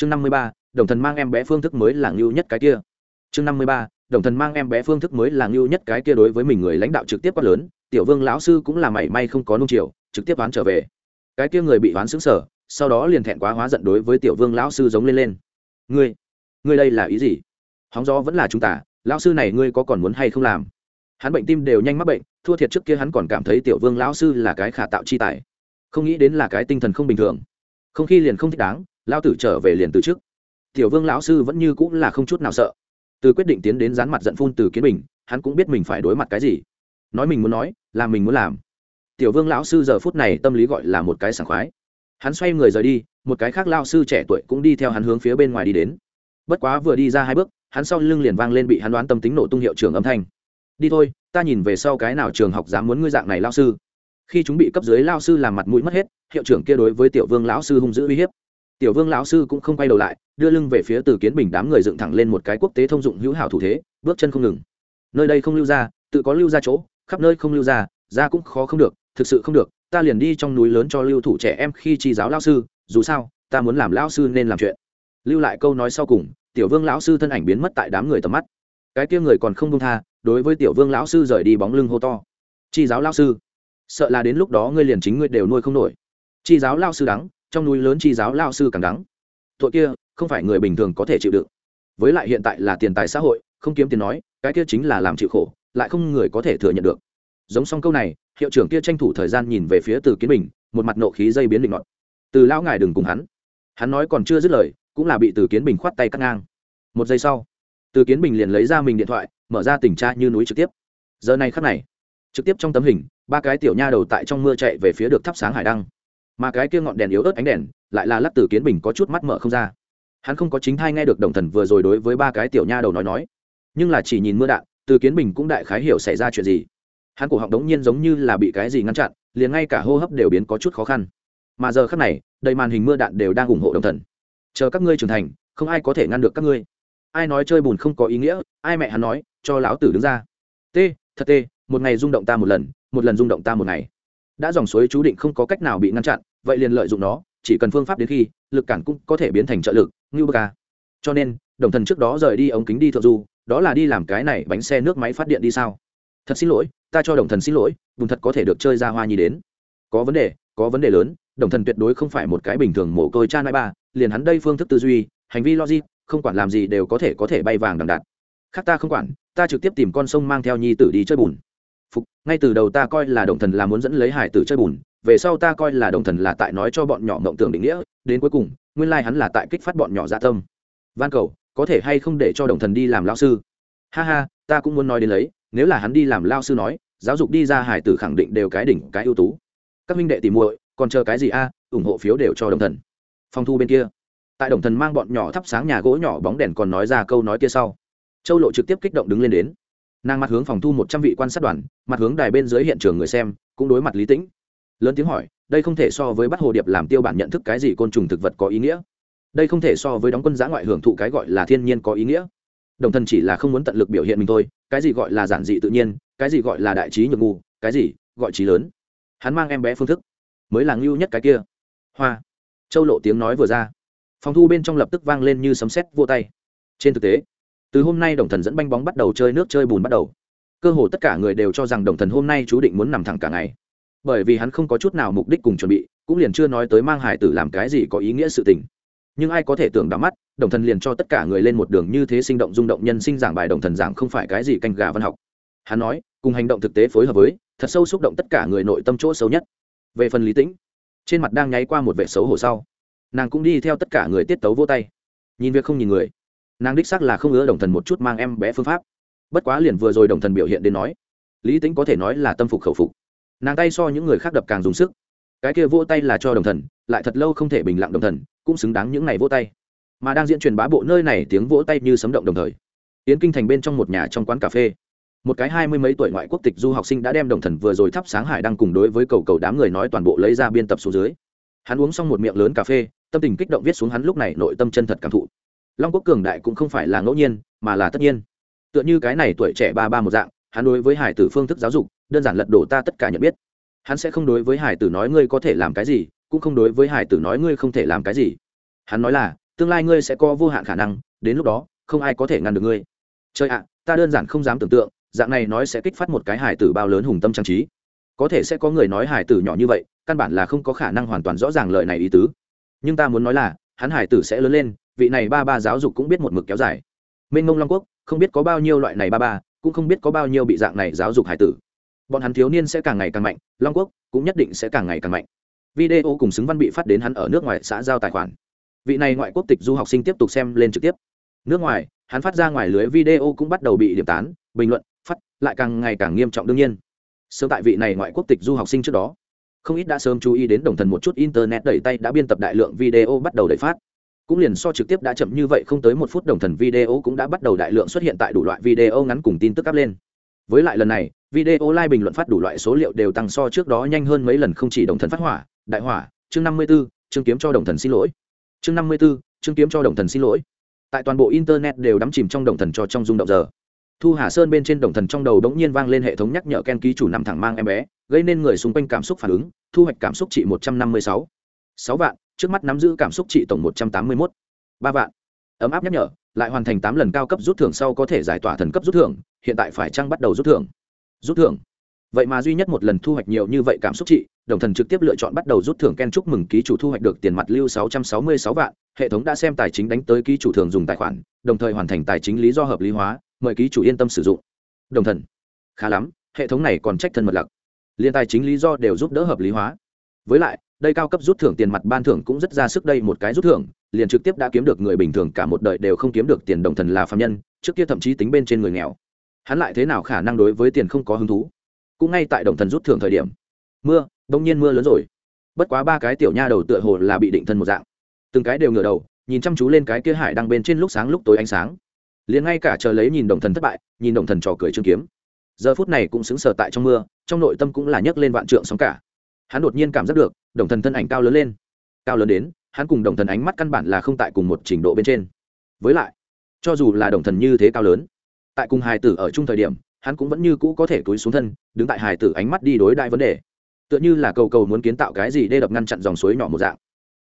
chương năm mươi ba, đồng thần mang em bé phương thức mới là ngưu nhất cái kia. Chương năm mươi ba, đồng thần mang em bé phương thức mới là ngưu nhất cái kia đối với mình người lãnh đạo trực tiếp quá lớn, tiểu vương lão sư cũng là mảy may không có nung chiều, trực tiếp đoán trở về. Cái kia người bị đoán xứng sở sau đó liền thẹn quá hóa giận đối với tiểu vương lão sư giống lên lên. Ngươi ngươi đây là ý gì? Hóng gió vẫn là chúng ta, lão sư này ngươi có còn muốn hay không làm? Hắn bệnh tim đều nhanh mắc bệnh, thua thiệt trước kia hắn còn cảm thấy tiểu vương lão sư là cái khả tạo chi tài. Không nghĩ đến là cái tinh thần không bình thường. Không khi liền không thích đáng lao tử trở về liền từ trước. Tiểu vương lão sư vẫn như cũng là không chút nào sợ. Từ quyết định tiến đến dán mặt giận phun từ kiến bình, hắn cũng biết mình phải đối mặt cái gì. Nói mình muốn nói, là mình muốn làm. Tiểu vương lão sư giờ phút này tâm lý gọi là một cái sảng khoái. Hắn xoay người rời đi, một cái khác lao sư trẻ tuổi cũng đi theo hắn hướng phía bên ngoài đi đến. Bất quá vừa đi ra hai bước, hắn sau lưng liền vang lên bị hắn đoán tâm tính nổ tung hiệu trường âm thanh. Đi thôi, ta nhìn về sau cái nào trường học dám muốn ngươi dạng này lao sư. Khi chúng bị cấp dưới lao sư làm mặt mũi mất hết, hiệu trưởng kia đối với tiểu vương lão sư hung dữ uy hiếp tiểu vương lão sư cũng không quay đầu lại, đưa lưng về phía từ kiến bình đám người dựng thẳng lên một cái quốc tế thông dụng hữu hảo thủ thế, bước chân không ngừng. Nơi đây không lưu ra, tự có lưu ra chỗ, khắp nơi không lưu ra ra cũng khó không được, thực sự không được, ta liền đi trong núi lớn cho lưu thủ trẻ em khi chi giáo lao sư, dù sao, ta muốn làm lao sư nên làm chuyện. Lưu lại câu nói sau cùng, tiểu vương lão sư thân ảnh biến mất tại đám người tầm mắt. Cái kia người còn không công tha, đối với tiểu vương lão sư rời đi bóng lưng hô to. Chi giáo lao sư, sợ là đến lúc đó ngươi liền chính ngươi đều nuôi không nổi. Chi giáo lao sư đắng trong núi lớn chi giáo lao sư càng đắng. Tội kia, không phải người bình thường có thể chịu đựng. Với lại hiện tại là tiền tài xã hội, không kiếm tiền nói, cái kia chính là làm chịu khổ, lại không người có thể thừa nhận được. Giống xong câu này, hiệu trưởng kia tranh thủ thời gian nhìn về phía từ kiến bình, một mặt nộ khí dây biến định ngọt từ lão ngài đừng cùng hắn. Hắn nói còn chưa dứt lời, cũng là bị từ kiến bình khoát tay cắt ngang. Một giây sau, từ kiến bình liền lấy ra mình điện thoại, mở ra tình tra như núi trực tiếp. Giờ này khắc này, trực tiếp trong tấm hình, ba cái tiểu nha đầu tại trong mưa chạy về phía được thắp sáng hải đăng mà cái kia ngọn đèn yếu ớt ánh đèn lại là lắc từ kiến bình có chút mắt mở không ra. Hắn không có chính thai nghe được đồng thần vừa rồi đối với ba cái tiểu nha đầu nói nói, nhưng là chỉ nhìn mưa đạn, từ kiến bình cũng đại khái hiểu xảy ra chuyện gì. Hắn cổ họng đống nhiên giống như là bị cái gì ngăn chặn, liền ngay cả hô hấp đều biến có chút khó khăn. Mà giờ khắc này, đầy màn hình mưa đạn đều đang ủng hộ đồng thần. Chờ các ngươi trưởng thành, không ai có thể ngăn được các ngươi. Ai nói chơi bùn không có ý nghĩa, ai mẹ hắn nói, cho lão tử đứng ra. T, thật t, một ngày rung động ta một lần một lần rung động ta một ngày đã dòng suối chú định không có cách nào bị ngăn chặn, vậy liền lợi dụng nó, chỉ cần phương pháp đến khi, lực cản cũng có thể biến thành trợ lực ngưu bơ ca. Cho nên, đồng thần trước đó rời đi ống kính đi thượng du, đó là đi làm cái này bánh xe nước máy phát điện đi sao? Thật xin lỗi, ta cho đồng thần xin lỗi, vùng thật có thể được chơi ra hoa nhi đến. Có vấn đề, có vấn đề lớn, đồng thần tuyệt đối không phải một cái bình thường mổ côi cha nai ba, liền hắn đây phương thức tư duy, hành vi logic, không quản làm gì đều có thể có thể bay vàng đằng đạt khác ta không quản, ta trực tiếp tìm con sông mang theo nhi tử đi chơi bùn ngay từ đầu ta coi là đồng thần là muốn dẫn lấy hải tử chơi bùn, về sau ta coi là đồng thần là tại nói cho bọn nhỏ mộng tưởng định nghĩa, đến cuối cùng, nguyên lai hắn là tại kích phát bọn nhỏ dạ tâm. Van cầu, có thể hay không để cho đồng thần đi làm lao sư? Ha ha, ta cũng muốn nói đến lấy, nếu là hắn đi làm lao sư nói, giáo dục đi ra hải tử khẳng định đều cái đỉnh, cái ưu tú. Các minh đệ tìm muội, còn chờ cái gì a? Ủng hộ phiếu đều cho đồng thần. Phòng thu bên kia. Tại đồng thần mang bọn nhỏ thắp sáng nhà gỗ nhỏ bóng đèn còn nói ra câu nói kia sau. Châu lộ trực tiếp kích động đứng lên đến nàng mặt hướng phòng thu một trăm vị quan sát đoàn, mặt hướng đài bên dưới hiện trường người xem, cũng đối mặt lý tĩnh. Lớn tiếng hỏi, đây không thể so với bắt hồ điệp làm tiêu bản nhận thức cái gì côn trùng thực vật có ý nghĩa? Đây không thể so với đóng quân giã ngoại hưởng thụ cái gọi là thiên nhiên có ý nghĩa. Đồng thần chỉ là không muốn tận lực biểu hiện mình thôi, cái gì gọi là giản dị tự nhiên, cái gì gọi là đại trí nhược ngu, cái gì gọi trí lớn. Hắn mang em bé phương thức, mới là ngưu nhất cái kia. Hoa. Châu lộ tiếng nói vừa ra. Phòng thu bên trong lập tức vang lên như sấm sét vô tay. Trên thực tế từ hôm nay đồng thần dẫn banh bóng bắt đầu chơi nước chơi bùn bắt đầu. Cơ hồ tất cả người đều cho rằng đồng thần hôm nay chú định muốn nằm thẳng cả ngày. Bởi vì hắn không có chút nào mục đích cùng chuẩn bị, cũng liền chưa nói tới mang hải tử làm cái gì có ý nghĩa sự tình. Nhưng ai có thể tưởng đắm mắt, đồng thần liền cho tất cả người lên một đường như thế sinh động rung động nhân sinh giảng bài đồng thần giảng không phải cái gì canh gà văn học. Hắn nói, cùng hành động thực tế phối hợp với, thật sâu xúc động tất cả người nội tâm chỗ xấu nhất. Về phần lý tĩnh, trên mặt đang nháy qua một vẻ xấu hổ sau. Nàng cũng đi theo tất cả người tiết tấu vô tay. Nhìn việc không nhìn người nàng đích xác là không ngứa đồng thần một chút mang em bé phương pháp. Bất quá liền vừa rồi đồng thần biểu hiện đến nói, lý tính có thể nói là tâm phục khẩu phục. Nàng tay so những người khác đập càng dùng sức. Cái kia vỗ tay là cho đồng thần, lại thật lâu không thể bình lặng đồng thần, cũng xứng đáng những ngày vỗ tay. Mà đang diễn truyền bá bộ nơi này tiếng vỗ tay như sấm động đồng thời, yến kinh thành bên trong một nhà trong quán cà phê, một cái hai mươi mấy tuổi ngoại quốc tịch du học sinh đã đem đồng thần vừa rồi thắp sáng hải đang cùng đối với cầu cầu đám người nói toàn bộ lấy ra biên tập số dưới. Hắn uống xong một miệng lớn cà phê, tâm tình kích động viết xuống hắn lúc này nội tâm chân thật cảm thụ long quốc cường đại cũng không phải là ngẫu nhiên, mà là tất nhiên. Tựa như cái này tuổi trẻ ba ba một dạng, hắn đối với hải tử phương thức giáo dục, đơn giản lật đổ ta tất cả nhận biết. Hắn sẽ không đối với hải tử nói ngươi có thể làm cái gì, cũng không đối với hải tử nói ngươi không thể làm cái gì. Hắn nói là, tương lai ngươi sẽ có vô hạn khả năng, đến lúc đó, không ai có thể ngăn được ngươi. Trời ạ, ta đơn giản không dám tưởng tượng, dạng này nói sẽ kích phát một cái hải tử bao lớn hùng tâm trang trí. Có thể sẽ có người nói hải tử nhỏ như vậy, căn bản là không có khả năng hoàn toàn rõ ràng lời này ý tứ. Nhưng ta muốn nói là, hắn hải tử sẽ lớn lên vị này ba ba giáo dục cũng biết một mực kéo dài. Mênh ngông long quốc, không biết có bao nhiêu loại này ba ba, cũng không biết có bao nhiêu bị dạng này giáo dục hải tử. Bọn hắn thiếu niên sẽ càng ngày càng mạnh, long quốc cũng nhất định sẽ càng ngày càng mạnh. Video cùng xứng văn bị phát đến hắn ở nước ngoài xã giao tài khoản. Vị này ngoại quốc tịch du học sinh tiếp tục xem lên trực tiếp. Nước ngoài, hắn phát ra ngoài lưới video cũng bắt đầu bị điểm tán, bình luận, phát, lại càng ngày càng nghiêm trọng đương nhiên. Sớm tại vị này ngoại quốc tịch du học sinh trước đó, không ít đã sớm chú ý đến đồng thần một chút internet đẩy tay đã biên tập đại lượng video bắt đầu đẩy phát cũng liền so trực tiếp đã chậm như vậy không tới một phút đồng thần video cũng đã bắt đầu đại lượng xuất hiện tại đủ loại video ngắn cùng tin tức cắp lên. Với lại lần này video live bình luận phát đủ loại số liệu đều tăng so trước đó nhanh hơn mấy lần không chỉ đồng thần phát hỏa đại hỏa chương năm mươi 54, chương kiếm cho đồng thần xin lỗi. Chương năm mươi 54, chương kiếm cho đồng thần xin lỗi. Tại toàn bộ internet đều đắm chìm trong đồng thần cho trong rung động giờ. Thu hà sơn bên trên đồng thần trong đầu đống nhiên vang lên hệ thống nhắc nhở ken ký chủ nằm thẳng mang em bé gây nên người xung quanh cảm xúc phản ứng thu hoạch cảm xúc trị một trăm năm mươi sáu. Sáu vạn trước mắt nắm giữ cảm xúc trị tổng một trăm tám mươi mốt. Ba vạn. Ấm áp nhắc nhở, lại hoàn thành tám lần cao cấp rút thưởng sau có thể giải tỏa thần cấp rút thưởng, hiện tại phải chăng bắt đầu rút thưởng? Rút thưởng. Vậy mà duy nhất một lần thu hoạch nhiều như vậy cảm xúc trị, đồng thần trực tiếp lựa chọn bắt đầu rút thưởng ken chúc mừng ký chủ thu hoạch được tiền mặt lưu sáu trăm sáu mươi sáu vạn, hệ thống đã xem tài chính đánh tới ký chủ thường dùng tài khoản, đồng thời hoàn thành tài chính lý do hợp lý hóa, mời ký chủ yên tâm sử dụng. Đồng thần. Khá lắm, hệ thống này còn trách thân mật lặc. Liên tài chính lý do đều giúp đỡ hợp lý hóa. Với lại đây cao cấp rút thưởng tiền mặt ban thưởng cũng rất ra sức đây một cái rút thưởng, liền trực tiếp đã kiếm được người bình thường cả một đời đều không kiếm được tiền đồng thần là phạm nhân, trước kia thậm chí tính bên trên người nghèo. Hắn lại thế nào khả năng đối với tiền không có hứng thú? Cũng ngay tại đồng thần rút thưởng thời điểm. Mưa, đông nhiên mưa lớn rồi. Bất quá ba cái tiểu nha đầu tựa hồ là bị định thân một dạng. Từng cái đều ngửa đầu, nhìn chăm chú lên cái kia hải đang bên trên lúc sáng lúc tối ánh sáng. Liền ngay cả chờ lấy nhìn đồng thần thất bại, nhìn đồng thần trò cười chương kiếm. Giờ phút này cũng xứng sờ tại trong mưa, trong nội tâm cũng là nhấc lên vạn trượng sóng cả hắn đột nhiên cảm giác được, đồng thần thân ảnh cao lớn lên. Cao lớn đến, hắn cùng đồng thần ánh mắt căn bản là không tại cùng một trình độ bên trên. Với lại, cho dù là đồng thần như thế cao lớn, tại cùng hài tử ở chung thời điểm, hắn cũng vẫn như cũ có thể túi xuống thân, đứng tại hài tử ánh mắt đi đối đại vấn đề. Tựa như là cầu cầu muốn kiến tạo cái gì đê đập ngăn chặn dòng suối nhỏ một dạng.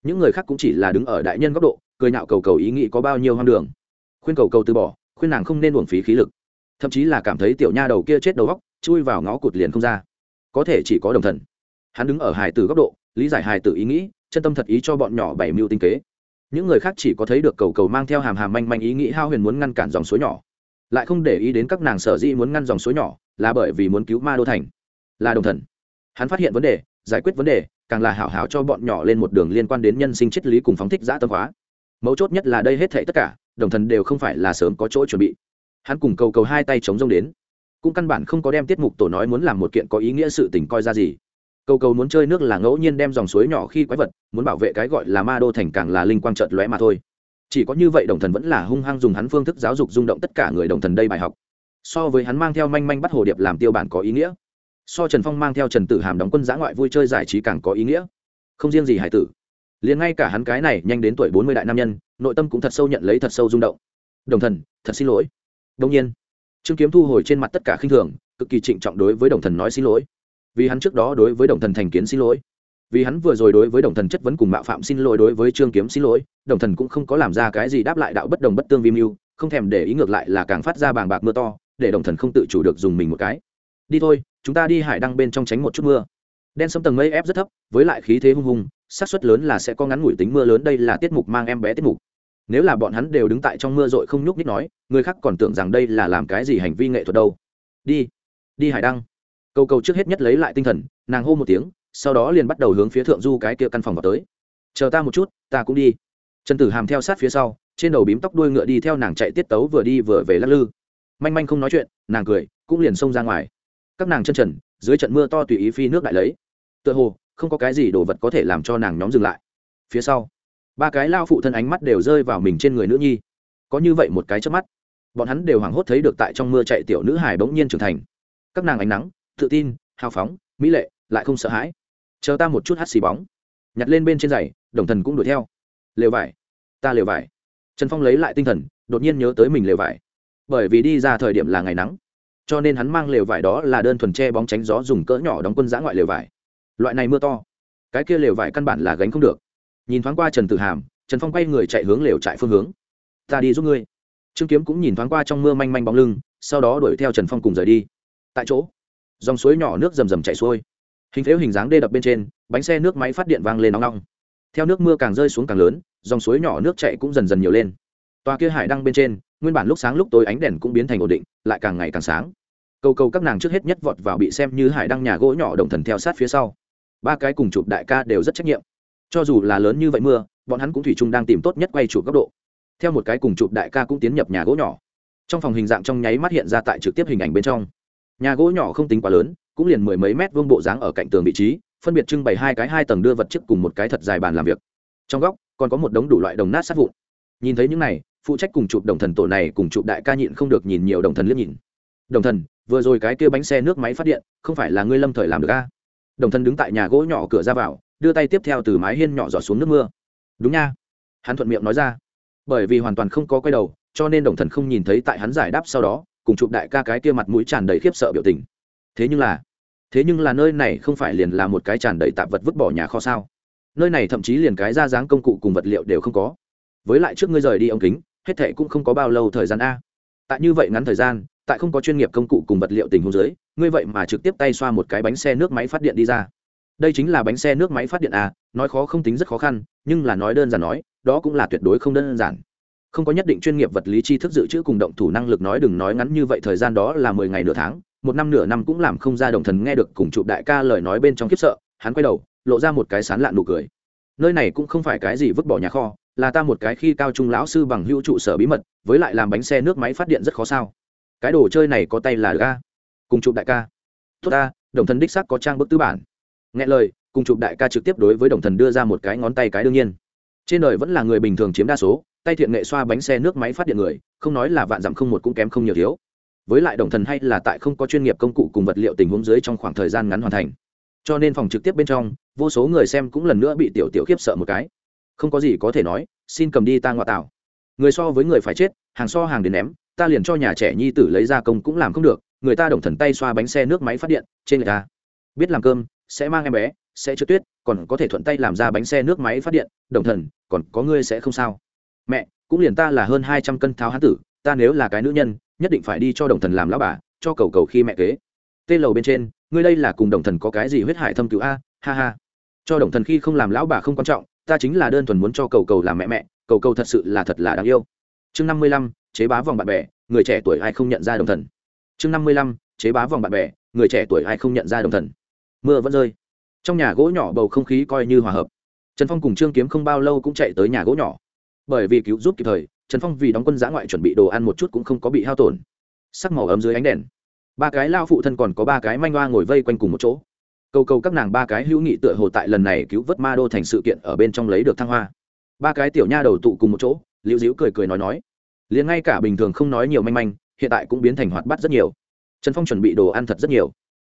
Những người khác cũng chỉ là đứng ở đại nhân góc độ, cười nhạo cầu cầu ý nghĩ có bao nhiêu hoang đường. Khuyên cầu cầu từ bỏ, khuyên nàng không nên uổng phí khí lực. Thậm chí là cảm thấy tiểu nha đầu kia chết đầu góc chui vào ngõ cụt liền không ra. Có thể chỉ có đồng thần hắn đứng ở hài tử góc độ, lý giải hài tử ý nghĩ, chân tâm thật ý cho bọn nhỏ bảy mưu tinh kế. Những người khác chỉ có thấy được cầu cầu mang theo hàm hàm manh manh ý nghĩ hao huyền muốn ngăn cản dòng suối nhỏ. Lại không để ý đến các nàng sở dĩ muốn ngăn dòng suối nhỏ, là bởi vì muốn cứu ma đô thành. Là đồng thần. Hắn phát hiện vấn đề, giải quyết vấn đề, càng là hảo hảo cho bọn nhỏ lên một đường liên quan đến nhân sinh triết lý cùng phóng thích giã tâm hóa. Mấu chốt nhất là đây hết thệ tất cả, đồng thần đều không phải là sớm có chỗ chuẩn bị. Hắn cùng cầu cầu hai tay chống rông đến. Cũng căn bản không có đem tiết mục tổ nói muốn làm một kiện có ý nghĩa sự tình coi ra gì cầu cầu muốn chơi nước là ngẫu nhiên đem dòng suối nhỏ khi quái vật, muốn bảo vệ cái gọi là ma đô thành càng là linh quang trợt lóe mà thôi. Chỉ có như vậy đồng thần vẫn là hung hăng dùng hắn phương thức giáo dục rung động tất cả người đồng thần đây bài học. So với hắn mang theo manh manh bắt hồ điệp làm tiêu bản có ý nghĩa. So trần phong mang theo trần tử hàm đóng quân giã ngoại vui chơi giải trí càng có ý nghĩa. Không riêng gì hải tử, liền ngay cả hắn cái này nhanh đến tuổi bốn mươi đại nam nhân, nội tâm cũng thật sâu nhận lấy thật sâu rung động. Đồng thần, thật xin lỗi. Đông nhiên, trương kiếm thu hồi trên mặt tất cả khinh thường, cực kỳ trịnh trọng đối với đồng thần nói xin lỗi vì hắn trước đó đối với đồng thần thành kiến xin lỗi. Vì hắn vừa rồi đối với đồng thần chất vấn cùng mạo phạm xin lỗi đối với trương kiếm xin lỗi, đồng thần cũng không có làm ra cái gì đáp lại đạo bất đồng bất tương vi mưu, không thèm để ý ngược lại là càng phát ra bàng bạc mưa to, để đồng thần không tự chủ được dùng mình một cái. Đi thôi, chúng ta đi hải đăng bên trong tránh một chút mưa. Đen sâm tầng mây ép rất thấp, với lại khí thế hung hùng, xác suất lớn là sẽ có ngắn ngủi tính mưa lớn, đây là tiết mục mang em bé tiết mục. Nếu là bọn hắn đều đứng tại trong mưa r không nhúc nhích nói, người khác còn tưởng rằng đây là làm cái gì hành vi nghệ thuật đâu. Đi đi hải đăng cầu cầu trước hết nhất lấy lại tinh thần, nàng hô một tiếng, sau đó liền bắt đầu hướng phía thượng du cái kia căn phòng vào tới. Chờ ta một chút, ta cũng đi. Trần tử hàm theo sát phía sau, trên đầu bím tóc đuôi ngựa đi theo nàng chạy tiết tấu vừa đi vừa về lắc lư. Manh manh không nói chuyện, nàng cười, cũng liền xông ra ngoài. Các nàng chân trần, dưới trận mưa to tùy ý phi nước đại lấy. Tựa hồ, không có cái gì đồ vật có thể làm cho nàng nhóm dừng lại. Phía sau, ba cái lao phụ thân ánh mắt đều rơi vào mình trên người nữ nhi. Có như vậy một cái chớp mắt, bọn hắn đều hoảng hốt thấy được tại trong mưa chạy tiểu nữ hải bỗng nhiên trưởng thành. Các nàng ánh nắng tự tin, hào phóng, mỹ lệ, lại không sợ hãi. Chờ ta một chút hắt xì bóng. Nhặt lên bên trên giày, đồng thần cũng đuổi theo. Lều vải. Ta lều vải. Trần phong lấy lại tinh thần, đột nhiên nhớ tới mình lều vải. Bởi vì đi ra thời điểm là ngày nắng, cho nên hắn mang lều vải đó là đơn thuần che bóng tránh gió dùng cỡ nhỏ đóng quân giã ngoại lều vải. Loại này mưa to, cái kia lều vải căn bản là gánh không được. Nhìn thoáng qua trần tử hàm, trần phong quay người chạy hướng lều trại phương hướng. Ta đi giúp ngươi. Trương kiếm cũng nhìn thoáng qua trong mưa manh manh bóng lưng, sau đó đuổi theo trần phong cùng rời đi. Tại chỗ dòng suối nhỏ nước rầm rầm chảy xuôi. Hình phếu hình dáng đê đập bên trên, bánh xe nước máy phát điện vang lên nóng nóng theo nước mưa càng rơi xuống càng lớn, dòng suối nhỏ nước chạy cũng dần dần nhiều lên. Toa kia hải đăng bên trên, nguyên bản lúc sáng lúc tối ánh đèn cũng biến thành ổn định, lại càng ngày càng sáng. Cầu cầu các nàng trước hết nhất vọt vào bị xem như hải đăng nhà gỗ nhỏ đồng thần theo sát phía sau. Ba cái cùng chụp đại ca đều rất trách nhiệm. Cho dù là lớn như vậy mưa, bọn hắn cũng thủy chung đang tìm tốt nhất quay chụp góc độ. Theo một cái cùng chụp đại ca cũng tiến nhập nhà gỗ nhỏ. Trong phòng hình dạng trong nháy mắt hiện ra tại trực tiếp hình ảnh bên trong nhà gỗ nhỏ không tính quá lớn, cũng liền mười mấy mét vuông bộ dáng ở cạnh tường vị trí, phân biệt trưng bày hai cái hai tầng đưa vật chức cùng một cái thật dài bàn làm việc. Trong góc, còn có một đống đủ loại đồng nát sát vụn. Nhìn thấy những này, phụ trách cùng chụp đồng thần tổ này cùng chụp đại ca nhịn không được nhìn nhiều đồng thần liếc nhìn. Đồng thần, vừa rồi cái kia bánh xe nước máy phát điện, không phải là ngươi lâm thời làm được a? Đồng thần đứng tại nhà gỗ nhỏ cửa ra vào, đưa tay tiếp theo từ mái hiên nhỏ giọt xuống nước mưa. Đúng nha. Hắn thuận miệng nói ra. Bởi vì hoàn toàn không có quay đầu, cho nên đồng thần không nhìn thấy tại hắn giải đáp sau đó cùng chụp đại ca cái kia mặt mũi tràn đầy khiếp sợ biểu tình. Thế nhưng là, thế nhưng là nơi này không phải liền là một cái tràn đầy tạp vật vứt bỏ nhà kho sao? Nơi này thậm chí liền cái ra dáng công cụ cùng vật liệu đều không có. Với lại trước ngươi rời đi ống kính, hết thệ cũng không có bao lâu thời gian a. Tại như vậy ngắn thời gian, tại không có chuyên nghiệp công cụ cùng vật liệu tình huống dưới, ngươi vậy mà trực tiếp tay xoa một cái bánh xe nước máy phát điện đi ra. Đây chính là bánh xe nước máy phát điện a, nói khó không tính rất khó khăn, nhưng là nói đơn giản nói, đó cũng là tuyệt đối không đơn giản không có nhất định chuyên nghiệp vật lý tri thức dự trữ cùng động thủ năng lực nói đừng nói ngắn như vậy, thời gian đó là mười ngày nửa tháng, một năm nửa năm cũng làm không ra đồng thần nghe được cùng chụp đại ca lời nói bên trong khiếp sợ, hắn quay đầu, lộ ra một cái sán lạn nụ cười. Nơi này cũng không phải cái gì vứt bỏ nhà kho, là ta một cái khi cao trung lão sư bằng hữu trụ sở bí mật, với lại làm bánh xe nước máy phát điện rất khó sao. Cái đồ chơi này có tay là ga cùng chụp đại ca. Tốt ta, đồng thần đích sắc có trang bức tư bản. Nghe lời, cùng chụp đại ca trực tiếp đối với đồng thần đưa ra một cái ngón tay cái đương nhiên. Trên đời vẫn là người bình thường chiếm đa số tay thiện nghệ xoa bánh xe nước máy phát điện người, không nói là vạn dặm không một cũng kém không nhiều thiếu. Với lại đồng thần hay là tại không có chuyên nghiệp công cụ cùng vật liệu tình huống dưới trong khoảng thời gian ngắn hoàn thành. Cho nên phòng trực tiếp bên trong, vô số người xem cũng lần nữa bị tiểu tiểu khiếp sợ một cái. Không có gì có thể nói, xin cầm đi ta ngoại tạo người so với người phải chết, hàng so hàng đến ném, ta liền cho nhà trẻ nhi tử lấy ra công cũng làm không được, người ta đồng thần tay xoa bánh xe nước máy phát điện, trên người ta. Biết làm cơm, sẽ mang em bé, sẽ chữa tuyết, còn có thể thuận tay làm ra bánh xe nước máy phát điện, đồng thần, còn có ngươi sẽ không sao mẹ, cũng liền ta là hơn hai trăm cân tháo hán tử, ta nếu là cái nữ nhân, nhất định phải đi cho đồng thần làm lão bà, cho cầu cầu khi mẹ kế. Tên lầu bên trên, ngươi đây là cùng đồng thần có cái gì huyết hải thâm cứu a? Ha ha. Cho đồng thần khi không làm lão bà không quan trọng, ta chính là đơn thuần muốn cho cầu cầu làm mẹ mẹ, cầu cầu thật sự là thật là đáng yêu. Chương năm mươi lăm, chế bá vòng bạn bè, người trẻ tuổi ai không nhận ra đồng thần? Chương năm mươi lăm, chế bá vòng bạn bè, người trẻ tuổi ai không nhận ra đồng thần? Mưa vẫn rơi. Trong nhà gỗ nhỏ bầu không khí coi như hòa hợp. Trần phong cùng trương kiếm không bao lâu cũng chạy tới nhà gỗ nhỏ bởi vì cứu giúp kịp thời, trần phong vì đóng quân giã ngoại chuẩn bị đồ ăn một chút cũng không có bị hao tổn. Sắc màu ấm dưới ánh đèn. Ba cái lao phụ thân còn có ba cái manh hoa ngồi vây quanh cùng một chỗ. Cầu cầu các nàng ba cái hữu nghị tựa hồ tại lần này cứu vớt ma đô thành sự kiện ở bên trong lấy được thăng hoa. Ba cái tiểu nha đầu tụ cùng một chỗ, liễu Diễu cười cười nói nói. Liền ngay cả bình thường không nói nhiều manh manh, hiện tại cũng biến thành hoạt bát rất nhiều. Trần phong chuẩn bị đồ ăn thật rất nhiều.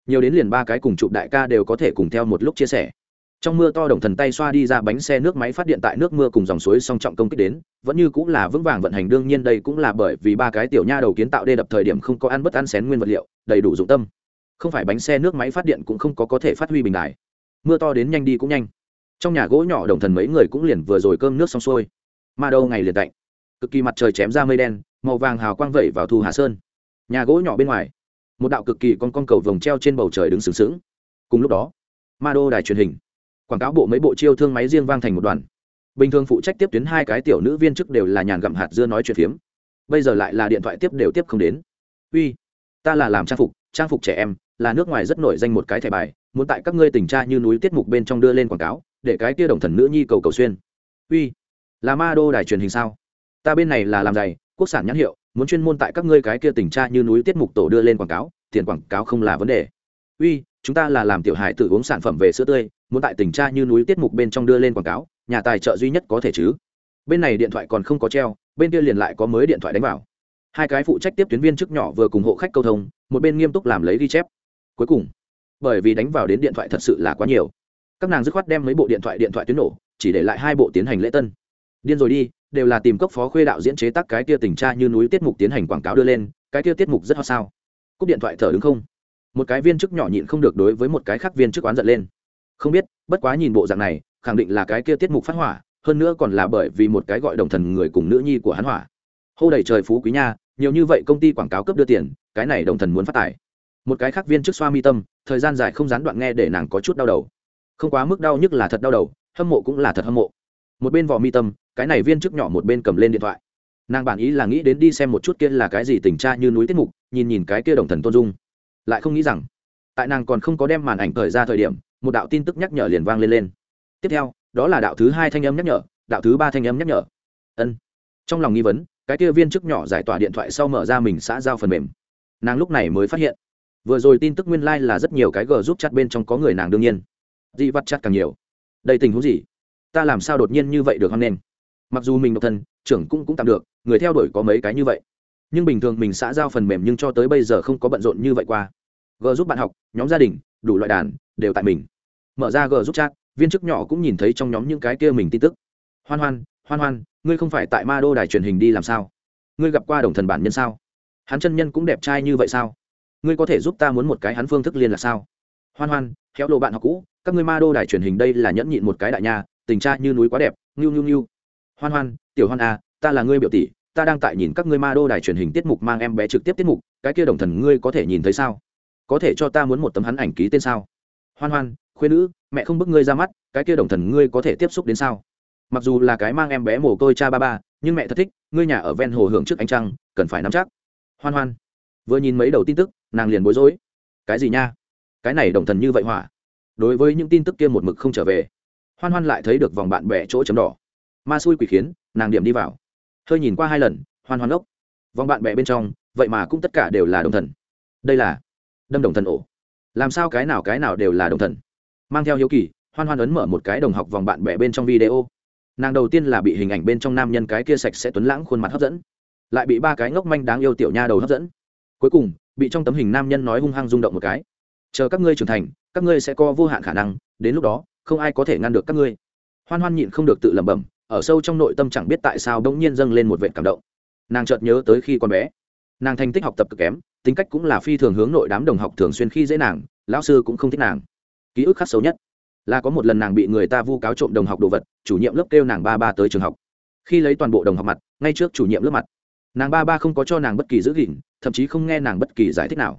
Nhiều đến liền ba cái cùng chụp đại ca đều có thể cùng theo một lúc chia sẻ trong mưa to đồng thần tay xoa đi ra bánh xe nước máy phát điện tại nước mưa cùng dòng suối song trọng công kích đến, vẫn như cũng là vững vàng vận hành, đương nhiên đây cũng là bởi vì ba cái tiểu nha đầu kiến tạo đê đập thời điểm không có ăn bất ăn xén nguyên vật liệu, đầy đủ dụng tâm. Không phải bánh xe nước máy phát điện cũng không có có thể phát huy bình đại. Mưa to đến nhanh đi cũng nhanh. Trong nhà gỗ nhỏ đồng thần mấy người cũng liền vừa rồi cơm nước xong xuôi. Mà đâu ngày liền tạnh. Cực kỳ mặt trời chém ra mây đen, màu vàng hào quang vẩy vào thu hà sơn. Nhà gỗ nhỏ bên ngoài, một đạo cực kỳ con con cầu vồng treo trên bầu trời đứng sừng sững. Cùng lúc đó, ma đô đài truyền hình quảng cáo bộ mấy bộ chiêu thương máy riêng vang thành một đoàn. Bình thường phụ trách tiếp tuyến hai cái tiểu nữ viên chức đều là nhàn gặm hạt dưa nói chuyện phiếm. Bây giờ lại là điện thoại tiếp đều tiếp không đến. Uy, ta là làm trang phục trang phục trẻ em, là nước ngoài rất nổi danh một cái thẻ bài, muốn tại các ngươi tình tra như núi tiết mục bên trong đưa lên quảng cáo, để cái kia đồng thần nữ nhi cầu cầu xuyên. Uy, là ma đô đài truyền hình sao? Ta bên này là làm giày, quốc sản nhãn hiệu, muốn chuyên môn tại các ngươi cái kia tình tra như núi tiết mục tổ đưa lên quảng cáo, tiền quảng cáo không là vấn đề. Uy, chúng ta là làm tiểu hải tự uống sản phẩm về sữa tươi muốn tại tình tra như núi tiết mục bên trong đưa lên quảng cáo, nhà tài trợ duy nhất có thể chứ. Bên này điện thoại còn không có treo, bên kia liền lại có mới điện thoại đánh vào. Hai cái phụ trách tiếp tuyến viên chức nhỏ vừa cùng hộ khách câu thông, một bên nghiêm túc làm lấy ghi chép. Cuối cùng, bởi vì đánh vào đến điện thoại thật sự là quá nhiều. Các nàng dứt khoát đem mấy bộ điện thoại điện thoại tuyến nổ, chỉ để lại hai bộ tiến hành lễ tân. Điên rồi đi, đều là tìm cấp phó khuê đạo diễn chế tác cái kia tình tra như núi tiết mục tiến hành quảng cáo đưa lên, cái kia tiết mục rất hot sao. Cúp điện thoại thở đứng không. Một cái viên chức nhỏ nhịn không được đối với một cái khác viên chức oán giận lên không biết, bất quá nhìn bộ dạng này, khẳng định là cái kia tiết mục phát hỏa, hơn nữa còn là bởi vì một cái gọi đồng thần người cùng nữ nhi của hắn hỏa. Hô đầy trời phú quý nha, nhiều như vậy công ty quảng cáo cấp đưa tiền, cái này đồng thần muốn phát tài. Một cái khác viên chức xoa mi tâm, thời gian dài không gián đoạn nghe để nàng có chút đau đầu. Không quá mức đau nhức là thật đau đầu, hâm mộ cũng là thật hâm mộ. Một bên vò mi tâm, cái này viên chức nhỏ một bên cầm lên điện thoại. Nàng bản ý là nghĩ đến đi xem một chút kia là cái gì tình tra như núi tiết mục, nhìn nhìn cái kia đồng thần tôn dung. Lại không nghĩ rằng, tại nàng còn không có đem màn ảnh thời ra thời điểm một đạo tin tức nhắc nhở liền vang lên lên. Tiếp theo, đó là đạo thứ hai thanh âm nhắc nhở, đạo thứ ba thanh âm nhắc nhở. Ân. Trong lòng nghi vấn, cái kia viên chức nhỏ giải tỏa điện thoại sau mở ra mình xã giao phần mềm. Nàng lúc này mới phát hiện, vừa rồi tin tức nguyên lai、like、là rất nhiều cái g giúp chặt bên trong có người nàng đương nhiên. Dị vật chặt càng nhiều. Đây tình huống gì? Ta làm sao đột nhiên như vậy được hoan nghênh mặc dù mình độc thân, trưởng cũng cũng tạm được, người theo đuổi có mấy cái như vậy. Nhưng bình thường mình xã giao phần mềm nhưng cho tới bây giờ không có bận rộn như vậy qua. G giúp bạn học, nhóm gia đình đủ loại đàn đều tại mình. Mở ra g giúp chat viên chức nhỏ cũng nhìn thấy trong nhóm những cái kia mình tin tức. Hoan hoan hoan hoan ngươi không phải tại ma đô đài truyền hình đi làm sao? Ngươi gặp qua đồng thần bản nhân sao? Hắn chân nhân cũng đẹp trai như vậy sao? Ngươi có thể giúp ta muốn một cái hắn phương thức liên là sao? Hoan hoan khéo lộ bạn học cũ các ngươi ma đô đài truyền hình đây là nhẫn nhịn một cái đại nha tình cha như núi quá đẹp ngưu ngưu ngưu. Hoan hoan tiểu hoan a à, ta là ngươi biểu tỷ ta đang tại nhìn các ngươi ma đô đài truyền hình tiết mục mang em bé trực tiếp tiết mục cái kia đồng thần ngươi có thể nhìn thấy sao? Có thể cho ta muốn một tấm hắn ảnh ký tên sao? Hoan hoan khuyên nữ, mẹ không bức ngươi ra mắt, cái kia đồng thần ngươi có thể tiếp xúc đến sao? Mặc dù là cái mang em bé mồ côi cha ba ba, nhưng mẹ thật thích, ngươi nhà ở ven hồ hưởng trước ánh trăng, cần phải nắm chắc. Hoan hoan. Vừa nhìn mấy đầu tin tức, nàng liền bối rối. Cái gì nha? Cái này đồng thần như vậy hỏa? Đối với những tin tức kia một mực không trở về, hoan hoan lại thấy được vòng bạn bè chỗ chấm đỏ. Ma xui quỷ khiến, nàng điểm đi vào. Hơi nhìn qua hai lần, hoan hoan ốc vòng bạn bè bên trong, vậy mà cũng tất cả đều là đồng thần. Đây là đâm đồng thần ổ. Làm sao cái nào cái nào đều là đồng thần? Mang theo hiếu kỳ, hoan hoan ấn mở một cái đồng học vòng bạn bè bên trong video. Nàng đầu tiên là bị hình ảnh bên trong nam nhân cái kia sạch sẽ tuấn lãng khuôn mặt hấp dẫn. Lại bị ba cái ngốc manh đáng yêu tiểu nha đầu hấp dẫn. Cuối cùng, bị trong tấm hình nam nhân nói hung hăng rung động một cái. Chờ các ngươi trưởng thành, các ngươi sẽ có vô hạn khả năng, đến lúc đó, không ai có thể ngăn được các ngươi. Hoan hoan nhịn không được tự lẩm bẩm, ở sâu trong nội tâm chẳng biết tại sao bỗng nhiên dâng lên một vệt cảm động. Nàng chợt nhớ tới khi còn bé. Nàng thành tích học tập cực kém tính cách cũng là phi thường hướng nội đám đồng học thường xuyên khi dễ nàng, lão sư cũng không thích nàng. Ký ức khắc xấu nhất là có một lần nàng bị người ta vu cáo trộm đồng học đồ vật, chủ nhiệm lớp kêu nàng ba ba tới trường học. Khi lấy toàn bộ đồng học mặt, ngay trước chủ nhiệm lớp mặt, nàng ba ba không có cho nàng bất kỳ giữ gìn, thậm chí không nghe nàng bất kỳ giải thích nào.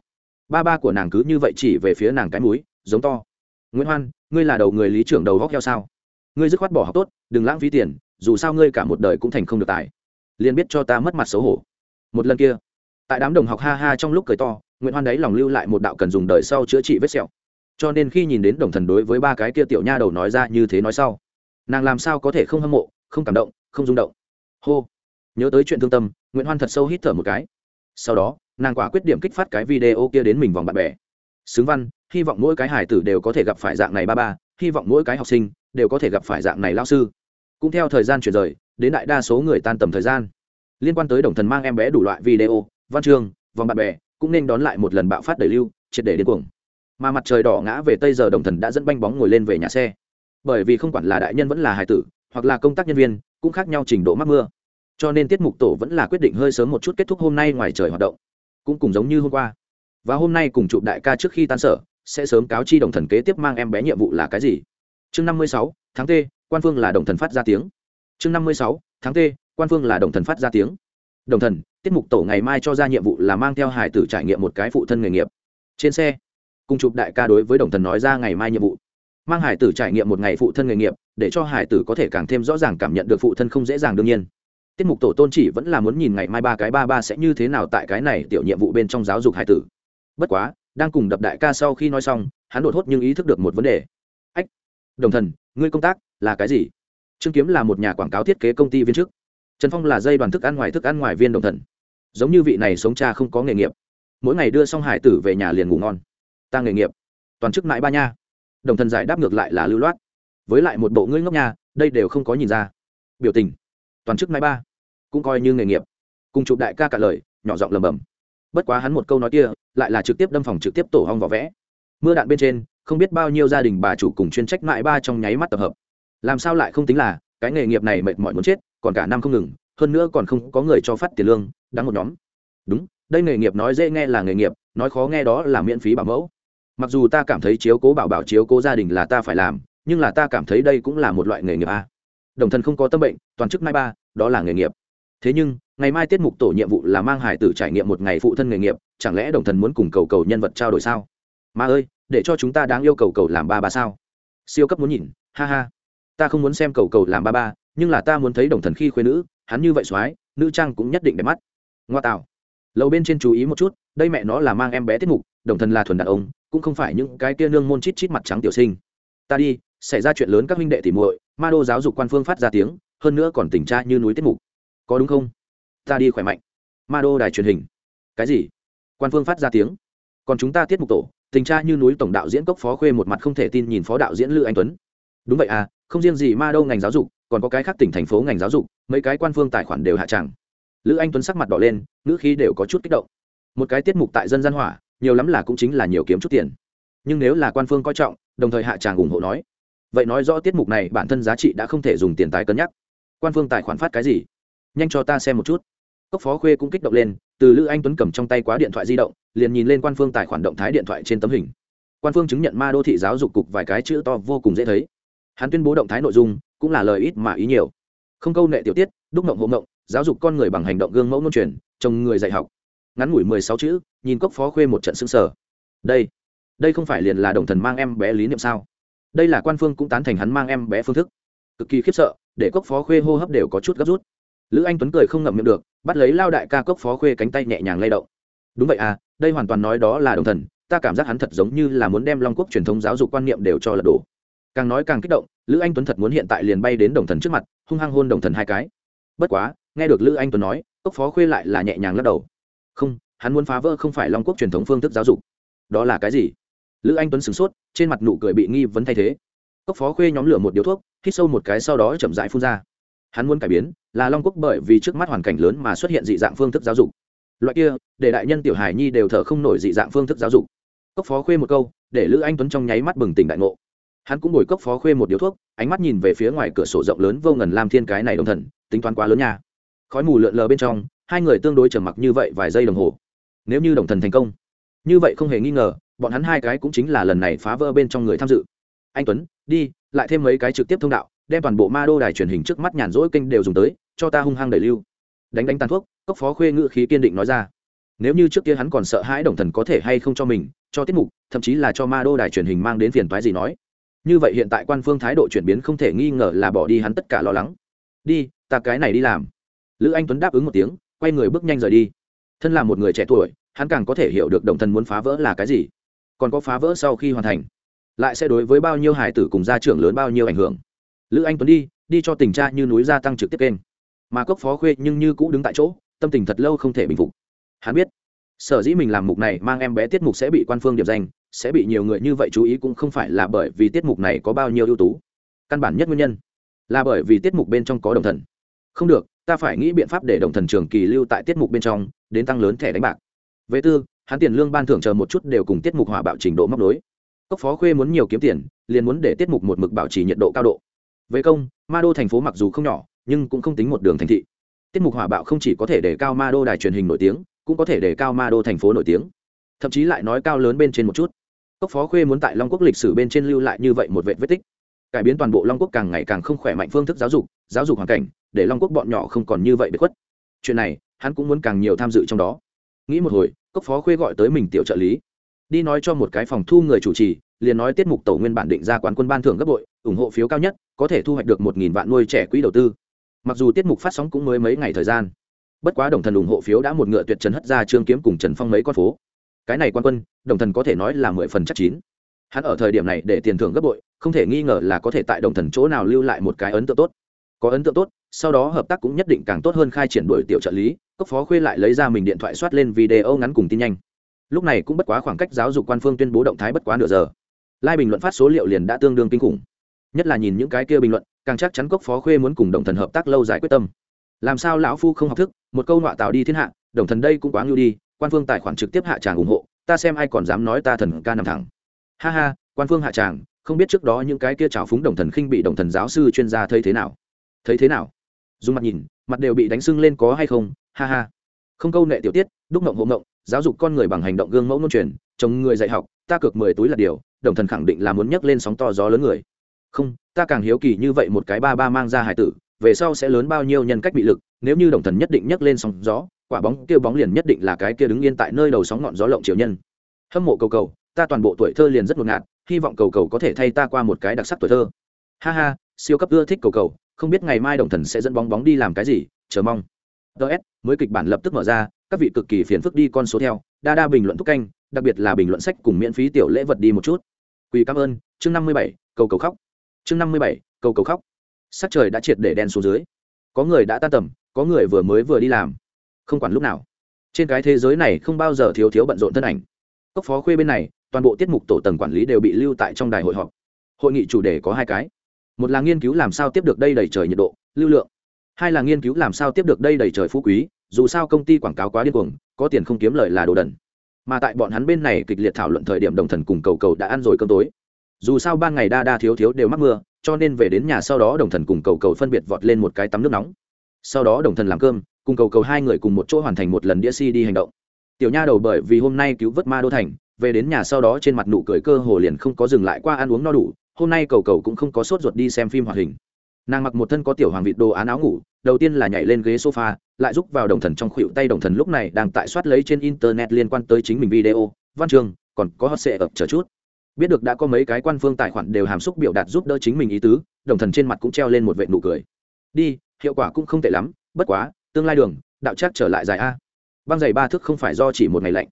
Ba ba của nàng cứ như vậy chỉ về phía nàng cái múi giống to. Nguyễn hoan, ngươi là đầu người lý trưởng đầu góc heo sao? Ngươi dứt khoát bỏ học tốt, đừng lãng phí tiền, dù sao ngươi cả một đời cũng thành không được tài. Liền biết cho ta mất mặt xấu hổ. Một lần kia tại đám đồng học ha ha trong lúc cười to, nguyễn hoan đấy lòng lưu lại một đạo cần dùng đời sau chữa trị vết sẹo. Cho nên khi nhìn đến đồng thần đối với ba cái kia tiểu nha đầu nói ra như thế nói sau, nàng làm sao có thể không hâm mộ, không cảm động, không rung động. Hô. Nhớ tới chuyện thương tâm, nguyễn hoan thật sâu hít thở một cái. Sau đó, nàng quả quyết điểm kích phát cái video kia đến mình vòng bạn bè. Xứng văn, hy vọng mỗi cái hải tử đều có thể gặp phải dạng này ba ba, hy vọng mỗi cái học sinh đều có thể gặp phải dạng này lao sư. Cũng theo thời gian chuyển rời, đến đại đa số người tan tầm thời gian. Liên quan tới đồng thần mang em bé đủ loại video văn chương, vòng bạn bè, cũng nên đón lại một lần bạo phát đẩy lưu, triệt để đến cuồng. Mà mặt trời đỏ ngã về tây giờ đồng thần đã dẫn banh bóng ngồi lên về nhà xe. Bởi vì không quản là đại nhân vẫn là hải tử, hoặc là công tác nhân viên, cũng khác nhau trình độ mắc mưa. Cho nên tiết mục tổ vẫn là quyết định hơi sớm một chút kết thúc hôm nay ngoài trời hoạt động. Cũng cùng giống như hôm qua. Và hôm nay cùng chụp đại ca trước khi tan sở, sẽ sớm cáo chi đồng thần kế tiếp mang em bé nhiệm vụ là cái gì? Chương năm mươi sáu, tháng t, quan phương là đồng thần phát ra tiếng. Chương năm mươi sáu, tháng t, quan phương là đồng thần phát ra tiếng. Đồng thần tiết mục tổ ngày mai cho ra nhiệm vụ là mang theo hải tử trải nghiệm một cái phụ thân nghề nghiệp. Trên xe, cùng chụp đại ca đối với đồng thần nói ra ngày mai nhiệm vụ. Mang hải tử trải nghiệm một ngày phụ thân nghề nghiệp, để cho hải tử có thể càng thêm rõ ràng cảm nhận được phụ thân không dễ dàng đương nhiên. Tiết mục tổ tôn chỉ vẫn là muốn nhìn ngày mai ba cái ba ba sẽ như thế nào tại cái này tiểu nhiệm vụ bên trong giáo dục hải tử. Bất quá, đang cùng đập đại ca sau khi nói xong, hắn đột hốt nhưng ý thức được một vấn đề. Ách, đồng thần, ngươi công tác là cái gì? Trương kiếm là một nhà quảng cáo thiết kế công ty viên chức trần phong là dây đoàn thức ăn ngoài thức ăn ngoài viên đồng thần. Giống như vị này sống cha không có nghề nghiệp. Mỗi ngày đưa xong hải tử về nhà liền ngủ ngon. Ta nghề nghiệp. Toàn chức mãi ba nha. Đồng thần giải đáp ngược lại là lưu loát. Với lại một bộ ngươi ngốc nha, đây đều không có nhìn ra. Biểu tình. Toàn chức mãi ba. Cũng coi như nghề nghiệp. Cùng chụp đại ca cả lời, nhỏ giọng lầm bầm bất quá hắn một câu nói kia, lại là trực tiếp đâm phòng trực tiếp tổ hong vỏ vẽ. Mưa đạn bên trên, không biết bao nhiêu gia đình bà chủ cùng chuyên trách mãi ba trong nháy mắt tập hợp. Làm sao lại không tính là, cái nghề nghiệp này mệt mỏi muốn chết còn cả năm không ngừng, hơn nữa còn không có người cho phát tiền lương đáng một nhóm. Đúng, đây nghề nghiệp nói dễ nghe là nghề nghiệp, nói khó nghe đó là miễn phí bảo mẫu. Mặc dù ta cảm thấy chiếu cố bảo bảo chiếu cố gia đình là ta phải làm, nhưng là ta cảm thấy đây cũng là một loại nghề nghiệp a. Đồng thân không có tâm bệnh, toàn chức mai ba, đó là nghề nghiệp. Thế nhưng, ngày mai tiết mục tổ nhiệm vụ là mang hải tử trải nghiệm một ngày phụ thân nghề nghiệp, chẳng lẽ đồng thần muốn cùng cầu cầu nhân vật trao đổi sao? Mà ơi, để cho chúng ta đáng yêu cầu cầu làm ba ba sao? Siêu cấp muốn nhìn, ha ha. Ta không muốn xem cầu cầu làm ba ba nhưng là ta muốn thấy đồng thần khi khuyên nữ, hắn như vậy soái nữ trang cũng nhất định đẹp mắt. Ngoa tạo. Lầu bên trên chú ý một chút, đây mẹ nó là mang em bé tiết mục, đồng thần là thuần đàn ông, cũng không phải những cái kia nương môn chít chít mặt trắng tiểu sinh. Ta đi, xảy ra chuyện lớn các huynh đệ thì muội, ma đô giáo dục quan phương phát ra tiếng, hơn nữa còn tình tra như núi tiết mục. Có đúng không? Ta đi khỏe mạnh. Ma đô đài truyền hình. Cái gì? Quan phương phát ra tiếng. Còn chúng ta tiết mục tổ tình tra như núi tổng đạo diễn cốc phó khuê một mặt không thể tin nhìn phó đạo diễn lữ anh tuấn. Đúng vậy à không riêng gì ma đô ngành giáo dục còn có cái khác tỉnh thành phố ngành giáo dục, mấy cái quan phương tài khoản đều hạ tràng. Lữ anh tuấn sắc mặt đỏ lên, ngữ khí đều có chút kích động. Một cái tiết mục tại dân gian hỏa, nhiều lắm là cũng chính là nhiều kiếm chút tiền. Nhưng nếu là quan phương coi trọng, đồng thời hạ tràng ủng hộ nói. Vậy nói rõ tiết mục này bản thân giá trị đã không thể dùng tiền tài cân nhắc. Quan phương tài khoản phát cái gì? Nhanh cho ta xem một chút. Cốc phó khuê cũng kích động lên, từ lữ anh tuấn cầm trong tay quá điện thoại di động, liền nhìn lên quan phương tài khoản động thái điện thoại trên tấm hình. Quan phương chứng nhận ma đô thị giáo dục cục vài cái chữ to vô cùng dễ thấy. Hắn tuyên bố động thái nội dung cũng là lời ít mà ý nhiều. Không câu nệ tiểu tiết, đúc mộng hộ mộng, giáo dục con người bằng hành động gương mẫu nôn truyền, chồng người dạy học. Ngắn ngủi mười sáu chữ, nhìn cốc phó khuê một trận xương sở đây đây không phải liền là đồng thần mang em bé lý niệm sao? Đây là quan phương cũng tán thành hắn mang em bé phương thức. Cực kỳ khiếp sợ, để cốc phó khuê hô hấp đều có chút gấp rút. Lữ anh tuấn cười không ngậm miệng được, bắt lấy lao đại ca cốc phó khuê cánh tay nhẹ nhàng lay động. Đúng vậy à đây hoàn toàn nói đó là đồng thần, ta cảm giác hắn thật giống như là muốn đem long quốc truyền thống giáo dục quan niệm đều cho lật đổ. Càng nói càng kích động lữ anh tuấn thật muốn hiện tại liền bay đến đồng thần trước mặt, hung hăng hôn đồng thần hai cái. Bất quá, nghe được lữ anh tuấn nói cốc phó khuê lại là nhẹ nhàng lắc đầu. Không, hắn muốn phá vỡ không phải long quốc truyền thống phương thức giáo dục. Đó là cái gì? Lữ anh tuấn sửng sốt, trên mặt nụ cười bị nghi vấn thay thế. Cốc phó khuê nhóm lửa một điếu thuốc, hít sâu một cái sau đó chậm dại phun ra. Hắn muốn cải biến, là long quốc bởi vì trước mắt hoàn cảnh lớn mà xuất hiện dị dạng phương thức giáo dục. Loại kia, để đại nhân tiểu hải nhi đều thở không nổi dị dạng phương thức giáo dục. Cốc phó khuê một câu, để lữ anh tuấn trong nháy mắt bừng tỉnh đại ngộ hắn cũng bồi cốc phó khuê một điếu thuốc, ánh mắt nhìn về phía ngoài cửa sổ rộng lớn vô ngần lam thiên cái này đồng thần, tính toán quá lớn nha. Khói mù lượn lờ bên trong, hai người tương đối trầm mặc như vậy vài giây đồng hồ. Nếu như đồng thần thành công, như vậy không hề nghi ngờ, bọn hắn hai cái cũng chính là lần này phá vỡ bên trong người tham dự. Anh tuấn, đi, lại thêm mấy cái trực tiếp thông đạo, đem toàn bộ ma đô đài truyền hình trước mắt nhàn rỗi kênh đều dùng tới, cho ta hung hăng đẩy lưu. Đánh đánh tàn thuốc, cốc phó khuê ngự khí kiên định nói ra. Nếu như trước kia hắn còn sợ hãi đồng thần có thể hay không cho mình, cho tiết mục, thậm chí là cho ma đô đài truyền hình mang đến phiền toái gì nói như vậy hiện tại quan phương thái độ chuyển biến không thể nghi ngờ là bỏ đi hắn tất cả lo lắng. Đi, ta cái này đi làm. Lữ anh tuấn đáp ứng một tiếng, quay người bước nhanh rời đi. Thân là một người trẻ tuổi, hắn càng có thể hiểu được đồng thần muốn phá vỡ là cái gì, còn có phá vỡ sau khi hoàn thành, lại sẽ đối với bao nhiêu hải tử cùng gia trưởng lớn bao nhiêu ảnh hưởng. Lữ anh tuấn đi đi cho tình cha như núi gia tăng trực tiếp kênh. Mà cốc phó khuê nhưng như cũ đứng tại chỗ, tâm tình thật lâu không thể bình phục. Hắn biết, sở dĩ mình làm mục này mang em bé tiết mục sẽ bị quan phương điểm danh sẽ bị nhiều người như vậy chú ý cũng không phải là bởi vì tiết mục này có bao nhiêu ưu tú. Căn bản nhất nguyên nhân là bởi vì tiết mục bên trong có đồng thần. Không được, ta phải nghĩ biện pháp để đồng thần trường kỳ lưu tại tiết mục bên trong, đến tăng lớn thẻ đánh bạc. Về tư, hắn tiền lương ban thưởng chờ một chút đều cùng tiết mục hỏa bạo trình độ móc nối. Cốc phó khuê muốn nhiều kiếm tiền, liền muốn để tiết mục một mực bảo trì nhiệt độ cao độ. Về công, ma đô thành phố mặc dù không nhỏ, nhưng cũng không tính một đường thành thị. Tiết mục hỏa bạo không chỉ có thể để cao ma đô đài truyền hình nổi tiếng, cũng có thể để cao ma đô thành phố nổi tiếng. Thậm chí lại nói cao lớn bên trên một chút cốc phó khuê muốn tại long quốc lịch sử bên trên lưu lại như vậy một vệ vết tích. Cải biến toàn bộ long quốc càng ngày càng không khỏe mạnh phương thức giáo dục giáo dục hoàn cảnh, để long quốc bọn nhỏ không còn như vậy bị khuất. Chuyện này, hắn cũng muốn càng nhiều tham dự trong đó. Nghĩ một hồi, cốc phó khuê gọi tới mình tiểu trợ lý. Đi nói cho một cái phòng thu người chủ trì, liền nói tiết mục tổ nguyên bản định ra quán quân ban thưởng gấp bội, ủng hộ phiếu cao nhất, có thể thu hoạch được một nghìn vạn nuôi trẻ quỹ đầu tư. Mặc dù tiết mục phát sóng cũng mới mấy ngày thời gian. Bất quá đồng thần ủng hộ phiếu đã một ngựa tuyệt trần hất ra trương kiếm cùng trần phong mấy con phố cái này quan quân, đồng thần có thể nói là mười phần chắc chín. Hắn ở thời điểm này để tiền thưởng gấp bội, không thể nghi ngờ là có thể tại đồng thần chỗ nào lưu lại một cái ấn tượng tốt. Có ấn tượng tốt, sau đó hợp tác cũng nhất định càng tốt hơn khai triển đổi tiểu trợ lý, cấp phó khuê lại lấy ra mình điện thoại soát lên video ngắn cùng tin nhanh. Lúc này cũng bất quá khoảng cách giáo dục quan phương tuyên bố động thái bất quá nửa giờ. Lai bình luận phát số liệu liền đã tương đương kinh khủng. Nhất là nhìn những cái kia bình luận, càng chắc chắn cốc phó khuê muốn cùng đồng thần hợp tác lâu dài quyết tâm. Làm sao lão phu không học thức, một câu nọa tạo đi thiên hạ, đồng thần đây cũng quá ngưu đi quan phương tài khoản trực tiếp hạ tràng ủng hộ, ta xem ai còn dám nói ta thần ca nằm thẳng. Ha ha, quan phương hạ tràng, không biết trước đó những cái kia trào phúng đồng thần khinh bị đồng thần giáo sư chuyên gia thấy thế nào? Thấy thế nào? Dùng mặt nhìn, mặt đều bị đánh sưng lên có hay không? Ha ha. Không câu nệ tiểu tiết, đúc mộng hộ mộng, giáo dục con người bằng hành động gương mẫu môn truyền, chồng người dạy học, ta cược mười túi là điều, đồng thần khẳng định là muốn nhấc lên sóng to gió lớn người. Không, ta càng hiếu kỳ như vậy một cái ba ba mang ra hải tử, về sau sẽ lớn bao nhiêu nhân cách bị lực, nếu như đồng thần nhất định nhấc lên sóng gió quả bóng kia bóng liền nhất định là cái kia đứng yên tại nơi đầu sóng ngọn gió lộng triều nhân. Hâm mộ cầu cầu, ta toàn bộ tuổi thơ liền rất ngột ngạt, hy vọng cầu cầu có thể thay ta qua một cái đặc sắc tuổi thơ. Ha ha, siêu cấp ưa thích cầu cầu, không biết ngày mai đồng thần sẽ dẫn bóng bóng đi làm cái gì, chờ mong. Ts mới kịch bản lập tức mở ra, các vị cực kỳ phiền phức đi con số theo, đa đa bình luận thúc canh, đặc biệt là bình luận sách cùng miễn phí tiểu lễ vật đi một chút. Quỳ cảm ơn, chương năm mươi bảy, cầu cầu khóc. Chương năm mươi bảy, cầu cầu khóc. Sắc trời đã triệt để đen xuống dưới. Có người đã tan tầm, có người vừa mới vừa đi làm không quản lúc nào. Trên cái thế giới này không bao giờ thiếu thiếu bận rộn thân ảnh. Cốc phó khuê bên này, toàn bộ tiết mục tổ tầng quản lý đều bị lưu tại trong đài hội họp. Hội nghị chủ đề có hai cái. Một là nghiên cứu làm sao tiếp được đây đầy trời nhiệt độ, lưu lượng. Hai là nghiên cứu làm sao tiếp được đây đầy trời phú quý, dù sao công ty quảng cáo quá điên cuồng, có tiền không kiếm lời là đồ đần. Mà tại bọn hắn bên này kịch liệt thảo luận thời điểm đồng thần cùng cầu cầu đã ăn rồi cơm tối. Dù sao ban ngày đa đa thiếu thiếu đều mắc mưa, cho nên về đến nhà sau đó đồng thần cùng cầu cầu phân biệt vọt lên một cái tắm nước nóng. Sau đó đồng thần làm cơm cùng cầu cầu hai người cùng một chỗ hoàn thành một lần đĩa si đi hành động. Tiểu nha đầu bởi vì hôm nay cứu vớt ma đô thành, về đến nhà sau đó trên mặt nụ cười cơ hồ liền không có dừng lại qua ăn uống no đủ, hôm nay cầu cầu cũng không có sốt ruột đi xem phim hoạt hình. Nàng mặc một thân có tiểu hoàng vịt đồ án áo ngủ, đầu tiên là nhảy lên ghế sofa, lại rúc vào đồng thần trong khuỷu tay đồng thần lúc này đang tại soát lấy trên internet liên quan tới chính mình video, văn chương, còn có hot sệ ập chờ chút. Biết được đã có mấy cái quan phương tài khoản đều hàm xúc biểu đạt giúp đỡ chính mình ý tứ, đồng thần trên mặt cũng treo lên một vệ nụ cười. Đi, hiệu quả cũng không tệ lắm, bất quá tương lai đường, đạo chắc trở lại dài a. Băng giày ba thước không phải do chỉ một ngày lạnh.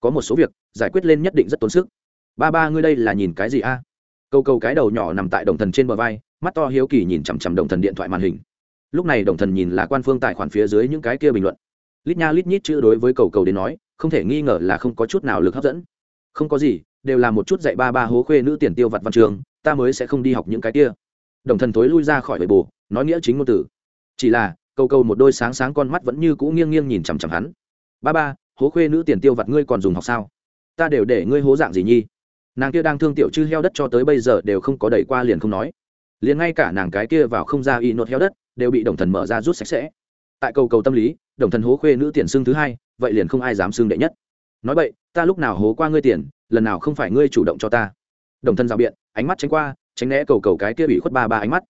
Có một số việc, giải quyết lên nhất định rất tốn sức. Ba ba ngươi đây là nhìn cái gì a? Câu câu cái đầu nhỏ nằm tại đồng thần trên bờ vai, mắt to hiếu kỳ nhìn chằm chằm đồng thần điện thoại màn hình. Lúc này đồng thần nhìn là quan phương tài khoản phía dưới những cái kia bình luận. Lít nha lít nhít chữ đối với cầu cầu đến nói, không thể nghi ngờ là không có chút nào lực hấp dẫn. Không có gì, đều là một chút dạy ba ba hố khuê nữ tiền tiêu vặt văn trường, ta mới sẽ không đi học những cái kia. Đồng thần thối lui ra khỏi bể bồ nói nghĩa chính ngôn từ. Chỉ là câu câu một đôi sáng sáng con mắt vẫn như cũ nghiêng nghiêng nhìn chằm chằm hắn. Ba ba, hố khuê nữ tiền tiêu vặt ngươi còn dùng học sao? Ta đều để ngươi hố dạng gì nhi? Nàng kia đang thương tiểu chư heo đất cho tới bây giờ đều không có đẩy qua liền không nói. Liền ngay cả nàng cái kia vào không ra y nốt heo đất, đều bị đồng thần mở ra rút sạch sẽ. Tại cầu cầu tâm lý, đồng thần hố khuê nữ tiền xương thứ hai, vậy liền không ai dám xương đệ nhất. Nói vậy, ta lúc nào hố qua ngươi tiền, lần nào không phải ngươi chủ động cho ta. Đồng thần rào biện, ánh mắt tránh qua, tránh né cầu cầu cái kia bị khuất ba ba ánh mắt.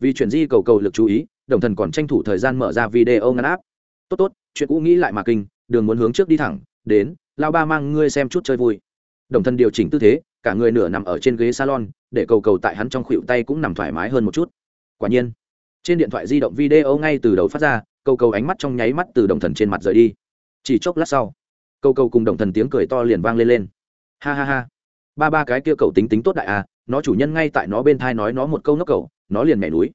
Vì chuyển di cầu cầu lực chú ý đồng thần còn tranh thủ thời gian mở ra video ngăn áp. Tốt tốt, chuyện cũ nghĩ lại mà kinh, đường muốn hướng trước đi thẳng, đến lao ba mang ngươi xem chút chơi vui. Đồng thần điều chỉnh tư thế, cả người nửa nằm ở trên ghế salon, để cầu cầu tại hắn trong khuỷu tay cũng nằm thoải mái hơn một chút. Quả nhiên, trên điện thoại di động video ngay từ đầu phát ra, cầu cầu ánh mắt trong nháy mắt từ đồng thần trên mặt rời đi. Chỉ chốc lát sau, cầu cầu cùng đồng thần tiếng cười to liền vang lên lên. Ha ha ha, ba ba cái kia cầu tính tính tốt đại à nó chủ nhân ngay tại nó bên thai nói nó một câu nốc cầu nó liền mẻ núi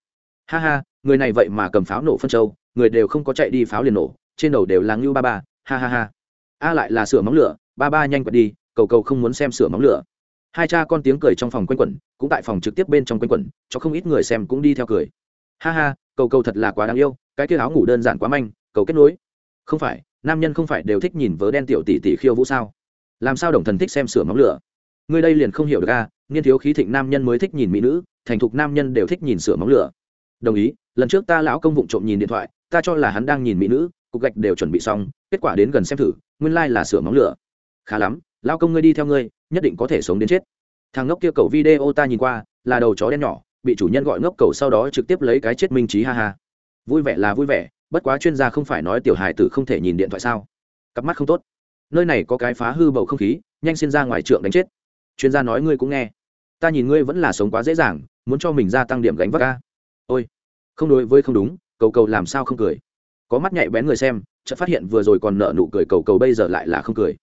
ha ha người này vậy mà cầm pháo nổ phân châu người đều không có chạy đi pháo liền nổ trên đầu đều là ngưu ba ba ha ha ha. A lại là sửa móng lửa ba ba nhanh quật đi cầu cầu không muốn xem sửa móng lửa. Hai cha con tiếng cười trong phòng quanh quẩn cũng tại phòng trực tiếp bên trong quanh quẩn cho không ít người xem cũng đi theo cười. Ha ha cầu cầu thật là quá đáng yêu cái kia áo ngủ đơn giản quá manh cầu kết nối. Không phải nam nhân không phải đều thích nhìn vớ đen tiểu tỷ tỷ khiêu vũ sao? Làm sao đồng thần thích xem sửa móng lửa? Người đây liền không hiểu được a à, nghiên thiếu khí thịnh nam nhân mới thích nhìn mỹ nữ thành thục nam nhân đều thích nhìn sửa móng lửa đồng ý, lần trước ta lão công vụng trộm nhìn điện thoại, ta cho là hắn đang nhìn mỹ nữ, cục gạch đều chuẩn bị xong, kết quả đến gần xem thử, nguyên lai、like、là sửa móng lửa. Khá lắm lao công ngươi đi theo ngươi, nhất định có thể sống đến chết. Thằng ngốc kia cầu video ta nhìn qua, là đầu chó đen nhỏ, bị chủ nhân gọi ngốc cầu sau đó trực tiếp lấy cái chết minh trí ha ha. Vui vẻ là vui vẻ, bất quá chuyên gia không phải nói tiểu hài tử không thể nhìn điện thoại sao? Cặp mắt không tốt. Nơi này có cái phá hư bầu không khí, nhanh xin ra ngoài trượng đánh chết. Chuyên gia nói ngươi cũng nghe. Ta nhìn ngươi vẫn là sống quá dễ dàng, muốn cho mình gia tăng điểm gánh vác ca ôi, không đối với không đúng, cầu cầu làm sao không cười. Có mắt nhạy bén người xem, chợt phát hiện vừa rồi còn nợ nụ cười cầu cầu bây giờ lại là không cười.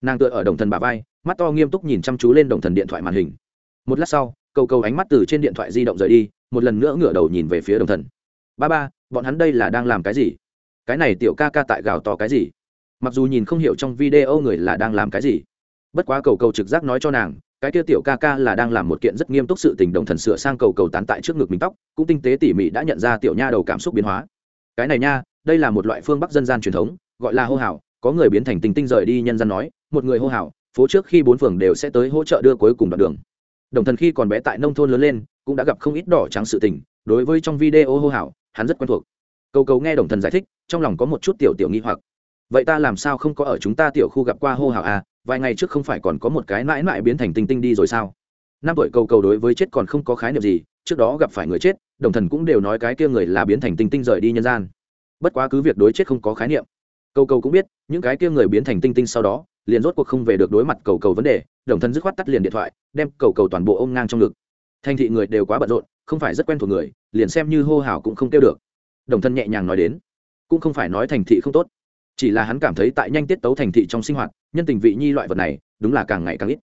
Nàng tựa ở đồng thần bà vai, mắt to nghiêm túc nhìn chăm chú lên đồng thần điện thoại màn hình. Một lát sau, cầu cầu ánh mắt từ trên điện thoại di động rời đi, một lần nữa ngửa đầu nhìn về phía đồng thần. Ba ba, bọn hắn đây là đang làm cái gì? Cái này tiểu ca ca tại gào to cái gì? Mặc dù nhìn không hiểu trong video người là đang làm cái gì, bất quá cầu cầu trực giác nói cho nàng cái kia tiểu ca ca là đang làm một kiện rất nghiêm túc sự tình đồng thần sửa sang cầu cầu tán tại trước ngực mình tóc, cũng tinh tế tỉ mỉ đã nhận ra tiểu nha đầu cảm xúc biến hóa. Cái này nha, đây là một loại phương bắc dân gian truyền thống, gọi là hô hào, có người biến thành tình tinh rời đi nhân dân nói, một người hô hào, phố trước khi bốn phường đều sẽ tới hỗ trợ đưa cuối cùng đoạn đường. Đồng thần khi còn bé tại nông thôn lớn lên, cũng đã gặp không ít đỏ trắng sự tình, đối với trong video hô hào, hắn rất quen thuộc. Cầu cầu nghe đồng thần giải thích, trong lòng có một chút tiểu tiểu nghi hoặc. Vậy ta làm sao không có ở chúng ta tiểu khu gặp qua hô hào à? Vài ngày trước không phải còn có một cái mãi mãi biến thành tinh tinh đi rồi sao? Năm tuổi cầu cầu đối với chết còn không có khái niệm gì, trước đó gặp phải người chết, đồng thần cũng đều nói cái kia người là biến thành tinh tinh rời đi nhân gian. Bất quá cứ việc đối chết không có khái niệm. Cầu cầu cũng biết, những cái kia người biến thành tinh tinh sau đó, liền rốt cuộc không về được đối mặt cầu cầu vấn đề, đồng thần dứt khoát tắt liền điện thoại, đem cầu cầu toàn bộ ôm ngang trong ngực. Thành thị người đều quá bận rộn, không phải rất quen thuộc người, liền xem như hô hào cũng không kêu được. Đồng thân nhẹ nhàng nói đến, cũng không phải nói thành thị không tốt chỉ là hắn cảm thấy tại nhanh tiết tấu thành thị trong sinh hoạt, nhân tình vị nhi loại vật này, đúng là càng ngày càng ít.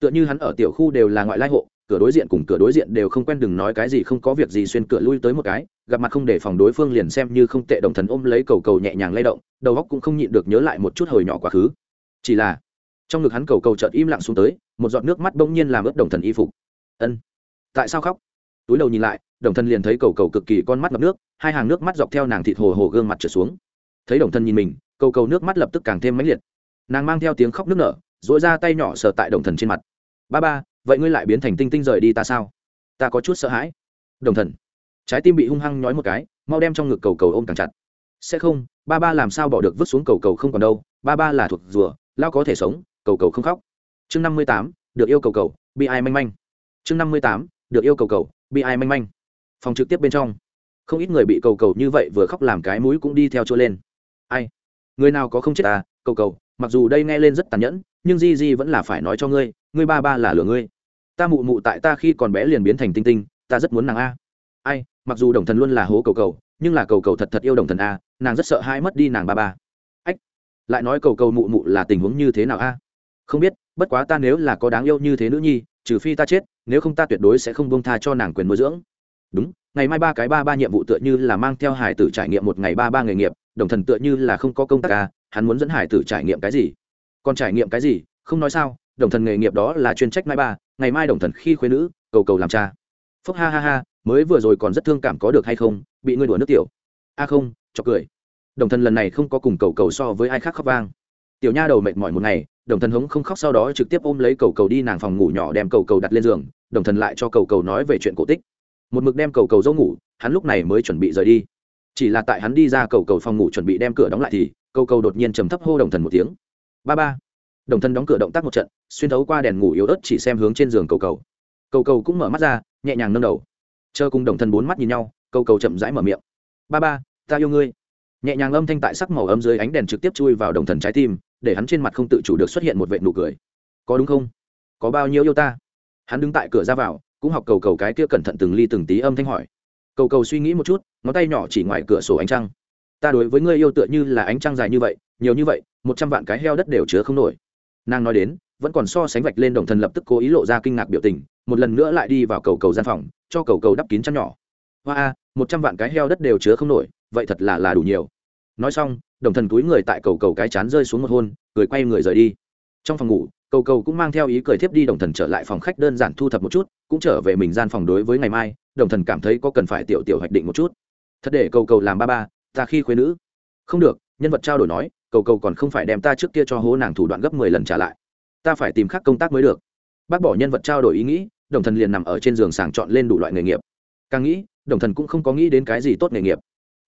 Tựa như hắn ở tiểu khu đều là ngoại lai hộ, cửa đối diện cùng cửa đối diện đều không quen đừng nói cái gì không có việc gì xuyên cửa lui tới một cái, gặp mặt không để phòng đối phương liền xem như không tệ đồng thần ôm lấy cầu cầu nhẹ nhàng lay động, đầu óc cũng không nhịn được nhớ lại một chút hồi nhỏ quá khứ. Chỉ là, trong ngực hắn cầu cầu chợt im lặng xuống tới, một giọt nước mắt bỗng nhiên làm ướt đồng thần y phục. Ân, tại sao khóc? Túi đầu nhìn lại, đồng thần liền thấy cầu cầu cực kỳ con mắt ngập nước, hai hàng nước mắt dọc theo nàng thịt hồ hồ gương mặt trở xuống. Thấy đồng thần nhìn mình cầu cầu nước mắt lập tức càng thêm mãnh liệt. Nàng mang theo tiếng khóc nước nở dội ra tay nhỏ sờ tại đồng thần trên mặt. Ba ba, vậy ngươi lại biến thành tinh tinh rời đi ta sao? Ta có chút sợ hãi. Đồng thần. Trái tim bị hung hăng nhói một cái, mau đem trong ngực cầu cầu ôm càng chặt. Sẽ không, ba ba làm sao bỏ được vứt xuống cầu cầu không còn đâu, ba ba là thuộc rùa lao có thể sống, cầu cầu không khóc. Chương năm mươi tám, được yêu cầu cầu bị ai manh manh. Chương năm mươi tám, được yêu cầu cầu bị ai manh manh. Phòng trực tiếp bên trong. Không ít người bị cầu cầu như vậy vừa khóc làm cái mũi cũng đi theo chỗ lên. Ai? Người nào có không chết à cầu cầu, mặc dù đây nghe lên rất tàn nhẫn, nhưng di di vẫn là phải nói cho ngươi ngươi ba ba là lừa ngươi. Ta mụ mụ tại ta khi còn bé liền biến thành tinh tinh, ta rất muốn nàng a. Ai, mặc dù đồng thần luôn là hố cầu cầu, nhưng là cầu cầu thật thật yêu đồng thần a, nàng rất sợ hai mất đi nàng ba ba. Ách, lại nói cầu cầu mụ mụ là tình huống như thế nào a? Không biết, bất quá ta nếu là có đáng yêu như thế nữ nhi, trừ phi ta chết, nếu không ta tuyệt đối sẽ không buông tha cho nàng quyền nuôi dưỡng. Đúng, ngày mai ba cái ba ba nhiệm vụ tựa như là mang theo hải tử trải nghiệm một ngày ba ba nghề nghiệp đồng thần tựa như là không có công tác à hắn muốn dẫn hải tử trải nghiệm cái gì? Còn trải nghiệm cái gì? Không nói sao, đồng thần nghề nghiệp đó là chuyên trách mai ba, ngày mai đồng thần khi khuyên nữ, cầu cầu làm cha. Phúc ha ha ha, mới vừa rồi còn rất thương cảm có được hay không, bị ngươi đùa nước tiểu. A không, chọc cười. Đồng thần lần này không có cùng cầu cầu so với ai khác khóc vang. Tiểu nha đầu mệt mỏi một ngày, đồng thần hống không khóc sau đó trực tiếp ôm lấy cầu cầu đi nàng phòng ngủ nhỏ đem cầu cầu đặt lên giường, đồng thần lại cho cầu cầu nói về chuyện cổ tích. Một mực đem cầu cầu dâu ngủ, hắn lúc này mới chuẩn bị rời đi chỉ là tại hắn đi ra cầu cầu phòng ngủ chuẩn bị đem cửa đóng lại thì, cầu cầu đột nhiên trầm thấp hô đồng thần một tiếng. Ba ba. Đồng thần đóng cửa động tác một trận, xuyên thấu qua đèn ngủ yếu ớt chỉ xem hướng trên giường cầu cầu. Cầu cầu cũng mở mắt ra, nhẹ nhàng nâng đầu. Chờ cùng đồng thần bốn mắt nhìn nhau, cầu cầu chậm rãi mở miệng. Ba ba, ta yêu ngươi. Nhẹ nhàng âm thanh tại sắc màu ấm dưới ánh đèn trực tiếp chui vào đồng thần trái tim, để hắn trên mặt không tự chủ được xuất hiện một vệ nụ cười. Có đúng không? Có bao nhiêu yêu ta? Hắn đứng tại cửa ra vào, cũng học cầu cầu cái kia cẩn thận từng ly từng tí âm thanh hỏi cầu cầu suy nghĩ một chút, ngón tay nhỏ chỉ ngoài cửa sổ ánh trăng. Ta đối với ngươi yêu tựa như là ánh trăng dài như vậy, nhiều như vậy, một trăm vạn cái heo đất đều chứa không nổi. Nàng nói đến, vẫn còn so sánh vạch lên đồng thần lập tức cố ý lộ ra kinh ngạc biểu tình, một lần nữa lại đi vào cầu cầu gian phòng, cho cầu cầu đắp kín chăn nhỏ. Hoa a, một trăm vạn cái heo đất đều chứa không nổi, vậy thật là là đủ nhiều. Nói xong, đồng thần túi người tại cầu cầu cái chán rơi xuống một hôn, cười quay người rời đi. Trong phòng ngủ cầu cầu cũng mang theo ý cười thiếp đi đồng thần trở lại phòng khách đơn giản thu thập một chút, cũng trở về mình gian phòng đối với ngày mai, đồng thần cảm thấy có cần phải tiểu tiểu hoạch định một chút. Thật để cầu cầu làm ba ba, ta khi khuyên nữ. Không được, nhân vật trao đổi nói, cầu cầu còn không phải đem ta trước kia cho hố nàng thủ đoạn gấp mười lần trả lại. Ta phải tìm khác công tác mới được. Bác bỏ nhân vật trao đổi ý nghĩ, đồng thần liền nằm ở trên giường sàng chọn lên đủ loại nghề nghiệp. Càng nghĩ, đồng thần cũng không có nghĩ đến cái gì tốt nghề nghiệp.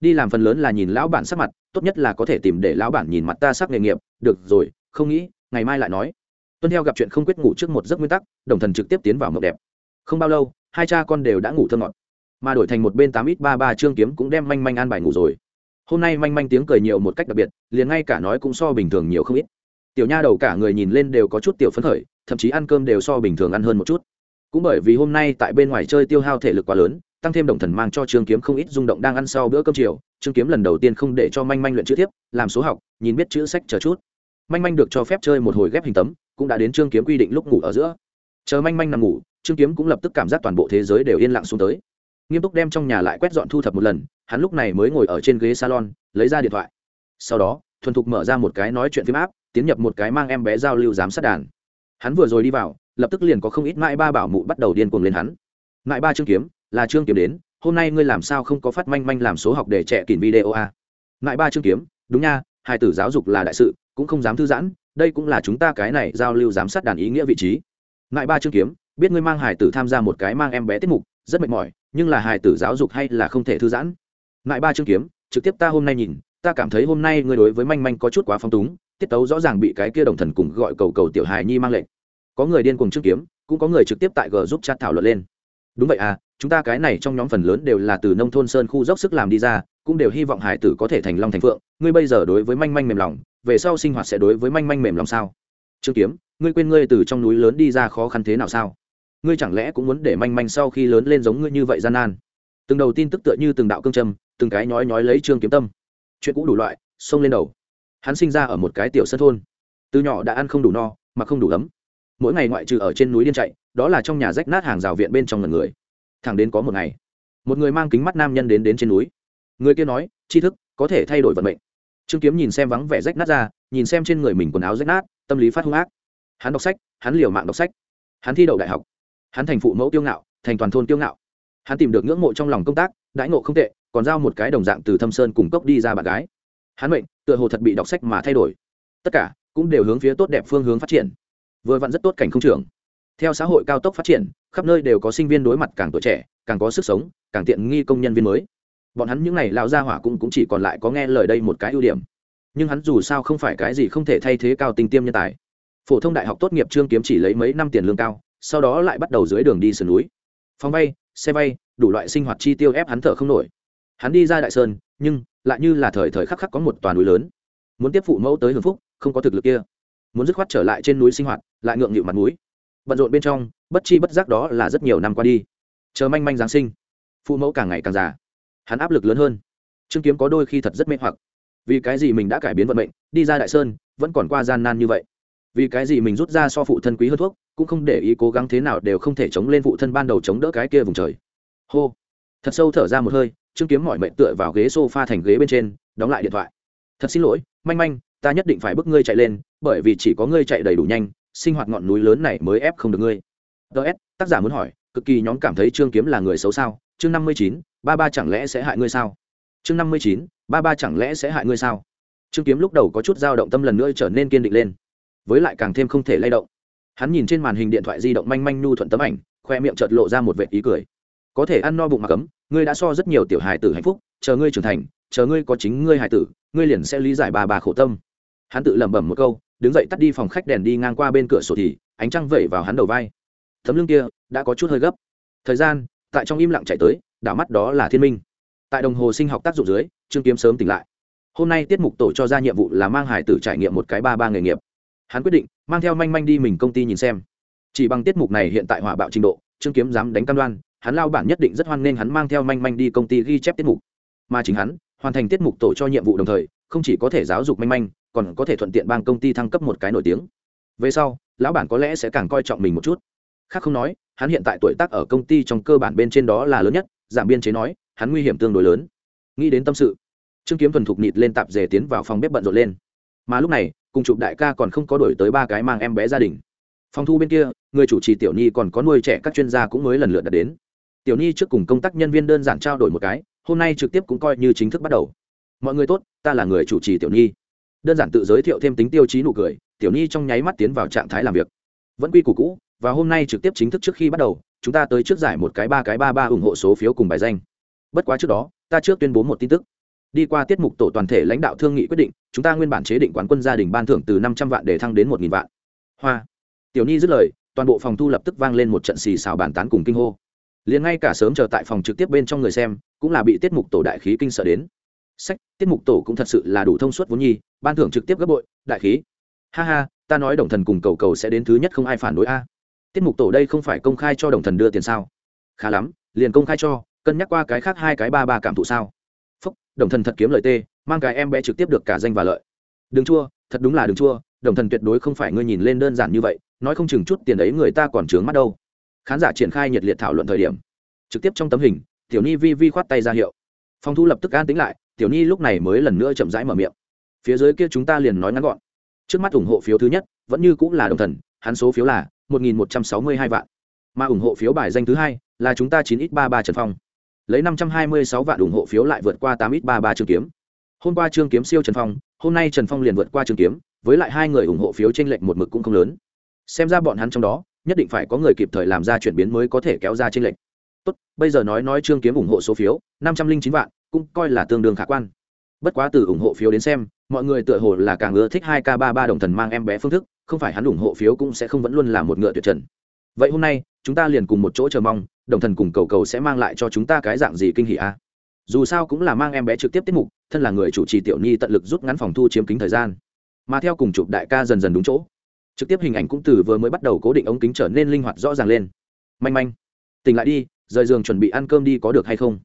Đi làm phần lớn là nhìn lão bản sắc mặt, tốt nhất là có thể tìm để lão bản nhìn mặt ta sắc nghề nghiệp. Được rồi, không nghĩ, ngày mai lại nói tuân theo gặp chuyện không quyết ngủ trước một giấc nguyên tắc, đồng thần trực tiếp tiến vào mộng đẹp. Không bao lâu, hai cha con đều đã ngủ thơ ngọt. Mà đổi thành một bên tám ít ba ba trương kiếm cũng đem manh manh an bài ngủ rồi. Hôm nay manh manh tiếng cười nhiều một cách đặc biệt, liền ngay cả nói cũng so bình thường nhiều không ít. Tiểu nha đầu cả người nhìn lên đều có chút tiểu phấn khởi, thậm chí ăn cơm đều so bình thường ăn hơn một chút. Cũng bởi vì hôm nay tại bên ngoài chơi tiêu hao thể lực quá lớn, tăng thêm đồng thần mang cho trương kiếm không ít rung động đang ăn sau bữa cơm chiều, trương kiếm lần đầu tiên không để cho manh manh luyện chữ tiếp, làm số học, nhìn biết chữ sách chờ chút manh manh được cho phép chơi một hồi ghép hình tấm, cũng đã đến trương kiếm quy định lúc ngủ ở giữa. Chờ manh manh nằm ngủ, trương kiếm cũng lập tức cảm giác toàn bộ thế giới đều yên lặng xuống tới. Nghiêm túc đem trong nhà lại quét dọn thu thập một lần, hắn lúc này mới ngồi ở trên ghế salon, lấy ra điện thoại. Sau đó, thuần thục mở ra một cái nói chuyện phim áp tiến nhập một cái mang em bé giao lưu giám sát đàn. Hắn vừa rồi đi vào, lập tức liền có không ít mãi ba bảo mụ bắt đầu điên cuồng lên hắn. Mãi ba trương kiếm, là trương kiếm đến, hôm nay ngươi làm sao không có phát manh manh làm số học để trẻ kìm video a à? mãi ba trương kiếm, đúng nha, hai tử giáo dục là đại sự cũng không dám thư giãn, đây cũng là chúng ta cái này giao lưu giám sát đàn ý nghĩa vị trí. Ngại ba trương kiếm, biết ngươi mang hải tử tham gia một cái mang em bé tiết mục, rất mệt mỏi, nhưng là hải tử giáo dục hay là không thể thư giãn. Ngại ba trương kiếm, trực tiếp ta hôm nay nhìn, ta cảm thấy hôm nay ngươi đối với manh manh có chút quá phong túng, tiết tấu rõ ràng bị cái kia đồng thần cùng gọi cầu cầu tiểu hài nhi mang lệnh. Có người điên cùng trương kiếm, cũng có người trực tiếp tại g giúp chat thảo luận lên. Đúng vậy à chúng ta cái này trong nhóm phần lớn đều là từ nông thôn sơn khu dốc sức làm đi ra, cũng đều hy vọng hải tử có thể thành long thành phượng. Ngươi bây giờ đối với manh manh mềm lòng về sau sinh hoạt sẽ đối với manh manh mềm lòng sao? Trương kiếm, ngươi quên ngươi từ trong núi lớn đi ra khó khăn thế nào sao? Ngươi chẳng lẽ cũng muốn để manh manh sau khi lớn lên giống ngươi như vậy gian nan? Từng đầu tin tức tựa như từng đạo cương trầm từng cái nhói nhói lấy trương kiếm tâm. Chuyện cũ đủ loại, xông lên đầu. Hắn sinh ra ở một cái tiểu sân thôn. Từ nhỏ đã ăn không đủ no mà không đủ ấm. Mỗi ngày ngoại trừ ở trên núi điên chạy, đó là trong nhà rách nát hàng rào viện bên trong lần người. Thẳng đến có một ngày, một người mang kính mắt nam nhân đến đến trên núi. Người kia nói, tri thức, có thể thay đổi vận mệnh trương kiếm nhìn xem vắng vẻ rách nát ra, nhìn xem trên người mình quần áo rách nát, tâm lý phát hung ác. Hắn đọc sách, hắn liều mạng đọc sách. Hắn thi đậu đại học. Hắn thành phụ mẫu tiêu ngạo, thành toàn thôn tiêu ngạo. Hắn tìm được ngưỡng mộ trong lòng công tác, đãi ngộ không tệ, còn giao một cái đồng dạng từ thâm sơn cùng cốc đi ra bạn gái. Hắn mệnh, tựa hồ thật bị đọc sách mà thay đổi. Tất cả cũng đều hướng phía tốt đẹp phương hướng phát triển. Vừa vặn rất tốt cảnh không trưởng. Theo xã hội cao tốc phát triển, khắp nơi đều có sinh viên đối mặt càng tuổi trẻ, càng có sức sống, càng tiện nghi công nhân viên mới bọn hắn những n à y lao ra hỏa cũng, cũng chỉ còn lại có nghe lời đây một cái ưu điểm. Nhưng hắn dù sao không phải cái gì không thể thay thế cao tinh tiêm nhân tài. Phổ thông đại học tốt nghiệp trương kiếm chỉ lấy mấy năm tiền lương cao sau đó lại bắt đầu dưới đường đi sườn núi. Phóng bay xe bay đủ loại sinh hoạt chi tiêu ép hắn thở không nổi. Hắn đi ra đại sơn nhưng lại như là thời thời khắc khắc có một toàn núi lớn. Muốn tiếp phụ mẫu tới hưởng phúc không có thực lực kia. Muốn dứt khoát trở lại trên núi sinh hoạt lại ngượng nghịu mặt núi bận rộn bên trong bất chi bất giác đó là rất nhiều năm qua đi. Chờ manh manh giáng sinh phụ mẫu càng ngày càng già hắn áp lực lớn hơn. Trương kiếm có đôi khi thật rất mê hoặc. Vì cái gì mình đã cải biến vận mệnh, đi ra đại sơn, vẫn còn qua gian nan như vậy? Vì cái gì mình rút ra so phụ thân quý hơn thuốc, cũng không để ý cố gắng thế nào đều không thể chống lên phụ thân ban đầu chống đỡ cái kia vùng trời? Hô! Thật sâu thở ra một hơi, trương kiếm mọi mệnh tựa vào ghế s o f a thành ghế bên trên, đóng lại điện thoại. Thật xin lỗi, manh manh, ta nhất định phải bức ngươi chạy lên, bởi vì chỉ có ngươi chạy đầy đủ nhanh, sinh hoạt ngọn núi lớn này mới ép không được ngươi. Ts tác giả muốn hỏi cực kỳ nhóm cảm thấy trương kiếm là người xấu sao? Chương năm mươi chín, ba ba chẳng lẽ sẽ hại ngươi sao? Chương năm mươi chín, ba ba chẳng lẽ sẽ hại ngươi sao? Trương kiếm lúc đầu có chút dao động tâm lần nữa trở nên kiên định lên. Với lại càng thêm không thể lay động. Hắn nhìn trên màn hình điện thoại di động manh manh nhu thuận tấm ảnh, khoe miệng chợt lộ ra một vệ ý cười. Có thể ăn no bụng mà cấm, ngươi đã so rất nhiều tiểu hài tử hạnh phúc, chờ ngươi trưởng thành, chờ ngươi có chính ngươi hài tử, ngươi liền sẽ lý giải bà bà khổ tâm. Hắn tự lẩm bẩm một câu, đứng dậy tắt đi phòng khách, đèn đi ngang qua bên cửa sổ thì ánh trăng vẩy vào hắn đầu vai thấm lưng kia đã có chút hơi gấp. Thời gian, tại trong im lặng chạy tới, đảo mắt đó là thiên minh. Tại đồng hồ sinh học tác dụng dưới, trương kiếm sớm tỉnh lại. Hôm nay tiết mục tổ cho ra nhiệm vụ là mang hải tử trải nghiệm một cái ba ba nghề nghiệp. Hắn quyết định, mang theo manh manh đi mình công ty nhìn xem. Chỉ bằng tiết mục này hiện tại hỏa bạo trình độ, trương kiếm dám đánh cam đoan, hắn lao bản nhất định rất hoan nghênh hắn mang theo manh manh đi công ty ghi chép tiết mục. Mà chính hắn, hoàn thành tiết mục tổ cho nhiệm vụ đồng thời, không chỉ có thể giáo dục manh manh, còn có thể thuận tiện bang công ty thăng cấp một cái nổi tiếng. Về sau, lão bản có lẽ sẽ càng coi trọng mình một chút khác không nói, hắn hiện tại tuổi tác ở công ty trong cơ bản bên trên đó là lớn nhất, giảm biên chế nói, hắn nguy hiểm tương đối lớn. Nghĩ đến tâm sự, trương kiếm thuần thục nịt lên tạp dề tiến vào phòng bếp bận rộn lên. Mà lúc này, cùng chụp đại ca còn không có đổi tới ba cái mang em bé gia đình. Phòng thu bên kia, người chủ trì tiểu nhi còn có nuôi trẻ các chuyên gia cũng mới lần lượt đặt đến. Tiểu nhi trước cùng công tác nhân viên đơn giản trao đổi một cái, hôm nay trực tiếp cũng coi như chính thức bắt đầu. Mọi người tốt, ta là người chủ trì tiểu nhi. Đơn giản tự giới thiệu thêm tính tiêu chí nụ cười, tiểu nhi trong nháy mắt tiến vào trạng thái làm việc. Vẫn quy củ cũ và hôm nay trực tiếp chính thức trước khi bắt đầu, chúng ta tới trước giải một cái ba cái ba ba ủng hộ số phiếu cùng bài danh. Bất quá trước đó, ta trước tuyên bố một tin tức. Đi qua tiết mục tổ toàn thể lãnh đạo thương nghị quyết định, chúng ta nguyên bản chế định quán quân gia đình ban thưởng từ năm trăm vạn để thăng đến một nghìn vạn. Hoa. Tiểu nhi dứt lời, toàn bộ phòng thu lập tức vang lên một trận xì xào bàn tán cùng kinh hô. Liền ngay cả sớm chờ tại phòng trực tiếp bên trong người xem, cũng là bị tiết mục tổ đại khí kinh sợ đến. Sách, tiết mục tổ cũng thật sự là đủ thông suốt vốn nhi, ban thưởng trực tiếp gấp bội, đại khí. Ha ha, ta nói đồng thần cùng cầu cầu sẽ đến thứ nhất không ai phản đối a tiết mục tổ đây không phải công khai cho đồng thần đưa tiền sao? Khá lắm, liền công khai cho, cân nhắc qua cái khác hai cái ba ba cảm thụ sao? Phúc, đồng thần thật kiếm lời tê, mang cái em bé trực tiếp được cả danh và lợi. Đừng chua, thật đúng là đừng chua, đồng thần tuyệt đối không phải ngươi nhìn lên đơn giản như vậy, nói không chừng chút tiền ấy người ta còn trướng mắt đâu. Khán giả triển khai nhiệt liệt thảo luận thời điểm, trực tiếp trong tấm hình, tiểu ni vi vi khoát tay ra hiệu. Phong thu lập tức an tính lại, tiểu ni lúc này mới lần nữa chậm rãi mở miệng. Phía dưới kia chúng ta liền nói ngắn gọn. Trước mắt ủng hộ phiếu thứ nhất, vẫn như cũng là đồng thần, hắn số phiếu là một nghìn một trăm sáu mươi hai vạn. Mà ủng hộ phiếu bài danh thứ hai là chúng ta 9x33 trần phong. Lấy năm trăm hai mươi sáu vạn ủng hộ phiếu lại vượt qua 8 x 33 trương kiếm. Hôm qua trương kiếm siêu trần phong, hôm nay trần phong liền vượt qua trương kiếm, với lại hai người ủng hộ phiếu tranh lệch một mực cũng không lớn. Xem ra bọn hắn trong đó, nhất định phải có người kịp thời làm ra chuyển biến mới có thể kéo ra tranh lệch. Tốt, bây giờ nói nói trương kiếm ủng hộ số phiếu, năm trăm linh chín vạn, cũng coi là tương đương khả quan. Bất quá từ ủng hộ phiếu đến xem mọi người tựa hồ là càng ưa thích hai k ba ba đồng thần mang em bé phương thức, không phải hắn ủng hộ phiếu cũng sẽ không vẫn luôn là một ngựa tuyệt trần. Vậy hôm nay, chúng ta liền cùng một chỗ chờ mong, đồng thần cùng cầu cầu sẽ mang lại cho chúng ta cái dạng gì kinh hỉ a? Dù sao cũng là mang em bé trực tiếp tiết mục, thân là người chủ trì tiểu nhi tận lực rút ngắn phòng thu chiếm kính thời gian. Mà theo cùng chụp đại ca dần dần đúng chỗ. Trực tiếp hình ảnh cũng từ vừa mới bắt đầu cố định ống kính trở nên linh hoạt rõ ràng lên. Manh manh. Tỉnh lại đi, rời giường chuẩn bị ăn cơm đi có được hay không?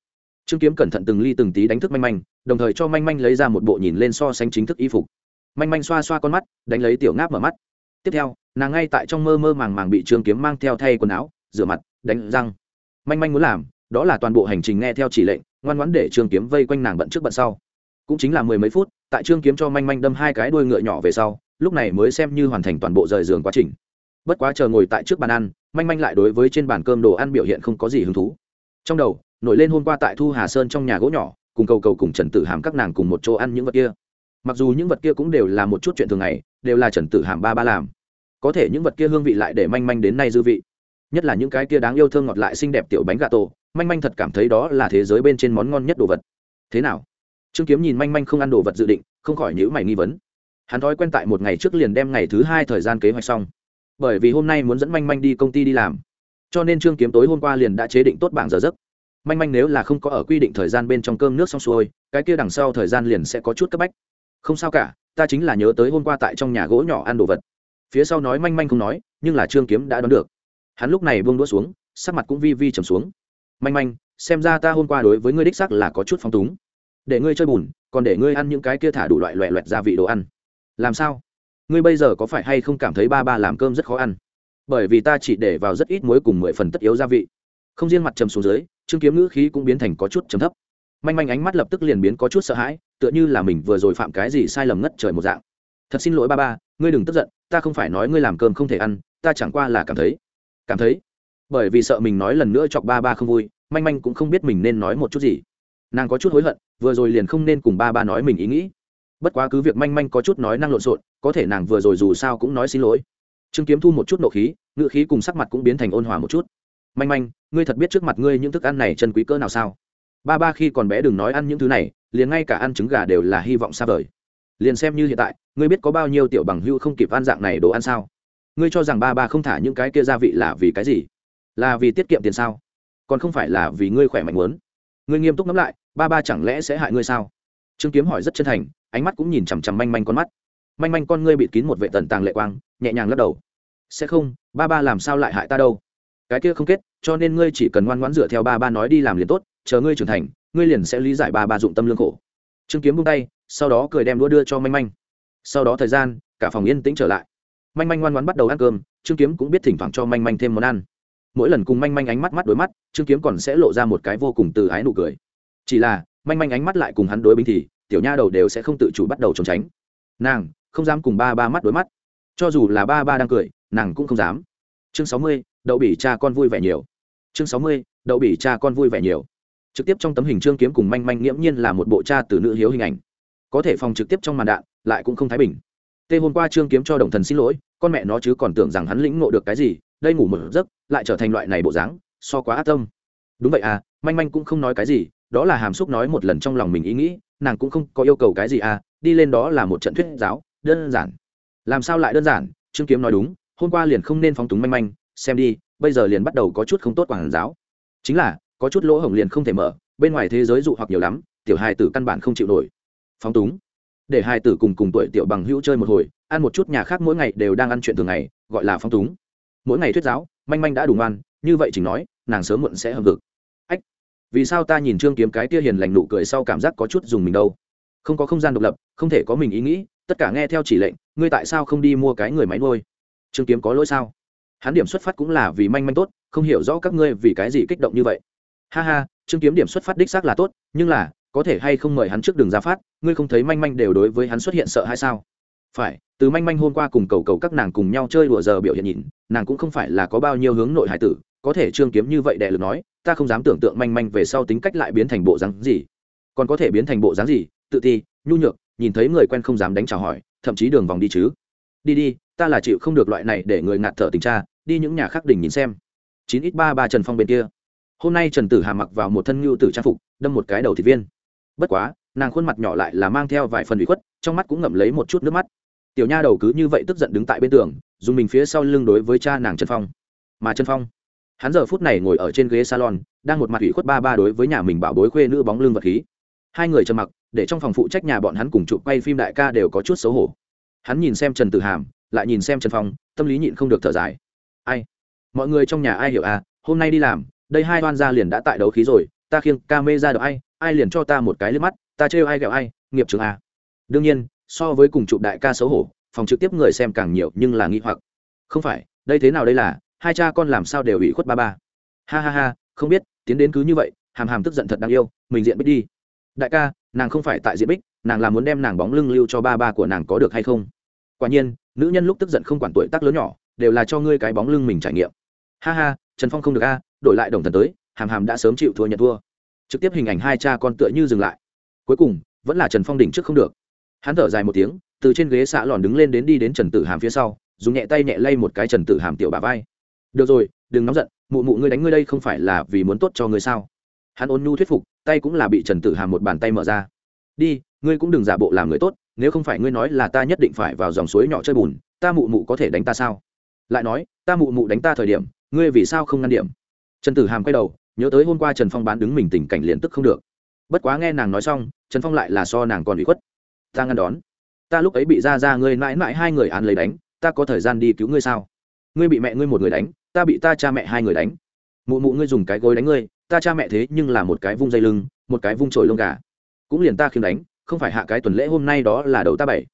Trương kiếm cẩn thận từng ly từng tí đánh thức manh manh đồng thời cho manh manh lấy ra một bộ nhìn lên so sánh chính thức y phục. Manh manh xoa xoa con mắt, đánh lấy tiểu ngáp mở mắt. Tiếp theo, nàng ngay tại trong mơ mơ màng màng bị trương kiếm mang theo thay quần áo, rửa mặt, đánh răng. Manh manh muốn làm, đó là toàn bộ hành trình nghe theo chỉ lệnh, ngoan ngoãn để trương kiếm vây quanh nàng bận trước bận sau. Cũng chính là mười mấy phút, tại trương kiếm cho manh manh đâm hai cái đuôi ngựa nhỏ về sau, lúc này mới xem như hoàn thành toàn bộ rời giường quá trình. Bất quá chờ ngồi tại trước bàn ăn, manh manh lại đối với trên bàn cơm đồ ăn biểu hiện không có gì hứng thú. Trong đầu, nổi lên hôm qua tại thu hà sơn trong nhà gỗ nhỏ cùng cầu cầu cùng trần tử hàm các nàng cùng một chỗ ăn những vật kia. Mặc dù những vật kia cũng đều là một chút chuyện thường ngày, đều là trần tử hàm ba ba làm. Có thể những vật kia hương vị lại để manh manh đến nay dư vị. Nhất là những cái kia đáng yêu thương ngọt lại xinh đẹp tiểu bánh gà tổ, manh manh thật cảm thấy đó là thế giới bên trên món ngon nhất đồ vật. Thế nào? Trương kiếm nhìn manh manh không ăn đồ vật dự định, không khỏi nhữ mày nghi vấn. Hắn thói quen tại một ngày trước liền đem ngày thứ hai thời gian kế hoạch xong. Bởi vì hôm nay muốn dẫn manh manh đi công ty đi làm. Cho nên trương kiếm tối hôm qua liền đã chế định tốt bảng giờ giấc manh manh nếu là không có ở quy định thời gian bên trong cơm nước xong xuôi, cái kia đằng sau thời gian liền sẽ có chút cấp bách. Không sao cả, ta chính là nhớ tới hôm qua tại trong nhà gỗ nhỏ ăn đồ vật. Phía sau nói manh manh không nói, nhưng là trương kiếm đã đoán được. Hắn lúc này buông đũa xuống, sắc mặt cũng vi vi trầm xuống. Manh manh, xem ra ta hôm qua đối với ngươi đích sắc là có chút phong túng. Để ngươi chơi bùn, còn để ngươi ăn những cái kia thả đủ loại loẹ loẹt gia vị đồ ăn. Làm sao? Ngươi bây giờ có phải hay không cảm thấy ba ba làm cơm rất khó ăn? Bởi vì ta chỉ để vào rất ít muối cùng mười phần tất yếu gia vị. Không riêng mặt trầm xuống dưới Trương kiếm ngữ khí cũng biến thành có chút trầm thấp. Manh manh ánh mắt lập tức liền biến có chút sợ hãi, tựa như là mình vừa rồi phạm cái gì sai lầm ngất trời một dạng. Thật xin lỗi ba ba, ngươi đừng tức giận, ta không phải nói ngươi làm cơm không thể ăn, ta chẳng qua là cảm thấy. Cảm thấy? Bởi vì sợ mình nói lần nữa chọc ba ba không vui, manh manh cũng không biết mình nên nói một chút gì. Nàng có chút hối hận, vừa rồi liền không nên cùng ba ba nói mình ý nghĩ. Bất quá cứ việc manh manh có chút nói năng lộn xộn, có thể nàng vừa rồi dù sao cũng nói xin lỗi. Trương kiếm thu một chút nộ khí ngự khí cùng sắc mặt cũng biến thành ôn hòa một chút manh manh, ngươi thật biết trước mặt ngươi những thức ăn này chân quý cỡ nào sao? Ba ba khi còn bé đừng nói ăn những thứ này, liền ngay cả ăn trứng gà đều là hy vọng xa vời. Liền xem như hiện tại, ngươi biết có bao nhiêu tiểu bằng hưu không kịp ăn dạng này đồ ăn sao? Ngươi cho rằng ba ba không thả những cái kia gia vị là vì cái gì? Là vì tiết kiệm tiền sao? Còn không phải là vì ngươi khỏe mạnh muốn. Ngươi nghiêm túc ngẫm lại, ba ba chẳng lẽ sẽ hại ngươi sao? Trương kiếm hỏi rất chân thành, ánh mắt cũng nhìn chằm chằm manh manh con mắt. Manh manh con ngươi bịt kín một vệ tần tàng lệ quang, nhẹ nhàng lắc đầu. Sẽ không, ba ba làm sao lại hại ta đâu? Cái kia không kết cho nên ngươi chỉ cần ngoan ngoãn dựa theo ba ba nói đi làm liền tốt, chờ ngươi trưởng thành, ngươi liền sẽ lý giải ba ba dụng tâm lương khổ. Trương kiếm buông tay, sau đó cười đem đũa đưa cho manh manh. Sau đó thời gian, cả phòng yên tĩnh trở lại. Manh manh ngoan ngoãn bắt đầu ăn cơm, trương kiếm cũng biết thỉnh thoảng cho manh manh thêm món ăn. Mỗi lần cùng manh manh ánh mắt mắt đối mắt, trương kiếm còn sẽ lộ ra một cái vô cùng từ ái nụ cười. Chỉ là, manh manh ánh mắt lại cùng hắn đối bình thì, tiểu nha đầu đều sẽ không tự chủ bắt đầu trốn tránh. Nàng, không dám cùng ba ba mắt đối mắt. Cho dù là ba ba đang cười, nàng cũng không dám. Chương sáu mươi đậu bỉ cha con vui vẻ nhiều. Chương sáu mươi, đậu bỉ cha con vui vẻ nhiều. Trực tiếp trong tấm hình trương kiếm cùng manh manh nghiễm nhiên là một bộ cha từ nữ hiếu hình ảnh. Có thể phòng trực tiếp trong màn đạn, lại cũng không thái bình. Tê hôm qua trương kiếm cho đồng thần xin lỗi, con mẹ nó chứ còn tưởng rằng hắn lĩnh ngộ được cái gì, đây ngủ một giấc, lại trở thành loại này bộ dáng, so quá ác tâm. Đúng vậy à manh manh cũng không nói cái gì, đó là hàm xúc nói một lần trong lòng mình ý nghĩ, nàng cũng không có yêu cầu cái gì à đi lên đó là một trận thuyết giáo, đơn giản. Làm sao lại đơn giản, trương kiếm nói đúng, hôm qua liền không nên phóng túng manh manh xem đi, bây giờ liền bắt đầu có chút không tốt quản giáo. Chính là, có chút lỗ hổng liền không thể mở, bên ngoài thế giới dụ hoặc nhiều lắm, tiểu hài tử căn bản không chịu nổi. Phóng túng. Để hài tử cùng cùng tuổi tiểu bằng hữu chơi một hồi, ăn một chút nhà khác mỗi ngày đều đang ăn chuyện thường ngày, gọi là phóng túng. Mỗi ngày thuyết giáo, manh manh đã đủ ngoan, như vậy chỉ nói, nàng sớm muộn sẽ hầm vực ách, vì sao ta nhìn trương kiếm cái tia hiền lành nụ cười sau cảm giác có chút dùng mình đâu? Không có không gian độc lập, không thể có mình ý nghĩ, tất cả nghe theo chỉ lệnh, ngươi tại sao không đi mua cái người máy nuôi? Trương kiếm có lỗi sao? Hắn điểm xuất phát cũng là vì manh manh tốt, không hiểu rõ các ngươi vì cái gì kích động như vậy. Ha ha, trương kiếm điểm xuất phát đích xác là tốt, nhưng là, có thể hay không mời hắn trước đường ra phát, ngươi không thấy manh manh đều đối với hắn xuất hiện sợ hay sao? Phải, từ manh manh hôm qua cùng cầu cầu các nàng cùng nhau chơi đùa giờ biểu hiện nhìn, nàng cũng không phải là có bao nhiêu hướng nội hải tử, có thể trương kiếm như vậy đệ lực nói, ta không dám tưởng tượng manh manh về sau tính cách lại biến thành bộ dáng gì. Còn có thể biến thành bộ dáng gì? Tự ti, nhu nhược, nhìn thấy người quen không dám đánh chào hỏi, thậm chí đường vòng đi chứ. Đi đi ta là chịu không được loại này để người ngạt thở tình cha, đi những nhà khác đỉnh nhìn xem. Chín ít ba ba trần phong bên kia. Hôm nay trần tử hà mặc vào một thân ngưu tử trang phục, đâm một cái đầu thị viên. Bất quá, nàng khuôn mặt nhỏ lại là mang theo vài phần bị khuất, trong mắt cũng ngậm lấy một chút nước mắt. Tiểu nha đầu cứ như vậy tức giận đứng tại bên tường, dùng mình phía sau lưng đối với cha nàng trần phong. Mà trần phong, hắn giờ phút này ngồi ở trên ghế salon, đang một mặt ủy khuất ba ba đối với nhà mình bảo bối khuê nữ bóng lưng vật khí. Hai người trầm mặc, để trong phòng phụ trách nhà bọn hắn cùng chụp quay phim đại ca đều có chút xấu hổ. Hắn nhìn xem trần tử hàm lại nhìn xem trần phong, tâm lý nhịn không được thở dài. Ai? Mọi người trong nhà ai hiểu à? Hôm nay đi làm, đây hai đoan gia liền đã tại đấu khí rồi, ta khiêng ca mê ra được ai? Ai liền cho ta một cái lên mắt, ta trêu ai ghẹo ai? Nghiệp trường à. đương nhiên, so với cùng chụp đại ca xấu hổ, phòng trực tiếp người xem càng nhiều nhưng là nghi hoặc. Không phải, đây thế nào đây là? Hai cha con làm sao đều ủy khuất ba ba. Ha ha ha, không biết, tiến đến cứ như vậy, hàm hàm tức giận thật đáng yêu, mình diện bích đi. Đại ca, nàng không phải tại diện bích, nàng là muốn đem nàng bóng lưng lưu cho ba ba của nàng có được hay không? Quả nhiên, nữ nhân lúc tức giận không quản tuổi tác lớn nhỏ, đều là cho ngươi cái bóng lưng mình trải nghiệm. Ha ha, trần phong không được a, đổi lại đồng thần tới, hàm hàm đã sớm chịu thua nhận thua. Trực tiếp hình ảnh hai cha con tựa như dừng lại. Cuối cùng, vẫn là trần phong đỉnh trước không được. Hắn thở dài một tiếng, từ trên ghế xạ lòn đứng lên đến đi đến trần tử hàm phía sau, dùng nhẹ tay nhẹ lay một cái trần tử hàm tiểu bà vai. Được rồi, đừng nóng giận, mụ mụ ngươi đánh ngươi đây không phải là vì muốn tốt cho ngươi sao? Hắn ôn nhu thuyết phục, tay cũng là bị trần tử hàm một bàn tay mở ra. Đi, ngươi cũng đừng giả bộ làm người tốt nếu không phải ngươi nói là ta nhất định phải vào dòng suối nhỏ chơi bùn, ta mụ mụ có thể đánh ta sao? Lại nói, ta mụ mụ đánh ta thời điểm, ngươi vì sao không ngăn điểm? Trần tử hàm quay đầu, nhớ tới hôm qua trần phong bán đứng mình tình cảnh liền tức không được. Bất quá nghe nàng nói xong, trần phong lại là so nàng còn bị khuất. Ta ngăn đón. Ta lúc ấy bị ra ra ngươi mãi mãi hai người án lấy đánh, ta có thời gian đi cứu ngươi sao? Ngươi bị mẹ ngươi một người đánh, ta bị ta cha mẹ hai người đánh. Mụ mụ ngươi dùng cái gối đánh ngươi, ta cha mẹ thế nhưng là một cái vung dây lưng, một cái vung trồi lông gà. Cũng liền ta khiêm đánh không phải hạ cái tuần lễ hôm nay đó là đầu ta bảy.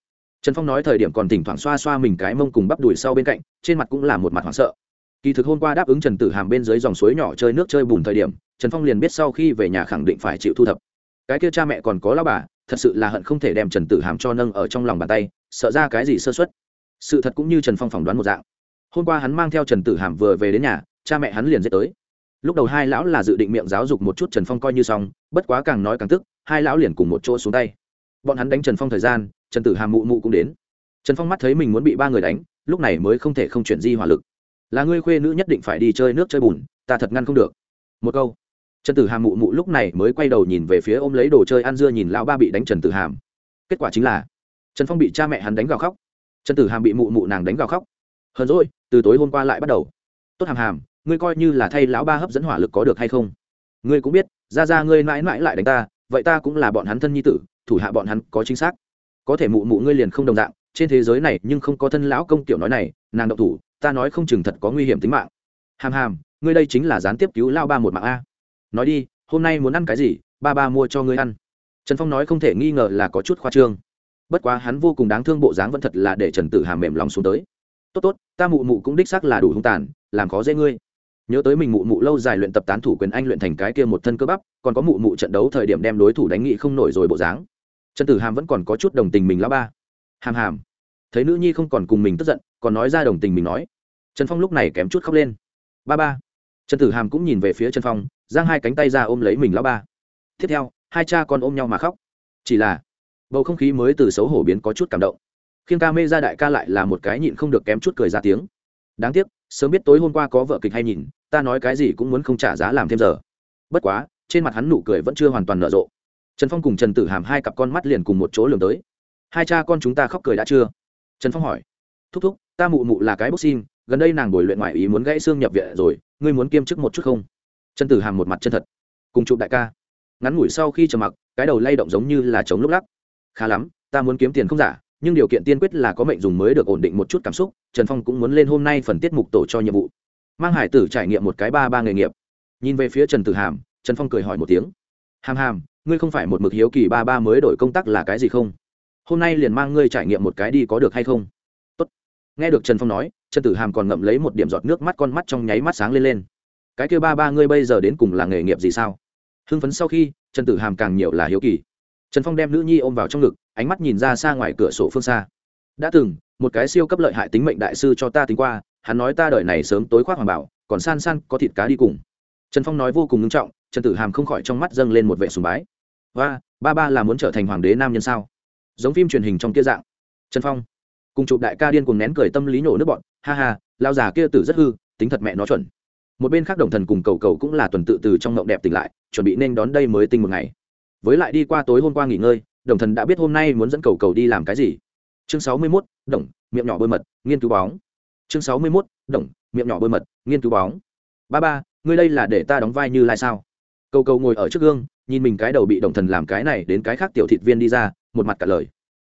Trần phong nói thời điểm còn thỉnh thoảng xoa xoa mình cái mông cùng bắp đùi sau bên cạnh, trên mặt cũng là một mặt hoảng sợ. Kỳ thực hôm qua đáp ứng trần tử hàm bên dưới dòng suối nhỏ chơi nước chơi bùn thời điểm, trần phong liền biết sau khi về nhà khẳng định phải chịu thu thập. Cái kia cha mẹ còn có lao bà, thật sự là hận không thể đem trần tử hàm cho nâng ở trong lòng bàn tay, sợ ra cái gì sơ xuất sự thật cũng như trần phong phỏng đoán một dạng. Hôm qua hắn mang theo trần tử hàm vừa về đến nhà, cha mẹ hắn liền dễ tới. Lúc đầu hai lão là dự định miệng giáo dục một chút trần phong coi như xong, bất quá càng nói càng tức, hai lão liền cùng một chỗ xuống tay bọn hắn đánh trần phong thời gian, trần tử hàm mụ mụ cũng đến. Trần phong mắt thấy mình muốn bị ba người đánh, lúc này mới không thể không chuyển di hỏa lực. Là ngươi khuê nữ nhất định phải đi chơi nước chơi bùn, ta thật ngăn không được. Một câu. Trần tử hàm mụ mụ lúc này mới quay đầu nhìn về phía ôm lấy đồ chơi ăn dưa nhìn lão ba bị đánh trần tử hàm. Kết quả chính là, trần phong bị cha mẹ hắn đánh gào khóc. Trần tử hàm bị mụ mụ nàng đánh gào khóc. Hờn rồi, từ tối hôm qua lại bắt đầu. Tốt hàm hàm, ngươi coi như là thay lão ba hấp dẫn hỏa lực có được hay không? Ngươi cũng biết, ra ra ngươi mãi mãi lại đánh ta, vậy ta cũng là bọn hắn thân nhi tử thủ hạ bọn hắn có chính xác. Có thể mụ mụ ngươi liền không đồng dạng, trên thế giới này nhưng không có thân lão công tiểu nói này, nàng độc thủ, ta nói không chừng thật có nguy hiểm tính mạng. Hàm hàm, ngươi đây chính là gián tiếp cứu lao ba một mạng a. Nói đi, hôm nay muốn ăn cái gì, ba ba mua cho ngươi ăn. Trần phong nói không thể nghi ngờ là có chút khoa trương. Bất quá hắn vô cùng đáng thương bộ dáng vẫn thật là để trần tử hàm mềm lòng xuống tới. Tốt tốt, ta mụ mụ cũng đích xác là đủ hung tàn, làm khó dễ ngươi. Nhớ tới mình mụ mụ lâu dài luyện tập tán thủ quyền anh luyện thành cái kia một thân cơ bắp, còn có mụ mụ trận đấu thời điểm đem đối thủ đánh nghị không nổi rồi bộ dáng trần tử hàm vẫn còn có chút đồng tình mình lão ba. Hàm hàm. Thấy nữ nhi không còn cùng mình tức giận, còn nói ra đồng tình mình nói. Trần phong lúc này kém chút khóc lên. Ba ba. Trần tử hàm cũng nhìn về phía trần phong, giang hai cánh tay ra ôm lấy mình lão ba. Tiếp theo, hai cha con ôm nhau mà khóc. Chỉ là, bầu không khí mới từ xấu hổ biến có chút cảm động. Khiêng ca mê ra đại ca lại là một cái nhịn không được kém chút cười ra tiếng. Đáng tiếc, sớm biết tối hôm qua có vợ kịch hay nhìn, ta nói cái gì cũng muốn không trả giá làm thêm giờ. Bất quá, trên mặt hắn nụ cười vẫn chưa hoàn toàn nở rộ trần phong cùng trần tử hàm hai cặp con mắt liền cùng một chỗ lường tới. Hai cha con chúng ta khóc cười đã chưa? Trần phong hỏi. Thúc thúc, ta mụ mụ là cái boxing, gần đây nàng bồi luyện ngoại ý muốn gãy xương nhập viện rồi, ngươi muốn kiêm chức một chút không? Trần tử hàm một mặt chân thật. Cùng chụp đại ca. Ngắn ngủi sau khi trầm mặc, cái đầu lay động giống như là chống lúc lắc. Khá lắm, ta muốn kiếm tiền không giả, nhưng điều kiện tiên quyết là có mệnh dùng mới được ổn định một chút cảm xúc, trần phong cũng muốn lên hôm nay phần tiết mục tổ cho nhiệm vụ. Mang hải tử trải nghiệm một cái ba ba nghề nghiệp. Nhìn về phía trần tử hàm, trần phong cười hỏi một tiếng. Hàm hàm ngươi không phải một mực hiếu kỳ ba ba mới đổi công tác là cái gì không? Hôm nay liền mang ngươi trải nghiệm một cái đi có được hay không? Tốt. nghe được trần phong nói, trần tử hàm còn ngậm lấy một điểm giọt nước mắt con mắt trong nháy mắt sáng lên lên. Cái kêu ba ba ngươi bây giờ đến cùng là nghề nghiệp gì sao? Hưng phấn sau khi, trần tử hàm càng nhiều là hiếu kỳ. Trần phong đem nữ nhi ôm vào trong ngực, ánh mắt nhìn ra xa ngoài cửa sổ phương xa. Đã từng, một cái siêu cấp lợi hại tính mệnh đại sư cho ta tính qua, hắn nói ta đợi này sớm tối khoác hoàng bảo, còn san san có thịt cá đi cùng. Trần phong nói vô cùng ngưng trọng trần tử hàm không khỏi trong mắt dâng lên một vệ sùng bái. Và ba ba là muốn trở thành hoàng đế nam nhân sao? Giống phim truyền hình trong kia dạng. Trần phong cùng chụp đại ca điên cùng nén cười tâm lý nhổ nước bọn. Ha ha lao già kia tử rất hư tính thật mẹ nó chuẩn. Một bên khác đồng thần cùng cầu cầu cũng là tuần tự từ trong mộng đẹp tỉnh lại chuẩn bị nên đón đây mới tinh một ngày. Với lại đi qua tối hôm qua nghỉ ngơi đồng thần đã biết hôm nay muốn dẫn cầu cầu đi làm cái gì. Chương sáu mươi 61, đồng miệng nhỏ bơi mật nghiên cứu bóng. Chương sáu mươi 61, đồng miệng nhỏ bơi mật nghiên cứu bóng. Ba ba ngươi đây là để ta đóng vai như lai sao? Cầu cầu ngồi ở trước gương, nhìn mình cái đầu bị đồng thần làm cái này đến cái khác tiểu thịt viên đi ra, một mặt cả lời.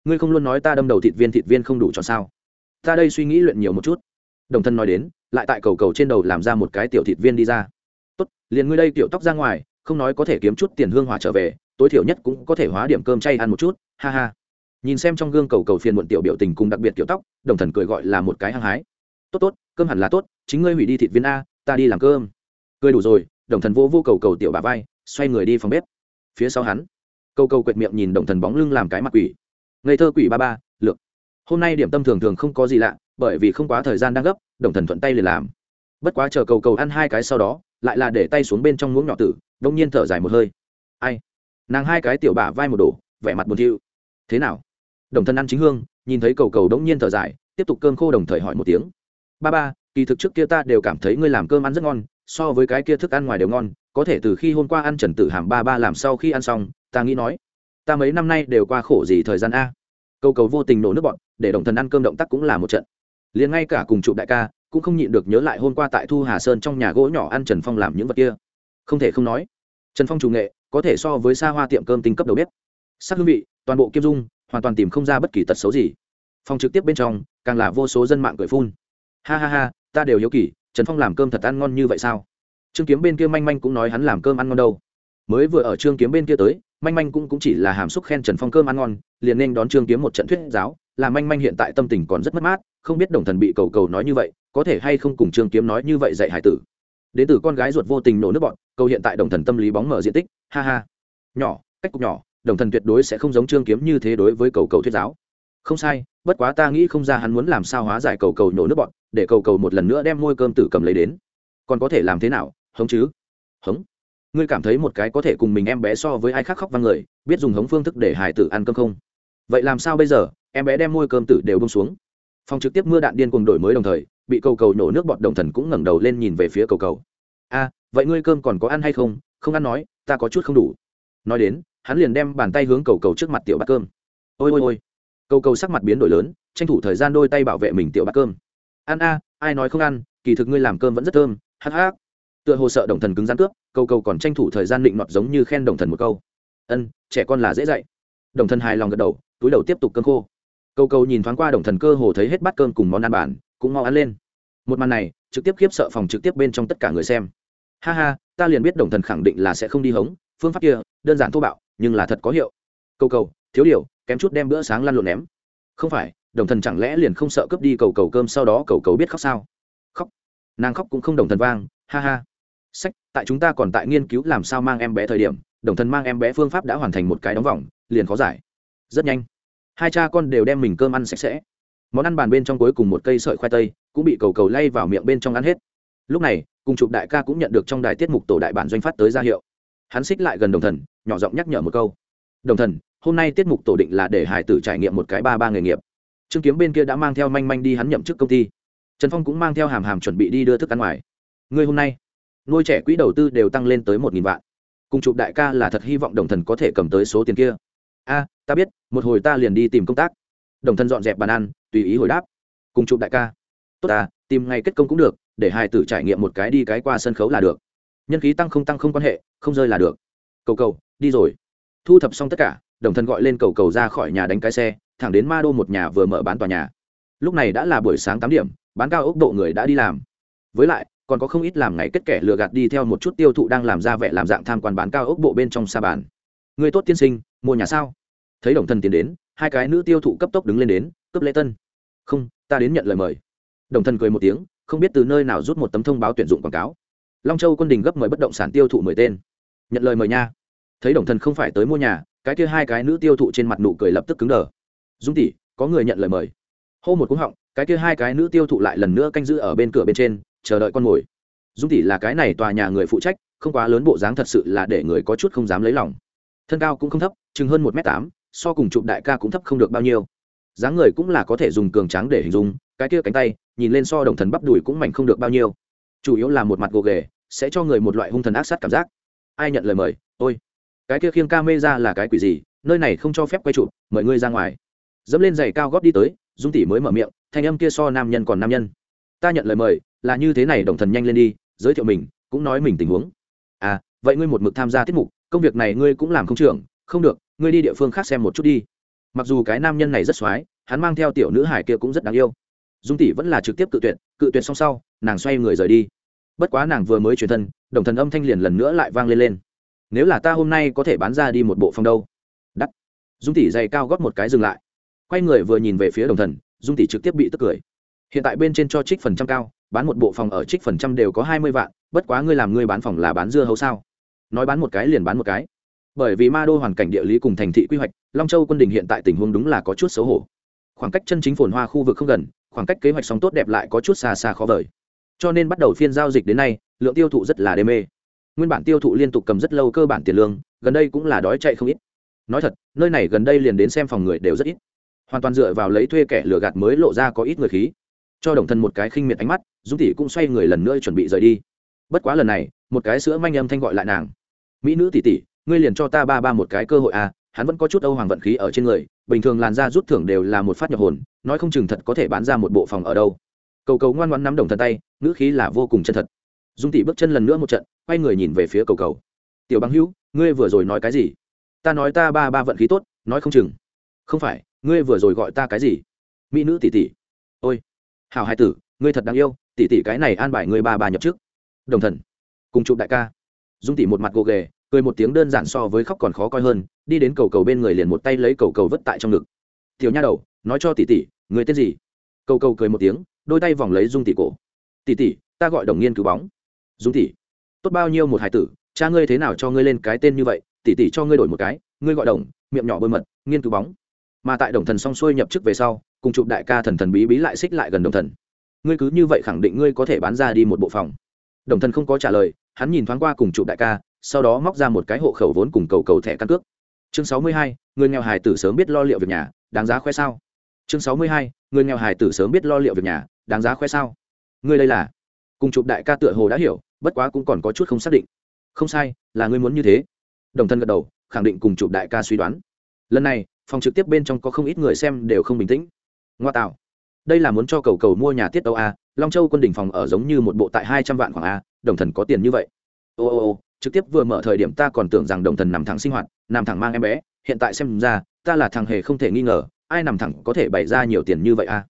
Ngươi không luôn nói ta đâm đầu thịt viên thịt viên không đủ cho sao? Ta đây suy nghĩ luyện nhiều một chút. Đồng thần nói đến, lại tại cầu cầu trên đầu làm ra một cái tiểu thịt viên đi ra. Tốt, liền ngươi đây tiểu tóc ra ngoài, không nói có thể kiếm chút tiền hương hỏa trở về, tối thiểu nhất cũng có thể hóa điểm cơm chay ăn một chút, ha ha. Nhìn xem trong gương cầu cầu phiền muộn tiểu biểu tình cùng đặc biệt tiểu tóc, đồng thần cười gọi là một cái hăng hái. Tốt tốt, cơm hẳn là tốt, chính ngươi hủy đi thịt viên a, ta đi làm cơm. Cười đủ rồi đồng thần vô vô cầu cầu tiểu bà vai, xoay người đi phòng bếp. Phía sau hắn, cầu cầu quệt miệng nhìn đồng thần bóng lưng làm cái mặt quỷ. Ngây thơ quỷ ba ba, lược. Hôm nay điểm tâm thường thường không có gì lạ, bởi vì không quá thời gian đang gấp, đồng thần thuận tay liền làm. Bất quá chờ cầu cầu ăn hai cái sau đó, lại là để tay xuống bên trong muỗng nhỏ tử, đông nhiên thở dài một hơi. Ai? Nàng hai cái tiểu bả vai một đổ, vẻ mặt buồn thiu. Thế nào? Đồng thân ăn chính hương, nhìn thấy cầu cầu đông nhiên thở dài, tiếp tục cơm khô đồng thời hỏi một tiếng. Ba ba, kỳ thực trước kia ta đều cảm thấy ngươi làm cơm ăn rất ngon so với cái kia thức ăn ngoài đều ngon, có thể từ khi hôm qua ăn trần tử hàm ba ba làm sau khi ăn xong, ta nghĩ nói, ta mấy năm nay đều qua khổ gì thời gian a. Câu cầu vô tình nổ nước bọn, để đồng thần ăn cơm động tác cũng là một trận. Liền ngay cả cùng chụp đại ca, cũng không nhịn được nhớ lại hôm qua tại thu hà sơn trong nhà gỗ nhỏ ăn trần phong làm những vật kia. Không thể không nói, trần phong chủ nghệ, có thể so với xa hoa tiệm cơm tinh cấp đầu bếp. Sắc hương vị, toàn bộ kim dung, hoàn toàn tìm không ra bất kỳ tật xấu gì. Phòng trực tiếp bên trong, càng là vô số dân mạng cười phun. Ha ha ha, ta đều hiếu kỳ trần phong làm cơm thật ăn ngon như vậy sao? Trương kiếm bên kia manh manh cũng nói hắn làm cơm ăn ngon đâu. Mới vừa ở trương kiếm bên kia tới manh manh cũng, cũng chỉ là hàm xúc khen trần phong cơm ăn ngon liền nên đón trương kiếm một trận thuyết giáo là manh manh hiện tại tâm tình còn rất mất mát không biết đồng thần bị cầu cầu nói như vậy có thể hay không cùng trương kiếm nói như vậy dạy hải tử. Đến từ con gái ruột vô tình nổ nước bọn cầu hiện tại đồng thần tâm lý bóng mở diện tích ha ha. Nhỏ cách cục nhỏ đồng thần tuyệt đối sẽ không giống trương kiếm như thế đối với cầu cầu thuyết giáo không sai, bất quá ta nghĩ không ra hắn muốn làm sao hóa giải cầu cầu nổ nước bọn để cầu cầu một lần nữa đem môi cơm tử cầm lấy đến. Còn có thể làm thế nào, hống chứ? Hống. Ngươi cảm thấy một cái có thể cùng mình em bé so với ai khác khóc văng người, biết dùng hống phương thức để hải tử ăn cơm không? Vậy làm sao bây giờ, em bé đem môi cơm tử đều bông xuống. Phòng trực tiếp mưa đạn điên cuồng đổi mới đồng thời, bị cầu cầu nổ nước bọt đồng thần cũng ngẩng đầu lên nhìn về phía cầu cầu. A, vậy ngươi cơm còn có ăn hay không? Không ăn nói, ta có chút không đủ. Nói đến, hắn liền đem bàn tay hướng cầu cầu trước mặt tiểu bát cơm. Ôi ôi ôi cầu cầu sắc mặt biến đổi lớn, tranh thủ thời gian đôi tay bảo vệ mình tiểu bát cơm. Ăn a, ai nói không ăn, kỳ thực ngươi làm cơm vẫn rất thơm, hắc hắc. Tựa hồ sợ đồng thần cứng rắn cướp cầu cầu còn tranh thủ thời gian định nọt giống như khen đồng thần một câu. Ân, trẻ con là dễ dạy. Đồng thần hài lòng gật đầu, túi đầu tiếp tục cơm khô. Cầu cầu nhìn thoáng qua đồng thần cơ hồ thấy hết bát cơm cùng món ăn bản cũng mau ăn lên. Một màn này, trực tiếp khiếp sợ phòng trực tiếp bên trong tất cả người xem. Ha ha, ta liền biết đồng thần khẳng định là sẽ không đi hống, phương pháp kia, đơn giản thô bạo, nhưng là thật có hiệu. Cầu cầu thiếu điều, kém chút đem bữa sáng lăn lộn ném. Không phải, đồng thần chẳng lẽ liền không sợ cướp đi cầu cầu cơm sau đó cầu cầu biết khóc sao? Khóc. Nàng khóc cũng không đồng thần vang, ha ha. Sách, tại chúng ta còn tại nghiên cứu làm sao mang em bé thời điểm, đồng thần mang em bé phương pháp đã hoàn thành một cái đóng vòng, liền khó giải. Rất nhanh. Hai cha con đều đem mình cơm ăn sạch sẽ. Món ăn bàn bên trong cuối cùng một cây sợi khoai tây, cũng bị cầu cầu lay vào miệng bên trong ăn hết. Lúc này, cùng chụp đại ca cũng nhận được trong đài tiết mục tổ đại bản doanh phát tới ra hiệu. Hắn xích lại gần đồng thần, nhỏ giọng nhắc nhở một câu đồng thần, hôm nay tiết mục tổ định là để hải tử trải nghiệm một cái ba ba nghề nghiệp. Trương kiếm bên kia đã mang theo manh manh đi hắn nhậm chức công ty. Trần phong cũng mang theo hàm hàm chuẩn bị đi đưa thức ăn ngoài. Người hôm nay, nuôi trẻ quỹ đầu tư đều tăng lên tới một nghìn vạn. Cùng chụp đại ca là thật hy vọng đồng thần có thể cầm tới số tiền kia. A, ta biết, một hồi ta liền đi tìm công tác. Đồng thần dọn dẹp bàn ăn, tùy ý hồi đáp. Cùng chụp đại ca. Tốt à tìm ngày kết công cũng được, để hai tử trải nghiệm một cái đi cái qua sân khấu là được. Nhân khí tăng không tăng không quan hệ, không rơi là được. Cầu cầu, đi rồi thu thập xong tất cả, đồng thân gọi lên cầu cầu ra khỏi nhà đánh cái xe, thẳng đến ma đô một nhà vừa mở bán tòa nhà. Lúc này đã là buổi sáng tám điểm, bán cao ốc độ người đã đi làm. Với lại, còn có không ít làm ngày kết kẻ lừa gạt đi theo một chút tiêu thụ đang làm ra vẻ làm dạng tham quan bán cao ốc bộ bên trong sa bàn. Người tốt tiên sinh, mua nhà sao? Thấy đồng thần tiến đến, hai cái nữ tiêu thụ cấp tốc đứng lên đến, cướp lễ tân. Không, ta đến nhận lời mời. Đồng thần cười một tiếng, không biết từ nơi nào rút một tấm thông báo tuyển dụng quảng cáo. Long châu quân đình gấp mời bất động sản tiêu thụ mười tên. Nhận lời mời nha thấy đồng thần không phải tới mua nhà, cái kia hai cái nữ tiêu thụ trên mặt nụ cười lập tức cứng đờ. Dung tỷ, có người nhận lời mời. Hô một cúng họng, cái kia hai cái nữ tiêu thụ lại lần nữa canh giữ ở bên cửa bên trên, chờ đợi con mồi dung tỷ là cái này tòa nhà người phụ trách, không quá lớn bộ dáng thật sự là để người có chút không dám lấy lòng. Thân cao cũng không thấp, chừng hơn một m tám, so cùng chụp đại ca cũng thấp không được bao nhiêu. Dáng người cũng là có thể dùng cường tráng để hình dung, cái kia cánh tay, nhìn lên so đồng thần bắp đùi cũng mảnh không được bao nhiêu. Chủ yếu là một mặt gồ ghề, sẽ cho người một loại hung thần ác sát cảm giác. Ai nhận lời mời? Ôi cái kia khiêng ca mê ra là cái quỷ gì? Nơi này không cho phép quay chụp, mời ngươi ra ngoài. Dẫm lên giày cao góp đi tới, dung tỷ mới mở miệng, thanh âm kia so nam nhân còn nam nhân. Ta nhận lời mời, là như thế này, đồng thần nhanh lên đi, giới thiệu mình, cũng nói mình tình huống. À vậy ngươi một mực tham gia tiết mục, công việc này ngươi cũng làm không trưởng, không được, ngươi đi địa phương khác xem một chút đi. Mặc dù cái nam nhân này rất x hắn mang theo tiểu nữ hải kia cũng rất đáng yêu. Dung tỷ vẫn là trực tiếp cự tuyệt cự tuyệt xong sau, nàng xoay người rời đi. Bất quá nàng vừa mới truyền thân, đồng thần âm thanh liền lần nữa lại vang lên lên nếu là ta hôm nay có thể bán ra đi một bộ phòng đâu? Đắt. Dung tỷ dày cao góp một cái dừng lại. Quay người vừa nhìn về phía đồng thần, dung tỷ trực tiếp bị tức cười. Hiện tại bên trên cho trích phần trăm cao, bán một bộ phòng ở trích phần trăm đều có hai mươi vạn, bất quá ngươi làm ngươi bán phòng là bán dưa hấu sao? Nói bán một cái liền bán một cái. Bởi vì ma đô hoàn cảnh địa lý cùng thành thị quy hoạch, long châu quân đình hiện tại tình huống đúng là có chút xấu hổ. Khoảng cách chân chính phồn hoa khu vực không gần, khoảng cách kế hoạch sóng tốt đẹp lại có chút xa xa khó vời. Cho nên bắt đầu phiên giao dịch đến nay, lượng tiêu thụ rất là đê mê nguyên bản tiêu thụ liên tục cầm rất lâu cơ bản tiền lương, gần đây cũng là đói chạy không ít. Nói thật, nơi này gần đây liền đến xem phòng người đều rất ít. Hoàn toàn dựa vào lấy thuê kẻ lừa gạt mới lộ ra có ít người khí. Cho đồng thân một cái khinh miệt ánh mắt, dung tỷ cũng xoay người lần nữa chuẩn bị rời đi. Bất quá lần này, một cái sữa manh âm thanh gọi lại nàng. Mỹ nữ tỷ tỷ, ngươi liền cho ta ba ba một cái cơ hội à hắn vẫn có chút âu hoàng vận khí ở trên người, bình thường làn da rút thưởng đều là một phát nhập hồn, nói không chừng thật có thể bán ra một bộ phòng ở đâu. Cầu cầu ngoan ngoan nắm đồng thân tay, ngữ khí là vô cùng chân thật dung tỷ bước chân lần nữa một trận, quay người nhìn về phía cầu cầu. Tiểu băng hữu, ngươi vừa rồi nói cái gì? Ta nói ta ba ba vận khí tốt, nói không chừng. Không phải, ngươi vừa rồi gọi ta cái gì? Mỹ nữ tỷ tỷ. Ôi hào hai tử, ngươi thật đáng yêu, tỷ tỷ cái này an bài ngươi ba ba nhập trước đồng thần, cùng chụp đại ca. Dung tỷ một mặt gồ ghề, cười một tiếng đơn giản so với khóc còn khó coi hơn, đi đến cầu cầu bên người liền một tay lấy cầu cầu vứt tại trong ngực. Tiểu nha đầu, nói cho tỷ tỷ, người tên gì? Cầu cầu cười một tiếng, đôi tay vòng lấy dung tỷ cổ. Tỷ tỷ, ta gọi đồng nghiên cứu bóng dung tỷ, tốt bao nhiêu một hải tử, cha ngươi thế nào cho ngươi lên cái tên như vậy, tỷ tỷ cho ngươi đổi một cái, ngươi gọi đồng, miệng nhỏ bơi mật, nghiên cứu bóng. Mà tại đồng thần xong xuôi nhập chức về sau, cùng chụp đại ca thần thần bí bí lại xích lại gần đồng thần. Ngươi cứ như vậy khẳng định ngươi có thể bán ra đi một bộ phòng. Đồng thần không có trả lời, hắn nhìn thoáng qua cùng chụp đại ca, sau đó móc ra một cái hộ khẩu vốn cùng cầu cầu thẻ căn cước. Chương sáu mươi hai, người nghèo hài tử sớm biết lo liệu việc nhà, đáng giá khoe sao? Chương sáu mươi hai, người nghèo hài tử sớm biết lo liệu việc nhà, đáng giá khoe sao? Ngươi đây là? Cùng chụp đại ca tựa hồ đã hiểu bất quá cũng còn có chút không xác định. Không sai, là ngươi muốn như thế. Đồng thân gật đầu, khẳng định cùng chụp đại ca suy đoán. Lần này, phòng trực tiếp bên trong có không ít người xem đều không bình tĩnh. Ngoa tạo. Đây là muốn cho cầu cầu mua nhà tiết tấu a, long châu quân đỉnh phòng ở giống như một bộ tại hai trăm vạn khoảng a, đồng thần có tiền như vậy. Ô ô ô, trực tiếp vừa mở thời điểm ta còn tưởng rằng đồng thần nằm thẳng sinh hoạt, nằm thẳng mang em bé, hiện tại xem ra, ta là thằng hề không thể nghi ngờ, ai nằm thẳng có thể bày ra nhiều tiền như vậy a.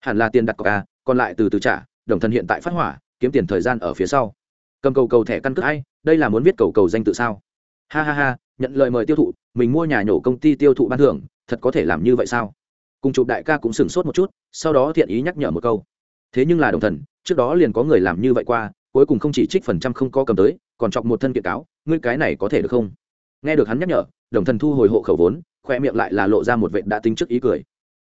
Hẳn là tiền đặt cọc a, còn lại từ từ trả, đồng thần hiện tại phát hỏa, kiếm tiền thời gian ở phía sau cầm cầu cầu thẻ căn cước ai, đây là muốn viết cầu cầu danh tự sao? Ha ha ha, nhận lời mời tiêu thụ, mình mua nhà nhổ công ty tiêu thụ ban thưởng, thật có thể làm như vậy sao? Cùng chụp đại ca cũng sửng sốt một chút, sau đó thiện ý nhắc nhở một câu. Thế nhưng là đồng thần, trước đó liền có người làm như vậy qua, cuối cùng không chỉ trích phần trăm không có cầm tới, còn chọc một thân kiện cáo, ngươi cái này có thể được không? Nghe được hắn nhắc nhở, đồng thần thu hồi hộ khẩu vốn, khoe miệng lại là lộ ra một vệ đã tính trước ý cười.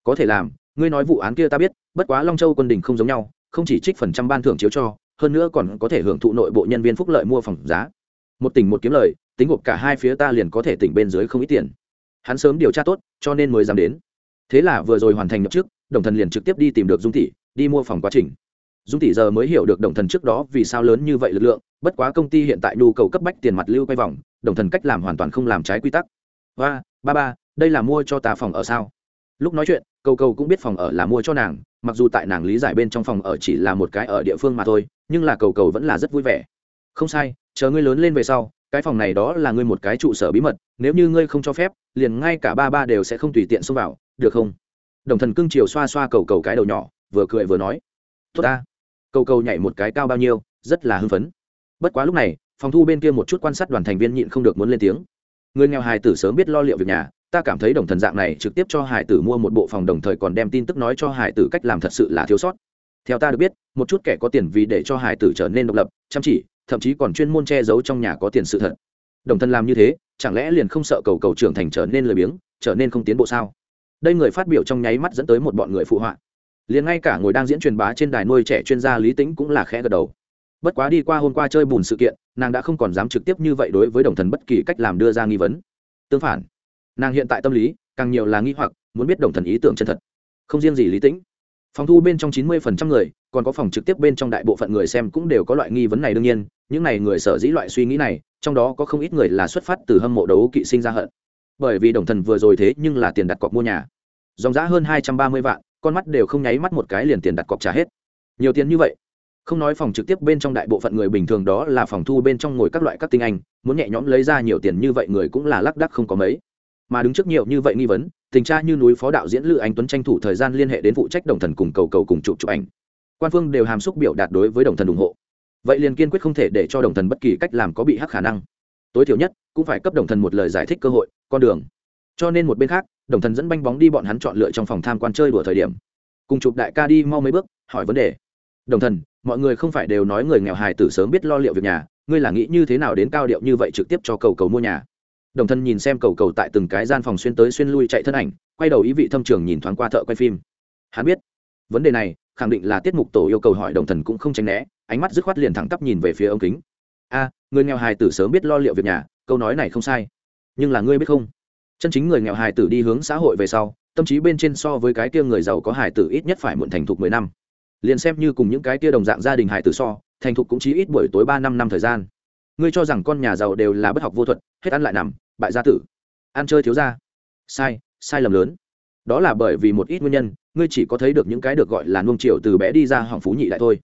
Có thể làm, ngươi nói vụ án kia ta biết, bất quá long châu quân đình không giống nhau, không chỉ trích phần trăm ban thưởng chiếu cho hơn nữa còn có thể hưởng thụ nội bộ nhân viên phúc lợi mua phòng giá. Một tỉnh một kiếm lời, tính gộp cả hai phía ta liền có thể tỉnh bên dưới không ít tiền. Hắn sớm điều tra tốt, cho nên mới dám đến. Thế là vừa rồi hoàn thành nhập trước đồng thần liền trực tiếp đi tìm được dung tỷ, đi mua phòng quá trình. Dung tỷ giờ mới hiểu được đồng thần trước đó vì sao lớn như vậy lực lượng, bất quá công ty hiện tại nhu cầu cấp bách tiền mặt lưu quay vòng, đồng thần cách làm hoàn toàn không làm trái quy tắc. Và ba ba, đây là mua cho ta phòng ở sao? Lúc nói chuyện, cầu cầu cũng biết phòng ở là mua cho nàng, mặc dù tại nàng lý giải bên trong phòng ở chỉ là một cái ở địa phương mà thôi nhưng là cầu cầu vẫn là rất vui vẻ. Không sai, chờ ngươi lớn lên về sau, cái phòng này đó là ngươi một cái trụ sở bí mật, nếu như ngươi không cho phép, liền ngay cả ba ba đều sẽ không tùy tiện xông vào, được không? Đồng thần cưng chiều xoa xoa cầu cầu cái đầu nhỏ, vừa cười vừa nói. Tốt ta. Cầu cầu nhảy một cái cao bao nhiêu, rất là hưng phấn. Bất quá lúc này, phòng thu bên kia một chút quan sát đoàn thành viên nhịn không được muốn lên tiếng. Người nghèo hài tử sớm biết lo liệu việc nhà, ta cảm thấy đồng thần dạng này trực tiếp cho hải tử mua một bộ phòng đồng thời còn đem tin tức nói cho hải tử cách làm thật sự là thiếu sót theo ta được biết, một chút kẻ có tiền vì để cho hải tử trở nên độc lập, chăm chỉ, thậm chí còn chuyên môn che giấu trong nhà có tiền sự thật. Đồng thân làm như thế, chẳng lẽ liền không sợ cầu cầu trưởng thành trở nên lười biếng, trở nên không tiến bộ sao? Đây người phát biểu trong nháy mắt dẫn tới một bọn người phụ họa. Liền ngay cả ngồi đang diễn truyền bá trên đài nuôi trẻ chuyên gia lý tính cũng là khẽ gật đầu. Bất quá đi qua hôm qua chơi bùn sự kiện, nàng đã không còn dám trực tiếp như vậy đối với đồng thần bất kỳ cách làm đưa ra nghi vấn. Tương phản, nàng hiện tại tâm lý càng nhiều là nghi hoặc, muốn biết đồng thần ý tưởng chân thật. Không riêng gì lý tĩnh phòng thu bên trong chín mươi phần trăm người, còn có phòng trực tiếp bên trong đại bộ phận người xem cũng đều có loại nghi vấn này đương nhiên, những n à y người sở dĩ loại suy nghĩ này, trong đó có không ít người là xuất phát từ hâm mộ đấu kỵ sinh ra hận. Bởi vì đồng thần vừa rồi thế nhưng là tiền đặt cọc mua nhà. Dòng giá hơn hai trăm ba mươi vạn, con mắt đều không nháy mắt một cái liền tiền đặt cọc trả hết. Nhiều tiền như vậy. Không nói phòng trực tiếp bên trong đại bộ phận người bình thường đó là phòng thu bên trong ngồi các loại các tinh anh, muốn nhẹ nhõm lấy ra nhiều tiền như vậy người cũng là lác đắc không có mấy. Mà đứng trước nhiều như vậy nghi vấn tình tra như núi phó đạo diễn lữ anh tuấn tranh thủ thời gian liên hệ đến phụ trách đồng thần cùng cầu cầu cùng chụp chụp ảnh. Quan phương đều hàm xúc biểu đạt đối với đồng thần ủng hộ. Vậy liền kiên quyết không thể để cho đồng thần bất kỳ cách làm có bị hắc khả năng. Tối thiểu nhất, cũng phải cấp đồng thần một lời giải thích cơ hội, con đường. Cho nên một bên khác, đồng thần dẫn banh bóng đi bọn hắn chọn lựa trong phòng tham quan chơi đùa thời điểm. Cùng chụp đại ca đi mau mấy bước, hỏi vấn đề. Đồng thần, mọi người không phải đều nói người nghèo hài tử sớm biết lo liệu việc nhà, ngươi là nghĩ như thế nào đến cao điệu như vậy trực tiếp cho cầu cầu mua nhà? Đồng thân nhìn xem cầu cầu tại từng cái gian phòng xuyên tới xuyên lui chạy thân ảnh, quay đầu ý vị thâm trường nhìn thoáng qua thợ quay phim. Hắn biết, vấn đề này, khẳng định là tiết mục tổ yêu cầu hỏi đồng thần cũng không tránh né, ánh mắt dứt khoát liền thẳng tắp nhìn về phía ông kính. A, người nghèo hài tử sớm biết lo liệu việc nhà, câu nói này không sai. Nhưng là ngươi biết không? Chân chính người nghèo hài tử đi hướng xã hội về sau, tâm trí bên trên so với cái kia người giàu có hài tử ít nhất phải muộn thành thục mười năm. Liền xem như cùng những cái kia đồng dạng gia đình hài tử so, thành thục cũng chỉ ít buổi tối ba năm năm thời gian. Ngươi cho rằng con nhà giàu đều là bất học vô thuật, hết ăn lại nằm bại gia tử. Ăn chơi thiếu gia. Sai sai lầm lớn. Đó là bởi vì một ít nguyên nhân, ngươi chỉ có thấy được những cái được gọi là nuông triệu từ bé đi ra hỏng phú nhị đại thôi.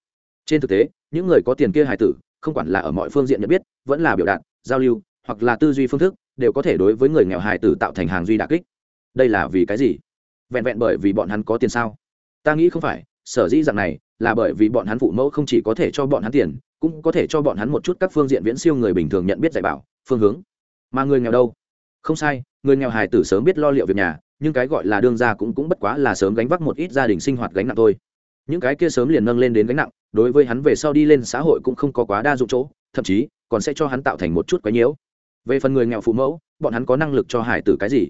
Trên thực tế, những người có tiền kia hài tử, không quản là ở mọi phương diện nhận biết, vẫn là biểu đạt, giao lưu, hoặc là tư duy phương thức, đều có thể đối với người nghèo hài tử tạo thành hàng duy đà kích. Đây là vì cái gì? Vẹn vẹn bởi vì bọn hắn có tiền sao? Ta nghĩ không phải, sở dĩ dạng này, là bởi vì bọn hắn phụ mẫu không chỉ có thể cho bọn hắn tiền, cũng có thể cho bọn hắn một chút các phương diện viễn siêu người bình thường nhận biết dạy bảo, phương hướng mà người nghèo đâu? Không sai, người nghèo hài tử sớm biết lo liệu việc nhà, nhưng cái gọi là đương gia cũng cũng bất quá là sớm gánh vác một ít gia đình sinh hoạt gánh nặng thôi. Những cái kia sớm liền nâng lên đến gánh nặng, đối với hắn về sau đi lên xã hội cũng không có quá đa dụng chỗ, thậm chí, còn sẽ cho hắn tạo thành một chút quái nhiễu. Về phần người nghèo phụ mẫu, bọn hắn có năng lực cho hài tử cái gì?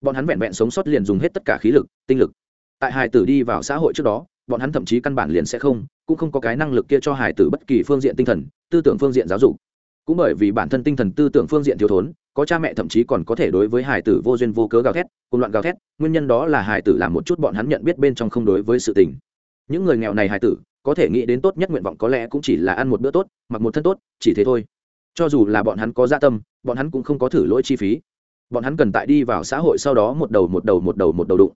Bọn hắn vẹn vẹn sống sót liền dùng hết tất cả khí lực, tinh lực. Tại hài tử đi vào xã hội trước đó, bọn hắn thậm chí căn bản liền sẽ không, cũng không có cái năng lực kia cho hài tử bất kỳ phương diện tinh thần, tư tưởng phương diện giáo dục cũng bởi vì bản thân tinh thần tư tưởng phương diện thiếu thốn, có cha mẹ thậm chí còn có thể đối với hải tử vô duyên vô cớ gào thét cùng loạn gào thét, nguyên nhân đó là hải tử làm một chút bọn hắn nhận biết bên trong không đối với sự tình. Những người nghèo này hải tử, có thể nghĩ đến tốt nhất nguyện vọng có lẽ cũng chỉ là ăn một bữa tốt, mặc một thân tốt, chỉ thế thôi. Cho dù là bọn hắn có gia dạ tâm, bọn hắn cũng không có thử lỗi chi phí. Bọn hắn cần tại đi vào xã hội sau đó một đầu một đầu một đầu một đầu đụng.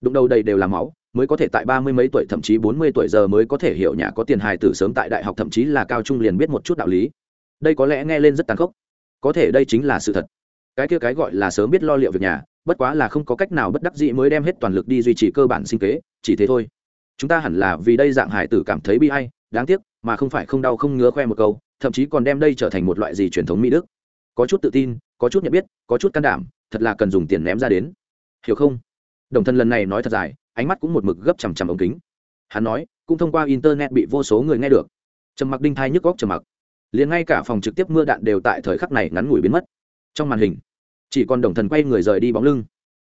Đụng đầu đầy đều là máu, mới có thể tại ba mươi mấy tuổi thậm chí bốn mươi tuổi giờ mới có thể hiểu nhà có tiền hài tử sớm tại đại học thậm chí là cao trung liền biết một chút đạo lý đây có lẽ nghe lên rất tàn khốc. Có thể đây chính là sự thật. Cái kia cái gọi là sớm biết lo liệu việc nhà, bất quá là không có cách nào bất đắc dĩ mới đem hết toàn lực đi duy trì cơ bản sinh kế, chỉ thế thôi. Chúng ta hẳn là vì đây dạng hải tử cảm thấy bi hay đáng tiếc, mà không phải không đau không ngứa khoe một câu, thậm chí còn đem đây trở thành một loại gì truyền thống mỹ đức. Có chút tự tin, có chút nhận biết, có chút can đảm, thật là cần dùng tiền ném ra đến. Hiểu không? Đồng thân lần này nói thật dài, ánh mắt cũng một mực gấp chằm chằm ống kính. Hắn nói, cũng thông qua internet bị vô số người nghe được. Trầm mặc đinh thai nhức góc trầm mặc liền ngay cả phòng trực tiếp mưa đạn đều tại thời khắc này ngắn ngủi biến mất. Trong màn hình, chỉ còn đồng thần quay người rời đi bóng lưng.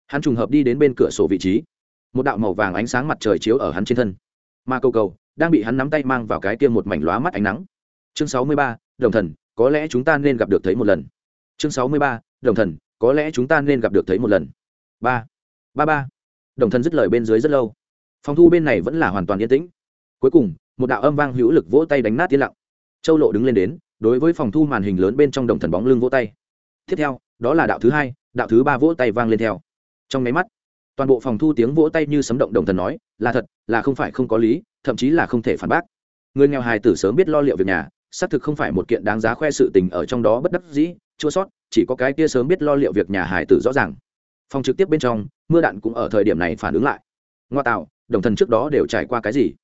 Hắn trùng hợp đi đến bên cửa sổ vị trí. Một đạo màu vàng ánh sáng mặt trời chiếu ở hắn trên thân. Mà cầu cầu đang bị hắn nắm tay mang vào cái tiêm một mảnh lóa mắt ánh nắng. Chương sáu mươi ba, đồng thần, có lẽ chúng ta nên gặp được thấy một lần. Chương sáu mươi ba, đồng thần, có lẽ chúng ta nên gặp được thấy một lần. Ba ba ba. Đồng thần dứt lời bên dưới rất lâu. Phòng thu bên này vẫn là hoàn toàn yên tĩnh. Cuối cùng, một đạo âm vang hữu lực vỗ tay đánh nát yên lặng châu lộ đứng lên đến, đối với phòng thu màn hình lớn bên trong đồng thần bóng lưng vỗ tay. Tiếp theo, đó là đạo thứ hai, đạo thứ ba vỗ tay vang lên theo. Trong máy mắt, toàn bộ phòng thu tiếng vỗ tay như sấm động đồng thần nói, là thật, là không phải không có lý, thậm chí là không thể phản bác. Người nghèo hài tử sớm biết lo liệu việc nhà, xác thực không phải một kiện đáng giá khoe sự tình ở trong đó bất đắc dĩ, chua sót, chỉ có cái kia sớm biết lo liệu việc nhà hài tử rõ ràng. Phòng trực tiếp bên trong, mưa đạn cũng ở thời điểm này phản ứng lại. Ngoa tạo, đồng thần trước đó đều trải qua cái gì?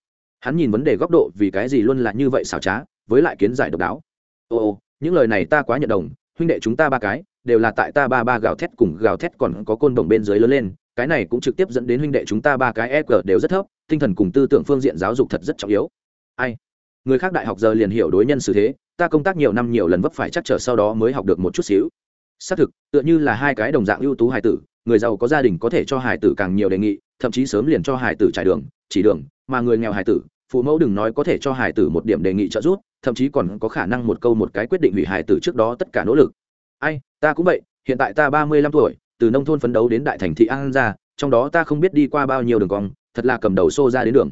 Hắn nhìn vấn đề góc độ vì cái gì luôn là như vậy xảo trá với lại kiến giải độc đáo. Ô ô, những lời này ta quá nhận đồng, huynh đệ chúng ta ba cái, đều là tại ta ba ba gào thét cùng gào thét còn có côn đồng bên dưới lớn lên, cái này cũng trực tiếp dẫn đến huynh đệ chúng ta ba cái e g đều rất thấp, tinh thần cùng tư tưởng phương diện giáo dục thật rất trọng yếu. Ai? Người khác đại học giờ liền hiểu đối nhân xử thế, ta công tác nhiều năm nhiều lần vấp phải chắc trở sau đó mới học được một chút xíu. Xác thực, tựa như là hai cái đồng dạng ưu tú hài tử, người giàu có gia đình có thể cho hài tử càng nhiều đề nghị, thậm chí sớm liền cho hài tử trải đường, chỉ đường, mà người nghèo hài tử phụ mẫu đừng nói có thể cho Hải tử một điểm đề nghị trợ giúp, thậm chí còn có khả năng một câu một cái quyết định hủy Hải tử trước đó tất cả nỗ lực. Ai, ta cũng vậy, hiện tại ta ba mươi lăm tuổi, từ nông thôn phấn đấu đến đại thành thị an ra trong đó ta không biết đi qua bao nhiêu đường cong, thật là cầm đầu xô ra đến đường.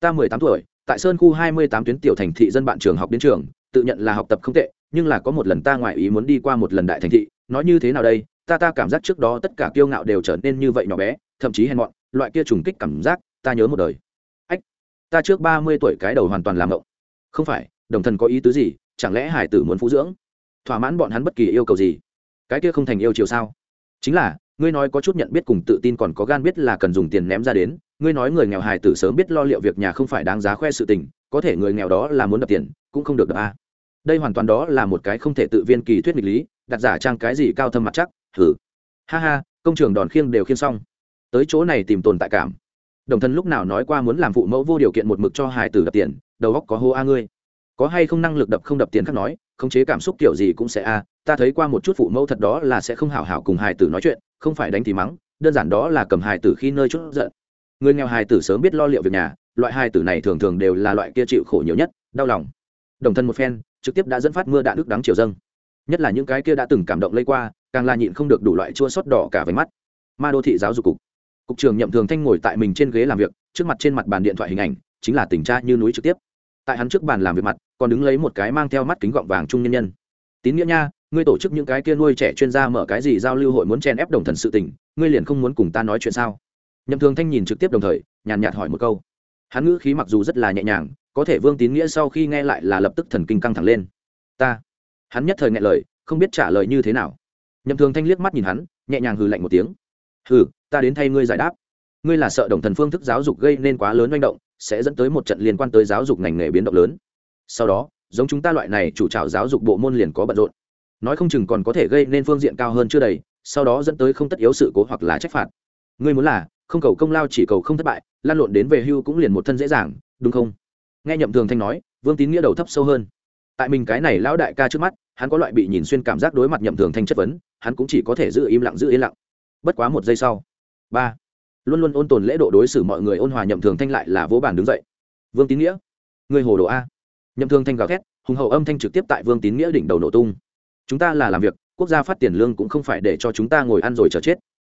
Ta mười tám tuổi, tại sơn khu hai mươi tám tuyến tiểu thành thị dân bạn trường học đến trường, tự nhận là học tập không tệ, nhưng là có một lần ta ngoại ý muốn đi qua một lần đại thành thị, nói như thế nào đây? Ta ta cảm giác trước đó tất cả kiêu ngạo đều trở nên như vậy nhỏ bé, thậm chí hèn mọn, loại kia trùng kích cảm giác, ta nhớ một đời ta trước ba mươi tuổi cái đầu hoàn toàn làm ngộng. Không phải, đồng thần có ý tứ gì? Chẳng lẽ hải tử muốn phú dưỡng? Thỏa mãn bọn hắn bất kỳ yêu cầu gì? Cái kia không thành yêu chiều sao? Chính là, ngươi nói có chút nhận biết cùng tự tin còn có gan biết là cần dùng tiền ném ra đến. Ngươi nói người nghèo hài tử sớm biết lo liệu việc nhà không phải đáng giá khoe sự tình. Có thể người nghèo đó là muốn đập tiền, cũng không được đập a. Đây hoàn toàn đó là một cái không thể tự viên kỳ thuyết nghịch lý. Đặt giả trang cái gì cao thâm mặt chắc? Thử ha ha, công trường đòn khiêng đều khiêng xong. Tới chỗ này tìm tồn tại cảm đồng thân lúc nào nói qua muốn làm phụ mẫu vô điều kiện một mực cho hài tử đập tiền, đầu góc có hô a ngươi. Có hay không năng lực đập không đập tiền khác nói, khống chế cảm xúc kiểu gì cũng sẽ a, ta thấy qua một chút phụ mẫu thật đó là sẽ không hảo hảo cùng hài tử nói chuyện, không phải đánh thì mắng, đơn giản đó là cầm hài tử khi nơi chút giận. Người nghèo hài tử sớm biết lo liệu việc nhà, loại hài tử này thường thường đều là loại kia chịu khổ nhiều nhất, đau lòng. Đồng thân một phen, trực tiếp đã dẫn phát mưa đạn đức đắng chiều dâng. Nhất là những cái kia đã từng cảm động lây qua, càng là nhịn không được đủ loại chua sót đỏ cả váy mắt. Ma đô thị giáo dục cục cục trưởng nhậm thường thanh ngồi tại mình trên ghế làm việc, trước mặt trên mặt bàn điện thoại hình ảnh, chính là tình tra như núi trực tiếp. Tại hắn trước bàn làm việc mặt, còn đứng lấy một cái mang theo mắt kính gọng vàng trung nhân nhân. Tín nghĩa nha, ngươi tổ chức những cái kia nuôi trẻ chuyên gia mở cái gì giao lưu hội muốn chen ép đồng thần sự tình, ngươi liền không muốn cùng ta nói chuyện sao? Nhậm thường thanh nhìn trực tiếp đồng thời, nhàn nhạt hỏi một câu. Hắn ngữ khí mặc dù rất là nhẹ nhàng, có thể vương tín nghĩa sau khi nghe lại là lập tức thần kinh căng thẳng lên. Ta? Hắn nhất thời nghe lời, không biết trả lời như thế nào. Nhậm thường thanh liếc mắt nhìn hắn, nhẹ nhàng hừ lạnh một tiếng. Hừ ta đến thay ngươi giải đáp. Ngươi là sợ đồng thần phương thức giáo dục gây nên quá lớn manh động, sẽ dẫn tới một trận liên quan tới giáo dục ngành nghề biến động lớn. Sau đó, giống chúng ta loại này chủ trào giáo dục bộ môn liền có bận rộn. Nói không chừng còn có thể gây nên phương diện cao hơn chưa đầy, sau đó dẫn tới không tất yếu sự cố hoặc là trách phạt. Ngươi muốn là, không cầu công lao chỉ cầu không thất bại, lan lộn đến về hưu cũng liền một thân dễ dàng, đúng không? Nghe nhậm thường thanh nói, vương tín nghĩa đầu thấp sâu hơn. Tại mình cái này lão đại ca trước mắt, hắn có loại bị nhìn xuyên cảm giác đối mặt nhậm thường thanh chất vấn, hắn cũng chỉ có thể giữ im lặng, giữ yên lặng. Bất quá một giây sau ba. Luôn luôn ôn tồn lễ độ đối xử mọi người ôn hòa nhậm thường thanh lại là vỗ bàn đứng dậy. Vương tín nghĩa. Người hồ đồ a. Nhậm thường thanh gào thét, hùng hậu âm thanh trực tiếp tại vương tín nghĩa đỉnh đầu nổ tung. Chúng ta là làm việc, quốc gia phát tiền lương cũng không phải để cho chúng ta ngồi ăn rồi chờ chết.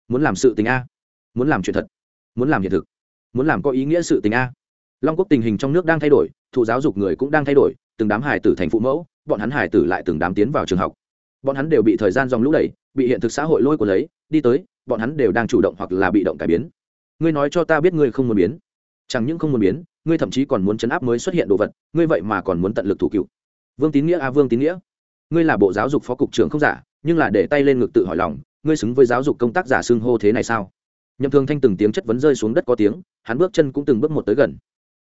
Muốn làm sự tình a. Muốn làm chuyện thật. Muốn làm hiện thực. Muốn làm có ý nghĩa sự tình a. Long quốc tình hình trong nước đang thay đổi, thụ giáo dục người cũng đang thay đổi, từng đám hải tử thành phụ mẫu, bọn hắn hải tử lại từng đám tiến vào trường học. Bọn hắn đều bị thời gian dòng lũ đẩy, bị hiện thực xã hội lôi của lấy, đi tới bọn hắn đều đang chủ động hoặc là bị động cải biến. Ngươi nói cho ta biết ngươi không muốn biến. Chẳng những không muốn biến, ngươi thậm chí còn muốn chấn áp mới xuất hiện đồ vật, ngươi vậy mà còn muốn tận lực thủ cựu. Vương tín nghĩa a vương tín nghĩa. Ngươi là bộ giáo dục phó cục trưởng không giả, nhưng là để tay lên ngực tự hỏi lòng, ngươi xứng với giáo dục công tác giả xưng hô thế này sao? Nhậm thường thanh từng tiếng chất vấn rơi xuống đất có tiếng, hắn bước chân cũng từng bước một tới gần.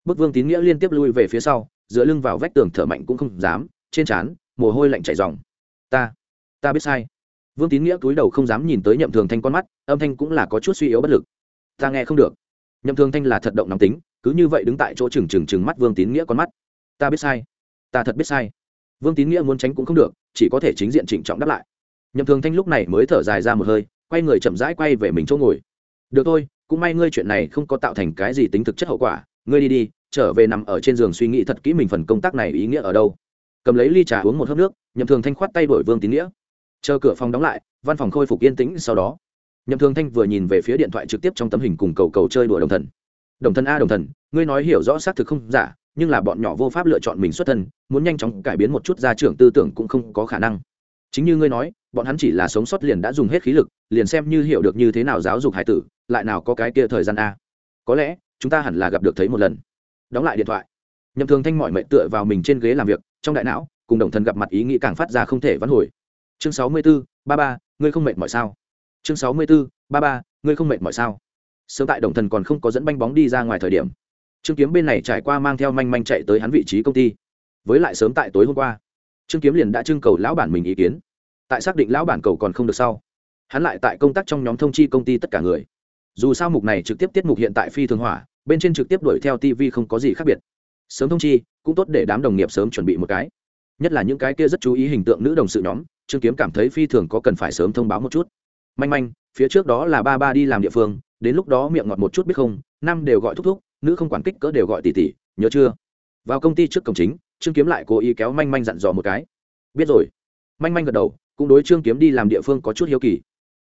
Bước vương tín nghĩa liên tiếp lui về phía sau, dựa lưng vào vách tường thở mạnh cũng không dám, trên trán, mồ hôi lạnh chảy dòng ta ta biết sai vương tín nghĩa túi đầu không dám nhìn tới nhậm thường thanh con mắt, âm thanh cũng là có chút suy yếu bất lực. Ta nghe không được. Nhậm thường thanh là thật động nóng tính, cứ như vậy đứng tại chỗ trừng trừng trừng mắt vương tín nghĩa con mắt. Ta biết sai. Ta thật biết sai. Vương tín nghĩa muốn tránh cũng không được, chỉ có thể chính diện trịnh trọng đáp lại. Nhậm thường thanh lúc này mới thở dài ra một hơi, quay người chậm rãi quay về mình chỗ ngồi. Được thôi, cũng may ngươi chuyện này không có tạo thành cái gì tính thực chất hậu quả. Ngươi đi đi, trở về nằm ở trên giường suy nghĩ thật kỹ mình phần công tác này ý nghĩa ở đâu. Cầm lấy ly trà uống một hớp nước, nhậm thường thanh khoát tay đổi vương tín nghĩa chờ cửa phòng đóng lại, văn phòng khôi phục yên tĩnh sau đó. Nhậm thường thanh vừa nhìn về phía điện thoại trực tiếp trong tấm hình cùng cầu cầu chơi đùa đồng thần. Đồng thần a, đồng thần, ngươi nói hiểu rõ xác thực không giả, nhưng là bọn nhỏ vô pháp lựa chọn mình xuất thân, muốn nhanh chóng cải biến một chút gia trưởng tư tưởng cũng không có khả năng. Chính như ngươi nói, bọn hắn chỉ là sống sót liền đã dùng hết khí lực, liền xem như hiểu được như thế nào giáo dục hải tử, lại nào có cái kia thời gian a. Có lẽ, chúng ta hẳn là gặp được thấy một lần. Đóng lại điện thoại. Nhậm thường thanh mọi mệnh tựa vào mình trên ghế làm việc, trong đại não, cùng đồng thần gặp mặt ý nghĩ càng phát ra không thể vãn hồi chương sáu mươi 64, ba ba ngươi không mệt mỏi sao? Chương sáu mươi 64, ba ba ngươi không mệt mỏi sao? Sớm tại đồng thần còn không có dẫn banh bóng đi ra ngoài thời điểm trương kiếm bên này trải qua mang theo manh manh chạy tới hắn vị trí công ty. Với lại sớm tại tối hôm qua trương kiếm liền đã trưng cầu lão bản mình ý kiến. Tại xác định lão bản cầu còn không được sau hắn lại tại công tác trong nhóm thông chi công ty tất cả người. Dù sao mục này trực tiếp tiết mục hiện tại phi thường hỏa bên trên trực tiếp đuổi theo tv không có gì khác biệt. Sớm thông chi cũng tốt để đám đồng nghiệp sớm chuẩn bị một cái. Nhất là những cái kia rất chú ý hình tượng nữ đồng sự nhóm trương kiếm cảm thấy phi thường có cần phải sớm thông báo một chút. Manh manh, phía trước đó là ba ba đi làm địa phương, đến lúc đó miệng ngọt một chút biết không Nam đều gọi thúc thúc, nữ không quản kích cỡ đều gọi tỷ tỷ nhớ chưa? Vào công ty trước cổng chính, trương kiếm lại cố ý kéo manh manh dặn dò một cái. Biết rồi. Manh manh gật đầu, cũng đối trương kiếm đi làm địa phương có chút hiếu kỳ.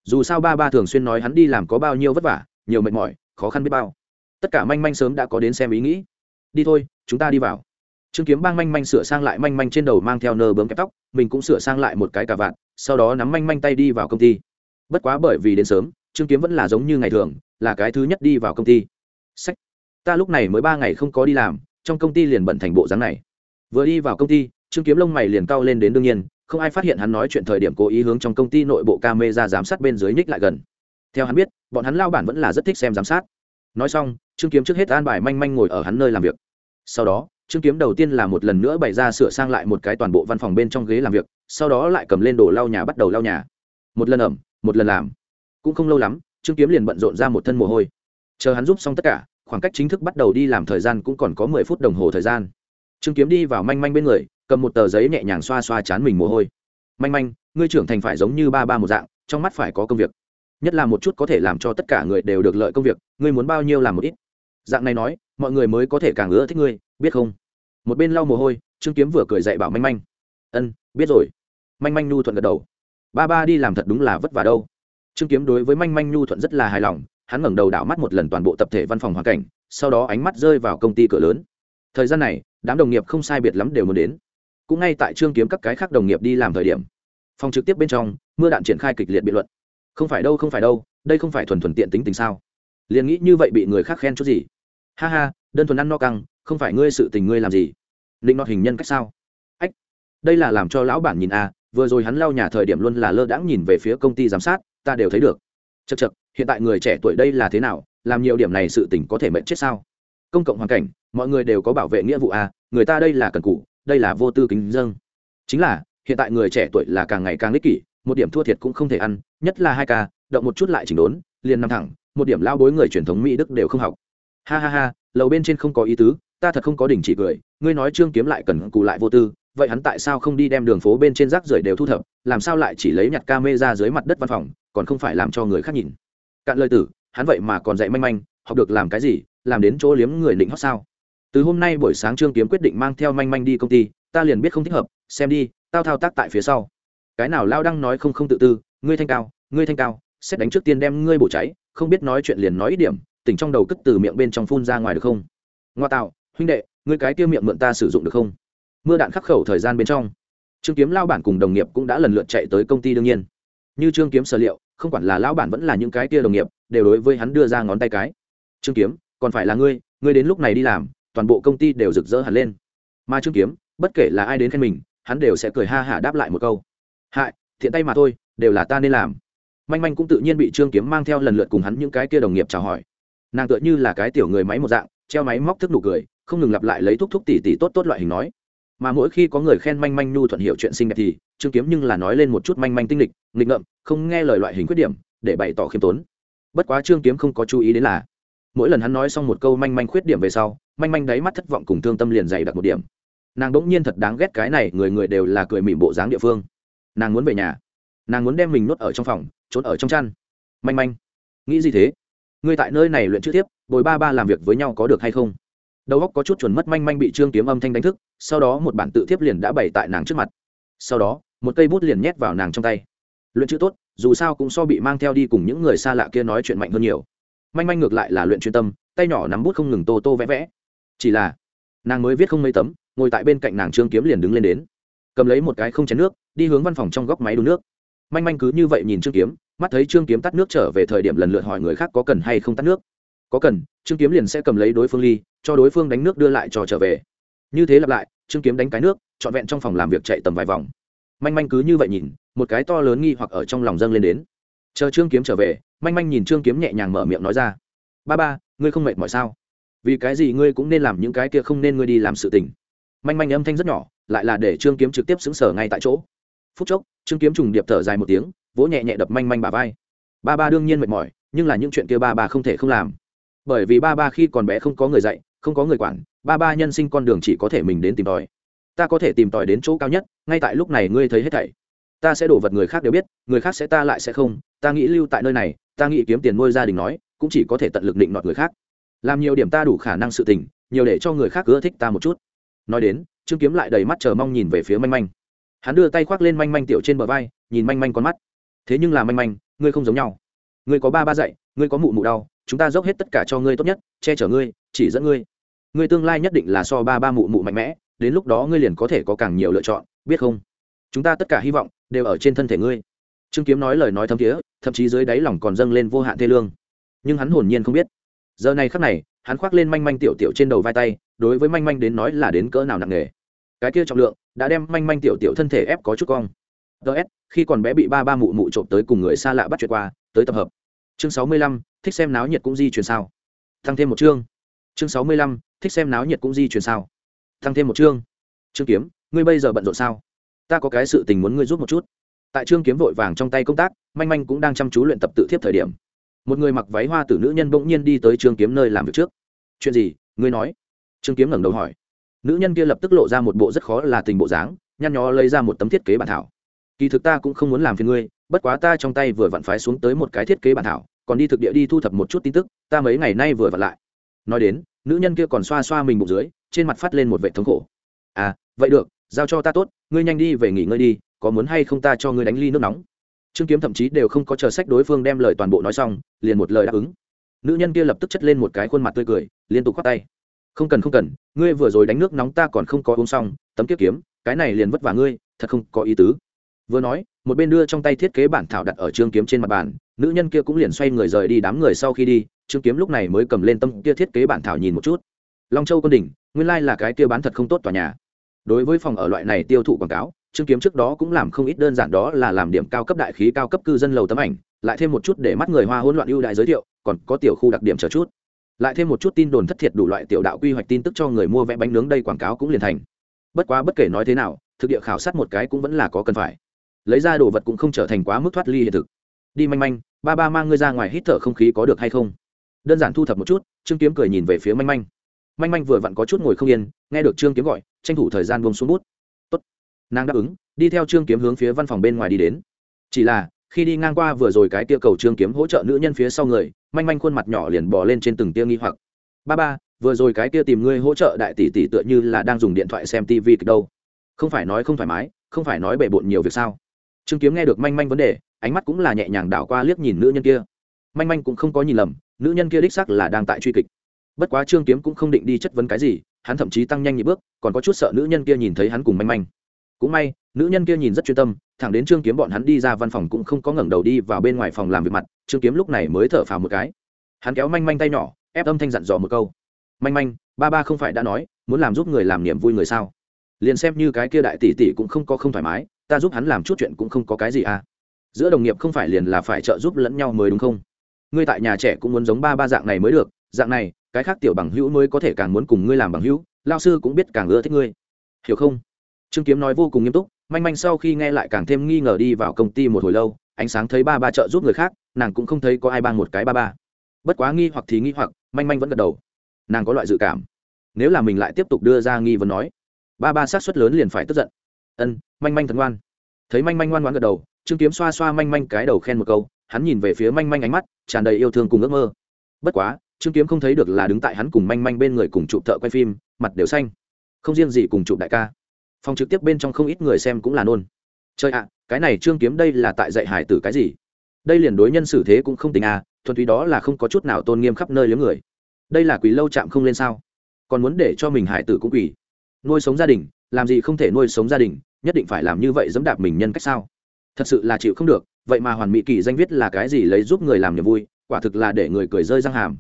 Dù sao ba ba thường xuyên nói hắn đi làm có bao nhiêu vất vả, nhiều mệt mỏi, khó khăn biết bao. Tất cả manh manh sớm đã có đến xem ý nghĩ. Đi thôi, chúng ta đi vào trương kiếm bang manh manh sửa sang lại manh manh trên đầu mang theo nơ bướm kẹp tóc, mình cũng sửa sang lại một cái cà vạt, sau đó nắm manh manh tay đi vào công ty. Bất quá bởi vì đến sớm, trương kiếm vẫn là giống như ngày thường, là cái thứ nhất đi vào công ty. Sách. Ta lúc này mới ba ngày không có đi làm, trong công ty liền bận thành bộ dáng này. Vừa đi vào công ty, trương kiếm lông mày liền cao lên đến đương nhiên, không ai phát hiện hắn nói chuyện thời điểm cố ý hướng trong công ty nội bộ camera giám sát bên dưới nhích lại gần. Theo hắn biết, bọn hắn lao bản vẫn là rất thích xem giám sát. Nói xong, trương kiếm trước hết an bài manh manh ngồi ở hắn nơi làm việc. Sau đó trương kiếm đầu tiên là một lần nữa bày ra sửa sang lại một cái toàn bộ văn phòng bên trong ghế làm việc, sau đó lại cầm lên đồ lau nhà bắt đầu lau nhà. Một lần ẩm, một lần làm. Cũng không lâu lắm, trương kiếm liền bận rộn ra một thân mồ hôi. Chờ hắn giúp xong tất cả, khoảng cách chính thức bắt đầu đi làm thời gian cũng còn có mười phút đồng hồ thời gian. Trương kiếm đi vào manh manh bên người, cầm một tờ giấy nhẹ nhàng xoa xoa chán mình mồ hôi. Manh manh, ngươi trưởng thành phải giống như ba ba một dạng, trong mắt phải có công việc. Nhất là một chút có thể làm cho tất cả người đều được lợi công việc, ngươi muốn bao nhiêu làm một ít. Dạng này nói, mọi người mới có thể càng ưa thích ngươi biết không? Một bên lau mồ hôi, trương kiếm vừa cười dạy bảo manh manh. Ân, biết rồi. Manh manh nhu thuận gật đầu. Ba ba đi làm thật đúng là vất vả đâu. Trương kiếm đối với manh manh nhu thuận rất là hài lòng, hắn ngẩng đầu đảo mắt một lần toàn bộ tập thể văn phòng hoàn cảnh, sau đó ánh mắt rơi vào công ty cửa lớn. Thời gian này, đám đồng nghiệp không sai biệt lắm đều muốn đến. Cũng ngay tại trương kiếm các cái khác đồng nghiệp đi làm thời điểm, phòng trực tiếp bên trong, mưa đạn triển khai kịch liệt biện luận. Không phải đâu, không phải đâu, đây không phải thuần thuần tiện tính tình sao? Liền nghĩ như vậy bị người khác khen chút gì? Ha ha, đơn thuần ăn no căng không phải ngươi sự tình ngươi làm gì? Định nọt hình nhân cách sao? Ách, đây là làm cho lão bản nhìn à vừa rồi hắn lau nhà thời điểm luôn là lơ đãng nhìn về phía công ty giám sát, ta đều thấy được. Chật chật hiện tại người trẻ tuổi đây là thế nào? Làm nhiều điểm này sự tình có thể mệnh chết sao? Công cộng hoàn cảnh, mọi người đều có bảo vệ nghĩa vụ à người ta đây là cần cụ đây là vô tư kính dâng chính là, hiện tại người trẻ tuổi là càng ngày càng ích kỷ, một điểm thua thiệt cũng không thể ăn, nhất là hai ca, động một chút lại chỉnh đốn, liền nằm thẳng, một điểm lao bối người truyền thống mỹ đức đều không học. Ha ha ha, lầu bên trên không có ý tứ ta thật không có đình chỉ cười, ngươi nói trương kiếm lại cần cù lại vô tư, vậy hắn tại sao không đi đem đường phố bên trên rác rưởi đều thu thập, làm sao lại chỉ lấy nhặt ca mê ra dưới mặt đất văn phòng, còn không phải làm cho người khác nhìn? Cạn lời tử, hắn vậy mà còn dạy manh manh, học được làm cái gì, làm đến chỗ liếm người định hót sao? Từ hôm nay buổi sáng trương kiếm quyết định mang theo manh manh đi công ty, ta liền biết không thích hợp, xem đi, tao thao tác tại phía sau. Cái nào lao đang nói không không tự tư, ngươi thanh cao, ngươi thanh cao, xét đánh trước tiên đem ngươi bổ cháy, không biết nói chuyện liền nói ít điểm, tỉnh trong đầu cất từ miệng bên trong phun ra ngoài được không? Ngoa tạo huynh đệ người cái kia miệng mượn ta sử dụng được không? Mưa đạn khắc khẩu thời gian bên trong, trương kiếm lao bản cùng đồng nghiệp cũng đã lần lượt chạy tới công ty đương nhiên. Như trương kiếm sở liệu, không quản là lao bản vẫn là những cái kia đồng nghiệp, đều đối với hắn đưa ra ngón tay cái. Trương kiếm, còn phải là ngươi ngươi đến lúc này đi làm, toàn bộ công ty đều rực rỡ hẳn lên. Mà trương kiếm, bất kể là ai đến khen mình, hắn đều sẽ cười ha hả đáp lại một câu. Hại, thiện tay mà thôi, đều là ta nên làm. Manh manh cũng tự nhiên bị trương kiếm mang theo lần lượt cùng hắn những cái kia đồng nghiệp chào hỏi. Nàng tựa như là cái tiểu người máy một dạng, treo máy móc thức nụ cười không ngừng lặp lại lấy thúc thúc tỉ tỉ tốt tốt loại hình nói. Mà mỗi khi có người khen manh manh nhu thuận hiệu chuyện xinh đẹp thì, trương kiếm nhưng là nói lên một chút manh manh tinh lịch, nghịch ngợm, không nghe lời loại hình khuyết điểm, để bày tỏ khiêm tốn. Bất quá trương kiếm không có chú ý đến là, mỗi lần hắn nói xong một câu manh manh khuyết điểm về sau, manh manh đáy mắt thất vọng cùng thương tâm liền dày đặt một điểm. Nàng đ ỗ n g nhiên thật đáng ghét cái này, người người đều là cười mỉm bộ dáng địa phương. Nàng muốn về nhà. Nàng muốn đem mình nuốt ở trong phòng, trốn ở trong chăn. Manh manh. Nghĩ gì thế? Ngươi tại nơi này luyện chữ tiếp, bồi ba ba làm việc với nhau có được hay không? Đầu óc có chút chuẩn mất manh manh bị trương kiếm âm thanh đánh thức, sau đó một bản tự thiếp liền đã bày tại nàng trước mặt. Sau đó, một cây bút liền nhét vào nàng trong tay. Luyện chữ tốt, dù sao cũng so bị mang theo đi cùng những người xa lạ kia nói chuyện mạnh hơn nhiều. Manh manh ngược lại là luyện chuyên tâm, tay nhỏ nắm bút không ngừng tô tô vẽ vẽ. Chỉ là, nàng mới viết không mấy tấm, ngồi tại bên cạnh nàng trương kiếm liền đứng lên đến. Cầm lấy một cái không chén nước, đi hướng văn phòng trong góc máy đun nước. Manh manh cứ như vậy nhìn trương kiếm, mắt thấy trương kiếm tắt nước trở về thời điểm lần lượt hỏi người khác có cần hay không tắt nước có cần, trương kiếm liền sẽ cầm lấy đối phương ly, cho đối phương đánh nước đưa lại cho trở về. Như thế lặp lại, trương kiếm đánh cái nước, trọn vẹn trong phòng làm việc chạy tầm vài vòng. Manh manh cứ như vậy nhìn, một cái to lớn nghi hoặc ở trong lòng dâng lên đến. Chờ trương kiếm trở về, manh manh nhìn trương kiếm nhẹ nhàng mở miệng nói ra, ba ba, ngươi không mệt mỏi sao? Vì cái gì ngươi cũng nên làm những cái kia không nên ngươi đi làm sự tình. Manh manh âm thanh rất nhỏ, lại là để trương kiếm trực tiếp xứng sở ngay tại chỗ. Phút chốc, trương kiếm trùng điệp thở dài một tiếng, vỗ nhẹ nhẹ đập manh manh bà vai. Ba ba đương nhiên mệt mỏi, nhưng là những chuyện kia ba bà không thể không làm bởi vì ba ba khi còn bé không có người dạy, không có người quản, ba ba nhân sinh con đường chỉ có thể mình đến tìm tòi. Ta có thể tìm tòi đến chỗ cao nhất, ngay tại lúc này ngươi thấy hết thảy. Ta sẽ đổ vật người khác đều biết, người khác sẽ ta lại sẽ không. Ta nghĩ lưu tại nơi này, ta nghĩ kiếm tiền nuôi gia đình nói, cũng chỉ có thể tận lực định nọt người khác. Làm nhiều điểm ta đủ khả năng sự tình, nhiều để cho người khác ưa thích ta một chút. Nói đến, trương kiếm lại đầy mắt chờ mong nhìn về phía manh manh. Hắn đưa tay khoác lên manh manh tiểu trên bờ vai, nhìn manh manh con mắt. Thế nhưng là manh manh, ngươi không giống nhau. Ngươi có ba ba dạy, ngươi có mụ mụ đau chúng ta dốc hết tất cả cho ngươi tốt nhất, che chở ngươi, chỉ dẫn ngươi. Ngươi tương lai nhất định là so ba ba mụ mụ mạnh mẽ, đến lúc đó ngươi liền có thể có càng nhiều lựa chọn, biết không? Chúng ta tất cả hy vọng đều ở trên thân thể ngươi. Trương kiếm nói lời nói thâm thiế, thậm chí dưới đáy lòng còn dâng lên vô hạn thê lương. Nhưng hắn hồn nhiên không biết. Giờ này khắc này, hắn khoác lên manh manh tiểu tiểu trên đầu vai tay, đối với manh manh đến nói là đến cỡ nào nặng nề. Cái kia trọng lượng đã đem manh manh tiểu tiểu thân thể ép có chút cong. Ts khi còn bé bị ba ba mụ mụ trộm tới cùng người xa lạ bắt chuyện qua, tới tập hợp chương sáu mươi lăm, thích xem náo nhiệt cũng di chuyển sao. Tăng thêm một chương. Chương sáu mươi lăm, thích xem náo nhiệt cũng di chuyển sao. Tăng thêm một chương. Chương kiếm, ngươi bây giờ bận rộn sao? Ta có cái sự tình muốn ngươi giúp một chút. Tại trương kiếm vội vàng trong tay công tác, manh manh cũng đang chăm chú luyện tập tự thiếp thời điểm. Một người mặc váy hoa tử nữ nhân bỗng nhiên đi tới trương kiếm nơi làm việc trước. Chuyện gì? Ngươi nói. Trương kiếm ngẩng đầu hỏi. Nữ nhân kia lập tức lộ ra một bộ rất khó là tình bộ dáng, nhăn nhó lấy ra một tấm thiết kế bản thảo kỳ thực ta cũng không muốn làm phiền ngươi, bất quá ta trong tay vừa vặn phái xuống tới một cái thiết kế bản thảo, còn đi thực địa đi thu thập một chút tin tức, ta mấy ngày nay vừa vặn lại. Nói đến, nữ nhân kia còn xoa xoa mình bụng dưới, trên mặt phát lên một vệ thống khổ. À vậy được, giao cho ta tốt, ngươi nhanh đi về nghỉ ngơi đi, có muốn hay không ta cho ngươi đánh ly nước nóng. Trương kiếm thậm chí đều không có chờ sách đối phương đem lời toàn bộ nói xong, liền một lời đáp ứng. Nữ nhân kia lập tức chất lên một cái khuôn mặt tươi cười, liên tục khoác tay. Không cần không cần, ngươi vừa rồi đánh nước nóng ta còn không có uống xong, tấm kiếp kiếm, cái này liền vất vả ngươi, thật không có ý tứ vừa nói, một bên đưa trong tay thiết kế bản thảo đặt ở trương kiếm trên mặt bàn, nữ nhân kia cũng liền xoay người rời đi đám người sau khi đi, trương kiếm lúc này mới cầm lên tâm kia thiết kế bản thảo nhìn một chút. Long châu quân đỉnh, nguyên lai là cái kia bán thật không tốt tòa nhà. Đối với phòng ở loại này tiêu thụ quảng cáo, trương kiếm trước đó cũng làm không ít đơn giản đó là làm điểm cao cấp đại khí cao cấp cư dân lầu tấm ảnh, lại thêm một chút để mắt người hoa hỗn loạn ưu đại giới thiệu, còn có tiểu khu đặc điểm chờ chút. Lại thêm một chút tin đồn thất thiệt đủ loại tiểu đạo quy hoạch tin tức cho người mua vẽ bánh nướng đây quảng cáo cũng liền thành. Bất quá bất kể nói thế nào, thực địa khảo sát một cái cũng vẫn là có cần phải lấy ra đồ vật cũng không trở thành quá mức thoát ly hiện thực. Đi manh manh, ba ba mang ngươi ra ngoài hít thở không khí có được hay không? Đơn giản thu thập một chút, trương kiếm cười nhìn về phía manh manh. Manh manh vừa vặn có chút ngồi không yên, nghe được trương kiếm gọi, tranh thủ thời gian buông xuống bút. Tốt. Nàng đáp ứng, đi theo trương kiếm hướng phía văn phòng bên ngoài đi đến. Chỉ là, khi đi ngang qua vừa rồi cái tia cầu trương kiếm hỗ trợ nữ nhân phía sau người, manh manh khuôn mặt nhỏ liền bò lên trên từng tia nghi hoặc. Ba ba, vừa rồi cái tia tìm ngươi hỗ trợ đại tỷ tỷ tựa như là đang dùng điện thoại xem tv kịch đâu. Không phải nói không thoải mái, không phải nói bể bộn nhiều việc sao? Trương kiếm nghe được manh manh vấn đề, ánh mắt cũng là nhẹ nhàng đảo qua liếc nhìn nữ nhân kia. Manh manh cũng không có nhìn lầm, nữ nhân kia đích sắc là đang tại truy kịch. Bất quá trương kiếm cũng không định đi chất vấn cái gì, hắn thậm chí tăng nhanh nhị bước, còn có chút sợ nữ nhân kia nhìn thấy hắn cùng manh manh. Cũng may, nữ nhân kia nhìn rất chuyên tâm, thẳng đến trương kiếm bọn hắn đi ra văn phòng cũng không có ngẩng đầu đi vào bên ngoài phòng làm việc mặt, trương kiếm lúc này mới thở phào một cái. Hắn kéo manh manh tay nhỏ, ép âm thanh dặn dò một câu. Manh manh, ba ba không phải đã nói, muốn làm giúp người làm niềm vui người sao? Liền xem như cái kia đại tỷ tỷ cũng không có không thoải mái ta giúp hắn làm chút chuyện cũng không có cái gì à. Giữa đồng nghiệp không phải liền là phải trợ giúp lẫn nhau mới đúng không? Ngươi tại nhà trẻ cũng muốn giống ba ba dạng này mới được, dạng này, cái khác tiểu bằng hữu mới có thể càng muốn cùng ngươi làm bằng hữu lao sư cũng biết càng ưa thích ngươi. Hiểu không? Trương kiếm nói vô cùng nghiêm túc, manh manh sau khi nghe lại càng thêm nghi ngờ đi vào công ty một hồi lâu, ánh sáng thấy ba ba trợ giúp người khác, nàng cũng không thấy có ai bang một cái ba ba. Bất quá nghi hoặc thì nghi hoặc, manh manh vẫn gật đầu. Nàng có loại dự cảm. Nếu là mình lại tiếp tục đưa ra nghi vấn nói, ba ba sát suất lớn liền phải tức giận ân, manh manh thần ngoan. Thấy manh manh ngoan ngoan gật đầu, trương kiếm xoa xoa manh manh cái đầu khen một câu, hắn nhìn về phía manh manh ánh mắt, tràn đầy yêu thương cùng ước mơ. Bất quá, trương kiếm không thấy được là đứng tại hắn cùng manh manh bên người cùng chụp thợ quay phim, mặt đều xanh. Không riêng gì cùng chụp đại ca. Phòng trực tiếp bên trong không ít người xem cũng là nôn. Chơi ạ, cái này trương kiếm đây là tại dạy hải tử cái gì? Đây liền đối nhân xử thế cũng không tình à thuần túy đó là không có chút nào tôn nghiêm khắp nơi liếm người. Đây là quỷ lâu chạm không lên sao? Còn muốn để cho mình hải tử cũng quỷ. Nuôi sống gia đình làm gì không thể nuôi sống gia đình, nhất định phải làm như vậy dẫm đạp mình nhân cách sao? Thật sự là chịu không được, vậy mà hoàn mỹ kỳ danh viết là cái gì lấy giúp người làm niềm vui, quả thực là để người cười rơi răng hàm.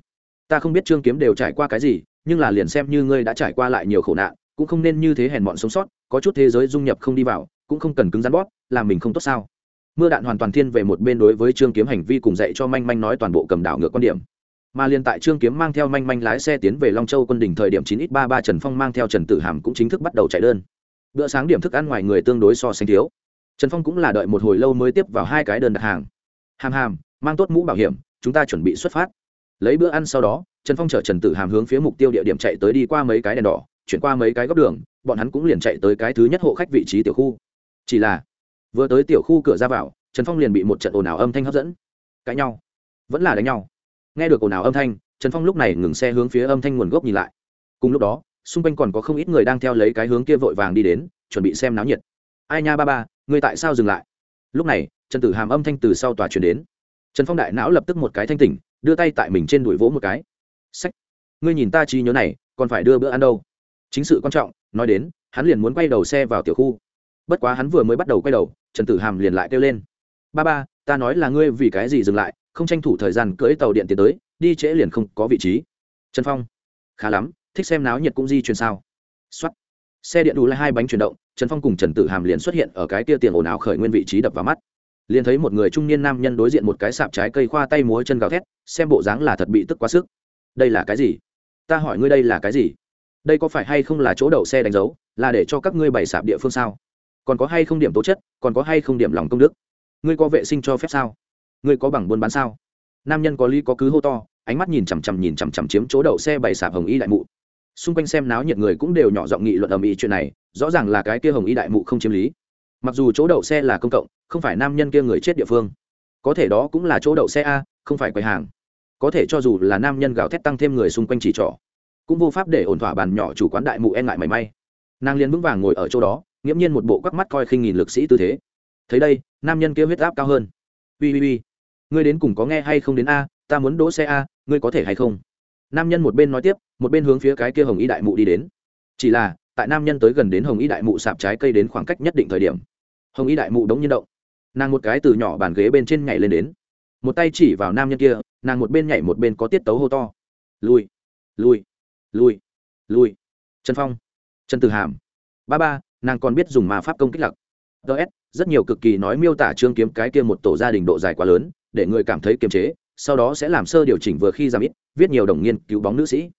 Ta không biết trương kiếm đều trải qua cái gì, nhưng là liền xem như ngươi đã trải qua lại nhiều khổ nạn, cũng không nên như thế hèn mọn sống sót, có chút thế giới dung nhập không đi vào, cũng không cần cứng rắn bóp, làm mình không tốt sao? Mưa đạn hoàn toàn thiên về một bên đối với trương kiếm hành vi cùng dạy cho manh manh nói toàn bộ cầm đảo ngược quan điểm mà Liên tại trương kiếm mang theo manh manh lái xe tiến về long châu quân đỉnh thời điểm chín ít ba ba trần phong mang theo trần tử hàm cũng chính thức bắt đầu chạy đơn. Bữa sáng điểm thức ăn ngoài người tương đối so sánh thiếu. Trần phong cũng là đợi một hồi lâu mới tiếp vào hai cái đơn đặt hàng. Hàm hàm, mang tốt mũ bảo hiểm, chúng ta chuẩn bị xuất phát. Lấy bữa ăn sau đó, trần phong chở trần tử hàm hướng phía mục tiêu địa điểm chạy tới đi qua mấy cái đèn đỏ, chuyển qua mấy cái góc đường, bọn hắn cũng liền chạy tới cái thứ nhất hộ khách vị trí tiểu khu. Chỉ là, vừa tới tiểu khu cửa ra vào, trần phong liền bị một trận ồn ào âm thanh hấp dẫn. Cãi nhau. Vẫn là đánh nhau nghe được ồn ào âm thanh, trần phong lúc này ngừng xe hướng phía âm thanh nguồn gốc nhìn lại. Cùng lúc đó, xung quanh còn có không ít người đang theo lấy cái hướng kia vội vàng đi đến, chuẩn bị xem náo nhiệt. Ai nha ba ba người tại sao dừng lại? Lúc này, trần tử hàm âm thanh từ sau tòa chuyển đến. Trần phong đại não lập tức một cái thanh tỉnh, đưa tay tại mình trên đuổi vỗ một cái. Sách ngươi nhìn ta trí nhớ này, còn phải đưa bữa ăn đâu? Chính sự quan trọng, nói đến, hắn liền muốn quay đầu xe vào tiểu khu. Bất quá hắn vừa mới bắt đầu quay đầu, trần tử hàm liền lại kêu lên. Ba ba, ta nói là ngươi vì cái gì dừng lại không tranh thủ thời gian cưỡi tàu điện tiến tới, đi trễ liền không có vị trí. Trần phong, khá lắm, thích xem náo nhiệt cũng di chuyển sao? Xuất xe điện đủ lại hai bánh chuyển động, trần phong cùng trần tử hàm liền xuất hiện ở cái tia tiền ồn ào khởi nguyên vị trí đập vào mắt. Liền thấy một người trung niên nam nhân đối diện một cái sạp trái cây khoa tay múa chân gào thét, xem bộ dáng là thật bị tức quá sức. Đây là cái gì? Ta hỏi ngươi đây là cái gì? Đây có phải hay không là chỗ đậu xe đánh dấu, là để cho các ngươi bày sạp địa phương sao? Còn có hay không điểm tố chất, còn có hay không điểm lòng công đức? Ngươi có vệ sinh cho phép sao? Ngươi có bằng buôn bán sao? Nam nhân có ly có cứ hô to, ánh mắt nhìn chằm chằm nhìn chằm chằm chiếm chỗ đậu xe bày sạp hồng y đại mụ. Xung quanh xem náo nhiệt người cũng đều nhỏ giọng nghị luận ầm ĩ chuyện này, rõ ràng là cái kia hồng y đại mụ không chiếm lý. Mặc dù chỗ đậu xe là công cộng, không phải nam nhân kia người chết địa phương. Có thể đó cũng là chỗ đậu xe a, không phải quầy hàng. Có thể cho dù là nam nhân gào thét tăng thêm người xung quanh chỉ trỏ, cũng vô pháp để ổn thỏa bàn nhỏ chủ quán đại mụ e ngại mảy may. Nàng liền vững vàng ngồi ở chỗ đó, nghiễm nhiên một bộ quắc mắt coi khinh nghìn lực sĩ tư thế. Thấy đây, nam nhân kia huyết áp cao hơn. Ui ui ui ngươi đến cùng có nghe hay không đến a ta muốn đỗ xe a ngươi có thể hay không? Nam nhân một bên nói tiếp một bên hướng phía cái kia hồng y đại mụ đi đến. Chỉ là tại nam nhân tới gần đến hồng y đại mụ sạp trái cây đến khoảng cách nhất định thời điểm hồng y đại mụ đống nhiên động. Nàng một cái từ nhỏ bàn ghế bên trên nhảy lên đến. Một tay chỉ vào nam nhân kia nàng một bên nhảy một bên có tiết tấu hô to. Lùi, lùi, lùi, lùi, trần phong trần từ hàm. Ba ba nàng còn biết dùng ma pháp công kích lặc ts rất nhiều cực kỳ nói miêu tả trương kiếm cái kia một tổ gia đình độ dài quá lớn để người cảm thấy kiềm chế, sau đó sẽ làm sơ điều chỉnh vừa khi giảm ít, viết nhiều đồng nghiên cứu bóng nữ sĩ.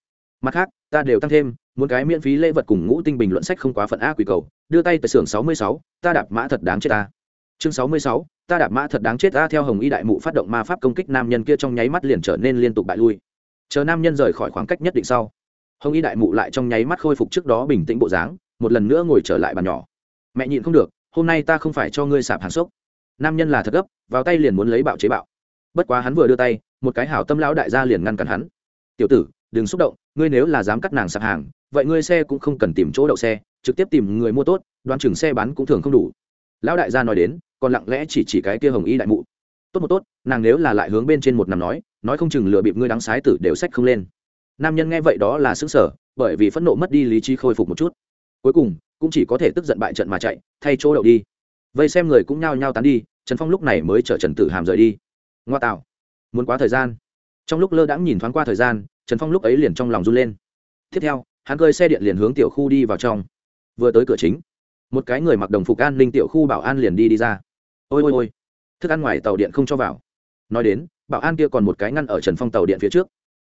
Mặt khác, ta đều tăng thêm, muốn cái miễn phí lễ vật cùng ngũ tinh bình luận sách không quá phận a quỷ cầu, đưa tay tại xưởng sáu mươi sáu, ta đạp mã thật đáng chết ta. Chương sáu mươi sáu, ta đạp mã thật đáng chết ta theo hồng y đại mụ phát động ma pháp công kích nam nhân kia trong nháy mắt liền trở nên liên tục bại lui. Chờ nam nhân rời khỏi khoảng cách nhất định sau, hồng y đại mụ lại trong nháy mắt khôi phục trước đó bình tĩnh bộ dáng, một lần nữa ngồi trở lại bàn nhỏ. Mẹ nhịn không được, hôm nay ta không phải cho ngươi sạp hàng sốc nam nhân là thật gấp, vào tay liền muốn lấy bạo chế bạo. Bất quá hắn vừa đưa tay, một cái hảo tâm lão đại gia liền ngăn cản hắn. Tiểu tử, đừng xúc động, ngươi nếu là dám cắt nàng sạp hàng, vậy ngươi xe cũng không cần tìm chỗ đậu xe, trực tiếp tìm người mua tốt, đoán chừng xe bán cũng thường không đủ. Lão đại gia nói đến, còn lặng lẽ chỉ chỉ cái kia hồng y đại mụ. Tốt một tốt, nàng nếu là lại hướng bên trên một nằm nói nói không chừng lừa bịp ngươi đáng sái tử đều sách không lên. Nam nhân nghe vậy đó là xứng sở bởi vì phẫn nộ mất đi lý trí khôi phục một chút. Cuối cùng, cũng chỉ có thể tức giận bại trận mà chạy, thay chỗ đậu đi vây xem người cũng nhao nhao tán đi, trần phong lúc này mới chở trần tử hàm rời đi. Ngoa tạo, muốn quá thời gian. Trong lúc lơ đãng nhìn thoáng qua thời gian, trần phong lúc ấy liền trong lòng run lên. Tiếp theo, hắn cơi xe điện liền hướng tiểu khu đi vào trong. Vừa tới cửa chính, một cái người mặc đồng phục an ninh tiểu khu bảo an liền đi đi ra. Ôi ôi ôi. Thức ăn ngoài tàu điện không cho vào. Nói đến, bảo an kia còn một cái ngăn ở trần phong tàu điện phía trước.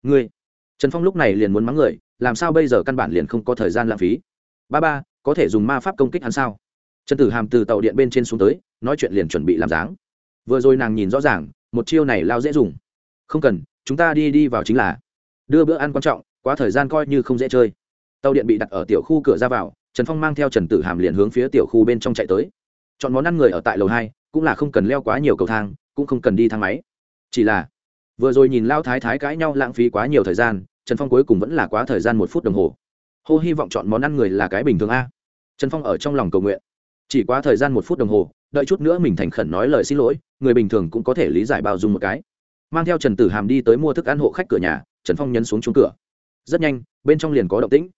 Ngươi. Trần phong lúc này liền muốn mắng người, làm sao bây giờ căn bản liền không có thời gian lãng phí. Ba ba, có thể dùng ma pháp công kích hắn sao? Trần tử hàm từ tàu điện bên trên xuống tới, nói chuyện liền chuẩn bị làm dáng. Vừa rồi nàng nhìn rõ ràng, một chiêu này lao dễ dùng. Không cần, chúng ta đi đi vào chính là. Đưa bữa ăn quan trọng, quá thời gian coi như không dễ chơi. Tàu điện bị đặt ở tiểu khu cửa ra vào, trần phong mang theo trần tử hàm liền hướng phía tiểu khu bên trong chạy tới. Chọn món ăn người ở tại lầu hai, cũng là không cần leo quá nhiều cầu thang, cũng không cần đi thang máy. Chỉ là, vừa rồi nhìn lao thái thái cãi nhau lãng phí quá nhiều thời gian, trần phong cuối cùng vẫn là quá thời gian một phút đồng hồ. Hô, hy vọng chọn món ăn người là cái bình thường a. Trần phong ở trong lòng cầu nguyện chỉ quá thời gian một phút đồng hồ, đợi chút nữa mình thành khẩn nói lời xin lỗi, người bình thường cũng có thể lý giải bao dung một cái. Mang theo trần tử hàm đi tới mua thức ăn hộ khách cửa nhà, trần phong nhấn xuống chung cửa. Rất nhanh, bên trong liền có động tĩnh.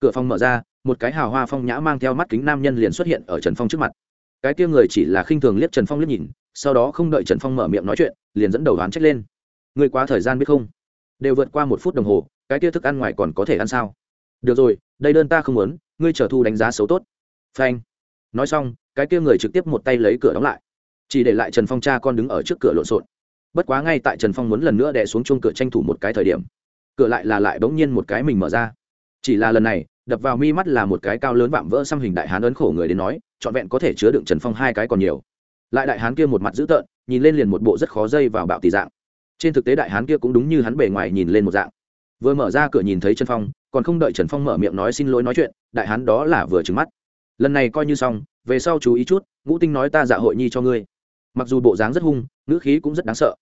Cửa phòng mở ra, một cái hào hoa phong nhã mang theo mắt kính nam nhân liền xuất hiện ở trần phong trước mặt. Cái kia người chỉ là khinh thường liếc trần phong liếc nhìn, sau đó không đợi trần phong mở miệng nói chuyện, liền dẫn đầu đoán trách lên. Người quá thời gian biết không? Đều vượt qua một phút đồng hồ, cái kia thức ăn ngoài còn có thể ăn sao? Được rồi, đây đơn ta không muốn, ngươi trở thu đánh giá xấu tốt. Phanh nói xong, cái kia người trực tiếp một tay lấy cửa đóng lại. Chỉ để lại trần phong cha con đứng ở trước cửa lộn xộn. Bất quá ngay tại trần phong muốn lần nữa đè xuống chung cửa tranh thủ một cái thời điểm, cửa lại là lại bỗng nhiên một cái mình mở ra. Chỉ là lần này, đập vào mi mắt là một cái cao lớn vạm vỡ xăm hình đại hán ấn khổ người đến nói, trọn vẹn có thể chứa đựng trần phong hai cái còn nhiều. Lại đại hán kia một mặt dữ tợn, nhìn lên liền một bộ rất khó dây vào bạo tỷ dạng. Trên thực tế đại hán kia cũng đúng như hắn bề ngoài nhìn lên một dạng. Vừa mở ra cửa nhìn thấy trần phong, còn không đợi trần phong mở miệng nói xin lỗi nói chuyện, đại hán đó là vừa trứng mắt lần này coi như xong, về sau chú ý chút, ngũ tinh nói ta dạ hội nhi cho ngươi. Mặc dù bộ dáng rất hung, ngữ khí cũng rất đáng sợ.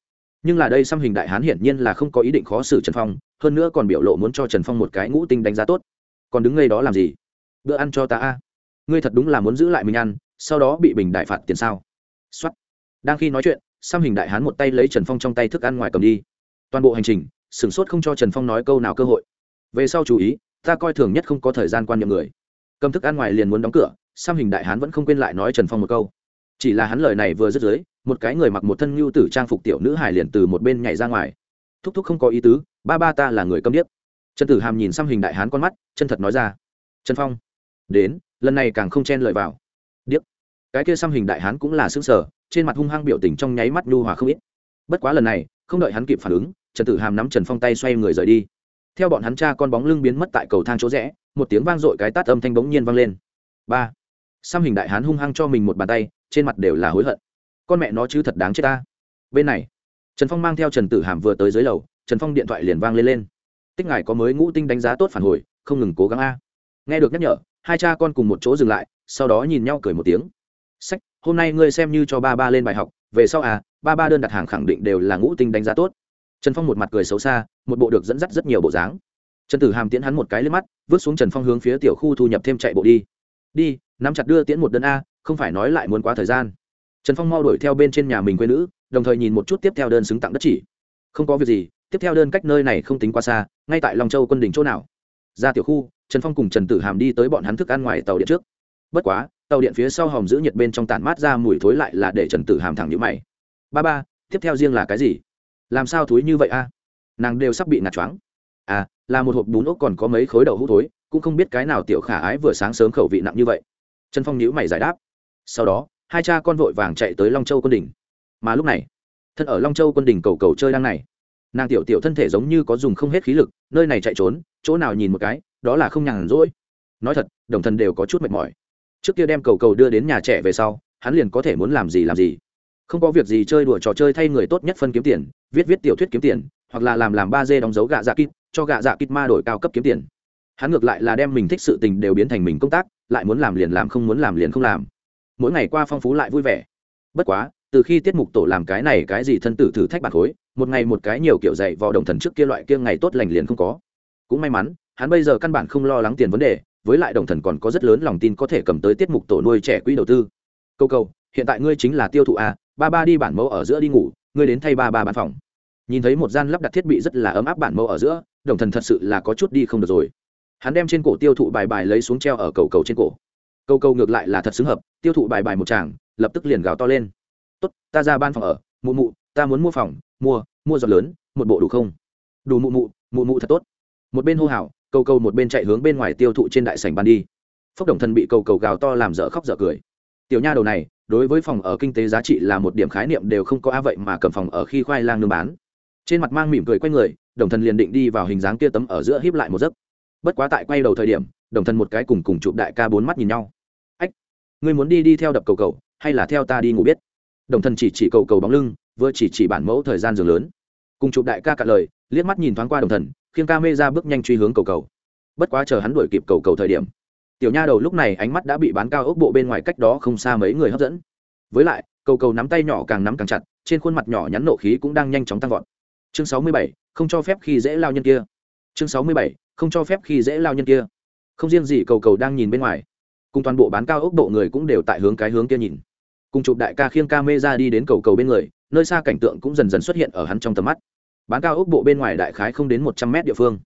Nhưng là đây xăm hình đại hán hiển nhiên là không có ý định khó xử trần phong, hơn nữa còn biểu lộ muốn cho trần phong một cái ngũ tinh đánh giá tốt. Còn đứng ngay đó làm gì? Bữa ăn cho ta a. Ngươi thật đúng là muốn giữ lại mình ăn, sau đó bị bình đại phạt tiền sao? X o á t đang khi nói chuyện, xăm hình đại hán một tay lấy trần phong trong tay thức ăn ngoài cầm đi. Toàn bộ hành trình, sửng sốt không cho trần phong nói câu nào cơ hội. Về sau chú ý, ta coi thường nhất không có thời gian quan niệm người cầm thức ăn ngoài liền muốn đóng cửa, sam hình đại hán vẫn không quên lại nói trần phong một câu. Chỉ là hắn lời này vừa dứt dưới, một cái người mặc một thân nhu tử trang phục tiểu nữ hài liền từ một bên nhảy ra ngoài. Thúc thúc không có ý tứ, ba ba ta là người câm điếc. Trần tử hàm nhìn xăm hình đại hán con mắt, chân thật nói ra. Trần phong, đến, lần này càng không chen lời vào. Điếc. Cái kia xăm hình đại hán cũng là xứng sở trên mặt hung hăng biểu tình trong nháy mắt nhu hòa không ít. Bất quá lần này, không đợi hắn kịp phản ứng, trần tử hàm nắm trần phong tay xoay người rời đi theo bọn hắn cha con bóng lưng biến mất tại cầu thang chỗ rẽ, một tiếng vang dội cái tát âm thanh bỗng nhiên vang lên. Ba. Xăm hình đại hán hung hăng cho mình một bàn tay, trên mặt đều là hối hận. Con mẹ nó chứ thật đáng chết ta. Bên này, trần phong mang theo trần tử hàm vừa tới dưới lầu, trần phong điện thoại liền vang lên lên. Tích ngài có mới ngũ tinh đánh giá tốt phản hồi, không ngừng cố gắng a. Nghe được nhắc nhở, hai cha con cùng một chỗ dừng lại, sau đó nhìn nhau cười một tiếng. Sách, hôm nay ngươi xem như cho ba ba lên bài học, về sau à ba ba đơn đặt hàng khẳng định đều là ngũ tinh đánh giá tốt. Trần phong một mặt cười xấu xa một bộ được dẫn dắt rất nhiều bộ dáng. Trần tử hàm tiễn hắn một cái lên mắt, vứt xuống trần phong hướng phía tiểu khu thu nhập thêm chạy bộ đi. Đi, nắm chặt đưa tiễn một đơn a, không phải nói lại muốn quá thời gian. Trần phong mau đuổi theo bên trên nhà mình quê nữ, đồng thời nhìn một chút tiếp theo đơn xứng tặng đất chỉ. Không có việc gì, tiếp theo đơn cách nơi này không tính quá xa, ngay tại long châu quân đỉnh chỗ nào. Ra tiểu khu, trần phong cùng trần tử hàm đi tới bọn hắn thức ăn ngoài tàu điện trước. Bất quá, tàu điện phía sau hòm giữ nhiệt bên trong tản mát ra mùi thối lại là để trần tử hàm thẳng nhữ mày. Ba ba, tiếp theo riêng là cái gì? Làm sao thúi như vậy a? Nàng đều sắp bị ngạt choáng. À là một hộp bún ốc còn có mấy khối đậu hũ thối, cũng không biết cái nào tiểu khả ái vừa sáng sớm khẩu vị nặng như vậy. Trần phong nhữ mày giải đáp. Sau đó, hai cha con vội vàng chạy tới long châu quân đình mà lúc này, thân ở long châu quân đình cầu cầu chơi đang này, nàng tiểu tiểu thân thể giống như có dùng không hết khí lực, nơi này chạy trốn, chỗ nào nhìn một cái, đó là không nhàn rỗi. Nói thật, đồng thần đều có chút mệt mỏi. Trước kia đem cầu cầu đưa đến nhà trẻ về sau, hắn liền có thể muốn làm gì làm gì. Không có việc gì chơi đùa trò chơi thay người tốt nhất phân kiếm tiền, viết viết tiểu thuyết kiếm tiền hoặc là làm làm ba d đóng dấu gạ dạ kít, cho gạ dạ kít ma đổi cao cấp kiếm tiền. Hắn ngược lại là đem mình thích sự tình đều biến thành mình công tác, lại muốn làm liền làm, không muốn làm liền không làm. Mỗi ngày qua phong phú lại vui vẻ. Bất quá, từ khi tiết mục tổ làm cái này cái gì thân tử thử thách bản khối, một ngày một cái nhiều kiểu dạy vào đồng thần trước kia loại kia ngày tốt lành liền không có. Cũng may mắn, hắn bây giờ căn bản không lo lắng tiền vấn đề, với lại đồng thần còn có rất lớn lòng tin có thể cầm tới tiết mục tổ nuôi trẻ quỹ đầu tư. Câu câu, hiện tại ngươi chính là tiêu thụ a ba ba đi bản mẫu ở giữa đi ngủ, ngươi đến thay ba ba bán phòng nhìn thấy một gian lắp đặt thiết bị rất là ấm áp bản mẫu ở giữa, đồng thần thật sự là có chút đi không được rồi. Hắn đem trên cổ tiêu thụ bài bài lấy xuống treo ở cầu cầu trên cổ. Cầu cầu ngược lại là thật xứng hợp, tiêu thụ bài bài một chàng lập tức liền gào to lên. Tốt, ta ra ban phòng ở, mụ mụ, ta muốn mua phòng, mua mua giọt lớn, một bộ đủ không? Đủ mụ mụ mụ mụ thật tốt. Một bên hô hào, cầu cầu một bên chạy hướng bên ngoài tiêu thụ trên đại sảnh ban đi. Phốc đồng thần bị cầu cầu gào to làm dở khóc dở cười. Tiểu nha đầu này, đối với phòng ở kinh tế giá trị là một điểm khái niệm đều không có a, vậy mà cầm phòng ở khi khoai lang nương bán trên mặt mang mỉm cười quay người, đồng thần liền định đi vào hình dáng kia tấm ở giữa híp lại một giấc. Bất quá tại quay đầu thời điểm, đồng thần một cái cùng cùng chụp đại ca bốn mắt nhìn nhau. Ách, ngươi muốn đi đi theo đập cầu cầu, hay là theo ta đi ngủ biết? Đồng thần chỉ chỉ cầu cầu bóng lưng, vừa chỉ chỉ bản mẫu thời gian giường lớn. Cùng chụp đại ca cả lời, liếc mắt nhìn thoáng qua đồng thần, khiêng ca mê ra bước nhanh truy hướng cầu cầu. Bất quá chờ hắn đuổi kịp cầu cầu thời điểm, tiểu nha đầu lúc này ánh mắt đã bị bán cao ốc bộ bên ngoài cách đó không xa mấy người hấp dẫn. Với lại, cầu cầu nắm tay nhỏ càng nắm càng chặt, trên khuôn mặt nhỏ nhắn nộ khí cũng đang nhanh chóng tăng vọt chương sáu mươi bảy, không cho phép khi dễ lao nhân kia. Chương sáu mươi bảy, không cho phép khi dễ lao nhân kia. Không riêng gì, cầu cầu đang nhìn bên ngoài. Cùng toàn bộ bán cao ốc bộ người cũng đều tại hướng cái hướng kia nhìn. Cùng chụp đại ca khiêng ca mê ra đi đến cầu cầu bên người, nơi xa cảnh tượng cũng dần dần xuất hiện ở hắn trong tầm mắt. Bán cao ốc bộ bên ngoài đại khái không đến một trăm mét địa phương.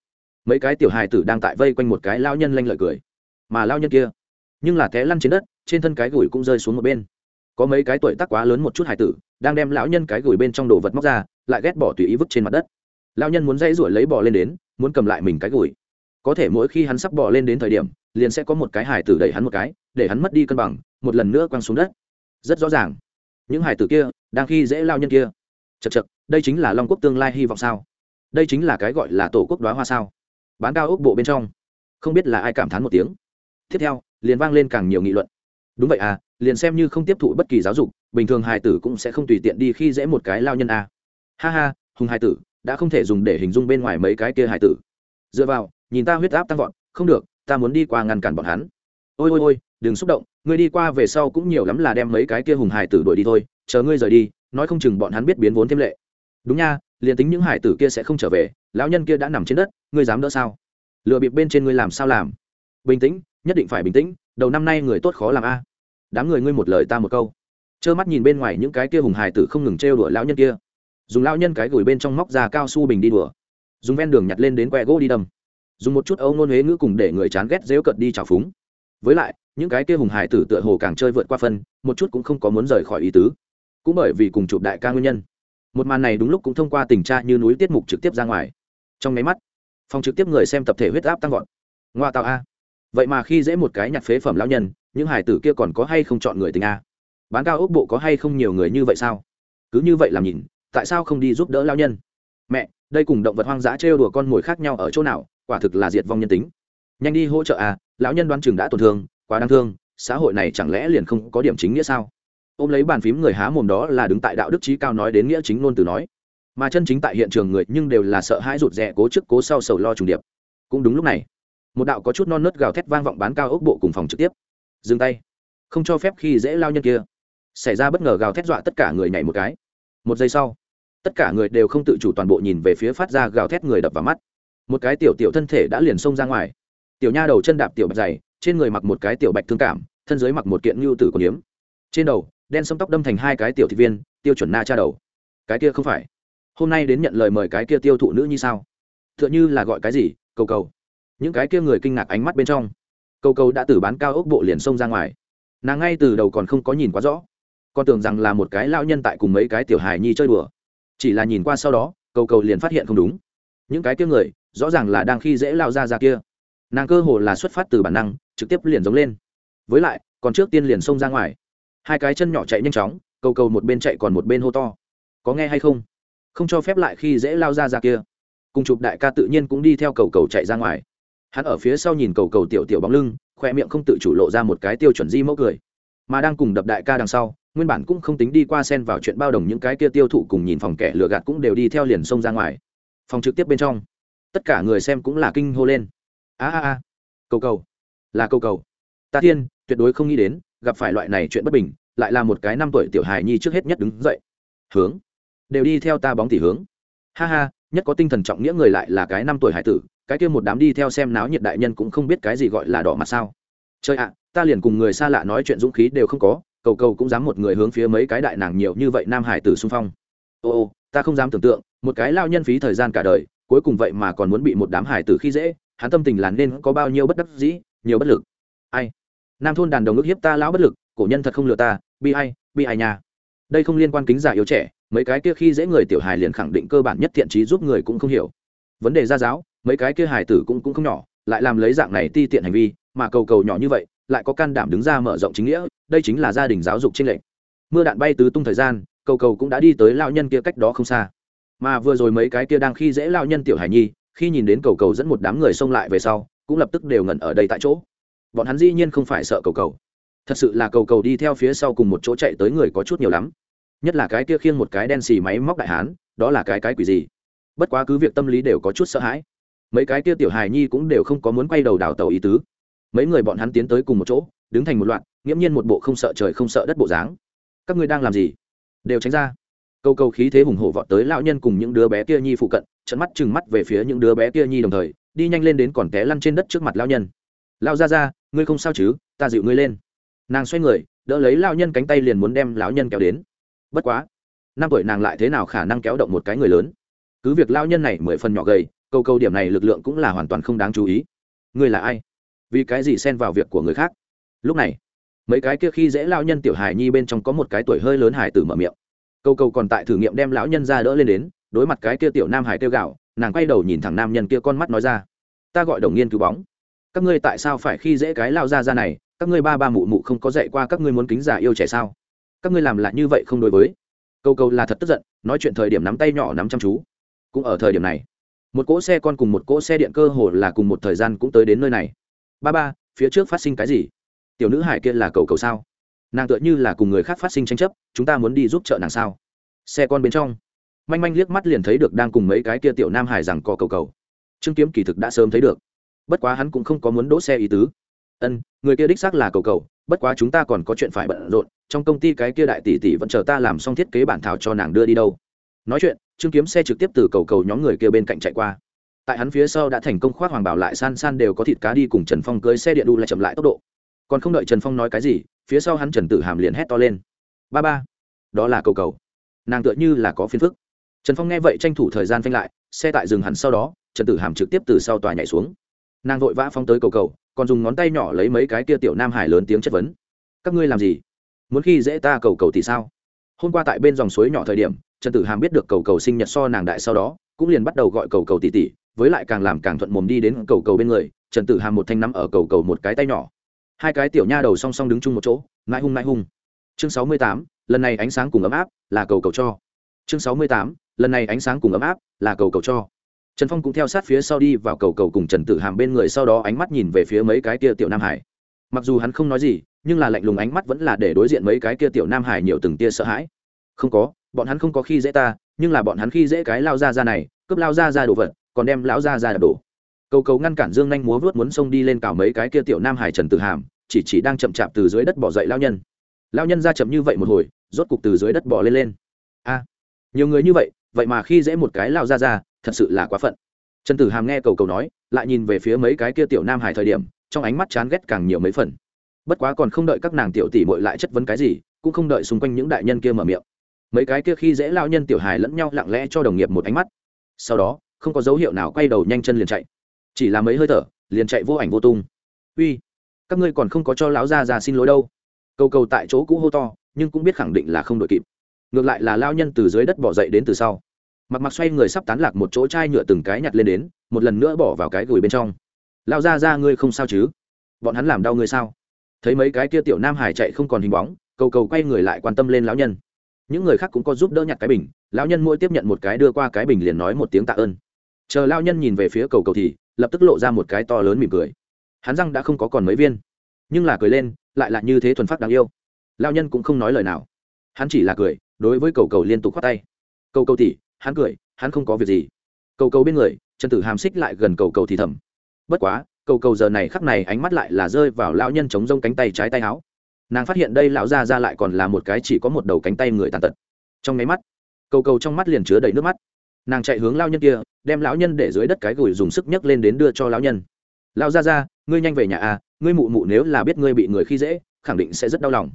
Mấy cái tiểu hài tử đang tại vây quanh một cái lao nhân lanh lợi cười. Mà lao nhân kia, nhưng là té lăn trên đất, trên thân cái gùi cũng rơi xuống một bên. Có mấy cái tuổi tác quá lớn một chút hài tử đang đem lão nhân cái gửi bên trong đồ vật móc ra, lại ghét bỏ tùy ý vứt trên mặt đất. Lão nhân muốn dây ruổi lấy bò lên đến, muốn cầm lại mình cái gửi. Có thể mỗi khi hắn sắp bò lên đến thời điểm, liền sẽ có một cái hài tử đẩy hắn một cái, để hắn mất đi cân bằng, một lần nữa quăng xuống đất. Rất rõ ràng. Những hài tử kia, đang khi dễ lao nhân kia. Chật chật đây chính là long quốc tương lai hy vọng sao? Đây chính là cái gọi là tổ quốc đoá hoa sao? Bán cao ốc bộ bên trong. Không biết là ai cảm thán một tiếng. Tiếp theo, liền vang lên càng nhiều nghị luận. Đúng vậy à liền xem như không tiếp thụ bất kỳ giáo dục, bình thường hài tử cũng sẽ không tùy tiện đi khi dễ một cái lao nhân à. ha ha, hùng hài tử, đã không thể dùng để hình dung bên ngoài mấy cái kia hài tử. Dựa vào, nhìn ta huyết áp tăng vọt, không được, ta muốn đi qua ngăn cản bọn hắn. Ôi ôi ôi, đừng xúc động, ngươi đi qua về sau cũng nhiều lắm là đem mấy cái kia hùng hài tử đuổi đi thôi, chờ ngươi rời đi, nói không chừng bọn hắn biết biến vốn thêm lệ. Đúng nha, liền tính những hải tử kia sẽ không trở về, lão nhân kia đã nằm trên đất, ngươi dám đỡ sao? Lựa bịp bên trên ngươi làm sao làm? Bình tĩnh, nhất định phải bình tĩnh, đầu năm nay người tốt khó làm a đám người ngươi một lời ta một câu. Trơ mắt nhìn bên ngoài những cái kia hùng hài tử không ngừng trêu đuổi lão nhân kia. Dùng lão nhân cái gửi bên trong móc ra cao su bình đi đùa. Dùng ven đường nhặt lên đến que gỗ đi đâm. Dùng một chút âu nôn huế ngữ cùng để người chán ghét dễu cận đi trào phúng. Với lại, những cái kia hùng hài tử tựa hồ càng chơi vượt qua phân, một chút cũng không có muốn rời khỏi ý tứ. Cũng bởi vì cùng chụp đại ca nguyên nhân. Một màn này đúng lúc cũng thông qua tình tra như núi tiết mục trực tiếp ra ngoài. Trong máy mắt, phòng trực tiếp người xem tập thể huyết áp tăng vọt. Ngoa tạo a. Vậy mà khi dễ một cái nhặt phế phẩm lão nhân những hải tử kia còn có hay không chọn người tình a? Bán cao ốc bộ có hay không nhiều người như vậy sao? Cứ như vậy làm nhìn, tại sao không đi giúp đỡ lão nhân? Mẹ, đây cùng động vật hoang dã trêu đùa con mồi khác nhau ở chỗ nào? Quả thực là diệt vong nhân tính. Nhanh đi hỗ trợ à lão nhân đoán chừng đã tổn thương, quá đáng thương, xã hội này chẳng lẽ liền không có điểm chính nghĩa sao? Ôm lấy bàn phím người há mồm đó là đứng tại đạo đức trí cao nói đến nghĩa chính luôn từ nói. Mà chân chính tại hiện trường người nhưng đều là sợ hãi rụt rè, cố trước cố sau sầu lo trùng điệp. Cũng đúng lúc này, một đạo có chút non nớt gào thét vang vọng bán cao ốc bộ cùng phòng trực tiếp dừng tay. Không cho phép khi dễ lao nhân kia. Xảy ra bất ngờ gào thét dọa tất cả người nhảy một cái. Một giây sau, tất cả người đều không tự chủ toàn bộ nhìn về phía phát ra gào thét người đập vào mắt. Một cái tiểu tiểu thân thể đã liền xông ra ngoài. Tiểu nha đầu chân đạp tiểu bạch dày, trên người mặc một cái tiểu bạch thương cảm, thân dưới mặc một kiện ngưu tử còn hiếm trên đầu, đen sông tóc đâm thành hai cái tiểu thị viên, tiêu chuẩn na cha đầu. Cái kia không phải. Hôm nay đến nhận lời mời cái kia tiêu thụ nữ như sao? T h ư ợ n h ư là gọi cái gì? Cầu cầu. Những cái kia người kinh ngạc ánh mắt bên trong cầu cầu đã từ bán cao ốc bộ liền xông ra ngoài. Nàng ngay từ đầu còn không có nhìn quá rõ. Con tưởng rằng là một cái lao nhân tại cùng mấy cái tiểu hài nhi chơi đùa. Chỉ là nhìn qua sau đó, cầu cầu liền phát hiện không đúng. Những cái kia người, rõ ràng là đang khi dễ lao ra ra kia. Nàng cơ hồ là xuất phát từ bản năng, trực tiếp liền giống lên. Với lại, còn trước tiên liền xông ra ngoài. Hai cái chân nhỏ chạy nhanh chóng, cầu cầu một bên chạy còn một bên hô to. Có nghe hay không? Không cho phép lại khi dễ lao ra ra kia. Cùng chụp đại ca tự nhiên cũng đi theo cầu cầu chạy ra ngoài hắn ở phía sau nhìn cầu cầu tiểu tiểu bóng lưng, khoe miệng không tự chủ lộ ra một cái tiêu chuẩn di mẫu cười. Mà đang cùng đập đại ca đằng sau, nguyên bản cũng không tính đi qua sen vào chuyện bao đồng những cái kia tiêu thụ cùng nhìn phòng kẻ lừa gạt cũng đều đi theo liền xông ra ngoài. Phòng trực tiếp bên trong, tất cả người xem cũng là kinh hô lên. A a a, cầu cầu, là cầu cầu. Ta thiên, tuyệt đối không nghĩ đến, gặp phải loại này chuyện bất bình, lại là một cái năm tuổi tiểu hài nhi trước hết nhất đứng dậy. Hướng, đều đi theo ta bóng tỉ hướng. Ha ha nhất có tinh thần trọng nghĩa người lại là cái năm tuổi hải tử, cái kia một đám đi theo xem náo nhiệt đại nhân cũng không biết cái gì gọi là đỏ mặt sao. Chơi ạ, ta liền cùng người xa lạ nói chuyện dũng khí đều không có, cầu cầu cũng dám một người hướng phía mấy cái đại nàng nhiều như vậy nam hải tử xung phong. Ô ô, ta không dám tưởng tượng, một cái lao nhân phí thời gian cả đời, cuối cùng vậy mà còn muốn bị một đám hải tử khi dễ, hắn tâm tình là nên có bao nhiêu bất đắc dĩ, nhiều bất lực. Ai? Nam thôn đàn đồng ước hiếp ta lão bất lực, cổ nhân thật không lừa ta, bi ai bi ai nha. Đây không liên quan kính giả yếu trẻ mấy cái kia khi dễ người tiểu hài liền khẳng định cơ bản nhất thiện trí giúp người cũng không hiểu. Vấn đề gia giáo, mấy cái kia hài tử cũng cũng không nhỏ, lại làm lấy dạng này ti tiện hành vi, mà cầu cầu nhỏ như vậy, lại có can đảm đứng ra mở rộng chính nghĩa, đây chính là gia đình giáo dục trên lệnh mưa đạn bay tứ tung thời gian, cầu cầu cũng đã đi tới lao nhân kia cách đó không xa. Mà vừa rồi mấy cái kia đang khi dễ lao nhân tiểu hải nhi, khi nhìn đến cầu cầu dẫn một đám người xông lại về sau, cũng lập tức đều ngẩn ở đây tại chỗ. Bọn hắn dĩ nhiên không phải sợ cầu cầu. Thật sự là cầu cầu đi theo phía sau cùng một chỗ chạy tới người có chút nhiều lắm nhất là cái kia khiêng một cái đen xì máy móc đại hán, đó là cái cái quỷ gì? Bất quá cứ việc tâm lý đều có chút sợ hãi. Mấy cái kia tiểu hài nhi cũng đều không có muốn quay đầu đào tàu ý tứ. Mấy người bọn hắn tiến tới cùng một chỗ, đứng thành một loạt, nghiễm nhiên một bộ không sợ trời không sợ đất bộ dáng. Các ngươi đang làm gì? Đều tránh ra. Câu câu khí thế hùng hổ vọt tới lão nhân cùng những đứa bé kia nhi phụ cận trận mắt chừng mắt về phía những đứa bé kia nhi đồng thời, đi nhanh lên đến còn té lăn trên đất trước mặt lão nhân. Lão ra ra ngươi không sao chứ? Ta dịu ngươi lên. Nàng xoay người, đỡ lấy lão nhân cánh tay liền muốn đem lão nhân kéo đến bất quá, năm tuổi nàng lại thế nào khả năng kéo động một cái người lớn? Cứ việc lao nhân này mười phần nhỏ gầy câu câu điểm này lực lượng cũng là hoàn toàn không đáng chú ý. Ngươi là ai? Vì cái gì xen vào việc của người khác? Lúc này, mấy cái kia khi dễ lao nhân tiểu hài nhi bên trong có một cái tuổi hơi lớn hải tử mở miệng. Câu câu còn tại thử nghiệm đem lão nhân ra đỡ lên đến, đối mặt cái kia tiểu nam hải tiêu gạo nàng quay đầu nhìn thẳng nam nhân kia con mắt nói ra. Ta gọi đồng nghiên cứu bóng. Các ngươi tại sao phải khi dễ cái lao ra ra này? Các ngươi ba ba mụ mụ không có dạy qua các ngươi muốn kính giả yêu trẻ sao? Các ngươi làm lại như vậy không đối với. Câu câu là thật tức giận, nói chuyện thời điểm nắm tay nhỏ nắm chăm chú. Cũng ở thời điểm này, một cỗ xe con cùng một cỗ xe điện cơ hồ là cùng một thời gian cũng tới đến nơi này. Ba ba, phía trước phát sinh cái gì? Tiểu nữ hải kia là cầu cầu sao? Nàng tựa như là cùng người khác phát sinh tranh chấp, chúng ta muốn đi giúp trợ nàng sao? Xe con bên trong, manh manh liếc mắt liền thấy được đang cùng mấy cái kia tiểu nam hải rằng có cầu cầu. Trương kiếm kỳ thực đã sớm thấy được, bất quá hắn cũng không có muốn đỗ xe ý tứ. Ân, người kia đích xác là cầu cầu bất quá chúng ta còn có chuyện phải bận rộn, trong công ty cái kia đại tỷ tỷ vẫn chờ ta làm xong thiết kế bản thảo cho nàng đưa đi đâu. Nói chuyện, trương kiếm xe trực tiếp từ cầu cầu nhóm người kia bên cạnh chạy qua. Tại hắn phía sau đã thành công khoác hoàng bảo lại san san đều có thịt cá đi cùng trần phong cưới xe điện đu lại chậm lại tốc độ. Còn không đợi trần phong nói cái gì, phía sau hắn trần tử hàm liền hét to lên. Ba ba, đó là cầu cầu. Nàng tựa như là có phiền phức. Trần phong nghe vậy tranh thủ thời gian phanh lại, xe tại dừng hẳn sau đó, trần tử hàm trực tiếp từ sau tòa nhảy xuống. Nàng vội vã phong tới cầu cầu còn dùng ngón tay nhỏ lấy mấy cái kia tiểu nam hải lớn tiếng chất vấn. Các ngươi làm gì? Muốn khi dễ ta cầu cầu thì sao? Hôm qua tại bên dòng suối nhỏ thời điểm, trần tử hàm biết được cầu cầu sinh nhật so nàng đại sau đó, cũng liền bắt đầu gọi cầu cầu tỷ tỷ với lại càng làm càng thuận mồm đi đến cầu cầu bên người, trần tử hàm một thanh nắm ở cầu cầu một cái tay nhỏ. Hai cái tiểu nha đầu song song đứng chung một chỗ nãi hung nãi hung. Chương sáu mươi tám, lần này ánh sáng cùng ấm áp là cầu cầu cho. Chương sáu mươi tám, lần này ánh sáng cùng ấm áp là cầu cầu cho trần phong cũng theo sát phía sau đi vào cầu cầu cùng trần tử hàm bên người, sau đó ánh mắt nhìn về phía mấy cái kia tiểu nam hải. Mặc dù hắn không nói gì, nhưng là lạnh lùng ánh mắt vẫn là để đối diện mấy cái kia tiểu nam hải nhiều từng tia sợ hãi. Không có, bọn hắn không có khi dễ ta, nhưng là bọn hắn khi dễ cái lao ra ra này, cướp lao ra ra đồ vật, còn đem lão ra ra đổ. Cầu cầu ngăn cản dương nhanh múa vớt muốn xông đi lên cào mấy cái kia tiểu nam hải trần tử hàm, chỉ chỉ đang chậm chạp từ dưới đất bỏ dậy lao nhân. Lao nhân ra chậm như vậy một hồi, rốt cục từ dưới đất bỏ lên lên. A, nhiều người như vậy vậy mà khi dễ một cái lao ra ra thật sự là quá phận. Trần tử hàm nghe cầu cầu nói, lại nhìn về phía mấy cái kia tiểu nam hải thời điểm, trong ánh mắt chán ghét càng nhiều mấy phần. Bất quá còn không đợi các nàng tiểu tỷ bội lại chất vấn cái gì, cũng không đợi xung quanh những đại nhân kia mở miệng. Mấy cái kia khi dễ lao nhân tiểu hài lẫn nhau lặng lẽ cho đồng nghiệp một ánh mắt. Sau đó, không có dấu hiệu nào quay đầu nhanh chân liền chạy. Chỉ là mấy hơi thở, liền chạy vô ảnh vô tung. Uy, các ngươi còn không có cho lão gia ra xin lỗi đâu. Cầu cầu tại chỗ cũ hô to, nhưng cũng biết khẳng định là không đội kịp. Ngược lại là lao nhân từ dưới đất bỏ dậy đến từ sau mặc mặc xoay người sắp tán lạc một chỗ chai nhựa từng cái nhặt lên đến, một lần nữa bỏ vào cái gửi bên trong. Lao ra ra ngươi không sao chứ? Bọn hắn làm đau ngươi sao? Thấy mấy cái kia tiểu nam hải chạy không còn hình bóng, cầu cầu quay người lại quan tâm lên lão nhân. Những người khác cũng có giúp đỡ nhặt cái bình, lão nhân mỗi tiếp nhận một cái đưa qua cái bình liền nói một tiếng tạ ơn. Chờ lão nhân nhìn về phía cầu cầu thì, lập tức lộ ra một cái to lớn mỉm cười. Hắn răng đã không có còn mấy viên, nhưng là cười lên, lại là như thế thuần phát đáng yêu. Lão nhân cũng không nói lời nào. Hắn chỉ là cười, đối với cầu cầu liên tục khoát tay. Cầu cầu tỉ hắn cười, hắn không có việc gì. Cầu cầu bên người, trần tử hàm xích lại gần cầu cầu thì thầm. Bất quá, cầu cầu giờ này khắc này ánh mắt lại là rơi vào lão nhân chống rông cánh tay trái tay áo. Nàng phát hiện đây lão ra ra lại còn là một cái chỉ có một đầu cánh tay người tàn tật. Trong máy mắt, cầu cầu trong mắt liền chứa đầy nước mắt. Nàng chạy hướng lao nhân kia, đem lão nhân để dưới đất cái gửi dùng sức nhấc lên đến đưa cho lão nhân. Lão ra ra ngươi nhanh về nhà à ngươi mụ mụ nếu là biết ngươi bị người khi dễ, khẳng định sẽ rất đau lòng.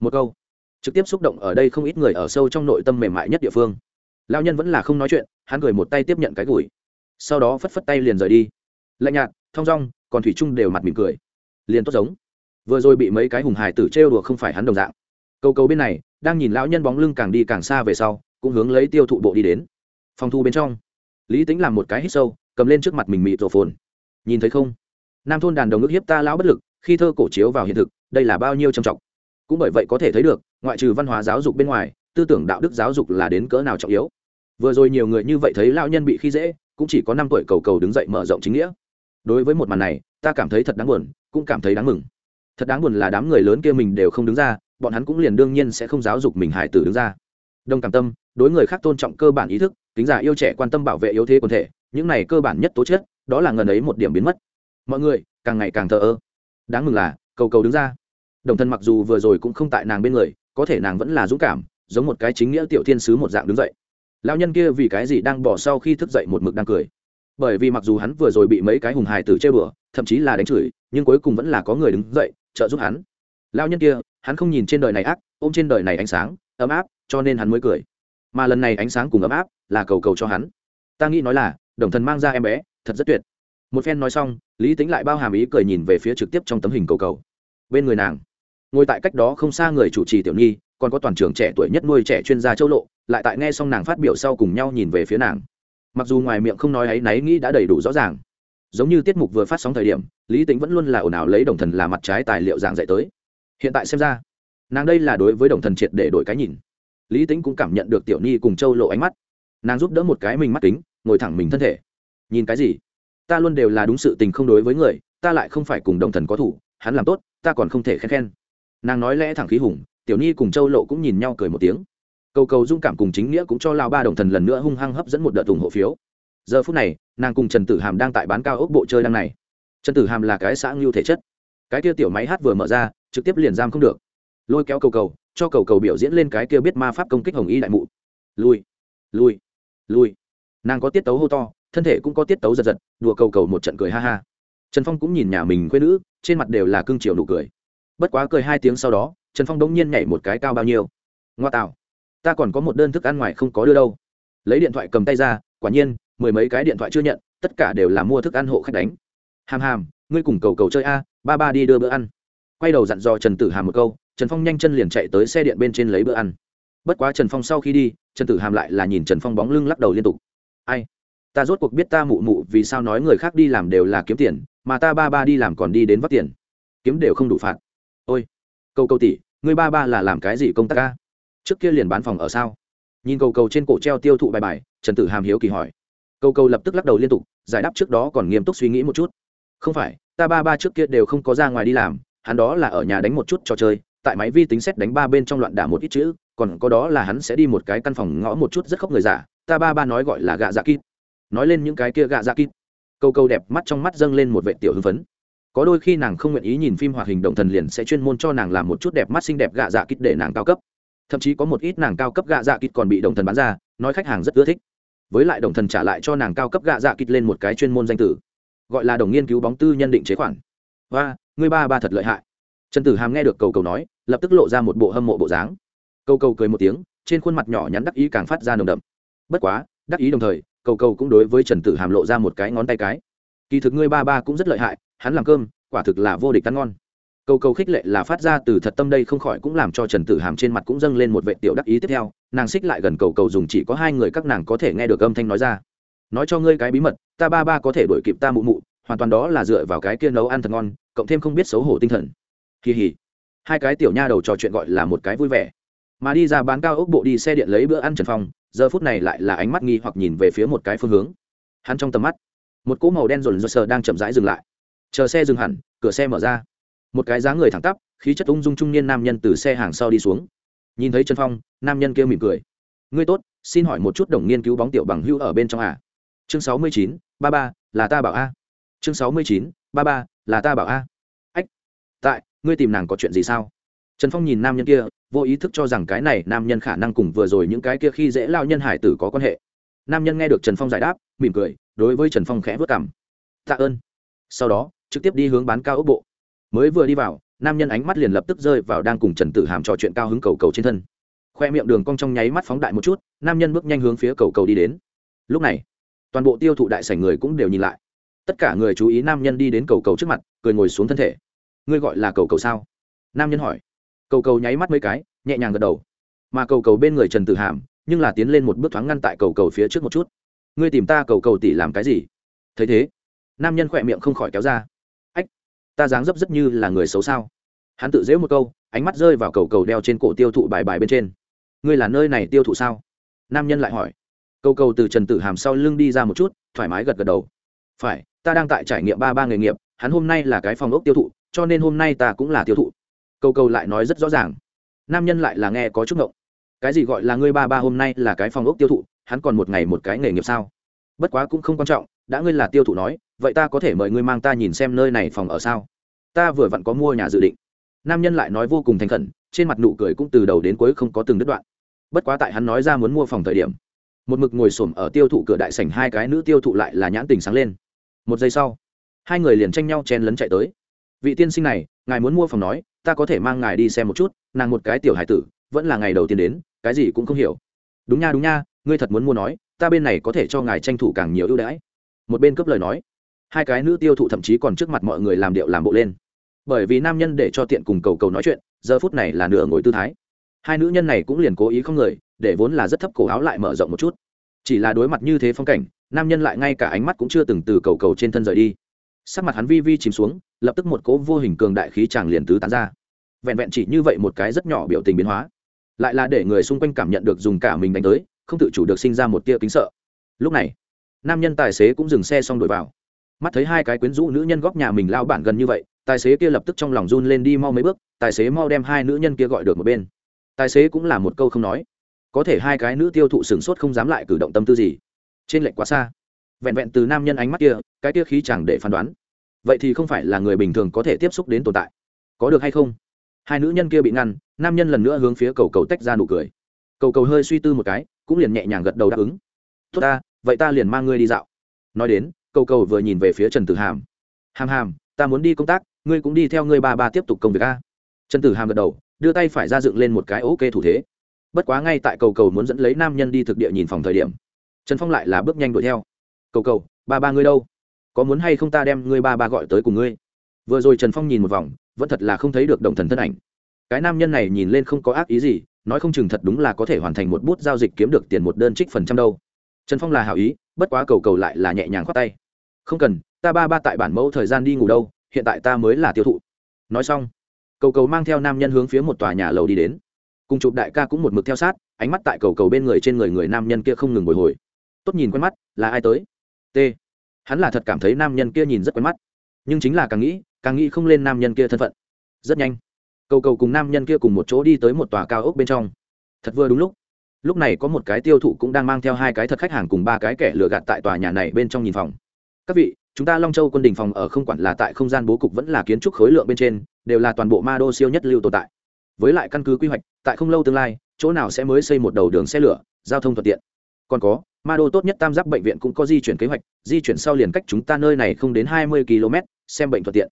Một câu, trực tiếp xúc động ở đây không ít người ở sâu trong nội tâm mềm mại nhất địa phương lão nhân vẫn là không nói chuyện, hắn cười một tay tiếp nhận cái gùi. Sau đó phất phất tay liền rời đi. Lạnh nhạt, thong dong, còn thủy trung đều mặt mỉm cười. Liền tốt giống. Vừa rồi bị mấy cái hùng hải tử trêu đùa không phải hắn đồng dạng. Câu cầu bên này, đang nhìn lão nhân bóng lưng càng đi càng xa về sau, cũng hướng lấy tiêu thụ bộ đi đến. Phòng thu bên trong, lý tính làm một cái hít sâu, cầm lên trước mặt mình mịt rổ phồn. Nhìn thấy không? Nam thôn đàn đồng ước hiếp ta lão bất lực, khi thơ cổ chiếu vào hiện thực, đây là bao nhiêu trầm trọng. Cũng bởi vậy có thể thấy được, ngoại trừ văn hóa giáo dục bên ngoài, tư tưởng đạo đức giáo dục là đến cỡ nào trọng yếu vừa rồi nhiều người như vậy thấy lão nhân bị khi dễ, cũng chỉ có năm tuổi cầu cầu đứng dậy mở rộng chính nghĩa. Đối với một màn này, ta cảm thấy thật đáng buồn, cũng cảm thấy đáng mừng. Thật đáng buồn là đám người lớn kia mình đều không đứng ra, bọn hắn cũng liền đương nhiên sẽ không giáo dục mình hải tử đứng ra. Đồng cảm tâm, đối người khác tôn trọng cơ bản ý thức tính giả yêu trẻ quan tâm bảo vệ yếu thế quần thể, những này cơ bản nhất tố chất, đó là ngần ấy một điểm biến mất. Mọi người, càng ngày càng thờ ơ. Đáng mừng là, cầu cầu đứng ra. Đồng thân mặc dù vừa rồi cũng không tại nàng bên người, có thể nàng vẫn là dũng cảm, giống một cái chính nghĩa tiểu thiên sứ một dạng đứng dậy lao nhân kia vì cái gì đang bỏ sau khi thức dậy một mực đang cười. Bởi vì mặc dù hắn vừa rồi bị mấy cái hùng hài tử chơi bừa thậm chí là đánh chửi, nhưng cuối cùng vẫn là có người đứng dậy, trợ giúp hắn. Lao nhân kia, hắn không nhìn trên đời này ác, ôm trên đời này ánh sáng, ấm áp, cho nên hắn mới cười. Mà lần này ánh sáng cùng ấm áp là cầu cầu cho hắn. Ta nghĩ nói là, đồng thần mang ra em bé, thật rất tuyệt. Một phen nói xong, lý tính lại bao hàm ý cười nhìn về phía trực tiếp trong tấm hình cầu cầu. Bên người nàng, ngồi tại cách đó không xa người chủ trì tiểu nhi còn có toàn trường trẻ tuổi nhất nuôi trẻ chuyên gia châu lộ, lại tại nghe xong nàng phát biểu sau cùng nhau nhìn về phía nàng. Mặc dù ngoài miệng không nói ấy, náy nghĩ đã đầy đủ rõ ràng. Giống như tiết mục vừa phát sóng thời điểm, lý tính vẫn luôn là ồn ào lấy đồng thần là mặt trái tài liệu giảng dạy tới. Hiện tại xem ra, nàng đây là đối với đồng thần triệt để đổi cái nhìn. Lý tính cũng cảm nhận được tiểu ni cùng châu lộ ánh mắt. Nàng giúp đỡ một cái mình mắt kính, ngồi thẳng mình thân thể. Nhìn cái gì? Ta luôn đều là đúng sự tình không đối với người, ta lại không phải cùng đồng thần có thủ, hắn làm tốt, ta còn không thể khen khen. Nàng nói lẽ thẳng khí hùng tiểu nhi cùng châu lộ cũng nhìn nhau cười một tiếng. Cầu cầu dung cảm cùng chính nghĩa cũng cho lao ba đồng thần lần nữa hung hăng hấp dẫn một đợt ủng hộ phiếu. Giờ phút này, nàng cùng trần tử hàm đang tại bán cao ốc bộ chơi đăng này. Trần tử hàm là cái xã ngưu thể chất. Cái kia tiểu máy hát vừa mở ra, trực tiếp liền giam không được. Lôi kéo cầu cầu, cho cầu cầu biểu diễn lên cái kia biết ma pháp công kích hồng y đại mụ. Lui lui lui. Nàng có tiết tấu hô to, thân thể cũng có tiết tấu giật giật, đùa cầu cầu một trận cười ha ha. Trần phong cũng nhìn nhà mình quê nữ, trên mặt đều là cưng chiều nụ cười. Bất quá cười hai tiếng sau đó trần phong đông nhiên nhảy một cái cao bao nhiêu. Ngoa tạo. Ta còn có một đơn thức ăn ngoài không có đưa đâu. Lấy điện thoại cầm tay ra, quả nhiên, mười mấy cái điện thoại chưa nhận, tất cả đều là mua thức ăn hộ khách đánh. Hàm hàm, ngươi cùng cầu cầu chơi a, ba ba đi đưa bữa ăn. Quay đầu dặn dò trần tử hàm một câu, trần phong nhanh chân liền chạy tới xe điện bên trên lấy bữa ăn. Bất quá trần phong sau khi đi, trần tử hàm lại là nhìn trần phong bóng lưng lắc đầu liên tục. Ai? Ta rốt cuộc biết ta mụ mụ vì sao nói người khác đi làm đều là kiếm tiền, mà ta ba ba đi làm còn đi đến vắt tiền. Kiếm đều không đủ phạt. Ôi! Câu câu tỷ ngươi ba ba là làm cái gì công tác ca trước kia liền bán phòng ở sao? Nhìn cầu cầu trên cổ treo tiêu thụ bài bài, trần tử hàm hiếu kỳ hỏi. Cầu cầu lập tức lắc đầu liên tục, giải đáp trước đó còn nghiêm túc suy nghĩ một chút. Không phải, ta ba ba trước kia đều không có ra ngoài đi làm, hắn đó là ở nhà đánh một chút trò chơi, tại máy vi tính xét đánh ba bên trong loạn đả một ít chữ, còn có đó là hắn sẽ đi một cái căn phòng ngõ một chút rất khóc người giả ta ba ba nói gọi là gạ dạ kít. Nói lên những cái kia gạ dạ kít. Câu câu đẹp mắt trong mắt dâng lên một vệ tiểu hưng phấn có đôi khi nàng không nguyện ý nhìn phim hoạt hình động thần liền sẽ chuyên môn cho nàng làm một chút đẹp mắt xinh đẹp gạ dạ kít để nàng cao cấp. Thậm chí có một ít nàng cao cấp gạ dạ kít còn bị động thần bán ra, nói khách hàng rất ưa thích. Với lại đồng thần trả lại cho nàng cao cấp gạ dạ kít lên một cái chuyên môn danh tử gọi là đồng nghiên cứu bóng tư nhân định chế khoản. Và người ba ba thật lợi hại. Trần tử hàm nghe được cầu cầu nói, lập tức lộ ra một bộ hâm mộ bộ dáng. Cầu cầu cười một tiếng, trên khuôn mặt nhỏ nhắn đắc ý càng phát ra nồng đậm. Bất quá, đắc ý đồng thời, cầu cầu cũng đối với trần tử hàm lộ ra một cái ngón tay cái kỳ thực ngươi ba ba cũng rất lợi hại, hắn làm cơm, quả thực là vô địch ăn ngon. Cầu cầu khích lệ là phát ra từ thật tâm đây không khỏi cũng làm cho trần tử hàm trên mặt cũng dâng lên một vệ tiểu đắc ý tiếp theo, nàng xích lại gần cầu cầu dùng chỉ có hai người các nàng có thể nghe được âm thanh nói ra. Nói cho ngươi cái bí mật, ta ba ba có thể đuổi kịp ta mụ mụ, hoàn toàn đó là dựa vào cái kia nấu ăn thật ngon, cộng thêm không biết xấu hổ tinh thần. Kỳ hỉ. Hai cái tiểu nha đầu trò chuyện gọi là một cái vui vẻ. Mà đi ra bán cao ốc bộ đi xe điện lấy bữa ăn trần phong, giờ phút này lại là ánh mắt nghi hoặc nhìn về phía một cái phương hướng. Hắn trong tầm mắt một cỗ màu đen rồn rồn sờ đang chậm rãi dừng lại. Chờ xe dừng hẳn, cửa xe mở ra. Một cái dáng người thẳng tắp, khí chất ung dung trung niên nam nhân từ xe hàng sau đi xuống. Nhìn thấy trần phong, nam nhân kia mỉm cười. Ngươi tốt, xin hỏi một chút đồng nghiên cứu bóng tiểu bằng hưu ở bên trong à? chương sáu mươi chín, ba ba, là ta bảo a. Chương sáu mươi chín, ba ba, là ta bảo a. Ách, tại, ngươi tìm nàng có chuyện gì sao? Trần phong nhìn nam nhân kia, vô ý thức cho rằng cái này nam nhân khả năng cùng vừa rồi những cái kia khi dễ lao nhân hải tử có quan hệ nam nhân nghe được trần phong giải đáp mỉm cười đối với trần phong khẽ vất cảm tạ ơn sau đó trực tiếp đi hướng bán cao ốc bộ mới vừa đi vào nam nhân ánh mắt liền lập tức rơi vào đang cùng trần tử hàm trò chuyện cao hứng cầu cầu trên thân khoe miệng đường cong trong nháy mắt phóng đại một chút nam nhân bước nhanh hướng phía cầu cầu đi đến lúc này toàn bộ tiêu thụ đại sảnh người cũng đều nhìn lại tất cả người chú ý nam nhân đi đến cầu cầu trước mặt cười ngồi xuống thân thể ngươi gọi là cầu cầu sao nam nhân hỏi cầu cầu nháy mắt mấy cái nhẹ nhàng gật đầu mà cầu cầu bên người trần tử hàm nhưng là tiến lên một bước thoáng ngăn tại cầu cầu phía trước một chút. Ngươi tìm ta cầu cầu tỷ làm cái gì? Thấy thế, nam nhân khỏe miệng không khỏi kéo ra. Ách, ta dáng dấp rất như là người xấu sao? Hắn tự dễ một câu, ánh mắt rơi vào cầu cầu đeo trên cổ tiêu thụ bài bài bên trên. Ngươi là nơi này tiêu thụ sao? Nam nhân lại hỏi. Cầu cầu từ trần tử hàm sau lưng đi ra một chút, thoải mái gật gật đầu. Phải, ta đang tại trải nghiệm ba ba nghề nghiệp, hắn hôm nay là cái phòng ốc tiêu thụ, cho nên hôm nay ta cũng là tiêu thụ. Cầu cầu lại nói rất rõ ràng. Nam nhân lại là nghe có chút ngộng cái gì gọi là ngươi ba ba hôm nay là cái phòng ốc tiêu thụ, hắn còn một ngày một cái nghề nghiệp sao? Bất quá cũng không quan trọng, đã ngươi là tiêu thụ nói, vậy ta có thể mời ngươi mang ta nhìn xem nơi này phòng ở sao? Ta vừa vặn có mua nhà dự định. Nam nhân lại nói vô cùng thành khẩn, trên mặt nụ cười cũng từ đầu đến cuối không có từng đứt đoạn. Bất quá tại hắn nói ra muốn mua phòng thời điểm, một mực ngồi xổm ở tiêu thụ cửa đại sảnh hai cái nữ tiêu thụ lại là nhãn tình sáng lên. Một giây sau, hai người liền tranh nhau chen lấn chạy tới. Vị tiên sinh này, ngài muốn mua phòng nói, ta có thể mang ngài đi xem một chút, nàng một cái tiểu hải tử vẫn là ngày đầu tiên đến, cái gì cũng không hiểu. Đúng nha đúng nha, ngươi thật muốn mua nói, ta bên này có thể cho ngài tranh thủ càng nhiều ưu đãi. Một bên cướp lời nói. Hai cái nữ tiêu thụ thậm chí còn trước mặt mọi người làm điệu làm bộ lên. Bởi vì nam nhân để cho tiện cùng cầu cầu nói chuyện, giờ phút này là nửa ngồi tư thái. Hai nữ nhân này cũng liền cố ý không người, để vốn là rất thấp cổ áo lại mở rộng một chút. Chỉ là đối mặt như thế phong cảnh, nam nhân lại ngay cả ánh mắt cũng chưa từng từ cầu cầu trên thân rời đi. Sắc mặt hắn vi vi chìm xuống, lập tức một cỗ vô hình cường đại khí tràng liền tứ tán ra. Vẹn vẹn chỉ như vậy một cái rất nhỏ biểu tình biến hóa lại là để người xung quanh cảm nhận được dùng cả mình đánh tới, không tự chủ được sinh ra một tia kính sợ. Lúc này, nam nhân tài xế cũng dừng xe xong đổi vào. Mắt thấy hai cái quyến rũ nữ nhân góc nhà mình lao bản gần như vậy, tài xế kia lập tức trong lòng run lên đi mau mấy bước, tài xế mau đem hai nữ nhân kia gọi được một bên. Tài xế cũng là một câu không nói. Có thể hai cái nữ tiêu thụ sửng sốt không dám lại cử động tâm tư gì. Trên lệnh quá xa. Vẹn vẹn từ nam nhân ánh mắt kia, cái kia khí chẳng để phán đoán. Vậy thì không phải là người bình thường có thể tiếp xúc đến tồn tại. Có được hay không? Hai nữ nhân kia bị ngăn, nam nhân lần nữa hướng phía cầu cầu tách ra nụ cười. Cầu cầu hơi suy tư một cái, cũng liền nhẹ nhàng gật đầu đáp ứng. Tốt ta, vậy ta liền mang ngươi đi dạo. Nói đến, cầu cầu vừa nhìn về phía trần tử hàm. Hàm hàm, ta muốn đi công tác, ngươi cũng đi theo ngươi ba ba tiếp tục công việc a. Trần tử hàm gật đầu, đưa tay phải ra dựng lên một cái ok thủ thế. Bất quá ngay tại cầu cầu muốn dẫn lấy nam nhân đi thực địa nhìn phòng thời điểm, trần phong lại là bước nhanh đuổi theo. Cầu cầu, ba ba ngươi đâu? Có muốn hay không ta đem ngươi ba ba gọi tới cùng ngươi? Vừa rồi trần phong nhìn một vòng vẫn thật là không thấy được đồng thần thân ảnh. Cái nam nhân này nhìn lên không có ác ý gì, nói không chừng thật đúng là có thể hoàn thành một bút giao dịch kiếm được tiền một đơn trích phần trăm đâu. Trần phong là hảo ý, bất quá cầu cầu lại là nhẹ nhàng khoát tay. Không cần, ta ba ba tại bản mẫu thời gian đi ngủ đâu, hiện tại ta mới là tiêu thụ. Nói xong, cầu cầu mang theo nam nhân hướng phía một tòa nhà lầu đi đến. Cùng chụp đại ca cũng một mực theo sát, ánh mắt tại cầu cầu bên người trên người người nam nhân kia không ngừng bồi hồi. Tốt nhìn quen mắt, là ai tới? T. Hắn là thật cảm thấy nam nhân kia nhìn rất quen mắt, nhưng chính là càng nghĩ càng nghĩ không lên nam nhân kia thân phận. Rất nhanh, cầu cầu cùng nam nhân kia cùng một chỗ đi tới một tòa cao ốc bên trong. Thật vừa đúng lúc lúc này có một cái tiêu thụ cũng đang mang theo hai cái thật khách hàng cùng ba cái kẻ lừa gạt tại tòa nhà này bên trong nhìn phòng. Các vị, chúng ta long châu quân đình phòng ở không quản là tại không gian bố cục vẫn là kiến trúc khối lượng bên trên, đều là toàn bộ ma đô siêu nhất lưu tồn tại. Với lại căn cứ quy hoạch, tại không lâu tương lai, chỗ nào sẽ mới xây một đầu đường xe lửa, giao thông thuận tiện. Còn có, ma đô tốt nhất tam giác bệnh viện cũng có di chuyển kế hoạch, di chuyển sau liền cách chúng ta nơi này không đến hai mươi km xem bệnh thuận tiện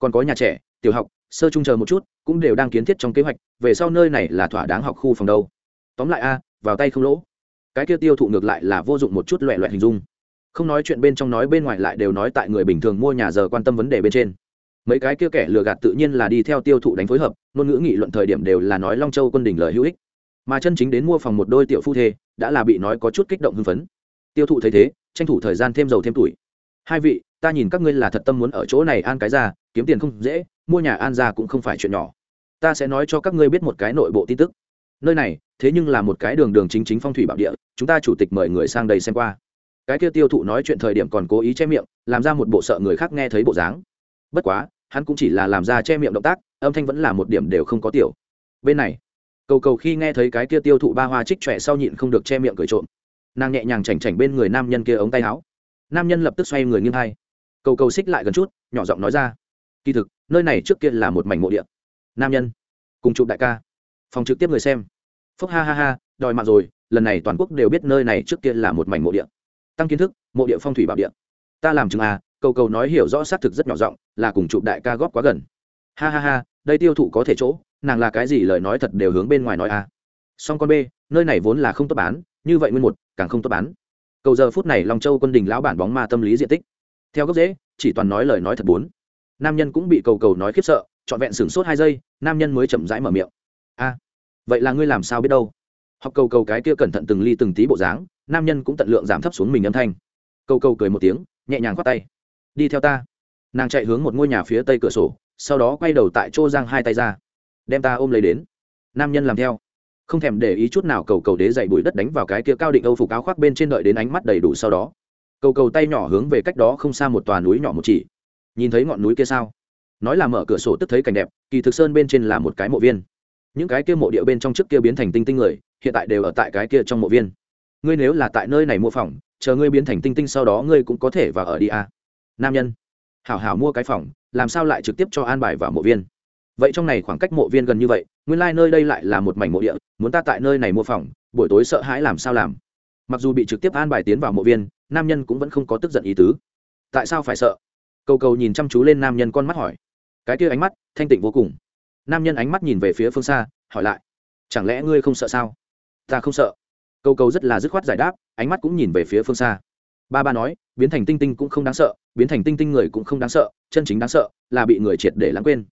còn có nhà trẻ, tiểu học, sơ trung chờ một chút, cũng đều đang kiến thiết trong kế hoạch, về sau nơi này là thỏa đáng học khu phòng đâu. Tóm lại a à, vào tay không lỗ. Cái kia tiêu thụ ngược lại là vô dụng một chút loẹ loẹt hình dung. Không nói chuyện bên trong nói bên ngoài lại đều nói tại người bình thường mua nhà giờ quan tâm vấn đề bên trên. Mấy cái kia kẻ lừa gạt tự nhiên là đi theo tiêu thụ đánh phối hợp, ngôn ngữ nghị luận thời điểm đều là nói long châu quân đỉnh lời hữu ích. Mà chân chính đến mua phòng một đôi tiểu phu thê, đã là bị nói có chút kích động hưng phấn. Tiêu thụ thấy thế, tranh thủ thời gian thêm dầu thêm tuổi hai vị, ta nhìn các ngươi là thật tâm muốn ở chỗ này an cái ra, kiếm tiền không dễ, mua nhà an ra cũng không phải chuyện nhỏ. Ta sẽ nói cho các ngươi biết một cái nội bộ tin tức. Nơi này, thế nhưng là một cái đường đường chính chính phong thủy bảo địa, chúng ta chủ tịch mời người sang đây xem qua. Cái kia tiêu thụ nói chuyện thời điểm còn cố ý che miệng, làm ra một bộ sợ người khác nghe thấy bộ dáng. Bất quá, hắn cũng chỉ là làm ra che miệng động tác, âm thanh vẫn là một điểm đều không có tiểu. Bên này, cầu cầu khi nghe thấy cái kia tiêu thụ ba hoa trích trẻ sau nhịn không được che miệng cười trộm. Nàng nhẹ nhàng chảnh chảnh bên người nam nhân kia ống tay áo nam nhân lập tức xoay người nghiêng hai cầu cầu xích lại gần chút, nhỏ giọng nói ra. Kỳ thực, nơi này trước kia là một mảnh mộ địa. Nam nhân, cùng chụp đại ca. Phòng trực tiếp người xem. Phúc ha ha ha, đòi mạng rồi, lần này toàn quốc đều biết nơi này trước kia là một mảnh mộ địa. Tăng kiến thức, mộ địa phong thủy bảo địa. Ta làm chừng à cầu cầu nói hiểu rõ xác thực rất nhỏ giọng, là cùng chụp đại ca góp quá gần. Ha ha ha, đây tiêu thụ có thể chỗ, nàng là cái gì lời nói thật đều hướng bên ngoài nói à. Song con b nơi này vốn là không tốt bán, như vậy nguyên một, càng không tốt bán cầu giờ phút này long châu quân đình lão bản bóng ma tâm lý diện tích. Theo gốc dễ chỉ toàn nói lời nói thật bốn. Nam nhân cũng bị cầu cầu nói khiếp sợ, trọn vẹn sửng sốt hai giây, nam nhân mới chậm rãi mở miệng. A, vậy là ngươi làm sao biết đâu? Học cầu cầu cái kia cẩn thận từng ly từng tí bộ dáng, nam nhân cũng tận lượng giảm thấp xuống mình âm thanh. Cầu cầu cười một tiếng, nhẹ nhàng khoát tay. Đi theo ta. Nàng chạy hướng một ngôi nhà phía tây cửa sổ, sau đó quay đầu tại chỗ giang hai tay ra. Đem ta ôm lấy đến. Nam nhân làm theo không thèm để ý chút nào cầu cầu đế dậy bụi đất đánh vào cái kia cao định âu phục áo khoác bên trên đợi đến ánh mắt đầy đủ sau đó. Cầu cầu tay nhỏ hướng về cách đó không xa một tòa núi nhỏ một chỉ. Nhìn thấy ngọn núi kia sao? Nói là mở cửa sổ tức thấy cảnh đẹp, kỳ thực sơn bên trên là một cái mộ viên. Những cái kia mộ địa bên trong trước kia biến thành tinh tinh người, hiện tại đều ở tại cái kia trong mộ viên. Ngươi nếu là tại nơi này mua phòng, chờ ngươi biến thành tinh tinh sau đó ngươi cũng có thể vào ở đi à. nam nhân. Hảo hảo mua cái phòng, làm sao lại trực tiếp cho an bài vào mộ viên? Vậy trong này khoảng cách mộ viên gần như vậy, nguyên lai、like、nơi đây lại là một mảnh mộ địa, muốn ta tại nơi này mua phòng, buổi tối sợ hãi làm sao làm? Mặc dù bị trực tiếp an bài tiến vào mộ viên, nam nhân cũng vẫn không có tức giận ý tứ. Tại sao phải sợ? Cầu cầu nhìn chăm chú lên nam nhân con mắt hỏi. Cái kia ánh mắt, thanh tịnh vô cùng. Nam nhân ánh mắt nhìn về phía phương xa, hỏi lại. Chẳng lẽ ngươi không sợ sao? Ta không sợ. Cầu cầu rất là dứt khoát giải đáp, ánh mắt cũng nhìn về phía phương xa. Ba ba nói, biến thành tinh tinh cũng không đáng sợ, biến thành tinh tinh người cũng không đáng sợ, chân chính đáng sợ là bị người triệt để lãng quên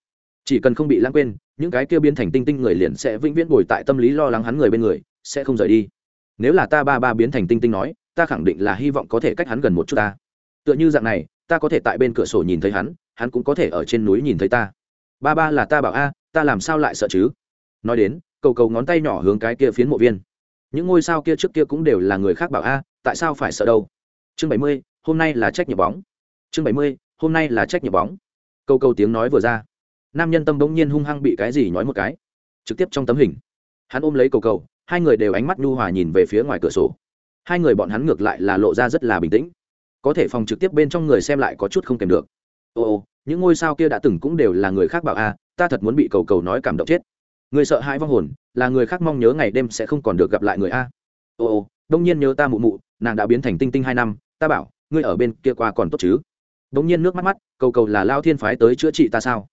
chỉ cần không bị lãng quên, những cái kia biến thành tinh tinh người liền sẽ vĩnh viễn bồi tại tâm lý lo lắng hắn người bên người, sẽ không rời đi. Nếu là ta ba ba biến thành tinh tinh nói, ta khẳng định là hy vọng có thể cách hắn gần một chút ta. Tựa như dạng này, ta có thể tại bên cửa sổ nhìn thấy hắn hắn cũng có thể ở trên núi nhìn thấy ta. Ba ba là ta bảo a, ta làm sao lại sợ chứ? Nói đến, cầu cầu ngón tay nhỏ hướng cái kia phiến mộ viên. Những ngôi sao kia trước kia cũng đều là người khác bảo a, tại sao phải sợ đâu? Chương bảy mươi, hôm nay là trách nhiệm bóng. Chương bảy mươi, hôm nay là trách nhiệm bóng. Câu câu tiếng nói vừa ra nam nhân tâm bỗng nhiên hung hăng bị cái gì nói một cái. Trực tiếp trong tấm hình, hắn ôm lấy cầu cầu, hai người đều ánh mắt nhu hòa nhìn về phía ngoài cửa sổ. Hai người bọn hắn ngược lại là lộ ra rất là bình tĩnh. Có thể phòng trực tiếp bên trong người xem lại có chút không kèm được. Ồ những ngôi sao kia đã từng cũng đều là người khác bảo a à, ta thật muốn bị cầu cầu nói cảm động chết. Người sợ hãi vong hồn, là người khác mong nhớ ngày đêm sẽ không còn được gặp lại người a. Ồ đông nhiên nhớ ta mụ mụ, nàng đã biến thành tinh tinh hai năm, ta bảo, ngươi ở bên kia qua còn tốt chứ. Đông nhiên nước mắt mắt, cầu cầu là lao thiên phái tới chữa trị ta sao?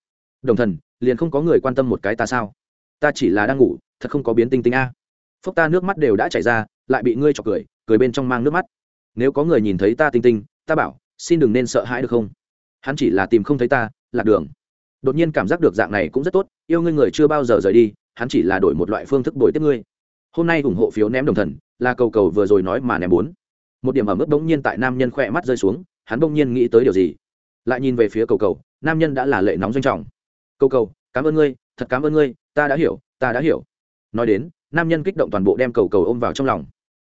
Đồng thần, liền không có người quan tâm một cái ta sao? Ta chỉ là đang ngủ, thật không có biến tinh tinh a. Phúc ta nước mắt đều đã chảy ra, lại bị ngươi chọc cười cười bên trong mang nước mắt. Nếu có người nhìn thấy ta tinh tinh, ta bảo, xin đừng nên sợ hãi được không? Hắn chỉ là tìm không thấy ta, lạc đường. Đột nhiên cảm giác được dạng này cũng rất tốt, yêu ngươi người chưa bao giờ rời đi, hắn chỉ là đổi một loại phương thức đổi tiếp ngươi. Hôm nay ủng hộ phiếu ném đồng thần, là cầu cầu vừa rồi nói mà ném bốn. Một điểm ở mức bỗng nhiên tại nam nhân khoe mắt rơi xuống, hắn bỗng nhiên nghĩ tới điều gì? Lại nhìn về phía cầu cầu, nam nhân đã là lệ nóng doanh trọng cầu cầu, cảm ơn ngươi, thật cảm ơn ngươi, ta đã hiểu, ta đã hiểu. Nói đến, nam nhân kích động toàn bộ đem cầu cầu ôm vào trong lòng.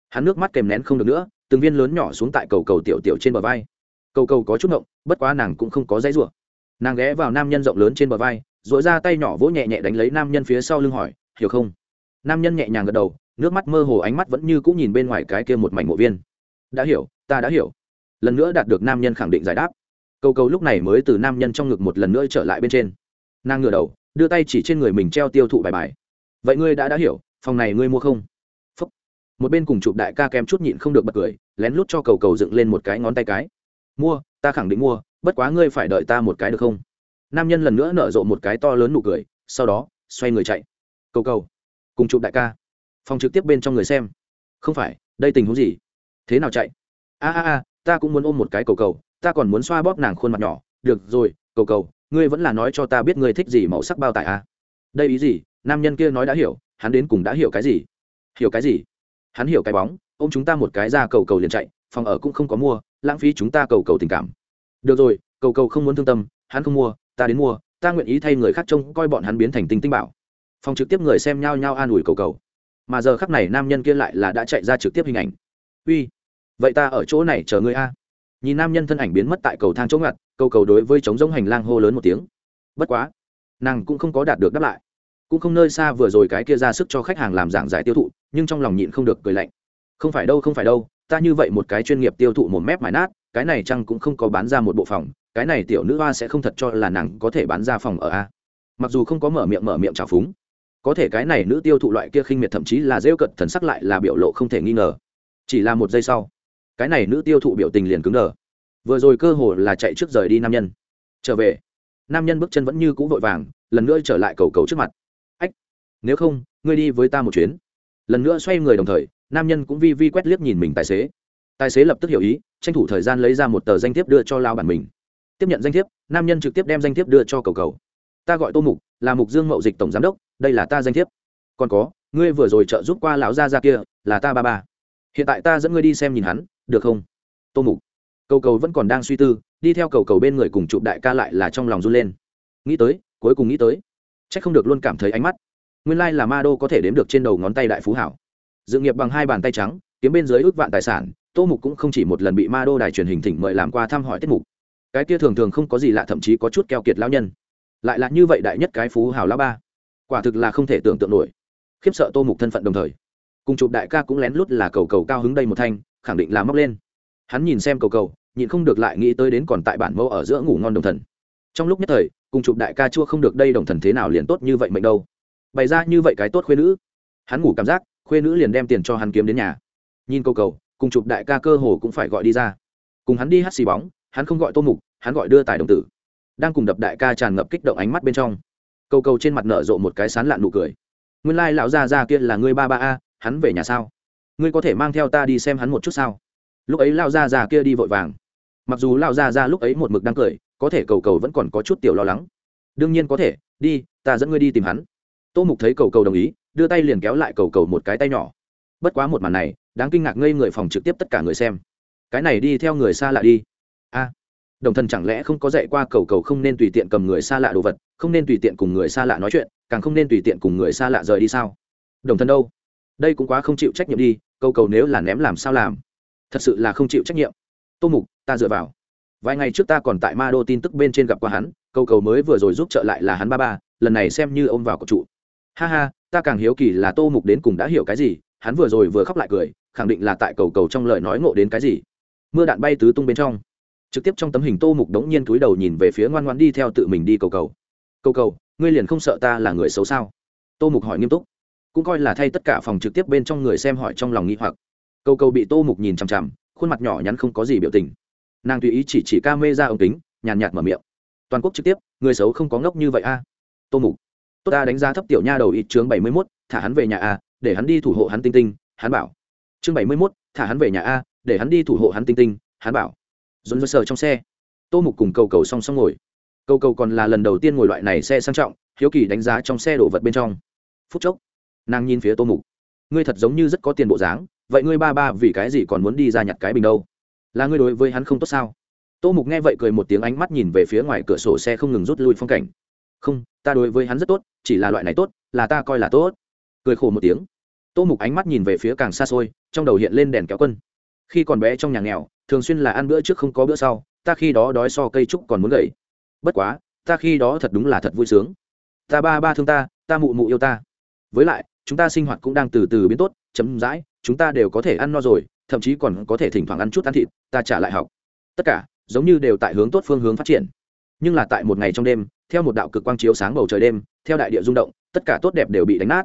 Hắn nước mắt kèm nén không được nữa, từng viên lớn nhỏ xuống tại cầu cầu tiểu tiểu trên bờ vai. Cầu cầu có chút ngộng, bất quá nàng cũng không có dãy rủa. Nàng ghé vào nam nhân rộng lớn trên bờ vai dội ra tay nhỏ vỗ nhẹ nhẹ đánh lấy nam nhân phía sau lưng hỏi, hiểu không? Nam nhân nhẹ nhàng gật đầu, nước mắt mơ hồ ánh mắt vẫn như cũng nhìn bên ngoài cái kia một mảnh mộ viên. Đã hiểu, ta đã hiểu. Lần nữa đạt được nam nhân khẳng định giải đáp. Cầu cầu lúc này mới từ nam nhân trong ngực một lần nữa trở lại bên trên nàng ngửa đầu, đưa tay chỉ trên người mình treo tiêu thụ bài bài. Vậy ngươi đã đã hiểu, phòng này ngươi mua không? Phúc. một bên cùng chụp đại ca kem chút nhịn không được bật cười, lén lút cho cầu cầu dựng lên một cái ngón tay cái. Mua, ta khẳng định mua, bất quá ngươi phải đợi ta một cái được không? Nam nhân lần nữa nở rộ một cái to lớn nụ cười, sau đó, xoay người chạy. Cầu cầu. Cùng chụp đại ca. Phòng trực tiếp bên trong người xem. Không phải, đây tình huống gì? Thế nào chạy? A a a, ta cũng muốn ôm một cái cầu cầu, ta còn muốn xoa bóp nàng khuôn mặt nhỏ. Được rồi, cầu cầu ngươi vẫn là nói cho ta biết ngươi thích gì màu sắc bao tải à? đây ý gì? Nam nhân kia nói đã hiểu, hắn đến cùng đã hiểu cái gì? Hiểu cái gì? Hắn hiểu cái bóng ô m chúng ta một cái ra cầu cầu liền chạy, phòng ở cũng không có mua, lãng phí chúng ta cầu cầu tình cảm. Được rồi, cầu cầu không muốn thương tâm, hắn không mua, ta đến mua, ta nguyện ý thay người khác trông coi bọn hắn biến thành tinh tinh bảo. Phòng trực tiếp người xem nhau nhau an ủi cầu cầu. Mà giờ khắc này nam nhân kia lại là đã chạy ra trực tiếp hình ảnh. Uy, vậy ta ở chỗ này chờ ngươi a. Nhìn nam nhân thân ảnh biến mất tại cầu thang chỗ ngặt cầu cầu đối với trống giống hành lang hô lớn một tiếng. Bất quá, nàng cũng không có đạt được đáp lại. Cũng không nơi xa vừa rồi cái kia ra sức cho khách hàng làm giảng giải tiêu thụ, nhưng trong lòng nhịn không được cười lạnh. Không phải đâu, không phải đâu, ta như vậy một cái chuyên nghiệp tiêu thụ một mép mài nát, cái này chăng cũng không có bán ra một bộ phòng, cái này tiểu nữ hoa sẽ không thật cho là nàng có thể bán ra phòng ở a. Mặc dù không có mở miệng mở miệng trào phúng, có thể cái này nữ tiêu thụ loại kia khinh miệt thậm chí là rêu cận thần sắc lại là biểu lộ không thể nghi ngờ. Chỉ là một giây sau, cái này nữ tiêu thụ biểu tình liền cứng đờ vừa rồi cơ hồ là chạy trước rời đi nam nhân. Trở về. Nam nhân bước chân vẫn như cũ vội vàng, lần nữa trở lại cầu cầu trước mặt. Ách, nếu không, ngươi đi với ta một chuyến. Lần nữa xoay người đồng thời, nam nhân cũng vi vi quét liếc nhìn mình tài xế. Tài xế lập tức hiểu ý, tranh thủ thời gian lấy ra một tờ danh thiếp đưa cho lao bản mình. Tiếp nhận danh thiếp, nam nhân trực tiếp đem danh thiếp đưa cho cầu cầu. Ta gọi tô mục, là mục dương mậu dịch tổng giám đốc, đây là ta danh thiếp. Còn có, ngươi vừa rồi trợ giúp qua lão gia ra kia, là ta ba ba. Hiện tại ta dẫn ngươi đi xem nhìn hắn, được không? Tô mục cầu cầu vẫn còn đang suy tư, đi theo cầu cầu bên người cùng chụp đại ca lại là trong lòng run lên. Nghĩ tới, cuối cùng nghĩ tới c h ắ c không được luôn cảm thấy ánh mắt. Nguyên lai là ma đô có thể đếm được trên đầu ngón tay đại phú hảo. Dự nghiệp bằng hai bàn tay trắng, kiếm bên dưới ước vạn tài sản, tô mục cũng không chỉ một lần bị ma đô đài truyền hình thỉnh mời làm qua thăm hỏi tiết mục. Cái kia thường thường không có gì lạ, thậm chí có chút keo kiệt lao nhân. Lại là như vậy đại nhất cái phú hào lao ba. Quả thực là không thể tưởng tượng nổi. Khiếp sợ tô mục thân phận đồng thời. Cùng chụp đại ca cũng lén lút là cầu cầu cao hứng đây một thanh, khẳng định là móc lên hắn nhìn xem cầu cầu, nhịn không được lại nghĩ tới đến còn tại bản mẫu ở giữa ngủ ngon đồng thần. Trong lúc nhất thời, cùng chụp đại ca chua không được đây đồng thần thế nào liền tốt như vậy mệnh đâu. Bày ra như vậy cái tốt khuê nữ. Hắn ngủ cảm giác, khuê nữ liền đem tiền cho hắn kiếm đến nhà. Nhìn cầu cầu, cùng chụp đại ca cơ hồ cũng phải gọi đi ra. Cùng hắn đi hát xì bóng, hắn không gọi tô mục, hắn gọi đưa tài đồng tử. Đang cùng đập đại ca tràn ngập kích động ánh mắt bên trong. Cầu cầu trên mặt nở rộ một cái sán lạn nụ cười. Nguyên lai lão gia gia kia là ngươi ba ba a, hắn về nhà sao? Ngươi có thể mang theo ta đi xem hắn một chút sao? Lúc ấy lão gia gia kia đi vội vàng. Mặc dù lão gia gia lúc ấy một mực đang cười, có thể cầu cầu vẫn còn có chút tiểu lo lắng. Đương nhiên có thể, đi, ta dẫn ngươi đi tìm hắn. Tô mục thấy cầu cầu đồng ý, đưa tay liền kéo lại cầu cầu một cái tay nhỏ. Bất quá một màn này, đáng kinh ngạc ngây người phòng trực tiếp tất cả người xem. Cái này đi theo người xa lạ đi. A, đồng thần chẳng lẽ không có dạy qua cầu cầu không nên tùy tiện cầm người xa lạ đồ vật, không nên tùy tiện cùng người xa lạ nói chuyện, càng không nên tùy tiện cùng người xa lạ rời đi sao? Đồng thần đâu? Đây cũng quá không chịu trách nhiệm đi, cầu cầu nếu là ném làm sao làm? Thật sự là không chịu trách nhiệm. Tô mục, ta dựa vào. Vài ngày trước ta còn tại ma đô tin tức bên trên gặp qua hắn, cầu cầu mới vừa rồi giúp trợ lại là hắn ba ba, lần này xem như ông vào cột trụ ha ha, ta càng hiếu kỳ là tô mục đến cùng đã hiểu cái gì, hắn vừa rồi vừa khóc lại cười, khẳng định là tại cầu cầu trong lời nói ngộ đến cái gì. Mưa đạn bay tứ tung bên trong. Trực tiếp trong tấm hình tô mục đống nhiên túi đầu nhìn về phía ngoan ngoan đi theo tự mình đi cầu cầu. Cầu cầu, ngươi liền không sợ ta là người xấu sao? Tô mục hỏi nghiêm túc. Cũng coi là thay tất cả phòng trực tiếp bên trong người xem hỏi trong lòng nghĩ hoặc cầu cầu bị tô mục nhìn chằm chằm, khuôn mặt nhỏ nhắn không có gì biểu tình. Nàng tùy ý chỉ chỉ ca mê ra ống kính, nhàn nhạt mở miệng. Toàn quốc trực tiếp, người xấu không có ngốc như vậy a. Tô mục, tốt ta đánh giá thấp tiểu nha đầu ít chướng bảy mươi mốt, thả hắn về nhà a, để hắn đi thủ hộ hắn tinh tinh, hắn bảo. Chương bảy mươi mốt, thả hắn về nhà a, để hắn đi thủ hộ hắn tinh tinh, hắn bảo. Dồn dơ sờ trong xe. Tô mục cùng cầu cầu song song ngồi. Cầu cầu còn là lần đầu tiên ngồi loại này xe sang trọng, hiếu kỳ đánh giá trong xe đổ vật bên trong. Phút chốc, nàng nhìn phía tô mục. Ngươi thật giống như rất có tiền bộ dáng vậy ngươi ba ba vì cái gì còn muốn đi ra nhặt cái bình đâu? Là ngươi đối với hắn không tốt sao? Tô mục nghe vậy cười một tiếng ánh mắt nhìn về phía ngoài cửa sổ xe không ngừng rút lui phong cảnh. Không, ta đối với hắn rất tốt, chỉ là loại này tốt, là ta coi là tốt. Cười khổ một tiếng. Tô mục ánh mắt nhìn về phía càng xa xôi, trong đầu hiện lên đèn kéo quân. Khi còn bé trong nhà nghèo, thường xuyên là ăn bữa trước không có bữa sau, ta khi đó đói so cây trúc còn muốn gậy bất quá, ta khi đó thật đúng là thật vui sướng. Ta ba ba thương ta ta mụ mụ yêu ta. Với lại, chúng ta sinh hoạt cũng đang từ từ biến tốt chấm dãi chúng ta đều có thể ăn no rồi, thậm chí còn có thể thỉnh thoảng ăn chút ăn thịt, ta trả lại học. Tất cả, giống như đều tại hướng tốt phương hướng phát triển. Nhưng là tại một ngày trong đêm, theo một đạo cực quang chiếu sáng bầu trời đêm, theo đại địa rung động, tất cả tốt đẹp đều bị đánh nát.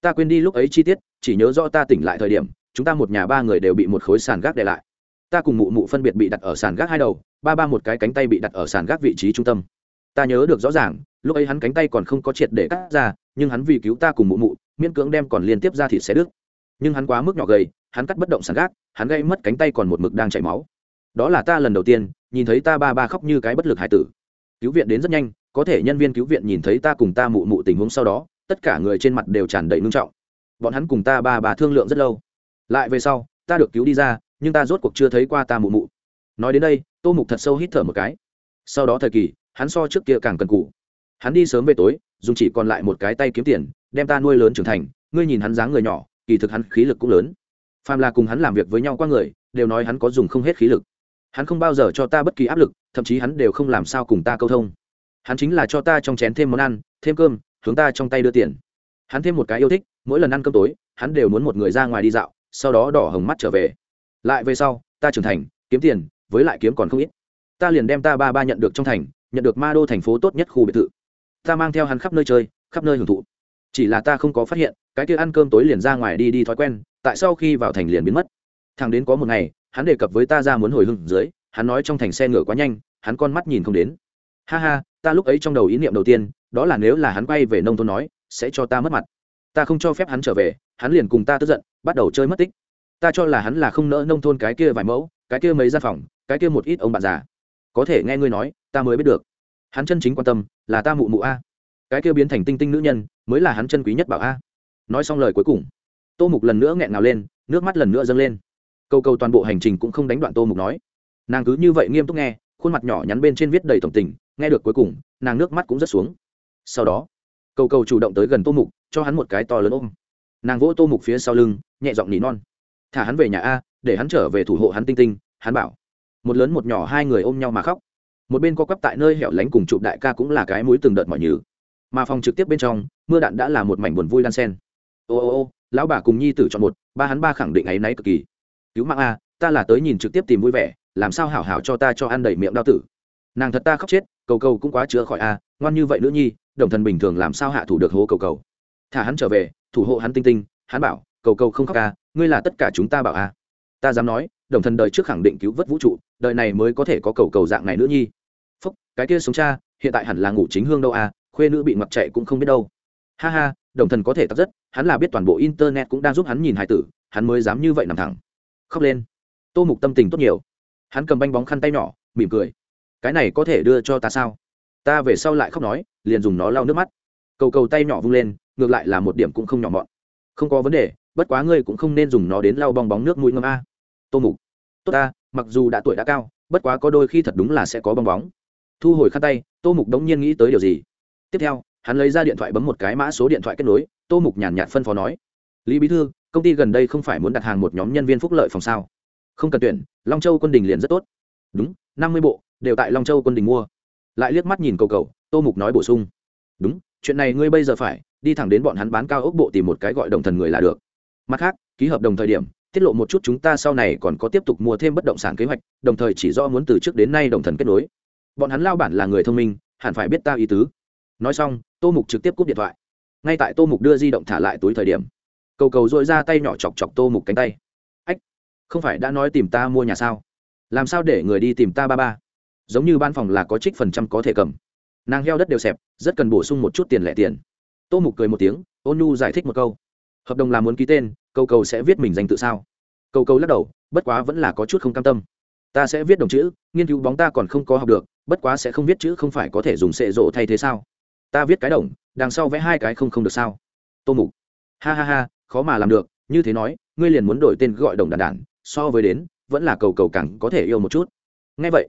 Ta quên đi lúc ấy chi tiết, chỉ nhớ do ta tỉnh lại thời điểm, chúng ta một nhà ba người đều bị một khối sàn gác để lại. Ta cùng mụ mụ phân biệt bị đặt ở sàn gác hai đầu, ba ba một cái cánh tay bị đặt ở sàn gác vị trí trung tâm. Ta nhớ được rõ ràng, lúc ấy hắn cánh tay còn không có triệt để cắt ra, nhưng hắn vì cứu ta cùng mụ mụ, miễn cưỡng đem còn liên tiếp ra thịt xé đứt nhưng hắn quá mức nhỏ gầy, hắn cắt bất động sàn gác, hắn gây mất cánh tay còn một mực đang chảy máu. Đó là ta lần đầu tiên, nhìn thấy ta ba ba khóc như cái bất lực hải tử. Cứu viện đến rất nhanh, có thể nhân viên cứu viện nhìn thấy ta cùng ta mụ mụ tình huống sau đó, tất cả người trên mặt đều tràn đầy ngưng trọng. Bọn hắn cùng ta ba bà thương lượng rất lâu. Lại về sau, ta được cứu đi ra, nhưng ta rốt cuộc chưa thấy qua ta mụ mụ. Nói đến đây, tô mục thật sâu hít thở một cái. Sau đó thời kỳ, hắn so trước kia càng cần cụ hắn đi sớm về tối, dùng chỉ còn lại một cái tay kiếm tiền, đem ta nuôi lớn trưởng thành, ngươi nhìn hắn dáng người nhỏ kỳ thực hắn khí lực cũng lớn. Phàm là cùng hắn làm việc với nhau qua người, đều nói hắn có dùng không hết khí lực. Hắn không bao giờ cho ta bất kỳ áp lực, thậm chí hắn đều không làm sao cùng ta câu thông. Hắn chính là cho ta trong chén thêm món ăn, thêm cơm, hướng ta trong tay đưa tiền. Hắn thêm một cái yêu thích, mỗi lần ăn cơm tối, hắn đều muốn một người ra ngoài đi dạo, sau đó đỏ hồng mắt trở về. Lại về sau, ta trưởng thành, kiếm tiền, với lại kiếm còn không ít. Ta liền đem ta ba ba nhận được trong thành, nhận được ma đô thành phố tốt nhất khu biệt thự. Ta mang theo hắn khắp nơi chơi, khắp nơi hưởng thụ. Chỉ là ta không có phát hiện cái kia ăn cơm tối liền ra ngoài đi đi thói quen, tại sau khi vào thành liền biến mất. Thằng đến có một ngày, hắn đề cập với ta ra muốn hồi hưng dưới, hắn nói trong thành xe ngựa quá nhanh, hắn con mắt nhìn không đến. Ha ha, ta lúc ấy trong đầu ý niệm đầu tiên, đó là nếu là hắn quay về nông thôn nói, sẽ cho ta mất mặt. Ta không cho phép hắn trở về, hắn liền cùng ta tức giận, bắt đầu chơi mất tích. Ta cho là hắn là không nỡ nông thôn cái kia vài mẫu, cái kia mấy gian phòng, cái kia một ít ông bạn già. Có thể nghe ngươi nói, ta mới biết được. Hắn chân chính quan tâm là ta mụ mụ a. Cái kia biến thành tinh tinh nữ nhân, mới là hắn chân quý nhất bảo a nói xong lời cuối cùng, tô mục lần nữa nghẹn ngào lên, nước mắt lần nữa dâng lên. Câu câu toàn bộ hành trình cũng không đánh đoạn tô mục nói. Nàng cứ như vậy nghiêm túc nghe, khuôn mặt nhỏ nhắn bên trên viết đầy tổng tình, nghe được cuối cùng, nàng nước mắt cũng rất xuống. Sau đó, cầu cầu chủ động tới gần tô mục, cho hắn một cái to lớn ôm. Nàng vỗ tô mục phía sau lưng, nhẹ giọng nỉ non. Thả hắn về nhà a, để hắn trở về thủ hộ hắn tinh tinh, hắn bảo. Một lớn một nhỏ hai người ôm nhau mà khóc. Một bên co quắp tại nơi hẻo lánh cùng chụp đại ca cũng là cái mũi từng đợt mọi nhừ. Mà phòng trực tiếp bên trong, mưa đạn đã là một mảnh buồn vui đan sen ô ô ô, lão bà cùng nhi tử chọn một, ba hắn ba khẳng định ấy náy cực kỳ. Cứu mạng a, ta là tới nhìn trực tiếp tìm vui vẻ, làm sao hảo hảo cho ta cho ăn đầy miệng đau tử. Nàng thật ta khóc chết, cầu cầu cũng quá chữa khỏi a, ngoan như vậy nữa nhi, đồng thần bình thường làm sao hạ thủ được hố cầu cầu. Thả hắn trở về, thủ hộ hắn tinh tinh, hắn bảo, cầu cầu không khóc ca ngươi là tất cả chúng ta bảo a. Ta dám nói, đồng thần đời trước khẳng định cứu vớt vũ trụ, đời này mới có thể có cầu cầu dạng này nữa nhi. Phúc, cái kia sống cha, hiện tại hẳn là ngủ chính hương đâu a, khuê nữ bị mặc chạy cũng không biết đâu ha ha, đồng thần có thể tắt rất hắn là biết toàn bộ internet cũng đang giúp hắn nhìn hài tử, hắn mới dám như vậy nằm thẳng. Khóc lên. Tô mục tâm tình tốt nhiều. Hắn cầm banh bóng khăn tay nhỏ, mỉm cười. Cái này có thể đưa cho ta sao? Ta về sau lại khóc nói, liền dùng nó lau nước mắt. Cầu cầu tay nhỏ vung lên, ngược lại là một điểm cũng không nhỏ mọn. Không có vấn đề, bất quá ngươi cũng không nên dùng nó đến lau bong bóng nước mũi ngâm a. Tô mục. Tốt ta, mặc dù đã tuổi đã cao, bất quá có đôi khi thật đúng là sẽ có bong bóng. Thu hồi khăn tay, tô mục đống nhiên nghĩ tới điều gì? Tiếp theo hắn lấy ra điện thoại bấm một cái mã số điện thoại kết nối, tô mục nhàn nhạt phân phó nói, lý bí thư, công ty gần đây không phải muốn đặt hàng một nhóm nhân viên phúc lợi phòng sao? Không cần tuyển, long châu quân đình liền rất tốt. Đúng, năm mươi bộ, đều tại long châu quân đình mua. Lại liếc mắt nhìn cầu cầu, tô mục nói bổ sung, đúng, chuyện này ngươi bây giờ phải đi thẳng đến bọn hắn bán cao ốc bộ tìm một cái gọi đồng thần người là được. Mặt khác, ký hợp đồng thời điểm, tiết lộ một chút chúng ta sau này còn có tiếp tục mua thêm bất động sản kế hoạch, đồng thời chỉ do muốn từ trước đến nay đồng thần kết nối. Bọn hắn lao bản là người thông minh, hẳn phải biết ta ý tứ. Nói xong tô mục trực tiếp cúp điện thoại. Ngay tại tô mục đưa di động thả lại túi thời điểm, cầu cầu dội ra tay nhỏ chọc chọc tô mục cánh tay. Ách, không phải đã nói tìm ta mua nhà sao? Làm sao để người đi tìm ta ba ba? Giống như ban phòng là có trích phần trăm có thể cầm. Nàng heo đất đều xẹp, rất cần bổ sung một chút tiền lẻ tiền. Tô mục cười một tiếng, ôn nhu giải thích một câu. Hợp đồng là muốn ký tên, cầu cầu sẽ viết mình danh tự sao? Cầu cầu lắc đầu, bất quá vẫn là có chút không cam tâm. Ta sẽ viết đồng chữ, nghiên cứu bóng ta còn không có học được, bất quá sẽ không viết chữ không phải có thể dùng sệ rộ thay thế sao? Ta viết cái đồng, đằng sau vẽ hai cái không không được sao? Tô mục. Ha ha ha, khó mà làm được, như thế nói, ngươi liền muốn đổi tên gọi đồng đàn đản so với đến, vẫn là cầu cầu cẳng có thể yêu một chút. Ngay vậy,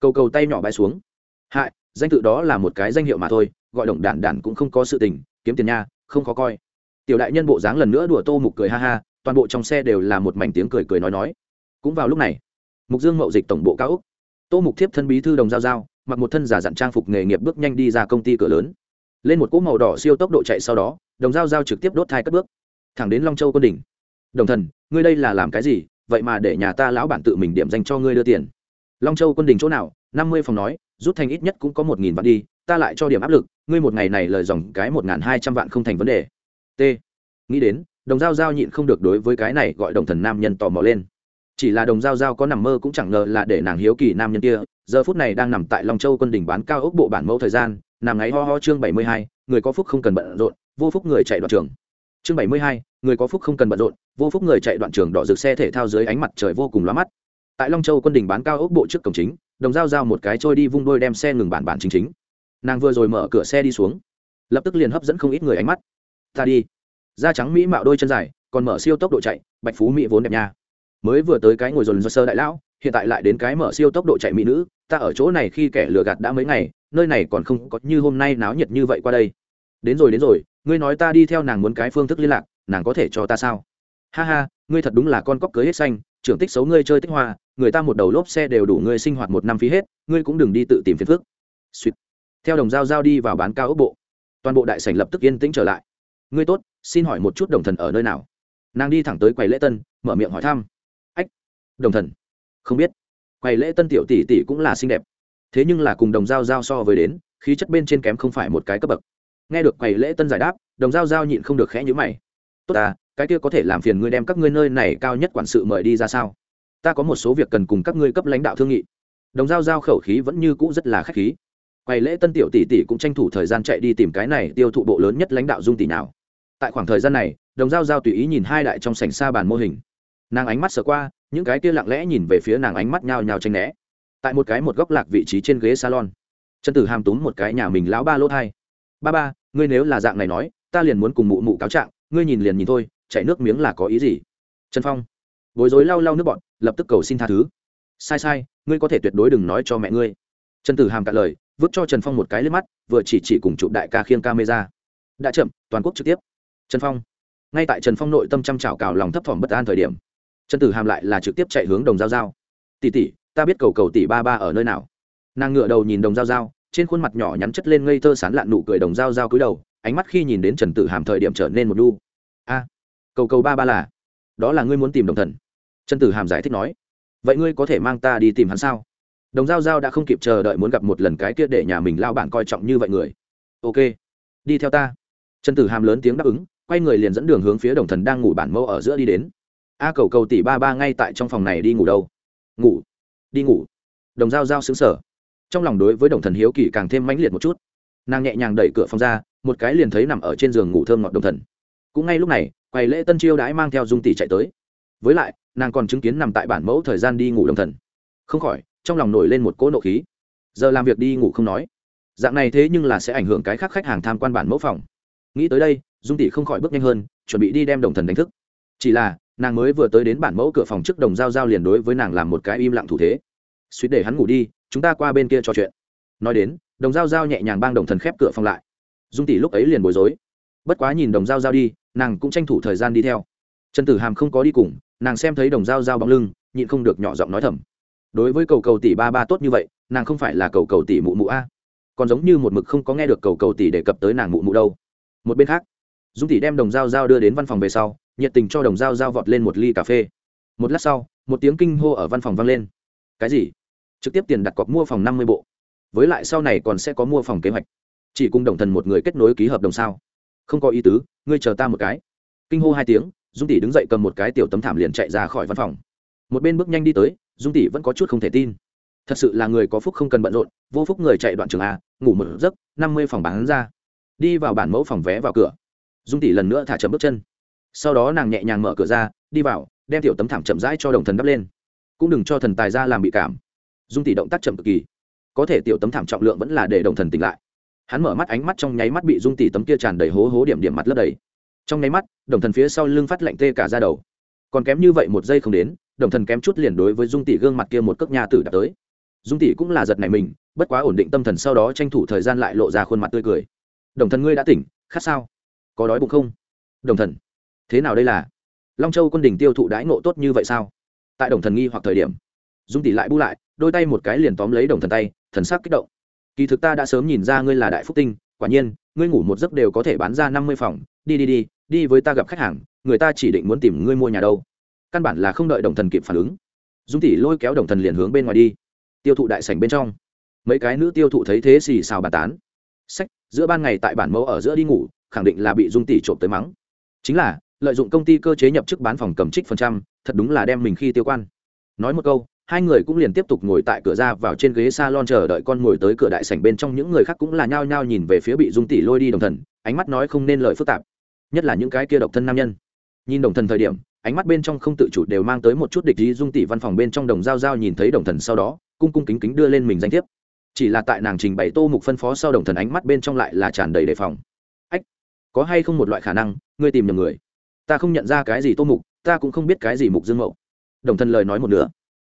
cầu cầu tay nhỏ bay xuống. Hại, danh tự đó là một cái danh hiệu mà thôi, gọi đồng đản đản cũng không có sự tình, kiếm tiền nha, không khó coi. Tiểu đại nhân bộ dáng lần nữa đùa tô mục cười ha ha, toàn bộ trong xe đều là một mảnh tiếng cười cười nói nói. Cũng vào lúc này, mục dương mậu dịch tổng bộ cao úc tô mục thiếp thân bí thư đồng giao giao, mặc một thân giả dặn trang phục nghề nghiệp bước nhanh đi ra công ty cửa lớn lên một cỗ màu đỏ siêu tốc độ chạy sau đó, đồng giao giao trực tiếp đốt thai cất bước. Thẳng đến long châu quân đỉnh. Đồng thần, ngươi đây là làm cái gì? Vậy mà để nhà ta lão bản tự mình điểm danh cho ngươi đưa tiền. Long châu quân đình chỗ nào? Năm mươi phòng nói, rút thành ít nhất cũng có một nghìn vạn đi, ta lại cho điểm áp lực, ngươi một ngày này lời dòng cái một n g h n hai trăm vạn không thành vấn đề. T. Nghĩ đến, đồng giao giao nhịn không được đối với cái này gọi đồng thần nam nhân tò mò lên. Chỉ là đồng giao giao có nằm mơ cũng chẳng ngờ là để nàng hiếu kỳ nam nhân kia, giờ phút này đang nằm tại long châu quân đình bán cao ốc bộ bản mẫu thời gian nằm ngáy ho ho chương bảy mươi hai, người có phúc không cần bận rộn, vô phúc người chạy đoạn trường. Chương bảy mươi hai, người có phúc không cần bận rộn, vô phúc người chạy đoạn trường đỏ rực xe thể thao dưới ánh mặt trời vô cùng lóa mắt. Tại long châu quân đình bán cao ốc bộ trước cổng chính, đồng giao giao một cái trôi đi vung đôi đem xe ngừng bản bản chính chính. Nàng vừa rồi mở cửa xe đi xuống, lập tức liền hấp dẫn không ít người ánh mắt. Ta đi. Da trắng mỹ mạo đôi chân dài, còn mở siêu tốc độ chạy, bạch phú mỹ vốn đẹp nha. Mới vừa tới cái ngồi dồn do sơ đại lão, hiện tại lại đến cái mở siêu tốc độ chạy mỹ nữ ta ở chỗ này khi kẻ lừa gạt đã mấy ngày, nơi này còn không có như hôm nay náo nhiệt như vậy qua đây. Đến rồi đến rồi, ngươi nói ta đi theo nàng muốn cái phương thức liên lạc, nàng có thể cho ta sao? Ha ha, ngươi thật đúng là con cóc cưới hết xanh, trưởng tích xấu ngươi chơi tích hoa, người ta một đầu lốp xe đều đủ ngươi sinh hoạt một năm phí hết, ngươi cũng đừng đi tự tìm phiền phức. Suýt theo đồng giao giao đi vào bán cao ốc bộ. Toàn bộ đại sảnh lập tức yên tĩnh trở lại. Ngươi tốt, xin hỏi một chút đồng thần ở nơi nào? Nàng đi thẳng tới quầy lễ tân, mở miệng hỏi thăm. Ách, đồng thần. Không biết quầy lễ tân tiểu tỷ tỷ cũng là xinh đẹp. Thế nhưng là cùng đồng giao giao so với đến, khí chất bên trên kém không phải một cái cấp bậc. Nghe được quầy lễ tân giải đáp, đồng giao giao nhịn không được khẽ nhữ mày. Tốt à cái kia có thể làm phiền ngươi đem các ngươi nơi này cao nhất quản sự mời đi ra sao? Ta có một số việc cần cùng các ngươi cấp lãnh đạo thương nghị. Đồng giao giao khẩu khí vẫn như cũ rất là khách khí. Quầy lễ tân tiểu tỷ tỷ cũng tranh thủ thời gian chạy đi tìm cái này tiêu thụ bộ lớn nhất lãnh đạo dung tỷ nào. Tại khoảng thời gian này, đồng giao giao tùy ý nhìn hai đại trong sảnh xa bàn mô hình nàng ánh mắt sờ qua, những cái kia lặng lẽ nhìn về phía nàng ánh mắt nhao nhao tranh né. Tại một cái một góc lạc vị trí trên ghế salon chân tử hàm túm một cái nhà mình lão ba lỗ thai. Ba ba, ngươi nếu là dạng này nói, ta liền muốn cùng mụ mụ cáo trạng, ngươi nhìn liền nhìn thôi, chảy nước miếng là có ý gì? Trần phong, bối rối lau lau nước bọn, lập tức cầu xin tha thứ. Sai sai, ngươi có thể tuyệt đối đừng nói cho mẹ ngươi. Trần tử hàm cạn lời, vứt cho trần phong một cái lên mắt, vừa chỉ chỉ cùng chụp đại ca khiêng camera. Đã chậm, toàn quốc trực tiếp. Trần phong, ngay tại trần phong nội tâm chăm chảo cào lòng thấp thỏm bất an thời điểm trần tử hàm lại là trực tiếp chạy hướng đồng giao giao. Tỷ tỷ, ta biết cầu cầu tỷ ba ba ở nơi nào. Nàng ngựa đầu nhìn đồng giao giao, trên khuôn mặt nhỏ nhắn chất lên ngây thơ sán lạn nụ cười đồng giao giao cúi đầu, ánh mắt khi nhìn đến trần tử hàm thời điểm trở nên một đu a, cầu cầu ba ba là, đó là ngươi muốn tìm đồng thần. Trần tử hàm giải thích nói, vậy ngươi có thể mang ta đi tìm hắn sao? Đồng giao giao đã không kịp chờ đợi muốn gặp một lần cái kia để nhà mình lao bản coi trọng như vậy người. Ok, đi theo ta. Trần tử hàm lớn tiếng đáp ứng, quay người liền dẫn đường hướng phía đồng thần đang ngủ bản mẫu ở giữa đi đến a cầu cầu tỷ ba ba ngay tại trong phòng này đi ngủ đâu? Ngủ. Đi ngủ. Đồng giao giao xứng sở trong lòng đối với đồng thần hiếu kỳ càng thêm mãnh liệt một chút. Nàng nhẹ nhàng đẩy cửa phòng ra, một cái liền thấy nằm ở trên giường ngủ thơm ngọt đồng thần. Cũng ngay lúc này, quầy lễ tân chiêu đãi mang theo dung tỷ chạy tới. Với lại, nàng còn chứng kiến nằm tại bản mẫu thời gian đi ngủ đồng thần. Không khỏi, trong lòng nổi lên một cỗ nộ khí. Giờ làm việc đi ngủ không nói. Dạng này thế nhưng là sẽ ảnh hưởng cái khác khách hàng tham quan bản mẫu phòng. Nghĩ tới đây, dung tỷ không khỏi bước nhanh hơn, chuẩn bị đi đem đồng thần đánh thức. Chỉ là nàng mới vừa tới đến bản mẫu cửa phòng trước đồng giao giao liền đối với nàng làm một cái im lặng thủ thế. Suýt để hắn ngủ đi, chúng ta qua bên kia trò chuyện. Nói đến, đồng giao giao nhẹ nhàng bang đồng thần khép cửa phòng lại. Dung tỷ lúc ấy liền bối rối. Bất quá nhìn đồng giao giao đi, nàng cũng tranh thủ thời gian đi theo. Trần tử hàm không có đi cùng, nàng xem thấy đồng giao giao bóng lưng, nhịn không được nhỏ giọng nói thầm. Đối với cầu cầu tỷ ba ba tốt như vậy, nàng không phải là cầu cầu tỷ mụ mụ a. Còn giống như một mực không có nghe được cầu cầu tỷ đề cập tới nàng mụ mụ đâu. Một bên khác, dung tỷ đem đồng giao giao đưa đến văn phòng về sau nhiệt tình cho đồng dao giao vọt lên một ly cà phê. Một lát sau, một tiếng kinh hô ở văn phòng vang lên. Cái gì? Trực tiếp tiền đặt cọc mua phòng năm mươi bộ. Với lại sau này còn sẽ có mua phòng kế hoạch. Chỉ cùng đồng thần một người kết nối ký hợp đồng sao? Không có ý tứ, ngươi chờ ta một cái. Kinh hô hai tiếng, dung tỷ đứng dậy cầm một cái tiểu tấm thảm liền chạy ra khỏi văn phòng. Một bên bước nhanh đi tới, dung tỷ vẫn có chút không thể tin. Thật sự là người có phúc không cần bận rộn, vô phúc người chạy đoạn trường a, ngủ một giấc, năm mươi phòng bán ra. Đi vào bản mẫu phòng vé vào cửa. Dung tỷ lần nữa thả chậm bước chân sau đó nàng nhẹ nhàng mở cửa ra, đi vào, đem tiểu tấm thảm chậm rãi cho đồng thần đắp lên. Cũng đừng cho thần tài ra làm bị cảm. Dung tỷ động tác chậm cực kỳ. Có thể tiểu tấm thảm trọng lượng vẫn là để đồng thần tỉnh lại. Hắn mở mắt ánh mắt trong nháy mắt bị dung tỷ tấm kia tràn đầy hố hố điểm điểm mặt lấp đầy. Trong nháy mắt, đồng thần phía sau lưng phát lạnh tê cả ra đầu. Còn kém như vậy một giây không đến, đồng thần kém chút liền đối với dung tỷ gương mặt kia một cước nhà tử đã tới. Dung tỷ cũng là giật này mình, bất quá ổn định tâm thần sau đó tranh thủ thời gian lại lộ ra khuôn mặt tươi cười. Đồng thần ngươi đã tỉnh, khát sao? Có đói bụng không? Đồng thần thế nào đây là? Long châu quân đình tiêu thụ đãi ngộ tốt như vậy sao? Tại đồng thần nghi hoặc thời điểm, dung tỷ lại bu lại, đôi tay một cái liền tóm lấy đồng thần tay, thần sắc kích động. Kỳ thực ta đã sớm nhìn ra ngươi là đại phúc tinh, quả nhiên, ngươi ngủ một giấc đều có thể bán ra năm mươi phòng. Đi đi đi đi với ta gặp khách hàng, người ta chỉ định muốn tìm ngươi mua nhà đâu. Căn bản là không đợi đồng thần kịp phản ứng. Dung tỷ lôi kéo đồng thần liền hướng bên ngoài đi. Tiêu thụ đại sảnh bên trong, mấy cái nữ tiêu thụ thấy thế xì xào bàn tán. Sách, giữa ban ngày tại bản mẫu ở giữa đi ngủ, khẳng định là bị dung tỷ trộm tới mắng. Chính là lợi dụng công ty cơ chế nhập chức bán phòng cầm trích phần trăm, thật đúng là đem mình khi tiêu quan. Nói một câu, hai người cũng liền tiếp tục ngồi tại cửa ra vào trên ghế salon chờ đợi con ngồi tới cửa đại sảnh bên trong những người khác cũng là nhao nhao nhìn về phía bị dung tỷ lôi đi đồng thần, ánh mắt nói không nên lời phức tạp. Nhất là những cái kia độc thân nam nhân. Nhìn đồng thần thời điểm, ánh mắt bên trong không tự chủ đều mang tới một chút địch ý dung tỷ văn phòng bên trong đồng giao giao nhìn thấy đồng thần sau đó, cung cung kính kính đưa lên mình danh thiếp. Chỉ là tại nàng trình bày tô mục phân phó sau đồng thần ánh mắt bên trong lại là tràn đầy đề phòng. Ách, có hay không một loại khả năng, ngươi tìm nhầm người? Ta không nhận ra cái gì tô mục, ta cũng không biết cái gì mục dương mậu. Đồng thần lời nói một nửa.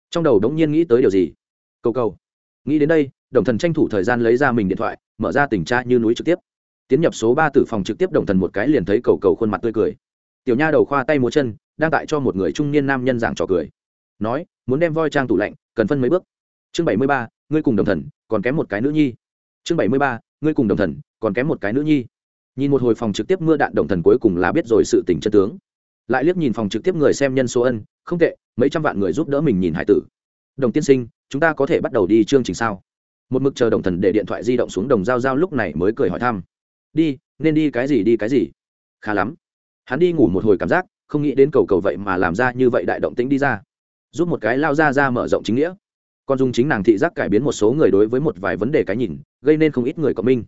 Trong đầu đống nhiên nghĩ tới điều gì? Cầu cầu. Nghĩ đến đây, đồng thần tranh thủ thời gian lấy ra mình điện thoại, mở ra tình tra như núi trực tiếp. Tiến nhập số ba tử phòng trực tiếp, đồng thần một cái liền thấy cầu cầu khuôn mặt tươi cười. Tiểu nha đầu khoa tay múa chân, đang tại cho một người trung niên nam nhân giảng trò cười. Nói, muốn đem voi trang tủ lạnh, cần phân mấy bước. Chương bảy mươi ba, ngươi cùng đồng thần, còn kém một cái nữ nhi. Chương bảy mươi ba, ngươi cùng đồng thần, còn kém một cái nữ nhi nhìn một hồi phòng trực tiếp mưa đạn động thần cuối cùng là biết rồi sự tình chân tướng. Lại liếc nhìn phòng trực tiếp người xem nhân số ân, không tệ, mấy trăm vạn người giúp đỡ mình nhìn hải tử. Đồng tiên sinh, chúng ta có thể bắt đầu đi chương trình sao? Một mực chờ đồng thần để điện thoại di động xuống đồng giao giao lúc này mới cười hỏi thăm. Đi, nên đi cái gì, đi cái gì? Khá lắm. Hắn đi ngủ một hồi cảm giác, không nghĩ đến cầu cầu vậy mà làm ra như vậy đại động tĩnh đi ra. Giúp một cái lao ra ra mở rộng chính nghĩa. Còn dùng chính nàng thị giác cải biến một số người đối với một vài vấn đề cái nhìn, gây nên không ít người cộng minh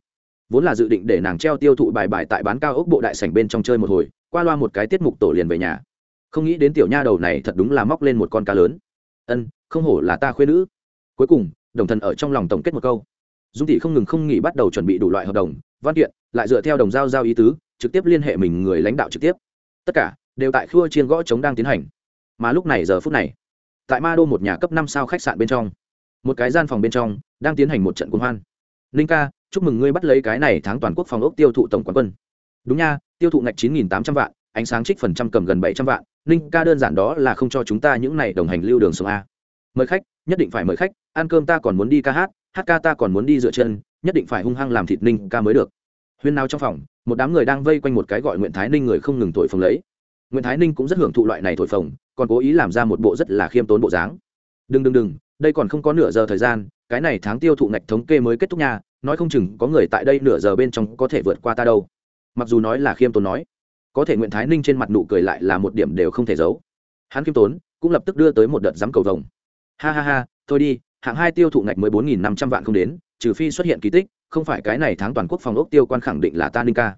vốn là dự định để nàng treo tiêu thụ bài bài tại bán cao ốc bộ đại sảnh bên trong chơi một hồi, qua loa một cái tiết mục tổ liền về nhà. Không nghĩ đến tiểu nha đầu này thật đúng là móc lên một con cá lớn. Ân, không hổ là ta khuyên nữ. Cuối cùng, đồng thần ở trong lòng tổng kết một câu. Dung thị không ngừng không nghỉ bắt đầu chuẩn bị đủ loại hợp đồng, văn kiện, lại dựa theo đồng giao giao ý tứ, trực tiếp liên hệ mình người lãnh đạo trực tiếp. Tất cả đều tại khua chiên gõ chống đang tiến hành. Mà lúc này giờ phút này, tại ma đô một nhà cấp năm sao khách sạn bên trong, một cái gian phòng bên trong đang tiến hành một trận cuồng hoan ninh ca, chúc mừng ngươi bắt lấy cái này tháng toàn quốc phòng ốc tiêu thụ tổng quán quân. Đúng nha, tiêu thụ ngạch chín nghìn tám trăm vạn, ánh sáng trích phần trăm cầm gần bảy trăm vạn. Ninh ca đơn giản đó là không cho chúng ta những này đồng hành lưu đường sông a. Mời khách, nhất định phải mời khách, ăn cơm ta còn muốn đi ca hát hát ca ta còn muốn đi dựa chân, nhất định phải hung hăng làm thịt ninh ca mới được. Huyên nào trong phòng, một đám người đang vây quanh một cái gọi nguyễn thái ninh người không ngừng thổi phồng lấy. Nguyễn thái ninh cũng rất hưởng thụ loại này thổi phồng, còn cố ý làm ra một bộ rất là khiêm tốn bộ dáng. Đừng đừng đừng, đây còn không có nửa giờ thời gian cái này tháng tiêu thụ ngạch thống kê mới kết thúc nha, nói không chừng có người tại đây nửa giờ bên trong có thể vượt qua ta đâu. Mặc dù nói là khiêm tốn nói, có thể nguyễn thái ninh trên mặt nụ cười lại là một điểm đều không thể giấu. Hắn khiêm tốn, cũng lập tức đưa tới một đợt dám cầu vồng. Ha ha ha, thôi đi, hạng hai tiêu thụ ngạch mới bốn nghìn năm trăm vạn không đến, trừ phi xuất hiện kỳ tích, không phải cái này tháng toàn quốc phòng ốc tiêu quan khẳng định là ta ninh ca.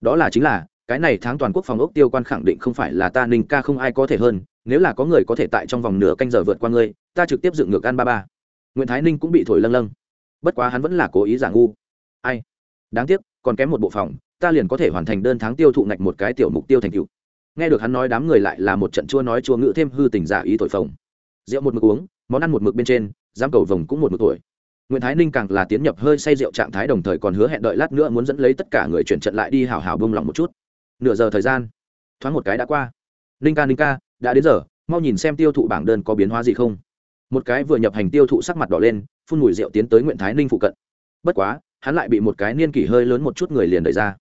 Đó là chính là, cái này tháng toàn quốc phòng ốc tiêu quan khẳng định không phải là ta ninh ca không ai có thể hơn, nếu là có người có thể tại trong vòng nửa canh giờ vượt qua ngươi, ta trực tiếp dựng ngược ăn ba ba nguyễn thái ninh cũng bị thổi lâng lâng. Bất quá hắn vẫn là cố ý giả ngu. Ai? Đáng tiếc, còn kém một bộ phòng, ta liền có thể hoàn thành đơn tháng tiêu thụ ngạch một cái tiểu mục tiêu thành cựu nghe được hắn nói đám người lại là một trận chua nói chua ngữ thêm hư tình giả ý thổi phồng. Rượu một mực uống, món ăn một mực bên trên, giam cầu vồng cũng một mực tuổi. Nguyễn thái ninh càng là tiến nhập hơi say rượu trạng thái đồng thời còn hứa hẹn đợi lát nữa muốn dẫn lấy tất cả người chuyển trận lại đi hào hào bông lòng một chút. Nửa giờ thời gian, thoáng một cái đã qua. Ninh ca ninh ca, đã đến giờ, mau nhìn xem tiêu thụ bảng đơn có biến hóa gì không một cái vừa nhập hành tiêu thụ sắc mặt đỏ lên, phun mùi rượu tiến tới nguyễn thái ninh phụ cận. Bất quá, hắn lại bị một cái niên kỷ hơi lớn một chút người liền đẩy ra.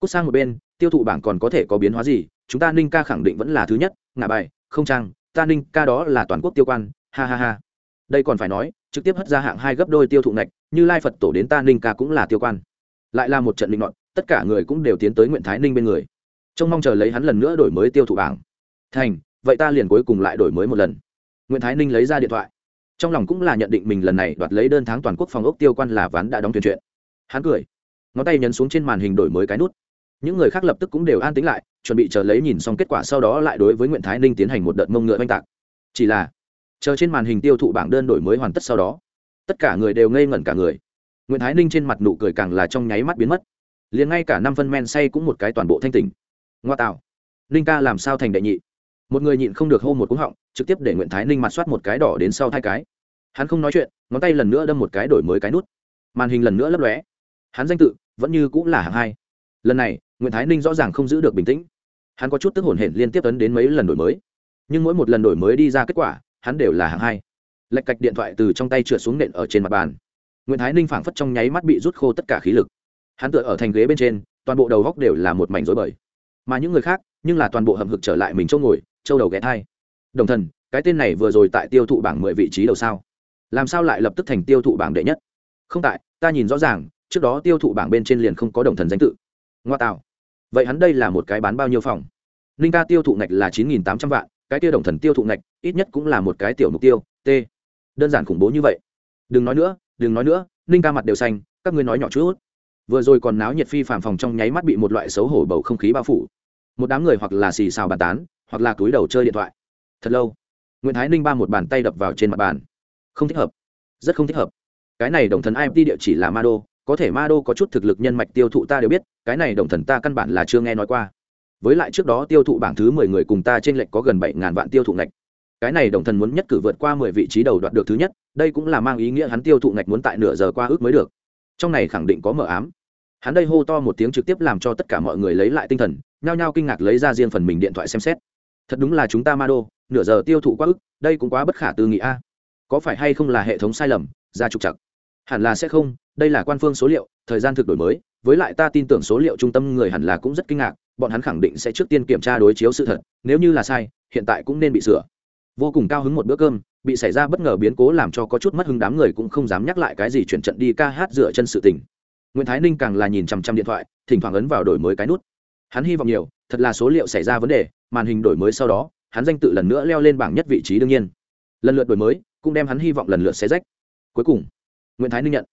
Cút sang một bên, tiêu thụ bảng còn có thể có biến hóa gì, chúng ta ninh ca khẳng định vẫn là thứ nhất ngả bài, không trang, ta ninh ca đó là toàn quốc tiêu quan, ha ha ha. Đây còn phải nói, trực tiếp hất ra hạng hai gấp đôi tiêu thụ ngạch, như lai phật tổ đến ta ninh ca cũng là tiêu quan. Lại là một trận định luận tất cả người cũng đều tiến tới nguyễn thái ninh bên người. Trông mong chờ lấy hắn lần nữa đổi mới tiêu thụ bảng. Thành, vậy ta liền cuối cùng lại đổi mới một lần. Nguyễn thái ninh lấy ra điện thoại trong lòng cũng là nhận định mình lần này đoạt lấy đơn tháng toàn quốc phòng ốc tiêu quan là ván đã đóng tuyển chuyện. Hắn cười, ngón tay nhấn xuống trên màn hình đổi mới cái nút. Những người khác lập tức cũng đều an tính lại, chuẩn bị chờ lấy nhìn xong kết quả sau đó lại đối với nguyễn thái ninh tiến hành một đợt mông ngựa oanh tạc. Chỉ là, chờ trên màn hình tiêu thụ bảng đơn đổi mới hoàn tất sau đó, tất cả người đều ngây ngẩn cả người. Nguyễn thái ninh trên mặt nụ cười càng là trong nháy mắt biến mất. Liền ngay cả năm phân men say cũng một cái toàn bộ thanh tỉnh. Ngoa tạo, ninh ca làm sao thành đệ nhị? Một người nhịn không được hô một cúng họng trực tiếp để nguyễn thái ninh mặt soát một cái đỏ đến sau hai cái. Hắn không nói chuyện, ngón tay lần nữa đâm một cái đổi mới cái nút. Màn hình lần nữa lấp lóe. Hắn danh tự, vẫn như cũng là hạng hai. Lần này nguyễn thái ninh rõ ràng không giữ được bình tĩnh. Hắn có chút tức hổn hển liên tiếp tấn đến mấy lần đổi mới. Nhưng mỗi một lần đổi mới đi ra kết quả, hắn đều là hạng hai. Lệch cạch điện thoại từ trong tay trượt xuống nện ở trên mặt bàn. Nguyễn thái ninh phảng phất trong nháy mắt bị rút khô tất cả khí lực. Hắn tựa ở thành ghế bên trên, toàn bộ đầu góc đều là một mảnh rối bời. Mà những người khác, nhưng là toàn bộ hầm hực trở lại mình châu ngồi, châu đầu ghé thai đồng thần, cái tên này vừa rồi tại tiêu thụ bảng mười vị trí đầu sao? Làm sao lại lập tức thành tiêu thụ bảng đệ nhất? Không tại, ta nhìn rõ ràng, trước đó tiêu thụ bảng bên trên liền không có đồng thần danh tự. Ngoa tạo. Vậy hắn đây là một cái bán bao nhiêu phòng? Ninh ca tiêu thụ ngạch là chín nghìn tám trăm vạn, cái tiêu đồng thần tiêu thụ ngạch, ít nhất cũng là một cái tiểu mục tiêu, t. Đơn giản khủng bố như vậy. Đừng nói nữa, đừng nói nữa, ninh ca mặt đều xanh, các ngươi nói nhỏ chút. Vừa rồi còn náo nhiệt phi phàm phòng trong nháy mắt bị một loại xấu hổ bầu không khí bao phủ. Một đám người hoặc là xì xào bàn tán, hoặc là túi đầu chơi điện thoại thật lâu, nguyễn thái ninh ba một bàn tay đập vào trên mặt bàn. Không thích hợp, rất không thích hợp. Cái này đồng thần imt địa chỉ là ma đô, có thể ma đô có chút thực lực nhân mạch tiêu thụ ta đều biết, cái này đồng thần ta căn bản là chưa nghe nói qua. Với lại trước đó tiêu thụ bảng thứ mười người cùng ta trên lệnh có gần bảy ngàn vạn tiêu thụ ngạch. Cái này đồng thần muốn nhất cử vượt qua mười vị trí đầu đoạt được thứ nhất, đây cũng là mang ý nghĩa hắn tiêu thụ ngạch muốn tại nửa giờ qua ước mới được. Trong này khẳng định có mờ ám. Hắn đây hô to một tiếng trực tiếp làm cho tất cả mọi người lấy lại tinh thần, nhao nhao kinh ngạc lấy ra riêng phần mình điện thoại xem xét thật đúng là chúng ta ma đô, nửa giờ tiêu thụ quá ức, đây cũng quá bất khả tư nghị a. Có phải hay không là hệ thống sai lầm, ra trục chặt hẳn là sẽ không, đây là quan phương số liệu, thời gian thực đổi mới, với lại ta tin tưởng số liệu trung tâm người hẳn là cũng rất kinh ngạc, bọn hắn khẳng định sẽ trước tiên kiểm tra đối chiếu sự thật, nếu như là sai, hiện tại cũng nên bị sửa. Vô cùng cao hứng một bữa cơm, bị xảy ra bất ngờ biến cố làm cho có chút mất hứng đám người cũng không dám nhắc lại cái gì chuyển trận đi ca hát dựa chân sự tình. Nguyễn thái ninh càng là nhìn chằm chằm điện thoại, thỉnh thoảng ấn vào đổi mới cái nút. Hắn hy vọng nhiều, thật là số liệu xảy ra vấn đề màn hình đổi mới sau đó, hắn danh tự lần nữa leo lên bảng nhất vị trí đương nhiên. Lần lượt đổi mới cũng đem hắn hy vọng lần lượt xé rách. Cuối cùng, nguyễn thái ninh nhận.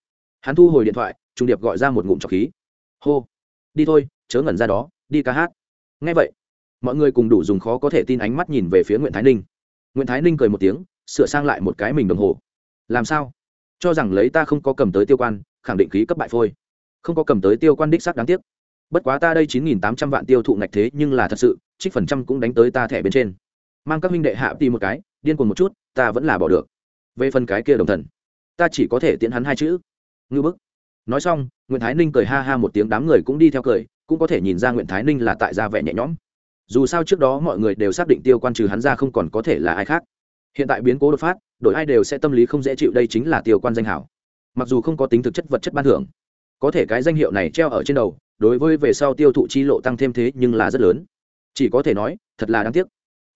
Hắn thu hồi điện thoại trung điệp gọi ra một ngụm trọc khí. Hô, đi thôi, chớ ngẩn ra đó, đi ca hát. Ngay vậy, mọi người cùng đủ dùng khó có thể tin ánh mắt nhìn về phía nguyễn thái ninh. Nguyễn thái ninh cười một tiếng, sửa sang lại một cái mình đồng hồ. Làm sao? Cho rằng lấy ta không có cầm tới tiêu quan, khẳng định khí cấp bại phôi. Không có cầm tới tiêu quan đích sắc đáng tiếc bất quá ta đây chín nghìn tám trăm vạn tiêu thụ ngạch thế nhưng là thật sự, trích phần trăm cũng đánh tới ta thẻ bên trên. Mang các minh đệ hạ đi một cái, điên cuồng một chút, ta vẫn là bỏ được. Về phần cái kia đồng thần, ta chỉ có thể tiễn hắn hai chữ. Ngư bức. Nói xong, nguyễn thái ninh cười ha ha một tiếng, đám người cũng đi theo cười, cũng có thể nhìn ra nguyễn thái ninh là tại gia vẻ nhẹ nhõm. Dù sao trước đó mọi người đều xác định tiêu quan trừ hắn ra không còn có thể là ai khác. Hiện tại biến cố đột phát, đổi ai đều sẽ tâm lý không dễ chịu, đây chính là tiêu quan danh hảo. Mặc dù không có tính thực chất vật chất ban thưởng có thể cái danh hiệu này treo ở trên đầu, đối với về sau tiêu thụ chi lộ tăng thêm thế nhưng là rất lớn. Chỉ có thể nói, thật là đáng tiếc.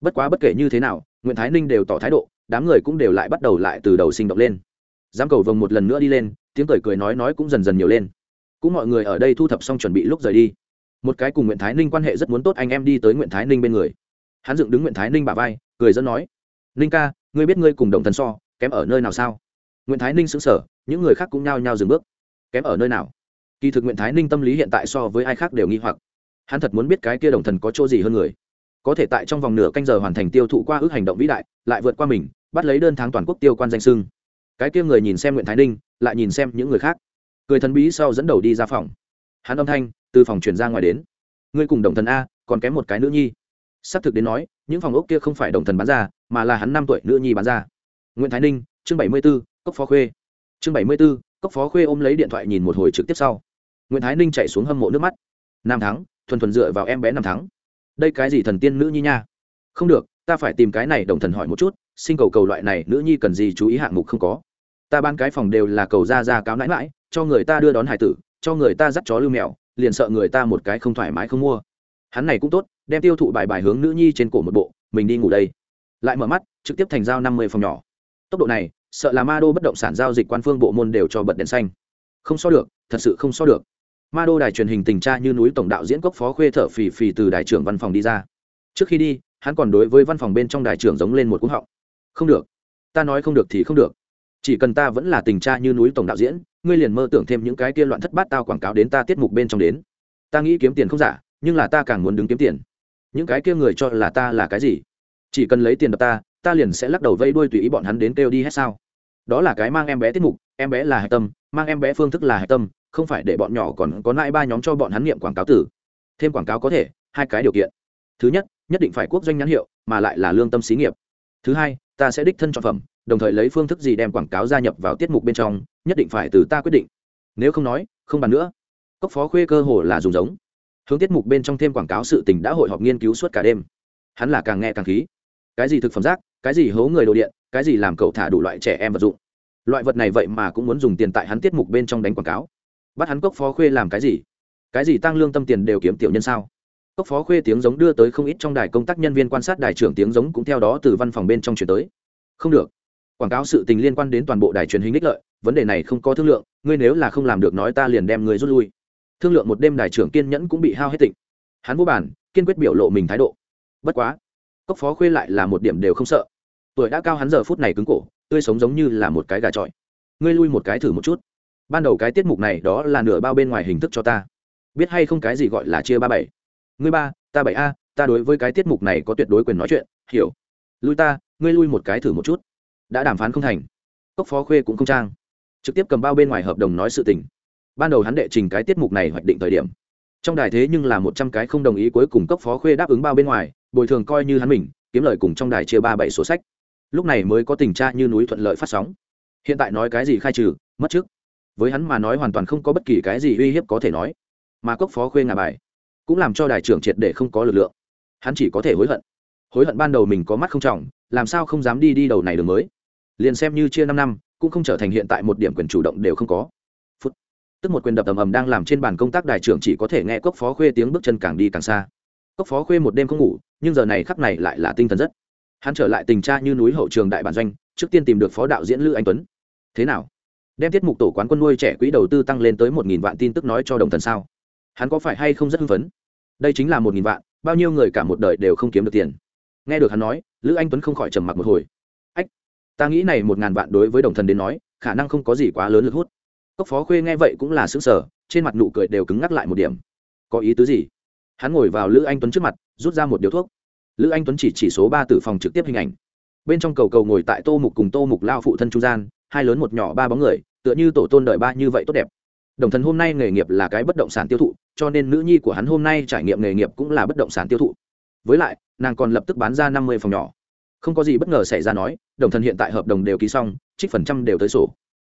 Bất quá bất kể như thế nào, nguyễn thái ninh đều tỏ thái độ, đám người cũng đều lại bắt đầu lại từ đầu sinh động lên. Giám cầu vồng một lần nữa đi lên, tiếng cười cười nói nói cũng dần dần nhiều lên. Cũng mọi người ở đây thu thập xong chuẩn bị lúc rời đi. Một cái cùng nguyễn thái ninh quan hệ rất muốn tốt anh em đi tới nguyễn thái ninh bên người. Hắn dựng đứng nguyễn thái ninh bà vai, cười dẫn nói, ninh ca, ngươi biết ngươi cùng đồng thần so, kém ở nơi nào sao? Nguyễn thái ninh xứng sở những người khác cũng nhao nhao dừng bước. Kém ở nơi nào? Kỳ thực nguyễn thái ninh tâm lý hiện tại so với ai khác đều nghi hoặc. Hắn thật muốn biết cái kia đồng thần có chỗ gì hơn người. Có thể tại trong vòng nửa canh giờ hoàn thành tiêu thụ qua ước hành động vĩ đại, lại vượt qua mình, bắt lấy đơn tháng toàn quốc tiêu quan danh sưng. Cái kia người nhìn xem nguyễn thái ninh, lại nhìn xem những người khác. Cười thần bí sau dẫn đầu đi ra phòng. Hắn âm thanh từ phòng chuyển ra ngoài đến. Ngươi cùng đồng thần a, còn kém một cái nữ nhi. Xác thực đến nói, những phòng ốc kia không phải đồng thần bán ra, mà là hắn năm tuổi nữ nhi bán ra. Nguyễn thái ninh, chương bảy mươi b ố cốc phó khuê. Chương bảy mươi b ố cốc phó khuê ôm lấy điện thoại nhìn một hồi trực tiếp sau nguyễn thái ninh chạy xuống hâm mộ nước mắt. Nam thắng, thuần thuần dựa vào em bé năm thắng. Đây cái gì thần tiên nữ nhi nha? Không được, ta phải tìm cái này đồng thần hỏi một chút, xin cầu cầu loại này nữ nhi cần gì chú ý hạng mục không có. Ta ban cái phòng đều là cầu ra ra cáo nãi mãi cho người ta đưa đón hải tử, cho người ta dắt chó lưu mèo, liền sợ người ta một cái không thoải mái không mua. Hắn này cũng tốt, đem tiêu thụ bài bài hướng nữ nhi trên cổ một bộ, mình đi ngủ đây. Lại mở mắt, trực tiếp thành giao năm mươi phòng nhỏ. Tốc độ này, sợ là ma đô bất động sản giao dịch quan phương bộ môn đều cho bật đèn xanh. Không so được, thật sự không so được ma đô đài truyền hình tình tra như núi tổng đạo diễn cốc phó khuê thở phì phì từ đài trưởng văn phòng đi ra. Trước khi đi, hắn còn đối với văn phòng bên trong đài trưởng giống lên một cú họng. Không được. Ta nói không được thì không được. Chỉ cần ta vẫn là tình tra như núi tổng đạo diễn, ngươi liền mơ tưởng thêm những cái kia loạn thất bát tao quảng cáo đến ta tiết mục bên trong đến. Ta nghĩ kiếm tiền không giả, nhưng là ta càng muốn đứng kiếm tiền. Những cái kia người cho là ta là cái gì? Chỉ cần lấy tiền đập ta ta liền sẽ lắc đầu vây đuôi tùy ý bọn hắn đến kêu đi hết sao? Đó là cái mang em bé tiết mục, em bé là hạch tâm, mang em bé phương thức là hạch tâm không phải để bọn nhỏ còn có lại ba nhóm cho bọn hắn nghiệm quảng cáo tử. Thêm quảng cáo có thể, hai cái điều kiện. Thứ nhất nhất định phải quốc doanh nhãn hiệu, mà lại là lương tâm xí nghiệp. Thứ hai, ta sẽ đích thân chọn phẩm, đồng thời lấy phương thức gì đem quảng cáo gia nhập vào tiết mục bên trong, nhất định phải từ ta quyết định. Nếu không nói, không bàn nữa. Cốc phó khuê cơ hồ là dùng giống. Hướng tiết mục bên trong thêm quảng cáo sự tình đã hội họp nghiên cứu suốt cả đêm. Hắn là càng nghe càng khí. Cái gì thực phẩm rác, cái gì hố người đồ điện, cái gì làm cậu thả đủ loại trẻ em vật dụng. Loại vật này vậy mà cũng muốn dùng tiền tại hắn tiết mục bên trong đánh quảng cáo bắt hắn cốc phó khuê làm cái gì? Cái gì tăng lương tâm tiền đều kiếm tiểu nhân sao? Cốc phó khuê tiếng giống đưa tới không ít trong đài công tác nhân viên quan sát đài trưởng tiếng giống cũng theo đó từ văn phòng bên trong chuyển tới. Không được. Quảng cáo sự tình liên quan đến toàn bộ đài truyền hình ích lợi, vấn đề này không có thương lượng, ngươi nếu là không làm được nói ta liền đem ngươi rút lui. Thương lượng một đêm đài trưởng kiên nhẫn cũng bị hao hết tịnh. Hắn vô bản, kiên quyết biểu lộ mình thái độ. Bất quá, cốc phó khuê lại là một điểm đều không sợ. Tuổi đã cao hắn giờ phút này cứng cổ, tươi sống giống như là một cái gà trọi. Ngươi lui một cái thử một chút ban đầu cái tiết mục này đó là nửa bao bên ngoài hình thức cho ta. Biết hay không cái gì gọi là chia ba bảy? Ngươi ba, ta bảy a, ta đối với cái tiết mục này có tuyệt đối quyền nói chuyện, hiểu. Lui ta, ngươi lui một cái thử một chút. Đã đàm phán không thành. Cốc phó khuê cũng không trang. Trực tiếp cầm bao bên ngoài hợp đồng nói sự tình. Ban đầu hắn đệ trình cái tiết mục này hoạch định thời điểm. Trong đài thế nhưng là một trăm cái không đồng ý cuối cùng cấp phó khuê đáp ứng bao bên ngoài, bồi thường coi như hắn mình, kiếm lời cùng trong đài chia ba bảy số sách. Lúc này mới có tình trạng như núi thuận lợi phát sóng. Hiện tại nói cái gì khai trừ, mất trước với hắn mà nói hoàn toàn không có bất kỳ cái gì uy hiếp có thể nói. Mà cốc phó khuê ngà bài cũng làm cho đài trưởng triệt để không có lực lượng. Hắn chỉ có thể hối hận. Hối hận ban đầu mình có mắt không trọng, làm sao không dám đi đi đầu này đường mới? Liền xem như chia năm năm, cũng không trở thành hiện tại một điểm quyền chủ động đều không có. Phút. tức một quyền đập ầm ầm đang làm trên bàn công tác đài trưởng chỉ có thể nghe cốc phó khuê tiếng bước chân càng đi càng xa. Cốc phó khuê một đêm không ngủ, nhưng giờ này khắc này lại là tinh thần rất. Hắn trở lại tình tra như núi hậu trường đại bản doanh, trước tiên tìm được phó đạo diễn lữ anh tuấn. Thế nào? Đem tiết mục tổ quán quân nuôi trẻ quỹ đầu tư tăng lên tới một nghìn vạn tin tức nói cho đồng thần sao? Hắn có phải hay không rất hưng phấn? Đây chính là một nghìn vạn, bao nhiêu người cả một đời đều không kiếm được tiền. Nghe được hắn nói, lữ anh tuấn không khỏi trầm mặc một hồi. Ách, ta nghĩ này một ngàn vạn đối với đồng thần đến nói, khả năng không có gì quá lớn lực hút. Cốc phó khuê nghe vậy cũng là xứng sở trên mặt nụ cười đều cứng ngắc lại một điểm. Có ý tứ gì? Hắn ngồi vào lữ anh tuấn trước mặt, rút ra một điếu thuốc. Lữ anh tuấn chỉ chỉ số ba tử phòng trực tiếp hình ảnh. Bên trong cầu cầu ngồi tại tô mục cùng tô mục lao phụ thân trung gian hai lớn một nhỏ ba bóng người, tựa như tổ tôn đợi ba như vậy tốt đẹp. Đồng thần hôm nay nghề nghiệp là cái bất động sản tiêu thụ, cho nên nữ nhi của hắn hôm nay trải nghiệm nghề nghiệp cũng là bất động sản tiêu thụ. Với lại, nàng còn lập tức bán ra năm mươi phòng nhỏ. Không có gì bất ngờ xảy ra nói, đồng thần hiện tại hợp đồng đều ký xong, trích phần trăm đều tới sổ.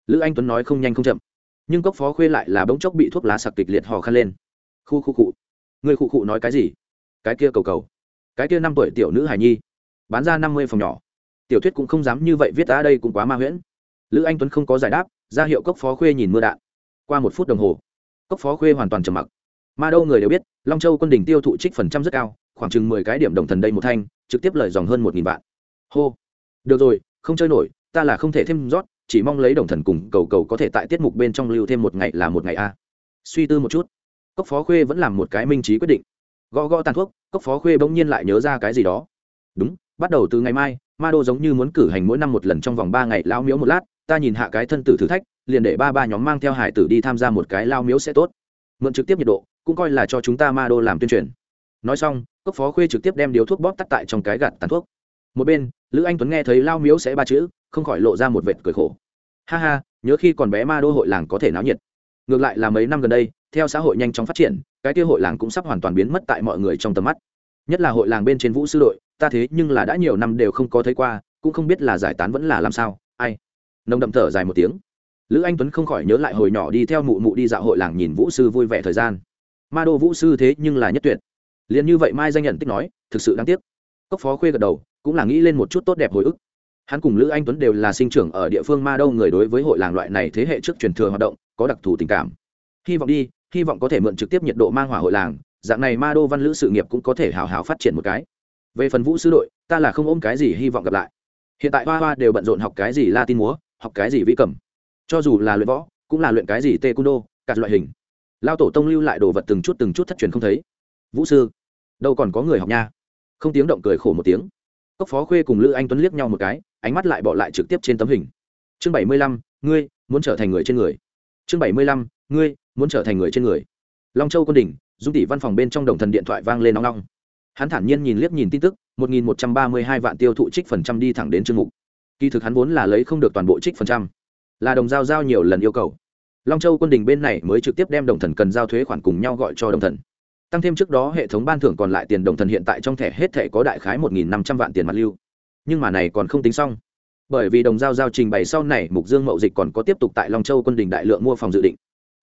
Lữ anh tuấn nói không nhanh không chậm. Nhưng cốc phó khuê lại là bỗng chốc bị thuốc lá sặc kịch liệt hò khăn lên. Khu khu cụ người khu cụ nói cái gì? Cái kia cầu cầu. Cái kia năm tuổi tiểu nữ hài nhi. Bán ra năm mươi phòng nhỏ. Tiểu thuyết cũng không dám như vậy viết ra đây cũng quá ma huyễn lữ anh tuấn không có giải đáp, ra hiệu cốc phó khuê nhìn mưa đạn. Qua một phút đồng hồ, cốc phó khuê hoàn toàn trầm mặc. Ma đâu người đều biết, long châu quân đình tiêu thụ trích phần trăm rất cao, khoảng chừng mười cái điểm đồng thần đây một thanh, trực tiếp lời dòng hơn một nghìn vạn. Hô. Được rồi, không chơi nổi, ta là không thể thêm rót, chỉ mong lấy đồng thần cùng cầu cầu có thể tại tiết mục bên trong lưu thêm một ngày là một ngày a. Suy tư một chút, cốc phó khuê vẫn làm một cái minh trí quyết định. Gõ gõ tàn thuốc, cốc phó khuê bỗng nhiên lại nhớ ra cái gì đó. Đúng, bắt đầu từ ngày mai, ma đô giống như muốn cử hành mỗi năm một lần trong vòng ba ngày lao miếu một lát ta nhìn hạ cái thân tử thử thách, liền để ba ba nhóm mang theo hải tử đi tham gia một cái lao miếu sẽ tốt. Mượn trực tiếp nhiệt độ, cũng coi là cho chúng ta ma đô làm tuyên truyền. Nói xong, cốc phó khuê trực tiếp đem điếu thuốc bóp tắt tại trong cái gạt tàn thuốc. Một bên, lữ anh tuấn nghe thấy lao miếu sẽ ba chữ, không khỏi lộ ra một vệt cười khổ. Ha ha, nhớ khi còn bé ma đô hội làng có thể náo nhiệt. Ngược lại là mấy năm gần đây, theo xã hội nhanh chóng phát triển, cái kia hội làng cũng sắp hoàn toàn biến mất tại mọi người trong tầm mắt. Nhất là hội làng bên trên vũ sư đội, ta thế nhưng là đã nhiều năm đều không có thấy qua, cũng không biết là giải tán vẫn là làm sao. Ai? Nồng đậm thở dài một tiếng. Lữ anh tuấn không khỏi nhớ lại hồi nhỏ đi theo mụ mụ đi dạo hội làng nhìn vũ sư vui vẻ thời gian. Ma đô vũ sư thế nhưng là nhất tuyệt. Liền như vậy mai danh nhận tích nói, thực sự đáng tiếc. Cốc phó khuê gật đầu, cũng là nghĩ lên một chút tốt đẹp hồi ức. Hắn cùng lữ anh tuấn đều là sinh trưởng ở địa phương ma đô người đối với hội làng loại này thế hệ trước truyền thừa hoạt động, có đặc thù tình cảm. Hy vọng đi, hy vọng có thể mượn trực tiếp nhiệt độ mang hỏa hội làng, dạng này ma đô văn lữ sự nghiệp cũng có thể hào hào phát triển một cái. Về phần vũ sư đội, ta là không ôm cái gì hy vọng gặp lại. Hiện tại hoa hoa đều bận rộn học cái gì la tin múa học cái gì vi cầm. Cho dù là luyện võ, cũng là luyện cái gì tê cung đô cạt loại hình. Lao tổ tông lưu lại đồ vật từng chút từng chút thất truyền không thấy. Vũ sư, đâu còn có người học nha? Không tiếng động cười khổ một tiếng. Cốc phó khuê cùng lữ anh tuấn liếc nhau một cái, ánh mắt lại bỏ lại trực tiếp trên tấm hình. Chương bảy mươi lăm, ngươi muốn trở thành người trên người. Chương bảy mươi lăm, ngươi muốn trở thành người trên người. Long châu quân đỉnh, dung tỷ văn phòng bên trong đồng thần điện thoại vang lên nóng nóng hắn thản nhiên nhìn liếc nhìn tin tức, một nghìn một trăm ba mươi hai vạn tiêu thụ trích phần trăm đi thẳng đến chương mục kỳ thực hắn vốn là lấy không được toàn bộ trích phần trăm. Là đồng giao giao nhiều lần yêu cầu. Long châu quân đình bên này mới trực tiếp đem đồng thần cần giao thuế khoản cùng nhau gọi cho đồng thần. Tăng thêm trước đó hệ thống ban thưởng còn lại tiền đồng thần hiện tại trong thẻ hết thẻ có đại khái một nghìn năm trăm vạn tiền mặt lưu. Nhưng mà này còn không tính xong. Bởi vì đồng giao giao trình bày sau này, mục dương mậu dịch còn có tiếp tục tại long châu quân đình đại lượng mua phòng dự định.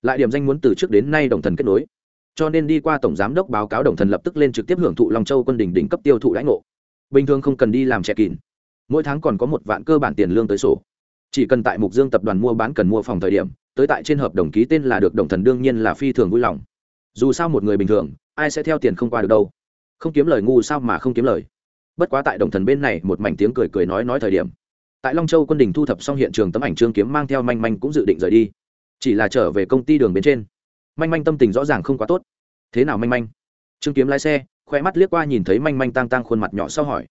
Lại điểm danh muốn từ trước đến nay đồng thần kết nối. Cho nên đi qua tổng giám đốc báo cáo đồng thần lập tức lên trực tiếp hưởng thụ long châu quân đình đỉnh cấp tiêu thụ lãnh ngộ. Bình thường không cần đi làm trẻ kín mỗi tháng còn có một vạn cơ bản tiền lương tới sổ. Chỉ cần tại mục dương tập đoàn mua bán cần mua phòng thời điểm, tới tại trên hợp đồng ký tên là được đồng thần đương nhiên là phi thường vui lòng. Dù sao một người bình thường, ai sẽ theo tiền không qua được đâu. Không kiếm lời ngu sao mà không kiếm lời. Bất quá tại đồng thần bên này, một mảnh tiếng cười cười nói nói thời điểm. Tại long châu quân đình thu thập xong hiện trường tấm ảnh trương kiếm mang theo manh manh cũng dự định rời đi. Chỉ là trở về công ty đường bên trên. Manh manh tâm tình rõ ràng không quá tốt. Thế nào manh manh? Trương kiếm lái xe, khoe mắt liếc qua nhìn thấy manh manh tang tang khuôn mặt nhỏ sau hỏi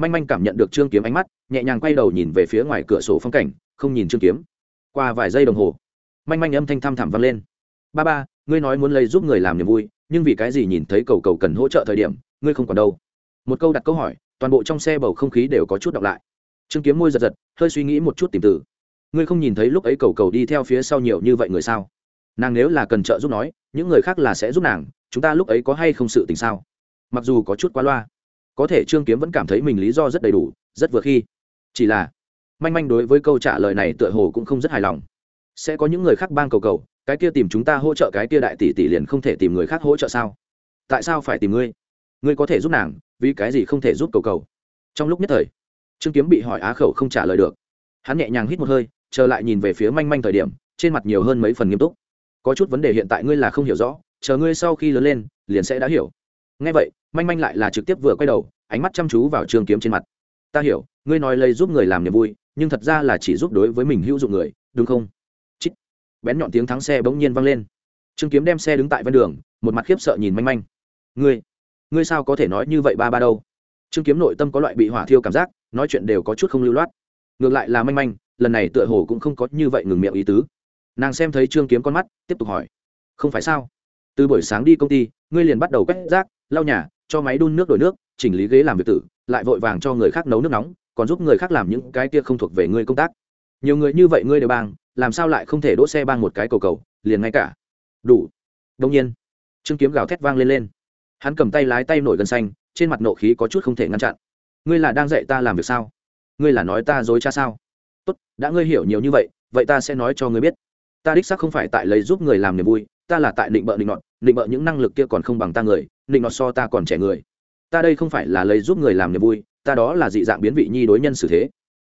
manh manh cảm nhận được trương kiếm ánh mắt, nhẹ nhàng quay đầu nhìn về phía ngoài cửa sổ phong cảnh, không nhìn trương kiếm. Qua vài giây đồng hồ, manh manh âm thanh thăm thẳm vang lên. Ba ba, ngươi nói muốn lấy giúp người làm niềm vui, nhưng vì cái gì nhìn thấy cầu cầu cần hỗ trợ thời điểm, ngươi không còn đâu? Một câu đặt câu hỏi, toàn bộ trong xe bầu không khí đều có chút đọc lại. Trương kiếm môi giật giật, hơi suy nghĩ một chút tìm từ. Ngươi không nhìn thấy lúc ấy cầu cầu đi theo phía sau nhiều như vậy người sao? Nàng nếu là cần trợ giúp nói, những người khác là sẽ giúp nàng, chúng ta lúc ấy có hay không sự tình sao? Mặc dù có chút quá loa có thể trương kiếm vẫn cảm thấy mình lý do rất đầy đủ, rất vừa khi. Chỉ là, manh manh đối với câu trả lời này tựa hồ cũng không rất hài lòng. Sẽ có những người khác bang cầu cầu, cái kia tìm chúng ta hỗ trợ cái kia đại tỷ tỷ liền không thể tìm người khác hỗ trợ sao? Tại sao phải tìm ngươi? Ngươi có thể giúp nàng, vì cái gì không thể giúp cầu cầu? Trong lúc nhất thời, trương kiếm bị hỏi á khẩu không trả lời được. Hắn nhẹ nhàng hít một hơi trở lại nhìn về phía manh manh thời điểm, trên mặt nhiều hơn mấy phần nghiêm túc. Có chút vấn đề hiện tại ngươi là không hiểu rõ, chờ ngươi sau khi lớn lên, liền sẽ đã hiểu ngay vậy, manh manh lại là trực tiếp vừa quay đầu, ánh mắt chăm chú vào trương kiếm trên mặt. Ta hiểu, ngươi nói lấy giúp người làm niềm vui, nhưng thật ra là chỉ giúp đối với mình hữu dụng người, đúng không? Chít. Bén nhọn tiếng thắng xe bỗng nhiên vang lên. Trương kiếm đem xe đứng tại ven đường, một mặt khiếp sợ nhìn manh manh. Ngươi ngươi sao có thể nói như vậy ba ba đâu? Trương kiếm nội tâm có loại bị hỏa thiêu cảm giác, nói chuyện đều có chút không lưu loát. Ngược lại là manh manh, lần này tựa hồ cũng không có như vậy ngừng miệng ý tứ. Nàng xem thấy trương kiếm con mắt, tiếp tục hỏi. Không phải sao? Từ buổi sáng đi công ty, ngươi liền bắt đầu quét rác lau nhà, cho máy đun nước đổi nước, chỉnh lý ghế làm việc tử, lại vội vàng cho người khác nấu nước nóng, còn giúp người khác làm những cái kia không thuộc về ngươi công tác. Nhiều người như vậy ngươi đều bang, làm sao lại không thể đỗ xe bang một cái cầu cầu, liền ngay cả. Đủ. Đông nhiên, trương kiếm gào thét vang lên lên. Hắn cầm tay lái tay nổi gần xanh, trên mặt nộ khí có chút không thể ngăn chặn. Ngươi là đang dạy ta làm việc sao? Ngươi là nói ta dối cha sao? Tốt, đã ngươi hiểu nhiều như vậy vậy ta sẽ nói cho ngươi biết. Ta đích xác không phải tại lấy giúp người làm niềm vui ta là tại định bợ định nọt định bợ những năng lực kia còn không bằng ta người định nọt so ta còn trẻ người. Ta đây không phải là lấy giúp người làm niềm vui, ta đó là dị dạng biến vị nhi đối nhân xử thế.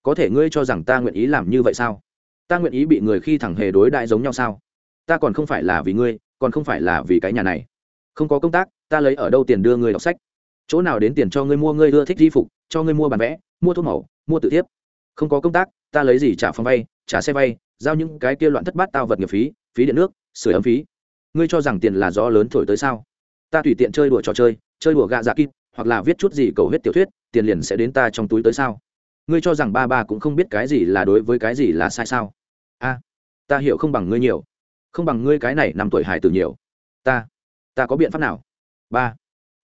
Có thể ngươi cho rằng ta nguyện ý làm như vậy sao? Ta nguyện ý bị người khi thẳng hề đối đại giống nhau sao? Ta còn không phải là vì ngươi, còn không phải là vì cái nhà này. Không có công tác, ta lấy ở đâu tiền đưa ngươi đọc sách? Chỗ nào đến tiền cho ngươi mua ngươi ưa thích di phục, cho ngươi mua bàn vẽ, mua thuốc màu, mua tự thiếp. Không có công tác, ta lấy gì trả phòng vay, trả xe vay, giao những cái kia loạn thất bát tao vật nghiệp phí phí điện nước, sửa ấm phí ngươi cho rằng tiền là gió lớn thổi tới sao? Ta tùy tiện chơi đùa trò chơi chơi đùa gạ dạ kít, hoặc là viết chút gì cầu hết tiểu thuyết, tiền liền sẽ đến ta trong túi tới sao? Ngươi cho rằng ba ba cũng không biết cái gì là đối với cái gì là sai sao? A, ta hiểu không bằng ngươi nhiều. Không bằng ngươi cái này năm tuổi hải tử nhiều. Ta ta có biện pháp nào? Ba,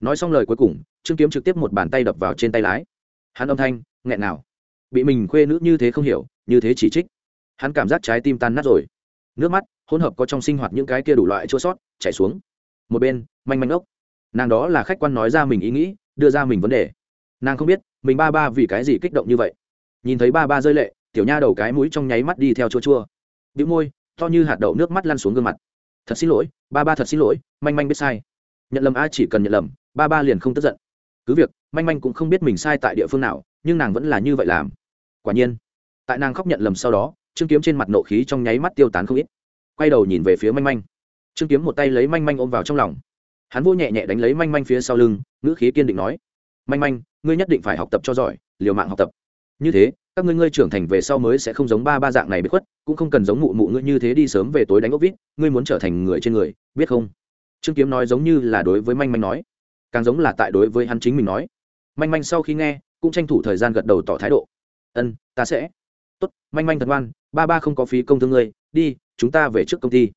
nói xong lời cuối cùng, trương kiếm trực tiếp một bàn tay đập vào trên tay lái. Hắn âm thanh, nghẹn nào bị mình khuê nữ như thế không hiểu, như thế chỉ trích. Hắn cảm giác trái tim tan nát rồi. Nước mắt hỗn hợp có trong sinh hoạt những cái kia đủ loại chua sót, chảy xuống. Một bên, manh manh ốc. Nàng đó là khách quan nói ra mình ý nghĩ, đưa ra mình vấn đề. Nàng không biết, mình ba ba vì cái gì kích động như vậy. Nhìn thấy ba ba rơi lệ, tiểu nha đầu cái mũi trong nháy mắt đi theo chua chua. Bị môi, to như hạt đậu nước mắt lăn xuống gương mặt. Thật xin lỗi, ba ba thật xin lỗi, manh manh biết sai. Nhận lầm a chỉ cần nhận lầm, ba ba liền không tức giận. Cứ việc, manh manh cũng không biết mình sai tại địa phương nào, nhưng nàng vẫn là như vậy làm. Quả nhiên, tại nàng khóc nhận lầm sau đó, trương kiếm trên mặt nộ khí trong nháy mắt tiêu tán không ít quay đầu nhìn về phía manh manh. Trương kiếm một tay lấy manh manh ôm vào trong lòng. Hắn vô nhẹ nhẹ đánh lấy manh manh phía sau lưng, ngữ khí kiên định nói, manh manh, ngươi nhất định phải học tập cho giỏi, liều mạng học tập. Như thế, các ngươi ngươi trưởng thành về sau mới sẽ không giống ba ba dạng này bị khuất, cũng không cần giống mụ mụ ngươi như thế đi sớm về tối đánh ốc vít, ngươi muốn trở thành người trên người, biết không? Trương kiếm nói giống như là đối với manh manh nói, càng giống là tại đối với hắn chính mình nói. Manh manh sau khi nghe, cũng tranh thủ thời gian gật đầu tỏ thái độ. Ân, ta sẽ. Tốt, manh manh thật ngoan, ba ba không có phí công thương ngươi, đi chúng ta về trước công ty.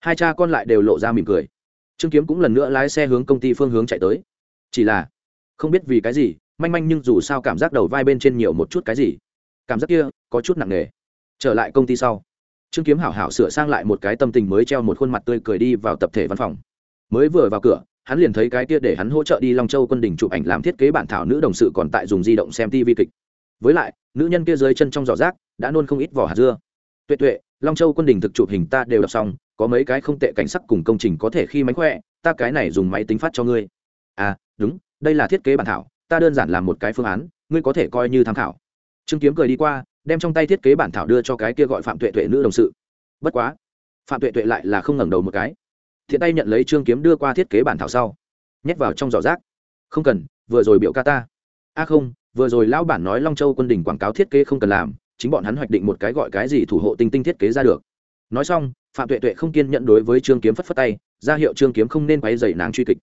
Hai cha con lại đều lộ ra mỉm cười. Trương kiếm cũng lần nữa lái xe hướng công ty phương hướng chạy tới. Chỉ là, không biết vì cái gì, manh manh nhưng dù sao cảm giác đầu vai bên trên nhiều một chút cái gì. Cảm giác kia, có chút nặng nề. Trở lại công ty sau, trương kiếm hảo hảo sửa sang lại một cái tâm tình mới treo một khuôn mặt tươi cười đi vào tập thể văn phòng. Mới vừa vào cửa, hắn liền thấy cái kia để hắn hỗ trợ đi long châu quân đình chụp ảnh làm thiết kế bản thảo nữ đồng sự còn tại dùng di động xem tv kịch. Với lại, nữ nhân kia dưới chân trong giỏ rác, đã nôn không ít vỏ hạt dưa. Tuệ tuệ long châu quân đình thực chụp hình ta đều đọc xong, có mấy cái không tệ cảnh sắc cùng công trình có thể khi mánh khỏe, ta cái này dùng máy tính phát cho ngươi. À đúng, đây là thiết kế bản thảo, ta đơn giản làm một cái phương án, ngươi có thể coi như tham khảo. Trương kiếm cười đi qua, đem trong tay thiết kế bản thảo đưa cho cái kia gọi phạm tuệ tuệ nữ đồng sự. Bất quá, phạm tuệ tuệ lại là không ngẩng đầu một cái. Thiện tay nhận lấy trương kiếm đưa qua thiết kế bản thảo sau, nhét vào trong giỏ rác. Không cần, vừa rồi biểu ca ta. A không, vừa rồi lão bản nói long châu quân đình quảng cáo thiết kế không cần làm chính bọn hắn hoạch định một cái gọi cái gì thủ hộ tinh tinh thiết kế ra được. Nói xong, phạm tuệ tuệ không kiên nhận đối với trương kiếm phất phất tay, ra hiệu trương kiếm không nên quay dày nàng truy kịch.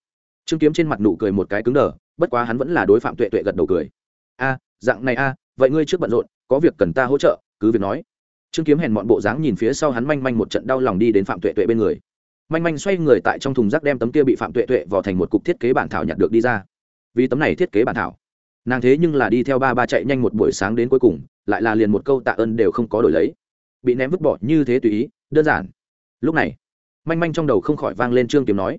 Trương kiếm trên mặt nụ cười một cái cứng đờ, bất quá hắn vẫn là đối phạm tuệ tuệ gật đầu cười. A, dạng này a, vậy ngươi trước bận rộn, có việc cần ta hỗ trợ, cứ việc nói. Trương kiếm hèn mọn bộ dáng nhìn phía sau hắn manh manh một trận đau lòng đi đến phạm tuệ tuệ bên người. Manh manh xoay người tại trong thùng rác đem tấm kia bị phạm tuệ tuệ vò thành một cục thiết kế bản thảo nhặt được đi ra. Vì tấm này thiết kế bản thảo, nàng thế nhưng là đi theo ba ba chạy nhanh một buổi sáng đến cuối cùng lại là liền một câu tạ ơn đều không có đổi lấy. Bị ném vứt bỏ như thế tùy ý, đơn giản. Lúc này, manh manh trong đầu không khỏi vang lên trương kiếm nói,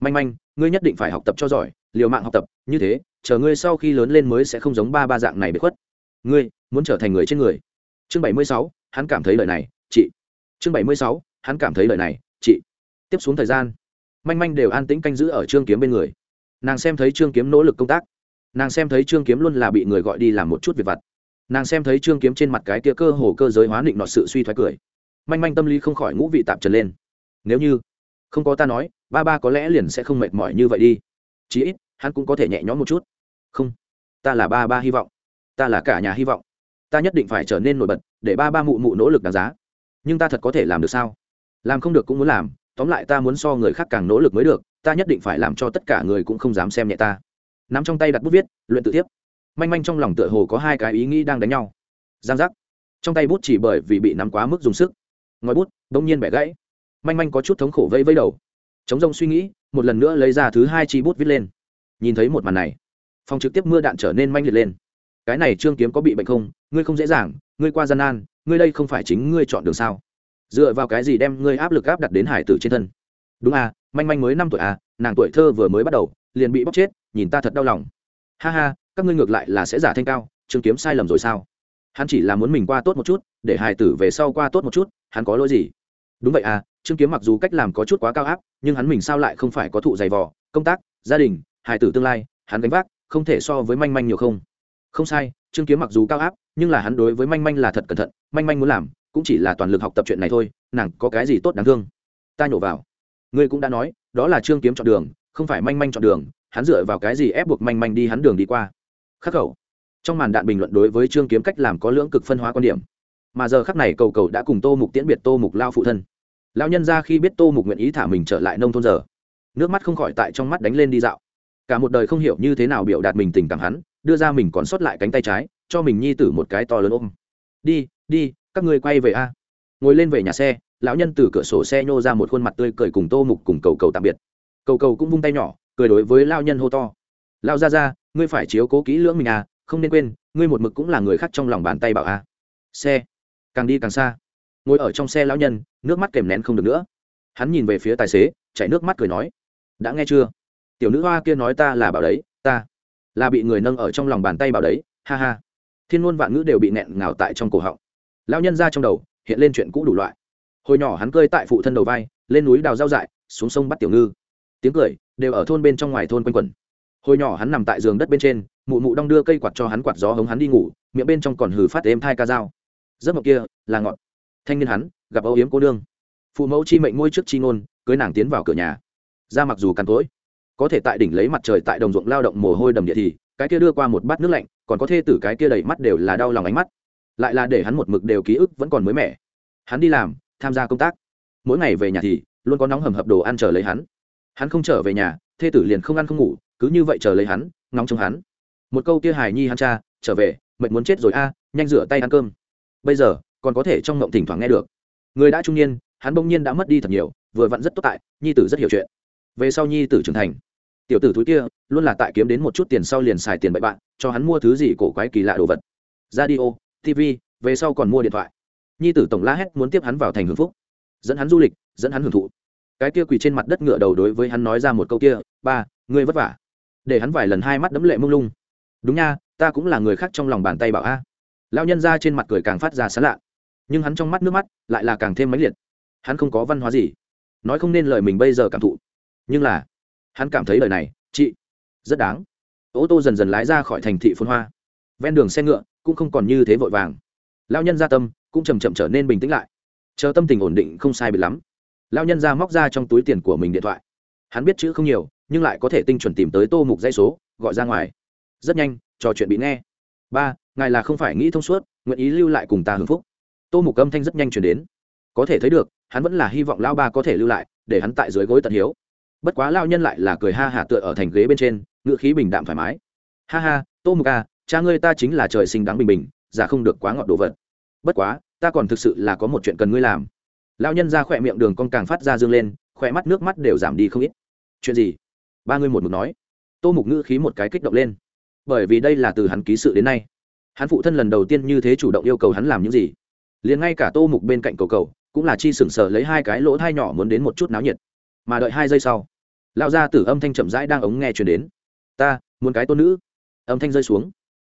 manh manh, ngươi nhất định phải học tập cho giỏi, liều mạng học tập, như thế, chờ ngươi sau khi lớn lên mới sẽ không giống ba ba dạng này bị khuất. Ngươi, muốn trở thành người trên người. Chương bảy mươi sáu, hắn cảm thấy lời này, chị. Chương bảy mươi sáu, hắn cảm thấy lời này, chị. Tiếp xuống thời gian, manh manh đều an tĩnh canh giữ ở trương kiếm bên người. Nàng xem thấy trương kiếm nỗ lực công tác. Nàng xem thấy trương kiếm luôn là bị người gọi đi làm một chút việc vặt nàng xem thấy trương kiếm trên mặt cái tia cơ hồ cơ giới hóa định nọ sự suy thoái cười. Manh manh tâm lý không khỏi ngũ vị tạp trần lên. Nếu như không có ta nói, ba ba có lẽ liền sẽ không mệt mỏi như vậy đi. Chí ít, hắn cũng có thể nhẹ nhõm một chút. Không, ta là ba ba hy vọng. Ta là cả nhà hy vọng. Ta nhất định phải trở nên nổi bật, để ba ba mụ mụ nỗ lực đáng giá. Nhưng ta thật có thể làm được sao? Làm không được cũng muốn làm, tóm lại ta muốn so người khác càng nỗ lực mới được, ta nhất định phải làm cho tất cả người cũng không dám xem nhẹ ta. N ắ m trong tay đặt bút viết, luyện tự tiếp manh manh trong lòng tựa hồ có hai cái ý nghĩ đang đánh nhau. Giang giác. Trong tay bút chỉ bởi vì bị nắm quá mức dùng sức. Ngòi bút đ ỗ n g nhiên bẻ gãy. Manh manh có chút thống khổ vây vây đầu. Chống rông suy nghĩ, một lần nữa lấy ra thứ hai chi bút viết lên. Nhìn thấy một màn này, phòng trực tiếp mưa đạn trở nên manh liệt lên. Cái này trương kiếm có bị bệnh không? Ngươi không dễ dàng, ngươi qua gian nan, ngươi đây không phải chính ngươi chọn đường sao? Dựa vào cái gì đem ngươi áp lực áp đặt đến hải tử trên thân? Đúng à manh manh mới năm tuổi à nàng tuổi thơ vừa mới bắt đầu, liền bị bóc chết, nhìn ta thật đau lòng. Ha ha các ngươi ngược lại là sẽ giả thanh cao, trương kiếm sai lầm rồi sao? Hắn chỉ là muốn mình qua tốt một chút, để hài tử về sau qua tốt một chút, hắn có lỗi gì? Đúng vậy à trương kiếm mặc dù cách làm có chút quá cao áp, nhưng hắn mình sao lại không phải có thụ dày vò, công tác, gia đình, hài tử tương lai, hắn gánh vác, không thể so với manh manh nhiều không? Không sai, trương kiếm mặc dù cao áp, nhưng là hắn đối với manh manh là thật cẩn thận, manh manh muốn làm, cũng chỉ là toàn lực học tập chuyện này thôi, nàng có cái gì tốt đáng thương? Ta nhổ vào. Ngươi cũng đã nói, đó là trương kiếm chọn đường, không phải manh manh chọn đường, hắn dựa vào cái gì ép buộc manh manh đi hắn đường đi qua? Khắc khẩu. Trong màn đạn bình luận đối với trương kiếm cách làm có lưỡng cực phân hóa quan điểm. Mà giờ khắc này cầu cầu đã cùng tô mục tiễn biệt tô mục lao phụ thân. Lao nhân ra khi biết tô mục nguyện ý thả mình trở lại nông thôn giờ, nước mắt không khỏi tại trong mắt đánh lên đi dạo. Cả một đời không hiểu như thế nào biểu đạt mình tình cảm hắn, đưa ra mình còn sót lại cánh tay trái, cho mình nhi tử một cái to lớn ôm. Đi đi, các ngươi quay về a. Ngồi lên về nhà xe, lão nhân từ cửa sổ xe nhô ra một khuôn mặt tươi cười cùng tô mục cùng cầu cầu tạm biệt. Cầu cầu cũng vung tay nhỏ, cười đối với lao nhân hô to. Lao ra ra ngươi phải chiếu cố kỹ lưỡng mình à không nên quên, ngươi một mực cũng là người khác trong lòng bàn tay bảo à. Xe. Càng đi càng xa. Ngồi ở trong xe lão nhân, nước mắt kèm nén không được nữa. Hắn nhìn về phía tài xế chạy nước mắt cười nói, đã nghe chưa? Tiểu nữ hoa kia nói ta là bảo đấy, ta là bị người nâng ở trong lòng bàn tay bảo đấy, ha ha. Thiên ngôn vạn ngữ đều bị nẹn ngào tại trong cổ họng. Lão nhân ra trong đầu, hiện lên chuyện cũ đủ loại. Hồi nhỏ hắn cơi tại phụ thân đầu vai, lên núi đào rau dại, xuống sông bắt tiểu ngư. Tiếng cười đều ở thôn bên trong ngoài thôn quanh quẩn hồi nhỏ hắn nằm tại giường đất bên trên, mụ mụ đong đưa cây quạt cho hắn quạt gió hống hắn đi ngủ, miệng bên trong còn hừ phát êm thai ca dao. Giấc mộng kia, là ngọn thanh niên hắn, gặp âu yếm cô đương phụ mẫu chi mệnh ngôi trước chi ngôn, cưới nàng tiến vào cửa nhà. Ra mặc dù cằn cỗi, có thể tại đỉnh lấy mặt trời tại đồng ruộng lao động mồ hôi đầm địa thì, cái kia đưa qua một bát nước lạnh, còn có thê tử cái kia đầy mắt đều là đau lòng ánh mắt. Lại là để hắn một mực đều ký ức vẫn còn mới mẻ. Hắn đi làm, tham gia công tác. Mỗi ngày về nhà thì, luôn có nóng hầm hập đồ ăn chờ lấy hắn. Hắn không trở về nhà, thê tử liền không ăn không ngủ cứ như vậy chờ lấy hắn, ngóng trong hắn. Một câu kia hài nhi hắn cha, trở về mệnh muốn chết rồi a, nhanh rửa tay ăn cơm. Bây giờ, còn có thể trong ngộng thỉnh thoảng nghe được. Người đã trung niên, hắn bỗng nhiên đã mất đi thật nhiều, vừa vặn rất tốt tại, nhi tử rất hiểu chuyện. Về sau nhi tử trưởng thành, tiểu tử túi kia luôn là tại kiếm đến một chút tiền sau liền xài tiền bậy bạn, cho hắn mua thứ gì cổ quái kỳ lạ đồ vật. Radio tv về sau còn mua điện thoại. Nhi tử tổng la hét muốn tiếp hắn vào thành hưởng phúc. Dẫn hắn du lịch, dẫn hắn hưởng thụ. Cái kia quỳ trên mặt đất ngựa đầu đối với hắn nói ra một câu kia, ba, ngươi vất vả để hắn vài lần hai mắt đấm lệ mông lung. Đúng nha, ta cũng là người khác trong lòng bàn tay bảo a. Lao nhân ra trên mặt cười càng phát ra sán lạ. Nhưng hắn trong mắt nước mắt lại là càng thêm mãnh liệt. Hắn không có văn hóa gì. Nói không nên lời mình bây giờ cảm thụ. Nhưng là, hắn cảm thấy lời này, chị, rất đáng. Ô tô dần dần lái ra khỏi thành thị phun hoa. Ven đường xe ngựa cũng không còn như thế vội vàng. Lao nhân gia tâm cũng chầm chậm trở nên bình tĩnh lại. Chờ tâm tình ổn định không sai bị lắm. Lao nhân ra móc ra trong túi tiền của mình điện thoại. Hắn biết chữ không nhiều nhưng lại có thể tinh chuẩn tìm tới tô mục dây số, gọi ra ngoài. Rất nhanh, trò chuyện bị nghe. Ba, ngài là không phải nghĩ thông suốt, nguyện ý lưu lại cùng ta hưởng phúc. Tô mục âm thanh rất nhanh chuyển đến. Có thể thấy được, hắn vẫn là hy vọng lao ba có thể lưu lại, để hắn tại dưới gối tận hiếu. Bất quá lao nhân lại là cười ha hả tựa ở thành ghế bên trên, ngựa khí bình đạm thoải mái. Ha ha, tô mục à cha ngươi ta chính là trời sinh đáng bình bình giả không được quá ngọt đồ vật. Bất quá, ta còn thực sự là có một chuyện cần ngươi làm. Lao nhân ra khỏe miệng đường con càng phát ra dương lên, khỏe mắt nước mắt đều giảm đi không ít. Chuyện gì? Ba ngươi một mực nói. Tô mục ngữ khí một cái kích động lên. Bởi vì đây là từ hắn ký sự đến nay. Hắn phụ thân lần đầu tiên như thế chủ động yêu cầu hắn làm những gì. Liền ngay cả tô mục bên cạnh cầu cầu cũng là chi sừng sờ lấy hai cái lỗ thai nhỏ muốn đến một chút náo nhiệt. Mà đợi hai giây sau, lão gia tử âm thanh chậm rãi đang ống nghe chuyển đến. Ta, muốn cái tôn nữ. Âm thanh rơi xuống.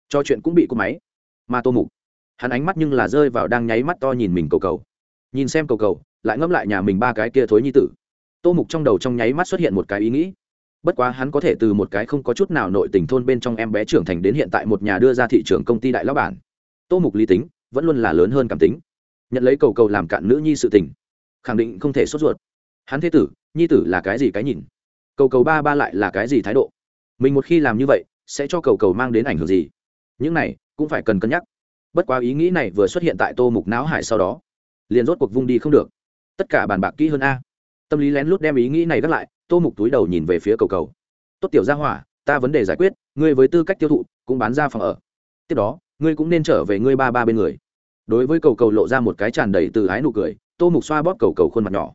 Cho chuyện cũng bị cô máy. Mà tô mục, hắn ánh mắt nhưng là rơi vào đang nháy mắt to nhìn mình cầu cầu nhìn xem cầu cầu lại ngẫm lại nhà mình ba cái kia thối nhi tử. Tô mục trong đầu trong nháy mắt xuất hiện một cái ý nghĩ bất quá hắn có thể từ một cái không có chút nào nội tình thôn bên trong em bé trưởng thành đến hiện tại một nhà đưa ra thị trường công ty đại lão bản. Tô mục lý tính, vẫn luôn là lớn hơn cảm tính. Nhận lấy cầu cầu làm cạn nữ nhi sự tình, khẳng định không thể sốt ruột. Hắn thế tử, nhi tử là cái gì cái nhìn? Cầu cầu ba ba lại là cái gì thái độ? Mình một khi làm như vậy, sẽ cho cầu cầu mang đến ảnh hưởng gì? Những này, cũng phải cần cân nhắc. Bất quá ý nghĩ này vừa xuất hiện tại tô mục não hải sau đó, liền rốt cuộc vung đi không được. Tất cả bàn bạc kỹ hơn a. Tâm lý lén lút đem ý nghĩ này gác lại tô mục túi đầu nhìn về phía cầu cầu. Tốt tiểu gia hỏa, ta vấn đề giải quyết, ngươi với tư cách tiêu thụ, cũng bán ra phòng ở. Tiếp đó, ngươi cũng nên trở về ngươi ba ba bên người. Đối với cầu cầu lộ ra một cái tràn đầy từ ái nụ cười, tô mục xoa bóp cầu cầu khuôn mặt nhỏ.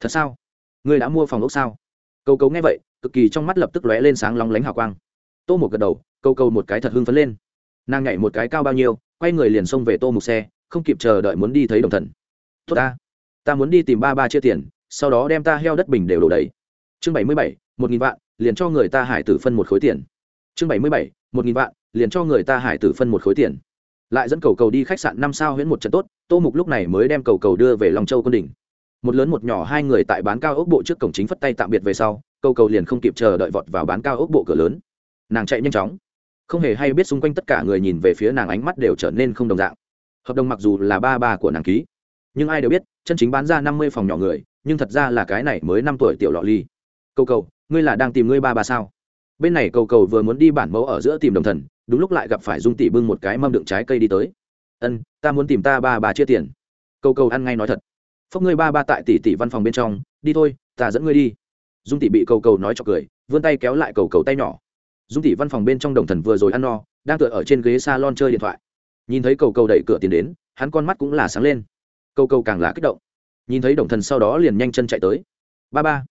Thật sao? Ngươi đã mua phòng ốc sao? Cầu cầu nghe vậy, cực kỳ trong mắt lập tức lóe lên sáng lóng lánh hào quang. Tô mục gật đầu, cầu cầu một cái thật hưng phấn lên. Nàng nhảy một cái cao bao nhiêu, quay người liền xông về tô mục xe, không kịp chờ đợi muốn đi thấy đồng thần. Tốt ta ta muốn đi tìm ba ba chia tiền, sau đó đem ta heo đất bình đều đổ đầy chương bảy mươi bảy, một nghìn vạn, liền cho người ta hải tử phân một khối tiền. Chương bảy mươi bảy, một nghìn vạn, liền cho người ta hải tử phân một khối tiền. Lại dẫn cầu cầu đi khách sạn năm sao huyễn một trận tốt, tô mục lúc này mới đem cầu cầu đưa về lòng châu quân đỉnh. Một lớn một nhỏ hai người tại bán cao ốc bộ trước cổng chính phất tay tạm biệt về sau, cầu cầu liền không kịp chờ đợi vọt vào bán cao ốc bộ cửa lớn. Nàng chạy nhanh chóng. Không hề hay biết xung quanh tất cả người nhìn về phía nàng ánh mắt đều trở nên không đồng dạng. Hợp đồng mặc dù là ba ba của nàng ký, nhưng ai đều biết, chân chính bán ra năm mươi phòng nhỏ người, nhưng thật ra là cái này mới năm tuổi tiểu lọ ly cầu cầu, ngươi là đang tìm ngươi ba ba sao? Bên này cầu cầu vừa muốn đi bản mẫu ở giữa tìm đồng thần, đúng lúc lại gặp phải dung tỷ bưng một cái mâm đựng trái cây đi tới. Ân, ta muốn tìm ta ba ba chia tiền. Cầu cầu ăn ngay nói thật. Phốc ngươi ba ba tại tỷ tỷ văn phòng bên trong, đi thôi, ta dẫn ngươi đi. Dung tỷ bị cầu cầu nói cho cười, vươn tay kéo lại cầu cầu tay nhỏ. Dung tỷ văn phòng bên trong đồng thần vừa rồi ăn no, đang tựa ở trên ghế s a lon chơi điện thoại. Nhìn thấy cầu cầu đẩy cửa tiền đến, hắn con mắt cũng là sáng lên. Cầu cầu càng là kích động. Nhìn thấy đồng thần sau đó liền nhanh chân chạy tới. Ba ba,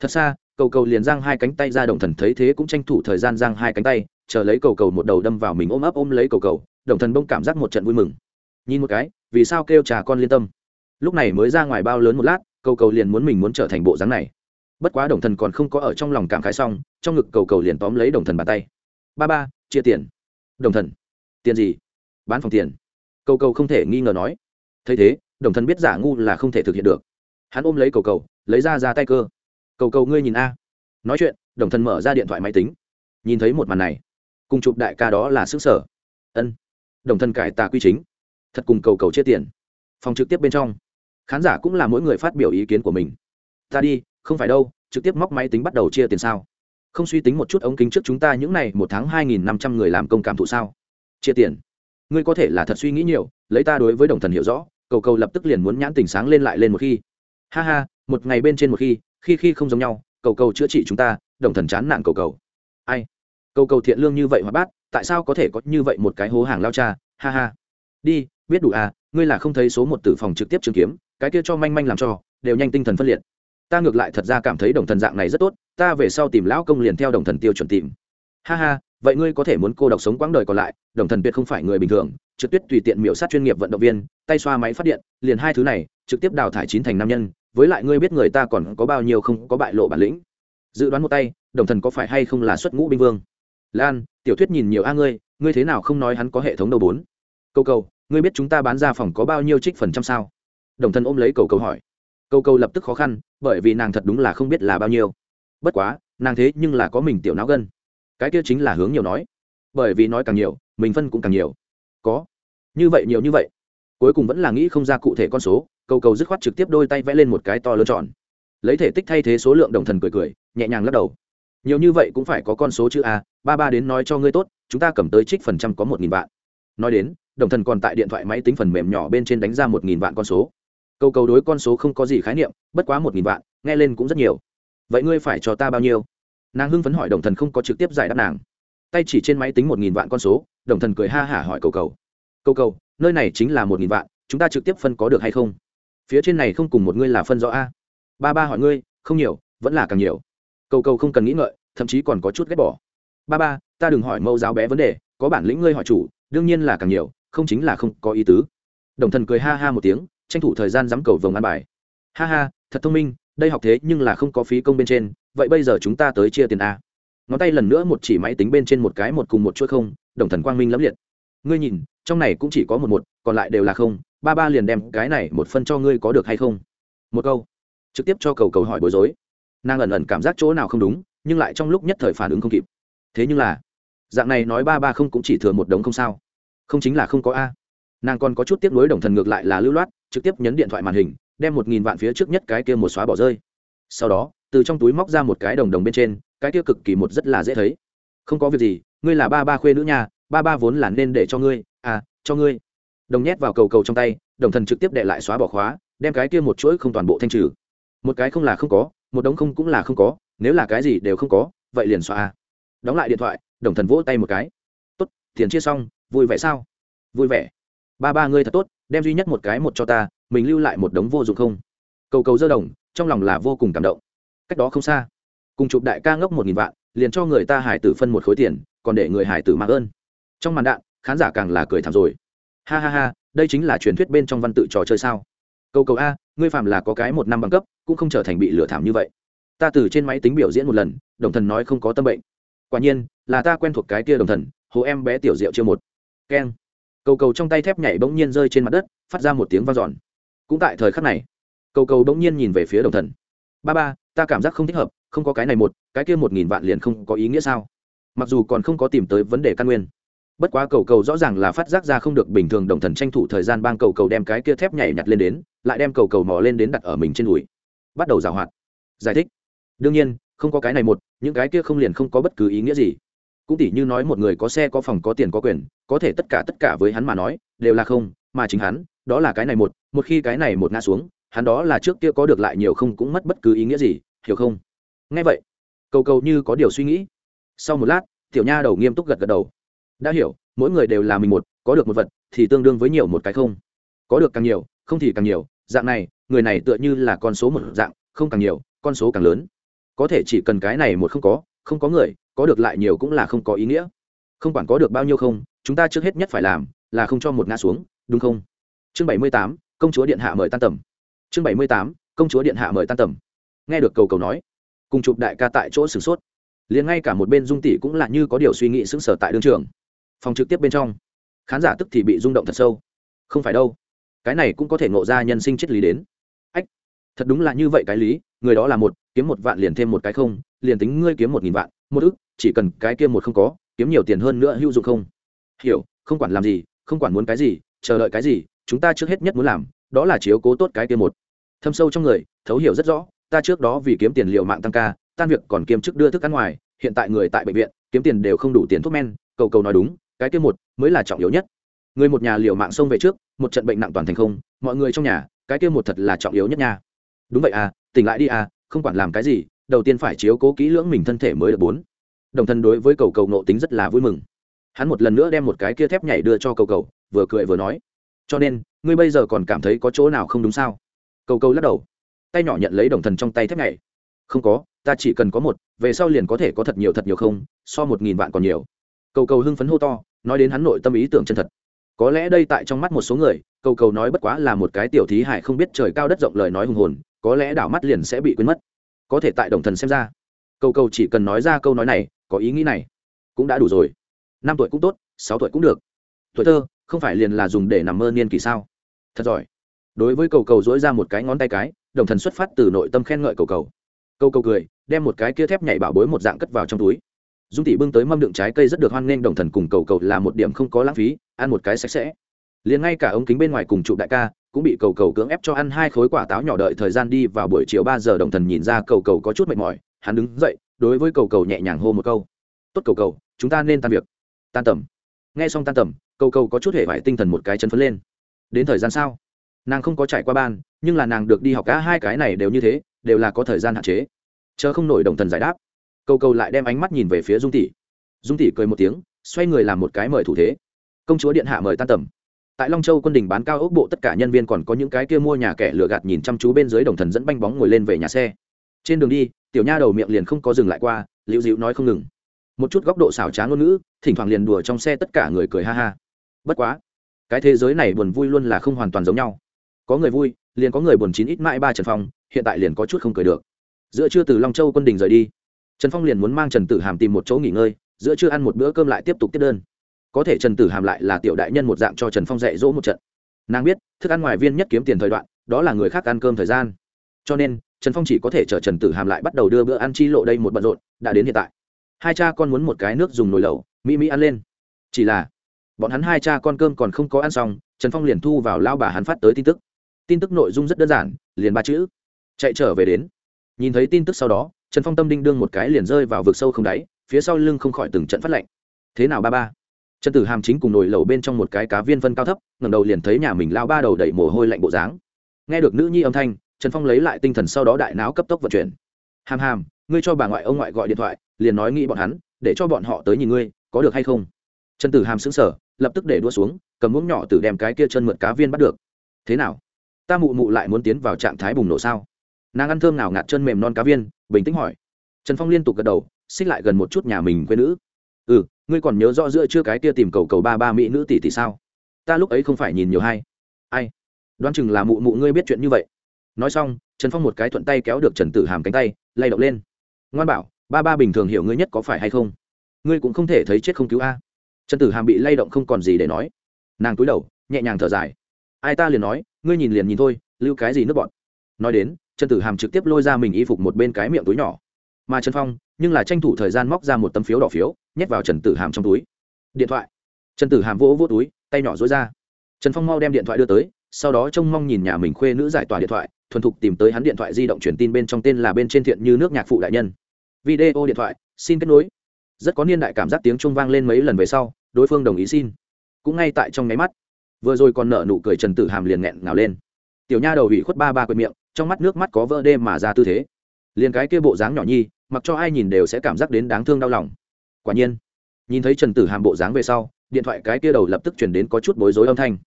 thật xa cầu cầu liền giang hai cánh tay ra đồng thần thấy thế cũng tranh thủ thời gian giang hai cánh tay, chờ lấy cầu cầu một đầu đâm vào mình ôm ấp ôm lấy cầu cầu, đồng thần bông cảm giác một trận vui mừng. Nhìn một cái, vì sao kêu trà con liên tâm? Lúc này mới ra ngoài bao lớn một lát, cầu cầu liền muốn mình muốn trở thành bộ dáng này. Bất quá đồng thần còn không có ở trong lòng cảm khái xong, trong ngực cầu cầu liền tóm lấy đồng thần bàn tay. Ba ba, chia tiền. Đồng thần. Tiền gì? Bán phòng tiền. Cầu cầu không thể nghi ngờ nói. Thấy thế, đồng thần biết giả ngu là không thể thực hiện được. Hắn ôm lấy cầu cầu, lấy ra ra tay cơ cầu cầu ngươi nhìn a. Nói chuyện, đồng thần mở ra điện thoại máy tính. Nhìn thấy một màn này, cùng chụp đại ca đó là xứ sở. Ân. Đồng thần cải tà quy chính. Thật cùng cầu cầu chia tiền. Phòng trực tiếp bên trong, khán giả cũng là mỗi người phát biểu ý kiến của mình. Ta đi, không phải đâu, trực tiếp móc máy tính bắt đầu chia tiền sao? Không suy tính một chút ống kính trước chúng ta những n à y một tháng hai nghìn năm trăm người làm công cảm thụ sao? Chia tiền. Ngươi có thể là thật suy nghĩ nhiều, lấy ta đối với đồng thần hiểu rõ, cầu cầu lập tức liền muốn nhãn tình sáng lên lại lên một khi. Ha ha, một ngày bên trên một khi khi khi không giống nhau, cầu cầu chữa trị chúng ta, đồng thần chán nản cầu cầu. Ai? Cầu cầu thiện lương như vậy hoạt bát, tại sao có thể có như vậy một cái hố hàng lao cha? Ha ha. Đi, biết đủ à ngươi là không thấy số một tử phòng trực tiếp chứng kiếm, cái kia cho manh manh làm cho, đều nhanh tinh thần phân liệt. Ta ngược lại thật ra cảm thấy đồng thần dạng này rất tốt, ta về sau tìm lão công liền theo đồng thần tiêu chuẩn tìm. Ha ha, vậy ngươi có thể muốn cô độc sống quãng đời còn lại, đồng thần tuyệt không phải người bình thường, trực tiếp tùy tiện miểu sát chuyên nghiệp vận động viên, tay xoa máy phát điện, liền hai thứ này, trực tiếp đào thải chín thành nam nhân với lại ngươi biết người ta còn có bao nhiêu không có bại lộ bản lĩnh. Dự đoán một tay, đồng thần có phải hay không là xuất ngũ binh vương? Lan, tiểu thuyết nhìn nhiều a ngươi ngươi thế nào không nói hắn có hệ thống đầu bốn? Câu câu ngươi biết chúng ta bán ra phòng có bao nhiêu trích phần trăm sao? Đồng thần ôm lấy cầu cầu hỏi. Câu cầu lập tức khó khăn, bởi vì nàng thật đúng là không biết là bao nhiêu. Bất quá, nàng thế nhưng là có mình tiểu não gân. Cái kia chính là hướng nhiều nói. Bởi vì nói càng nhiều, mình phân cũng càng nhiều. Có. Như vậy nhiều như vậy. Cuối cùng vẫn là nghĩ không ra cụ thể con số cầu cầu dứt khoát trực tiếp đôi tay vẽ lên một cái to lớn tròn. Lấy thể tích thay thế số lượng đồng thần cười cười, nhẹ nhàng lắc đầu. Nhiều như vậy cũng phải có con số chữ a à, ba ba đến nói cho ngươi tốt, chúng ta cầm tới trích phần trăm có một nghìn vạn. Nói đến, đồng thần còn tại điện thoại máy tính phần mềm nhỏ bên trên đánh ra một nghìn vạn con số. Câu cầu đối con số không có gì khái niệm, bất quá một nghìn vạn, nghe lên cũng rất nhiều. Vậy ngươi phải cho ta bao nhiêu? Nàng hưng phấn hỏi đồng thần không có trực tiếp giải đáp nàng. Tay chỉ trên máy tính một nghìn vạn con số, đồng thần cười ha hả hỏi cầu cầu. Cầu cầu, nơi này chính là một nghìn vạn, chúng ta trực tiếp phân có được hay không? Phía trên này không cùng một ngươi là phân rõ a. Ba ba hỏi ngươi, không nhiều, vẫn là càng nhiều. Cầu cầu không cần nghĩ ngợi, thậm chí còn có chút ghét bỏ. Ba ba, ta đừng hỏi mẫu giáo bé vấn đề, có bản lĩnh ngươi hỏi chủ, đương nhiên là càng nhiều, không chính là không có ý tứ. Đồng thần cười ha ha một tiếng, tranh thủ thời gian dám cầu vồng ăn bài. Ha ha, thật thông minh, đây học thế nhưng là không có phí công bên trên, vậy bây giờ chúng ta tới chia tiền a. Ngón tay lần nữa một chỉ máy tính bên trên một cái một cùng một chuỗi không, đồng thần quang minh lẫm liệt. Ngươi nhìn trong này cũng chỉ có một một, còn lại đều là không. Ba ba liền đem cái này một phân cho ngươi có được hay không? Một câu. Trực tiếp cho cầu cầu hỏi bối rối. Nàng ẩn ẩn cảm giác chỗ nào không đúng, nhưng lại trong lúc nhất thời phản ứng không kịp. Thế nhưng là, dạng này nói ba ba không cũng chỉ thừa một đống không sao. Không chính là không có a. Nàng còn có chút tiếp nối đồng thần ngược lại là lưu loát, trực tiếp nhấn điện thoại màn hình, đem một nghìn vạn phía trước nhất cái kia một xóa bỏ rơi. Sau đó, từ trong túi móc ra một cái đồng đồng bên trên, cái kia cực kỳ một rất là dễ thấy. Không có việc gì, ngươi là ba ba khuê nữ nhà ba ba vốn là nên để cho ngươi à cho ngươi. Đồng nhét vào cầu cầu trong tay, đồng thần trực tiếp đệ lại xóa bỏ khóa, đem cái kia một chuỗi không toàn bộ thanh trừ. Một cái không là không có, một đống không cũng là không có, nếu là cái gì đều không có, vậy liền xóa. Đóng lại điện thoại, đồng thần vỗ tay một cái. Tốt, tiền chia xong, vui vẻ sao? Vui vẻ. Ba ba ngươi thật tốt, đem duy nhất một cái một cho ta, mình lưu lại một đống vô dụng không? Cầu cầu dơ đồng, trong lòng là vô cùng cảm động. Cách đó không xa, cùng chụp đại ca ngốc một nghìn vạn, liền cho người ta hải tử phân một khối tiền, còn để người hải tử mặc ơn trong màn đạn, khán giả càng là cười thảm rồi. Ha ha ha, đây chính là truyền thuyết bên trong văn tự trò chơi sao? Câu cầu a, ngươi phạm là có cái một năm bằng cấp, cũng không trở thành bị lừa thảm như vậy. Ta từ trên máy tính biểu diễn một lần, đồng thần nói không có tâm bệnh. Quả nhiên, là ta quen thuộc cái kia đồng thần, hồ em bé tiểu diệu chưa một. Keng. Cầu cầu trong tay thép nhảy bỗng nhiên rơi trên mặt đất, phát ra một tiếng vang dọn. Cũng tại thời khắc này, cầu cầu bỗng nhiên nhìn về phía đồng thần. Ba ba, ta cảm giác không thích hợp, không có cái này một, cái kia một nghìn vạn liền không có ý nghĩa sao? Mặc dù còn không có tìm tới vấn đề căn nguyên bất quá cầu cầu rõ ràng là phát giác ra không được bình thường đồng thần tranh thủ thời gian bang cầu cầu đem cái kia thép nhảy nhặt lên đến, lại đem cầu cầu mò lên đến đặt ở mình trên đùi. Bắt đầu rào hoạt. Giải thích. Đương nhiên, không có cái này một, những cái kia không liền không có bất cứ ý nghĩa gì. Cũng tỉ như nói một người có xe, có phòng, có tiền, có quyền, có thể tất cả tất cả với hắn mà nói, đều là không, mà chính hắn, đó là cái này một một khi cái này một ngã xuống, hắn đó là trước kia có được lại nhiều không cũng mất bất cứ ý nghĩa gì, hiểu không? Nghe vậy, cầu cầu như có điều suy nghĩ. Sau một lát, tiểu nha đầu nghiêm túc gật gật đầu đã hiểu, mỗi người đều là mình một, có được một vật thì tương đương với nhiều một cái không. Có được càng nhiều, không thì càng nhiều, dạng này, người này tựa như là con số một dạng, không càng nhiều, con số càng lớn. Có thể chỉ cần cái này một không có không có người, có được lại nhiều cũng là không có ý nghĩa. Không quản có được bao nhiêu không, chúng ta trước hết nhất phải làm là không cho một ngã xuống, đúng không? Chương bảy mươi tám, công chúa điện hạ mời tan tầm. Chương bảy mươi tám, công chúa điện hạ mời tan tầm. Nghe được cầu cầu nói, cùng chụp đại ca tại chỗ sửng sốt. Liền ngay cả một bên dung tỷ cũng là như có điều suy nghĩ sững sờ tại đương trường phòng trực tiếp bên trong. Khán giả tức thì bị rung động thật sâu. Không phải đâu. Cái này cũng có thể ngộ ra nhân sinh triết lý đến. Ách, thật đúng là như vậy cái lý, người đó là một, kiếm một vạn liền thêm một cái không, liền tính ngươi kiếm một nghìn vạn, một ức, chỉ cần cái kia một không có, kiếm nhiều tiền hơn nữa hữu dụng không? Hiểu, không quản làm gì, không quản muốn cái gì, chờ đợi cái gì, chúng ta trước hết nhất muốn làm, đó là chiếu cố tốt cái kia một. Thâm sâu trong người, thấu hiểu rất rõ, ta trước đó vì kiếm tiền liệu mạng tăng ca, tan việc còn kiêm chức đưa thức ăn ngoài, hiện tại người tại bệnh viện, kiếm tiền đều không đủ tiền thuốc men, cầu cầu nói đúng cái kia một mới là trọng yếu nhất. Người một nhà liều mạng xông về trước, một trận bệnh nặng toàn thành không, mọi người trong nhà, cái kia một thật là trọng yếu nhất nha. Đúng vậy à tỉnh lại đi à không quản làm cái gì, đầu tiên phải chiếu cố kỹ lưỡng mình thân thể mới được bốn. Đồng thân đối với cầu cầu nộ tính rất là vui mừng. Hắn một lần nữa đem một cái kia thép nhảy đưa cho cầu cầu, vừa cười vừa nói. Cho nên, ngươi bây giờ còn cảm thấy có chỗ nào không đúng sao? Cầu cầu lắc đầu, tay nhỏ nhận lấy đồng thần trong tay thép nhảy. Không có, ta chỉ cần có một, về sau liền có thể có thật nhiều thật nhiều không, so một nghìn vạn còn nhiều. Cầu cầu hưng phấn hô to nói đến hắn nội tâm ý tưởng chân thật. Có lẽ đây tại trong mắt một số người, cầu cầu nói bất quá là một cái tiểu thí hải không biết trời cao đất rộng lời nói hùng hồn, có lẽ đảo mắt liền sẽ bị quên mất. Có thể tại đồng thần xem ra, cầu cầu chỉ cần nói ra câu nói này, có ý nghĩ này cũng đã đủ rồi. Năm tuổi cũng tốt, sáu tuổi cũng được. Tuổi thơ, không phải liền là dùng để nằm mơ niên kỳ sao? Thật giỏi. Đối với cầu cầu dỗi ra một cái ngón tay cái, đồng thần xuất phát từ nội tâm khen ngợi cầu cầu. Cầu cầu cười, đem một cái kia thép nhảy bảo bối một dạng cất vào trong túi dung tỷ bưng tới mâm đựng trái cây rất được hoan nghênh, đồng thần cùng cầu cầu là một điểm không có lãng phí, ăn một cái sạch sẽ. Liền ngay cả ống kính bên ngoài cùng trụ đại ca cũng bị cầu cầu cưỡng ép cho ăn hai khối quả táo nhỏ đợi thời gian đi vào buổi chiều ba giờ, đồng thần nhìn ra cầu cầu có chút mệt mỏi, hắn đứng dậy, đối với cầu cầu nhẹ nhàng hô một câu. Tốt cầu cầu, chúng ta nên tan việc. Tan tầm. Nghe xong tan tầm, cầu cầu có chút hệ vải tinh thần một cái chân phấn lên. Đến thời gian sao? Nàng không có trải qua ban, nhưng là nàng được đi học cả hai cái này đều như thế, đều là có thời gian hạn chế. Chờ không nổi, đồng thần giải đáp cầu cầu lại đem ánh mắt nhìn về phía dung tỷ. Dung tỷ cười một tiếng, xoay người làm một cái mời thủ thế. Công chúa điện hạ mời tan tầm. Tại long châu quân đình bán cao ốc bộ tất cả nhân viên còn có những cái kia mua nhà kẻ lừa gạt nhìn chăm chú bên dưới đồng thần dẫn banh bóng ngồi lên về nhà xe. Trên đường đi, tiểu nha đầu miệng liền không có dừng lại qua, liễu dịu nói không ngừng. Một chút góc độ xảo trá ngôn ngữ, thỉnh thoảng liền đùa trong xe tất cả người cười ha ha. Bất quá, cái thế giới này buồn vui luôn là không hoàn toàn giống nhau. Có người vui, liền có người buồn chín ít mãi ba trần phong, hiện tại liền có chút không cười được. Giữa trưa từ long châu quân đình rời đi trần phong liền muốn mang trần tử hàm tìm một chỗ nghỉ ngơi, giữa trưa ăn một bữa cơm lại tiếp tục tiếp đơn. Có thể trần tử hàm lại là tiểu đại nhân một dạng cho trần phong dạy dỗ một trận. Nàng biết, thức ăn ngoài viên nhất kiếm tiền thời đoạn, đó là người khác ăn cơm thời gian. Cho nên, trần phong chỉ có thể chở trần tử hàm lại bắt đầu đưa bữa ăn chi lộ đây một bận rộn, đã đến hiện tại. Hai cha con muốn một cái nước dùng nồi lẩu, mỹ mỹ ăn lên. Chỉ là, bọn hắn hai cha con cơm còn không có ăn xong, trần phong liền thu vào lao bà hắn phát tới tin tức. Tin tức nội dung rất đơn giản, liền ba chữ. Chạy trở về đến. Nhìn thấy tin tức sau đó trần phong tâm đinh đương một cái liền rơi vào vực sâu không đáy, phía sau lưng không khỏi từng trận phát lạnh. Thế nào ba ba? Trần tử hàm chính cùng nồi lẩu bên trong một cái cá viên phân cao thấp, ngẩng đầu liền thấy nhà mình lao ba đầu đẩy mồ hôi lạnh bộ dáng. Nghe được nữ nhi âm thanh, trần phong lấy lại tinh thần sau đó đại não cấp tốc vận chuyển. Hàm hàm, ngươi cho bà ngoại ông ngoại gọi điện thoại, liền nói nghĩ bọn hắn, để cho bọn họ tới nhìn ngươi, có được hay không? Trần tử hàm xứng sở lập tức để đua xuống, cầm muỗng nhỏ từ đem cái kia chân mượt cá viên bắt được. Thế nào? Ta mụ mụ lại muốn tiến vào trạng thái bùng nổ sao? Nàng ăn thơm nào ngạt chân mềm non cá viên, bình tĩnh hỏi. Trần phong liên tục gật đầu, xích lại gần một chút nhà mình quê nữ. Ừ ngươi còn nhớ rõ giữa chưa cái kia tìm cầu cầu ba ba mỹ nữ tỷ tỷ sao? Ta lúc ấy không phải nhìn nhiều hay ai? Đoán chừng là mụ mụ ngươi biết chuyện như vậy. Nói xong, trần phong một cái thuận tay kéo được trần tử hàm cánh tay, lay động lên. Ngoan bảo, ba ba bình thường hiểu ngươi nhất có phải hay không? Ngươi cũng không thể thấy chết không cứu a. Trần tử hàm bị lay động không còn gì để nói. Nàng cúi đầu, nhẹ nhàng thở dài. Ai ta liền nói, ngươi nhìn liền nhìn thôi, lưu cái gì nước bọn nói đến trần tử hàm trực tiếp lôi ra mình y phục một bên cái miệng túi nhỏ. Mà trần phong, nhưng là tranh thủ thời gian móc ra một tấm phiếu đỏ phiếu, nhét vào trần tử hàm trong túi. Điện thoại. Trần tử hàm vỗ vỗ túi, tay nhỏ dối ra. Trần phong mau đem điện thoại đưa tới, sau đó trông mong nhìn nhà mình khuê nữ giải tỏa điện thoại, thuần thục tìm tới hắn điện thoại di động truyền tin bên trong tên là bên trên thiện như nước nhạc phụ đại nhân. Video điện thoại, xin kết nối. Rất có niên đại cảm giác tiếng trung vang lên mấy lần về sau, đối phương đồng ý xin. Cũng ngay tại trong nháy mắt, vừa rồi còn nợ nụ cười trần tử hàm liền nghẹn ngào lên. Tiểu nha đầu ủy khuất ba ba quệt miệng trong mắt nước mắt có vỡ đê mà ra tư thế. Liền cái kia bộ dáng nhỏ nhi, mặc cho ai nhìn đều sẽ cảm giác đến đáng thương đau lòng. Quả nhiên, nhìn thấy trần tử hàm bộ dáng về sau, điện thoại cái kia đầu lập tức chuyển đến có chút bối rối âm thanh.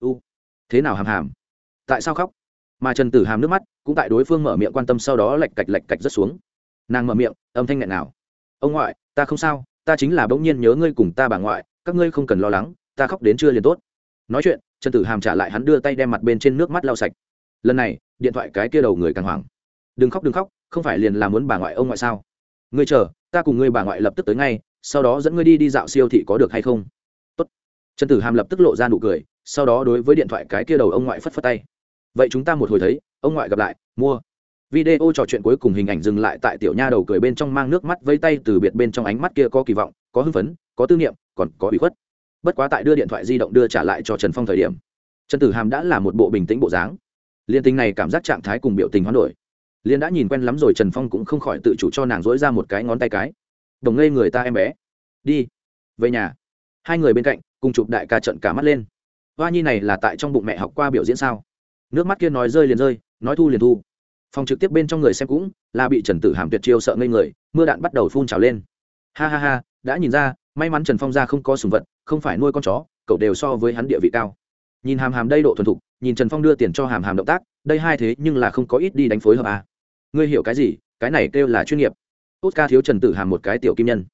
U, thế nào hàm hàm? Tại sao khóc? Mà trần tử hàm nước mắt cũng tại đối phương mở miệng quan tâm sau đó lạch cạch lạch cạch rất xuống. Nàng mở miệng, âm thanh nghẹn nào ông ngoại, ta không sao, ta chính là bỗng nhiên nhớ ngươi cùng ta bà ngoại, các ngươi không cần lo lắng, ta khóc đến chưa liền tốt. Nói chuyện, trần tử hàm trả lại hắn đưa tay đem mặt bên trên nước mắt lau sạch. Lần này điện thoại cái kia đầu người càng hoảng. Đừng khóc đừng khóc, không phải liền là muốn bà ngoại ông ngoại sao? Ngươi chờ, ta cùng ngươi bà ngoại lập tức tới ngay, sau đó dẫn ngươi đi đi dạo siêu thị có được hay không? Tốt. trần tử hàm lập tức lộ ra nụ cười, sau đó đối với điện thoại cái kia đầu ông ngoại phất phất tay. Vậy chúng ta một hồi thấy, ông ngoại gặp lại, mua. Video trò chuyện cuối cùng hình ảnh dừng lại tại tiểu nha đầu cười bên trong mang nước mắt vây tay từ biệt bên trong ánh mắt kia có kỳ vọng, có hưng phấn, có tư niệm, còn có bị khuất. Bất quá tại đưa điện thoại di động đưa trả lại cho trần phong thời điểm, trần tử hàm đã là một bộ bình tĩnh bộ dáng liên tình này cảm giác trạng thái cùng biểu tình hoán đổi. Liên đã nhìn quen lắm rồi, trần phong cũng không khỏi tự chủ cho nàng dỗi ra một cái ngón tay cái. Đồng ngây người ta em bé. Đi. Về nhà. Hai người bên cạnh, cùng chụp đại ca trận cả mắt lên. Hoa nhi này là tại trong bụng mẹ học qua biểu diễn sao? Nước mắt kia nói rơi liền rơi, nói thu liền thu. Phòng trực tiếp bên trong người xem cũng là bị trần tử hàm tuyệt chiêu sợ ngây người, mưa đạn bắt đầu phun trào lên. Ha ha ha, đã nhìn ra, may mắn trần phong ra không có sùng vật, không phải nuôi con chó, cậu đều so với hắn địa vị cao nhìn hàm hàm đây độ thuần thục, nhìn trần phong đưa tiền cho hàm hàm động tác, đây hai thế nhưng là không có ít đi đánh phối hợp à. ngươi hiểu cái gì? Cái này kêu là chuyên nghiệp. Tốt ca thiếu trần tử hàm một cái tiểu kim nhân.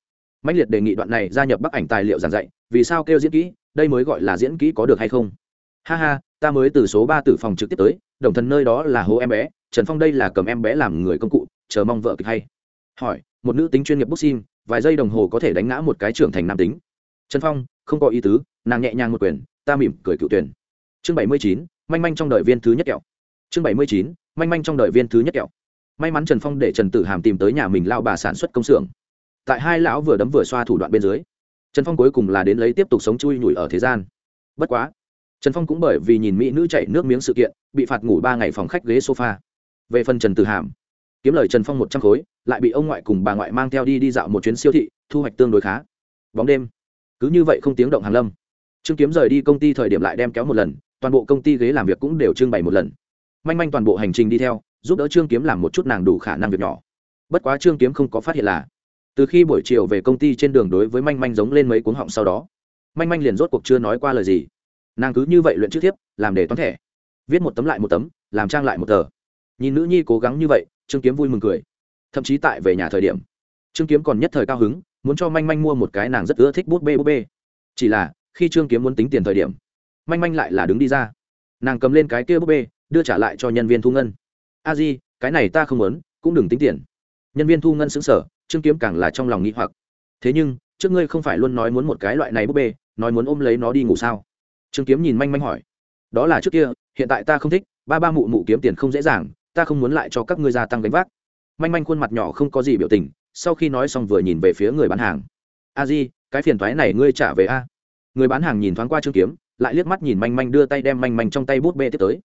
Mạnh liệt đề nghị đoạn này gia nhập bắc ảnh tài liệu giảng dạy, vì sao kêu diễn kỹ, đây mới gọi là diễn kỹ có được hay không? Ha ha, ta mới từ số ba tử phòng trực tiếp tới, đồng thần nơi đó là hố em bé, trần phong đây là cầm em bé làm người công cụ, chờ mong vợ kịch hay. Hỏi, một nữ tính chuyên nghiệp boxing, vài giây đồng hồ có thể đánh ngã một cái trưởng thành nam tính. Trần phong, không có ý tứ, nàng nhẹ nhàng một quyền ta mỉm cười cựu tuyển. Chương bảy mươi chín, manh manh trong đời viên thứ nhất kẹo. Chương bảy mươi chín, manh manh trong đời viên thứ nhất kẹo. May mắn trần phong để trần tử hàm tìm tới nhà mình lao bà sản xuất công xưởng. Tại hai lão vừa đấm vừa xoa thủ đoạn bên dưới, trần phong cuối cùng là đến lấy tiếp tục sống chui nhủi ở thế gian. Bất quá, trần phong cũng bởi vì nhìn mỹ nữ chạy nước miếng sự kiện, bị phạt ngủ ba ngày phòng khách ghế sofa. Về phần trần tử hàm, kiếm lời trần phong một trăm khối, lại bị ông ngoại cùng bà ngoại mang theo đi đi dạo một chuyến siêu thị, thu hoạch tương đối khá. Bóng đêm, cứ như vậy không tiếng động hàn lâm trương kiếm rời đi công ty thời điểm lại đem kéo một lần, toàn bộ công ty ghế làm việc cũng đều trưng bày một lần. Manh manh toàn bộ hành trình đi theo, giúp đỡ trương kiếm làm một chút nàng đủ khả năng việc nhỏ. Bất quá trương kiếm không có phát hiện là, từ khi buổi chiều về công ty trên đường đối với manh manh giống lên mấy cuốn họng sau đó, manh manh liền rốt cuộc chưa nói qua lời gì. Nàng cứ như vậy luyện chữ tiếp làm để toán thẻ. Viết một tấm lại một tấm, làm trang lại một tờ. Nhìn nữ nhi cố gắng như vậy, trương kiếm vui mừng cười. Thậm chí tại về nhà thời điểm, trương kiếm còn nhất thời cao hứng, muốn cho manh manh mua một cái nàng rất ưa thích bút bê bút bê. Chỉ là khi trương kiếm muốn tính tiền thời điểm manh manh lại là đứng đi ra nàng cầm lên cái kia búp bê đưa trả lại cho nhân viên thu ngân a di cái này ta không muốn cũng đừng tính tiền nhân viên thu ngân xứng sở trương kiếm càng là trong lòng nghĩ hoặc thế nhưng trước ngươi không phải luôn nói muốn một cái loại này búp bê nói muốn ôm lấy nó đi ngủ sao trương kiếm nhìn manh manh hỏi đó là trước kia hiện tại ta không thích ba ba mụ mụ kiếm tiền không dễ dàng ta không muốn lại cho các ngươi gia tăng gánh vác manh manh khuôn mặt nhỏ không có gì biểu tình sau khi nói xong vừa nhìn về phía người bán hàng a di cái phiền thoái này ngươi trả về a người bán hàng nhìn thoáng qua trương kiếm, lại liếc mắt nhìn manh manh đưa tay đem manh manh trong tay bút bê tiếp tới.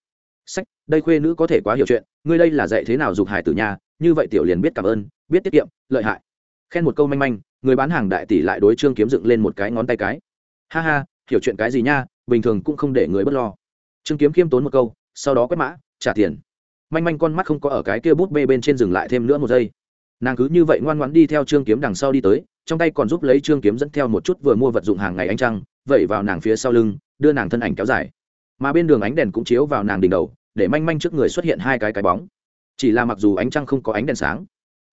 Sách, đây khuê nữ có thể quá hiểu chuyện, ngươi đây là dạy thế nào dục hải tử nhà, như vậy tiểu liền biết cảm ơn, biết tiết kiệm, lợi hại. Khen một câu manh manh, người bán hàng đại tỷ lại đối trương kiếm dựng lên một cái ngón tay cái. Ha ha, hiểu chuyện cái gì nha, bình thường cũng không để người bớt lo. Trương kiếm khiêm tốn một câu, sau đó quét mã, trả tiền. Manh manh con mắt không có ở cái kia bút bê bên trên dừng lại thêm nữa một giây. Nàng cứ như vậy ngoan ngoãn đi theo trương kiếm đằng sau đi tới, trong tay còn giúp lấy trương kiếm dẫn theo một chút vừa mua vật dụng hàng ngày anh trăng vẩy vào nàng phía sau lưng, đưa nàng thân ảnh kéo dài. Mà bên đường ánh đèn cũng chiếu vào nàng đỉnh đầu, để manh manh trước người xuất hiện hai cái cái bóng. Chỉ là mặc dù ánh trăng không có ánh đèn sáng,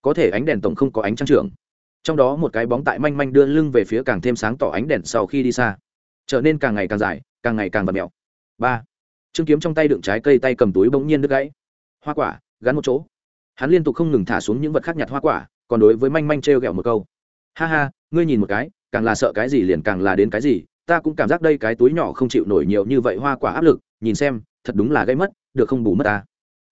có thể ánh đèn tổng không có ánh trăng trưởng. Trong đó một cái bóng tại manh manh đưa lưng về phía càng thêm sáng tỏ ánh đèn sau khi đi xa. Trở nên càng ngày càng dài, càng ngày càng vật mèo ba. Chứng kiếm trong tay đựng trái cây tay cầm túi bỗng nhiên đứt gãy. Hoa quả, gắn một chỗ. Hắn liên tục không ngừng thả xuống những vật khác nhặt hoa quả, còn đối với manh manh t r e o g ẹ o một câu. Ha ha, ngươi nhìn một cái, càng là sợ cái gì liền càng là đến cái gì ta cũng cảm giác đây cái túi nhỏ không chịu nổi nhiều như vậy hoa quả áp lực, nhìn xem, thật đúng là gây mất, được không bù mất ta.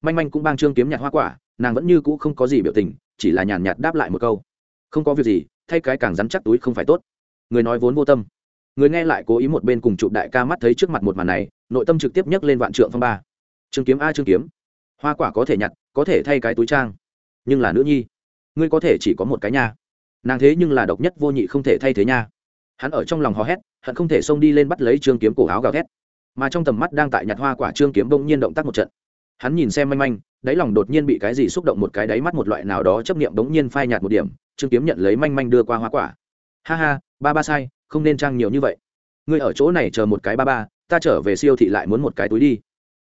Manh manh cũng bang trương kiếm nhặt hoa quả, nàng vẫn như cũ không có gì biểu tình, chỉ là nhàn nhạt đáp lại một câu. Không có việc gì, thay cái càng rắn chắc túi không phải tốt. Người nói vốn vô tâm. Người nghe lại cố ý một bên cùng chụp đại ca mắt thấy trước mặt một màn này, nội tâm trực tiếp nhấc lên vạn trượng phong ba. Trương kiếm a, trương kiếm. Hoa quả có thể nhặt, có thể thay cái túi trang. Nhưng là nữ nhi. Ngươi có thể chỉ có một cái nha. Nàng thế nhưng là độc nhất vô nhị không thể thay thế nha hắn ở trong lòng hò hét, hận không thể xông đi lên bắt lấy trương kiếm cổ áo gào thét. Mà trong tầm mắt đang tại nhặt hoa quả trương kiếm bỗng nhiên động tác một trận. Hắn nhìn xem manh manh, đáy lòng đột nhiên bị cái gì xúc động một cái đáy mắt một loại nào đó chấp niệm bỗng nhiên phai nhạt một điểm, trương kiếm nhận lấy manh manh đưa qua hoa quả. Ha ha, ba ba sai, không nên trang nhiều như vậy. Ngươi ở chỗ này chờ một cái ba ba, ta trở về siêu thị lại muốn một cái túi đi.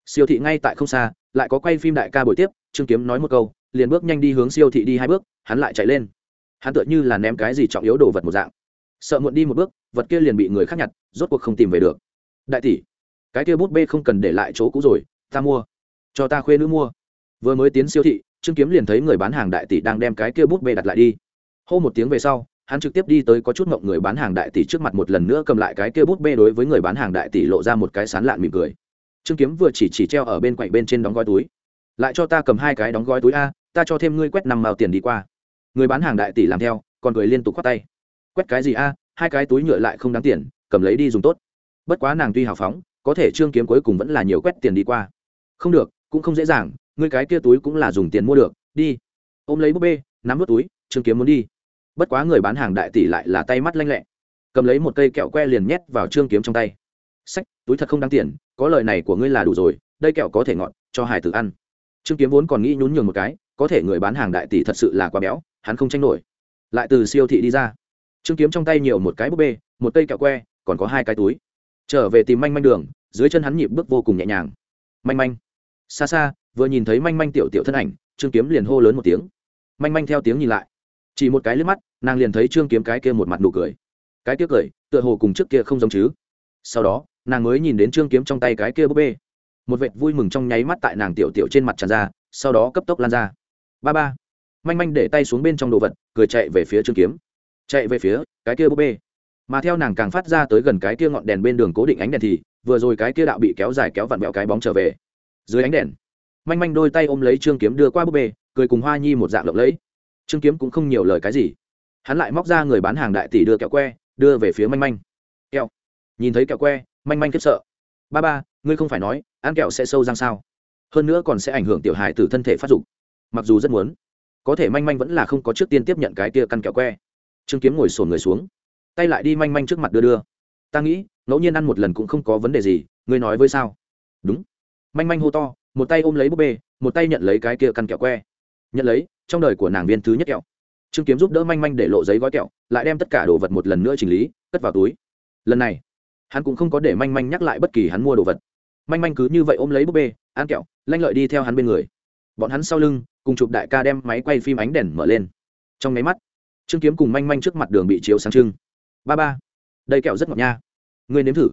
Siêu thị ngay tại không xa, lại có quay phim đại ca buổi tiếp, trương kiếm nói một câu, liền bước nhanh đi hướng siêu thị đi hai bước, hắn lại chạy lên. Hắn tựa như là ném cái gì trọng yếu đồ vật một dạng sợ muộn đi một bước, vật kia liền bị người khác nhặt, rốt cuộc không tìm về được. Đại tỷ, cái kia bút bê không cần để lại chỗ cũ rồi, ta mua. Cho ta khuê nữ mua. Vừa mới tiến siêu thị, trương kiếm liền thấy người bán hàng đại tỷ đang đem cái kia bút bê đặt lại đi. Hô một tiếng về sau, hắn trực tiếp đi tới có chút mộng người bán hàng đại tỷ trước mặt một lần nữa cầm lại cái kia bút bê đối với người bán hàng đại tỷ lộ ra một cái sán lạn mỉm cười. Trương kiếm vừa chỉ chỉ treo ở bên quạnh bên trên đóng gói túi. Lại cho ta cầm hai cái đóng gói túi a, ta cho thêm ngươi quét năm mao tiền đi qua. Người bán hàng đại tỷ làm theo, còn cười liên tục khoát tay quét cái gì a, hai cái túi nhựa lại không đáng tiền, cầm lấy đi dùng tốt. Bất quá nàng tuy hào phóng, có thể trương kiếm cuối cùng vẫn là nhiều quét tiền đi qua. Không được, cũng không dễ dàng, ngươi cái kia túi cũng là dùng tiền mua được, đi. Ôm lấy búp bê, nắm vớt túi, trương kiếm muốn đi. Bất quá người bán hàng đại tỷ lại là tay mắt lanh lẹ. Cầm lấy một cây kẹo que liền nhét vào trương kiếm trong tay. Sách, túi thật không đáng tiền, có lời này của ngươi là đủ rồi, đây kẹo có thể ngọn cho hải tử ăn. Trương kiếm vốn còn nghĩ nhún nhường một cái, có thể người bán hàng đại tỷ thật sự là quá béo, hắn không tranh nổi. Lại từ siêu thị đi ra trương kiếm trong tay nhiều một cái búp bê, một cây kẹo que, còn có hai cái túi. Trở về tìm manh manh đường, dưới chân hắn nhịp bước vô cùng nhẹ nhàng. Manh manh. Xa xa, vừa nhìn thấy manh manh tiểu tiểu thân ảnh, trương kiếm liền hô lớn một tiếng. Manh manh theo tiếng nhìn lại. Chỉ một cái liếc mắt, nàng liền thấy trương kiếm cái kia một mặt nụ cười. Cái kia cười, tựa hồ cùng trước kia không giống chứ. Sau đó, nàng mới nhìn đến trương kiếm trong tay cái kia búp bê. Một vệt vui mừng trong nháy mắt tại nàng tiểu tiểu trên mặt tràn ra, sau đó cấp tốc lan ra. Ba ba. Manh manh để tay xuống bên trong đồ vật, cười chạy về phía trương kiếm chạy về phía cái kia búp bê. Mà theo nàng càng phát ra tới gần cái kia ngọn đèn bên đường cố định ánh đèn thì, vừa rồi cái kia đạo bị kéo dài kéo vặn vẹo cái bóng trở về. Dưới ánh đèn, manh manh đôi tay ôm lấy trương kiếm đưa qua búp bê, cười cùng hoa nhi một dạng lộng lẫy. Trương kiếm cũng không nhiều lời cái gì. Hắn lại móc ra người bán hàng đại tỷ đưa kẹo que, đưa về phía manh manh. Kẹo. Nhìn thấy kẹo que, manh manh khiếp sợ. Ba ba, ngươi không phải nói, ăn kẹo sẽ sâu răng sao? Hơn nữa còn sẽ ảnh hưởng tiểu hài từ thân thể phát dục. Mặc dù rất muốn, có thể manh manh vẫn là không có trước tiên tiếp nhận cái kia căn kẹo que trương kiếm ngồi sổn người xuống. Tay lại đi manh manh trước mặt đưa đưa. Ta nghĩ, ngẫu nhiên ăn một lần cũng không có vấn đề gì, ngươi nói với sao? Đúng. Manh manh hô to, một tay ôm lấy búp bê, một tay nhận lấy cái kia căn kẹo que. Nhận lấy, trong đời của nàng viên thứ nhất kẹo. Trương kiếm giúp đỡ manh manh để lộ giấy gói kẹo, lại đem tất cả đồ vật một lần nữa chỉnh lý, cất vào túi. Lần này, hắn cũng không có để manh manh nhắc lại bất kỳ hắn mua đồ vật. Manh manh cứ như vậy ôm lấy búp bê, ăn kẹo, lanh lợi đi theo hắn bên người. Bọn hắn sau lưng, cùng chụp đại ca đem máy quay phim ánh đèn mở lên. Trong máy mắt trương kiếm cùng manh manh trước mặt đường bị chiếu sáng trưng. Ba ba, đây kẹo rất ngọt nha. Ngươi nếm thử.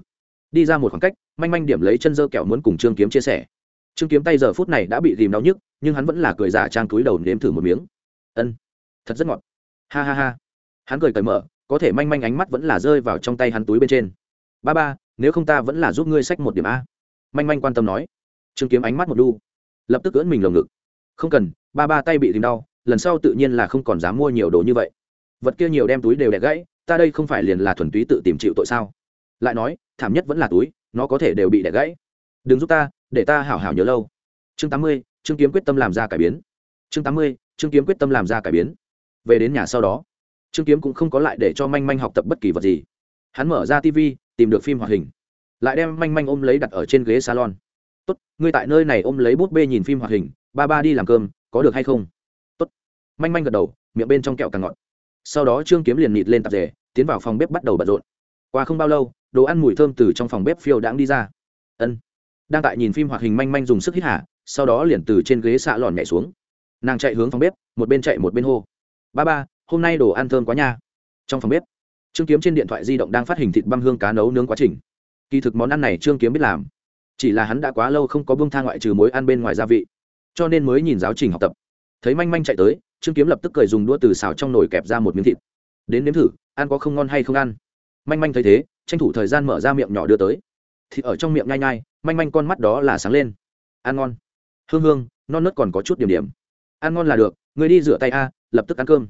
Đi ra một khoảng cách, manh manh điểm lấy chân dơ kẹo muốn cùng trương kiếm chia sẻ. Trương kiếm tay giờ phút này đã bị rìm đau nhức, nhưng hắn vẫn là cười giả trang túi đầu nếm thử một miếng. Ân, thật rất ngọt. Ha ha ha. Hắn cười cởi mở, có thể manh manh ánh mắt vẫn là rơi vào trong tay hắn túi bên trên. Ba ba, nếu không ta vẫn là giúp ngươi sách một điểm a. Manh manh quan tâm nói. Trương kiếm ánh mắt một đu, lập tức cưỡn mình lồng ngực. Không cần, ba ba tay bị tìm đau, lần sau tự nhiên là không còn dám mua nhiều đồ như vậy vật kia nhiều đem túi đều đẻ gãy, ta đây không phải liền là thuần túy tự tìm chịu tội sao? Lại nói, thảm nhất vẫn là túi, nó có thể đều bị đẻ gãy. Đừng giúp ta, để ta hảo hảo nhớ lâu. Chương tám mươi chương kiếm quyết tâm làm ra cải biến. Chương tám mươi chương kiếm quyết tâm làm ra cải biến. Về đến nhà sau đó chương kiếm cũng không có lại để cho manh manh học tập bất kỳ vật gì. Hắn mở ra tv tìm được phim hoạt hình. Lại đem manh manh ôm lấy đặt ở trên ghế salon. Tốt, ngươi tại nơi này ôm lấy bút bê nhìn phim hoạt hình, ba ba đi làm cơm, có được hay không? Tốt. Manh manh gật đầu, miệng bên trong kẹo càng ngọt sau đó trương kiếm liền nịt lên tạp rể tiến vào phòng bếp bắt đầu bận rộn. Qua không bao lâu, đồ ăn mùi thơm từ trong phòng bếp phiêu đãng đi ra. Ân. Đang tại nhìn phim hoạt hình manh manh dùng sức hít hả sau đó liền từ trên ghế xạ lòn nhảy xuống. Nàng chạy hướng phòng bếp, một bên chạy một bên hô. Ba ba, hôm nay đồ ăn thơm quá nha. Trong phòng bếp, trương kiếm trên điện thoại di động đang phát hình thịt băm hương cá nấu nướng quá trình. Kỳ thực món ăn này trương kiếm biết làm, chỉ là hắn đã quá lâu không có bưng tha ngoại trừ mối ăn bên ngoài gia vị, cho nên mới nhìn giáo trình học tập. Thấy manh manh chạy tới trương kiếm lập tức cười dùng đũa từ xào trong nồi kẹp ra một miếng thịt. Đến nếm thử, ăn có không ngon hay không ăn. Manh manh thấy thế, tranh thủ thời gian mở ra miệng nhỏ đưa tới. Thịt ở trong miệng nhai nhai, manh manh con mắt đó là sáng lên. Ăn ngon. Hương hương, non nớt còn có chút điểm điểm. Ăn ngon là được, người đi rửa tay a, lập tức ăn cơm.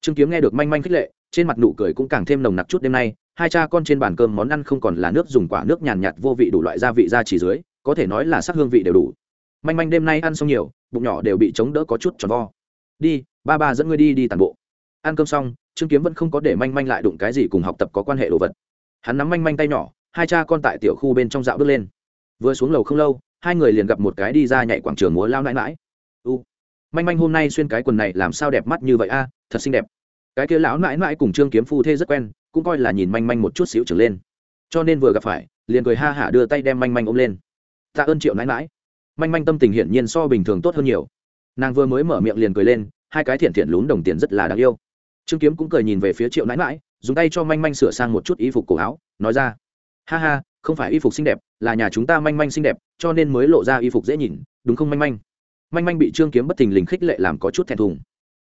Trương kiếm nghe được manh manh khích lệ, trên mặt nụ cười cũng càng thêm nồng nặc chút đêm nay. Hai cha con trên bàn cơm món ăn không còn là nước dùng quả nước nhàn nhạt vô vị đủ loại gia vị ra chỉ dưới, có thể nói là sắc hương vị đều đủ. Manh manh đêm nay ăn xong nhiều, bụng nhỏ đều bị chống đỡ có chút tròn vo. Đi ba ba dẫn ngươi đi đi tàn bộ. Ăn cơm xong, trương kiếm vẫn không có để manh manh lại đụng cái gì cùng học tập có quan hệ đồ vật. Hắn nắm manh manh tay nhỏ, hai cha con tại tiểu khu bên trong dạo bước lên. Vừa xuống lầu không lâu, hai người liền gặp một cái đi ra nhảy quảng trường múa lao nãi mãi u, manh manh hôm nay xuyên cái quần này làm sao đẹp mắt như vậy a, thật xinh đẹp. Cái kia lão nãi mãi cùng trương kiếm phu thê rất quen, cũng coi là nhìn manh manh một chút xíu trở lên. Cho nên vừa gặp phải, liền cười ha hả đưa tay đem manh manh ôm lên. Tạ ơn triệu nãi mãi manh manh tâm tình hiển nhiên so bình thường tốt hơn nhiều. Nàng vừa mới mở miệng liền cười lên hai cái thiện thiện lún đồng tiền rất là đáng yêu. Trương kiếm cũng cười nhìn về phía triệu nãi mãi, dùng tay cho manh manh sửa sang một chút y phục cổ áo, nói ra, ha ha, không phải y phục xinh đẹp, là nhà chúng ta manh manh xinh đẹp, cho nên mới lộ ra y phục dễ nhìn, đúng không manh manh? Manh manh bị trương kiếm bất thình lình khích lệ làm có chút thẹn thùng.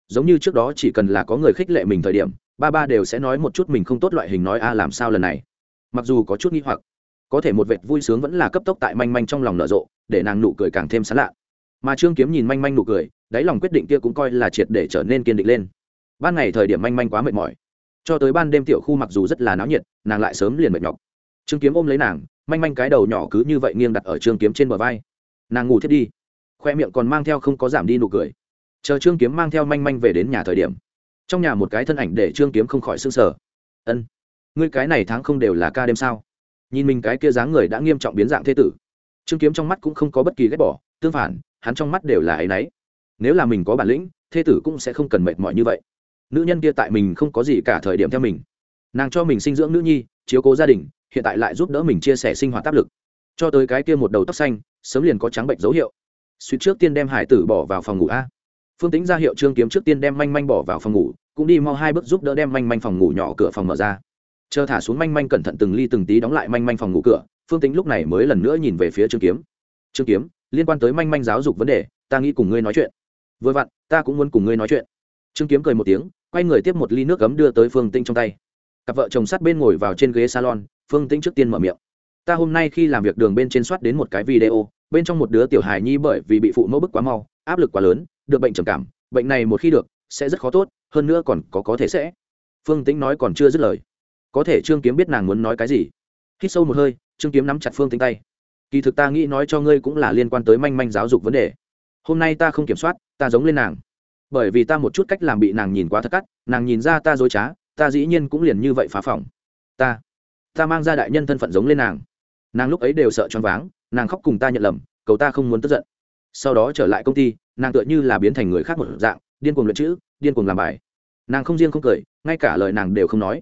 Giống như trước đó chỉ cần là có người khích lệ mình thời điểm, ba ba đều sẽ nói một chút mình không tốt loại hình nói, a, làm sao lần này? Mặc dù có chút nghi hoặc, có thể một vệt vui sướng vẫn là cấp tốc tại manh manh trong lòng nở rộ, để nàng nụ cười càng thêm sán lạ. Mà trương kiếm nhìn manh manh nụ cười đáy lòng quyết định kia cũng coi là triệt để trở nên kiên định lên. Ban ngày thời điểm manh manh quá mệt mỏi. Cho tới ban đêm tiểu khu mặc dù rất là náo nhiệt, nàng lại sớm liền mệt nhọc. Trương kiếm ôm lấy nàng, manh manh cái đầu nhỏ cứ như vậy nghiêng đặt ở trương kiếm trên bờ vai. Nàng ngủ thiết đi. Khoe miệng còn mang theo không có giảm đi nụ cười. Chờ trương kiếm mang theo manh manh về đến nhà thời điểm, trong nhà một cái thân ảnh để trương kiếm không khỏi s ư n g sở ân, ngươi cái này tháng không đều là ca đêm sao? Nhìn mình cái kia dáng người đã nghiêm trọng biến dạng thế tử, trương kiếm trong mắt cũng không có bất kỳ ghét bỏ, tương phản, hắn trong mắt đều là áy náy nếu là mình có bản lĩnh thế tử cũng sẽ không cần mệt mỏi như vậy. Nữ nhân kia tại mình không có gì cả thời điểm theo mình. Nàng cho mình sinh dưỡng nữ nhi, chiếu cố gia đình, hiện tại lại giúp đỡ mình chia sẻ sinh hoạt áp lực. Cho tới cái kia một đầu tóc xanh, sớm liền có trắng bệnh dấu hiệu. Suýt trước tiên đem hải tử bỏ vào phòng ngủ a. Phương tính ra hiệu trương kiếm trước tiên đem manh manh bỏ vào phòng ngủ, cũng đi mau hai bước giúp đỡ đem manh manh phòng ngủ nhỏ cửa phòng mở ra. Chờ thả xuống manh manh cẩn thận từng ly từng tí đóng lại manh manh phòng ngủ cửa, phương tính lúc này mới lần nữa nhìn về phía trương kiếm. Trương kiếm, liên quan tới manh manh giáo dục vấn đề, ta nghĩ cùng ngươi nói chuyện vừa vặn, ta cũng muốn cùng ngươi nói chuyện. Trương kiếm cười một tiếng, quay người tiếp một ly nước cấm đưa tới phương tinh trong tay. Cặp vợ chồng sát bên ngồi vào trên ghế salon, phương tinh trước tiên mở miệng. Ta hôm nay khi làm việc đường bên trên soát đến một cái video, bên trong một đứa tiểu hài nhi bởi vì bị phụ mẫu bức quá mau, áp lực quá lớn, được bệnh trầm cảm, bệnh này một khi được, sẽ rất khó tốt, hơn nữa còn có có thể sẽ. Phương tĩnh nói còn chưa dứt lời. Có thể trương kiếm biết nàng muốn nói cái gì. Hít sâu một hơi, trương kiếm nắm chặt phương tĩnh tay. Kỳ thực ta nghĩ nói cho ngươi cũng là liên quan tới manh manh giáo dục vấn đề. Hôm nay ta không kiểm soát ta giống lên nàng. Bởi vì ta một chút cách làm bị nàng nhìn quá thất cắt, nàng nhìn ra ta dối trá, ta dĩ nhiên cũng liền như vậy phá phỏng. Ta ta mang ra đại nhân thân phận giống lên nàng. Nàng lúc ấy đều sợ choáng váng, nàng khóc cùng ta nhận lầm, cầu ta không muốn tức giận. Sau đó trở lại công ty, nàng tựa như là biến thành người khác một dạng, điên cuồng luyện chữ, điên cuồng làm bài. Nàng không riêng không cười, ngay cả lời nàng đều không nói.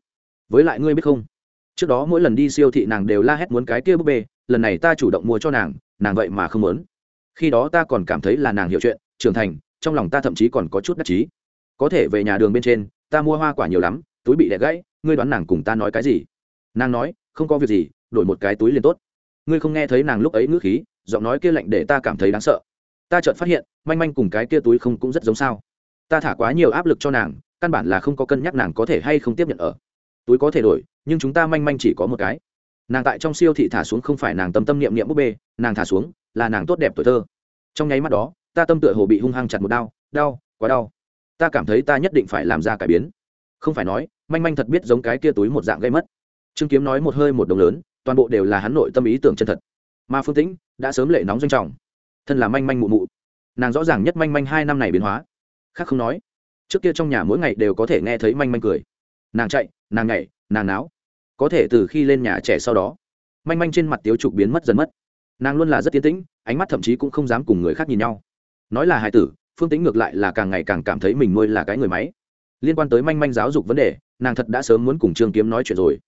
Với lại ngươi biết không, trước đó mỗi lần đi siêu thị nàng đều la hét muốn cái kia búp bê, lần này ta chủ động mua cho nàng nàng vậy mà không muốn. Khi đó ta còn cảm thấy là nàng hiểu chuyện, trưởng thành trong lòng ta thậm chí còn có chút đắc chí. Có thể về nhà đường bên trên, ta mua hoa quả nhiều lắm, túi bị đẻ gãy, ngươi đoán nàng cùng ta nói cái gì? Nàng nói, không có việc gì, đổi một cái túi liền tốt. Ngươi không nghe thấy nàng lúc ấy ngữ khí, giọng nói kia lạnh để ta cảm thấy đáng sợ. Ta chợt phát hiện, manh manh cùng cái kia túi không cũng rất giống sao. Ta thả quá nhiều áp lực cho nàng, căn bản là không có cân nhắc nàng có thể hay không tiếp nhận ở. Túi có thể đổi, nhưng chúng ta manh manh chỉ có một cái. Nàng tại trong siêu thị thả xuống không phải nàng tâm tâm niệm niệm búp bê, nàng thả xuống là nàng tốt đẹp tuổi thơ. Trong nháy mắt đó ta tâm tựa hồ bị hung hăng chặt một đau đau, quá đau. Ta cảm thấy ta nhất định phải làm ra cải biến. Không phải nói, manh manh thật biết giống cái kia túi một dạng gây mất. Trương kiếm nói một hơi một đồng lớn, toàn bộ đều là hắn nội tâm ý tưởng chân thật. Mà phương tĩnh đã sớm lệ nóng doanh trọng. Thân là manh manh mụ mụ. Nàng rõ ràng nhất manh manh hai năm này biến hóa. Khác không nói. Trước kia trong nhà mỗi ngày đều có thể nghe thấy manh manh cười. Nàng chạy, nàng nhảy, nàng náo. Có thể từ khi lên nhà trẻ sau đó, manh manh trên mặt tiếu trục biến mất dần mất. Nàng luôn là rất tiến tĩnh, ánh mắt thậm chí cũng không dám cùng người khác nhìn nhau nói là hài tử, phương tính ngược lại là càng ngày càng cảm thấy mình nuôi là cái người máy. Liên quan tới manh manh giáo dục vấn đề, nàng thật đã sớm muốn cùng trương kiếm nói chuyện rồi.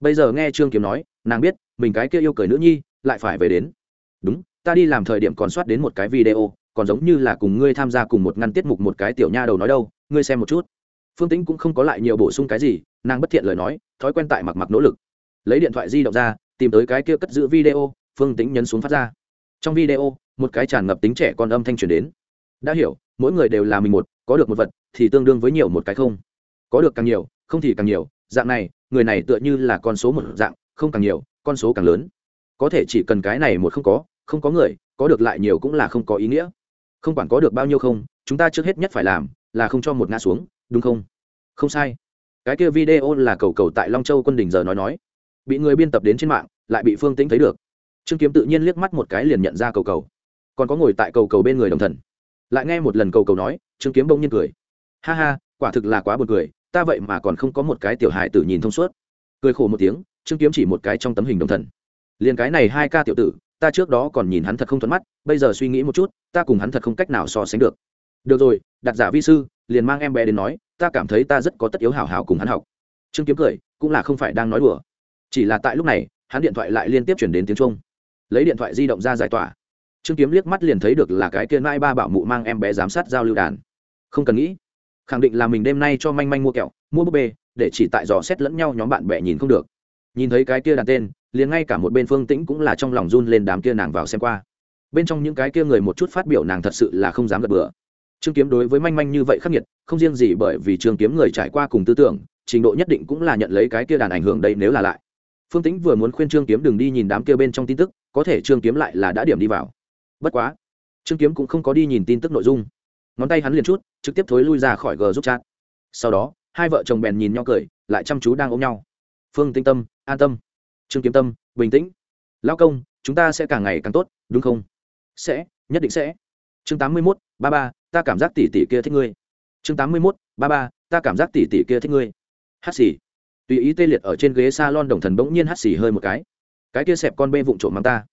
Bây giờ nghe trương kiếm nói, nàng biết, mình cái kia yêu cười nữ nhi, lại phải về đến. Đúng, ta đi làm thời điểm còn soát đến một cái video, còn giống như là cùng ngươi tham gia cùng một ngăn tiết mục một cái tiểu nha đầu nói đâu, ngươi xem một chút. Phương tĩnh cũng không có lại nhiều bổ sung cái gì, nàng bất thiện lời nói, thói quen tại mặc mặc nỗ lực. Lấy điện thoại di động ra, tìm tới cái kia cất giữ video, phương tĩnh nhấn xuống phát ra. Trong video một cái tràn ngập tính trẻ con âm thanh truyền đến. Đã hiểu, mỗi người đều là mình một, có được một vật thì tương đương với nhiều một cái không. Có được càng nhiều, không thì càng nhiều, dạng này, người này tựa như là con số một dạng, không càng nhiều, con số càng lớn. Có thể chỉ cần cái này một không có không có người, có được lại nhiều cũng là không có ý nghĩa. Không quản có được bao nhiêu không, chúng ta trước hết nhất phải làm là không cho một ngã xuống, đúng không? Không sai. Cái kia video là cầu cầu tại long châu quân đình giờ nói nói. Bị người biên tập đến trên mạng, lại bị phương tĩnh thấy được. Trương kiếm tự nhiên liếc mắt một cái liền nhận ra cầu cầu còn có ngồi tại cầu cầu bên người đồng thần. Lại nghe một lần cầu cầu nói, trương kiếm bỗng nhiên cười. Ha ha, quả thực là quá buồn cười, ta vậy mà còn không có một cái tiểu hài tử nhìn thông suốt. Cười khổ một tiếng, trương kiếm chỉ một cái trong tấm hình đồng thần. Liền cái này hai ca tiểu tử, ta trước đó còn nhìn hắn thật không thuận mắt, bây giờ suy nghĩ một chút, ta cùng hắn thật không cách nào so sánh được. Được rồi, đặt giả vi sư, liền mang em bé đến nói, ta cảm thấy ta rất có tất yếu hảo hảo cùng hắn học. Trương kiếm cười, cũng là không phải đang nói đùa. Chỉ là tại lúc này, hắn điện thoại lại liên tiếp chuyển đến tiếng trung lấy điện thoại di động ra giải tỏa trương kiếm liếc mắt liền thấy được là cái kia mai ba bảo mụ mang em bé giám sát giao lưu đàn. Không cần nghĩ, khẳng định là mình đêm nay cho manh manh mua kẹo, mua búp bê, để chỉ tại dò xét lẫn nhau nhóm bạn bè nhìn không được. Nhìn thấy cái kia đàn tên, liền ngay cả một bên phương tĩnh cũng là trong lòng run lên đám kia nàng vào xem qua. Bên trong những cái kia người một chút phát biểu nàng thật sự là không dám gật bừa. Trương kiếm đối với manh manh như vậy khắc nghiệt, không riêng gì bởi vì trương kiếm người trải qua cùng tư tưởng, trình độ nhất định cũng là nhận lấy cái kia đàn ảnh hưởng đây nếu là lại. Phương tĩnh vừa muốn khuyên trương kiếm đừng đi nhìn đám kia bên trong tin tức, có thể trương kiếm lại là đã điểm đi vào bất quá, trương kiếm cũng không có đi nhìn tin tức nội dung. Ngón tay hắn liền chút, trực tiếp thối lui ra khỏi g giúp chat. Sau đó, hai vợ chồng bèn nhìn nhau cười, lại chăm chú đang ôm nhau. Phương tinh tâm, an tâm. Trương kiếm tâm, bình tĩnh. Lao công, chúng ta sẽ càng ngày càng tốt, đúng không? Sẽ, nhất định sẽ. Chương tám mươi mốt, ba ba, ta cảm giác tỷ tỷ kia thích ngươi. Chương tám mươi mốt, ba ba, ta cảm giác tỷ tỷ kia thích ngươi. Hát xì. Tùy ý tê liệt ở trên ghế s a lon đồng thần bỗng nhiên hát xì hơi một cái. Cái kia xẹp con bê vụn trộm mắng ta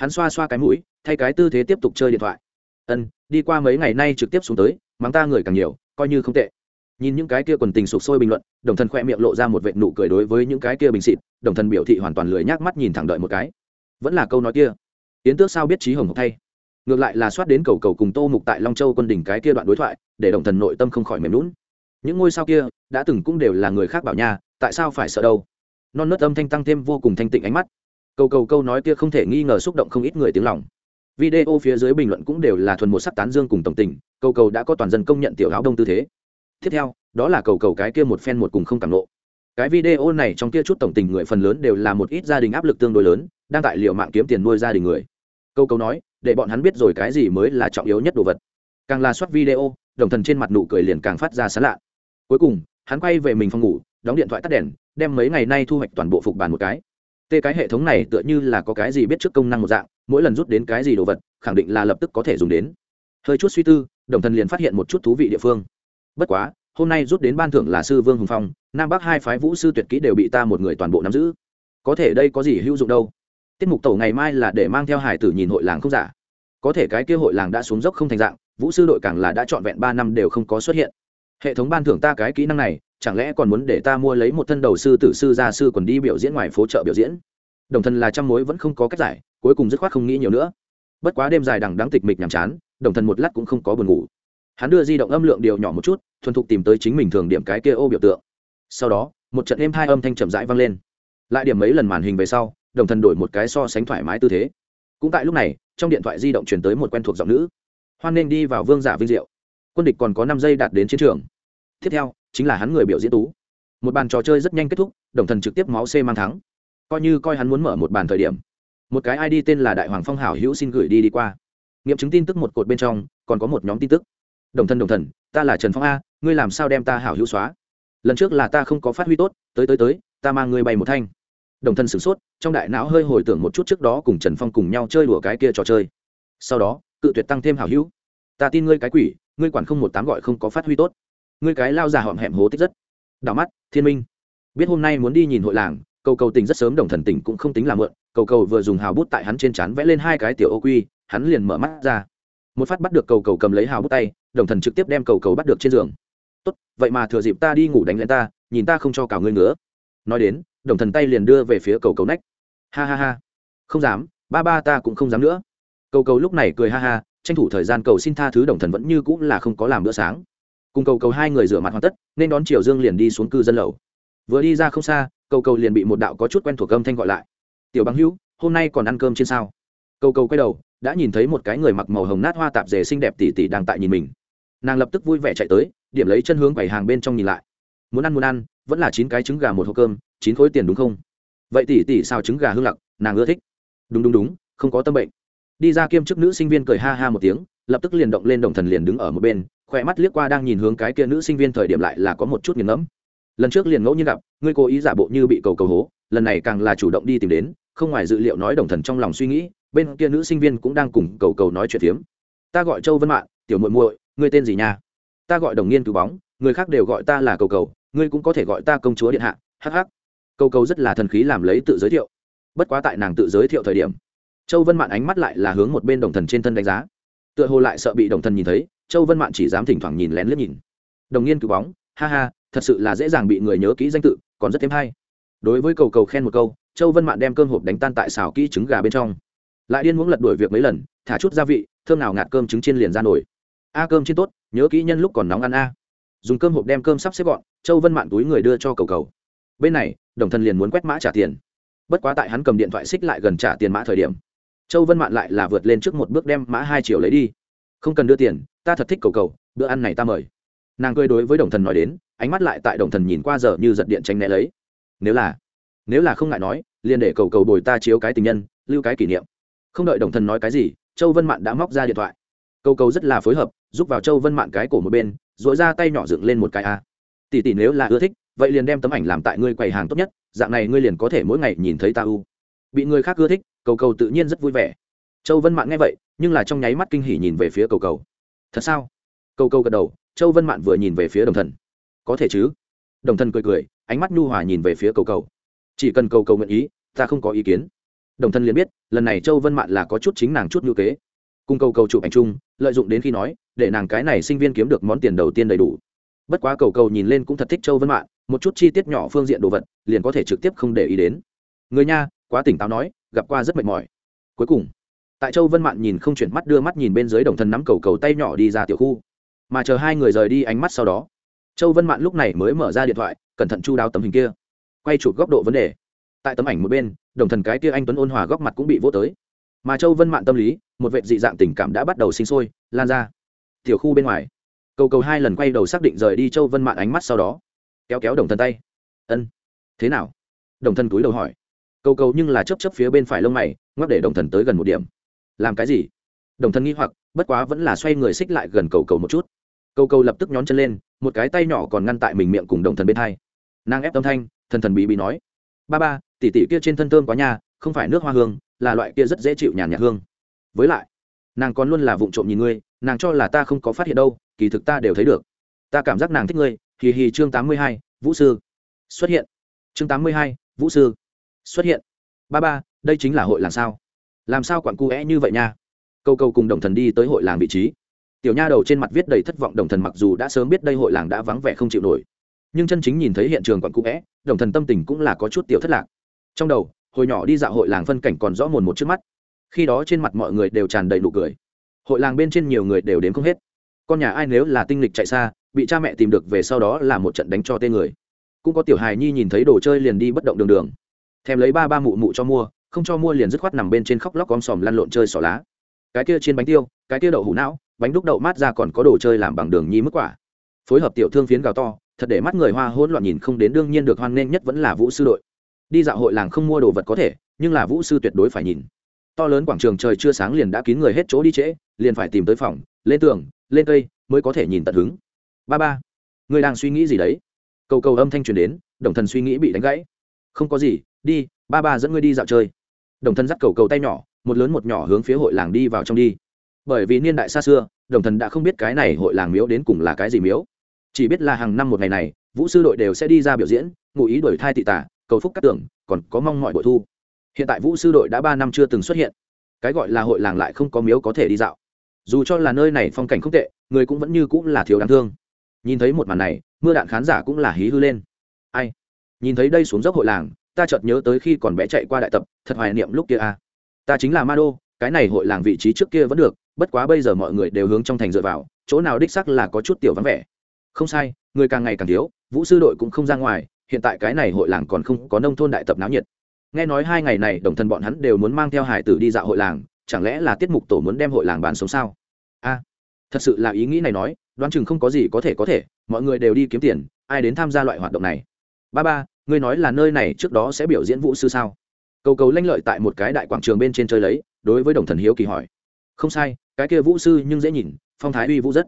hắn xoa xoa cái mũi, thay cái tư thế tiếp tục chơi điện thoại. Ân, đi qua mấy ngày nay trực tiếp xuống tới, mắng ta người càng nhiều, coi như không tệ. Nhìn những cái kia quần tình sụp sôi bình luận, đồng thần khoe miệng lộ ra một vệ nụ cười đối với những cái kia bình xịt, đồng thần biểu thị hoàn toàn lười nhác mắt nhìn thẳng đợi một cái. Vẫn là câu nói kia. Yến tước sao biết trí hồng thay? Ngược lại là soát đến cầu cầu cùng tô mục tại long châu quân đỉnh cái kia đoạn đối thoại, để đồng thần nội tâm không khỏi mềm lún những ngôi sao kia, đã từng cũng đều là người khác bảo nha, tại sao phải sợ đâu? Non nớt âm thanh tăng thêm vô cùng thanh tịnh ánh mắt. Câu câu câu nói kia không thể nghi ngờ xúc động không ít người tiếng lòng. Video phía dưới bình luận cũng đều là thuần một sắc tán dương cùng tổng tình cầu cầu đã có toàn dân công nhận tiểu áo đông tư thế. Tiếp theo, đó là cầu cầu cái kia một phen một cùng không cảm nộ. Cái video này trong kia chút tổng tình người phần lớn đều là một ít gia đình áp lực tương đối lớn, đang tại liệu mạng kiếm tiền nuôi gia đình người. Câu câu nói, để bọn hắn biết rồi cái gì mới là trọng yếu nhất đồ vật. Càng là soát video, đồng thần trên mặt nụ cười liền càng phát ra sán lạ. Cuối cùng, hắn quay về mình phòng ngủ, đóng điện thoại tắt đèn, đem mấy ngày nay thu hoạch toàn bộ phục bàn một cái tê cái hệ thống này tựa như là có cái gì biết trước công năng một dạng, mỗi lần rút đến cái gì đồ vật, khẳng định là lập tức có thể dùng đến. Hơi chút suy tư, đồng thần liền phát hiện một chút thú vị địa phương. Bất quá, hôm nay rút đến ban thưởng là sư vương hùng phong, nam bắc hai phái vũ sư tuyệt kỹ đều bị ta một người toàn bộ nắm giữ. Có thể đây có gì hữu dụng đâu? Tiết mục tổ ngày mai là để mang theo hải tử nhìn hội làng không giả. Có thể cái kia hội làng đã xuống dốc không thành dạng, vũ sư đội càng là đã trọn vẹn ba năm đều không có xuất hiện hệ thống ban thưởng ta cái kỹ năng này, chẳng lẽ còn muốn để ta mua lấy một thân đầu sư tử sư gia sư còn đi biểu diễn ngoài phố chợ biểu diễn? Đồng thân là trăm mối vẫn không có cách giải, cuối cùng dứt khoát không nghĩ nhiều nữa. Bất quá đêm dài đằng đáng tịch mịch nhàm chán, đồng thân một lát cũng không có buồn ngủ. Hắn đưa di động âm lượng điều nhỏ một chút, thuần thục tìm tới chính mình thường điểm cái kia ô biểu tượng. Sau đó, một trận êm hai âm thanh chậm rãi vang lên. Lại điểm mấy lần màn hình về sau, đồng thần đổi một cái so sánh thoải mái tư thế. Cũng tại lúc này, trong điện thoại di động chuyển tới một quen thuộc giọng nữ. Hoan nên đi vào vương giả vinh diệu quân địch còn có năm giây đạt đến chiến trường. Tiếp theo, chính là hắn người biểu diễn tú. Một bàn trò chơi rất nhanh kết thúc, đồng thần trực tiếp máu c mang thắng. Coi như coi hắn muốn mở một bàn thời điểm. Một cái id tên là đại hoàng phong hảo hữu xin gửi đi đi qua. Nghiệm chứng tin tức một cột bên trong, còn có một nhóm tin tức. Đồng thần đồng thần, ta là trần phong a, ngươi làm sao đem ta hảo hữu xóa? Lần trước là ta không có phát huy tốt, tới tới tới, ta mang ngươi bay một thanh. Đồng thần sửng sốt, trong đại não hơi hồi tưởng một chút trước đó cùng trần phong cùng nhau chơi đùa cái kia trò chơi. Sau đó, cự tuyệt tăng thêm hảo hữu. Ta tin ngươi cái quỷ ngươi quản không một tám gọi không có phát huy tốt. Ngươi cái lao già họm hẹm hố tích rất Đào mắt, thiên minh. Biết hôm nay muốn đi nhìn hội làng, cầu cầu tình rất sớm đồng thần tỉnh cũng không tính là mượn, cầu cầu vừa dùng hào bút tại hắn trên trán vẽ lên hai cái tiểu ô quy, hắn liền mở mắt ra. Một phát bắt được cầu cầu cầm lấy hào bút tay, đồng thần trực tiếp đem cầu cầu bắt được trên giường. Tốt, vậy mà thừa dịp ta đi ngủ đánh lên ta, nhìn ta không cho cả ngươi nữa. Nói đến, đồng thần tay liền đưa về phía cầu cầu nách. Ha ha ha, không dám, ba ba ta cũng không dám nữa. Cầu cầu lúc này cười ha ha tranh thủ thời gian cầu xin tha thứ đồng thần vẫn như cũng là không có làm bữa sáng. Cùng cầu cầu hai người rửa mặt hoàn tất, nên đón triều dương liền đi xuống cư dân lầu. Vừa đi ra không xa, cầu cầu liền bị một đạo có chút quen thuộc âm thanh gọi lại. Tiểu bằng hữu, hôm nay còn ăn cơm trên sao? Cầu cầu quay đầu, đã nhìn thấy một cái người mặc màu hồng nát hoa tạp dề xinh đẹp tỉ tỉ đang tại nhìn mình. Nàng lập tức vui vẻ chạy tới, điểm lấy chân hướng quầy hàng bên trong nhìn lại. Muốn ăn muốn ăn, vẫn là chín cái trứng gà một hộp cơm, chín khối tiền đúng không? Vậy tỷ tỷ sao trứng gà hương lặc, nàng ưa thích. Đúng đúng đúng, không có tâm bệnh đi ra kiêm chức nữ sinh viên cười ha ha một tiếng, lập tức liền động lên đồng thần liền đứng ở một bên, khỏe mắt liếc qua đang nhìn hướng cái kia nữ sinh viên thời điểm lại là có một chút nghiền ngẫm. Lần trước liền ngẫu nhiên gặp, ngươi cố ý giả bộ như bị cầu cầu hố, lần này càng là chủ động đi tìm đến, không ngoài dự liệu nói đồng thần trong lòng suy nghĩ, bên kia nữ sinh viên cũng đang cùng cầu cầu nói chuyện phiếm. Ta gọi châu vân mạng tiểu muội muội, ngươi tên gì nha? Ta gọi đồng nghiên cứu bóng, người khác đều gọi ta là cầu cầu, ngươi cũng có thể gọi ta công chúa điện hạ hh cầu cầu rất là thần khí làm lấy tự giới thiệu. Bất quá tại nàng tự giới thiệu thời điểm châu vân mạn ánh mắt lại là hướng một bên đồng thần trên thân đánh giá. Tựa hồ lại sợ bị đồng thần nhìn thấy, châu vân mạn chỉ dám thỉnh thoảng nhìn lén lướt nhìn. Đồng nghiên cứu bóng, ha ha, thật sự là dễ dàng bị người nhớ kỹ danh tự, còn rất thêm hay. Đối với cầu cầu khen một câu, châu vân mạn đem cơm hộp đánh tan tại xào kỹ trứng gà bên trong. Lại điên muốn lật đuổi việc mấy lần, thả chút gia vị, thơm nào ngạt cơm trứng chiên liền ra nổi. A, cơm chiên tốt, nhớ kỹ nhân lúc còn nóng ăn a. Dùng cơm hộp đem cơm sắp xếp gọn, châu vân mạn túi người đưa cho cầu cầu. Bên này, đồng thần liền muốn quét mã trả tiền. Bất quá tại hắn cầm điện thoại xích lại gần trả tiền mã thời điểm châu vân mạn lại là vượt lên trước một bước đem mã hai triệu lấy đi. Không cần đưa tiền, ta thật thích cầu cầu, bữa ăn này ta mời. Nàng cười đối với đồng thần nói đến, ánh mắt lại tại đồng thần nhìn qua giờ như giật điện tranh né lấy. Nếu là nếu là không ngại nói, liền để cầu cầu bồi ta chiếu cái tình nhân, lưu cái kỷ niệm. Không đợi đồng thần nói cái gì, châu vân mạn đã móc ra điện thoại. Cầu cầu rất là phối hợp giúp vào châu vân mạn cái cổ một bên dội ra tay nhỏ dựng lên một cái a. Tỷ tỷ nếu là ưa thích, vậy liền đem tấm ảnh làm tại ngươi quầy hàng tốt nhất, dạng này ngươi liền có thể mỗi ngày nhìn thấy ta u bị người khác ưa thích cầu cầu tự nhiên rất vui vẻ. Châu vân mạn nghe vậy, nhưng là trong nháy mắt kinh hỉ nhìn về phía cầu cầu. Thật sao? Cầu cầu gật đầu, châu vân mạn vừa nhìn về phía đồng thần. Có thể chứ? Đồng thần cười cười, ánh mắt nhu hòa nhìn về phía cầu cầu. Chỉ cần cầu cầu nguyện ý, ta không có ý kiến. Đồng thần liền biết, lần này châu vân mạn là có chút chính nàng chút ngữ kế. Cùng cầu cầu chụp ảnh chung, lợi dụng đến khi nói, để nàng cái này sinh viên kiếm được món tiền đầu tiên đầy đủ. Bất quá cầu cầu nhìn lên cũng thật thích châu vân mạn, một chút chi tiết nhỏ phương diện đồ vật, liền có thể trực tiếp không để ý đến. Người nha, quá tỉnh táo nói gặp qua rất mệt mỏi. Cuối cùng, tại châu vân mạn nhìn không chuyển mắt, đưa mắt nhìn bên dưới đồng thân nắm cầu cầu tay nhỏ đi ra tiểu khu. Mà chờ hai người rời đi ánh mắt sau đó, châu vân mạn lúc này mới mở ra điện thoại, cẩn thận chu đáo tấm hình kia. Quay chụp góc độ vấn đề. Tại tấm ảnh một bên, đồng thần cái kia anh tuấn ôn hòa góc mặt cũng bị vô tới. Mà châu vân mạn tâm lý, một vệ dị dạng tình cảm đã bắt đầu sinh sôi, lan ra. Tiểu khu bên ngoài, cầu cầu hai lần quay đầu xác định rời đi châu vân mạn ánh mắt sau đó, kéo kéo đồng thần tay. Ân, thế nào? Đồng thân cúi đầu hỏi cầu cầu nhưng là chấp chấp phía bên phải lông mày, ngoắc để đồng thần tới gần một điểm. Làm cái gì? Đồng thần nghi hoặc, bất quá vẫn là xoay người xích lại gần cầu cầu một chút. Cầu cầu lập tức nhón chân lên, một cái tay nhỏ còn ngăn tại mình miệng cùng đồng thần bên hai. Nàng ép tâm thanh, thần thần bí bí nói. Ba ba tỉ tỉ kia trên thân thơm quá nha, không phải nước hoa hương, là loại kia rất dễ chịu nhàn nhạt hương. Với lại, nàng còn luôn là vụng trộm nhìn ngươi, nàng cho là ta không có phát hiện đâu, kỳ thực ta đều thấy được. Ta cảm giác nàng thích ngươi, hì hì chương tám mươi hai, vũ sư. Xuất hiện. Chương tám mươi hai, vũ sư xuất hiện. Ba ba, đây chính là hội làng sao? Làm sao quặn cu é như vậy nha? Câu câu cùng đồng thần đi tới hội làng vị trí. Tiểu nha đầu trên mặt viết đầy thất vọng, đồng thần mặc dù đã sớm biết đây hội làng đã vắng vẻ không chịu nổi. Nhưng chân chính nhìn thấy hiện trường quặn cu é đồng thần tâm tình cũng là có chút tiểu thất lạc. Trong đầu, hồi nhỏ đi dạo hội làng phân cảnh còn rõ mồn một trước mắt. Khi đó trên mặt mọi người đều tràn đầy nụ cười. Hội làng bên trên nhiều người đều đến không hết. Con nhà ai nếu là tinh lịch chạy xa, bị cha mẹ tìm được về sau đó là một trận đánh cho tên người. Cũng có tiểu hài nhi nhìn thấy đồ chơi liền đi bất động đường đường thèm lấy ba ba mụ mụ cho mua, không cho mua liền dứt khoát nằm bên trên khóc lóc om sòm lăn lộn chơi xỏ lá. Cái kia trên bánh tiêu, cái kia đậu hủ não, bánh đúc đậu mát ra còn có đồ chơi làm bằng đường nhi mức quả. Phối hợp tiểu thương phiến gào to, thật để mắt người hoa hỗn loạn nhìn không đến đương nhiên được hoan nghênh nhất vẫn là vũ sư đội. Đi dạo hội làng không mua đồ vật có thể, nhưng là vũ sư tuyệt đối phải nhìn. To lớn quảng trường trời chưa sáng liền đã kín người hết chỗ đi trễ, liền phải tìm tới phòng, lên tường, lên cây, mới có thể nhìn tận hứng. Ba ba, người đang suy nghĩ gì đấy? Cầu cầu âm thanh truyền đến, đồng thần suy nghĩ bị đánh gãy. Không có gì đi, ba ba dẫn ngươi đi dạo chơi. Đồng thần dắt cầu cầu tay nhỏ, một lớn một nhỏ hướng phía hội làng đi vào trong đi. Bởi vì niên đại xa xưa, đồng thần đã không biết cái này hội làng miếu đến cùng là cái gì miếu. Chỉ biết là hàng năm một ngày này, vũ sư đội đều sẽ đi ra biểu diễn, ngụ ý đổi thai tị tả, cầu phúc các tưởng, còn có mong mọi bội thu. Hiện tại vũ sư đội đã ba năm chưa từng xuất hiện. Cái gọi là hội làng lại không có miếu có thể đi dạo. Dù cho là nơi này phong cảnh không tệ, người cũng vẫn như cũng là thiếu đáng thương. Nhìn thấy một màn này, mưa đạn khán giả cũng là hí hư lên. Ai? Nhìn thấy đây xuống dốc hội làng ta chợt nhớ tới khi còn bé chạy qua đại tập, thật hoài niệm lúc kia a à. ta chính là ma đô cái này hội làng vị trí trước kia vẫn được, bất quá bây giờ mọi người đều hướng trong thành dựa vào, chỗ nào đích sắc là có chút tiểu vắng vẻ. Không sai, người càng ngày càng thiếu, vũ sư đội cũng không ra ngoài, hiện tại cái này hội làng còn không có nông thôn đại tập náo nhiệt. Nghe nói hai ngày này đồng thân bọn hắn đều muốn mang theo hải tử đi dạo hội làng, chẳng lẽ là tiết mục tổ muốn đem hội làng bán sống sao? A thật sự là ý nghĩ này nói, đoán chừng không có gì có thể có thể, mọi người đều đi kiếm tiền, ai đến tham gia loại hoạt động này? Ba ba ngươi nói là nơi này trước đó sẽ biểu diễn vũ sư sao? Cầu cầu lanh lợi tại một cái đại quảng trường bên trên chơi lấy, đối với đồng thần hiếu kỳ hỏi. Không sai, cái kia vũ sư nhưng dễ nhìn, phong thái uy vũ rất.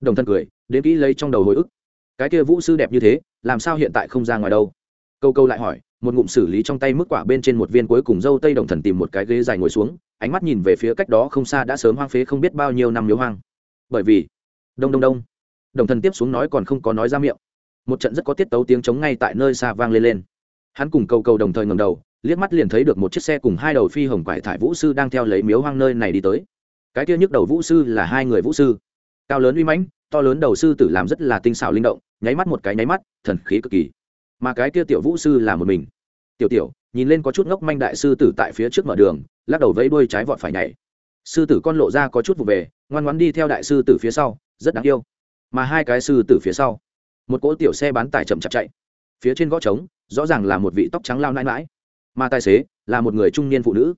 Đồng thần cười, đến kỹ lấy trong đầu hồi ức. Cái kia vũ sư đẹp như thế, làm sao hiện tại không ra ngoài đâu? Câu câu lại hỏi, một ngụm xử lý trong tay mức quả bên trên một viên cuối cùng dâu tây đồng thần tìm một cái ghế dài ngồi xuống, ánh mắt nhìn về phía cách đó không xa đã sớm hoang phế không biết bao nhiêu năm miếu hoang. Bởi vì, đông đông đông, đồng thần tiếp xuống nói còn không có nói ra miệng một trận rất có tiết tấu tiếng trống ngay tại nơi xa vang lên lên. Hắn cùng cầu cầu đồng thời ngầm đầu, liếc mắt liền thấy được một chiếc xe cùng hai đầu phi hồng quải thải vũ sư đang theo lấy miếu hoang nơi này đi tới. Cái kia nhức đầu vũ sư là hai người vũ sư. Cao lớn uy mãnh, to lớn đầu sư tử làm rất là tinh xảo linh động, nháy mắt một cái nháy mắt, thần khí cực kỳ. Mà cái kia tiểu vũ sư là một mình. Tiểu tiểu, nhìn lên có chút ngốc manh đại sư tử tại phía trước mở đường, lắc đầu vẫy đuôi trái vọt phải nhảy. Sư tử con lộ ra có chút vụ về, ngoan ngoãn đi theo đại sư tử phía sau, rất đáng yêu. Mà hai cái sư tử phía sau một cỗ tiểu xe bán tải chậm chạp chạy. Phía trên gõ trống, rõ ràng là một vị tóc trắng lao nãi mãi mà tài xế là một người trung niên phụ nữ.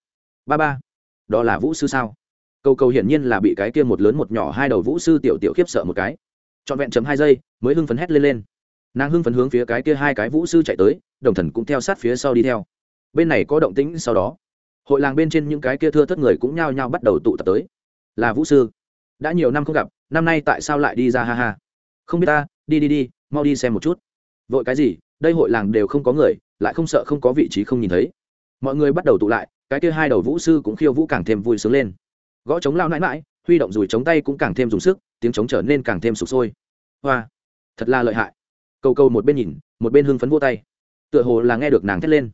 Ba ba, đó là vũ sư sao? Câu cầu hiển nhiên là bị cái kia một lớn một nhỏ hai đầu vũ sư tiểu tiểu khiếp sợ một cái. Trọn vẹn chấm hai giây, mới hưng phấn hét lên lên. Nàng hưng phấn hướng phía cái kia hai cái vũ sư chạy tới, đồng thần cũng theo sát phía sau đi theo. Bên này có động tĩnh sau đó. Hội làng bên trên những cái kia thưa thất người cũng nhao nhao bắt đầu tụ tập tới. Là vũ sư. Đã nhiều năm không gặp, năm nay tại sao lại đi ra ha ha? Không biết ta, đi đi đi mau đi xem một chút. Vội cái gì? Đây hội làng đều không có người, lại không sợ không có vị trí không nhìn thấy. Mọi người bắt đầu tụ lại, cái kia hai đầu vũ sư cũng khiêu vũ càng thêm vui sướng lên. Gõ chống lao nãi mãi huy động dùi chống tay cũng càng thêm dùng sức, tiếng chống trở nên càng thêm sụp sôi. Hoa, thật là lợi hại. Cầu cầu một bên nhìn, một bên hưng phấn vô tay. Tựa hồ là nghe được nàng thét lên.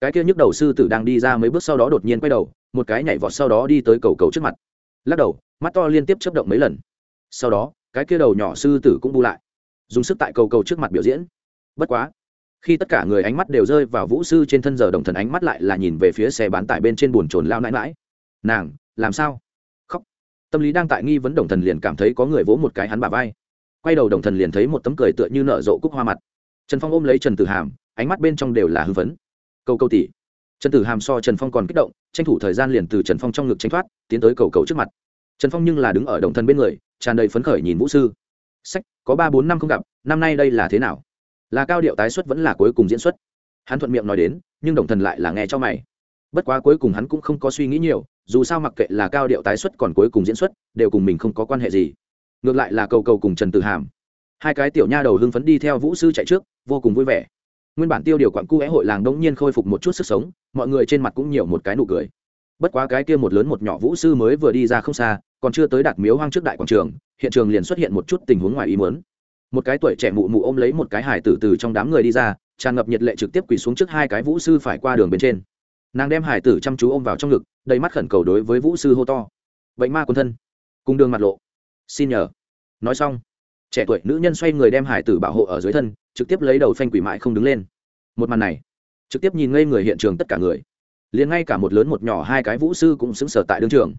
Cái kia nhức đầu sư tử đang đi ra mấy bước sau đó đột nhiên quay đầu, một cái nhảy vọt sau đó đi tới cầu cầu trước mặt. Lắc đầu, mắt to liên tiếp chấp động mấy lần. Sau đó, cái kia đầu nhỏ sư tử cũng bu lại dùng sức tại cầu cầu trước mặt biểu diễn. Bất quá, khi tất cả người ánh mắt đều rơi vào vũ sư trên thân giờ đồng thần ánh mắt lại là nhìn về phía xe bán tải bên trên bồn trồn lao nãi mãi nàng, làm sao? Khóc. Tâm lý đang tại nghi vấn đồng thần liền cảm thấy có người vỗ một cái hắn bà vai. Quay đầu đồng thần liền thấy một tấm cười tựa như nở rộ cúc hoa mặt. Trần phong ôm lấy trần tử hàm, ánh mắt bên trong đều là hư vấn cầu cầu tỷ. Trần tử hàm so trần phong còn kích động, tranh thủ thời gian liền từ trần phong trong ngực tranh thoát, tiến tới cầu cầu trước mặt. Trần phong nhưng là đứng ở đồng thần bên người, tràn đầy phấn khởi nhìn vũ sư sách, có ba bốn năm không gặp, năm nay đây là thế nào? Là cao điệu tái xuất vẫn là cuối cùng diễn xuất? Hắn thuận miệng nói đến, nhưng đồng thần lại là nghe cho mày. Bất quá cuối cùng hắn cũng không có suy nghĩ nhiều, dù sao mặc kệ là cao điệu tái xuất còn cuối cùng diễn xuất, đều cùng mình không có quan hệ gì. Ngược lại là cầu cầu cùng trần tử hàm. Hai cái tiểu nha đầu hưng phấn đi theo vũ sư chạy trước, vô cùng vui vẻ. Nguyên bản tiêu điều quặn cu é hội làng đông nhiên khôi phục một chút sức sống, mọi người trên mặt cũng nhiều một cái nụ cười bất quá cái kia một lớn một nhỏ vũ sư mới vừa đi ra không xa, còn chưa tới đạt miếu hoang trước đại quảng trường, hiện trường liền xuất hiện một chút tình huống ngoài ý muốn. Một cái tuổi trẻ mụ mụ ôm lấy một cái hải tử từ trong đám người đi ra, tràn ngập nhiệt lệ trực tiếp quỳ xuống trước hai cái vũ sư phải qua đường bên trên. Nàng đem hải tử chăm chú ôm vào trong ngực, đầy mắt khẩn cầu đối với vũ sư hô to. Bệnh ma quân thân. Cung đường mặt lộ. Xin nhờ. Nói xong, trẻ tuổi nữ nhân xoay người đem hải tử bảo hộ ở dưới thân, trực tiếp lấy đầu phanh quỷ mại không đứng lên. Một màn này, trực tiếp nhìn ngây người hiện trường tất cả người liền ngay cả một lớn một nhỏ hai cái vũ sư cũng xứng sở tại đương trường.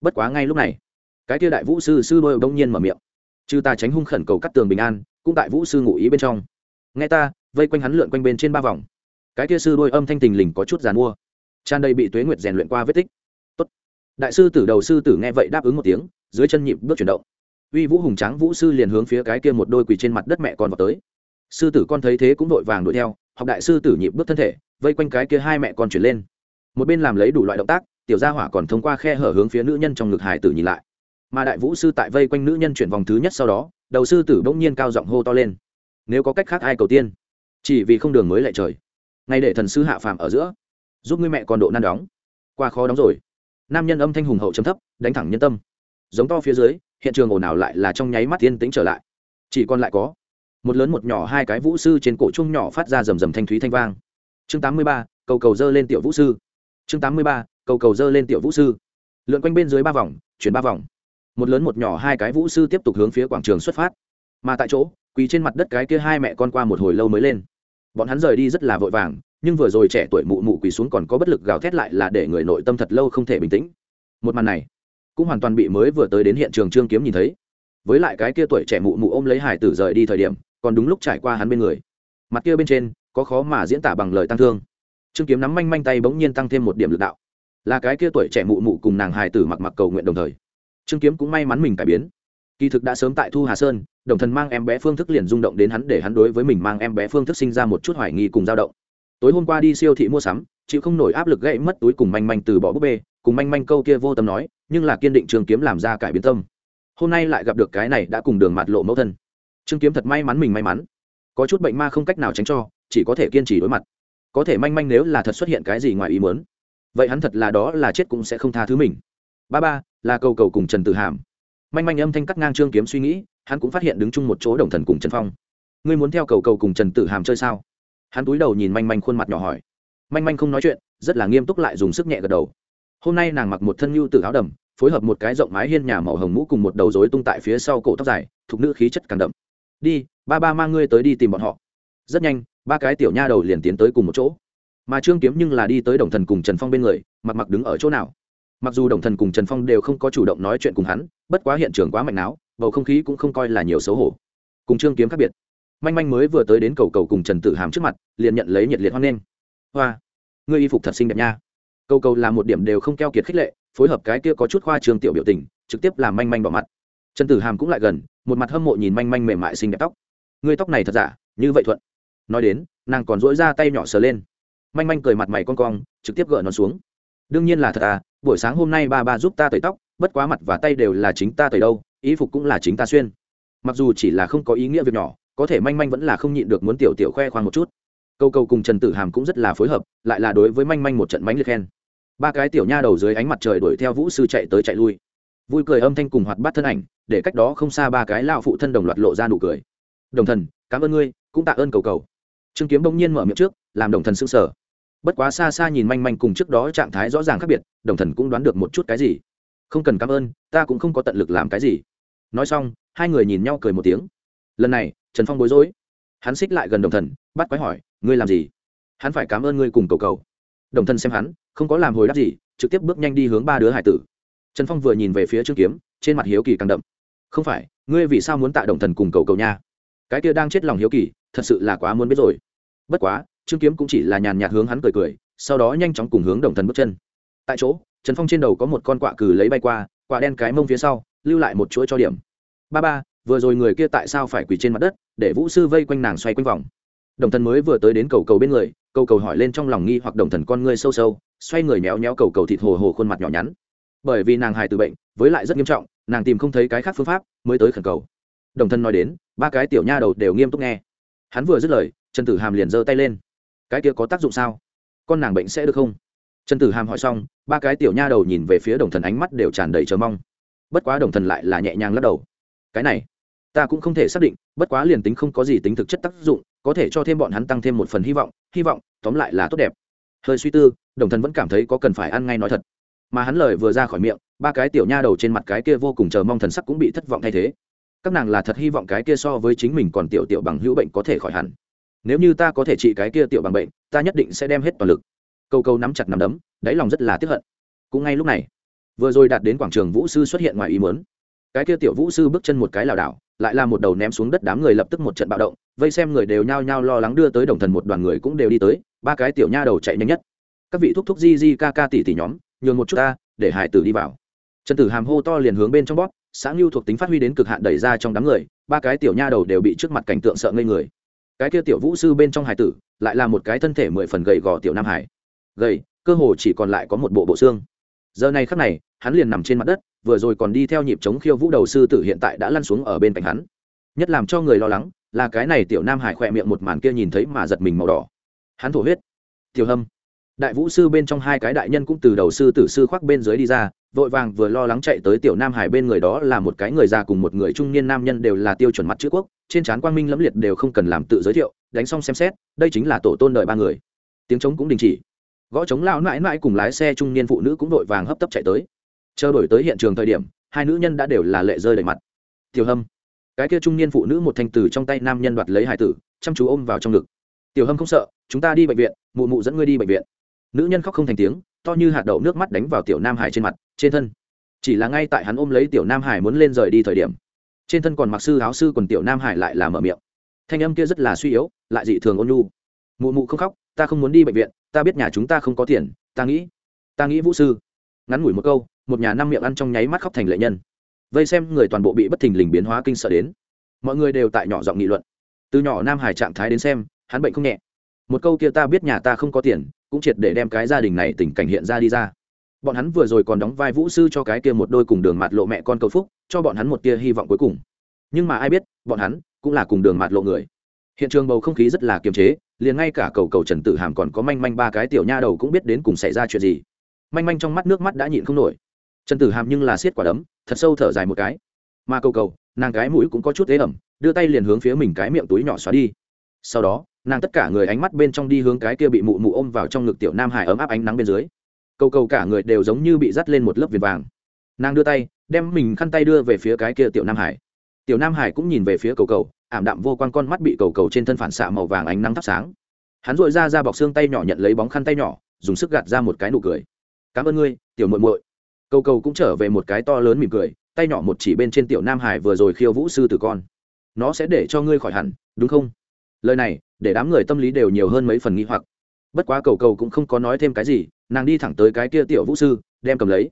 Bất quá ngay lúc này, cái kia đại vũ sư sư đôi đông nhiên mở miệng. Chư ta tránh hung khẩn cầu cắt tường bình an, cũng tại vũ sư ngụ ý bên trong. Nghe ta, vây quanh hắn lượn quanh bên trên ba vòng. Cái kia sư đôi âm thanh tình lình có chút giàn mua. Tràn đầy bị tuế nguyệt rèn luyện qua vết tích. Tốt. đại sư tử đầu sư tử nghe vậy đáp ứng một tiếng, dưới chân nhịp bước chuyển động. Uy vũ hùng tráng vũ sư liền hướng phía cái kia một đôi quỳ trên mặt đất mẹ con vào tới. Sư tử con thấy thế cũng vội vàng đuổi theo, học đại sư tử nhịp bước thân thể, vây quanh cái kia hai mẹ con chuyển lên một bên làm lấy đủ loại động tác, tiểu gia hỏa còn thông qua khe hở hướng phía nữ nhân trong ngực hải tử nhìn lại. Mà đại vũ sư tại vây quanh nữ nhân chuyển vòng thứ nhất sau đó, đầu sư tử bỗng nhiên cao giọng hô to lên. Nếu có cách khác ai cầu tiên? Chỉ vì không đường mới lại trời. Ngay để thần sư hạ phàm ở giữa, giúp ngươi mẹ con độ nan đóng. Qua khó đóng rồi. Nam nhân âm thanh hùng hậu chấm thấp, đánh thẳng nhân tâm. Giống to phía dưới, hiện trường ồn ào lại là trong nháy mắt yên tĩnh trở lại. Chỉ còn lại có một lớn một nhỏ hai cái vũ sư trên cổ chung nhỏ phát ra rầm rầm thanh thúy thanh vang. Chương tám mươi ba, cầu cầu dơ lên tiểu vũ sư chương tám mươi ba, cầu cầu dơ lên tiểu vũ sư. Lượn quanh bên dưới ba vòng, chuyển ba vòng. Một lớn một nhỏ hai cái vũ sư tiếp tục hướng phía quảng trường xuất phát. Mà tại chỗ, quỳ trên mặt đất cái kia hai mẹ con qua một hồi lâu mới lên. Bọn hắn rời đi rất là vội vàng, nhưng vừa rồi trẻ tuổi mụ mụ quỳ xuống còn có bất lực gào thét lại là để người nội tâm thật lâu không thể bình tĩnh. Một màn này, cũng hoàn toàn bị mới vừa tới đến hiện trường trương kiếm nhìn thấy. Với lại cái kia tuổi trẻ mụ mụ ôm lấy hải tử rời đi thời điểm, còn đúng lúc trải qua hắn bên người. Mặt kia bên trên, có khó mà diễn tả bằng lời tăng thương trương kiếm nắm manh manh tay bỗng nhiên tăng thêm một điểm lực đạo. Là cái kia tuổi trẻ mụ mụ cùng nàng hài tử mặc mặc cầu nguyện đồng thời. Trương kiếm cũng may mắn mình cải biến. Kỳ thực đã sớm tại thu hà sơn, đồng thần mang em bé phương thức liền rung động đến hắn để hắn đối với mình mang em bé phương thức sinh ra một chút hoài nghi cùng dao động. Tối hôm qua đi siêu thị mua sắm, chịu không nổi áp lực gãy mất túi cùng manh manh từ bỏ búp bê, cùng manh manh câu kia vô tâm nói, nhưng là kiên định trường kiếm làm ra cải biến tâm. Hôm nay lại gặp được cái này đã cùng đường mặt lộ mẫu thân. Trương kiếm thật may mắn mình may mắn. Có chút bệnh ma không cách nào tránh cho, chỉ có thể kiên trì đối mặt có thể manh manh nếu là thật xuất hiện cái gì ngoài ý muốn. Vậy hắn thật là đó là chết cũng sẽ không tha thứ mình. Ba ba, là cầu cầu cùng trần tử hàm. Manh manh âm thanh cắt ngang trương kiếm suy nghĩ, hắn cũng phát hiện đứng chung một chỗ đồng thần cùng trần phong. Ngươi muốn theo cầu cầu cùng trần tử hàm chơi sao? Hắn túi đầu nhìn manh manh khuôn mặt nhỏ hỏi. Manh manh không nói chuyện, rất là nghiêm túc lại dùng sức nhẹ gật đầu. Hôm nay nàng mặc một thân nhu tử áo đầm, phối hợp một cái rộng mái hiên nhà màu hồng mũ cùng một đầu rối tung tại phía sau cổ tóc dài thục nữ khí chất càng đậm. Đi, ba ba mang ngươi tới đi tìm bọn họ. Rất nhanh ba cái tiểu nha đầu liền tiến tới cùng một chỗ. Mà trương kiếm nhưng là đi tới đồng thần cùng trần phong bên người, mặc mặc đứng ở chỗ nào. Mặc dù đồng thần cùng trần phong đều không có chủ động nói chuyện cùng hắn, bất quá hiện trường quá mạnh não bầu không khí cũng không coi là nhiều xấu hổ. Cùng trương kiếm khác biệt. Manh manh mới vừa tới đến cầu cầu cùng trần tử hàm trước mặt, liền nhận lấy nhiệt liệt hoan nghênh. Hoa, ngươi y phục thật xinh đẹp nha. Cầu cầu là một điểm đều không keo kiệt khích lệ, phối hợp cái kia có chút khoa trường tiểu biểu tình, trực tiếp làm manh manh bỏ mặt. Trần tử hàm cũng lại gần, một mặt hâm mộ nhìn manh manh mềm mại xinh đẹp tóc. Ngươi tóc này thật giả, như vậy thuận nói đến, nàng còn dỗi ra tay nhỏ sờ lên. Manh manh cười mặt mày con cong, trực tiếp gỡ nó xuống. Đương nhiên là thật à buổi sáng hôm nay ba ba giúp ta tẩy tóc, bất quá mặt và tay đều là chính ta tẩy đâu ý phục cũng là chính ta xuyên. Mặc dù chỉ là không có ý nghĩa việc nhỏ, có thể manh manh vẫn là không nhịn được muốn tiểu tiểu khoe khoang một chút. Câu câu cùng trần tử hàm cũng rất là phối hợp, lại là đối với manh manh một trận mánh liệt khen. Ba cái tiểu nha đầu dưới ánh mặt trời đuổi theo vũ sư chạy tới chạy lui. Vui cười âm thanh cùng hoạt bát thân ảnh, để cách đó không xa ba cái lao phụ thân đồng loạt lộ ra nụ cười. Đồng thần, cảm ơn ngươi, cũng tạ ơn cầu cầu trương kiếm bỗng nhiên mở miệng trước, làm đồng thần s ư n g sở bất quá xa xa nhìn manh manh cùng trước đó trạng thái rõ ràng khác biệt, đồng thần cũng đoán được một chút cái gì. Không cần cảm ơn, ta cũng không có tận lực làm cái gì. Nói xong, hai người nhìn nhau cười một tiếng. Lần này, trần phong bối rối. Hắn xích lại gần đồng thần, bắt quái hỏi, ngươi làm gì? Hắn phải cảm ơn ngươi cùng cầu cầu. Đồng thần xem hắn, không có làm hồi đáp gì, trực tiếp bước nhanh đi hướng ba đứa hải tử. Trần phong vừa nhìn về phía trương kiếm, trên mặt hiếu kỳ càng đậm. Không phải, ngươi vì sao muốn tạ đồng thần cùng cầu cầu nha? Cái kia đang chết lòng hiếu kỳ, thật sự là quá muốn biết rồi bất quá, trương kiếm cũng chỉ là nhàn nhạt hướng hắn cười cười, sau đó nhanh chóng cùng hướng đồng thần bước chân. Tại chỗ, trần phong trên đầu có một con quạ cừ lấy bay qua, quạ đen cái mông phía sau, lưu lại một chuỗi cho điểm. Ba ba, vừa rồi người kia tại sao phải quỳ trên mặt đất, để vũ sư vây quanh nàng xoay quanh vòng. Đồng thần mới vừa tới đến cầu cầu bên người, cầu cầu hỏi lên trong lòng nghi hoặc đồng thần con ngươi sâu sâu, xoay người méo méo cầu cầu thịt hồ hồ khuôn mặt nhỏ nhắn. Bởi vì nàng hài từ bệnh, với lại rất nghiêm trọng, nàng tìm không thấy cái khác phương pháp mới tới khẩn cầu. Đồng thân nói đến, ba cái tiểu nha đầu đều nghiêm túc nghe. Hắn vừa dứt lời trần tử hàm liền giơ tay lên. Cái kia có tác dụng sao? Con nàng bệnh sẽ được không? Trần tử hàm hỏi xong, ba cái tiểu nha đầu nhìn về phía đồng thần ánh mắt đều tràn đầy chờ mong. Bất quá đồng thần lại là nhẹ nhàng lắc đầu. Cái này, ta cũng không thể xác định, bất quá liền tính không có gì tính thực chất tác dụng, có thể cho thêm bọn hắn tăng thêm một phần hy vọng hy vọng, tóm lại là tốt đẹp. Hơi suy tư, đồng thần vẫn cảm thấy có cần phải ăn ngay nói thật. Mà hắn lời vừa ra khỏi miệng, ba cái tiểu nha đầu trên mặt cái kia vô cùng chờ mong thần sắc cũng bị thất vọng thay thế. Các nàng là thật hy vọng cái kia so với chính mình còn tiểu tiểu bằng hữu bệnh có thể khỏi hẳn nếu như ta có thể trị cái kia tiểu bằng bệnh, ta nhất định sẽ đem hết toàn lực. Câu câu nắm chặt nắm đấm, đáy lòng rất là tiếp hận. Cũng ngay lúc này, vừa rồi đạt đến quảng trường vũ sư xuất hiện ngoài ý muốn. Cái kia tiểu vũ sư bước chân một cái lảo đảo, lại là một đầu ném xuống đất đám người lập tức một trận bạo động, vây xem người đều nhao nhao lo lắng đưa tới đồng thần một đoàn người cũng đều đi tới, ba cái tiểu nha đầu chạy nhanh nhất. Các vị thúc thúc di di ca ca tỷ tỷ nhóm, nhường một chút ta, để hải tử đi vào. Trần tử hàm hô to liền hướng bên trong bóp sáng lưu thuộc tính phát huy đến cực hạn đẩy ra trong đám người, ba cái tiểu nha đầu đều bị trước mặt cảnh tượng sợ ngây người cái kia tiểu vũ sư bên trong hải tử, lại là một cái thân thể mười phần gầy gò tiểu nam hải. Gầy, cơ hồ chỉ còn lại có một bộ bộ xương. Giờ này khắc này, hắn liền nằm trên mặt đất, vừa rồi còn đi theo nhịp chống khiêu vũ đầu sư tử hiện tại đã lăn xuống ở bên cạnh hắn. Nhất làm cho người lo lắng, là cái này tiểu nam hải khỏe miệng một màn kia nhìn thấy mà giật mình màu đỏ. Hắn thổ huyết. Tiểu hâm. Đại vũ sư bên trong hai cái đại nhân cũng từ đầu sư tử sư khoác bên dưới đi ra vội vàng vừa lo lắng chạy tới tiểu nam hải bên người đó là một cái người già cùng một người trung niên nam nhân đều là tiêu chuẩn mặt chữ quốc, trên trán quang minh lẫm liệt đều không cần làm tự giới thiệu, đánh xong xem xét, đây chính là tổ tôn đợi ba người. Tiếng trống cũng đình chỉ. Gõ trống lao mãi mãi cùng lái xe trung niên phụ nữ cũng vội vàng hấp tấp chạy tới. Chờ đổi tới hiện trường thời điểm, hai nữ nhân đã đều là lệ rơi đầy mặt. Tiểu hâm. Cái kia trung niên phụ nữ một thanh tử trong tay nam nhân đoạt lấy hải tử, chăm chú ôm vào trong ngực. Tiểu hâm không sợ, chúng ta đi bệnh viện, mụ mụ dẫn ngươi đi bệnh viện. Nữ nhân khóc không thành tiếng to như hạt đậu nước mắt đánh vào tiểu nam hải trên mặt, trên thân. Chỉ là ngay tại hắn ôm lấy tiểu nam hải muốn lên rời đi thời điểm, trên thân còn mặc sư áo sư còn tiểu nam hải lại là mở miệng. Thanh âm kia rất là suy yếu, lại dị thường ôn nhu. Mụ mụ không khóc, ta không muốn đi bệnh viện, ta biết nhà chúng ta không có tiền, ta nghĩ ta nghĩ vũ sư. Ngắn ngủi một câu, một nhà năm miệng ăn trong nháy mắt khóc thành lệ nhân. Vây xem người toàn bộ bị bất thình lình biến hóa kinh sợ đến. Mọi người đều tại nhỏ giọng nghị luận. Từ nhỏ nam hải trạng thái đến xem, hắn bệnh không nhẹ. Một câu kia ta biết nhà ta không có tiền cũng triệt để đem cái gia đình này tình cảnh hiện ra đi ra. Bọn hắn vừa rồi còn đóng vai vũ sư cho cái kia một đôi cùng đường mạt lộ mẹ con cầu phúc, cho bọn hắn một tia hy vọng cuối cùng. Nhưng mà ai biết, bọn hắn cũng là cùng đường mạt lộ người. Hiện trường bầu không khí rất là kiềm chế, liền ngay cả cầu cầu trần tử hàm còn có manh manh ba cái tiểu nha đầu cũng biết đến cùng xảy ra chuyện gì. Manh manh trong mắt nước mắt đã nhịn không nổi. Trần tử hàm nhưng là xiết quả đấm, thật sâu thở dài một cái. Mà cầu cầu, nàng cái mũi cũng có chút ế ẩm, đưa tay liền hướng phía mình cái miệng túi nhỏ xóa đi sau đó, nàng tất cả người ánh mắt bên trong đi hướng cái kia bị mụ mụ ôm vào trong ngực tiểu nam hải ấm áp ánh nắng bên dưới. Cầu cầu cả người đều giống như bị dắt lên một lớp viền vàng. Nàng đưa tay, đem mình khăn tay đưa về phía cái kia tiểu nam hải. Tiểu nam hải cũng nhìn về phía cầu cầu, ảm đạm vô quan con mắt bị cầu cầu trên thân phản xạ màu vàng ánh nắng thắp sáng. Hắn dội ra ra bọc xương tay nhỏ nhận lấy bóng khăn tay nhỏ, dùng sức gạt ra một cái nụ cười. Cảm ơn ngươi, tiểu muội muội. Cầu cầu cũng trở về một cái to lớn mỉm cười, tay nhỏ một chỉ bên trên tiểu nam hải vừa rồi khiêu vũ sư tử con. Nó sẽ để cho ngươi khỏi hẳn, đúng không? Lời này, để đám người tâm lý đều nhiều hơn mấy phần nghi hoặc. Bất quá cầu cầu cũng không có nói thêm cái gì, nàng đi thẳng tới cái kia tiểu vũ sư, đem cầm lấy.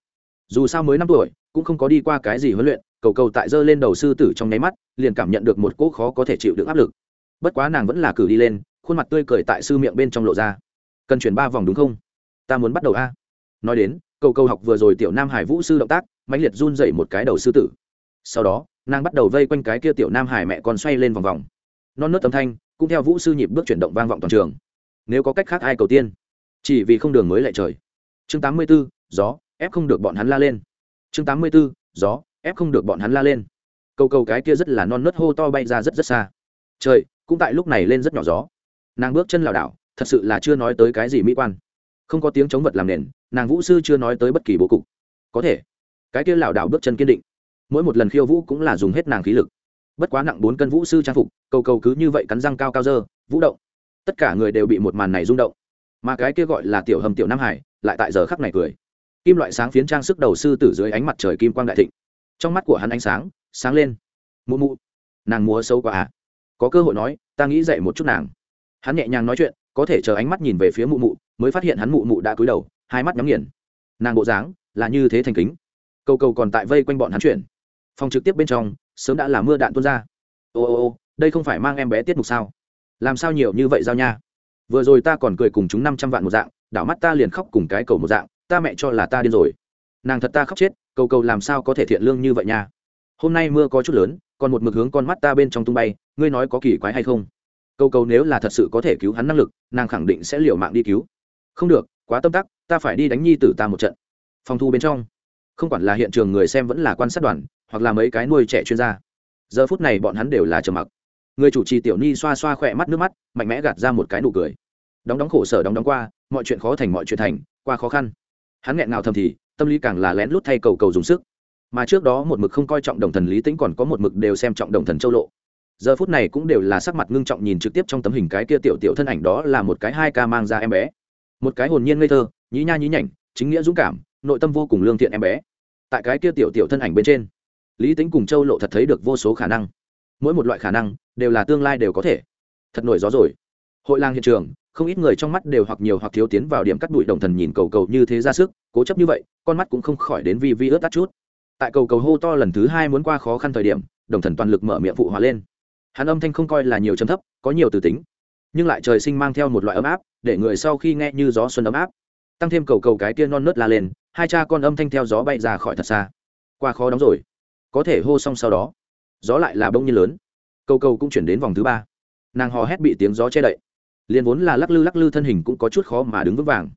Dù sao mới năm tuổi, cũng không có đi qua cái gì huấn luyện, cầu cầu tại giơ lên đầu sư tử trong nháy mắt, liền cảm nhận được một cỗ khó có thể chịu được áp lực. Bất quá nàng vẫn là cử đi lên, khuôn mặt tươi cười tại sư miệng bên trong lộ ra. Cần chuyển ba vòng đúng không? Ta muốn bắt đầu a. Nói đến, cầu cầu học vừa rồi tiểu nam hải vũ sư động tác, mãnh liệt run dậy một cái đầu sư tử. Sau đó, nàng bắt đầu vây quanh cái kia tiểu nam hải mẹ con xoay lên vòng vòng. Non nớt tấm thanh cũng theo vũ sư nhịp bước chuyển động vang vọng toàn trường. Nếu có cách khác ai cầu tiên? Chỉ vì không đường mới lại trời. Chương tám mươi 84, gió ép không được bọn hắn la lên. Chương tám mươi 84, gió ép không được bọn hắn la lên. Câu câu cái kia rất là non nớt hô to bay ra rất rất xa. Trời cũng tại lúc này lên rất nhỏ gió. Nàng bước chân lảo đảo thật sự là chưa nói tới cái gì mỹ quan. Không có tiếng chống vật làm nền nàng vũ sư chưa nói tới bất kỳ bố cục. Có thể cái kia lảo đảo bước chân kiên định. Mỗi một lần khiêu vũ cũng là dùng hết nàng khí lực bất quá nặng bốn cân vũ sư trang phục, cầu cầu cứ như vậy cắn răng cao cao dơ, vũ động. Tất cả người đều bị một màn này rung động. Mà cái kia gọi là tiểu hầm tiểu nam hải, lại tại giờ khắc này cười. Kim loại sáng phiến trang sức đầu sư tử dưới ánh mặt trời kim quang đại thịnh. Trong mắt của hắn ánh sáng sáng lên. Mụ mụ, nàng múa sâu quá à. Có cơ hội nói, ta nghĩ dậy một chút nàng. Hắn nhẹ nhàng nói chuyện, có thể chờ ánh mắt nhìn về phía mụ mụ, mới phát hiện hắn mụ mụ đã cúi đầu, hai mắt nhắm nghiền. Nàng bộ dáng là như thế thành kính. Cầu cầu còn tại vây quanh bọn hắn chuyển phòng trực tiếp bên trong sớm đã là mưa đạn tuôn ra. Ô ô ô, đây không phải mang em bé tiết mục sao? Làm sao nhiều như vậy giao nha? Vừa rồi ta còn cười cùng chúng năm trăm vạn một dạng, đảo mắt ta liền khóc cùng cái cầu một dạng, ta mẹ cho là ta điên rồi. Nàng thật ta khóc chết, cầu cầu làm sao có thể thiện lương như vậy nha? Hôm nay mưa có chút lớn, còn một mực hướng con mắt ta bên trong tung bay, ngươi nói có kỳ quái hay không? Cầu cầu nếu là thật sự có thể cứu hắn năng lực, nàng khẳng định sẽ liều mạng đi cứu. Không được, quá tâm tắc, ta phải đi đánh nhi tử ta một trận. Phòng thu bên trong. Không quản là hiện trường người xem vẫn là quan sát đoàn hoặc là mấy cái nuôi trẻ chuyên gia. Giờ phút này bọn hắn đều là trầm mặc. Người chủ trì tiểu ni xoa xoa khỏe mắt nước mắt, mạnh mẽ gạt ra một cái nụ cười. Đóng đóng khổ sở đóng đóng qua, mọi chuyện khó thành mọi chuyện thành, qua khó khăn. Hắn nghẹn ngào thầm thì, tâm lý càng là lén lút thay cầu cầu dùng sức. Mà trước đó một mực không coi trọng đồng thần lý tĩnh còn có một mực đều xem trọng đồng thần châu lộ. Giờ phút này cũng đều là sắc mặt ngưng trọng nhìn trực tiếp trong tấm hình cái kia tiểu tiểu thân ảnh đó là một cái hai ca mang ra em bé. Một cái hồn nhiên ngây thơ, nhí nha nhí nhảnh, chính nghĩa dũng cảm, nội tâm vô cùng lương thiện em bé. Tại cái kia tiểu tiểu thân ảnh bên trên lý tính cùng châu lộ thật thấy được vô số khả năng mỗi một loại khả năng đều là tương lai đều có thể thật nổi gió rồi hội làng hiện trường không ít người trong mắt đều hoặc nhiều hoặc thiếu tiến vào điểm cắt đuổi đồng thần nhìn cầu cầu như thế ra sức cố chấp như vậy con mắt cũng không khỏi đến vi vi ướt tắt chút tại cầu cầu hô to lần thứ hai muốn qua khó khăn thời điểm đồng thần toàn lực mở miệng phụ hòa lên hắn âm thanh không coi là nhiều chấm thấp có nhiều từ tính nhưng lại trời sinh mang theo một loại ấm áp để người sau khi nghe như gió xuân ấm áp tăng thêm cầu cầu cái tiên non nớt la lên hai cha con âm thanh theo gió bay ra khỏi thật xa qua khó đóng rồi có thể hô xong sau đó. Gió lại là bông như lớn. Câu câu cũng chuyển đến vòng thứ ba. Nàng hò hét bị tiếng gió che đậy. Liền vốn là lắc lư lắc lư thân hình cũng có chút khó mà đứng vững vàng.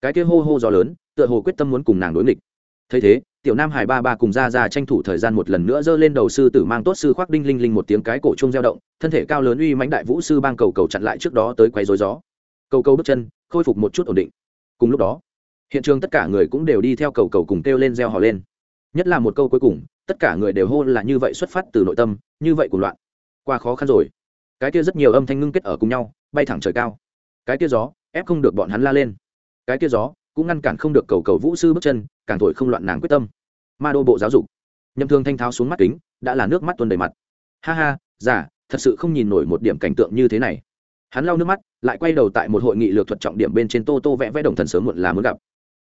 Cái kia hô hô gió lớn, tựa hồ quyết tâm muốn cùng nàng đối nghịch. Thấy thế, tiểu nam hải ba ba cùng ra ra tranh thủ thời gian một lần nữa giơ lên đầu sư tử mang tốt sư khoác đinh linh linh một tiếng cái cổ chung reo động, thân thể cao lớn uy mãnh đại vũ sư bang cầu cầu chặn lại trước đó tới quay rối gió. Cầu cầu bước chân, khôi phục một chút ổn định. Cùng lúc đó, hiện trường tất cả người cũng đều đi theo cầu cầu cùng kêu lên reo hò lên nhất là một câu cuối cùng, tất cả người đều hô là như vậy xuất phát từ nội tâm, như vậy cùng loạn. Qua khó khăn rồi. Cái kia rất nhiều âm thanh ngưng kết ở cùng nhau, bay thẳng trời cao. Cái kia gió, ép không được bọn hắn la lên. Cái kia gió, cũng ngăn cản không được cầu cầu vũ sư bước chân, càng thổi không loạn nàng quyết tâm. Ma đô bộ giáo dục. Nhậm thương thanh tháo xuống mắt kính, đã là nước mắt tuôn đầy mặt. Ha ha giả thật sự không nhìn nổi một điểm cảnh tượng như thế này. Hắn lau nước mắt, lại quay đầu tại một hội nghị lược thuật trọng điểm bên trên tô tô vẽ vẽ đồng thần sớm muộn là muốn gặp.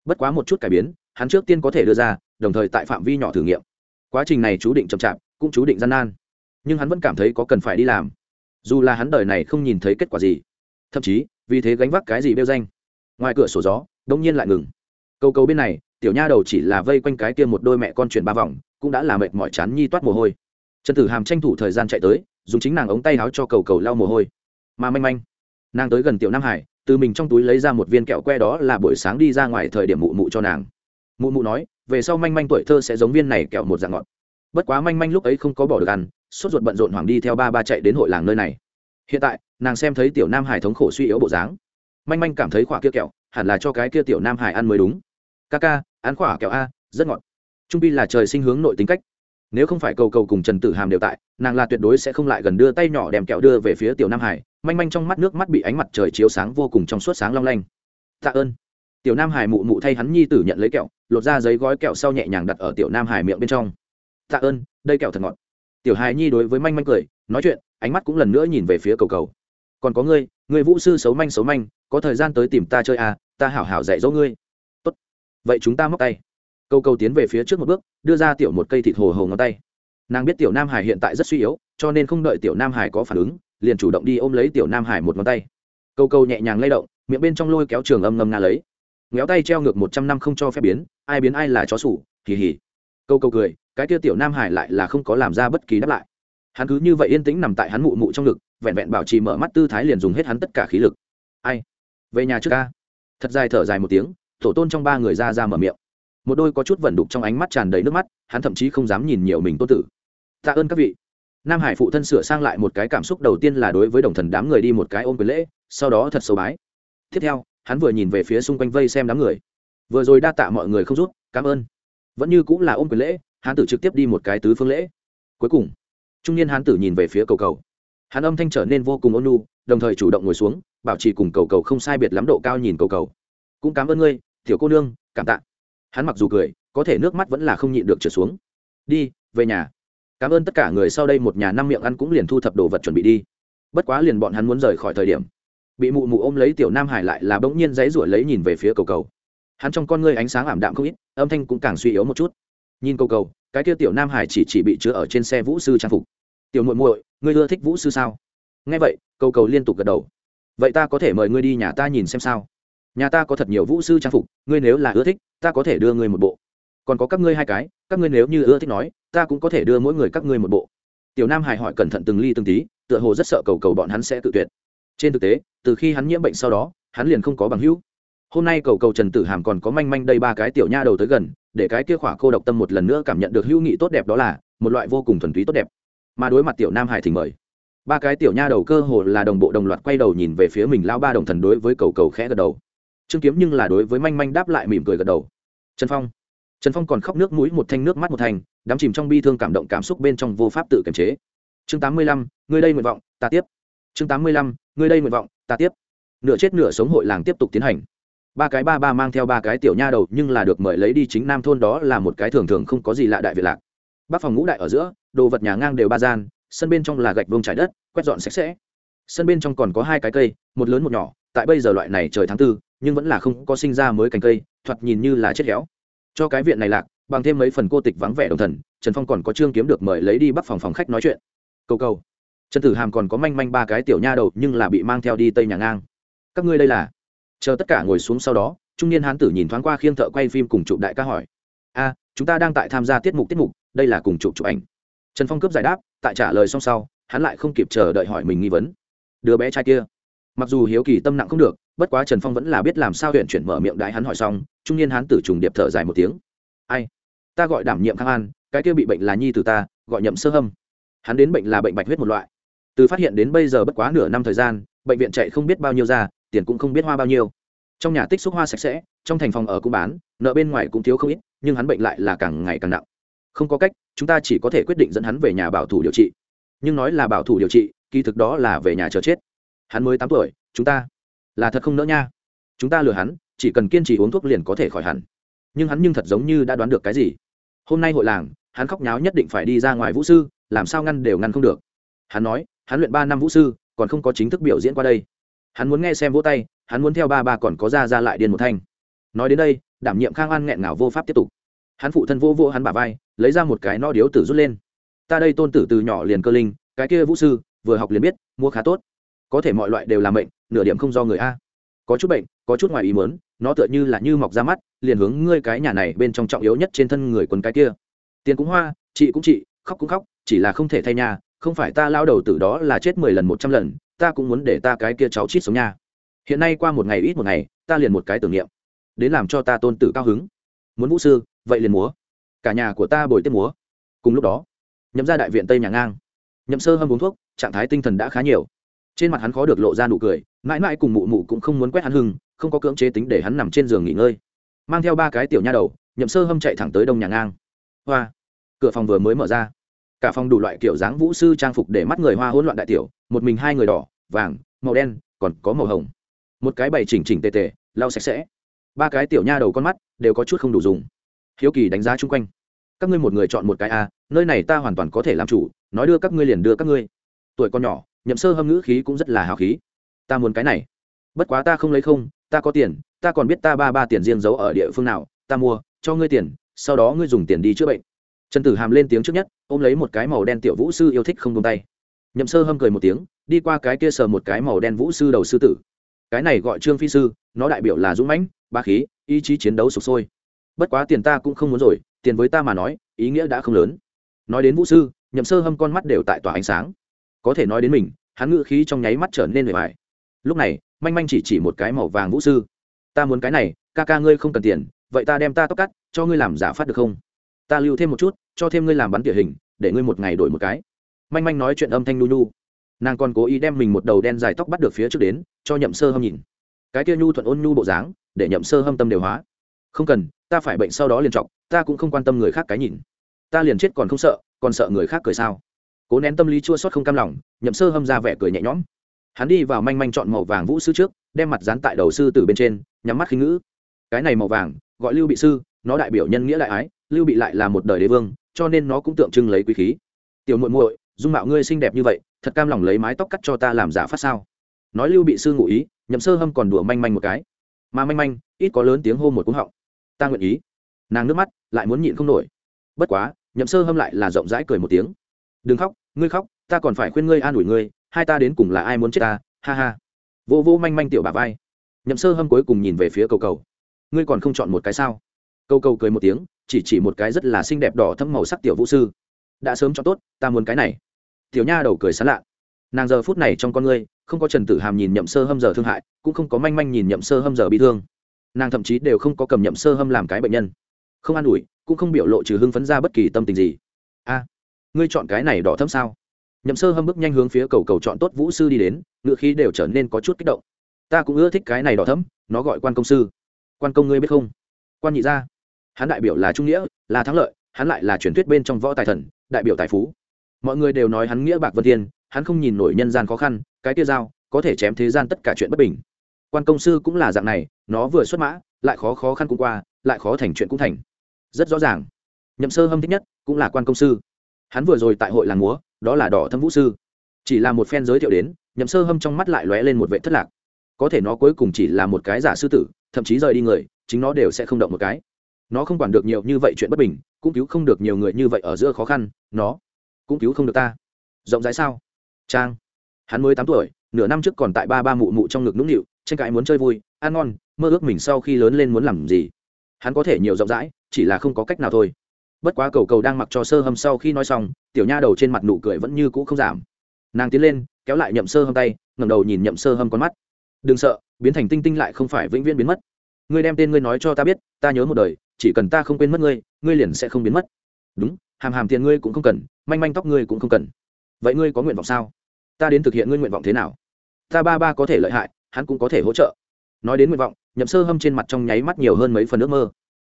Bất quá một chút cải biến hắn trước tiên có thể đưa ra, đồng thời tại phạm vi nhỏ thử nghiệm. Quá trình này chú định chậm chạp, cũng chú định gian nan. Nhưng hắn vẫn cảm thấy có cần phải đi làm. Dù là hắn đời này không nhìn thấy kết quả gì, thậm chí, vì thế gánh vác cái gì bêu danh. Ngoài cửa sổ gió, đông nhiên lại ngừng. Câu câu bên này, tiểu nha đầu chỉ là vây quanh cái kia một đôi mẹ con chuyển ba vòng, cũng đã làm mệt mỏi chán nhi toát mồ hôi. Trần tử hàm tranh thủ thời gian chạy tới, dùng chính nàng ống tay áo cho cầu cầu lau mồ hôi. Mà manh manh, nàng tới gần tiểu nam hải, từ mình trong túi lấy ra một viên kẹo que đó là buổi sáng đi ra ngoài thời điểm mụ mụ cho nàng mụ mụ nói, về sau manh manh tuổi thơ sẽ giống viên này kẹo một dạng ngọt. Bất quá manh manh lúc ấy không có bỏ được ăn, sốt ruột bận rộn hoàng đi theo ba ba chạy đến hội làng nơi này. Hiện tại, nàng xem thấy tiểu nam hải thống khổ suy yếu bộ dáng. Manh manh cảm thấy khỏa kia kẹo, hẳn là cho cái kia tiểu nam hải ăn mới đúng. Ca ca, ăn khỏa kẹo a, rất ngọt. Trung pi là trời sinh hướng nội tính cách. Nếu không phải cầu cầu cùng trần tử hàm đều tại, nàng là tuyệt đối sẽ không lại gần đưa tay nhỏ đem kẹo đưa về phía tiểu nam hải. Manh manh trong mắt nước mắt bị ánh mặt trời chiếu sáng vô cùng trong suốt sáng long lanh. Tạ ơn. Tiểu nam hải mụ mụ thay hắn nhi tử nhận lấy kẹo lột ra giấy gói kẹo sau nhẹ nhàng đặt ở tiểu nam hải miệng bên trong. Tạ ơn, đây kẹo thật ngọt. Tiểu hài nhi đối với manh manh cười, nói chuyện, ánh mắt cũng lần nữa nhìn về phía cầu cầu. Còn có ngươi ngươi vũ sư xấu manh xấu manh, có thời gian tới tìm ta chơi à ta hảo hảo dạy dỗ ngươi. Tốt. Vậy chúng ta móc tay. Cầu cầu tiến về phía trước một bước, đưa ra tiểu một cây thịt hồ hồ ngón tay. Nàng biết tiểu nam hải hiện tại rất suy yếu, cho nên không đợi tiểu nam hải có phản ứng, liền chủ động đi ôm lấy tiểu nam hải một ngón tay. Cầu cầu nhẹ nhàng lay động, miệng bên trong lôi kéo trường âm ngầm nga lấy. Ngéo tay treo ngược một trăm năm không cho phép biến ai biến ai là chó sủ, hì hì. Câu câu cười, cái kia tiểu nam hải lại là không có làm ra bất kỳ đáp lại. Hắn cứ như vậy yên tĩnh nằm tại hắn mụ mụ trong ngực, vẹn vẹn bảo trì mở mắt tư thái liền dùng hết hắn tất cả khí lực. Ai? Về nhà trước ca. Thật dài thở dài một tiếng, tổ tôn trong ba người ra ra mở miệng. Một đôi có chút vẩn đục trong ánh mắt tràn đầy nước mắt, hắn thậm chí không dám nhìn nhiều mình tô tử. Tạ ơn các vị. Nam hải phụ thân sửa sang lại một cái cảm xúc đầu tiên là đối với đồng thần đám người đi một cái ôm quyền lễ, sau đó thật sâu bái. Tiếp theo, hắn vừa nhìn về phía xung quanh vây xem đám người vừa rồi đa tạ mọi người không rút cảm ơn. Vẫn như cũng là ôm quyền lễ, hán tử trực tiếp đi một cái tứ phương lễ. Cuối cùng, trung niên hán tử nhìn về phía cầu cầu. Hắn âm thanh trở nên vô cùng ôn nhu, đồng thời chủ động ngồi xuống, bảo trì cùng cầu cầu không sai biệt lắm độ cao nhìn cầu cầu. Cũng cảm ơn ngươi, tiểu cô nương, cảm tạ. Hắn mặc dù cười, có thể nước mắt vẫn là không nhịn được trở xuống. Đi, về nhà. Cảm ơn tất cả người sau đây một nhà năm miệng ăn cũng liền thu thập đồ vật chuẩn bị đi. Bất quá liền bọn hắn muốn rời khỏi thời điểm. Bị mụ mụ ôm lấy tiểu nam hải lại là bỗng nhiên dãy ruổi lấy nhìn về phía cầu cầu hắn trong con ngươi ánh sáng ảm đạm không ít, âm thanh cũng càng suy yếu một chút. Nhìn cầu cầu, cái kia tiểu nam hải chỉ chỉ bị chứa ở trên xe vũ sư trang phục. Tiểu muội muội, ngươi ưa thích vũ sư sao? Nghe vậy, cầu cầu liên tục gật đầu. Vậy ta có thể mời ngươi đi nhà ta nhìn xem sao. Nhà ta có thật nhiều vũ sư trang phục, ngươi nếu là ưa thích, ta có thể đưa ngươi một bộ. Còn có các ngươi hai cái, các ngươi nếu như ưa thích nói, ta cũng có thể đưa mỗi người các ngươi một bộ. Tiểu nam hải hỏi cẩn thận từng ly từng tí, tựa hồ rất sợ cầu cầu bọn hắn sẽ tự tuyệt. Trên thực tế, từ khi hắn nhiễm bệnh sau đó, hắn liền không có bằng hữu hôm nay cầu cầu trần tử hàm còn có manh manh đây ba cái tiểu nha đầu tới gần, để cái kia khỏa cô độc tâm một lần nữa cảm nhận được hữu nghị tốt đẹp đó là, một loại vô cùng thuần túy tốt đẹp. Mà đối mặt tiểu nam hải thì mời. Ba cái tiểu nha đầu cơ hồ là đồng bộ đồng loạt quay đầu nhìn về phía mình lao ba đồng thần đối với cầu cầu khẽ gật đầu. Trương kiếm nhưng là đối với manh manh đáp lại mỉm cười gật đầu. Trần phong. Trần phong còn khóc nước mũi một thanh, nước mắt một thanh, đắm chìm trong bi thương cảm động cảm xúc bên trong vô pháp tự kiềm chế. Chương tám mươi lăm người đây nguyện vọng, ta tiếp. Chương tám mươi lăm người đây nguyện vọng, ta tiếp. Nửa chết nửa sống hội làng tiếp tục tiến hành ba cái ba ba mang theo ba cái tiểu nha đầu, nhưng là được mời lấy đi chính nam thôn đó là một cái thường thường không có gì lạ đại việt lạc. Bắc phòng ngũ đại ở giữa, đồ vật nhà ngang đều ba gian, sân bên trong là gạch vông trải đất, quét dọn sạch sẽ. Sân bên trong còn có hai cái cây, một lớn một nhỏ, tại bây giờ loại này trời tháng tư, nhưng vẫn là không có sinh ra mới cành cây, thoạt nhìn như là chết héo. Cho cái viện này lạc, bằng thêm mấy phần cô tịch vắng vẻ đồng thần, trần phong còn có trương kiếm được mời lấy đi bắc phòng phòng khách nói chuyện. Cầu cầu. Trần tử hàm còn có manh manh ba cái tiểu nha đầu, nhưng là bị mang theo đi tây nhà ngang. Các ngươi đây là? Chờ tất cả ngồi xuống sau đó, trung niên hán tử nhìn thoáng qua khiêng thợ quay phim cùng chụp đại ca hỏi, a, chúng ta đang tại tham gia tiết mục tiết mục, đây là cùng chụp chụp ảnh. Trần phong cướp giải đáp, tại trả lời xong sau, hắn lại không kịp chờ đợi hỏi mình nghi vấn, đứa bé trai kia. Mặc dù hiếu kỳ tâm nặng không được, bất quá trần phong vẫn là biết làm sao huyện chuyển mở miệng đái hắn hỏi xong, trung niên hán tử trùng điệp thở dài một tiếng, ai? Ta gọi đảm nhiệm khang an, cái kia bị bệnh là nhi từ ta, gọi nhậm sơ hâm. Hắn đến bệnh là bệnh bạch huyết một loại. Từ phát hiện đến bây giờ bất quá nửa năm thời gian, bệnh viện chạy không biết bao nhiêu ra tiền cũng không biết hoa bao nhiêu. Trong nhà tích xúc hoa sạch sẽ, trong thành phòng ở cũng bán, nợ bên ngoài cũng thiếu không ít, nhưng hắn bệnh lại là càng ngày càng nặng. Không có cách, chúng ta chỉ có thể quyết định dẫn hắn về nhà bảo thủ điều trị. Nhưng nói là bảo thủ điều trị, kỳ thực đó là về nhà chờ chết. Hắn mới tám tuổi, chúng ta là thật không nỡ nha. Chúng ta lừa hắn, chỉ cần kiên trì uống thuốc liền có thể khỏi hẳn. Nhưng hắn nhưng thật giống như đã đoán được cái gì. Hôm nay hội làng, hắn khóc nháo nhất định phải đi ra ngoài vũ sư, làm sao ngăn đều ngăn không được. Hắn nói, hắn luyện ba năm vũ sư, còn không có chính thức biểu diễn qua đây hắn muốn nghe xem vỗ tay, hắn muốn theo ba ba còn có ra ra lại điên một thanh. Nói đến đây, đảm nhiệm khang an nghẹn ngào vô pháp tiếp tục. Hắn phụ thân vô vô hắn bả vai, lấy ra một cái no điếu tử rút lên. Ta đây tôn tử từ nhỏ liền cơ linh, cái kia vũ sư, vừa học liền biết, mua khá tốt. Có thể mọi loại đều làm bệnh nửa điểm không do người a. Có chút bệnh, có chút ngoài ý mớn nó tựa như là như mọc ra mắt, liền hướng ngươi cái nhà này bên trong trọng yếu nhất trên thân người quần cái kia. Tiền cũng hoa, chị cũng chị, khóc cũng khóc, chỉ là không thể thay nhà, không phải ta lao đầu từ đó là chết mười lần một trăm lần ta cũng muốn để ta cái kia cháu chít sống nha. Hiện nay qua một ngày ít một ngày, ta liền một cái tưởng niệm. Đến làm cho ta tôn tử cao hứng. Muốn vũ sư, vậy liền múa. Cả nhà của ta bồi tiếp múa. Cùng lúc đó, nhậm ra đại viện tây nhà ngang. Nhậm sơ hâm uống thuốc, trạng thái tinh thần đã khá nhiều. Trên mặt hắn khó được lộ ra nụ cười, mãi mãi cùng mụ mụ cũng không muốn quét hắn hưng, không có cưỡng chế tính để hắn nằm trên giường nghỉ ngơi. Mang theo ba cái tiểu nha đầu, nhậm sơ hâm chạy thẳng tới đông nhà ngang. Hoa, cửa phòng vừa mới mở ra cả phòng đủ loại kiểu dáng vũ sư trang phục để mắt người hoa hỗn loạn đại tiểu, một mình hai người đỏ, vàng, màu đen, còn có màu hồng. Một cái bày chỉnh chỉnh tề tề, lau sạch sẽ. Ba cái tiểu nha đầu con mắt đều có chút không đủ dùng. Hiếu kỳ đánh giá chung quanh. Các ngươi một người chọn một cái a, nơi này ta hoàn toàn có thể làm chủ, nói đưa các ngươi liền đưa các ngươi. Tuổi con nhỏ, nhậm sơ hâm ngữ khí cũng rất là hào khí. Ta muốn cái này. Bất quá ta không lấy không, ta có tiền, ta còn biết ta ba ba tiền riêng giấu ở địa phương nào, ta mua, cho ngươi tiền, sau đó ngươi dùng tiền đi chữa bệnh trần tử hàm lên tiếng trước nhất, ôm lấy một cái màu đen tiểu vũ sư yêu thích không tung tay. Nhậm sơ hâm cười một tiếng, đi qua cái kia sờ một cái màu đen vũ sư đầu sư tử. Cái này gọi trương phi sư, nó đại biểu là dũng mãnh ba khí, ý chí chiến đấu sụp sôi. Bất quá tiền ta cũng không muốn rồi, tiền với ta mà nói, ý nghĩa đã không lớn. Nói đến vũ sư, nhậm sơ hâm con mắt đều tại tỏa ánh sáng. Có thể nói đến mình, hắn ngự khí trong nháy mắt trở nên bề bài lúc này, manh manh chỉ chỉ một cái màu vàng vũ sư. Ta muốn cái này, ca ca ngươi không cần tiền, vậy ta đem ta tóc cắt, cho ngươi làm giả phát được không? Ta lưu thêm một chút, cho thêm ngươi làm bắn tỉa hình, để ngươi một ngày đổi một cái. Manh manh nói chuyện âm thanh nu nu. Nàng còn cố ý đem mình một đầu đen dài tóc bắt được phía trước đến, cho nhậm sơ hâm nhìn. Cái kia nhu thuận ôn nhu bộ dáng, để nhậm sơ hâm tâm đều hóa. Không cần, ta phải bệnh sau đó liền trọc ta cũng không quan tâm người khác cái nhìn. Ta liền chết còn không sợ, còn sợ người khác cười sao? Cố nén tâm lý chua sót không cam lòng, nhậm sơ hâm ra vẻ cười nhẹ nhõm. Hắn đi vào manh manh chọn màu vàng vũ sư trước, đem mặt dán tại đầu sư từ bên trên, nhắm mắt khinh ngữ. Cái này màu vàng, gọi lưu bị sư, nó đại biểu nhân nghĩa đại ái lưu bị lại là một đời đế vương, cho nên nó cũng tượng trưng lấy quý khí. Tiểu muội muội, dung mạo ngươi xinh đẹp như vậy, thật cam lòng lấy mái tóc cắt cho ta làm giả phát sao? Nói lưu bị sư ngụ ý, nhậm sơ hâm còn đùa manh manh một cái. Mà manh manh, ít có lớn tiếng hô một cúng họng. Ta nguyện ý. Nàng nước mắt, lại muốn nhịn không nổi. Bất quá, nhậm sơ hâm lại là rộng rãi cười một tiếng. Đừng khóc, ngươi khóc, ta còn phải khuyên ngươi an ủi ngươi, hai ta đến cùng là ai muốn chết ta? Ha ha. Vô vô manh manh tiểu bà vai. Nhậm sơ hâm cuối cùng nhìn về phía cầu cầu. Ngươi còn không chọn một cái sao? Cầu cầu cười một tiếng chỉ chỉ một cái rất là xinh đẹp đỏ thâm màu sắc tiểu vũ sư. Đã sớm cho tốt, ta muốn cái này. Tiểu nha đầu cười sán lạ. Nàng giờ phút này trong con ngươi, không có trần tử hàm nhìn nhậm sơ hâm giờ thương hại, cũng không có manh manh nhìn nhậm sơ hâm giờ bị thương. Nàng thậm chí đều không có cầm nhậm sơ hâm làm cái bệnh nhân. Không an ủi, cũng không biểu lộ trừ hưng phấn ra bất kỳ tâm tình gì. A, ngươi chọn cái này đỏ thâm sao? Nhậm sơ hâm bước nhanh hướng phía cầu cầu chọn tốt vũ sư đi đến, ngựa khí đều trở nên có chút kích động. Ta cũng ưa thích cái này đỏ thấm nó gọi quan công sư. Quan công ngươi biết không? Quan nhị gia hắn đại biểu là trung nghĩa, là thắng lợi, hắn lại là truyền thuyết bên trong võ tài thần, đại biểu tài phú. Mọi người đều nói hắn nghĩa bạc vân thiên, hắn không nhìn nổi nhân gian khó khăn, cái tiêu dao có thể chém thế gian tất cả chuyện bất bình. Quan công sư cũng là dạng này, nó vừa xuất mã, lại khó khó khăn cũng qua, lại khó thành chuyện cũng thành. Rất rõ ràng. Nhậm sơ hâm thích nhất cũng là quan công sư. Hắn vừa rồi tại hội làng múa, đó là đỏ thâm vũ sư. Chỉ là một phen giới thiệu đến, nhậm sơ hâm trong mắt lại lóe lên một vệ thất lạc. Có thể nó cuối cùng chỉ là một cái giả sư tử, thậm chí rời đi người, chính nó đều sẽ không động một cái nó không quản được nhiều như vậy chuyện bất bình, cũng cứu không được nhiều người như vậy ở giữa khó khăn, nó cũng cứu không được ta. Rộng rãi sao? Trang. Hắn mới tám tuổi, nửa năm trước còn tại ba ba mụ mụ trong ngực nũng nịu, tranh cãi muốn chơi vui, ăn ngon, mơ ước mình sau khi lớn lên muốn làm gì. Hắn có thể nhiều rộng rãi, chỉ là không có cách nào thôi. Bất quá cầu cầu đang mặc cho sơ hâm sau khi nói xong, tiểu nha đầu trên mặt nụ cười vẫn như cũ không giảm. Nàng tiến lên, kéo lại nhậm sơ hâm tay ngầm đầu nhìn nhậm sơ hâm con mắt. Đừng sợ, biến thành tinh tinh lại không phải vĩnh viễn biến mất. Ngươi đem tên ngươi nói cho ta biết, ta nhớ một đời chỉ cần ta không quên mất ngươi ngươi liền sẽ không biến mất. Đúng, hàm hàm tiền ngươi cũng không cần, manh manh tóc ngươi cũng không cần. Vậy ngươi có nguyện vọng sao? Ta đến thực hiện ngươi nguyện vọng thế nào? Ta ba ba có thể lợi hại, hắn cũng có thể hỗ trợ. Nói đến nguyện vọng, nhậm sơ hâm trên mặt trong nháy mắt nhiều hơn mấy phần ước mơ.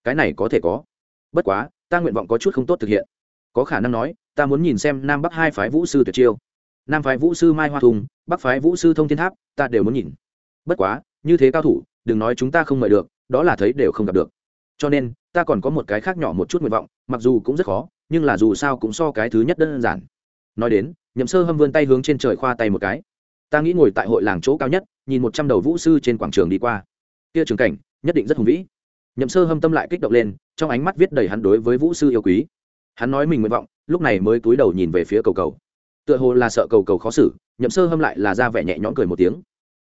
Cái này có thể có. Bất quá, ta nguyện vọng có chút không tốt thực hiện. Có khả năng nói, ta muốn nhìn xem nam bắc hai phái vũ sư tuyệt chiêu. Nam phái vũ sư mai hoa thùng, bắc phái vũ sư thông thiên tháp, ta đều muốn nhìn. Bất quá, như thế cao thủ, đừng nói chúng ta không mời được, đó là thấy đều không gặp được cho nên, ta còn có một cái khác nhỏ một chút nguyện vọng, mặc dù cũng rất khó, nhưng là dù sao cũng so cái thứ nhất đơn giản. Nói đến, nhậm sơ hâm vươn tay hướng trên trời khoa tay một cái. Ta nghĩ ngồi tại hội làng chỗ cao nhất, nhìn một trăm đầu vũ sư trên quảng trường đi qua. Kia trường cảnh, nhất định rất hùng vĩ. Nhậm sơ hâm tâm lại kích động lên, trong ánh mắt viết đầy hắn đối với vũ sư yêu quý. Hắn nói mình nguyện vọng, lúc này mới cúi đầu nhìn về phía cầu cầu. Tựa hồ là sợ cầu cầu khó xử, nhậm sơ hâm lại là ra vẻ nhẹ nhõm cười một tiếng.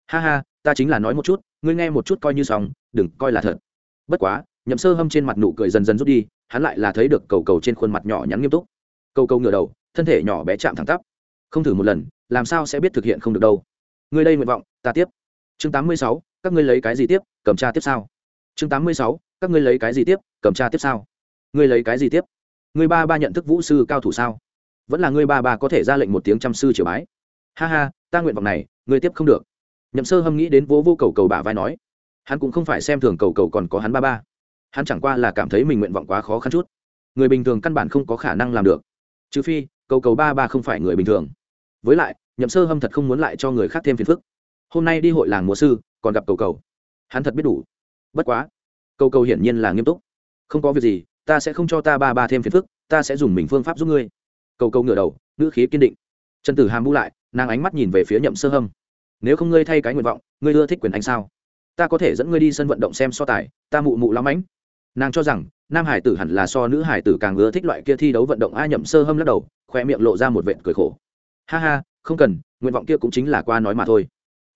Ha ha, ta chính là nói một chút, ngươi nghe một chút coi như xong, đừng coi là thật. Bất quá nhậm sơ hâm trên mặt nụ cười dần dần rút đi, hắn lại là thấy được cầu cầu trên khuôn mặt nhỏ nhắn nghiêm túc. Cầu cầu ngửa đầu, thân thể nhỏ bé chạm thẳng tắp. Không thử một lần, làm sao sẽ biết thực hiện không được đâu. Ngươi đây nguyện vọng, ta tiếp. Chương tám mươi sáu, các ngươi lấy cái gì tiếp, cầm tra tiếp sao? Chương tám mươi sáu, các ngươi lấy cái gì tiếp, cầm tra tiếp sao? Ngươi lấy cái gì tiếp? Ngươi ba ba nhận thức vũ sư cao thủ sao? Vẫn là ngươi ba ba có thể ra lệnh một tiếng trăm sư triều bái. Ha ha, ta nguyện vọng này, ngươi tiếp không được. Nhậm sơ hâm nghĩ đến vỗ vô cầu cầu bả vai nói. Hắn cũng không phải xem thường cầu cầu còn có hắn ba ba hắn chẳng qua là cảm thấy mình nguyện vọng quá khó khăn chút. Người bình thường căn bản không có khả năng làm được. Trừ phi, cầu cầu ba ba không phải người bình thường. Với lại, nhậm sơ hâm thật không muốn lại cho người khác thêm phiền phức. Hôm nay đi hội làng mùa sư, còn gặp cầu cầu. Hắn thật biết đủ. Bất quá, cầu cầu hiển nhiên là nghiêm túc. Không có việc gì, ta sẽ không cho ta ba ba thêm phiền phức, ta sẽ dùng mình phương pháp giúp ngươi. Cầu cầu ngửa đầu, ngữ khí kiên định. Trần tử hàm bu lại, nàng ánh mắt nhìn về phía nhậm sơ hâm. Nếu không ngươi thay cái nguyện vọng, ngươi ưa thích quyền anh sao? Ta có thể dẫn ngươi đi sân vận động xem so tài, ta mụ mụ lắm ánh nàng cho rằng, nam hải tử hẳn là so nữ hải tử càng ưa thích loại kia thi đấu vận động a nhậm sơ hâm lắc đầu khoe miệng lộ ra một vệt cười khổ. Ha ha, không cần, nguyện vọng kia cũng chính là qua nói mà thôi.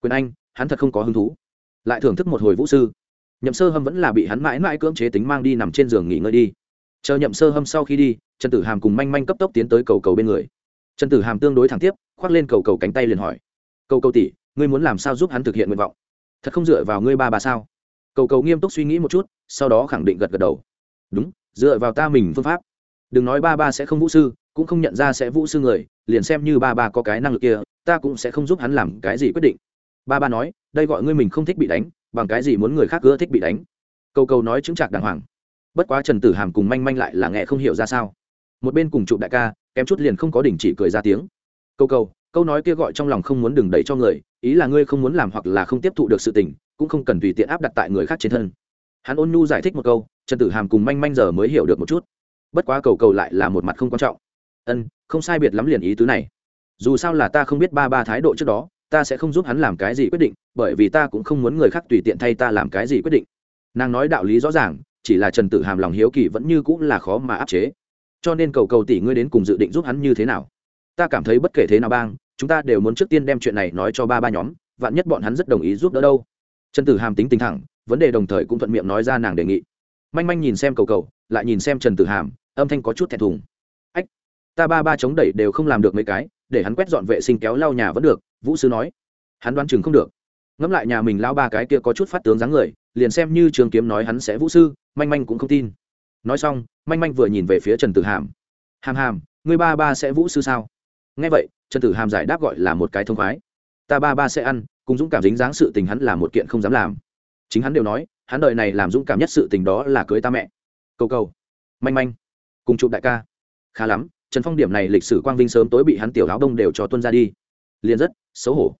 Quyền anh, hắn thật không có hứng thú. Lại thưởng thức một hồi vũ sư. Nhậm sơ hâm vẫn là bị hắn mãi mãi cưỡng chế tính mang đi nằm trên giường nghỉ ngơi đi. Chờ nhậm sơ hâm sau khi đi, trần tử hàm cùng manh manh cấp tốc tiến tới cầu cầu bên người. Trần tử hàm tương đối thẳng tiếp, khoác lên cầu cầu cánh tay liền hỏi. Cầu cầu tỷ, ngươi muốn làm sao giúp hắn thực hiện nguyện vọng? Thật không dựa vào ngươi ba bà sao? Cầu cầu nghiêm túc suy nghĩ một chút, sau đó khẳng định gật gật đầu. Đúng, dựa vào ta mình phương pháp. Đừng nói ba ba sẽ không vũ sư, cũng không nhận ra sẽ vũ sư người, liền xem như ba ba có cái năng lực kia, ta cũng sẽ không giúp hắn làm cái gì quyết định. Ba ba nói, đây gọi ngươi mình không thích bị đánh, bằng cái gì muốn người khác ưa thích bị đánh. Cầu Cầu nói chứng trạc đàng hoàng. Bất quá trần tử hàm cùng manh manh lại là nghe không hiểu ra sao. Một bên cùng chụp đại ca, kém chút liền không có đình chỉ cười ra tiếng. Câu câu câu nói kia gọi trong lòng không muốn đừng đẩy cho người, ý là ngươi không muốn làm hoặc là không tiếp thụ được sự tình cũng không cần tùy tiện áp đặt tại người khác trên thân. Hắn ôn nhu giải thích một câu, trần tử hàm cùng manh manh giờ mới hiểu được một chút. Bất quá cầu cầu lại là một mặt không quan trọng. Ân, không sai biệt lắm liền ý tứ này. Dù sao là ta không biết ba ba thái độ trước đó, ta sẽ không giúp hắn làm cái gì quyết định, bởi vì ta cũng không muốn người khác tùy tiện thay ta làm cái gì quyết định. Nàng nói đạo lý rõ ràng, chỉ là trần tử hàm lòng hiếu kỳ vẫn như cũng là khó mà áp chế. Cho nên cầu cầu tỷ ngươi đến cùng dự định giúp hắn như thế nào? Ta cảm thấy bất kể thế nào bang, chúng ta đều muốn trước tiên đem chuyện này nói cho ba ba nhóm, vạn nhất bọn hắn rất đồng ý giúp đỡ đâu trần tử hàm tính tình thẳng, vấn đề đồng thời cũng thuận miệng nói ra nàng đề nghị. Manh manh nhìn xem cầu cầu, lại nhìn xem trần tử hàm, âm thanh có chút thẹn thùng. Ách, ta ba ba chống đẩy đều không làm được mấy cái, để hắn quét dọn vệ sinh kéo lau nhà vẫn được, vũ sư nói. Hắn đoán chừng không được. Ngẫm lại nhà mình lao ba cái kia có chút phát tướng dáng người, liền xem như trường kiếm nói hắn sẽ vũ sư, manh manh cũng không tin. Nói xong, manh manh vừa nhìn về phía trần tử hàm. Hàm hàm người ba ba sẽ vũ sư sao? Nghe vậy, trần tử hàm giải đáp gọi là một cái thông khoái. Ta ba ba sẽ ăn cùng dũng cảm dính dáng sự tình hắn là một kiện không dám làm. Chính hắn đều nói, hắn đợi này làm dũng cảm nhất sự tình đó là cưới ta mẹ. Cầu cầu. Manh manh. Cùng chụp đại ca. Khá lắm, trần phong điểm này lịch sử quang vinh sớm tối bị hắn tiểu áo đông đều cho tuân ra đi. Liền rất xấu hổ.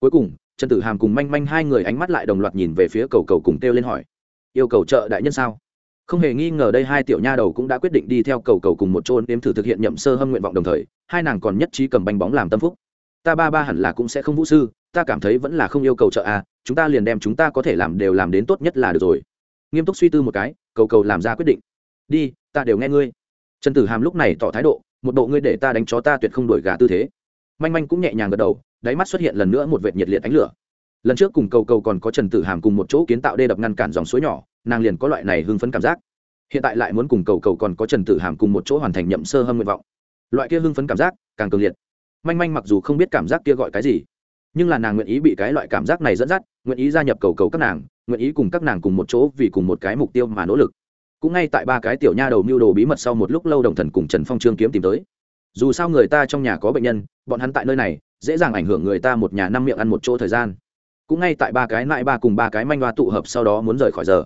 Cuối cùng, trần tử hàm cùng manh manh hai người ánh mắt lại đồng loạt nhìn về phía cầu cầu cùng kêu lên hỏi. Yêu cầu trợ đại nhân sao? Không hề nghi ngờ đây hai tiểu nha đầu cũng đã quyết định đi theo cầu cầu cùng một chôn đếm thử thực hiện nhậm sơ hâm nguyện vọng đồng thời, hai nàng còn nhất trí cầm bánh bóng làm tâm phúc. Ta ba ba hẳn là cũng sẽ không vũ sư ta cảm thấy vẫn là không yêu cầu trợ à chúng ta liền đem chúng ta có thể làm đều làm đến tốt nhất là được rồi. Nghiêm túc suy tư một cái, cầu cầu làm ra quyết định. Đi, ta đều nghe ngươi. Trần tử hàm lúc này tỏ thái độ, một bộ ngươi để ta đánh chó ta tuyệt không đổi gà tư thế. Manh manh cũng nhẹ nhàng gật đầu, đáy mắt xuất hiện lần nữa một vệt nhiệt liệt ánh lửa. Lần trước cùng cầu cầu còn có trần tử hàm cùng một chỗ kiến tạo đê đập ngăn cản dòng suối nhỏ, nàng liền có loại này hưng phấn cảm giác. Hiện tại lại muốn cùng cầu cầu còn có trần tử hàm cùng một chỗ hoàn thành nhậm sơ hâm nguyện vọng. Loại kia hưng phấn cảm giác càng cường liệt. Manh manh mặc dù không biết cảm giác kia gọi cái gì nhưng là nàng nguyện ý bị cái loại cảm giác này dẫn dắt, nguyện ý gia nhập cầu cầu các nàng, nguyện ý cùng các nàng cùng một chỗ vì cùng một cái mục tiêu mà nỗ lực. Cũng ngay tại ba cái tiểu nha đầu mưu đồ bí mật sau một lúc lâu đồng thần cùng trần phong trương kiếm tìm tới. Dù sao người ta trong nhà có bệnh nhân, bọn hắn tại nơi này, dễ dàng ảnh hưởng người ta một nhà năm miệng ăn một chỗ thời gian. Cũng ngay tại ba cái lại ba cùng ba cái manh hoa tụ hợp sau đó muốn rời khỏi giờ.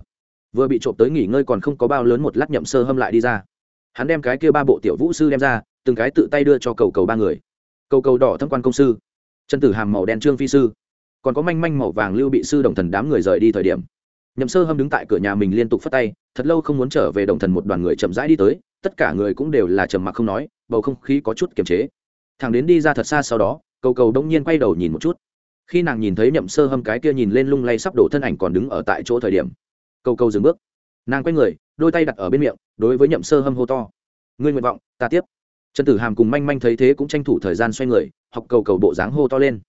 Vừa bị trộm tới nghỉ ngơi còn không có bao lớn một lát nhậm sơ hâm lại đi ra. Hắn đem cái kia ba bộ tiểu vũ sư đem ra, từng cái tự tay đưa cho cầu cầu ba người. Cầu cầu đỏ thâm quan công sư trần tử hàm màu đen trương phi sư. Còn có manh manh màu vàng lưu bị sư đồng thần đám người rời đi thời điểm. Nhậm sơ hâm đứng tại cửa nhà mình liên tục phất tay, thật lâu không muốn trở về đồng thần một đoàn người chậm rãi đi tới, tất cả người cũng đều là trầm mặc không nói, bầu không khí có chút kiềm chế. Thằng đến đi ra thật xa sau đó, cầu cầu đông nhiên quay đầu nhìn một chút. Khi nàng nhìn thấy nhậm sơ hâm cái kia nhìn lên lung lay sắp đổ thân ảnh còn đứng ở tại chỗ thời điểm, cầu cầu dừng bước. Nàng quay người, đôi tay đặt ở bên miệng, đối với nhậm sơ hâm hô to. Ngươi nguyện vọng, ta tiếp trần tử hàm cùng manh manh thấy thế cũng tranh thủ thời gian xoay người, học cầu cầu bộ dáng hô to lên.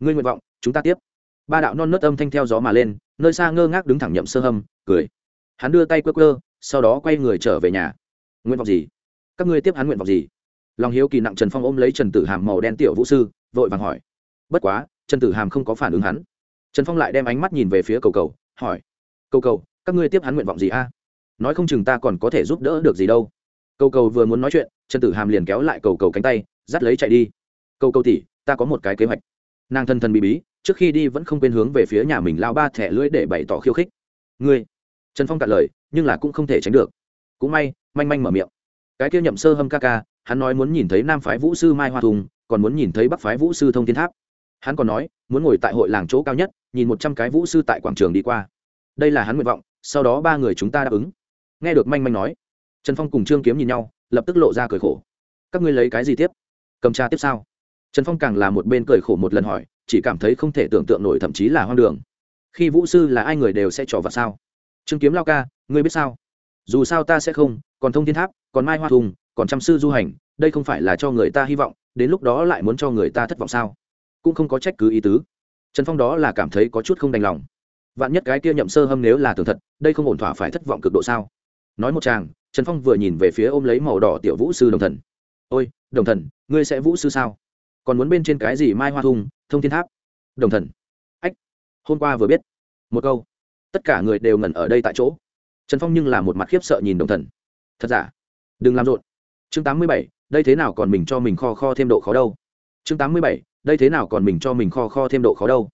Ngươi nguyện vọng, chúng ta tiếp. Ba đạo non nớt âm thanh theo gió mà lên, nơi xa ngơ ngác đứng thẳng nhậm sơ hâm, cười. Hắn đưa tay quơ quơ, sau đó quay người trở về nhà. Nguyện vọng gì? Các ngươi tiếp hắn nguyện vọng gì? Lòng hiếu kỳ nặng trần phong ôm lấy trần tử hàm màu đen tiểu vũ sư, vội vàng hỏi. Bất quá, trần tử hàm không có phản ứng hắn. Trần phong lại đem ánh mắt nhìn về phía cầu cầu, hỏi. Cầu cầu, các ngươi tiếp hắn nguyện vọng gì a? Nói không chừng ta còn có thể giúp đỡ được gì đâu cầu cầu vừa muốn nói chuyện, trần tử hàm liền kéo lại cầu cầu cánh tay, dắt lấy chạy đi. Cầu cầu tỉ ta có một cái kế hoạch. Nàng thân thân bí bí, trước khi đi vẫn không quên hướng về phía nhà mình lao ba thẻ lưỡi để bày tỏ khiêu khích. Ngươi. Trần phong cạn lời, nhưng là cũng không thể tránh được. Cũng may, manh manh mở miệng. Cái kia nhậm sơ hâm ca ca, hắn nói muốn nhìn thấy nam phái vũ sư mai hoa thùng, còn muốn nhìn thấy bắc phái vũ sư thông thiên tháp. Hắn còn nói, muốn ngồi tại hội làng chỗ cao nhất, nhìn một trăm cái vũ sư tại quảng trường đi qua. Đây là hắn nguyện vọng, sau đó ba người chúng ta đáp ứng. Nghe được manh manh nói trần phong cùng trương kiếm nhìn nhau, lập tức lộ ra cười khổ. Các ngươi lấy cái gì tiếp? Cầm tra tiếp sao? Trần phong càng là một bên cười khổ một lần hỏi, chỉ cảm thấy không thể tưởng tượng nổi thậm chí là hoang đường. Khi vũ sư là ai người đều sẽ trò vào sao? Trương kiếm lao ca, ngươi biết sao? Dù sao ta sẽ không, còn thông thiên tháp, còn mai hoa thùng, còn chăm sư du hành, đây không phải là cho người ta hy vọng, đến lúc đó lại muốn cho người ta thất vọng sao? Cũng không có trách cứ ý tứ. Trần phong đó là cảm thấy có chút không đành lòng. Vạn nhất cái kia nhậm sơ hâm nếu là tường thật, đây không ổn thỏa phải thất vọng cực độ sao? Nói một chàng, trần phong vừa nhìn về phía ôm lấy màu đỏ tiểu vũ sư đồng thần. Ôi, đồng thần, ngươi sẽ vũ sư sao? Còn muốn bên trên cái gì mai hoa thung, thông thiên tháp? Đồng thần. Ách, hôm qua vừa biết. Một câu. Tất cả người đều ngẩn ở đây tại chỗ. Trần phong nhưng là một mặt khiếp sợ nhìn đồng thần. Thật giả? Đừng làm rộn. Chương tám mươi bảy, đây thế nào còn mình cho mình kho kho thêm độ khó đâu? Chương tám mươi bảy, đây thế nào còn mình cho mình kho kho thêm độ khó đâu?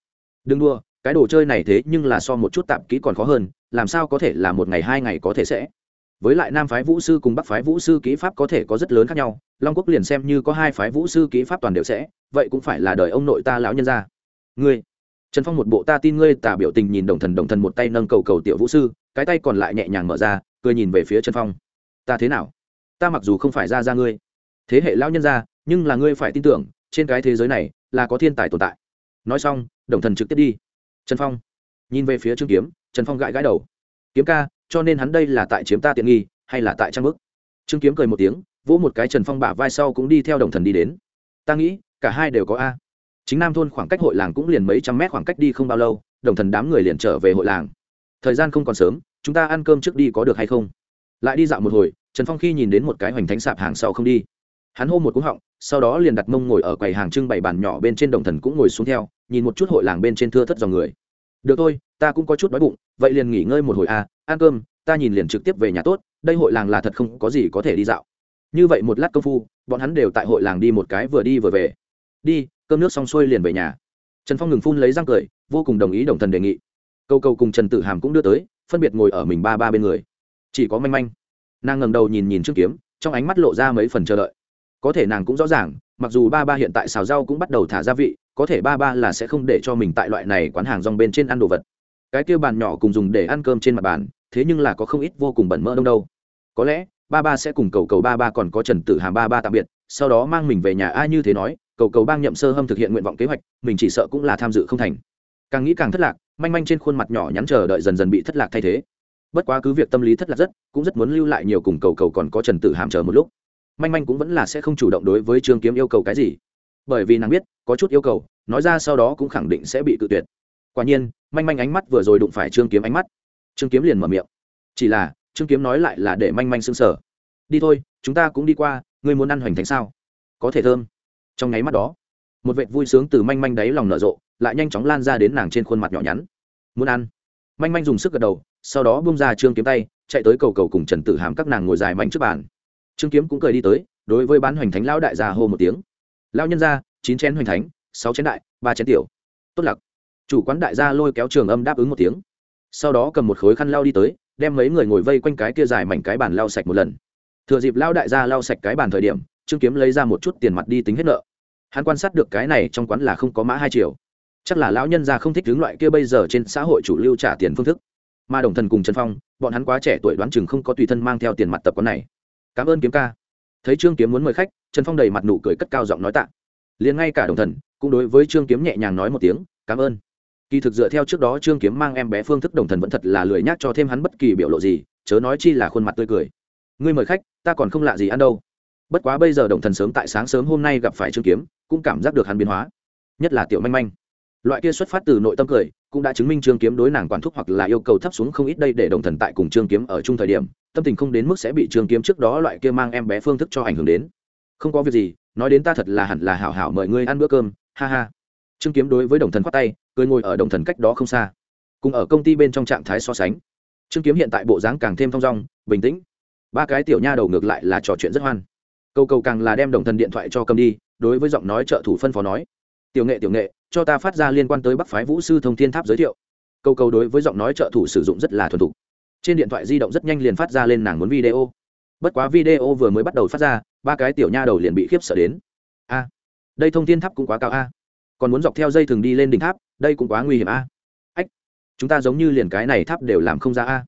Đừng đua cái đồ chơi này thế nhưng là so một chút tạm kỹ còn khó hơn, làm sao có thể là một ngày hai ngày có thể sẽ? Với lại nam phái vũ sư cùng bắc phái vũ sư kỹ pháp có thể có rất lớn khác nhau, long quốc liền xem như có hai phái vũ sư kỹ pháp toàn đều sẽ, vậy cũng phải là đời ông nội ta lão nhân ra ngươi, trần phong một bộ ta tin ngươi, tả biểu tình nhìn đồng thần đồng thần một tay nâng cầu cầu tiểu vũ sư, cái tay còn lại nhẹ nhàng mở ra, cười nhìn về phía trần phong. Ta thế nào? Ta mặc dù không phải ra ra ngươi, thế hệ lão nhân ra nhưng là ngươi phải tin tưởng, trên cái thế giới này là có thiên tài tồn tại. Nói xong, đồng thần trực tiếp đi. Trần phong nhìn về phía trương kiếm, trần phong gãi gãi đầu. Kiếm ca cho nên hắn đây là tại chiếm ta tiện nghi, hay là tại trang bức? Trương kiếm cười một tiếng, vỗ một cái trần phong bả vai sau cũng đi theo đồng thần đi đến. Ta nghĩ, cả hai đều có a. Chính nam thôn khoảng cách hội làng cũng liền mấy trăm mét khoảng cách đi không bao lâu, đồng thần đám người liền trở về hội làng. Thời gian không còn sớm, chúng ta ăn cơm trước đi có được hay không? Lại đi dạo một hồi, trần phong khi nhìn đến một cái hoành thánh sạp hàng sau không đi. Hắn hô một cúng họng, sau đó liền đặt mông ngồi ở quầy hàng trưng bày bàn nhỏ bên trên đồng thần cũng ngồi xuống theo, nhìn một chút hội làng bên trên thưa thất dòng người. Được thôi, ta cũng có chút đói bụng, vậy liền nghỉ ngơi một hồi à ăn cơm, ta nhìn liền trực tiếp về nhà tốt, đây hội làng là thật không có gì có thể đi dạo. Như vậy một lát công phu, bọn hắn đều tại hội làng đi một cái vừa đi vừa về. Đi, cơm nước xong xuôi liền về nhà. Trần phong ngừng phun lấy răng cười, vô cùng đồng ý đồng thần đề nghị. Câu câu cùng trần tử hàm cũng đưa tới, phân biệt ngồi ở mình ba ba bên người. Chỉ có manh manh. Nàng ngầm đầu nhìn nhìn trước kiếm, trong ánh mắt lộ ra mấy phần chờ đợi. Có thể nàng cũng rõ ràng, mặc dù ba ba hiện tại xào rau cũng bắt đầu thả gia vị, có thể ba ba là sẽ không để cho mình tại loại này quán hàng rong bên trên ăn đồ vật. Cái kia bàn nhỏ cùng dùng để ăn cơm trên mặt bàn thế nhưng là có không ít vô cùng bẩn mỡ đông đâu. Có lẽ, ba ba sẽ cùng cầu cầu ba ba còn có trần tử hàm ba ba tạm biệt, sau đó mang mình về nhà ai như thế nói, cầu cầu bang nhậm sơ hâm thực hiện nguyện vọng kế hoạch, mình chỉ sợ cũng là tham dự không thành. Càng nghĩ càng thất lạc, manh manh trên khuôn mặt nhỏ nhắn chờ đợi dần dần bị thất lạc thay thế. Bất quá cứ việc tâm lý thất lạc rất, cũng rất muốn lưu lại nhiều cùng cầu cầu còn có trần tử hàm chờ một lúc. Manh manh cũng vẫn là sẽ không chủ động đối với trương kiếm yêu cầu cái gì. Bởi vì nàng biết, có chút yêu cầu, nói ra sau đó cũng khẳng định sẽ bị cự tuyệt. Quả nhiên, manh manh ánh mắt vừa rồi đụng phải trương kiếm ánh mắt trương kiếm liền mở miệng. Chỉ là, trương kiếm nói lại là để manh manh s ư n g sở đi thôi, chúng ta cũng đi qua, ngươi muốn ăn hoành thánh sao? Có thể thơm. Trong nháy mắt đó, một vệ vui sướng từ manh manh đáy lòng nở rộ, lại nhanh chóng lan ra đến nàng trên khuôn mặt nhỏ nhắn. Muốn ăn. Manh manh dùng sức gật đầu, sau đó bung ra trương kiếm tay, chạy tới cầu cầu cùng trần tử hàm các nàng ngồi dài mạnh trước bàn. Trương kiếm cũng cười đi tới, đối với bán hoành thánh lão đại gia hô một tiếng. Lao nhân ra chín chén hoành thánh, sáu chén đại, ba chén tiểu. Tốt lặc. Chủ quán đại gia lôi kéo trường âm đáp ứng một tiếng sau đó cầm một khối khăn lau đi tới, đem mấy người ngồi vây quanh cái kia dài mảnh cái bàn lau sạch một lần. Thừa dịp lao đại gia lau sạch cái bàn thời điểm, trương kiếm lấy ra một chút tiền mặt đi tính hết nợ. Hắn quan sát được cái này trong quán là không có mã hai triệu. Chắc là lão nhân gia không thích hướng loại kia bây giờ trên xã hội chủ lưu trả tiền phương thức. Mà đồng thần cùng trần phong, bọn hắn quá trẻ tuổi đoán chừng không có tùy thân mang theo tiền mặt tập quán này. Cảm ơn kiếm ca. Thấy trương kiếm muốn mời khách, trần phong đầy mặt nụ cười cất cao giọng nói tạ. Liền ngay cả đồng thần cũng đối với trương kiếm nhẹ nhàng nói một tiếng, cảm ơn kỳ thực dựa theo trước đó trương kiếm mang em bé phương thức đồng thần vẫn thật là lười nhác cho thêm hắn bất kỳ biểu lộ gì, chớ nói chi là khuôn mặt tươi cười. Ngươi mời khách, ta còn không lạ gì ăn đâu. Bất quá bây giờ đồng thần sớm tại sáng sớm hôm nay gặp phải trương kiếm, cũng cảm giác được hắn biến hóa. Nhất là tiểu manh manh. Loại kia xuất phát từ nội tâm cười, cũng đã chứng minh trương kiếm đối nàng quản thúc hoặc là yêu cầu thấp xuống không ít đây để đồng thần tại cùng trương kiếm ở chung thời điểm, tâm tình không đến mức sẽ bị trương kiếm trước đó loại kia mang em bé phương thức cho ảnh hưởng đến. Không có việc gì, nói đến ta thật là hẳn là hảo hảo mời ngươi ăn bữa cơm, ha ha. Trương kiếm đối với đồng thần khoát tay cười ngồi ở đồng thần cách đó không xa, cùng ở công ty bên trong trạng thái so sánh. Trương kiếm hiện tại bộ dáng càng thêm thong dong, bình tĩnh. Ba cái tiểu nha đầu ngược lại là trò chuyện rất hoan. Câu câu càng là đem đồng thần điện thoại cho cầm đi, đối với giọng nói trợ thủ phân phó nói, tiểu nghệ tiểu nghệ, cho ta phát ra liên quan tới bắc phái vũ sư thông thiên tháp giới thiệu. Câu câu đối với giọng nói trợ thủ sử dụng rất là thuần thục. Trên điện thoại di động rất nhanh liền phát ra lên nàng muốn video. Bất quá video vừa mới bắt đầu phát ra, ba cái tiểu nha đầu liền bị khiếp sợ đến. A, đây thông thiên tháp cũng quá cao a. Còn muốn dọc theo dây thường đi lên đỉnh tháp đây cũng quá nguy hiểm a. Ách, chúng ta giống như liền cái này tháp đều làm không ra a.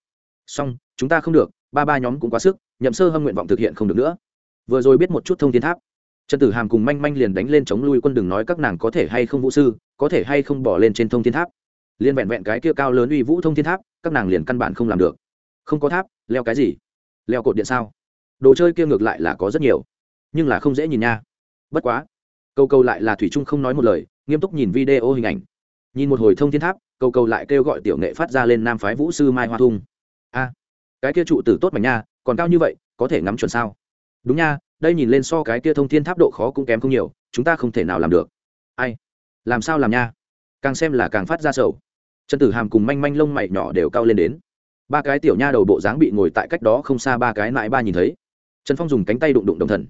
Song chúng ta không được, ba ba nhóm cũng quá sức, nhậm sơ hâm nguyện vọng thực hiện không được nữa. Vừa rồi biết một chút thông thiên tháp. Trần tử hàm cùng manh manh liền đánh lên chống lui quân đừng nói các nàng có thể hay không vũ sư, có thể hay không bỏ lên trên thông thiên tháp. Liên vẹn vẹn cái kia cao lớn uy vũ thông thiên tháp, các nàng liền căn bản không làm được. Không có tháp, leo cái gì? Leo cột điện sao? Đồ chơi kia ngược lại là có rất nhiều, nhưng là không dễ nhìn nha. Bất quá, câu câu lại là thủy trung không nói một lời, nghiêm túc nhìn video hình ảnh nhìn một hồi thông thiên tháp câu câu lại kêu gọi tiểu nghệ phát ra lên nam phái vũ sư mai hoa thung. A, cái kia trụ tử tốt mảnh nha, còn cao như vậy, có thể ngắm chuẩn sao? Đúng nha, đây nhìn lên so cái kia thông thiên tháp độ khó cũng kém không nhiều, chúng ta không thể nào làm được. Ai? Làm sao làm nha? Càng xem là càng phát ra sầu. Trần tử hàm cùng manh manh lông mày nhỏ đều cao lên đến. Ba cái tiểu nha đầu bộ dáng bị ngồi tại cách đó không xa ba cái mãi ba nhìn thấy. Trần phong dùng cánh tay đụng đụng đồng thần.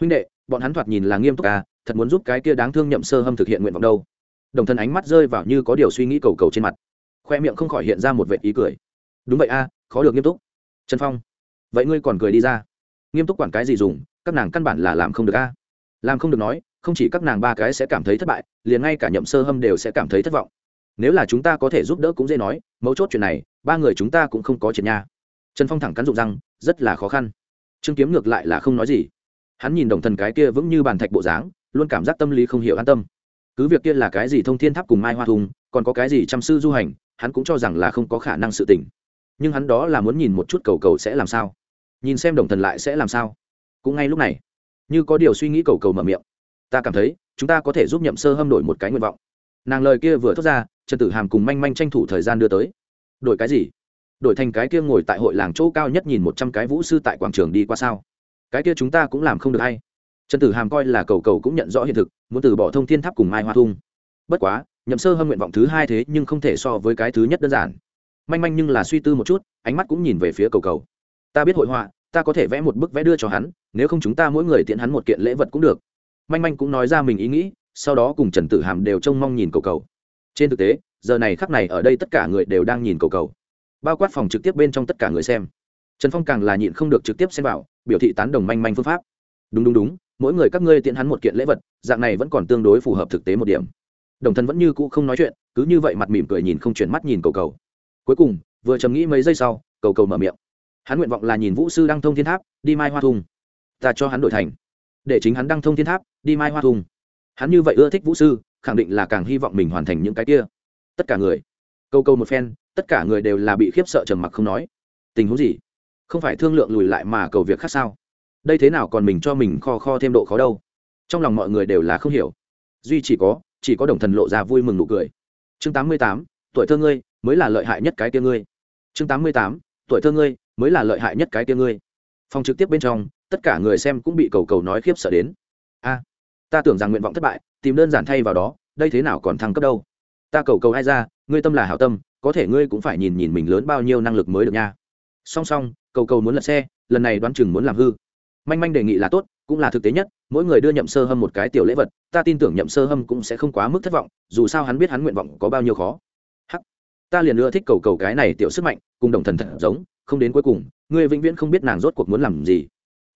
Huynh đệ, bọn hắn thoạt nhìn là nghiêm túc à thật muốn giúp cái kia đáng thương nhậm sơ hâm thực hiện nguyện vọng đâu đồng thân ánh mắt rơi vào như có điều suy nghĩ cầu cầu trên mặt. Khoe miệng không khỏi hiện ra một vệ ý cười. Đúng vậy a, khó được nghiêm túc. Trần phong, vậy ngươi còn cười đi ra. Nghiêm túc quản cái gì dùng, các nàng căn bản là làm không được a. Làm không được nói, không chỉ các nàng ba cái sẽ cảm thấy thất bại, liền ngay cả nhậm sơ hâm đều sẽ cảm thấy thất vọng. Nếu là chúng ta có thể giúp đỡ cũng dễ nói, mấu chốt chuyện này, ba người chúng ta cũng không có chuyện nha. Trần phong thẳng cắn rụng răng, rất là khó khăn. Trương kiếm ngược lại là không nói gì. Hắn nhìn đồng thần cái kia vững như bàn thạch bộ dáng, luôn cảm giác tâm lý không hiểu an tâm cứ việc kia là cái gì thông thiên tháp cùng mai hoa thùng, còn có cái gì chăm sư du hành, hắn cũng cho rằng là không có khả năng sự tỉnh nhưng hắn đó là muốn nhìn một chút cầu cầu sẽ làm sao. Nhìn xem đồng thần lại sẽ làm sao. Cũng ngay lúc này, như có điều suy nghĩ cầu cầu mở miệng. Ta cảm thấy, chúng ta có thể giúp nhậm sơ hâm đổi một cái nguyện vọng. Nàng lời kia vừa thốt ra, trần tử hàm cùng manh manh tranh thủ thời gian đưa tới. Đổi cái gì? Đổi thành cái kia ngồi tại hội làng chỗ cao nhất nhìn một trăm cái vũ sư tại quảng trường đi qua sao? Cái kia chúng ta cũng làm không được hay trần tử hàm coi là cầu cầu cũng nhận rõ hiện thực, muốn từ bỏ thông thiên tháp cùng mai hoa thung. Bất quá, nhậm sơ hâm nguyện vọng thứ hai thế nhưng không thể so với cái thứ nhất đơn giản. Manh manh nhưng là suy tư một chút, ánh mắt cũng nhìn về phía cầu cầu. Ta biết hội họa, ta có thể vẽ một bức vẽ đưa cho hắn, nếu không chúng ta mỗi người tiện hắn một kiện lễ vật cũng được. Manh manh cũng nói ra mình ý nghĩ, sau đó cùng trần tử hàm đều trông mong nhìn cầu cầu. Trên thực tế, giờ này khắc này ở đây tất cả người đều đang nhìn cầu cầu. Bao quát phòng trực tiếp bên trong tất cả người xem. Trần phong càng là nhịn không được trực tiếp xem vào, biểu thị tán đồng manh manh phương pháp. Đúng đúng đúng mỗi người các ngươi tiện hắn một kiện lễ vật, dạng này vẫn còn tương đối phù hợp thực tế một điểm. Đồng thân vẫn như cũ không nói chuyện, cứ như vậy mặt mỉm cười nhìn không chuyển mắt nhìn cầu cầu. Cuối cùng, vừa trầm nghĩ mấy giây sau, cầu cầu mở miệng. Hắn nguyện vọng là nhìn vũ sư đăng thông thiên tháp, đi mai hoa thung ta cho hắn đổi thành. Để chính hắn đăng thông thiên tháp, đi mai hoa thung hắn như vậy ưa thích vũ sư, khẳng định là càng hy vọng mình hoàn thành những cái kia. Tất cả người. Câu câu một phen, tất cả người đều là bị khiếp sợ trầm mặc không nói. Tình huống gì? Không phải thương lượng lùi lại mà cầu việc khác sao? Đây thế nào còn mình cho mình kho kho thêm độ khó đâu. Trong lòng mọi người đều là không hiểu. Duy chỉ có chỉ có đồng thần lộ ra vui mừng nụ cười. Chương tám mươi tám, tuổi thơ ngươi mới là lợi hại nhất cái tia ngươi. Chương tám mươi tám, tuổi thơ ngươi mới là lợi hại nhất cái tia ngươi. Phòng trực tiếp bên trong, tất cả người xem cũng bị cầu cầu nói khiếp sợ đến. A, ta tưởng rằng nguyện vọng thất bại, tìm đơn giản thay vào đó, đây thế nào còn thăng cấp đâu. Ta cầu cầu ai ra, ngươi tâm là hảo tâm, có thể ngươi cũng phải nhìn nhìn mình lớn bao nhiêu năng lực mới được nha. Song song, cầu cầu muốn lật xe, lần này đoán chừng muốn làm hư manh manh đề nghị là tốt, cũng là thực tế nhất, mỗi người đưa nhậm sơ hâm một cái tiểu lễ vật, ta tin tưởng nhậm sơ hâm cũng sẽ không quá mức thất vọng, dù sao hắn biết hắn nguyện vọng có bao nhiêu khó. Hắc, ta liền ưa thích cầu cầu cái này tiểu sức mạnh, cùng đồng thần thật giống, không đến cuối cùng, ngươi vĩnh viễn không biết nàng rốt cuộc muốn làm gì.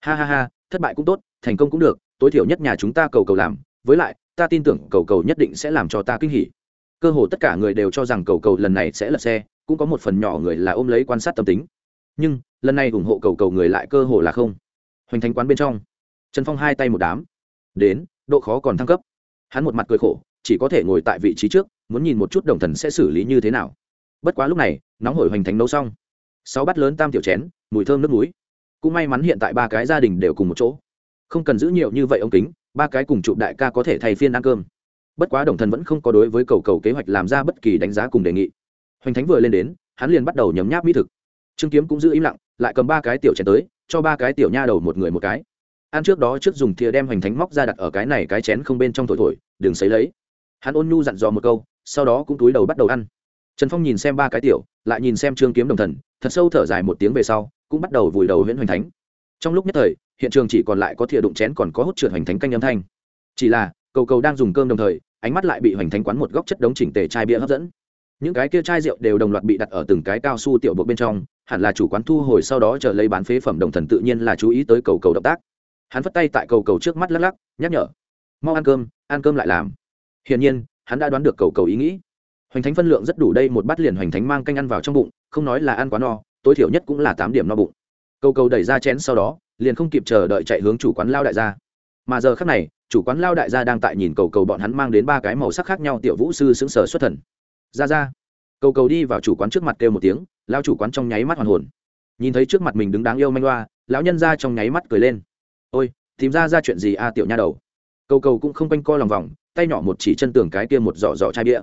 Ha ha ha, thất bại cũng tốt, thành công cũng được, tối thiểu nhất nhà chúng ta cầu cầu làm, với lại, ta tin tưởng cầu cầu nhất định sẽ làm cho ta kinh hỉ. Cơ hồ tất cả người đều cho rằng cầu cầu lần này sẽ lật xe, cũng có một phần nhỏ người là ôm lấy quan sát tâm tính. Nhưng, lần này ủng hộ cầu cầu người lại cơ hồ là không hoành thành quán bên trong. Trần phong hai tay một đám. Đến, độ khó còn thăng cấp. Hắn một mặt cười khổ, chỉ có thể ngồi tại vị trí trước, muốn nhìn một chút đồng thần sẽ xử lý như thế nào. Bất quá lúc này, nóng hổi hoành thành nấu xong. Sáu bát lớn tam tiểu chén, mùi thơm nước núi. Cũng may mắn hiện tại ba cái gia đình đều cùng một chỗ. Không cần giữ nhiều như vậy ông kính, ba cái cùng chụp đại ca có thể thay phiên ăn cơm. Bất quá đồng thần vẫn không có đối với cầu cầu kế hoạch làm ra bất kỳ đánh giá cùng đề nghị. Hoành thánh vừa lên đến, hắn liền bắt đầu nhấm nháp mỹ thực. Trương kiếm cũng giữ im lặng, lại cầm ba cái tiểu chén tới cho ba cái tiểu nha đầu một người một cái. Ăn trước đó trước dùng thìa đem hoành thánh móc ra đặt ở cái này cái chén không bên trong thổi thổi, đừng xấy lấy. Hắn ôn nhu dặn dò một câu, sau đó cũng túi đầu bắt đầu ăn. Trần phong nhìn xem ba cái tiểu, lại nhìn xem trương kiếm đồng thần, thật sâu thở dài một tiếng về sau, cũng bắt đầu vùi đầu huyễn hoành thánh. Trong lúc nhất thời, hiện trường chỉ còn lại có thìa đụng chén còn có hốt trượt hoành thánh canh âm thanh. Chỉ là, cầu cầu đang dùng cơm đồng thời, ánh mắt lại bị hoành thánh quán một góc chất đống chỉnh tề chai bia hấp dẫn những cái kia chai rượu đều đồng loạt bị đặt ở từng cái cao su tiểu bộ bên trong, hẳn là chủ quán thu hồi sau đó chờ lấy bán phế phẩm đồng thần tự nhiên là chú ý tới cầu cầu động tác. Hắn vất tay tại cầu cầu trước mắt lắc lắc, nhắc nhở, mau ăn cơm ăn cơm lại làm. Hiển nhiên, hắn đã đoán được cầu cầu ý nghĩ. Hoành thánh phân lượng rất đủ đây, một bát liền hoành thánh mang canh ăn vào trong bụng, không nói là ăn quá no, tối thiểu nhất cũng là tám điểm no bụng. Cầu cầu đẩy ra chén sau đó, liền không kịp chờ đợi chạy hướng chủ quán lao đại gia. Mà giờ khác này, chủ quán lao đại gia đang tại nhìn cầu cầu bọn hắn mang đến ba cái màu sắc khác nhau tiểu vũ sư xứng sở xuất thần ra ra. Cầu cầu đi vào chủ quán trước mặt kêu một tiếng lao chủ quán trong nháy mắt hoàn hồn. Nhìn thấy trước mặt mình đứng đáng yêu manh loa, lão nhân ra trong nháy mắt cười lên. Ôi, tìm ra ra chuyện gì a, tiểu nha đầu? Cầu cầu cũng không quanh co lòng vòng, tay nhỏ một chỉ chân tường cái kia một giỏ giỏ chai bia.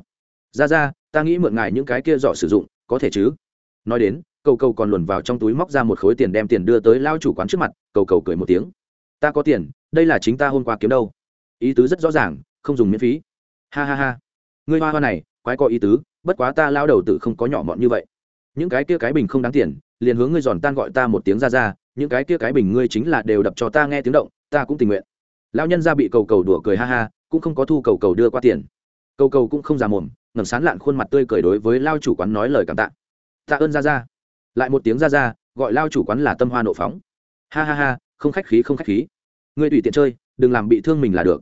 Ra ra, ta nghĩ mượn ngài những cái kia giỏ sử dụng, có thể chứ? Nói đến, cầu cầu còn luồn vào trong túi móc ra một khối tiền đem tiền đưa tới lao chủ quán trước mặt, cầu cầu cười một tiếng. Ta có tiền, đây là chính ta hôm qua kiếm đâu. Ý tứ rất rõ ràng, không dùng miễn phí. Ha ha ha. Ngươi hoa hoa này quái có ý tứ, bất quá ta lao đầu tự không có nhỏ mọn như vậy. Những cái kia cái bình không đáng tiền, liền hướng ngươi giòn tan gọi ta một tiếng ra ra, những cái kia cái bình ngươi chính là đều đập cho ta nghe tiếng động, ta cũng tình nguyện. Lao nhân ra bị cầu cầu đùa cười ha ha, cũng không có thu cầu cầu đưa qua tiền. Cầu cầu cũng không già mồm, ngẩng sán lạn khuôn mặt tươi cười đối với lao chủ quán nói lời cảm tạ. Tạ ơn ra ra. Lại một tiếng ra ra, gọi lao chủ quán là tâm hoa nộ phóng. Ha ha ha, không khách khí, không khách khí. Ngươi tùy tiện chơi, đừng làm bị thương mình là được.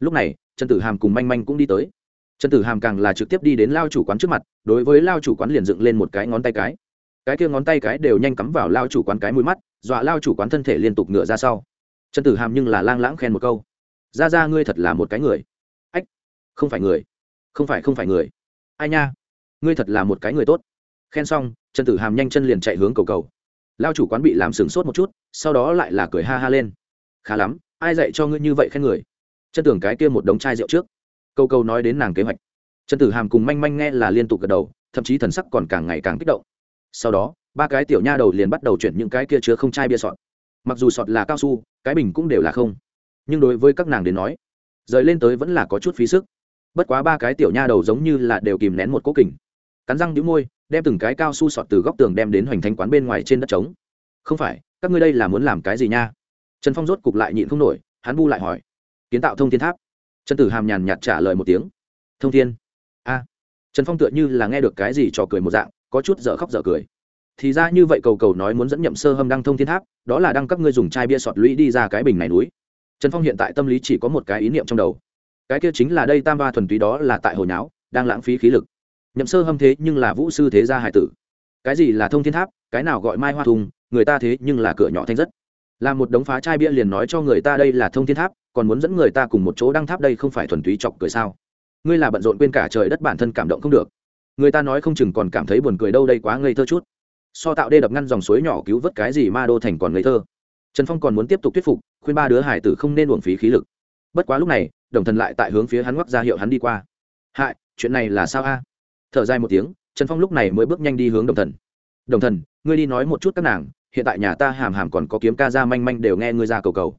Lúc này, trần tử hàm cùng manh manh cũng đi tới trần tử hàm càng là trực tiếp đi đến lao chủ quán trước mặt, đối với lao chủ quán liền dựng lên một cái ngón tay cái. Cái kia ngón tay cái đều nhanh cắm vào lao chủ quán cái mũi mắt, dọa lao chủ quán thân thể liên tục ngựa ra sau. Trần tử hàm nhưng là lang lãng khen một câu. Ra ra, ngươi thật là một cái người. Ách, không phải người, không phải không phải người. Ai nha, ngươi thật là một cái người tốt. Khen xong, trần tử hàm nhanh chân liền chạy hướng cầu cầu. Lao chủ quán bị làm sửng sốt một chút, sau đó lại là cười ha ha lên. Khá lắm, ai dạy cho ngươi như vậy khen người? Chân tưởng cái kia một đống chai rượu trước câu câu nói đến nàng kế hoạch. Trần tử hàm cùng manh manh nghe là liên tục gật đầu, thậm chí thần sắc còn càng ngày càng kích động. Sau đó, ba cái tiểu nha đầu liền bắt đầu chuyển những cái kia chứa không chai bia sọt. Mặc dù sọt là cao su, cái bình cũng đều là không. Nhưng đối với các nàng đến nói, rời lên tới vẫn là có chút phí sức. Bất quá ba cái tiểu nha đầu giống như là đều kìm nén một cố kình. Cắn răng đĩu môi, đem từng cái cao su sọt từ góc tường đem đến hoành thanh quán bên ngoài trên đất trống. Không phải, các ngươi đây là muốn làm cái gì nha? Trần phong rốt cục lại nhịn không nổi, hắn bu lại hỏi. Kiến tạo thông thiên tháp trần tử hàm nhàn nhạt trả lời một tiếng. Thông thiên. A. Trần phong tựa như là nghe được cái gì trò cười một dạng, có chút dở khóc dở cười. Thì ra như vậy cầu cầu nói muốn dẫn nhậm sơ hâm đăng thông thiên tháp, đó là đăng các ngươi dùng chai bia sọt lũy đi ra cái bình này núi. Trần phong hiện tại tâm lý chỉ có một cái ý niệm trong đầu. Cái kia chính là đây tam ba thuần túy đó là tại hồi náo đang lãng phí khí lực. Nhậm sơ hâm thế nhưng là vũ sư thế gia hải tử. Cái gì là thông thiên tháp, cái nào gọi mai hoa thùng, người ta thế nhưng là cửa nhỏ thanh rất. Là một đống phá chai bia liền nói cho người ta đây là thông thiên tháp còn muốn dẫn người ta cùng một chỗ đăng tháp đây không phải thuần túy chọc cười sao? Ngươi là bận rộn quên cả trời đất bản thân cảm động không được. Người ta nói không chừng còn cảm thấy buồn cười đâu đây quá ngây thơ chút. So tạo đê đập ngăn dòng suối nhỏ cứu vớt cái gì ma đô thành còn ngây thơ. Trần phong còn muốn tiếp tục thuyết phục, khuyên ba đứa hải tử không nên uổng phí khí lực. Bất quá lúc này, đồng thần lại tại hướng phía hắn ngoắc ra hiệu hắn đi qua. Hại, chuyện này là sao a? Thở dài một tiếng, trần phong lúc này mới bước nhanh đi hướng đồng thần. Đồng thần, ngươi đi nói một chút các nàng, hiện tại nhà ta hàm hàm còn có kiếm ca ra manh manh đều nghe ngươi ra cầu cầu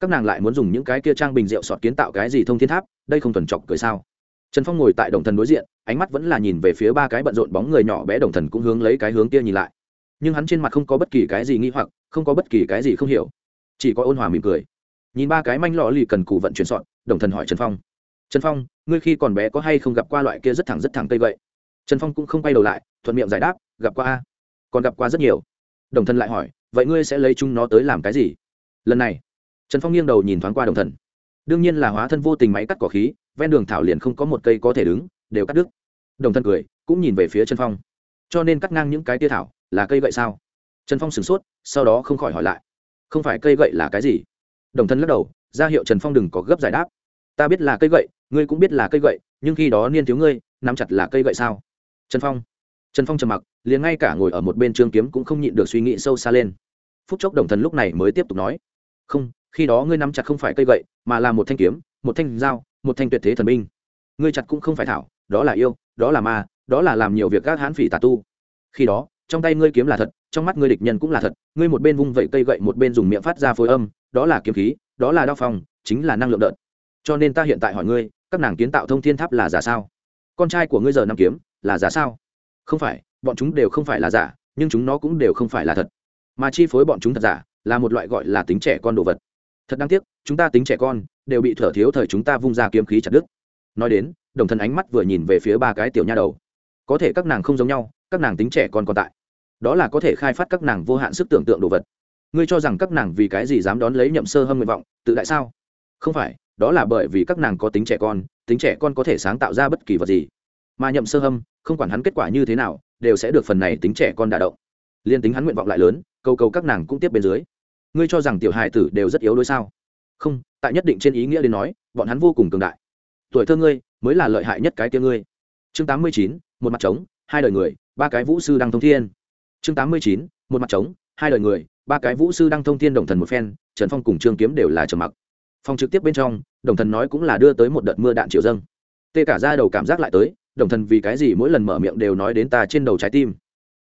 các nàng lại muốn dùng những cái kia trang bình rượu sọt kiến tạo cái gì thông thiên tháp đây không thuần chọc cười sao? Trần phong ngồi tại đồng thần đối diện ánh mắt vẫn là nhìn về phía ba cái bận rộn bóng người nhỏ bé đồng thần cũng hướng lấy cái hướng kia nhìn lại. Nhưng hắn trên mặt không có bất kỳ cái gì nghi hoặc không có bất kỳ cái gì không hiểu. Chỉ có ôn hòa mỉm cười. Nhìn ba cái manh lọ lì cần cụ vận chuyển sọt, đồng thần hỏi trần phong. Trần phong ngươi khi còn bé có hay không gặp qua loại kia rất thẳng rất thẳng cây vậy trần phong cũng không quay đầu lại thuận miệng giải đáp gặp qua a còn gặp qua rất nhiều. Đồng thần lại hỏi vậy ngươi sẽ lấy chúng nó tới làm cái gì? Lần này trần phong nghiêng đầu nhìn thoáng qua đồng thần. Đương nhiên là hóa thân vô tình máy cắt cỏ khí, ven đường thảo liền không có một cây có thể đứng, đều cắt đứt. Đồng thần cười, cũng nhìn về phía trần phong. Cho nên cắt ngang những cái tia thảo, là cây gậy sao? Trần phong sửng sốt, sau đó không khỏi hỏi lại. Không phải cây gậy là cái gì? Đồng thân lắc đầu, ra hiệu trần phong đừng có gấp giải đáp. Ta biết là cây gậy, ngươi cũng biết là cây gậy, nhưng khi đó niên thiếu ngươi, nắm chặt là cây gậy sao? Trần phong. Trần phong trầm mặc, liền ngay cả ngồi ở một bên trương kiếm cũng không nhịn được suy nghĩ sâu xa lên. Phút chốc đồng thần lúc này mới tiếp tục nói. Không khi đó ngươi nắm chặt không phải cây gậy, mà là một thanh kiếm, một thanh dao, một thanh tuyệt thế thần binh. Ngươi chặt cũng không phải thảo, đó là yêu, đó là ma, đó là làm nhiều việc các hãn phỉ tà tu. Khi đó, trong tay ngươi kiếm là thật, trong mắt ngươi địch nhân cũng là thật, ngươi một bên vung vẩy cây gậy một bên dùng miệng phát ra phối âm, đó là kiếm khí, đó là đao phong, chính là năng lượng đợt. Cho nên ta hiện tại hỏi ngươi, các nàng kiến tạo thông thiên tháp là giả sao? Con trai của ngươi giờ năm kiếm, là giả sao? Không phải, bọn chúng đều không phải là giả, nhưng chúng nó cũng đều không phải là thật. Mà chi phối bọn chúng thật giả, là một loại gọi là tính trẻ con đồ vật thật đáng tiếc, chúng ta tính trẻ con, đều bị thở thiếu thời chúng ta vung ra kiếm khí chặt đứt. Nói đến, đồng thần ánh mắt vừa nhìn về phía ba cái tiểu nha đầu. Có thể các nàng không giống nhau, các nàng tính trẻ con còn tại. Đó là có thể khai phát các nàng vô hạn sức tưởng tượng đồ vật. Ngươi cho rằng các nàng vì cái gì dám đón lấy nhậm sơ hâm nguyện vọng, tự tại sao? Không phải, đó là bởi vì các nàng có tính trẻ con, tính trẻ con có thể sáng tạo ra bất kỳ vật gì. Mà nhậm sơ hâm, không quản hắn kết quả như thế nào, đều sẽ được phần này tính trẻ con đả động. Liên tính hắn nguyện vọng lại lớn, cầu cầu các nàng cũng tiếp bên dưới ngươi cho rằng tiểu hài tử đều rất yếu đuối sao? Không, tại nhất định trên ý nghĩa đến nói, bọn hắn vô cùng cường đại. Tuổi thơ ngươi, mới là lợi hại nhất cái tia ngươi. Chương tám mươi chín, một mặt trống, hai đời người, ba cái vũ sư đang thông thiên. Chương tám mươi chín, một mặt trống, hai đời người, ba cái vũ sư đang thông thiên đồng thần một phen, trần phong cùng trương kiếm đều là trầm mặc. Phòng trực tiếp bên trong, đồng thần nói cũng là đưa tới một đợt mưa đạn triệu dâng. Tê cả ra đầu cảm giác lại tới, đồng thần vì cái gì mỗi lần mở miệng đều nói đến ta trên đầu trái tim.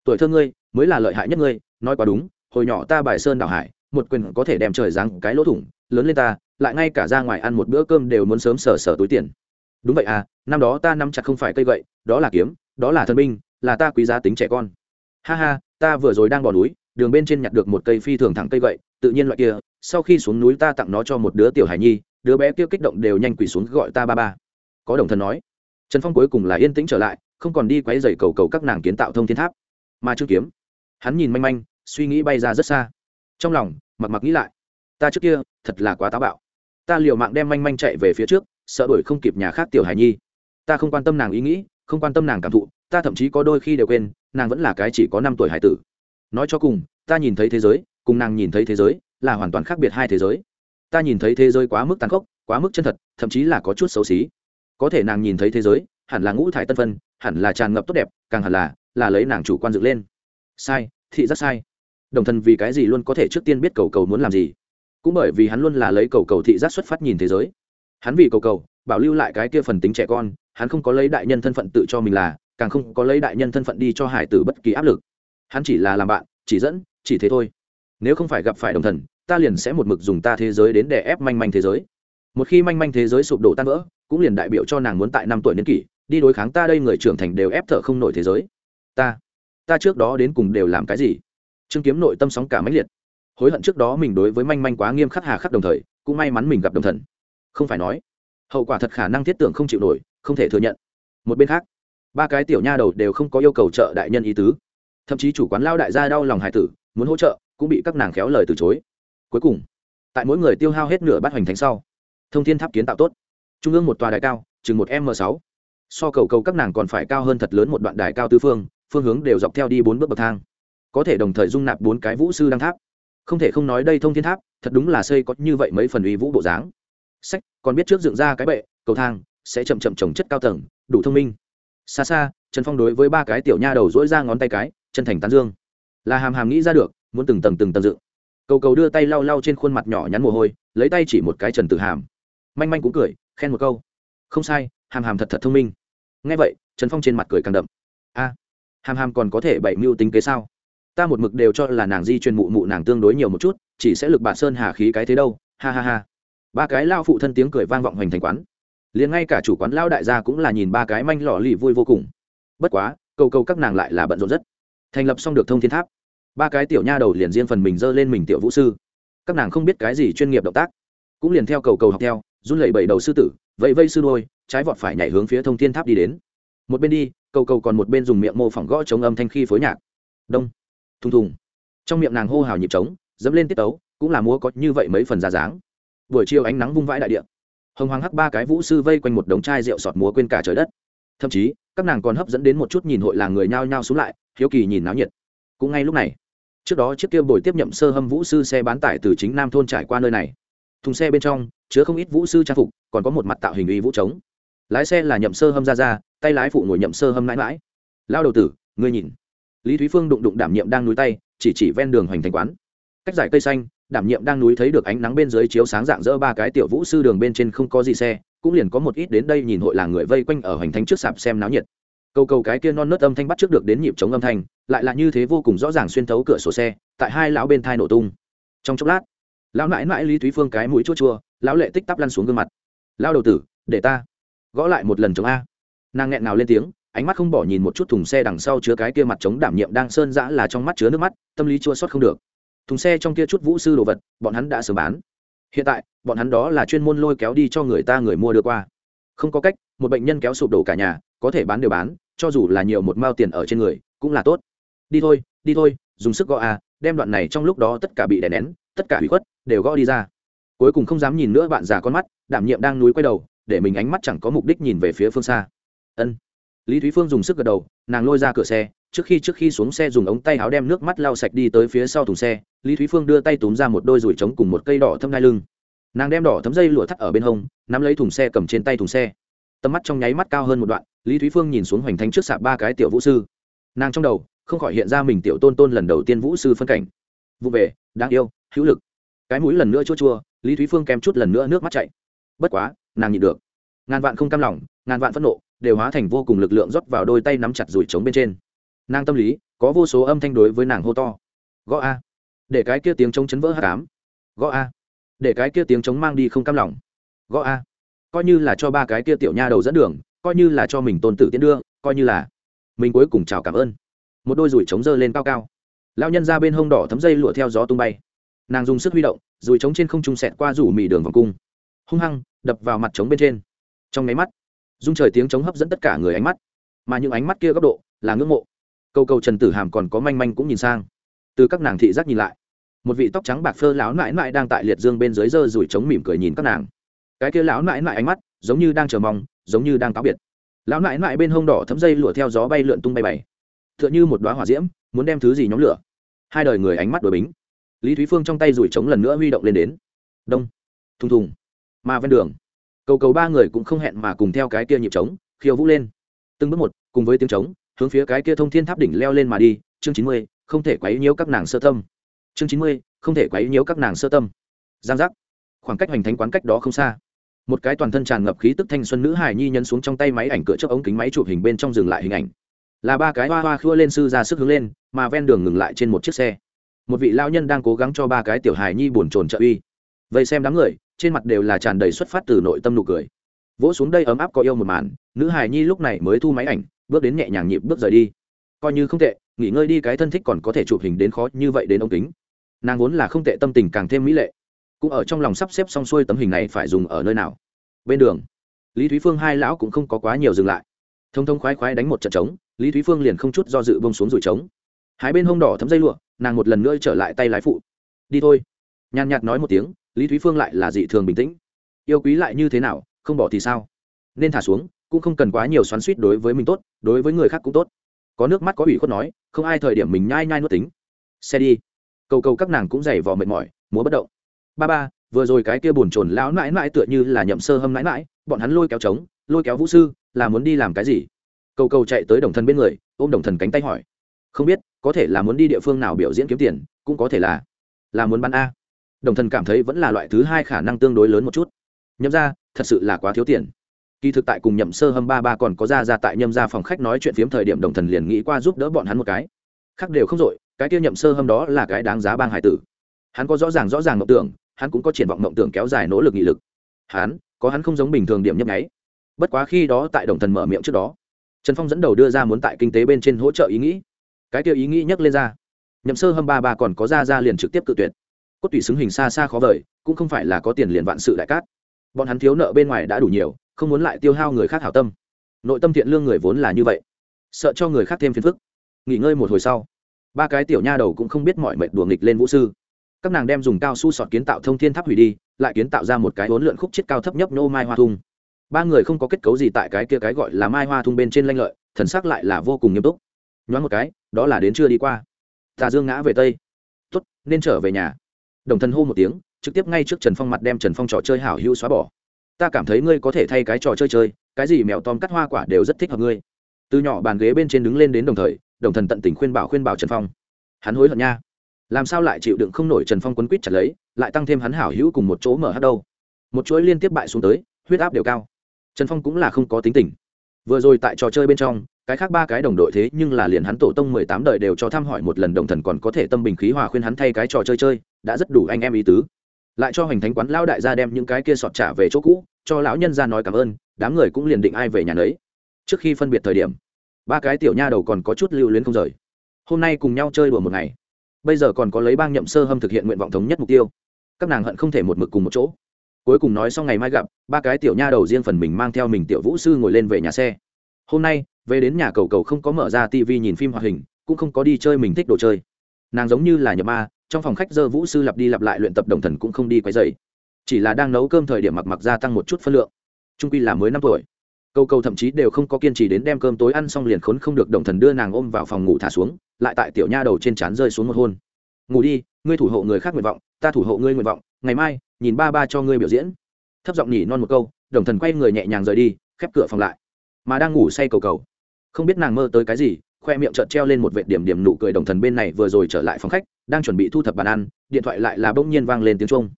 Tuổi thơ ngươi, mới là lợi hại nhất ngươi, nói quá đúng, hồi nhỏ ta bài sơn đảo hải một quyền có thể đem trời giáng cái lỗ thủng, lớn lên ta, lại ngay cả ra ngoài ăn một bữa cơm đều muốn sớm sở sở túi tiền. Đúng vậy à năm đó ta nắm chặt không phải cây gậy, đó là kiếm, đó là thân binh, là ta quý giá tính trẻ con. Ha ha, ta vừa rồi đang bỏ núi, đường bên trên nhặt được một cây phi thường thẳng cây gậy, tự nhiên loại kia, sau khi xuống núi ta tặng nó cho một đứa tiểu hải nhi, đứa bé kia kích động đều nhanh quỳ xuống gọi ta ba ba. Có đồng thần nói. Trần phong cuối cùng là yên tĩnh trở lại, không còn đi quấy dày cầu cầu các nàng kiến tạo thông thiên tháp, mà chưa kiếm. Hắn nhìn manh manh, suy nghĩ bay ra rất xa trong lòng, mặc mặc nghĩ lại, ta trước kia thật là quá táo bạo. Ta liều mạng đem manh manh chạy về phía trước, sợ đuổi không kịp nhà khác tiểu hải nhi. Ta không quan tâm nàng ý nghĩ, không quan tâm nàng cảm thụ, ta thậm chí có đôi khi đều quên, nàng vẫn là cái chỉ có năm tuổi hải tử. Nói cho cùng, ta nhìn thấy thế giới, cùng nàng nhìn thấy thế giới, là hoàn toàn khác biệt hai thế giới. Ta nhìn thấy thế giới quá mức tàn khốc, quá mức chân thật, thậm chí là có chút xấu xí. Có thể nàng nhìn thấy thế giới, hẳn là ngũ thải tân phân, hẳn là tràn ngập tốt đẹp, càng hẳn là là lấy nàng chủ quan dựng lên. Sai, thị rất sai đồng thân vì cái gì luôn có thể trước tiên biết cầu cầu muốn làm gì. Cũng bởi vì hắn luôn là lấy cầu cầu thị giác xuất phát nhìn thế giới. Hắn vì cầu cầu, bảo lưu lại cái kia phần tính trẻ con, hắn không có lấy đại nhân thân phận tự cho mình là, càng không có lấy đại nhân thân phận đi cho hải tử bất kỳ áp lực. Hắn chỉ là làm bạn, chỉ dẫn, chỉ thế thôi. Nếu không phải gặp phải đồng thần, ta liền sẽ một mực dùng ta thế giới đến để ép manh manh thế giới. Một khi manh manh thế giới sụp đổ tan vỡ, cũng liền đại biểu cho nàng muốn tại năm tuổi niên kỷ, đi đối kháng ta đây người trưởng thành đều ép thở không nổi thế giới. Ta ta trước đó đến cùng đều làm cái gì? Trương kiếm nội tâm sóng cả mãnh liệt. Hối hận trước đó mình đối với manh manh quá nghiêm khắc hà khắc đồng thời, cũng may mắn mình gặp đồng thần. Không phải nói, hậu quả thật khả năng thiết tưởng không chịu nổi, không thể thừa nhận. Một bên khác, ba cái tiểu nha đầu đều không có yêu cầu trợ đại nhân ý tứ. Thậm chí chủ quán lao đại gia đau lòng hải tử, muốn hỗ trợ, cũng bị các nàng khéo lời từ chối. Cuối cùng, tại mỗi người tiêu hao hết nửa bát hoành thánh sau, thông thiên tháp kiến tạo tốt. Trung ương một tòa đài cao, chừng một m sáu. So cầu cầu các nàng còn phải cao hơn thật lớn một đoạn đài cao tư phương phương hướng đều dọc theo đi bốn bước bậc thang có thể đồng thời dung nạp bốn cái vũ sư đăng tháp. Không thể không nói đây thông thiên tháp, thật đúng là xây có như vậy mấy phần uy vũ bộ dáng. Sách, còn biết trước dựng ra cái bệ, cầu thang, sẽ chậm chậm trồng chất cao tầng, đủ thông minh. Xa xa, trần phong đối với ba cái tiểu nha đầu dỗi ra ngón tay cái, chân thành tán dương. Là hàm hàm nghĩ ra được, muốn từng tầng từng tầng dựng. Cầu cầu đưa tay lau lau trên khuôn mặt nhỏ nhắn mồ hôi, lấy tay chỉ một cái trần tử hàm. Manh manh cũng cười, khen một câu. Không sai, hàm hàm thật thật thông minh. Nghe vậy, trần phong trên mặt cười càng đậm. A, hàm hàm còn có thể bảy mưu tính kế sao? Ta một mực đều cho là nàng di truyền mụ mụ nàng tương đối nhiều một chút, chỉ sẽ lực bà sơn hà khí cái thế đâu, ha ha ha. Ba cái lao phụ thân tiếng cười vang vọng hoành thành quán. Liền ngay cả chủ quán lao đại gia cũng là nhìn ba cái manh lò lì vui vô cùng. Bất quá, cầu cầu các nàng lại là bận rộn rất. Thành lập xong được thông thiên tháp, ba cái tiểu nha đầu liền riêng phần mình dơ lên mình tiểu vũ sư. Các nàng không biết cái gì chuyên nghiệp động tác, cũng liền theo cầu cầu học theo, run lẩy bẩy đầu sư tử, vẫy vây sư đôi trái vọt phải nhảy hướng phía thông thiên tháp đi đến. Một bên đi, cầu cầu còn một bên dùng miệng mô phỏng gõ chống âm thanh khi phối nhạc. Đông thùng thùng. Trong miệng nàng hô hào nhịp trống, dẫm lên tiết tấu, cũng là múa có như vậy mấy phần ra dáng. Buổi chiều ánh nắng vung vãi đại địa. Hồng hoàng hắc ba cái vũ sư vây quanh một đống chai rượu sọt múa quên cả trời đất. Thậm chí, các nàng còn hấp dẫn đến một chút nhìn hội làng người nhao nhao xuống lại, hiếu kỳ nhìn náo nhiệt. Cũng ngay lúc này, trước đó chiếc kia bồi tiếp nhậm sơ hâm vũ sư xe bán tải từ chính nam thôn trải qua nơi này. Thùng xe bên trong, chứa không ít vũ sư trang phục, còn có một mặt tạo hình uy vũ trống. Lái xe là nhậm sơ hâm ra ra, tay lái phụ ngồi nhậm sơ hâm mãi mãi. Lao đầu tử, ngươi nhìn lý thúy phương đụng đụng đảm nhiệm đang núi tay, chỉ chỉ ven đường hoành thành quán. Cách giải cây xanh, đảm nhiệm đang núi thấy được ánh nắng bên dưới chiếu sáng dạng dỡ ba cái tiểu vũ sư đường bên trên không có gì xe, cũng liền có một ít đến đây nhìn hội làng người vây quanh ở hoành thánh trước sạp xem náo nhiệt. Câu câu cái kia non nớt âm thanh bắt trước được đến nhịp chống âm thanh, lại là như thế vô cùng rõ ràng xuyên thấu cửa sổ xe, tại hai lão bên thai nổ tung. Trong chốc lát, lão mãi mãi lý thúy phương cái mũi chua chua, lão lệ tích tắp lăn xuống gương mặt. Lao đầu tử, để ta gõ lại một lần chống a. Nàng nghẹn nào lên tiếng ánh mắt không bỏ nhìn một chút thùng xe đằng sau chứa cái kia mặt chống đảm nhiệm đang sơn dã là trong mắt chứa nước mắt, tâm lý chua sót không được. Thùng xe trong kia chút vũ sư đồ vật, bọn hắn đã sớm bán. Hiện tại, bọn hắn đó là chuyên môn lôi kéo đi cho người ta người mua đưa qua. Không có cách, một bệnh nhân kéo sụp đổ cả nhà, có thể bán đều bán, cho dù là nhiều một mao tiền ở trên người, cũng là tốt. Đi thôi đi thôi, dùng sức gõ a đem đoạn này trong lúc đó tất cả bị đè nén, tất cả hủy khuất, đều gõ đi ra. Cuối cùng không dám nhìn nữa bạn già con mắt, đảm nhiệm đang núi quay đầu, để mình ánh mắt chẳng có mục đích nhìn về phía phương xa. Ân lý thúy phương dùng sức gật đầu, nàng lôi ra cửa xe, trước khi trước khi xuống xe dùng ống tay áo đem nước mắt lau sạch đi tới phía sau thùng xe, lý thúy phương đưa tay túm ra một đôi rủi trống cùng một cây đỏ thâm đai lưng. Nàng đem đỏ thấm dây lụa thắt ở bên hông, nắm lấy thùng xe cầm trên tay thùng xe. Tầm mắt trong nháy mắt cao hơn một đoạn, lý thúy phương nhìn xuống hoành thánh trước sạp ba cái tiểu vũ sư. Nàng trong đầu, không khỏi hiện ra mình tiểu tôn tôn lần đầu tiên vũ sư phân cảnh. Vụ về, đáng yêu, hữu lực. Cái mũi lần nữa chua chua, lý thúy phương kèm chút lần nữa nước mắt chạy bất quá, nàng nhịn được. Ngàn vạn không cam lòng, ngàn vạn phẫn nộ đều hóa thành vô cùng lực lượng rót vào đôi tay nắm chặt rủi trống bên trên. Nàng tâm lý, có vô số âm thanh đối với nàng hô to. Gõ a. Để cái kia tiếng trống chấn vỡ hát cám gõ a. Để cái kia tiếng trống mang đi không cam lòng. Gõ a. Coi như là cho ba cái kia tiểu nha đầu dẫn đường, coi như là cho mình tôn tử tiến đưa, coi như là mình cuối cùng chào cảm ơn. Một đôi rủi trống dơ lên cao cao. Lao nhân ra bên hông đỏ thấm dây lụa theo gió tung bay. Nàng dùng sức huy động, rủi trống trên không trung sẹt qua rủ mì đường vòng cung. Hung hăng, đập vào mặt trống bên trên. Trong máy mắt dung trời tiếng trống hấp dẫn tất cả người ánh mắt, mà những ánh mắt kia góc độ là ngưỡng mộ. Câu câu trần tử hàm còn có manh manh cũng nhìn sang. Từ các nàng thị giác nhìn lại, một vị tóc trắng bạc phơ lão nãi nãi đang tại liệt dương bên dưới dơ rủi trống mỉm cười nhìn các nàng. Cái kia lão nãi nãi ánh mắt giống như đang chờ mong, giống như đang cáo biệt. Lão nãi nãi bên hông đỏ thấm dây lụa theo gió bay lượn tung bay bày. T h ư ợ n h ư một đoá hỏa diễm, muốn đem thứ gì nhóm lửa. Hai đời người ánh mắt đổi bính. Lý thúy phương trong tay rủi trống lần nữa huy động lên đến. Đông. Thùng thùng. Mà ven đường cầu cầu ba người cũng không hẹn mà cùng theo cái kia nhịp trống, khiêu vũ lên. Từng bước một, cùng với tiếng trống, hướng phía cái kia thông thiên tháp đỉnh leo lên mà đi, chương chín mươi, không thể quấy nhiễu các nàng sơ tâm. Chương chín mươi, không thể quấy nhiễu các nàng sơ tâm. Giang giác. Khoảng cách hoành thánh quán cách đó không xa. Một cái toàn thân tràn ngập khí tức thanh xuân nữ hài nhi nhân xuống trong tay máy ảnh cửa trước ống kính máy chụp hình bên trong dừng lại hình ảnh. Là ba cái hoa hoa khua lên sư ra sức hướng lên, mà ven đường ngừng lại trên một chiếc xe. Một vị lao nhân đang cố gắng cho ba cái tiểu hài nhi buồn trồn trợ uy. Vậy xem đám người trên mặt đều là tràn đầy xuất phát từ nội tâm nụ cười. Vỗ xuống đây ấm áp có yêu một màn, nữ hài nhi lúc này mới thu máy ảnh, bước đến nhẹ nhàng nhịp bước rời đi. Coi như không tệ, nghỉ ngơi đi cái thân thích còn có thể chụp hình đến khó như vậy đến ống kính. Nàng vốn là không tệ tâm tình càng thêm mỹ lệ. Cũng ở trong lòng sắp xếp xong xuôi tấm hình này phải dùng ở nơi nào? Bên đường. Lý thúy phương hai lão cũng không có quá nhiều dừng lại. Thông thông khoái khoái đánh một trận trống, lý thúy phương liền không chút do dự bông xuống rủi trống. Hai bên hông đỏ thấm dây lụa, nàng một lần nữa trở lại tay lái phụ. Đi thôi. Nhàn nhạt nói một tiếng lý thúy phương lại là dị thường bình tĩnh yêu quý lại như thế nào không bỏ thì sao nên thả xuống cũng không cần quá nhiều xoắn suýt đối với mình tốt đối với người khác cũng tốt có nước mắt có ủy khuất nói không ai thời điểm mình nhai nhai nuốt tính xe đi cầu cầu các nàng cũng dày vò mệt mỏi múa bất động ba ba vừa rồi cái kia buồn chồn lão mãi mãi tựa như là nhậm sơ hâm mãi mãi bọn hắn lôi kéo trống lôi kéo vũ sư là muốn đi làm cái gì cầu cầu chạy tới đồng thần bên người ôm đồng thần cánh tay hỏi không biết có thể là muốn đi địa phương nào biểu diễn kiếm tiền cũng có thể là là muốn bắn a đồng thần cảm thấy vẫn là loại thứ hai khả năng tương đối lớn một chút. Nhậm ra thật sự là quá thiếu tiền. Kỳ thực tại cùng nhậm sơ hâm ba ba còn có ra ra tại nhâm ra phòng khách nói chuyện phiếm thời điểm đồng thần liền nghĩ qua giúp đỡ bọn hắn một cái. Khác đều không dội, cái kia nhậm sơ hâm đó là cái đáng giá bang hải tử. Hắn có rõ ràng rõ ràng mộng tưởng, hắn cũng có triển vọng mộng tưởng kéo dài nỗ lực nghị lực. Hắn, có hắn không giống bình thường điểm nhấp nháy. Bất quá khi đó tại đồng thần mở miệng trước đó, trần phong dẫn đầu đưa ra muốn tại kinh tế bên trên hỗ trợ ý nghĩ. Cái kia ý nghĩ nhắc lên ra, nhậm sơ hâm ba ba còn có ra ra liền trực tiếp cự tuyệt cốt tủy xứng hình xa xa khó vời, cũng không phải là có tiền liền vạn sự đại cát. Bọn hắn thiếu nợ bên ngoài đã đủ nhiều, không muốn lại tiêu hao người khác hảo tâm. Nội tâm thiện lương người vốn là như vậy, sợ cho người khác thêm phiền phức. Nghỉ ngơi một hồi sau, ba cái tiểu nha đầu cũng không biết mọi mệt đùa nghịch lên vũ sư. Các nàng đem dùng cao su sọt kiến tạo thông thiên tháp hủy đi, lại kiến tạo ra một cái hỗn lượn khúc chết cao thấp nhấp nô mai hoa thung. Ba người không có kết cấu gì tại cái kia cái gọi là mai hoa thung bên trên lanh lợi, thần sắc lại là vô cùng nghiêm túc. Nhoáng một cái, đó là đến chưa đi qua. Tà dương ngã về tây. Tốt, nên trở về nhà đồng thân hô một tiếng, trực tiếp ngay trước trần phong mặt đem trần phong trò chơi hảo hữu xóa bỏ. Ta cảm thấy ngươi có thể thay cái trò chơi chơi, cái gì mèo tom cắt hoa quả đều rất thích hợp ngươi. Từ nhỏ bàn ghế bên trên đứng lên đến đồng thời, đồng thần tận tình khuyên bảo khuyên bảo trần phong. Hắn hối hận nha. Làm sao lại chịu đựng không nổi trần phong quấn quýt chặt lấy, lại tăng thêm hắn hảo hữu cùng một chỗ mở hát đâu? Một chuỗi liên tiếp bại xuống tới, huyết áp đều cao. Trần phong cũng là không có tính tình. Vừa rồi tại trò chơi bên trong cái khác ba cái đồng đội thế nhưng là liền hắn tổ tông mười tám đời đều cho thăm hỏi một lần đồng thần còn có thể tâm bình khí hòa khuyên hắn thay cái trò chơi chơi, đã rất đủ anh em ý tứ. Lại cho hoành thánh quán lao đại gia đem những cái kia sọt trả về chỗ cũ, cho lão nhân ra nói cảm ơn, đám người cũng liền định ai về nhà nấy. Trước khi phân biệt thời điểm, ba cái tiểu nha đầu còn có chút lưu luyến không rời. Hôm nay cùng nhau chơi đùa một ngày. Bây giờ còn có lấy bang nhậm sơ hâm thực hiện nguyện vọng thống nhất mục tiêu. Các nàng hận không thể một mực cùng một chỗ. Cuối cùng nói sau ngày mai gặp, ba cái tiểu nha đầu riêng phần mình mang theo mình tiểu vũ sư ngồi lên về nhà xe. Hôm nay về đến nhà cầu cầu không có mở ra tv nhìn phim hoạt hình, cũng không có đi chơi mình thích đồ chơi. Nàng giống như là nhập ma, trong phòng khách dơ vũ sư lặp đi lặp lại luyện tập đồng thần cũng không đi quay dày chỉ là đang nấu cơm thời điểm mặc mặc gia tăng một chút phân lượng. Trung quy là mới năm tuổi. Câu câu thậm chí đều không có kiên trì đến đem cơm tối ăn xong liền khốn không được đồng thần đưa nàng ôm vào phòng ngủ thả xuống, lại tại tiểu nha đầu trên trán rơi xuống một hôn. Ngủ đi, ngươi thủ hộ người khác nguyện vọng, ta thủ hộ ngươi nguyện vọng, ngày mai, nhìn ba ba cho ngươi biểu diễn. Thấp giọng nhỉ non một câu, đồng thần quay người nhẹ nhàng rời đi, khép cửa phòng lại. Mà đang ngủ say cầu cầu không biết nàng mơ tới cái gì, khoe miệng trợn treo lên một vệ điểm điểm nụ cười đồng thần bên này vừa rồi trở lại phòng khách, đang chuẩn bị thu thập bàn ăn, điện thoại lại là bỗng nhiên vang lên tiếng trung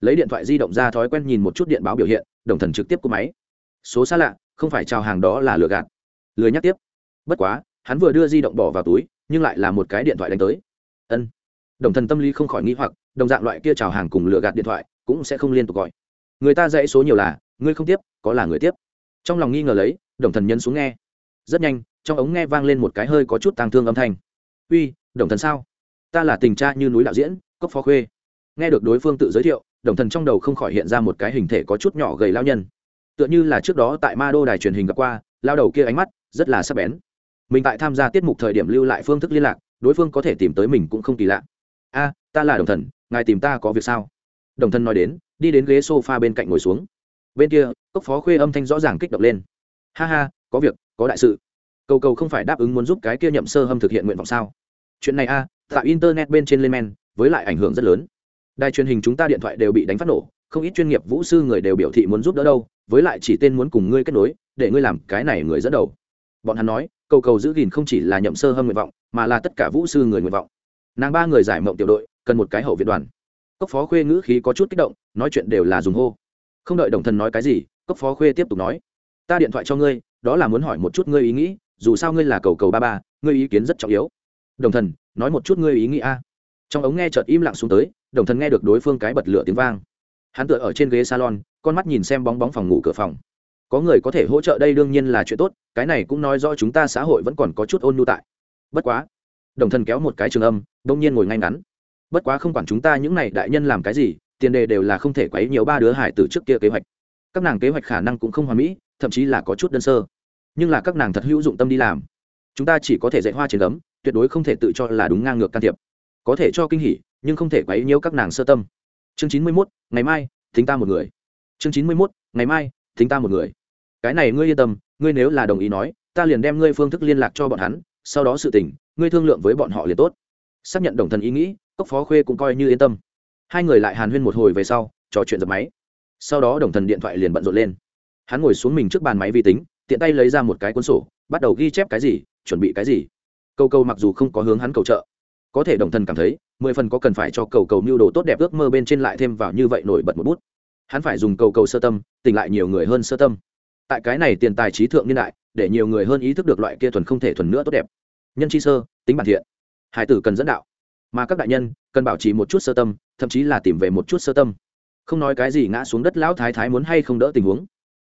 lấy điện thoại di động ra thói quen nhìn một chút điện báo biểu hiện, đồng thần trực tiếp cúp máy. Số xa lạ, không phải chào hàng đó là lừa gạt. Lừa nhắc tiếp. Bất quá, hắn vừa đưa di động bỏ vào túi, nhưng lại là một cái điện thoại đánh tới. Ân. Đồng thần tâm lý không khỏi nghĩ hoặc, đồng dạng loại kia chào hàng cùng lừa gạt điện thoại, cũng sẽ không liên tục gọi. Người ta dãy số nhiều là, ngươi không tiếp, có là người tiếp. Trong lòng nghi ngờ lấy, đồng thần nhấn xuống nghe rất nhanh, trong ống nghe vang lên một cái hơi có chút tàng thương âm thanh. Uy, đồng thần sao? Ta là tình cha như núi đạo diễn, cốc phó khuê. Nghe được đối phương tự giới thiệu, đồng thần trong đầu không khỏi hiện ra một cái hình thể có chút nhỏ gầy lao nhân. Tựa như là trước đó tại ma đô đài truyền hình gặp qua, lao đầu kia ánh mắt rất là sắc bén. Mình tại tham gia tiết mục thời điểm lưu lại phương thức liên lạc, đối phương có thể tìm tới mình cũng không kỳ lạ. A, ta là đồng thần, ngài tìm ta có việc sao? Đồng thần nói đến, đi đến ghế s o f a bên cạnh ngồi xuống. Bên kia, cốc phó khuê âm thanh rõ ràng kích động lên. Ha ha, có việc có đại sự. Cầu cầu không phải đáp ứng muốn giúp cái kia nhậm sơ hâm thực hiện nguyện vọng sao? Chuyện này a à, tại internet bên trên lên men với lại ảnh hưởng rất lớn. Đài truyền hình chúng ta điện thoại đều bị đánh phát nổ không ít chuyên nghiệp vũ sư người đều biểu thị muốn giúp đỡ đâu với lại chỉ tên muốn cùng ngươi kết nối để ngươi làm cái này người dẫn đầu. Bọn hắn nói cầu cầu giữ gìn không chỉ là nhậm sơ hâm nguyện vọng mà là tất cả vũ sư người nguyện vọng. Nàng ba người giải mộng tiểu đội cần một cái hậu viện đoàn. Cốc phó khuê ngữ khí có chút kích động nói chuyện đều là dùng hô. Không đợi đồng thần nói cái gì cốc phó khuê tiếp tục nói ta điện thoại cho ngươi đó là muốn hỏi một chút ngươi ý nghĩ, dù sao ngươi là cầu cầu ba ba, ngươi ý kiến rất trọng yếu. Đồng thần, nói một chút ngươi ý nghĩ a. Trong ống nghe chợt im lặng xuống tới, đồng thần nghe được đối phương cái bật lửa tiếng vang. Hắn tựa ở trên ghế salon, con mắt nhìn xem bóng bóng phòng ngủ cửa phòng. Có người có thể hỗ trợ đây đương nhiên là chuyện tốt, cái này cũng nói rõ chúng ta xã hội vẫn còn có chút ôn nhu tại. Bất quá, đồng thần kéo một cái trường âm, đông nhiên ngồi ngay ngắn. Bất quá không quản chúng ta những này đại nhân làm cái gì, tiền đề đều là không thể quấy nhiều ba đứa hải từ trước kia kế hoạch. Các nàng kế hoạch khả năng cũng không hoàn mỹ, thậm chí là có chút đơn sơ nhưng là các nàng thật hữu dụng tâm đi làm. Chúng ta chỉ có thể dạy hoa trên gấm, tuyệt đối không thể tự cho là đúng ngang ngược can thiệp. Có thể cho kinh hỉ, nhưng không thể quấy nhiễu các nàng sơ tâm. Chương chín mươi mốt, ngày mai, thính ta một người. Chương chín mươi mốt, ngày mai, thính ta một người. Cái này ngươi yên tâm, ngươi nếu là đồng ý nói, ta liền đem ngươi phương thức liên lạc cho bọn hắn, sau đó sự tình, ngươi thương lượng với bọn họ liền tốt. Xác nhận đồng thần ý nghĩ, cốc phó khuê cũng coi như yên tâm. Hai người lại hàn huyên một hồi về sau, trò chuyện dập máy. Sau đó đồng thần điện thoại liền bận rộn lên. Hắn ngồi xuống mình trước bàn máy vi tính tiện tay lấy ra một cái cuốn sổ, bắt đầu ghi chép cái gì, chuẩn bị cái gì. Câu câu mặc dù không có hướng hắn cầu trợ, có thể đồng thần cảm thấy, mười phần có cần phải cho cầu cầu mưu đồ tốt đẹp ước mơ bên trên lại thêm vào như vậy nổi bật một bút. Hắn phải dùng cầu cầu sơ tâm, tỉnh lại nhiều người hơn sơ tâm. Tại cái này tiền tài trí thượng niên đại, để nhiều người hơn ý thức được loại kia thuần không thể thuần nữa tốt đẹp. Nhân chi sơ, tính bản thiện. Hải tử cần dẫn đạo. Mà các đại nhân, cần bảo trì một chút sơ tâm, thậm chí là tìm về một chút sơ tâm. Không nói cái gì ngã xuống đất lão thái thái muốn hay không đỡ tình huống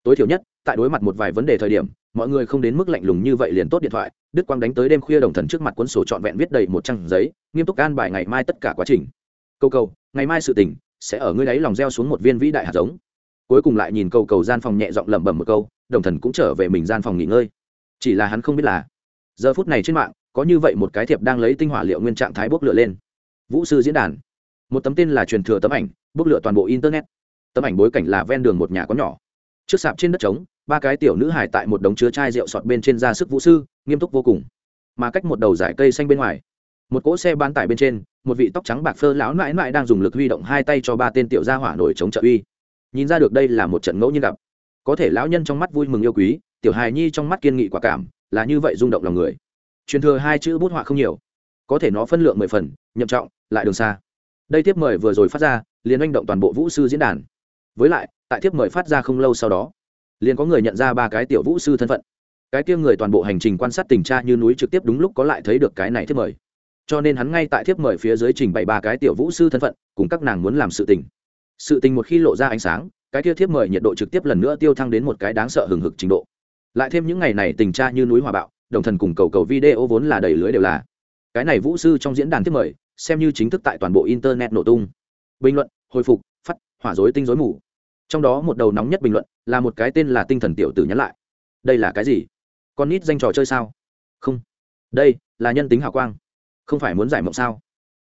tối thiểu nhất, tại đối mặt một vài vấn đề thời điểm, mọi người không đến mức lạnh lùng như vậy liền tốt điện thoại đức quang đánh tới đêm khuya đồng thần trước mặt cuốn sổ trọn vẹn viết đầy một trang giấy, nghiêm túc an bài ngày mai tất cả quá trình. Câu cầu, ngày mai sự tình, sẽ ở ngươi đáy lòng gieo xuống một viên vĩ đại hạt giống. Cuối cùng lại nhìn cầu cầu gian phòng nhẹ giọng lẩm bẩm một câu, đồng thần cũng trở về mình gian phòng nghỉ ngơi. Chỉ là hắn không biết là, giờ phút này trên mạng, có như vậy một cái thiệp đang lấy tinh hỏa liệu nguyên trạng thái bốc lửa lên. Vũ sư diễn đàn. Một tấm tên là truyền thừa tấm ảnh, bốc lửa toàn bộ internet. Tấm ảnh bối cảnh là ven đường một nhà có nhỏ trước sạp trên đất trống, ba cái tiểu nữ hải tại một đống chứa chai rượu sọt bên trên ra sức vũ sư, nghiêm túc vô cùng. Mà cách một đầu dải cây xanh bên ngoài, một cỗ xe bán tải bên trên, một vị tóc trắng bạc phơ lão mãi mãi đang dùng lực huy động hai tay cho ba tên tiểu gia hỏa nổi chống trợ uy. Nhìn ra được đây là một trận ngẫu nhiên gặp. Có thể lão nhân trong mắt vui mừng yêu quý, tiểu hài nhi trong mắt kiên nghị quả cảm, là như vậy rung động lòng người. Truyền thừa hai chữ bút họa không nhiều, có thể nó phân lượng mười phần, nhậm trọng, lại đường xa. Đây tiếp mời vừa rồi phát ra, liền oanh động toàn bộ vũ sư diễn đàn với lại, tại tiếp mời phát ra không lâu sau đó, liền có người nhận ra ba cái tiểu vũ sư thân phận. Cái kia người toàn bộ hành trình quan sát tình tra như núi trực tiếp đúng lúc có lại thấy được cái này tiếp mời. Cho nên hắn ngay tại tiếp mời phía dưới trình bày ba cái tiểu vũ sư thân phận, cùng các nàng muốn làm sự tình. Sự tình một khi lộ ra ánh sáng, cái kia thiếp mời nhiệt độ trực tiếp lần nữa tiêu thăng đến một cái đáng sợ hừng hực trình độ. Lại thêm những ngày này tình tra như núi hòa bạo, đồng thần cùng cầu cầu video vốn là đầy lưới đều là. Cái này vũ sư trong diễn đàn thiếp mời, xem như chính thức tại toàn bộ internet nổ tung. Bình luận, hồi phục, phát, hỏa dối tinh dối mù trong đó một đầu nóng nhất bình luận là một cái tên là tinh thần tiểu tử nhắn lại. Đây là cái gì? Con nít danh trò chơi sao? Không. Đây là nhân tính hào quang. Không phải muốn giải mộng sao?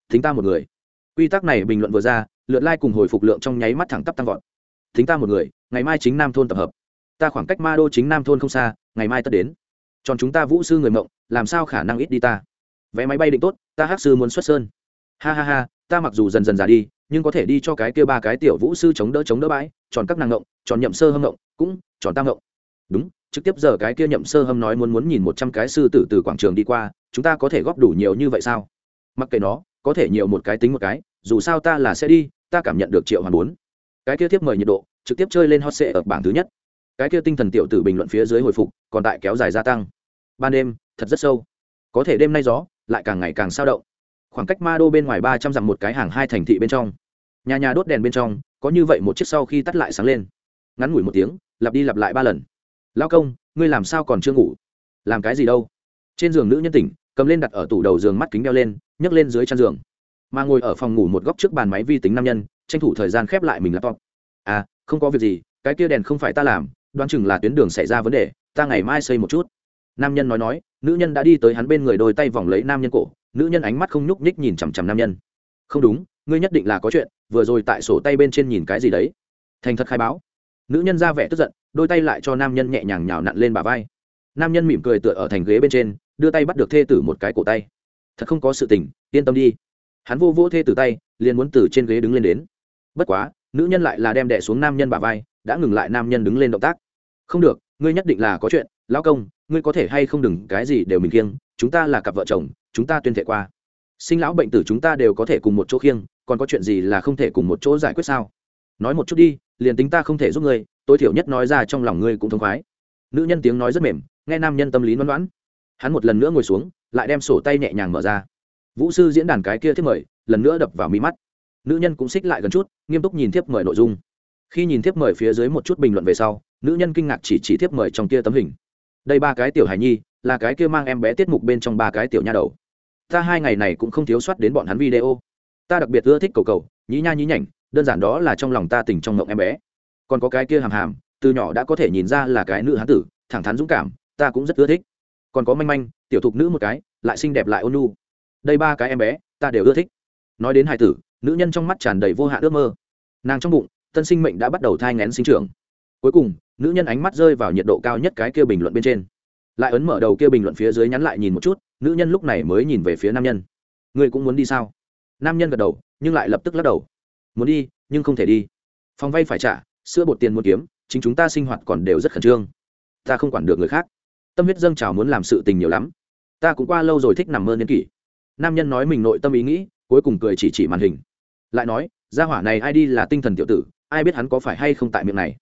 Thính ta một người. Quy tắc này bình luận vừa ra, lượt like cùng hồi phục lượng trong nháy mắt thẳng tắp tăng vọt. Thính ta một người, ngày mai chính nam thôn tập hợp. Ta khoảng cách ma đô chính nam thôn không xa, ngày mai tất đến. Tròn chúng ta vũ sư người mộng, làm sao khả năng ít đi ta? Vé máy bay định tốt, ta hát sư muốn xuất sơn. Ha ha ha, ta mặc dù dần dần già đi nhưng có thể đi cho cái kia ba cái tiểu vũ sư chống đỡ chống đỡ bãi, tròn các nàng ngộng, tròn nhậm sơ hâm ngộng, cũng tròn tam ngộng. Đúng, trực tiếp giờ cái kia nhậm sơ hâm nói muốn muốn nhìn một trăm cái sư tử từ quảng trường đi qua, chúng ta có thể góp đủ nhiều như vậy sao? Mặc kệ nó, có thể nhiều một cái tính một cái, dù sao ta là sẽ đi, ta cảm nhận được triệu hoàn bốn. Cái kia tiếp mời nhiệt độ, trực tiếp chơi lên hot sệ ở bảng thứ nhất. Cái kia tinh thần tiểu tử bình luận phía dưới hồi phục, còn tại kéo dài gia tăng. Ban đêm, thật rất sâu. Có thể đêm nay gió, lại càng ngày càng sao động. Khoảng cách ma đô bên ngoài ba trăm dặm một cái hàng hai thành thị bên trong nhà nhà đốt đèn bên trong, có như vậy một chiếc sau khi tắt lại sáng lên. Ngắn ngủi một tiếng, lặp đi lặp lại ba lần. Lao công, ngươi làm sao còn chưa ngủ? Làm cái gì đâu? Trên giường nữ nhân tỉnh, cầm lên đặt ở tủ đầu giường mắt kính đeo lên, nhấc lên dưới chăn giường. Mà ngồi ở phòng ngủ một góc trước bàn máy vi tính nam nhân, tranh thủ thời gian khép lại mình laptop. À không có việc gì, cái kia đèn không phải ta làm, đoán chừng là tuyến đường xảy ra vấn đề, ta ngày mai xây một chút. Nam nhân nói nói, nữ nhân đã đi tới hắn bên người đôi tay vòng lấy nam nhân cổ, nữ nhân ánh mắt không nhúc nhích nhìn chằm chằm nam nhân. Không đúng ngươi nhất định là có chuyện, vừa rồi tại sổ tay bên trên nhìn cái gì đấy? Thành thật khai báo. Nữ nhân ra vẻ tức giận, đôi tay lại cho nam nhân nhẹ nhàng nhào nặn lên bà vai. Nam nhân mỉm cười tựa ở thành ghế bên trên, đưa tay bắt được thê tử một cái cổ tay. Thật không có sự tình, yên tâm đi. Hắn vô vô thê tử tay, liền muốn từ trên ghế đứng lên đến. Bất quá, nữ nhân lại là đem đẻ xuống nam nhân bà vai, đã ngừng lại nam nhân đứng lên động tác. Không được, ngươi nhất định là có chuyện, lão công, ngươi có thể hay không đừng, cái gì đều mình kiêng chúng ta là cặp vợ chồng, chúng ta tuyên thệ qua. Sinh lão bệnh tử chúng ta đều có thể cùng một chỗ khiêng còn có chuyện gì là không thể cùng một chỗ giải quyết sao? Nói một chút đi, liền tính ta không thể giúp ngươi, tối thiểu nhất nói ra trong lòng ngươi cũng thông khoái. Nữ nhân tiếng nói rất mềm, nghe nam nhân tâm lý đoán đoán hắn một lần nữa ngồi xuống, lại đem sổ tay nhẹ nhàng mở ra. Vũ sư diễn đàn cái kia thiếp mời, lần nữa đập vào mi mắt. Nữ nhân cũng xích lại gần chút, nghiêm túc nhìn thiếp mời nội dung. Khi nhìn thiếp mời phía dưới một chút bình luận về sau, nữ nhân kinh ngạc chỉ chỉ thiếp mời trong kia tấm hình. Đây ba cái tiểu hài nhi, là cái kia mang em bé tiết mục bên trong ba cái tiểu nha đầu. Ta hai ngày này cũng không thiếu soát đến bọn hắn video ta đặc biệt ưa thích cầu cầu, nhí nha nhí nhảnh, đơn giản đó là trong lòng ta tình trong ngộng em bé. Còn có cái kia hàm hàm, từ nhỏ đã có thể nhìn ra là cái nữ hán tử, thẳng thắn dũng cảm, ta cũng rất ưa thích. Còn có manh manh, tiểu thục nữ một cái, lại xinh đẹp lại ôn nhu. Đây ba cái em bé, ta đều ưa thích. Nói đến hai tử, nữ nhân trong mắt tràn đầy vô hạn ước mơ. Nàng trong bụng, tân sinh mệnh đã bắt đầu thai ngén sinh trưởng. Cuối cùng, nữ nhân ánh mắt rơi vào nhiệt độ cao nhất cái kia bình luận bên trên. Lại ấn mở đầu kia bình luận phía dưới nhắn lại nhìn một chút, nữ nhân lúc này mới nhìn về phía nam nhân. Ngươi cũng muốn đi sao? Nam nhân gật đầu, nhưng lại lập tức lắc đầu. Muốn đi, nhưng không thể đi. Phòng vay phải trả, sữa bột tiền muốn kiếm, chính chúng ta sinh hoạt còn đều rất khẩn trương. Ta không quản được người khác. Tâm huyết dâng trào muốn làm sự tình nhiều lắm. Ta cũng qua lâu rồi thích nằm mơ niên kỷ. Nam nhân nói mình nội tâm ý nghĩ, cuối cùng cười chỉ chỉ màn hình. Lại nói, gia hỏa này ai đi là tinh thần tiểu tử, ai biết hắn có phải hay không tại miệng này.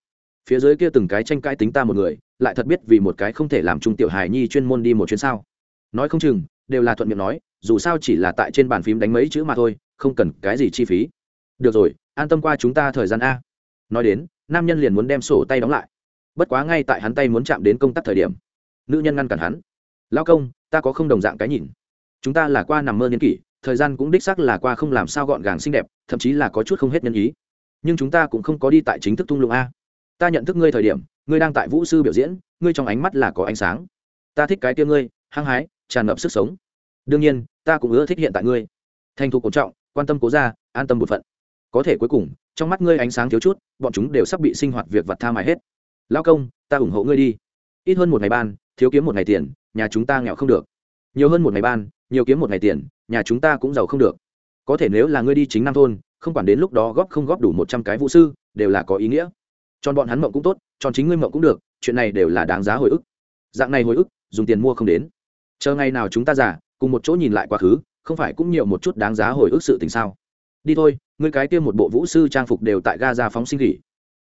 Phía dưới kia từng cái tranh cãi tính ta một người, lại thật biết vì một cái không thể làm trung tiểu hài nhi chuyên môn đi một chuyến sao. Nói không chừng, đều là thuận miệng nói dù sao chỉ là tại trên bàn phím đánh mấy chữ mà thôi, không cần cái gì chi phí. Được rồi, an tâm qua chúng ta thời gian a. Nói đến, nam nhân liền muốn đem sổ tay đóng lại. Bất quá ngay tại hắn tay muốn chạm đến công tác thời điểm, nữ nhân ngăn cản hắn. Lao công, ta có không đồng dạng cái nhìn. Chúng ta là qua nằm mơ nhân kỷ, thời gian cũng đích xác là qua không làm sao gọn gàng xinh đẹp, thậm chí là có chút không hết nhân ý. Nhưng chúng ta cũng không có đi tại chính thức thung lũng a. Ta nhận thức ngươi thời điểm, ngươi đang tại vũ sư biểu diễn, ngươi trong ánh mắt là có ánh sáng. Ta thích cái tia ngươi, hăng hái, tràn ngập sức sống đương nhiên, ta cũng ưa thích hiện tại ngươi. Thành thục cổ trọng, quan tâm cố ra an tâm một phận. Có thể cuối cùng, trong mắt ngươi ánh sáng thiếu chút, bọn chúng đều sắp bị sinh hoạt việc vặt tha mài hết. Lao công, ta ủng hộ ngươi đi. Ít hơn một ngày ban, thiếu kiếm một ngày tiền, nhà chúng ta nghèo không được. Nhiều hơn một ngày ban, nhiều kiếm một ngày tiền, nhà chúng ta cũng giàu không được. Có thể nếu là ngươi đi chính nam thôn, không quản đến lúc đó góp không góp đủ một trăm cái vũ sư, đều là có ý nghĩa. Tròn bọn hắn mộng cũng tốt tròn chính ngươi mộng cũng được, chuyện này đều là đáng giá hồi ức. Dạng này hồi ức, dùng tiền mua không đến. Chờ ngày nào chúng ta giả cùng một chỗ nhìn lại quá khứ, không phải cũng nhiều một chút đáng giá hồi ức sự tình sao? Đi thôi, ngươi cái kia một bộ vũ sư trang phục đều tại ga ra phóng sinh nghỉ.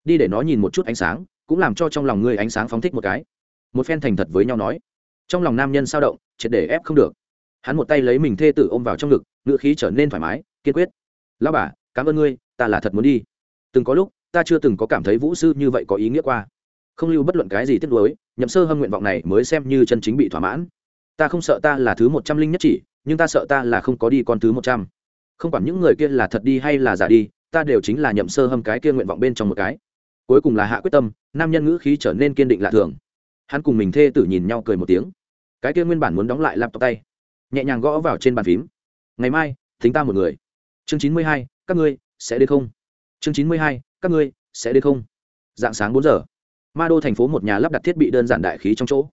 Đi để nó nhìn một chút ánh sáng, cũng làm cho trong lòng ngươi ánh sáng phóng thích một cái. Một phen thành thật với nhau nói. Trong lòng nam nhân sao động, triệt để ép không được. Hắn một tay lấy mình thê tử ôm vào trong ngực ngựa khí trở nên thoải mái, kiên quyết. Lao bà, cảm ơn ngươi, ta là thật muốn đi. Từng có lúc, ta chưa từng có cảm thấy vũ sư như vậy có ý nghĩa qua. Không lưu bất luận cái gì tiếc nuối, nhậm sơ hâm nguyện vọng này mới xem như chân chính bị thỏa mãn ta không sợ ta là thứ một trăm linh nhất chỉ, nhưng ta sợ ta là không có đi con thứ một trăm. Không quản những người kia là thật đi hay là giả đi, ta đều chính là nhậm sơ hâm cái kia nguyện vọng bên trong một cái. Cuối cùng là hạ quyết tâm, nam nhân ngữ khí trở nên kiên định lạ thường. Hắn cùng mình thê tử nhìn nhau cười một tiếng. Cái kia nguyên bản muốn đóng lại laptop tay, nhẹ nhàng gõ vào trên bàn phím. Ngày mai, thính ta một người. Chương chín mươi hai, các ngươi sẽ đến không? Chương chín mươi hai, các ngươi sẽ đến không? Dạng sáng bốn giờ, ma đô thành phố một nhà lắp đặt thiết bị đơn giản đại khí trong chỗ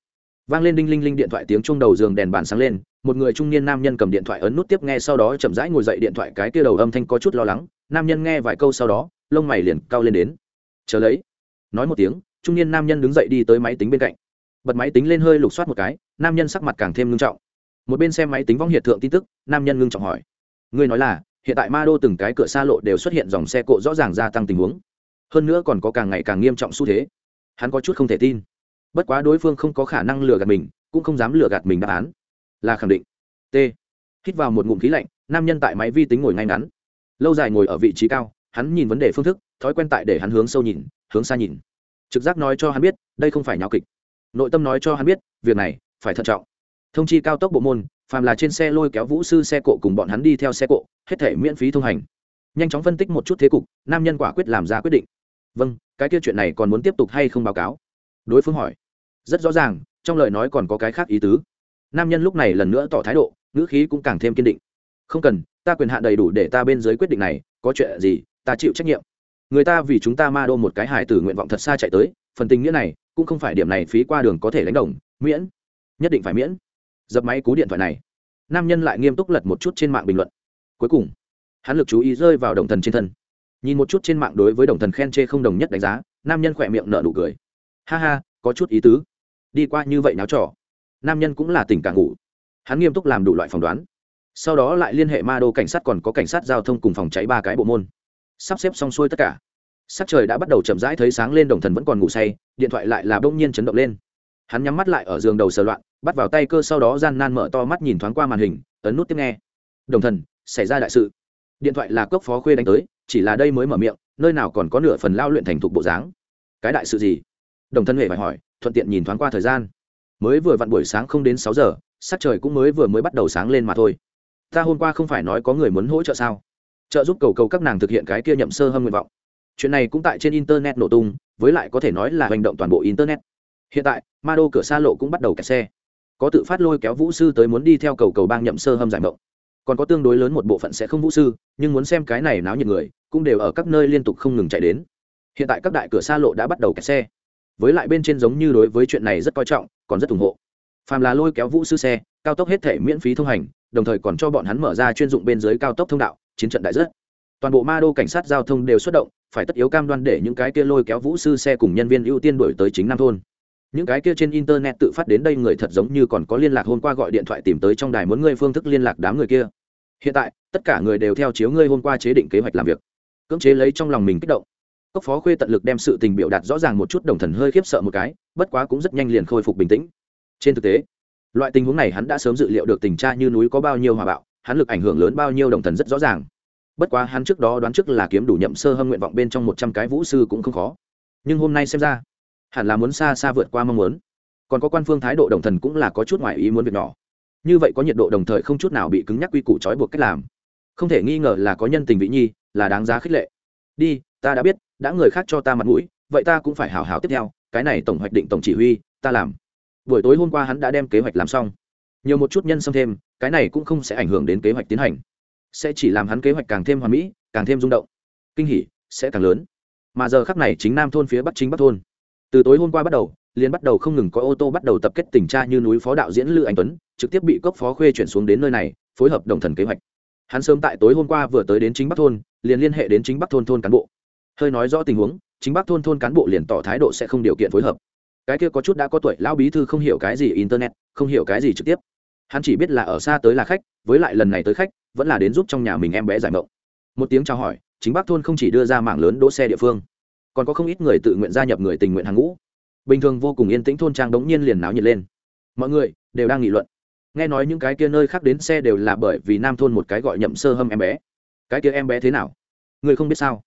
vang lên đinh linh linh điện thoại tiếng chuông đầu giường đèn bàn sáng lên, một người trung niên nam nhân cầm điện thoại ấn nút tiếp nghe sau đó chậm rãi ngồi dậy điện thoại cái kia đầu âm thanh có chút lo lắng, nam nhân nghe vài câu sau đó, lông mày liền cao lên đến. Chờ lấy. Nói một tiếng, trung niên nam nhân đứng dậy đi tới máy tính bên cạnh. Bật máy tính lên hơi lục soát một cái, nam nhân sắc mặt càng thêm ngưng trọng. Một bên xem máy tính vong hiện thượng tin tức, nam nhân ngưng trọng hỏi. Ngươi nói là, hiện tại ma đô từng cái cửa xa lộ đều xuất hiện dòng xe cộ rõ ràng gia tăng tình huống. Hơn nữa còn có càng ngày càng nghiêm trọng xu thế. Hắn có chút không thể tin bất quá đối phương không có khả năng lừa gạt mình, cũng không dám lừa gạt mình đáp án. Là khẳng định. T. Hít vào một ngụm khí lạnh, nam nhân tại máy vi tính ngồi ngay ngắn. Lâu dài ngồi ở vị trí cao, hắn nhìn vấn đề phương thức, thói quen tại để hắn hướng sâu nhìn, hướng xa nhìn. Trực giác nói cho hắn biết, đây không phải nháo kịch. Nội tâm nói cho hắn biết, việc này phải thận trọng. Thông chi cao tốc bộ môn, phàm là trên xe lôi kéo vũ sư xe cộ cùng bọn hắn đi theo xe cộ, hết thể miễn phí thông hành. Nhanh chóng phân tích một chút thế cục, nam nhân quả quyết làm ra quyết định. Vâng cái kia chuyện này còn muốn tiếp tục hay không báo cáo? Đối phương hỏi rất rõ ràng, trong lời nói còn có cái khác ý tứ. Nam nhân lúc này lần nữa tỏ thái độ, ngữ khí cũng càng thêm kiên định. Không cần, ta quyền hạn đầy đủ để ta bên dưới quyết định này, có chuyện gì, ta chịu trách nhiệm. Người ta vì chúng ta ma đô một cái hải tử nguyện vọng thật xa chạy tới, phần tình nghĩa này, cũng không phải điểm này phí qua đường có thể đánh đồng. Miễn. Nhất định phải miễn. Dập máy cú điện thoại này. Nam nhân lại nghiêm túc lật một chút trên mạng bình luận. Cuối cùng, hắn lực chú ý rơi vào đồng thần trên thân. Nhìn một chút trên mạng đối với đồng thần khen chê không đồng nhất đánh giá, nam nhân khỏe miệng nở nụ cười. Ha ha, có chút ý tứ đi qua như vậy náo trò, nam nhân cũng là tỉnh càng ngủ. Hắn nghiêm túc làm đủ loại phỏng đoán. Sau đó lại liên hệ ma đô cảnh sát còn có cảnh sát giao thông cùng phòng cháy ba cái bộ môn. Sắp xếp xong xuôi tất cả, sắc trời đã bắt đầu chậm rãi thấy sáng lên đồng thần vẫn còn ngủ say, điện thoại lại là bỗng nhiên chấn động lên. Hắn nhắm mắt lại ở giường đầu sờ loạn, bắt vào tay cơ sau đó gian nan mở to mắt nhìn thoáng qua màn hình, ấn nút tiếp nghe. Đồng thần, xảy ra đại sự. Điện thoại là cốc phó khuê đánh tới, chỉ là đây mới mở miệng, nơi nào còn có nửa phần lao luyện thành thục bộ dáng. Cái đại sự gì? Đồng thân huệ phải hỏi, thuận tiện nhìn thoáng qua thời gian. Mới vừa vặn buổi sáng không đến sáu giờ, sắc trời cũng mới vừa mới bắt đầu sáng lên mà thôi. Ta hôm qua không phải nói có người muốn hỗ trợ sao? Trợ giúp cầu cầu các nàng thực hiện cái kia nhậm sơ hâm nguyện vọng. Chuyện này cũng tại trên internet nổ tung, với lại có thể nói là hành động toàn bộ internet. Hiện tại, ma đô cửa xa lộ cũng bắt đầu kẹt xe. Có tự phát lôi kéo vũ sư tới muốn đi theo cầu cầu bang nhậm sơ hâm giải mộng. Còn có tương đối lớn một bộ phận sẽ không vũ sư, nhưng muốn xem cái này náo nhiệt người, cũng đều ở các nơi liên tục không ngừng chạy đến. Hiện tại các đại cửa xa lộ đã bắt đầu kẹt xe với lại bên trên giống như đối với chuyện này rất coi trọng, còn rất ủng hộ. Phàm là lôi kéo vũ sư xe, cao tốc hết thể miễn phí thông hành, đồng thời còn cho bọn hắn mở ra chuyên dụng bên dưới cao tốc thông đạo, chiến trận đại rất. Toàn bộ ma đô cảnh sát giao thông đều xuất động, phải tất yếu cam đoan để những cái kia lôi kéo vũ sư xe cùng nhân viên ưu tiên đổi tới chính nam thôn. Những cái kia trên internet tự phát đến đây người thật giống như còn có liên lạc hôm qua gọi điện thoại tìm tới trong đài muốn ngươi phương thức liên lạc đám người kia. Hiện tại, tất cả người đều theo chiếu ngươi hôm qua chế định kế hoạch làm việc. Cưỡng chế lấy trong lòng mình kích động cốc phó khuê tận lực đem sự tình biểu đạt rõ ràng một chút đồng thần hơi khiếp sợ một cái, bất quá cũng rất nhanh liền khôi phục bình tĩnh. Trên thực tế, loại tình huống này hắn đã sớm dự liệu được tình tra như núi có bao nhiêu hòa bạo, hắn lực ảnh hưởng lớn bao nhiêu đồng thần rất rõ ràng. Bất quá hắn trước đó đoán trước là kiếm đủ nhậm sơ hâm nguyện vọng bên trong một trăm cái vũ sư cũng không khó. Nhưng hôm nay xem ra, hẳn là muốn xa xa vượt qua mong muốn. Còn có quan phương thái độ đồng thần cũng là có chút ngoại ý muốn việc nhỏ. Như vậy có nhiệt độ đồng thời không chút nào bị cứng nhắc quy củ trói buộc cách làm. Không thể nghi ngờ là có nhân tình vị nhi, là đáng giá khích lệ. Đi, ta đã biết đã người khác cho ta mặt mũi, vậy ta cũng phải hào hào tiếp theo, cái này tổng hoạch định tổng chỉ huy, ta làm. Buổi tối hôm qua hắn đã đem kế hoạch làm xong. Nhiều một chút nhân xâm thêm, cái này cũng không sẽ ảnh hưởng đến kế hoạch tiến hành. Sẽ chỉ làm hắn kế hoạch càng thêm hoàn mỹ, càng thêm rung động. Kinh hỉ, sẽ càng lớn. Mà giờ khắc này chính nam thôn phía bắc chính bắc thôn. Từ tối hôm qua bắt đầu, liền bắt đầu không ngừng có ô tô bắt đầu tập kết tình tra như núi phó đạo diễn Lữ anh tuấn, trực tiếp bị cốc phó khuê chuyển xuống đến nơi này, phối hợp đồng thần kế hoạch. Hắn sớm tại tối hôm qua vừa tới đến chính bắc thôn, liền liên hệ đến chính bắc thôn thôn cán bộ hơi nói rõ tình huống, chính bác thôn thôn cán bộ liền tỏ thái độ sẽ không điều kiện phối hợp. Cái kia có chút đã có tuổi, lão bí thư không hiểu cái gì internet, không hiểu cái gì trực tiếp. Hắn chỉ biết là ở xa tới là khách, với lại lần này tới khách, vẫn là đến giúp trong nhà mình em bé giải mộng. Một tiếng chào hỏi, chính bác thôn không chỉ đưa ra mạng lớn đỗ xe địa phương, còn có không ít người tự nguyện gia nhập người tình nguyện hàng ngũ. Bình thường vô cùng yên tĩnh thôn trang đống nhiên liền náo nhiệt lên. Mọi người đều đang nghị luận. Nghe nói những cái kia nơi khác đến xe đều là bởi vì nam thôn một cái gọi nhậm sơ hâm em bé. Cái kia em bé thế nào? Người không biết sao?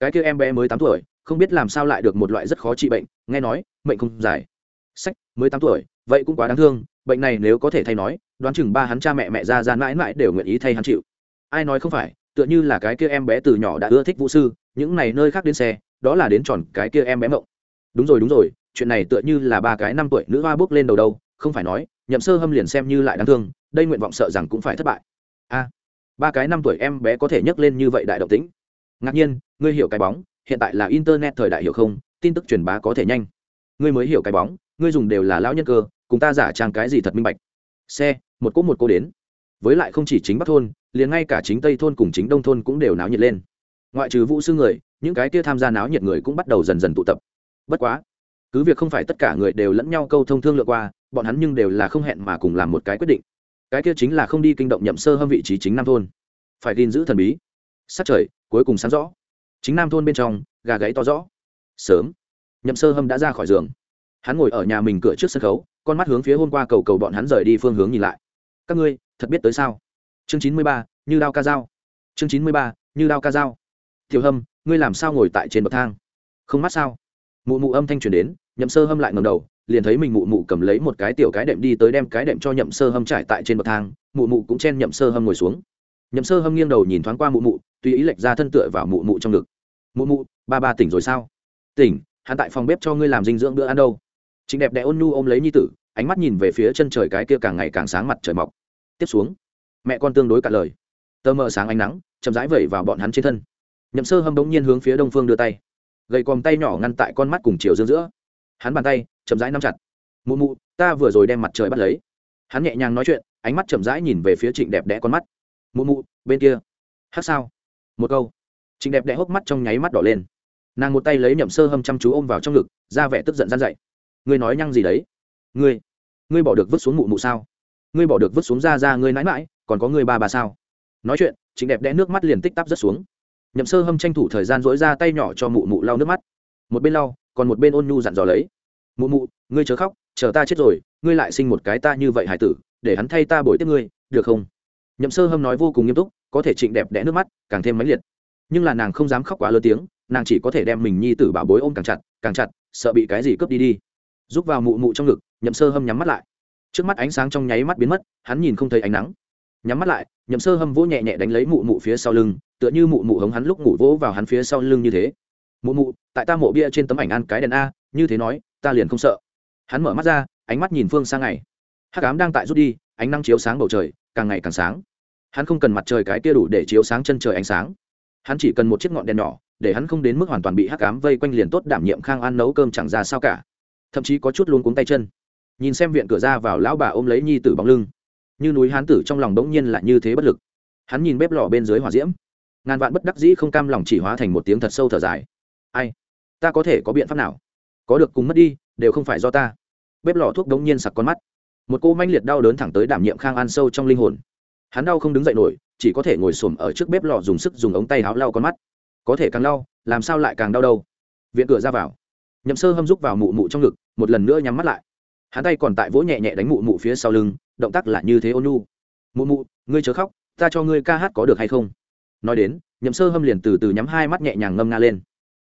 Cái kia em bé mới tám tuổi, không biết làm sao lại được một loại rất khó trị bệnh, nghe nói, mệnh không dài. Sách, mới tám tuổi, vậy cũng quá đáng thương, bệnh này nếu có thể thay nói, đoán chừng ba hắn cha mẹ mẹ ra ra mãi mãi đều nguyện ý thay hắn chịu. Ai nói không phải, tựa như là cái kia em bé từ nhỏ đã ưa thích vũ sư, những này nơi khác đến xe, đó là đến tròn cái kia em bé mộng. Đúng rồi đúng rồi, chuyện này tựa như là ba cái năm tuổi nữ hoa bước lên đầu đâu, không phải nói, nhậm sơ hâm liền xem như lại đáng thương, đây nguyện vọng sợ rằng cũng phải thất bại. A, ba cái năm tuổi em bé có thể nhấc lên như vậy đại động tĩnh ngạc nhiên, ngươi hiểu cái bóng, hiện tại là internet thời đại hiểu không, tin tức truyền bá có thể nhanh. Ngươi mới hiểu cái bóng, ngươi dùng đều là lão nhân cơ, cùng ta giả trang cái gì thật minh bạch. Xe, một cỗ một cô đến. Với lại không chỉ chính bắc thôn, liền ngay cả chính tây thôn cùng chính đông thôn cũng đều náo nhiệt lên. Ngoại trừ vũ sư người, những cái kia tham gia náo nhiệt người cũng bắt đầu dần dần tụ tập. Bất quá, cứ việc không phải tất cả người đều lẫn nhau câu thông thương lượng qua, bọn hắn nhưng đều là không hẹn mà cùng làm một cái quyết định. Cái kia chính là không đi kinh động nhậm sơ hâm vị trí chính nam thôn. Phải gìn giữ thần bí. Sát trời cuối cùng sáng rõ. Chính nam thôn bên trong, gà gáy to rõ. Sớm. Nhậm sơ hâm đã ra khỏi giường. Hắn ngồi ở nhà mình cửa trước sân khấu, con mắt hướng phía hôm qua cầu cầu bọn hắn rời đi phương hướng nhìn lại. Các ngươi, thật biết tới sao? Chương chín mươi ba, như đao ca dao. Chương chín mươi ba, như đao ca dao. Tiểu hâm, ngươi làm sao ngồi tại trên bậc thang? Không mắt sao? Mụ mụ âm thanh truyền đến, nhậm sơ hâm lại ngầm đầu, liền thấy mình mụ mụ cầm lấy một cái tiểu cái đệm đi tới đem cái đệm cho nhậm sơ hâm trải tại trên bậc thang, mụ mụ cũng chen nhậm sơ hâm ngồi xuống nhậm sơ hâm nghiêng đầu nhìn thoáng qua mụ mụ, tùy ý lệch ra thân tựa vào mụ mụ trong ngực. Mụ mụ, ba ba tỉnh rồi sao? Tỉnh, hắn tại phòng bếp cho ngươi làm dinh dưỡng bữa ăn đâu. Chính đẹp đẽ ôn nhu ôm lấy nhi tử, ánh mắt nhìn về phía chân trời cái kia càng ngày càng sáng mặt trời mọc. Tiếp xuống, mẹ con tương đối cả lời. Tơ mờ sáng ánh nắng, chậm rãi vẩy vào bọn hắn trên thân. Nhậm sơ hâm bỗng nhiên hướng phía đông phương đưa tay. Gầy còm tay nhỏ ngăn tại con mắt cùng chiều dương giữa. Hắn bàn tay chậm rãi nắm chặt. Mụ mụ, ta vừa rồi đem mặt trời bắt lấy. Hắn nhẹ nhàng nói chuyện, ánh mắt chậm rãi nhìn về phía trịnh đẹp đẽ con mắt mụ mụ, bên kia. Hát sao? Một câu. Trịnh đẹp đẽ hốc mắt trong nháy mắt đỏ lên. Nàng một tay lấy nhậm sơ hâm chăm chú ôm vào trong ngực ra vẻ tức giận gian dậy. Ngươi nói nhăng gì đấy? Ngươi ngươi bỏ được vứt xuống mụ mụ sao? Ngươi bỏ được vứt xuống ra ra ngươi mãi mãi, còn có ngươi ba bà sao? Nói chuyện, trịnh đẹp đẽ nước mắt liền tích tắp rất xuống. Nhậm sơ hâm tranh thủ thời gian dỗi ra tay nhỏ cho mụ mụ lau nước mắt. Một bên lau, còn một bên ôn nhu dặn dò lấy. Mụ mụ, ngươi chớ khóc, chờ ta chết rồi, ngươi lại sinh một cái ta như vậy hải tử, để hắn thay ta bồi tiếp ngươi, được không? Nhậm sơ hâm nói vô cùng nghiêm túc, có thể trịnh đẹp đẽ nước mắt, càng thêm mãnh liệt. Nhưng là nàng không dám khóc quá lớn tiếng, nàng chỉ có thể đem mình nhi tử bảo bối ôm càng chặt càng chặt, sợ bị cái gì cướp đi đi. Giúp vào mụ mụ trong ngực, nhậm sơ hâm nhắm mắt lại. Trước mắt ánh sáng trong nháy mắt biến mất, hắn nhìn không thấy ánh nắng. Nhắm mắt lại, nhậm sơ hâm vỗ nhẹ nhẹ đánh lấy mụ mụ phía sau lưng, tựa như mụ mụ hống hắn lúc ngủ vỗ vào hắn phía sau lưng như thế. Mụ mụ, tại ta mộ bia trên tấm ảnh ăn cái đèn a, như thế nói, ta liền không sợ. Hắn mở mắt ra, ánh mắt nhìn phương sang ngày. Hắc ám đang tại rút đi, ánh nắng chiếu sáng bầu trời, càng ngày càng sáng hắn không cần mặt trời cái kia đủ để chiếu sáng chân trời ánh sáng. Hắn chỉ cần một chiếc ngọn đèn nhỏ, để hắn không đến mức hoàn toàn bị hắc ám vây quanh liền tốt đảm nhiệm khang ăn nấu cơm chẳng ra sao cả. Thậm chí có chút luôn cuống tay chân. Nhìn xem viện cửa ra vào lão bà ôm lấy nhi tử bóng lưng. Như núi hán tử trong lòng đống nhiên lại như thế bất lực. Hắn nhìn bếp lò bên dưới hòa diễm. Ngàn vạn bất đắc dĩ không cam lòng chỉ hóa thành một tiếng thật sâu thở dài. Ai? Ta có thể có biện pháp nào? Có được cùng mất đi, đều không phải do ta. Bếp lò thuốc đống nhiên sặc con mắt. Một cô manh liệt đau đớn thẳng tới đảm nhiệm khang an sâu trong linh hồn hắn đau không đứng dậy nổi, chỉ có thể ngồi xổm ở trước bếp lò dùng sức dùng ống tay áo lau con mắt. Có thể càng lau, làm sao lại càng đau đâu? Viện cửa ra vào. Nhậm sơ hâm rúc vào mụ mụ trong ngực, một lần nữa nhắm mắt lại. Hắn tay còn tại vỗ nhẹ nhẹ đánh mụ mụ phía sau lưng, động tác là như thế ôn nhu. Mụ mụ, ngươi chớ khóc, ta cho ngươi ca hát có được hay không? Nói đến, nhậm sơ hâm liền từ từ nhắm hai mắt nhẹ nhàng ngâm nga lên.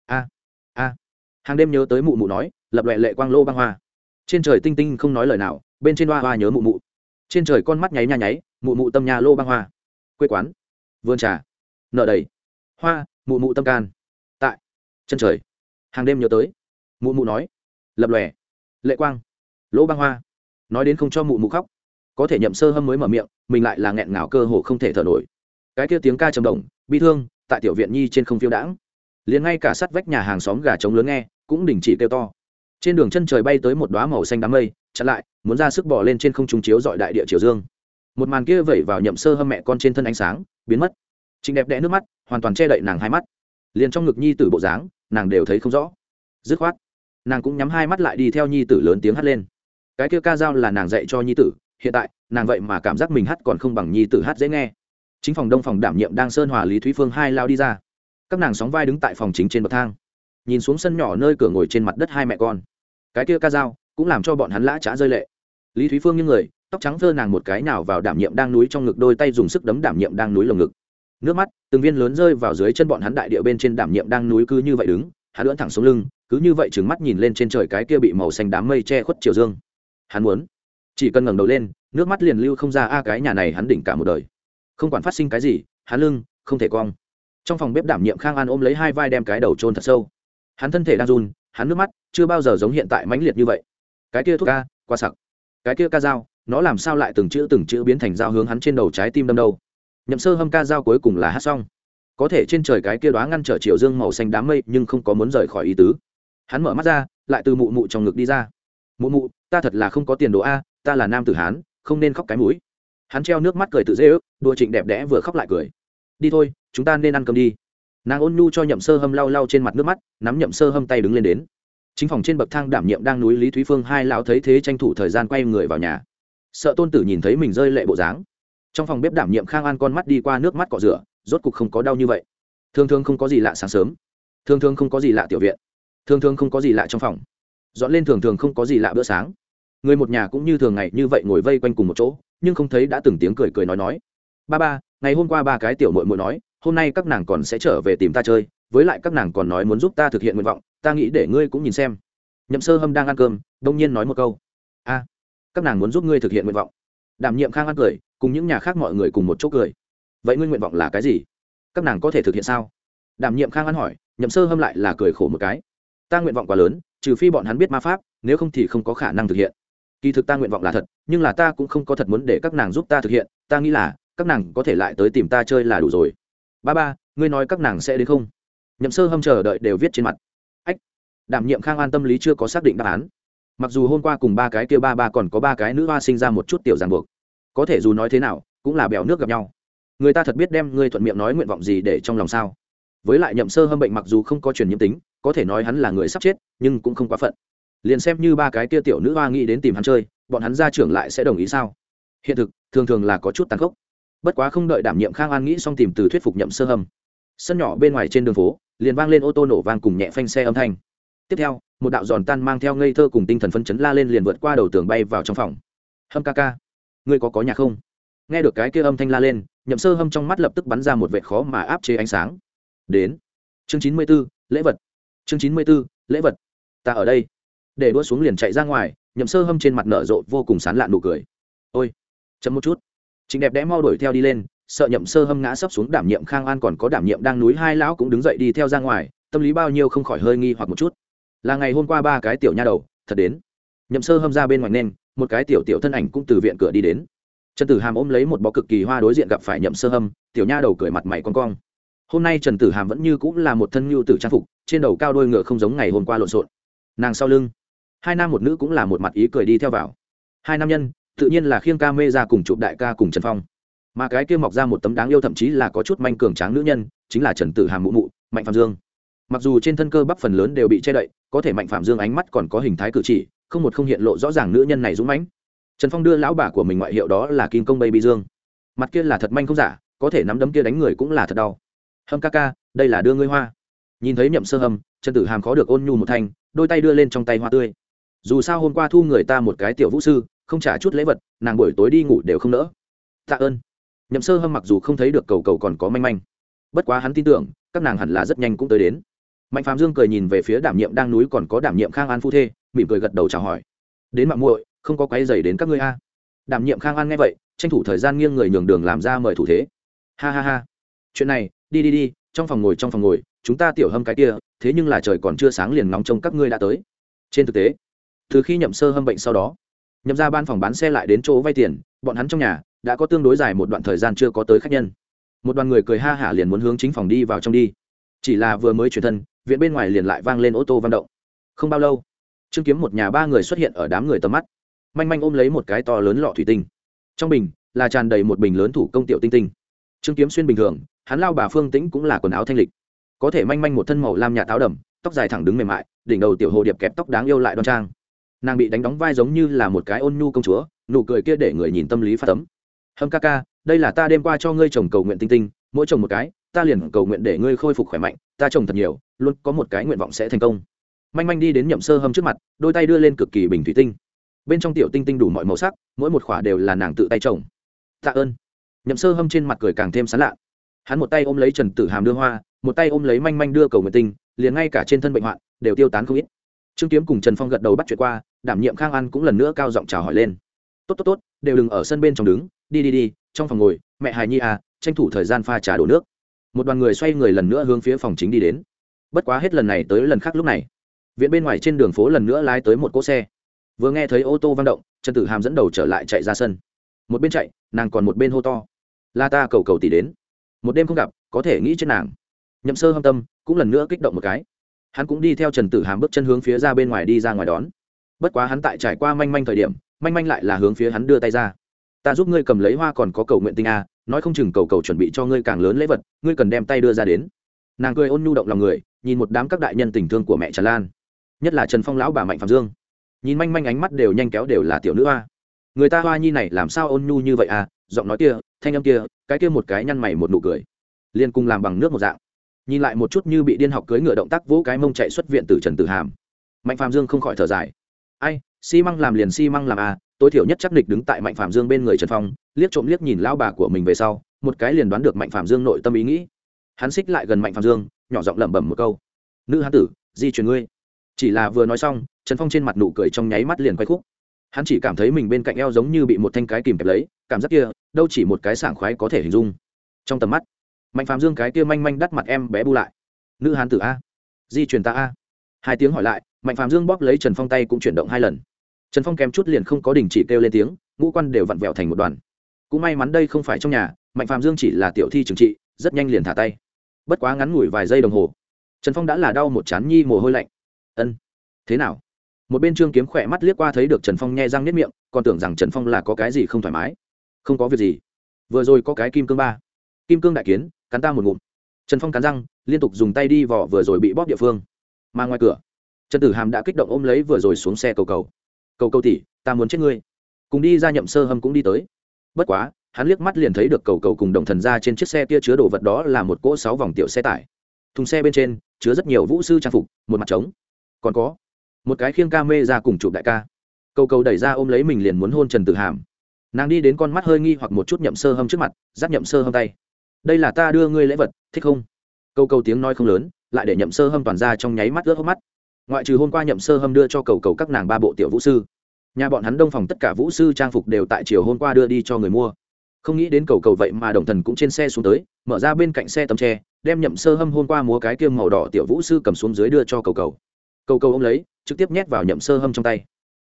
A a. Hàng đêm nhớ tới mụ mụ nói, lập loẹ lệ quang lô băng hoa. Trên trời tinh tinh không nói lời nào, bên trên hoa hoa nhớ mụ mụ. Trên trời con mắt nháy nha nháy mụ mụ tâm nhà lô băng hoa. Quê quán, vườn trà, nợ đầy. Hoa, mụ mụ tâm can. Tại, chân trời. Hàng đêm nhớ tới. Mụ mụ nói, lập lòe, lệ quang, lỗ băng hoa. Nói đến không cho mụ mụ khóc. Có thể nhậm sơ hâm mới mở miệng, mình lại là nghẹn ngào cơ hồ không thể thở nổi. Cái kia tiếng ca trầm đồng bi thương, tại tiểu viện nhi trên không phiêu đãng. Liền ngay cả sắt vách nhà hàng xóm gà trống lớn nghe, cũng đình chỉ kêu to. Trên đường chân trời bay tới một đoá màu xanh đám mây, chặn lại, muốn ra sức bỏ lên trên không trung chiếu dọi đại địa triều dương một màn kia vẩy vào nhậm sơ hâm mẹ con trên thân ánh sáng, biến mất. Trịnh đẹp đẽ nước mắt, hoàn toàn che đậy nàng hai mắt. Liền trong ngực nhi tử bộ dáng, nàng đều thấy không rõ. Dứt khoát, nàng cũng nhắm hai mắt lại đi theo nhi tử lớn tiếng hát lên. Cái kia ca dao là nàng dạy cho nhi tử, hiện tại, nàng vậy mà cảm giác mình hát còn không bằng nhi tử hát dễ nghe. Chính phòng đông phòng đảm nhiệm đang sơn hòa lý thúy phương hai lao đi ra. Các nàng sóng vai đứng tại phòng chính trên bậc thang. Nhìn xuống sân nhỏ nơi cửa ngồi trên mặt đất hai mẹ con. Cái kia ca dao cũng làm cho bọn hắn lã trá rơi lệ. Lý thúy phương như người tóc trắng thơ nàng một cái nào vào đảm nhiệm đang núi trong ngực, đôi tay dùng sức đấm đảm nhiệm đang núi lồng ngực. Nước mắt, từng viên lớn rơi vào dưới chân bọn hắn đại địa bên trên đảm nhiệm đang núi cứ như vậy đứng, hắn lưỡn thẳng xuống lưng, cứ như vậy trừng mắt nhìn lên trên trời cái kia bị màu xanh đám mây che khuất chiều dương. Hắn muốn, chỉ cần ngẩng đầu lên, nước mắt liền lưu không ra, a, cái nhà này hắn đỉnh cả một đời. Không quản phát sinh cái gì, hắn lưng, không thể cong. Trong phòng bếp đảm nhiệm khang an ôm lấy hai vai đem cái đầu trôn thật sâu. Hắn thân thể đang run, hắn nước mắt chưa bao giờ giống hiện tại mãnh liệt như vậy. Cái kia thuốc ca, qua sặc. Cái kia ca dao nó làm sao lại từng chữ từng chữ biến thành dao hướng hắn trên đầu trái tim đâm đâu? Nhậm sơ hâm ca dao cuối cùng là hát xong. Có thể trên trời cái kia đoá ngăn trở chiều dương màu xanh đám mây nhưng không có muốn rời khỏi ý tứ. Hắn mở mắt ra, lại từ mụ mụ trong ngực đi ra. Mụ mụ, ta thật là không có tiền đồ a, ta là nam tử hán, không nên khóc cái mũi. Hắn treo nước mắt cười tự dễ ước, đùa trịnh đẹp đẽ vừa khóc lại cười. Đi thôi, chúng ta nên ăn cơm đi. Nàng ôn nhu cho nhậm sơ hâm lau lau trên mặt nước mắt, nắm nhậm sơ hâm tay đứng lên đến. Chính phòng trên bậc thang đảm nhiệm đang núi lý thúy phương hai lão thấy thế tranh thủ thời gian quay người vào nhà sợ tôn tử nhìn thấy mình rơi lệ bộ dáng. Trong phòng bếp đảm nhiệm khang an con mắt đi qua nước mắt cọ rửa, rốt cục không có đau như vậy. Thường thường không có gì lạ sáng sớm. Thường thường không có gì lạ tiểu viện. Thường thường không có gì lạ trong phòng. Dọn lên thường thường không có gì lạ bữa sáng. Người một nhà cũng như thường ngày như vậy ngồi vây quanh cùng một chỗ, nhưng không thấy đã từng tiếng cười cười nói nói. Ba ba, ngày hôm qua ba cái tiểu mội mội nói, hôm nay các nàng còn sẽ trở về tìm ta chơi, với lại các nàng còn nói muốn giúp ta thực hiện nguyện vọng, ta nghĩ để ngươi cũng nhìn xem. Nhậm sơ hâm đang ăn cơm, đông nhiên nói một câu. A các nàng muốn giúp ngươi thực hiện nguyện vọng. Đảm nhiệm khang ăn cười, cùng những nhà khác mọi người cùng một chỗ cười. Vậy ngươi nguyện vọng là cái gì? Các nàng có thể thực hiện sao? Đảm nhiệm khang ăn hỏi, nhậm sơ hâm lại là cười khổ một cái. Ta nguyện vọng quá lớn, trừ phi bọn hắn biết ma pháp, nếu không thì không có khả năng thực hiện. Kỳ thực ta nguyện vọng là thật, nhưng là ta cũng không có thật muốn để các nàng giúp ta thực hiện, ta nghĩ là, các nàng có thể lại tới tìm ta chơi là đủ rồi. Ba ba, ngươi nói các nàng sẽ đến không? Nhậm sơ hâm chờ đợi đều viết trên mặt. Ách, đảm nhiệm khang an tâm lý chưa có xác định đáp án mặc dù hôm qua cùng ba cái kia ba ba còn có ba cái nữ hoa sinh ra một chút tiểu ràng buộc, có thể dù nói thế nào, cũng là bèo nước gặp nhau. Người ta thật biết đem ngươi thuận miệng nói nguyện vọng gì để trong lòng sao? Với lại nhậm sơ hâm bệnh mặc dù không có truyền nhiễm tính, có thể nói hắn là người sắp chết, nhưng cũng không quá phận. Liền xem như ba cái kia tiểu nữ hoa nghĩ đến tìm hắn chơi, bọn hắn ra trưởng lại sẽ đồng ý sao? Hiện thực, thường thường là có chút tàn khốc. Bất quá không đợi đảm nhiệm khang an nghĩ xong tìm từ thuyết phục nhậm sơ hâm. Sân nhỏ bên ngoài trên đường phố, liền vang lên ô tô nổ vang cùng nhẹ phanh xe âm thanh. Tiếp theo một đạo giòn tan mang theo ngây thơ cùng tinh thần phân chấn la lên liền vượt qua đầu tường bay vào trong phòng. Hâm ca ca, ngươi có có nhà không? Nghe được cái kia âm thanh la lên, nhậm sơ hâm trong mắt lập tức bắn ra một vệt khó mà áp chế ánh sáng. Đến. Chương chín mươi b ố lễ vật. Chương chín mươi b ố lễ vật. Ta ở đây. Để đua xuống liền chạy ra ngoài, nhậm sơ hâm trên mặt nở rộ vô cùng sán lạn nụ cười. Ôi chấm một chút. Chính đẹp đẽ mau đuổi theo đi lên, sợ nhậm sơ hâm ngã sấp xuống đảm nhiệm khang an còn có đảm nhiệm đang núi hai lão cũng đứng dậy đi theo ra ngoài, tâm lý bao nhiêu không khỏi hơi nghi hoặc một chút là ngày hôm qua ba cái tiểu nha đầu, thật đến. Nhậm sơ hâm ra bên ngoài nên, một cái tiểu tiểu thân ảnh cũng từ viện cửa đi đến. Trần tử hàm ôm lấy một bó cực kỳ hoa đối diện gặp phải nhậm sơ hâm, tiểu nha đầu cười mặt mày con cong. Hôm nay trần tử hàm vẫn như cũng là một thân nhu tử trang phục, trên đầu cao đôi ngựa không giống ngày hôm qua lộn xộn. Nàng sau lưng, hai nam một nữ cũng là một mặt ý cười đi theo vào. Hai nam nhân, tự nhiên là khiêng ca mê ra cùng chụp đại ca cùng trần phong. Mà cái kia mọc ra một tấm đáng yêu thậm chí là có chút manh cường tráng nữ nhân, chính là trần tử hàm mụ mụ, mạnh phạm dương mặc dù trên thân cơ bắp phần lớn đều bị che đậy, có thể mạnh phạm dương ánh mắt còn có hình thái cử chỉ, không một không hiện lộ rõ ràng nữ nhân này dũng mãnh. Trần phong đưa lão bà của mình ngoại hiệu đó là kim công baby dương. Mặt kia là thật manh không giả, có thể nắm đấm kia đánh người cũng là thật đau. Hâm ca ca, đây là đưa ngươi hoa. Nhìn thấy nhậm sơ hầm trần tử hàm khó được ôn nhu một thanh, đôi tay đưa lên trong tay hoa tươi. Dù sao hôm qua thu người ta một cái tiểu vũ sư, không trả chút lễ vật, nàng buổi tối đi ngủ đều không nỡ. Tạ ơn. Nhậm sơ hâm mặc dù không thấy được cầu cầu còn có manh manh. Bất quá hắn tin tưởng, các nàng hẳn là rất nhanh cũng tới đến mạnh phạm dương cười nhìn về phía đảm nhiệm đang núi còn có đảm nhiệm khang an phu thê, mỉm cười gật đầu chào hỏi. Đến mạng muội, không có quái dày đến các ngươi a. Đảm nhiệm khang an nghe vậy, tranh thủ thời gian nghiêng người nhường đường làm ra mời thủ thế. Ha ha ha. Chuyện này, đi đi đi, trong phòng ngồi, trong phòng ngồi, chúng ta tiểu hâm cái kia, thế nhưng là trời còn chưa sáng liền nóng trông các ngươi đã tới. Trên thực tế, từ khi nhậm sơ hâm bệnh sau đó, nhậm ra ban phòng bán xe lại đến chỗ vay tiền, bọn hắn trong nhà đã có tương đối dài một đoạn thời gian chưa có tới khách nhân. Một đoàn người cười ha hả liền muốn hướng chính phòng đi vào trong đi. Chỉ là vừa mới chuyển thân viện bên ngoài liền lại vang lên ô tô văn động. Không bao lâu chứng kiếm một nhà ba người xuất hiện ở đám người tầm mắt. Manh manh ôm lấy một cái to lớn lọ thủy tinh. Trong bình là tràn đầy một bình lớn thủ công tiểu tinh tinh. Chứng kiếm xuyên bình thường, hắn lao bà phương tĩnh cũng là quần áo thanh lịch. Có thể manh manh một thân màu lam nhà táo đầm, tóc dài thẳng đứng mềm mại, đỉnh đầu tiểu hồ điệp kẹp tóc đáng yêu lại đoan trang. Nàng bị đánh đóng vai giống như là một cái ôn nhu công chúa, nụ cười kia để người nhìn tâm lý phát tấm hâm ca ca, đây là ta đêm qua cho ngươi trồng cầu nguyện tinh tinh, mỗi trồng một cái, ta liền cầu nguyện để ngươi khôi phục khỏe mạnh ta trồng thật nhiều, luôn có một cái nguyện vọng sẽ thành công. Manh manh đi đến nhậm sơ hâm trước mặt, đôi tay đưa lên cực kỳ bình thủy tinh. Bên trong tiểu tinh tinh đủ mọi màu sắc, mỗi một khỏa đều là nàng tự tay trồng. Tạ ơn. Nhậm sơ hâm trên mặt cười càng thêm sán lạ. Hắn một tay ôm lấy trần tử hàm đưa hoa, một tay ôm lấy manh manh đưa cầu nguyện tinh, liền ngay cả trên thân bệnh hoạn, đều tiêu tán không ít. Trương kiếm cùng trần phong gật đầu bắt chuyện qua, đảm nhiệm khang ăn cũng lần nữa cao giọng chào hỏi lên. Tốt tốt tốt, đều đừng ở sân bên trong đứng, đi đi đi, trong phòng ngồi, mẹ hài nhi à tranh thủ thời gian pha trà đổ nước một đoàn người xoay người lần nữa hướng phía phòng chính đi đến. Bất quá hết lần này tới lần khác lúc này, viện bên ngoài trên đường phố lần nữa lái tới một cỗ xe. Vừa nghe thấy ô tô vang động, trần tử hàm dẫn đầu trở lại chạy ra sân. Một bên chạy, nàng còn một bên hô to. La ta, cầu cầu tỷ đến. Một đêm không gặp, có thể nghĩ trên nàng. Nhậm sơ hâm tâm, cũng lần nữa kích động một cái. Hắn cũng đi theo trần tử hàm bước chân hướng phía ra bên ngoài đi ra ngoài đón. Bất quá hắn tại trải qua manh manh thời điểm, manh manh lại là hướng phía hắn đưa tay ra. Ta giúp ngươi cầm lấy hoa còn có cầu nguyện tinh a nói không chừng cầu cầu chuẩn bị cho ngươi càng lớn lễ vật, ngươi cần đem tay đưa ra đến. Nàng cười ôn nhu động lòng người, nhìn một đám các đại nhân tình thương của mẹ trần lan. Nhất là trần phong lão bà mạnh phạm dương. Nhìn manh manh ánh mắt đều nhanh kéo đều là tiểu nữ hoa. Người ta hoa nhi này làm sao ôn nhu như vậy à? Giọng nói kia, thanh âm kia, cái kia một cái nhăn mày một nụ cười. Liên cùng làm bằng nước một dạng. Nhìn lại một chút như bị điên học cưới ngựa động tác vỗ cái mông chạy xuất viện từ trần tử hàm. Mạnh phạm dương không khỏi thở dài. Ai, xi măng làm liền xi măng làm à? Tối thiểu nhất chắc nịch đứng tại mạnh phạm dương bên người trần phong, liếc trộm liếc nhìn lão bà của mình về sau, một cái liền đoán được mạnh phạm dương nội tâm ý nghĩ. Hắn xích lại gần mạnh phạm dương, nhỏ giọng lẩm bẩm một câu. Nữ hán tử, di chuyển ngươi. Chỉ là vừa nói xong, trần phong trên mặt nụ cười trong nháy mắt liền quay khúc. Hắn chỉ cảm thấy mình bên cạnh eo giống như bị một thanh cái kìm kẹp lấy, cảm giác kia, đâu chỉ một cái sảng khoái có thể hình dung. Trong tầm mắt, mạnh phạm dương cái kia manh manh đắt mặt em bé bu lại. Nữ hán tử a, di chuyển ta a. Hai tiếng hỏi lại, mạnh phạm dương bóp lấy trần phong tay cũng chuyển động hai lần trần phong kém chút liền không có đình chỉ kêu lên tiếng, ngũ quan đều vặn vẹo thành một đoàn. Cũng may mắn đây không phải trong nhà, mạnh phạm dương chỉ là tiểu thi trừng trị, rất nhanh liền thả tay. Bất quá ngắn ngủi vài giây đồng hồ, trần phong đã là đau một chán nhi mồ hôi lạnh. Ân, thế nào? Một bên trương kiếm khỏe mắt liếc qua thấy được trần phong nghe răng nếp miệng, còn tưởng rằng trần phong là có cái gì không thoải mái. Không có việc gì. Vừa rồi có cái kim cương ba. Kim cương đại kiến, cắn ta một ngụm. Trần phong cắn răng, liên tục dùng tay đi vỏ vừa rồi bị bóp địa phương. Mà ngoài cửa, trần tử hàm đã kích động ôm lấy vừa rồi xuống xe cầu cầu cầu cầu tỷ, ta muốn chết ngươi. Cùng đi ra nhậm sơ hâm cũng đi tới. Bất quá hắn liếc mắt liền thấy được cầu cầu cùng đồng thần ra trên chiếc xe kia chứa đồ vật đó là một cỗ sáu vòng tiểu xe tải. Thùng xe bên trên chứa rất nhiều vũ sư trang phục một mặt trống. Còn có một cái khiêng ca mê ra cùng chụp đại ca. Cầu cầu đẩy ra ôm lấy mình liền muốn hôn trần tử hàm. Nàng đi đến con mắt hơi nghi hoặc một chút nhậm sơ hâm trước mặt giáp nhậm sơ hâm tay. Đây là ta đưa ngươi lễ vật thích không? Cầu cầu tiếng nói không lớn lại để nhậm sơ hâm toàn ra trong nháy mắt ướt hốc mắt ngoại trừ hôm qua nhậm sơ hâm đưa cho cầu cầu các nàng ba bộ tiểu vũ sư. Nhà bọn hắn đông phòng tất cả vũ sư trang phục đều tại chiều hôm qua đưa đi cho người mua. Không nghĩ đến cầu cầu vậy mà đồng thần cũng trên xe xuống tới, mở ra bên cạnh xe tấm tre, đem nhậm sơ hâm hôm qua múa cái kiêm màu đỏ tiểu vũ sư cầm xuống dưới đưa cho cầu cầu. Cầu cầu ô m lấy, trực tiếp nhét vào nhậm sơ hâm trong tay.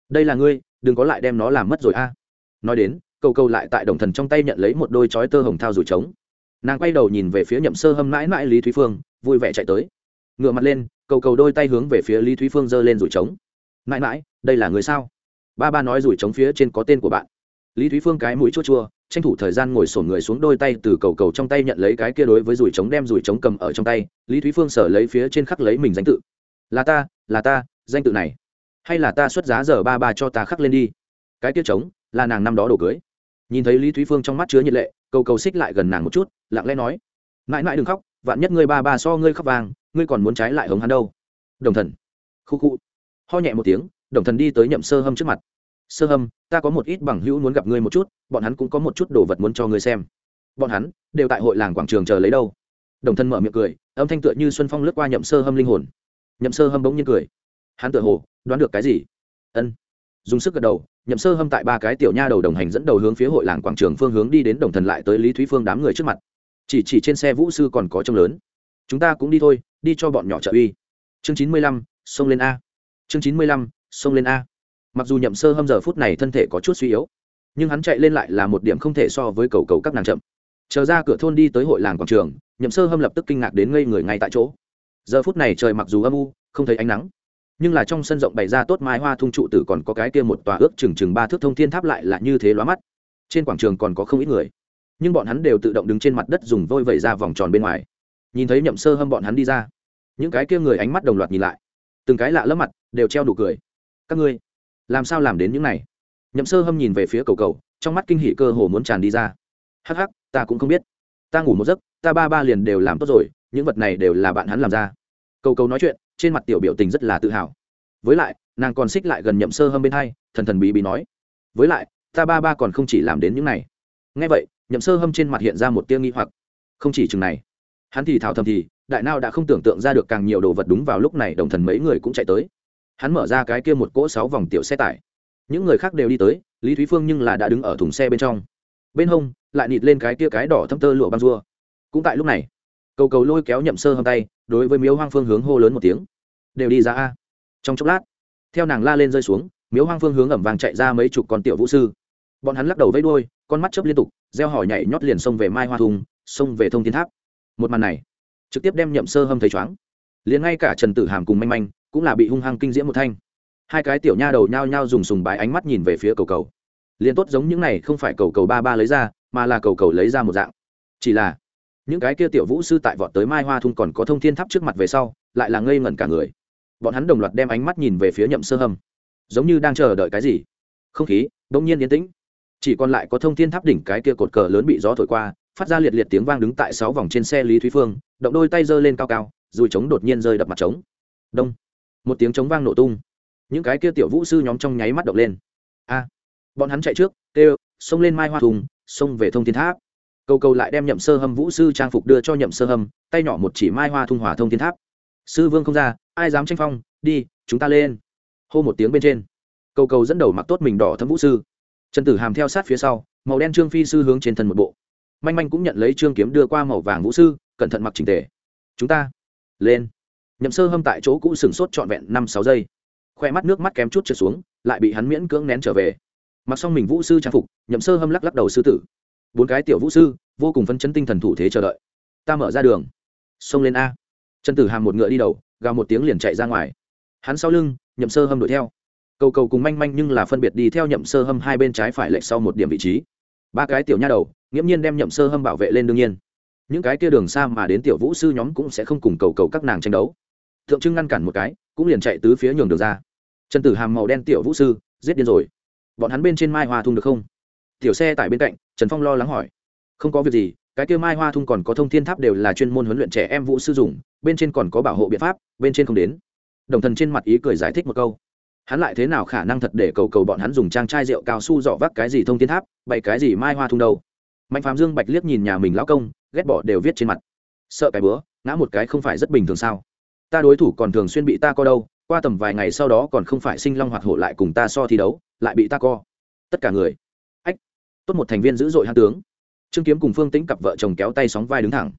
Đây là ngươi, đừng có lại đem nó làm mất rồi a. Nói đến, cầu cầu lại tại đồng thần trong tay nhận lấy một đôi chói tơ hồng thao rủi trống. Nàng quay đầu nhìn về phía nhậm sơ hâm mãi mãi lý thúy phương, vui vẻ chạy tới. Ngựa mặt lên cầu cầu đôi tay hướng về phía lý thúy phương giơ lên rủi trống. Mãi mãi, đây là người sao? Ba ba nói rủi trống phía trên có tên của bạn. Lý thúy phương cái mũi chua chua, tranh thủ thời gian ngồi sổn người xuống đôi tay từ cầu cầu trong tay nhận lấy cái kia đối với rủi trống đem rủi trống cầm ở trong tay. Lý thúy phương sở lấy phía trên khắc lấy mình danh tự. Là ta là ta, danh tự này. Hay là ta xuất giá giờ ba ba cho ta khắc lên đi. Cái kia trống, là nàng năm đó đổ cưới. Nhìn thấy lý thúy phương trong mắt chứa nhiệt lệ, cầu cầu xích lại gần nàng một chút, lặng lẽ nói, mãi mãi đừng khóc, vạn nhất ngươi ba ba so ngươi khóc vàng ngươi còn muốn trái lại hống hắn đâu? Đồng thần. Khu khu. Ho nhẹ một tiếng, đồng thần đi tới nhậm sơ hâm trước mặt. Sơ hâm, ta có một ít bằng hữu muốn gặp ngươi một chút, bọn hắn cũng có một chút đồ vật muốn cho ngươi xem. Bọn hắn đều tại hội làng quảng trường chờ lấy đâu? Đồng thần mở miệng cười, âm thanh tựa như xuân phong lướt qua nhậm sơ hâm linh hồn. Nhậm sơ hâm bỗng nhiên cười. Hắn tựa hồ đoán được cái gì? Ân. Dùng sức gật đầu, nhậm sơ hâm tại ba cái tiểu nha đầu đồng hành dẫn đầu hướng phía hội làng quảng trường phương hướng đi đến đồng thần lại tới lý thúy phương đám người trước mặt. Chỉ chỉ trên xe vũ sư còn có trông lớn. Chúng ta cũng đi thôi đi cho bọn nhỏ trợ uy. Chương chín mươi lăm, xông lên a. Chương chín mươi lăm, xông lên a. Mặc dù nhậm sơ hâm giờ phút này thân thể có chút suy yếu, nhưng hắn chạy lên lại là một điểm không thể so với cầu cầu các nàng chậm. Chờ ra cửa thôn đi tới hội làng quảng trường, nhậm sơ hâm lập tức kinh ngạc đến ngây người ngay tại chỗ. Giờ phút này trời mặc dù âm u, không thấy ánh nắng, nhưng là trong sân rộng bày ra tốt mai hoa thung trụ tử còn có cái kia một tòa ước chừng chừng ba thước thông thiên tháp lại là như thế lóa mắt. Trên quảng trường còn có không ít người, nhưng bọn hắn đều tự động đứng trên mặt đất dùng vôi vẩy ra vòng tròn bên ngoài nhìn thấy nhậm sơ hâm bọn hắn đi ra. Những cái kia người ánh mắt đồng loạt nhìn lại. Từng cái lạ lẫm mặt, đều treo đủ cười. Các ngươi, làm sao làm đến những này? Nhậm sơ hâm nhìn về phía cầu cầu, trong mắt kinh hỉ cơ hồ muốn tràn đi ra. Hắc hắc, ta cũng không biết. Ta ngủ một giấc, ta ba ba liền đều làm tốt rồi, những vật này đều là bạn hắn làm ra. Cầu cầu nói chuyện, trên mặt tiểu biểu tình rất là tự hào. Với lại, nàng còn xích lại gần nhậm sơ hâm bên hai, thần thần bí bí nói. Với lại, ta ba ba còn không chỉ làm đến những này. Ngay vậy, nhậm sơ hâm trên mặt hiện ra một tia nghi hoặc. Không chỉ chừng này hắn thì thảo thầm thì, đại nao đã không tưởng tượng ra được càng nhiều đồ vật đúng vào lúc này đồng thần mấy người cũng chạy tới. Hắn mở ra cái kia một cỗ sáu vòng tiểu xe tải. Những người khác đều đi tới, lý thúy phương nhưng là đã đứng ở thùng xe bên trong. Bên hông, lại nịt lên cái kia cái đỏ thâm tơ lụa băng rua. Cũng tại lúc này, cầu cầu lôi kéo nhậm sơ hâm tay, đối với miếu hoang phương hướng hô lớn một tiếng. Đều đi ra a. Trong chốc lát, theo nàng la lên rơi xuống, miếu hoang phương hướng ẩm vàng chạy ra mấy chục con tiểu vũ sư. Bọn hắn lắc đầu vẫy đuôi, con mắt chớp liên tục gieo hỏi nhảy nhót liền xông về mai hoa thùng, xông về thông thiên tháp một màn này trực tiếp đem nhậm sơ hâm thấy chóng. Liền ngay cả trần tử hàm cùng manh manh cũng là bị hung hăng kinh diễm một thanh. Hai cái tiểu nha đầu nhao nhao dùng sùng bái ánh mắt nhìn về phía cầu cầu. Liền tốt giống những này không phải cầu cầu ba ba lấy ra, mà là cầu cầu lấy ra một dạng. Chỉ là, những cái kia tiểu vũ sư tại vọt tới mai hoa thung còn có thông thiên tháp trước mặt về sau, lại là ngây ngẩn cả người. Bọn hắn đồng loạt đem ánh mắt nhìn về phía nhậm sơ hâm. Giống như đang chờ đợi cái gì. Không khí đông nhiên yên tĩnh. Chỉ còn lại có thông thiên tháp đỉnh cái kia cột cờ lớn bị gió thổi qua phát ra liệt liệt tiếng vang đứng tại sáu vòng trên xe lý thúy phương, động đôi tay giơ lên cao cao dùi trống đột nhiên rơi đập mặt trống. Đông. Một tiếng trống vang nổ tung. Những cái kia tiểu vũ sư nhóm trong nháy mắt động lên. A. Bọn hắn chạy trước, kêu, xông lên mai hoa thùng, xông về thông thiên tháp. Cầu cầu lại đem nhậm sơ hâm vũ sư trang phục đưa cho nhậm sơ hâm, tay nhỏ một chỉ mai hoa thung hỏa thông thiên tháp. Sư vương không ra, ai dám tranh phong, đi, chúng ta lên. Hô một tiếng bên trên. Cầu cầu dẫn đầu mặc tốt mình đỏ thâm vũ sư. Trần tử hàm theo sát phía sau, màu đen trương phi sư hướng trên thân một bộ manh manh cũng nhận lấy trương kiếm đưa qua màu vàng vũ sư, cẩn thận mặc trình tề. Chúng ta, lên. Nhậm sơ hâm tại chỗ cũ sừng sốt trọn vẹn năm sáu giây. Khoe mắt nước mắt kém chút trượt xuống, lại bị hắn miễn cưỡng nén trở về. Mặc xong mình vũ sư trang phục, nhậm sơ hâm lắc lắc đầu sư tử. Bốn cái tiểu vũ sư, vô cùng phấn chấn tinh thần thủ thế chờ đợi. Ta mở ra đường. Xông lên a. Trần tử hàm một ngựa đi đầu, gào một tiếng liền chạy ra ngoài. Hắn sau lưng, nhậm sơ hâm đuổi theo. Cầu cầu cùng manh manh nhưng là phân biệt đi theo nhậm sơ hâm hai bên trái phải lệch sau một điểm vị trí. Ba cái tiểu nha đầu nghiễm nhiên đem nhậm sơ hâm bảo vệ lên đương nhiên. Những cái kia đường xa mà đến tiểu vũ sư nhóm cũng sẽ không cùng cầu cầu các nàng tranh đấu. Thượng trưng ngăn cản một cái, cũng liền chạy tứ phía nhường đường ra. Trần tử hàm màu đen tiểu vũ sư, giết điên rồi. Bọn hắn bên trên mai hoa thung được không? Tiểu xe tại bên cạnh, trần phong lo lắng hỏi. Không có việc gì, cái kia mai hoa thung còn có thông thiên tháp đều là chuyên môn huấn luyện trẻ em vũ sư dùng, bên trên còn có bảo hộ biện pháp, bên trên không đến. Đồng thần trên mặt ý cười giải thích một câu. Hắn lại thế nào khả năng thật để cầu cầu bọn hắn dùng trang chai rượu cao su dọ vác cái gì thông thiên tháp bậy cái gì mai hoa thung đâu? Mạnh phạm dương bạch liếc nhìn nhà mình lão công, ghét bỏ đều viết trên mặt. Sợ cái bữa, ngã một cái không phải rất bình thường sao? Ta đối thủ còn thường xuyên bị ta co đâu, qua tầm vài ngày sau đó còn không phải sinh long hoạt hổ lại cùng ta so thi đấu, lại bị ta co. Tất cả người. Ách. Tốt một thành viên dữ dội hạ tướng. Trương kiếm cùng phương tĩnh cặp vợ chồng kéo tay sóng vai đứng thẳng.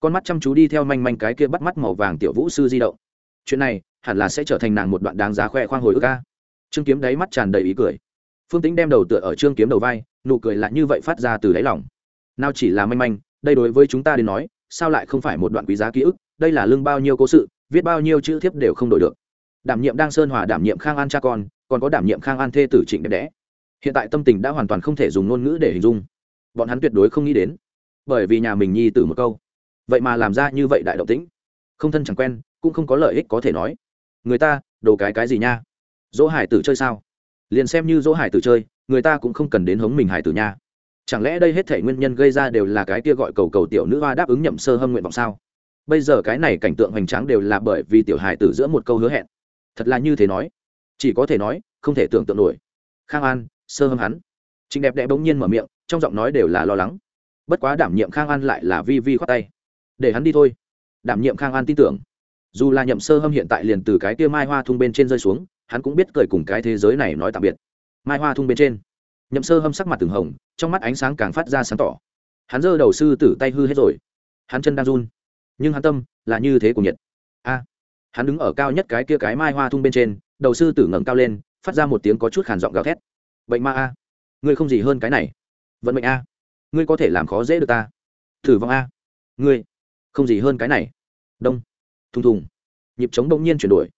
Con mắt chăm chú đi theo manh manh cái kia bắt mắt màu vàng tiểu vũ sư di động. Chuyện này, hẳn là sẽ trở thành nàng một đoạn đáng giá khoe khoang hồi ức ca trương kiếm đáy mắt tràn đầy ý cười. Phương tĩnh đem đầu tựa ở trương kiếm đầu vai, nụ cười lại như vậy phát ra từ đáy lòng nào chỉ là manh manh, đây đối với chúng ta đến nói, sao lại không phải một đoạn quý giá ký ức, đây là lương bao nhiêu cố sự, viết bao nhiêu chữ thiếp đều không đổi được. Đảm nhiệm đang sơn hòa đảm nhiệm khang an cha con, còn có đảm nhiệm khang an thê tử trịnh đẹp đẽ. Hiện tại tâm tình đã hoàn toàn không thể dùng ngôn ngữ để hình dung. Bọn hắn tuyệt đối không nghĩ đến, bởi vì nhà mình nhi tử một câu. Vậy mà làm ra như vậy đại động tĩnh. Không thân chẳng quen, cũng không có lợi ích có thể nói. Người ta, đồ cái cái gì nha? Dỗ hải tử chơi sao? Liền xem như dỗ hải tử chơi, người ta cũng không cần đến hống mình hải tử nha chẳng lẽ đây hết thể nguyên nhân gây ra đều là cái kia gọi cầu cầu tiểu nữ hoa đáp ứng nhậm sơ hâm nguyện vọng sao? Bây giờ cái này cảnh tượng hoành tráng đều là bởi vì tiểu hải tử giữa một câu hứa hẹn. Thật là như thế nói. Chỉ có thể nói, không thể tưởng tượng nổi. Khang an, sơ hâm hắn. Trịnh đẹp đẽ bỗng nhiên mở miệng, trong giọng nói đều là lo lắng. Bất quá đảm nhiệm khang an lại là vi vi khoát tay. Để hắn đi thôi. Đảm nhiệm khang an tin tưởng. Dù là nhậm sơ hâm hiện tại liền từ cái kia mai hoa thung bên trên rơi xuống, hắn cũng biết cười cùng cái thế giới này nói tạm biệt. Mai hoa thung bên trên nhậm sơ hâm sắc mặt từng hồng, trong mắt ánh sáng càng phát ra sáng tỏ. Hắn giơ đầu sư tử tay hư hết rồi. Hắn chân đang run. Nhưng hắn tâm là như thế của nhiệt. A. Hắn đứng ở cao nhất cái kia cái mai hoa thung bên trên, đầu sư tử ngẩng cao lên, phát ra một tiếng có chút khàn giọng gào thét. Bệnh ma a. Ngươi không gì hơn cái này. Vận mệnh a. Ngươi có thể làm khó dễ được ta. Thử vong a. Ngươi không gì hơn cái này. Đông. Thùng thùng. Nhịp trống đông nhiên chuyển đổi.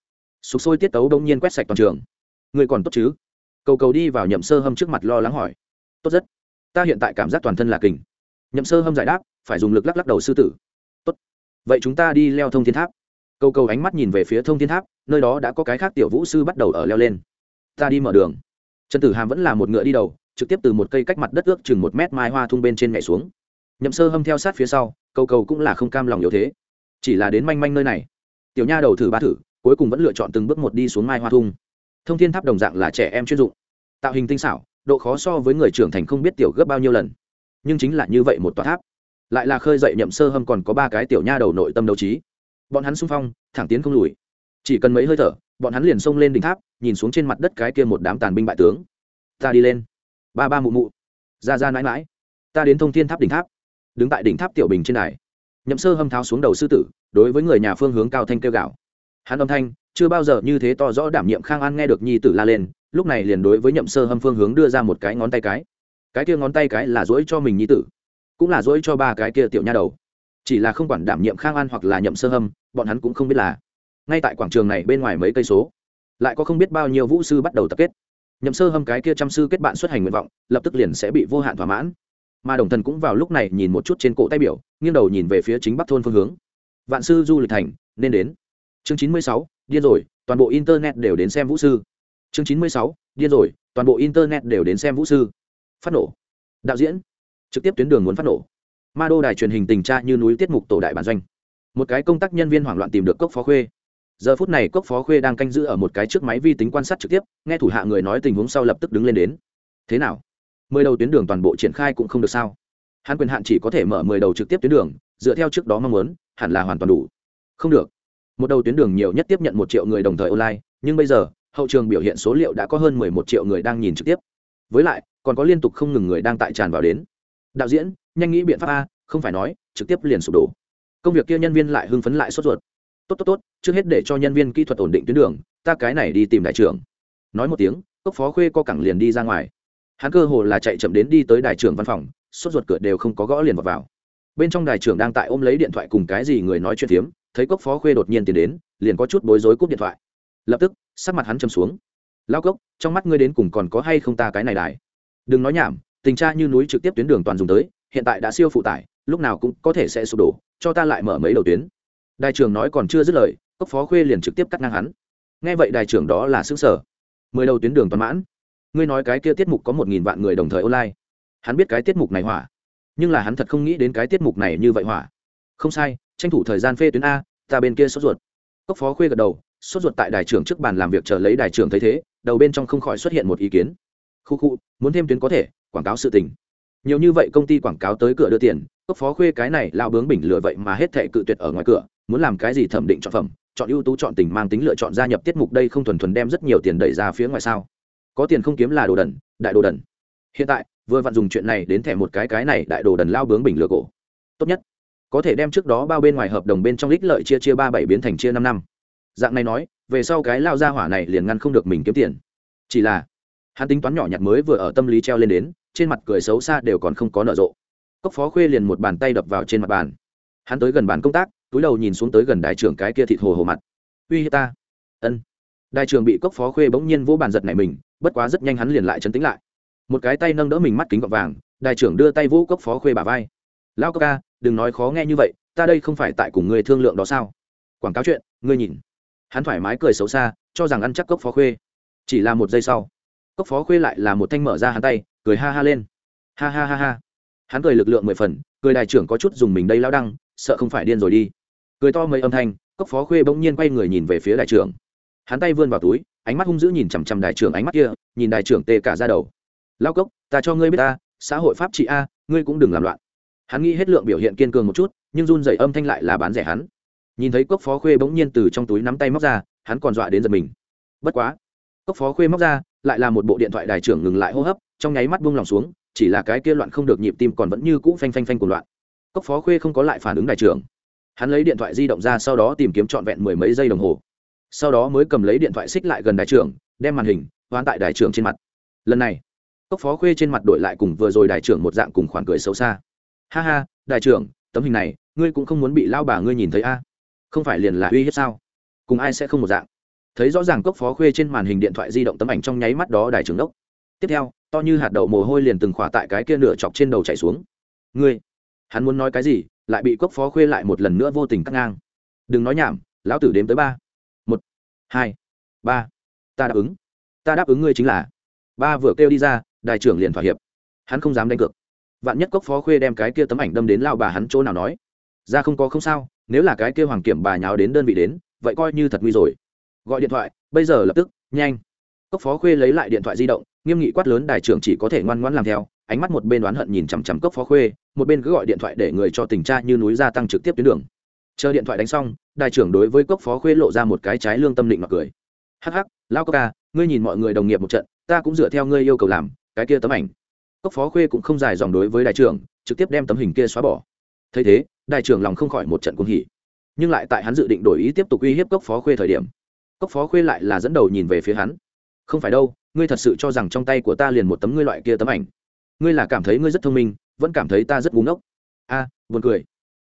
Sục sôi tiết tấu đông nhiên quét sạch toàn trường. Ngươi còn tốt chứ? Cầu cầu đi vào nhậm sơ hâm trước mặt lo lắng hỏi. Tốt rất. Ta hiện tại cảm giác toàn thân là kình. Nhậm sơ hâm giải đáp, phải dùng lực lắc lắc đầu sư tử. Tốt. Vậy chúng ta đi leo thông thiên tháp. Cầu cầu ánh mắt nhìn về phía thông thiên tháp, nơi đó đã có cái khác tiểu vũ sư bắt đầu ở leo lên. Ta đi mở đường. Trần tử hàm vẫn là một ngựa đi đầu, trực tiếp từ một cây cách mặt đất ước chừng một mét mai hoa thung bên trên nhảy xuống. Nhậm sơ hâm theo sát phía sau, cầu cầu cũng là không cam lòng yếu thế. Chỉ là đến manh manh nơi này. Tiểu nha đầu thử ba thử, cuối cùng vẫn lựa chọn từng bước một đi xuống mai hoa thung thông thiên tháp đồng dạng là trẻ em chuyên dụng. Tạo hình tinh xảo, độ khó so với người trưởng thành không biết tiểu gấp bao nhiêu lần. Nhưng chính là như vậy một tòa tháp. Lại là khơi dậy nhậm sơ hâm còn có ba cái tiểu nha đầu nội tâm đấu trí. Bọn hắn sung phong, thẳng tiến không lùi. Chỉ cần mấy hơi thở, bọn hắn liền xông lên đỉnh tháp, nhìn xuống trên mặt đất cái kia một đám tàn binh bại tướng. Ta đi lên. Ba ba mụ mụ. Ra ra mãi mãi. Ta đến thông thiên tháp đỉnh tháp. Đứng tại đỉnh tháp tiểu bình trên này nhậm sơ hâm tháo xuống đầu sư tử, đối với người nhà phương hướng cao thanh kêu gạo hắn âm thanh chưa bao giờ như thế to rõ đảm nhiệm khang an nghe được nhi tử la lên, lúc này liền đối với nhậm sơ hâm phương hướng đưa ra một cái ngón tay cái. Cái kia ngón tay cái là dỗi cho mình nhi tử, cũng là dỗi cho ba cái kia tiểu nha đầu. Chỉ là không quản đảm nhiệm khang an hoặc là nhậm sơ hâm, bọn hắn cũng không biết là ngay tại quảng trường này bên ngoài mấy cây số, lại có không biết bao nhiêu vũ sư bắt đầu tập kết. Nhậm sơ hâm cái kia chăm sư kết bạn xuất hành nguyện vọng, lập tức liền sẽ bị vô hạn thỏa mãn. Mà đồng thần cũng vào lúc này nhìn một chút trên cổ tay biểu, nghiêng đầu nhìn về phía chính bắc thôn phương hướng. Vạn sư du lịch thành, nên đến chương chín mươi sáu, điên rồi, toàn bộ internet đều đến xem vũ sư. Chương chín mươi sáu, điên rồi, toàn bộ internet đều đến xem vũ sư. Phát nổ. Đạo diễn. Trực tiếp tuyến đường muốn phát nổ. Ma đô đài truyền hình tình tra như núi tiết mục tổ đại bản doanh. Một cái công tác nhân viên hoảng loạn tìm được cốc phó khuê. Giờ phút này cốc phó khuê đang canh giữ ở một cái trước máy vi tính quan sát trực tiếp, nghe thủ hạ người nói tình huống sau lập tức đứng lên đến. Thế nào? Mười đầu tuyến đường toàn bộ triển khai cũng không được sao? Hắn quyền hạn chỉ có thể mở mười đầu trực tiếp tuyến đường, dựa theo trước đó mong muốn, hẳn là hoàn toàn đủ. Không được một đầu tuyến đường nhiều nhất tiếp nhận một triệu người đồng thời online nhưng bây giờ hậu trường biểu hiện số liệu đã có hơn mười một triệu người đang nhìn trực tiếp. Với lại còn có liên tục không ngừng người đang tại tràn vào đến. Đạo diễn nhanh nghĩ biện pháp a không phải nói trực tiếp liền sụp đổ. Công việc kia nhân viên lại hưng phấn lại sốt ruột. Tốt tốt tốt trước hết để cho nhân viên kỹ thuật ổn định tuyến đường ta cái này đi tìm đại trưởng. Nói một tiếng cốc phó khuê co cẳng liền đi ra ngoài. Hắn cơ hồ là chạy chậm đến đi tới đại trưởng văn phòng sốt ruột cửa đều không có gõ liền vào, vào. bên trong đại trưởng đang tại ôm lấy điện thoại cùng cái gì người nói chuyện phiếm thấy cốc phó khuê đột nhiên tiến đến, liền có chút bối rối cúp điện thoại. Lập tức, sắc mặt hắn châm xuống. Lao cốc, trong mắt ngươi đến cùng còn có hay không ta cái này đài? Đừng nói nhảm, tình tra như núi trực tiếp tuyến đường toàn dùng tới, hiện tại đã siêu phụ tải, lúc nào cũng có thể sẽ sụp đổ, cho ta lại mở mấy đầu tuyến. Đại trưởng nói còn chưa dứt lời, cốc phó khuê liền trực tiếp cắt ngang hắn. Nghe vậy đại trưởng đó là xứng sở mười đầu tuyến đường toàn mãn. Ngươi nói cái kia tiết mục có một nghìn vạn người đồng thời online. Hắn biết cái tiết mục này hỏa, nhưng là hắn thật không nghĩ đến cái tiết mục này như vậy hỏa. Không sai tranh thủ thời gian phê tuyến a, ta bên kia sốt ruột. Cốc phó khuê gật đầu, sốt ruột tại đài trưởng trước bàn làm việc chờ lấy đài trưởng thấy thế, đầu bên trong không khỏi xuất hiện một ý kiến. Khu khu, muốn thêm tuyến có thể, quảng cáo sự tình. Nhiều như vậy công ty quảng cáo tới cửa đưa tiền, cốc phó khuê cái này lao bướng bình lừa vậy mà hết thệ cự tuyệt ở ngoài cửa, muốn làm cái gì thẩm định chọn phẩm, chọn ưu tú chọn tình mang tính lựa chọn gia nhập tiết mục đây không thuần thuần đem rất nhiều tiền đẩy ra phía ngoài sao. Có tiền không kiếm là đồ đần, đại đồ đần. Hiện tại, vừa vặn dùng chuyện này đến thẻ một cái cái này đại đồ đần lao bướng bình lừa cổ. Tốt nhất có thể đem trước đó bao bên ngoài hợp đồng bên trong lích lợi chia chia ba bảy biến thành chia năm năm. Dạng này nói, về sau cái lao ra hỏa này liền ngăn không được mình kiếm tiền. Chỉ là, hắn tính toán nhỏ nhặt mới vừa ở tâm lý treo lên đến, trên mặt cười xấu xa đều còn không có nở rộ. Cốc phó khuê liền một bàn tay đập vào trên mặt bàn. Hắn tới gần bàn công tác, túi đầu nhìn xuống tới gần đại trưởng cái kia thịt hồ hồ mặt. Uy hiếp ta. Ân. Đại trưởng bị cốc phó khuê bỗng nhiên vỗ bàn giật này mình, bất quá rất nhanh hắn liền lại chấn tĩnh lại. Một cái tay nâng đỡ mình mắt kính gọt vàng, đại trưởng đưa tay vũ cốc phó khuê bà vai lao cốc ca, đừng nói khó nghe như vậy, ta đây không phải tại cùng người thương lượng đó sao? Quảng cáo chuyện, ngươi nhìn. Hắn thoải mái cười xấu xa, cho rằng ăn chắc cốc phó khuê. Chỉ là một giây sau, cốc phó khuê lại là một thanh mở ra hắn tay, cười ha ha lên. Ha ha ha ha. Hắn cười lực lượng mười phần, cười đại trưởng có chút dùng mình đây lao đăng, sợ không phải điên rồi đi. Cười to mấy âm thanh, cốc phó khuê bỗng nhiên quay người nhìn về phía đại trưởng. Hắn tay vươn vào túi, ánh mắt hung dữ nhìn chằm chằm đại trưởng ánh mắt kia, nhìn đại trưởng tê cả ra đầu. Lao cốc, ta cho ngươi biết ta, xã hội pháp trị a, ngươi cũng đừng làm loạn hắn nghĩ hết lượng biểu hiện kiên cường một chút, nhưng run dày âm thanh lại là bán rẻ hắn. Nhìn thấy cốc phó khuê bỗng nhiên từ trong túi nắm tay móc ra, hắn còn dọa đến giật mình. Bất quá, cốc phó khuê móc ra, lại là một bộ điện thoại đài trưởng ngừng lại hô hấp, trong nháy mắt buông lòng xuống, chỉ là cái kia loạn không được nhịp tim còn vẫn như cũ phanh phanh phanh của loạn. Cốc phó khuê không có lại phản ứng đài trưởng. Hắn lấy điện thoại di động ra sau đó tìm kiếm trọn vẹn mười mấy giây đồng hồ. Sau đó mới cầm lấy điện thoại xích lại gần đài trưởng, đem màn hình hoán tại đài trưởng trên mặt. Lần này, cốc phó khuê trên mặt đổi lại cùng vừa rồi đài trưởng một dạng cùng khoản cười xấu xa ha ha, đại trưởng, tấm hình này, ngươi cũng không muốn bị lao bà ngươi nhìn thấy a? Không phải liền là uy hiếp sao? Cùng ai sẽ không một dạng? Thấy rõ ràng cốc phó khuê trên màn hình điện thoại di động tấm ảnh trong nháy mắt đó đại trưởng đốc. Tiếp theo, to như hạt đậu mồ hôi liền từng khỏa tại cái kia nửa chọc trên đầu chảy xuống. Ngươi, hắn muốn nói cái gì, lại bị cốc phó khuê lại một lần nữa vô tình cắt ngang. Đừng nói nhảm, lão tử đếm tới ba. Một, hai, ba. Ta đáp ứng. Ta đáp ứng ngươi chính là. Ba vừa kêu đi ra, đại trưởng liền thỏa hiệp. Hắn không dám đánh cược vạn nhất cốc phó khuê đem cái kia tấm ảnh đâm đến lao bà hắn chỗ nào nói? Ra không có không sao, nếu là cái kia hoàng kiểm bà nháo đến đơn vị đến, vậy coi như thật nguy rồi. Gọi điện thoại, bây giờ lập tức, nhanh. Cốc phó khuê lấy lại điện thoại di động, nghiêm nghị quát lớn đài trưởng chỉ có thể ngoan ngoãn làm theo, ánh mắt một bên đoán hận nhìn chằm chằm cốc phó khuê, một bên cứ gọi điện thoại để người cho tình cha như núi gia tăng trực tiếp tuyến đường. Chờ điện thoại đánh xong đại trưởng đối với cốc phó khuê lộ ra một cái trái lương tâm định mặc cười. Hắc hắc, lao cốc ca, ngươi nhìn mọi người đồng nghiệp một trận, ta cũng dựa theo ngươi yêu cầu làm, cái kia tấm ảnh cốc phó khuê cũng không dài dòng đối với đại trưởng, trực tiếp đem tấm hình kia xóa bỏ. Thấy thế, đại trưởng lòng không khỏi một trận cuồng hỉ. Nhưng lại tại hắn dự định đổi ý tiếp tục uy hiếp cốc phó khuê thời điểm, cốc phó khuê lại là dẫn đầu nhìn về phía hắn. Không phải đâu, ngươi thật sự cho rằng trong tay của ta liền một tấm ngươi loại kia tấm ảnh? Ngươi là cảm thấy ngươi rất thông minh, vẫn cảm thấy ta rất búng ốc a, buồn cười.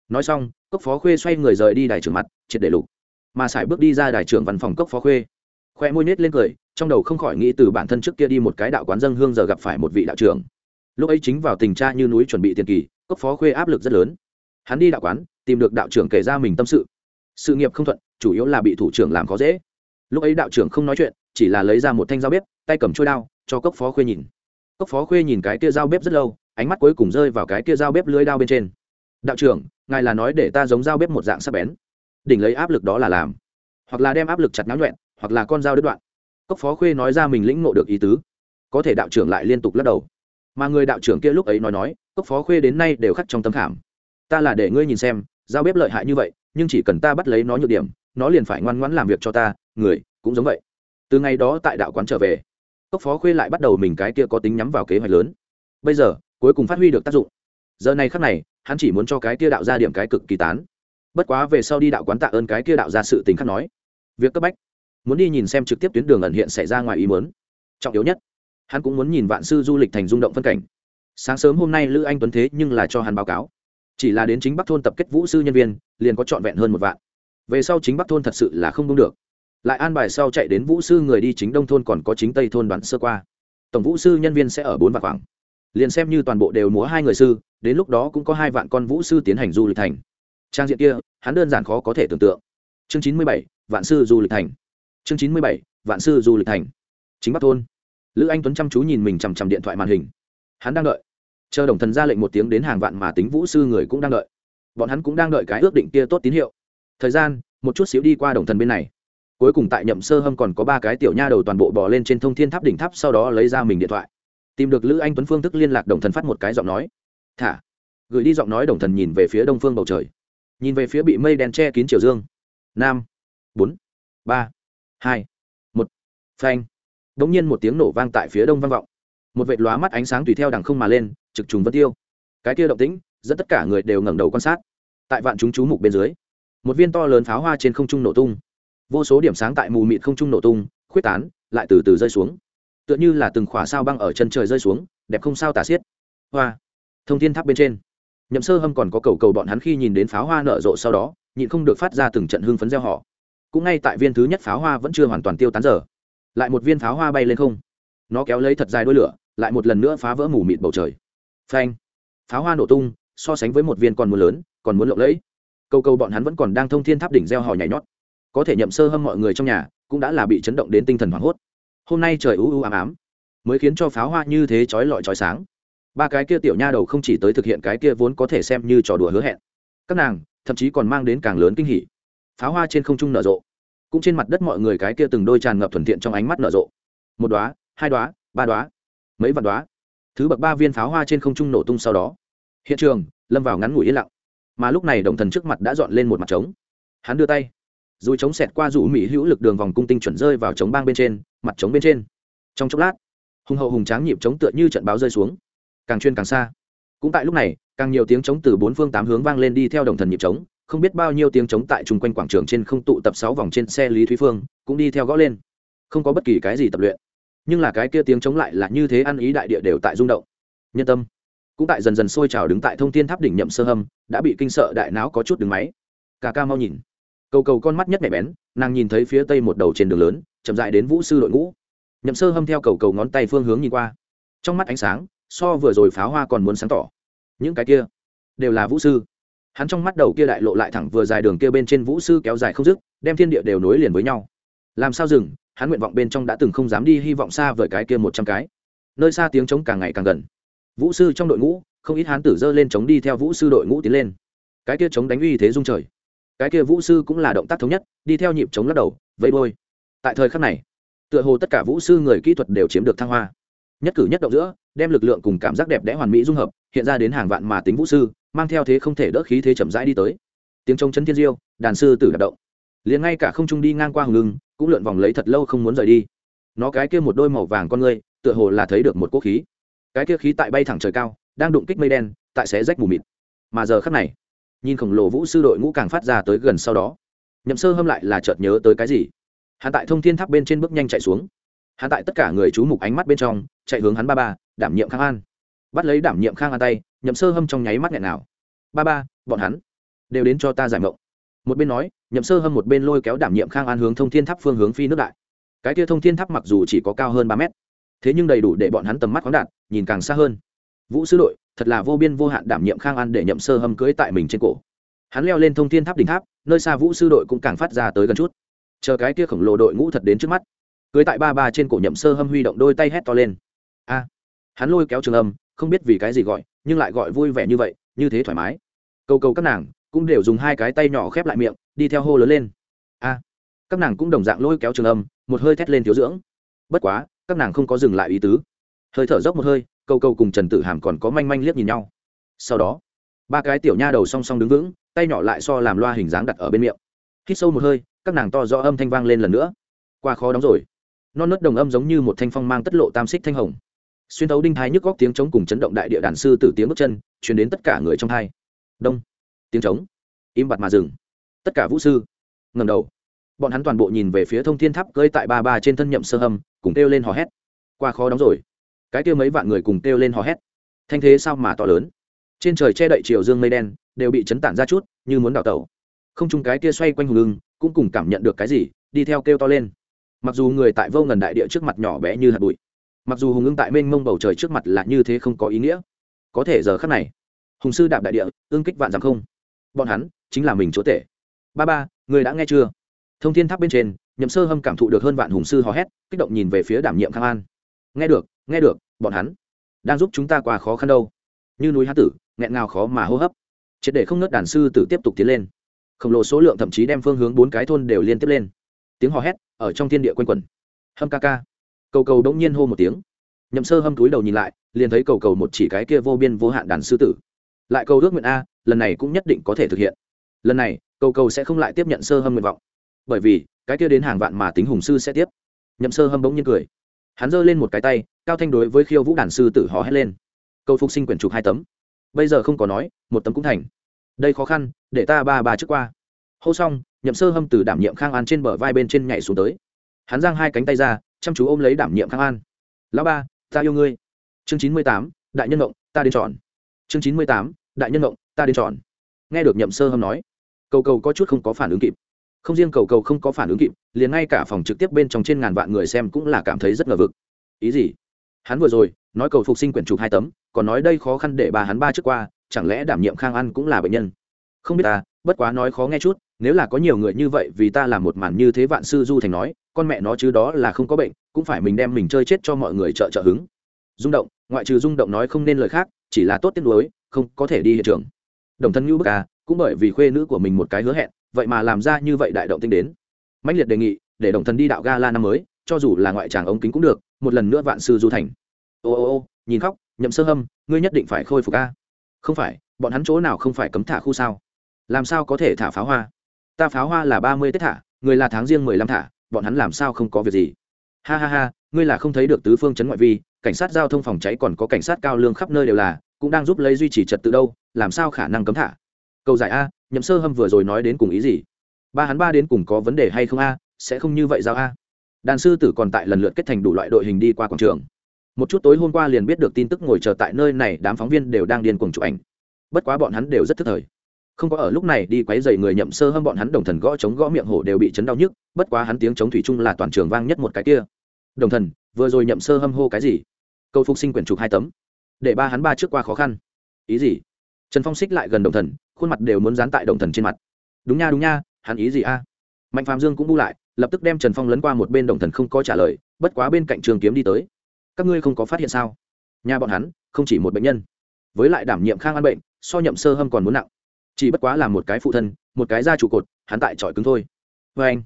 Nói xong, cốc phó khuê xoay người rời đi đài trưởng mặt, triệt để lục. Mà sải bước đi ra đài trưởng văn phòng cốc phó khuê. Khoe môi nết lên cười, trong đầu không khỏi nghĩ từ bản thân trước kia đi một cái đạo quán dân hương giờ gặp phải một vị đạo trưởng lúc ấy chính vào tình tra như núi chuẩn bị tiền kỳ, cốc phó khuê áp lực rất lớn. Hắn đi đạo quán, tìm được đạo trưởng kể ra mình tâm sự. Sự nghiệp không thuận, chủ yếu là bị thủ trưởng làm khó dễ. Lúc ấy đạo trưởng không nói chuyện, chỉ là lấy ra một thanh dao bếp, tay cầm trôi đao, cho cốc phó khuê nhìn. Cốc phó khuê nhìn cái kia dao bếp rất lâu, ánh mắt cuối cùng rơi vào cái kia dao bếp lưới đao bên trên. Đạo trưởng, ngài là nói để ta giống dao bếp một dạng sắc bén. Đỉnh lấy áp lực đó là làm. Hoặc là đem áp lực chặt náo nhuẹn, hoặc là con dao đứt đoạn. Cốc phó khuê nói ra mình lĩnh ngộ được ý tứ. Có thể đạo trưởng lại liên tục lắc đầu mà người đạo trưởng kia lúc ấy nói nói, cốc phó khuê đến nay đều khắc trong tấm khảm. Ta là để ngươi nhìn xem, giao bếp lợi hại như vậy, nhưng chỉ cần ta bắt lấy nó nhược điểm, nó liền phải ngoan ngoãn làm việc cho ta, người cũng giống vậy. Từ ngày đó tại đạo quán trở về, cốc phó khuê lại bắt đầu mình cái kia có tính nhắm vào kế hoạch lớn. Bây giờ, cuối cùng phát huy được tác dụng. Giờ này khắc này, hắn chỉ muốn cho cái kia đạo ra điểm cái cực kỳ tán. Bất quá về sau đi đạo quán tạ ơn cái kia đạo ra sự tình khắc nói. Việc cấp bách. Muốn đi nhìn xem trực tiếp tuyến đường ẩn hiện xảy ra ngoài ý muốn. Trọng yếu nhất hắn cũng muốn nhìn vạn sư du lịch thành rung động phân cảnh. Sáng sớm hôm nay lữ anh tuấn thế nhưng là cho hắn báo cáo. Chỉ là đến chính bắc thôn tập kết vũ sư nhân viên, liền có trọn vẹn hơn một vạn. Về sau chính bắc thôn thật sự là không đúng được. Lại an bài sau chạy đến vũ sư người đi chính đông thôn còn có chính tây thôn đoán sơ qua. Tổng vũ sư nhân viên sẽ ở bốn vạn khoảng. Liền xem như toàn bộ đều múa hai người sư, đến lúc đó cũng có hai vạn con vũ sư tiến hành du lịch thành. Trang diện kia, hắn đơn giản khó có thể tưởng tượng. Chương chín mươi bảy, vạn sư du lịch thành. Chương chín mươi bảy, vạn sư du lịch thành. Chính bắc thôn lữ anh tuấn chăm chú nhìn mình chằm chằm điện thoại màn hình. Hắn đang đợi. Chờ đồng thần ra lệnh một tiếng đến hàng vạn mà tính vũ sư người cũng đang đợi. Bọn hắn cũng đang đợi cái ước định kia tốt tín hiệu. Thời gian, một chút xíu đi qua đồng thần bên này. Cuối cùng tại nhậm sơ hâm còn có ba cái tiểu nha đầu toàn bộ bỏ lên trên thông thiên tháp đỉnh tháp sau đó lấy ra mình điện thoại. Tìm được lữ anh tuấn phương thức liên lạc đồng thần phát một cái giọng nói. Thả. Gửi đi giọng nói đồng thần nhìn về phía đông phương bầu trời. Nhìn về phía bị mây đen che kín chiều dương. Năm bốn. Ba. Hai. Một. Phanh đống nhiên một tiếng nổ vang tại phía đông vang vọng. Một vệt lóa mắt ánh sáng tùy theo đằng không mà lên, trực trùng vân tiêu. Cái kia động tĩnh dẫn tất cả người đều ngẩng đầu quan sát. Tại vạn chúng chú mục bên dưới, một viên to lớn pháo hoa trên không trung nổ tung. Vô số điểm sáng tại mù mịt không trung nổ tung, khuyết tán, lại từ từ rơi xuống. Tựa như là từng khỏa sao băng ở chân trời rơi xuống, đẹp không sao tả xiết. Hoa! Thông thiên tháp bên trên. Nhậm sơ hâm còn có cầu cầu bọn hắn khi nhìn đến pháo hoa nở rộ sau đó, nhịn không được phát ra từng trận hưng phấn gieo họ cũng ngay tại viên thứ nhất pháo hoa vẫn chưa hoàn toàn tiêu tán giờ lại một viên pháo hoa bay lên không. Nó kéo lấy thật dài đôi lửa, lại một lần nữa phá vỡ mù mịt bầu trời. Phanh! Pháo hoa nổ tung, so sánh với một viên còn muốn lớn, còn muốn lộng lẫy. Câu câu bọn hắn vẫn còn đang thông thiên tháp đỉnh gieo hò nhảy nhót. Có thể nhậm sơ hâm mọi người trong nhà, cũng đã là bị chấn động đến tinh thần hoảng hốt. Hôm nay trời u u ám ám, mới khiến cho pháo hoa như thế chói lọi chói sáng. Ba cái kia tiểu nha đầu không chỉ tới thực hiện cái kia vốn có thể xem như trò đùa hứa hẹn. Các nàng, thậm chí còn mang đến càng lớn kinh hỉ. Pháo hoa trên không trung nở rộ cũng trên mặt đất mọi người cái kia từng đôi tràn ngập thuần thiện trong ánh mắt nở rộ. Một đoá hai đoá ba đoá mấy vạn đoá thứ bậc ba viên pháo hoa trên không trung nổ tung sau đó. Hiện trường, lâm vào ngắn ngủi yên lặng. Mà lúc này đồng thần trước mặt đã dọn lên một mặt trống. Hắn đưa tay, dùi trống xẹt qua rủ mỹ hữu lực đường vòng cung tinh chuẩn rơi vào trống bang bên trên, mặt trống bên trên. Trong chốc lát, hùng hậu hùng tráng nhịp trống tựa như trận báo rơi xuống. Càng chuyên càng xa. Cũng tại lúc này, càng nhiều tiếng trống từ bốn phương tám hướng vang lên đi theo đồng thần nhịp trống không biết bao nhiêu tiếng trống tại chung quanh quảng trường trên không tụ tập sáu vòng trên xe lý thúy phương, cũng đi theo gõ lên. Không có bất kỳ cái gì tập luyện. Nhưng là cái kia tiếng trống lại là như thế ăn ý đại địa đều tại rung động. Nhân tâm cũng tại dần dần sôi trào đứng tại thông thiên tháp đỉnh nhậm sơ hâm, đã bị kinh sợ đại não có chút đứng máy. Cả ca mau nhìn. Cầu cầu con mắt nhất mẻ bén, nàng nhìn thấy phía tây một đầu trên đường lớn, chậm dại đến vũ sư đội ngũ. Nhậm sơ hâm theo cầu cầu ngón tay phương hướng nhìn qua. Trong mắt ánh sáng, so vừa rồi pháo hoa còn muốn sáng tỏ. Những cái kia đều là vũ sư hắn trong mắt đầu kia đại lộ lại thẳng vừa dài đường kia bên trên vũ sư kéo dài không dứt, đem thiên địa đều nối liền với nhau. Làm sao dừng, hắn nguyện vọng bên trong đã từng không dám đi hy vọng xa vời cái kia một trăm cái. Nơi xa tiếng trống càng ngày càng gần. Vũ sư trong đội ngũ, không ít hán tử dơ lên trống đi theo vũ sư đội ngũ tiến lên. Cái kia trống đánh uy thế dung trời. Cái kia vũ sư cũng là động tác thống nhất, đi theo nhịp trống lắc đầu, vẫy đôi tại thời khắc này, tựa hồ tất cả vũ sư người kỹ thuật đều chiếm được thăng hoa. Nhất cử nhất động giữa, đem lực lượng cùng cảm giác đẹp đẽ hoàn mỹ dung hợp, hiện ra đến hàng vạn mà tính vũ sư mang theo thế không thể đỡ khí thế chậm rãi đi tới. Tiếng trống chấn thiên diêu, đàn sư tử đạp động. Liền ngay cả không trung đi ngang qua hùng ngưng cũng lượn vòng lấy thật lâu không muốn rời đi. Nó cái kia một đôi màu vàng con ngươi, tựa hồ là thấy được một cỗ khí. Cái kia khí tại bay thẳng trời cao, đang đụng kích mây đen, tại xé rách mù mịt. Mà giờ khắc này, nhìn khổng lồ vũ sư đội ngũ càng phát ra tới gần sau đó. Nhậm sơ hâm lại là chợt nhớ tới cái gì? Hắn tại thông thiên tháp bên trên bước nhanh chạy xuống. Hắn tại tất cả người chú mục ánh mắt bên trong, chạy hướng hắn ba ba, đảm nhiệm khang an. Bắt lấy đảm nhiệm khang an tay nhậm sơ hâm trong nháy mắt nghẹn nào. Ba ba, bọn hắn đều đến cho ta giải mộng. Một bên nói, nhậm sơ hâm một bên lôi kéo đảm nhiệm khang an hướng thông thiên tháp phương hướng phi nước đại. Cái kia thông thiên tháp mặc dù chỉ có cao hơn ba mét, thế nhưng đầy đủ để bọn hắn tầm mắt khoáng đạt, nhìn càng xa hơn. Vũ sư đội, thật là vô biên vô hạn đảm nhiệm khang an để nhậm sơ hâm cưới tại mình trên cổ. Hắn leo lên thông thiên tháp đỉnh tháp, nơi xa vũ sư đội cũng càng phát ra tới gần chút. Chờ cái kia khổng lồ đội ngũ thật đến trước mắt cưới tại ba ba trên cổ nhậm sơ hâm huy động đôi tay hét to lên. A, hắn lôi kéo trường âm không biết vì cái gì gọi, nhưng lại gọi vui vẻ như vậy, như thế thoải mái. Câu câu các nàng cũng đều dùng hai cái tay nhỏ khép lại miệng, đi theo hô lớn lên. A. Các nàng cũng đồng dạng lôi kéo trường âm, một hơi thét lên thiếu dưỡng. Bất quá, các nàng không có dừng lại ý tứ. Hơi thở dốc một hơi câu câu cùng trần tử hàm còn có manh manh liếc nhìn nhau. Sau đó, ba cái tiểu nha đầu song song đứng vững, tay nhỏ lại so làm loa hình dáng đặt ở bên miệng. Hít sâu một hơi, các nàng to do âm thanh vang lên lần nữa. Qua khó đóng rồi. Non nớt đồng âm giống như một thanh phong mang tất lộ tam xích thanh hồng xuyên thấu đinh thái nhức góc tiếng trống cùng chấn động đại địa đàn sư từ tiếng bước chân chuyển đến tất cả người trong hai đông. Tiếng trống. Im bặt mà dừng. Tất cả vũ sư. Ngầm đầu. Bọn hắn toàn bộ nhìn về phía thông thiên tháp cơi tại ba ba trên thân nhậm sơ hầm cùng kêu lên hò hét. Qua khó đóng rồi. Cái kêu mấy vạn người cùng kêu lên hò hét. Thanh thế sao mà to lớn? Trên trời che đậy chiều dương mây đen, đều bị chấn tản ra chút, như muốn đào tẩu. Không chung cái kia xoay quanh hùng lưng cũng cùng cảm nhận được cái gì, đi theo kêu to lên. Mặc dù người tại vô ngần đại địa trước mặt nhỏ bé như hạt bụi mặc dù hùng ưng tại mênh mông bầu trời trước mặt là như thế không có ý nghĩa, có thể giờ khắc này, hùng sư đạp đại địa, ương kích vạn rằng không. Bọn hắn chính là mình chúa tể. Ba ba, người đã nghe chưa? Thông thiên tháp bên trên, nhậm sơ hâm cảm thụ được hơn vạn hùng sư hò hét, kích động nhìn về phía đảm nhiệm khang an. Nghe được nghe được, bọn hắn đang giúp chúng ta qua khó khăn đâu. Như núi hát tử, nghẹn ngào khó mà hô hấp. Triệt để không nớt đàn sư tử tiếp tục tiến lên. Khổng lồ số lượng thậm chí đem phương hướng bốn cái thôn đều liên tiếp lên. Tiếng hò hét ở trong thiên địa quanh quẩn. Hâm ca ca cầu cầu đống nhiên hô một tiếng. Nhậm sơ hâm túi đầu nhìn lại, liền thấy cầu cầu một chỉ cái kia vô biên vô hạn đàn sư tử. Lại cầu ước nguyện a, lần này cũng nhất định có thể thực hiện. Lần này, cầu cầu sẽ không lại tiếp nhận sơ hâm nguyện vọng. Bởi vì, cái kia đến hàng vạn mà tính hùng sư sẽ tiếp. Nhậm sơ hâm bỗng nhiên cười. Hắn giơ lên một cái tay, cao thanh đối với khiêu vũ đàn sư tử hò hét lên. Cầu phục sinh quyển chụp hai tấm. Bây giờ không có nói, một tấm cũng thành. Đây khó khăn, để ta ba ba trước qua. Hô xong, nhậm sơ hâm từ đảm nhiệm khang an trên bờ vai bên trên nhảy xuống tới. Hắn giang hai cánh tay ra chăm chú ôm lấy đảm nhiệm khang an. Lão ba, ta yêu ngươi. Chương chín mươi tám, đại nhân động ta đến chọn. Chương chín mươi tám, đại nhân động ta đến chọn. Nghe được nhậm sơ hâm nói, cầu cầu có chút không có phản ứng kịp. Không riêng cầu cầu không có phản ứng kịp, liền ngay cả phòng trực tiếp bên trong trên ngàn vạn người xem cũng là cảm thấy rất ngờ vực. Ý gì? Hắn vừa rồi, nói cầu phục sinh quyển chụp hai tấm, còn nói đây khó khăn để bà hắn ba trước qua, chẳng lẽ đảm nhiệm khang ăn cũng là bệnh nhân? Không biết ta, bất quá nói khó nghe chút, nếu là có nhiều người như vậy vì ta làm một màn như thế vạn sư du thành nói con mẹ nó chứ đó là không có bệnh, cũng phải mình đem mình chơi chết cho mọi người trợ trợ hứng. Rung động, ngoại trừ rung động nói không nên lời khác, chỉ là tốt tiếc nuối, không có thể đi hiện trường. Đồng thân ngữ bức à cũng bởi vì khuê nữ của mình một cái hứa hẹn, vậy mà làm ra như vậy đại động tinh đến. Mạnh liệt đề nghị, để đồng thân đi đạo gala năm mới, cho dù là ngoại tràng ống kính cũng được, một lần nữa vạn sư du thành. Ô ô ô, nhìn khóc, nhậm sơ hâm, ngươi nhất định phải khôi phục a. Không phải, bọn hắn chỗ nào không phải cấm thả khu sao? Làm sao có thể thả pháo hoa? Ta pháo hoa là ba mươi tết thả, người là tháng riêng mười lăm thả bọn hắn làm sao không có việc gì? Ha ha ha, ngươi là không thấy được tứ phương chấn ngoại vi, cảnh sát giao thông phòng cháy còn có cảnh sát cao lương khắp nơi đều là, cũng đang giúp lấy duy trì trật tự đâu, làm sao khả năng cấm thả? Câu giải a, nhậm sơ hâm vừa rồi nói đến cùng ý gì? Ba hắn ba đến cùng có vấn đề hay không a, sẽ không như vậy giao a. Đàn sư tử còn tại lần lượt kết thành đủ loại đội hình đi qua quảng trường. Một chút tối hôm qua liền biết được tin tức ngồi chờ tại nơi này đám phóng viên đều đang điên cuồng chụp ảnh. Bất quá bọn hắn đều rất thức thời không có ở lúc này đi quấy dày người nhậm sơ hâm bọn hắn đồng thần gõ chống gõ miệng hổ đều bị chấn đau nhức, bất quá hắn tiếng chống thủy chung là toàn trường vang nhất một cái kia. Đồng thần, vừa rồi nhậm sơ hâm hô cái gì? Câu phục sinh quyển chụp hai tấm. Để ba hắn ba trước qua khó khăn. Ý gì? Trần phong xích lại gần đồng thần, khuôn mặt đều muốn dán tại đồng thần trên mặt. Đúng nha đúng nha, hắn ý gì a? Mạnh phạm dương cũng bu lại, lập tức đem trần phong lấn qua một bên đồng thần không có trả lời, bất quá bên cạnh trường kiếm đi tới. Các ngươi không có phát hiện sao? Nhà bọn hắn, không chỉ một bệnh nhân. Với lại đảm nhiệm khang ăn bệnh, so nhậm sơ hâm còn muốn nặng chỉ bất quá là một cái phụ thân, một cái da trụ cột, hắn tại trọi cứng thôi. Vê anh,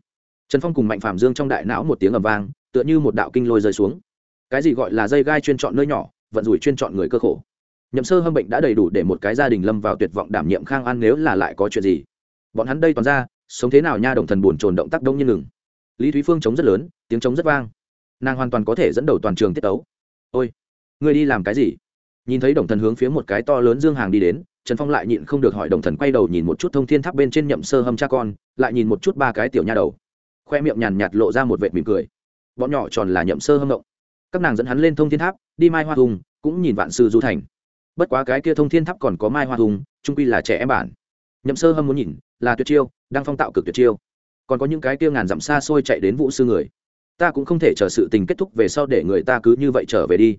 trần phong cùng mạnh phạm dương trong đại não một tiếng ầm vang, tựa như một đạo kinh lôi rơi xuống. Cái gì gọi là dây gai chuyên chọn nơi nhỏ, vận rủi chuyên chọn người cơ khổ. Nhậm sơ hâm bệnh đã đầy đủ để một cái gia đình lâm vào tuyệt vọng đảm nhiệm khang an nếu là lại có chuyện gì. Bọn hắn đây toàn ra, sống thế nào nha đồng thần buồn trồn động tác đông như ngừng. Lý thúy phương chống rất lớn, tiếng chống rất vang. Nàng hoàn toàn có thể dẫn đầu toàn trường tiết tấu. Ôi người đi làm cái gì? Nhìn thấy đồng thần hướng phía một cái to lớn dương hàng đi đến, trần phong lại nhịn không được hỏi đồng thần quay đầu nhìn một chút thông thiên tháp bên trên nhậm sơ hâm cha con, lại nhìn một chút ba cái tiểu nha đầu. Khoe miệng nhàn nhạt lộ ra một vệt mỉm cười. Bọn nhỏ tròn là nhậm sơ hâm động. Các nàng dẫn hắn lên thông thiên tháp, đi mai hoa hùng cũng nhìn vạn sư du thành. Bất quá cái kia thông thiên tháp còn có mai hoa hùng trung quy là trẻ em bản. Nhậm sơ hâm muốn nhìn, là tuyệt chiêu, đang phong tạo cực tuyệt chiêu. Còn có những cái kia ngàn dặm xa xôi chạy đến vũ sư người. Ta cũng không thể chờ sự tình kết thúc về sau để người ta cứ như vậy trở về đi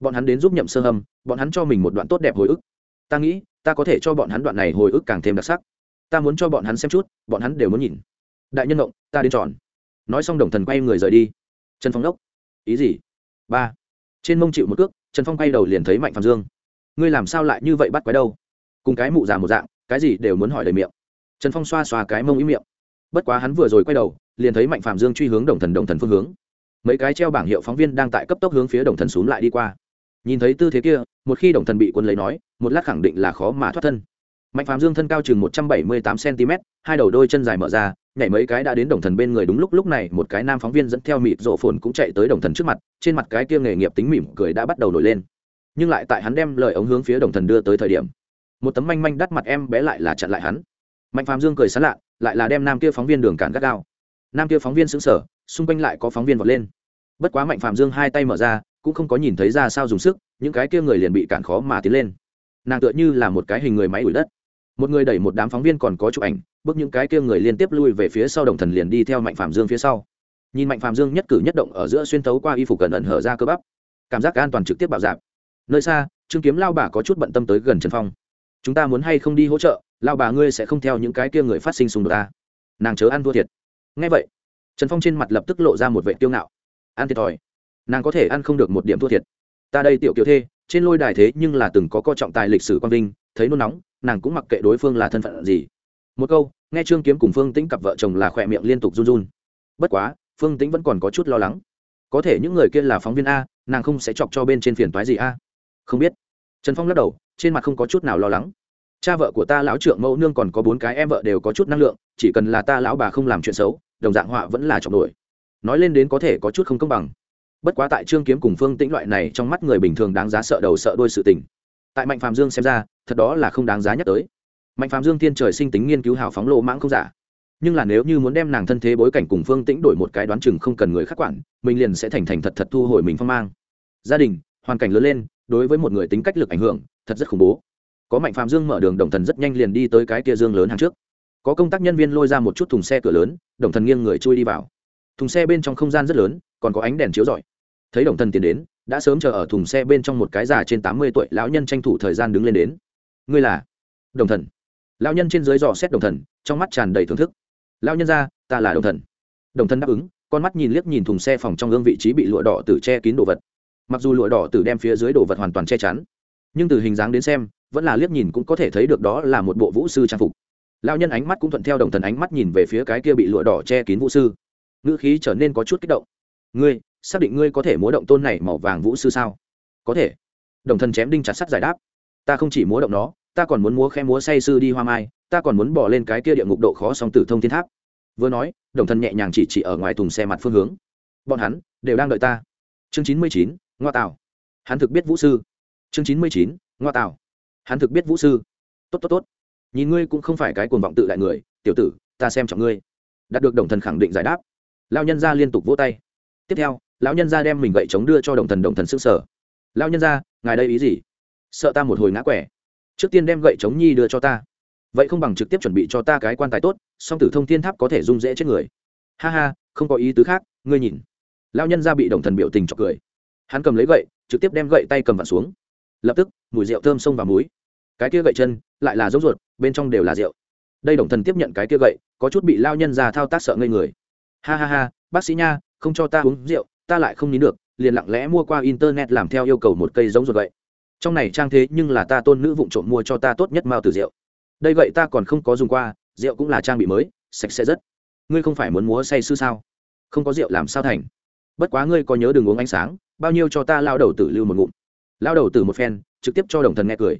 bọn hắn đến giúp nhậm sơ hâm, bọn hắn cho mình một đoạn tốt đẹp hồi ức. Ta nghĩ, ta có thể cho bọn hắn đoạn này hồi ức càng thêm đặc sắc. Ta muốn cho bọn hắn xem chút, bọn hắn đều muốn nhìn. Đại nhân động ta đến tròn nói xong đồng thần quay người rời đi. Trần phong đốc. Ý gì? Ba. Trên mông chịu một cước, trần phong quay đầu liền thấy mạnh phạm dương. Ngươi làm sao lại như vậy bắt quái đâu? Cùng cái mụ già một dạng, cái gì đều muốn hỏi đầy miệng. Trần phong xoa xoa cái mông ý miệng. Bất quá hắn vừa rồi quay đầu, liền thấy mạnh phạm dương truy hướng đồng thần đồng thần phương hướng. Mấy cái treo bảng hiệu phóng viên đang tại cấp tốc hướng phía đồng thần x lại đi qua nhìn thấy tư thế kia, một khi đồng thần bị quân lấy nói, một lát khẳng định là khó mà thoát thân. Mạnh phạm dương thân cao chừng một trăm bảy mươi tám cm hai đầu đôi chân dài mở ra, nhảy mấy cái đã đến đồng thần bên người đúng lúc lúc này, một cái nam phóng viên dẫn theo mịt rộ phồn cũng chạy tới đồng thần trước mặt, trên mặt cái kia nghề nghiệp tính mỉm cười đã bắt đầu nổi lên. Nhưng lại tại hắn đem lời ống hướng phía đồng thần đưa tới thời điểm, một tấm manh manh đắt mặt em bé lại là chặn lại hắn. Mạnh phạm dương cười sán lạ, lại là đem nam kia phóng viên đường cản gắt gao. Nam kia phóng viên xứng sở xung quanh lại có phóng viên vọt lên. Bất quá mạnh phạm dương hai tay mở ra cũng không có nhìn thấy ra sao dùng sức, những cái kia người liền bị cản khó mà tiến lên. Nàng tựa như là một cái hình người máy ủi đất. Một người đẩy một đám phóng viên còn có chụp ảnh, bước những cái kia người liên tiếp lui về phía sau đồng thần liền đi theo mạnh phạm dương phía sau. Nhìn mạnh phạm dương nhất cử nhất động ở giữa xuyên tấu qua y phục cần ẩn hở ra cơ bắp. Cảm giác an toàn trực tiếp bảo giảm nơi xa, trương kiếm lao bà có chút bận tâm tới gần trần phong. Chúng ta muốn hay không đi hỗ trợ? Lao bà ngươi sẽ không theo những cái kia người phát sinh xung đột ta nàng chớ ăn thua thiệt. Ngay vậy, trần phong trên mặt lập tức lộ ra một vệ tiêu ngạo. Ăn thiệt thòi nàng có thể ăn không được một điểm thua thiệt. Ta đây tiểu kiểu thê, trên lôi đài thế nhưng là từng có co trọng tài lịch sử quang vinh, thấy nôn nóng, nàng cũng mặc kệ đối phương là thân phận gì. Một câu, nghe trương kiếm cùng phương tĩnh cặp vợ chồng là khỏe miệng liên tục run run. Bất quá, phương tĩnh vẫn còn có chút lo lắng. Có thể những người kia là phóng viên a, nàng không sẽ chọc cho bên trên phiền toái gì a. Không biết. Trần phong lắc đầu, trên mặt không có chút nào lo lắng. Cha vợ của ta lão trượng mẫu nương còn có bốn cái em vợ đều có chút năng lượng, chỉ cần là ta lão bà không làm chuyện xấu, đồng dạng họa vẫn là trọng đổi nói lên đến có thể có chút không công bằng bất quá tại trương kiếm cùng phương tĩnh loại này trong mắt người bình thường đáng giá sợ đầu sợ đôi sự tình. Tại mạnh phạm dương xem ra, thật đó là không đáng giá nhắc tới. Mạnh phạm dương thiên trời sinh tính nghiên cứu hào phóng lộ mãng không giả. Nhưng là nếu như muốn đem nàng thân thế bối cảnh cùng phương tĩnh đổi một cái đoán chừng không cần người khắc quản, mình liền sẽ thành thành thật thật thu hồi mình phong mang. Gia đình, hoàn cảnh lớn lên, đối với một người tính cách lực ảnh hưởng, thật rất khủng bố. Có mạnh phạm dương mở đường đồng thần rất nhanh liền đi tới cái kia dương lớn hàng trước. Có công tác nhân viên lôi ra một chút thùng xe cửa lớn, đồng thần nghiêng người chui đi vào. Thùng xe bên trong không gian rất lớn, còn có ánh đèn chiếu rọi thấy đồng thần tiến đến, đã sớm chờ ở thùng xe bên trong một cái già trên tám mươi tuổi lão nhân tranh thủ thời gian đứng lên đến. Ngươi là? Đồng thần. Lão nhân trên dưới dò xét đồng thần, trong mắt tràn đầy thưởng thức. Lão nhân ra ta là đồng thần. Đồng thần đáp ứng, con mắt nhìn liếc nhìn thùng xe phòng trong gương vị trí bị lụa đỏ tử che kín đồ vật. Mặc dù lụa đỏ tử đem phía dưới đồ vật hoàn toàn che chắn, nhưng từ hình dáng đến xem, vẫn là liếc nhìn cũng có thể thấy được đó là một bộ vũ sư trang phục. Lão nhân ánh mắt cũng thuận theo đồng thần ánh mắt nhìn về phía cái kia bị lụa đỏ che kín vũ sư. Ngữ khí trở nên có chút kích động. Ngươi xác định ngươi có thể múa động tôn này màu vàng vũ sư sao? Có thể. Đồng thần chém đinh chặt sắt giải đáp. Ta không chỉ múa động nó, ta còn muốn múa khe múa say sư đi hoa mai, ta còn muốn bỏ lên cái kia địa ngục độ khó song tử thông thiên tháp. Vừa nói, đồng thần nhẹ nhàng chỉ chỉ ở ngoài thùng xe mặt phương hướng. Bọn hắn đều đang đợi ta. Chương chín mươi chín, ngoa tạo. Hắn thực biết vũ sư. Chương chín mươi chín, ngoa tạo. Hắn thực biết vũ sư. Tốt tốt tốt. Nhìn ngươi cũng không phải cái cuồng vọng tự đại người, tiểu tử, ta xem trọng ngươi. Đạt được đồng thần khẳng định giải đáp. Lao nhân ra liên tục vỗ tay. Tiếp theo lão nhân ra đem mình gậy chống đưa cho đồng thần đồng thần s ư n g sở lão nhân ra ngài đây ý gì? Sợ ta một hồi ngã quẻ. Trước tiên đem gậy chống nhi đưa cho ta. Vậy không bằng trực tiếp chuẩn bị cho ta cái quan tài tốt, song tử thông thiên tháp có thể dung dễ chết người. Ha ha, không có ý tứ khác, ngươi nhìn. Lão nhân ra bị đồng thần biểu tình cho cười. Hắn cầm lấy gậy, trực tiếp đem gậy tay cầm vặn xuống. Lập tức, mùi rượu thơm sông vào múi cái kia gậy chân, lại là giống ruột, bên trong đều là rượu. Đây đồng thần tiếp nhận cái kia gậy, có chút bị lao nhân già thao tác sợ ngây người. Ha ha ha, bác sĩ nha, không cho ta uống rượu ta lại không nín được, liền lặng lẽ mua qua internet làm theo yêu cầu một cây giống ruột gậy trong này trang thế nhưng là ta tôn nữ vụng trộm mua cho ta tốt nhất mao từ rượu. Đây vậy ta còn không có dùng qua, rượu cũng là trang bị mới, sạch sẽ rất. Ngươi không phải muốn múa say sư sao? Không có rượu làm sao thành? Bất quá ngươi có nhớ đừng uống ánh sáng, bao nhiêu cho ta lao đầu tử lưu một ngụm. Lao đầu tử một phen, trực tiếp cho đồng thần nghe cười.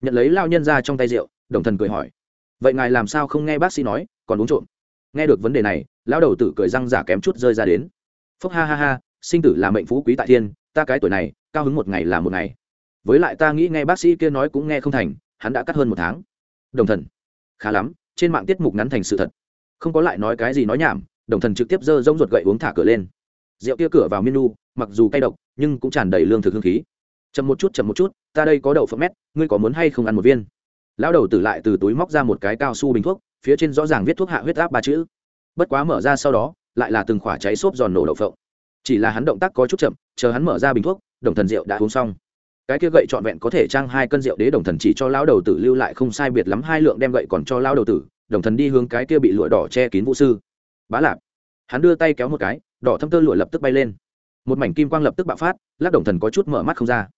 Nhận lấy lao nhân ra trong tay rượu, đồng thần cười hỏi. Vậy ngài làm sao không nghe bác sĩ nói, còn uống trộm? Nghe được vấn đề này, lao đầu tử cười răng giả kém chút rơi ra đến. Phúc ha ha ha sinh tử là mệnh phú quý tại thiên, ta cái tuổi này, cao hứng một ngày là một ngày. Với lại ta nghĩ nghe bác sĩ kia nói cũng nghe không thành, hắn đã cắt hơn một tháng. Đồng thần. Khá lắm, trên mạng tiết mục ngắn thành sự thật. Không có lại nói cái gì nói nhảm, đồng thần trực tiếp giơ rông ruột gậy uống thả cửa lên. Rượu kia cửa vào menu, mặc dù cay độc, nhưng cũng tràn đầy lương thực hương khí. Chậm một chút, chậm một chút, ta đây có đậu phộng mét, ngươi có muốn hay không ăn một viên? Lão đầu tử lại từ túi móc ra một cái cao su bình thuốc, phía trên rõ ràng viết thuốc hạ huyết áp ba chữ. Bất quá mở ra sau đó, lại là từng khỏa cháy xốp giòn nổ đậu phộng chỉ là hắn động tác có chút chậm, chờ hắn mở ra bình thuốc, đồng thần rượu đã uống xong. Cái kia gậy trọn vẹn có thể trang hai cân rượu đế đồng thần chỉ cho lão đầu tử lưu lại không sai biệt lắm hai lượng đem gậy còn cho lão đầu tử, đồng thần đi hướng cái kia bị lụa đỏ che kín vũ sư. Bá lạp. Hắn đưa tay kéo một cái, đỏ thâm tơ lụa lập tức bay lên. Một mảnh kim quang lập tức bạo phát, lắc đồng thần có chút mở mắt không ra.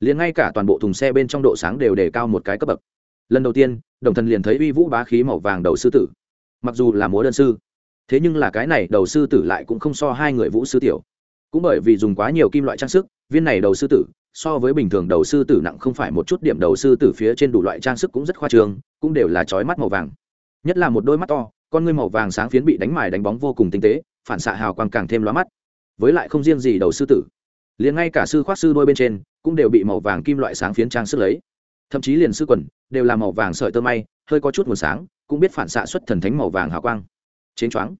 Liền ngay cả toàn bộ thùng xe bên trong độ sáng đều đề cao một cái cấp bậc. Lần đầu tiên, đồng thần liền thấy uy vũ bá khí màu vàng đầu sư tử. Mặc dù là múa đơn sư, thế nhưng là cái này đầu sư tử lại cũng không so hai người vũ sư tiểu cũng bởi vì dùng quá nhiều kim loại trang sức, viên này đầu sư tử, so với bình thường đầu sư tử nặng không phải một chút điểm đầu sư tử phía trên đủ loại trang sức cũng rất khoa trương, cũng đều là trói mắt màu vàng. Nhất là một đôi mắt to, con ngươi màu vàng sáng phiến bị đánh mài đánh bóng vô cùng tinh tế, phản xạ hào quang càng thêm lóa mắt. Với lại không riêng gì đầu sư tử, liền ngay cả sư khoác sư đôi bên trên cũng đều bị màu vàng kim loại sáng phiến trang sức lấy. Thậm chí liền sư quần đều là màu vàng sợi tơ may, hơi có chút nguồn sáng, cũng biết phản xạ xuất thần thánh màu vàng hào quang. Chiến choáng,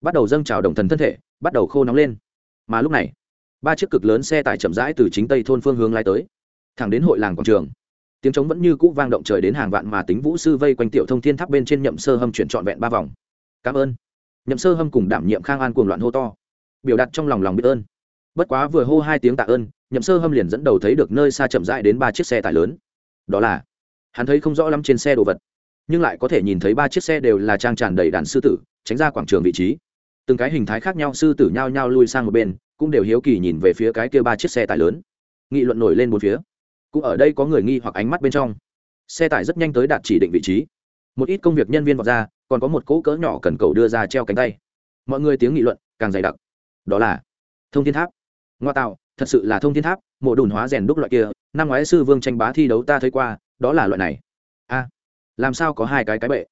bắt đầu dâng trào đồng thần thân thể, bắt đầu khô nóng lên mà lúc này, ba chiếc cực lớn xe tải chậm rãi từ chính tây thôn phương hướng lai tới, thẳng đến hội làng quảng trường. Tiếng trống vẫn như cũ vang động trời đến hàng vạn mà tính vũ sư vây quanh tiểu thông thiên tháp bên trên nhậm sơ hâm chuyển trọn vẹn ba vòng. Cảm ơn. Nhậm sơ hâm cùng đảm nhiệm khang an cuồng loạn hô to, biểu đạt trong lòng lòng biết ơn. Bất quá vừa hô hai tiếng tạ ơn, nhậm sơ hâm liền dẫn đầu thấy được nơi xa chậm rãi đến ba chiếc xe tải lớn. Đó là, hắn thấy không rõ lắm trên xe đồ vật, nhưng lại có thể nhìn thấy ba chiếc xe đều là trang tràn đầy đàn sư tử, tránh ra quảng trường vị trí từng cái hình thái khác nhau, sư tử nhao nhao lui sang một bên, cũng đều hiếu kỳ nhìn về phía cái kia ba chiếc xe tải lớn. Nghị luận nổi lên một phía. Cũng ở đây có người nghi hoặc ánh mắt bên trong. Xe tải rất nhanh tới đạt chỉ định vị trí. Một ít công việc nhân viên vọt ra, còn có một cỗ cỡ nhỏ cần cầu đưa ra treo cánh tay. Mọi người tiếng nghị luận càng dày đặc. Đó là thông thiên tháp. Ngoa tạo, thật sự là thông thiên tháp, mộ đùn hóa rèn đúc loại kia, năm ngoái sư vương tranh bá thi đấu ta thấy qua, đó là loại này. A, làm sao có hai cái cái bệ?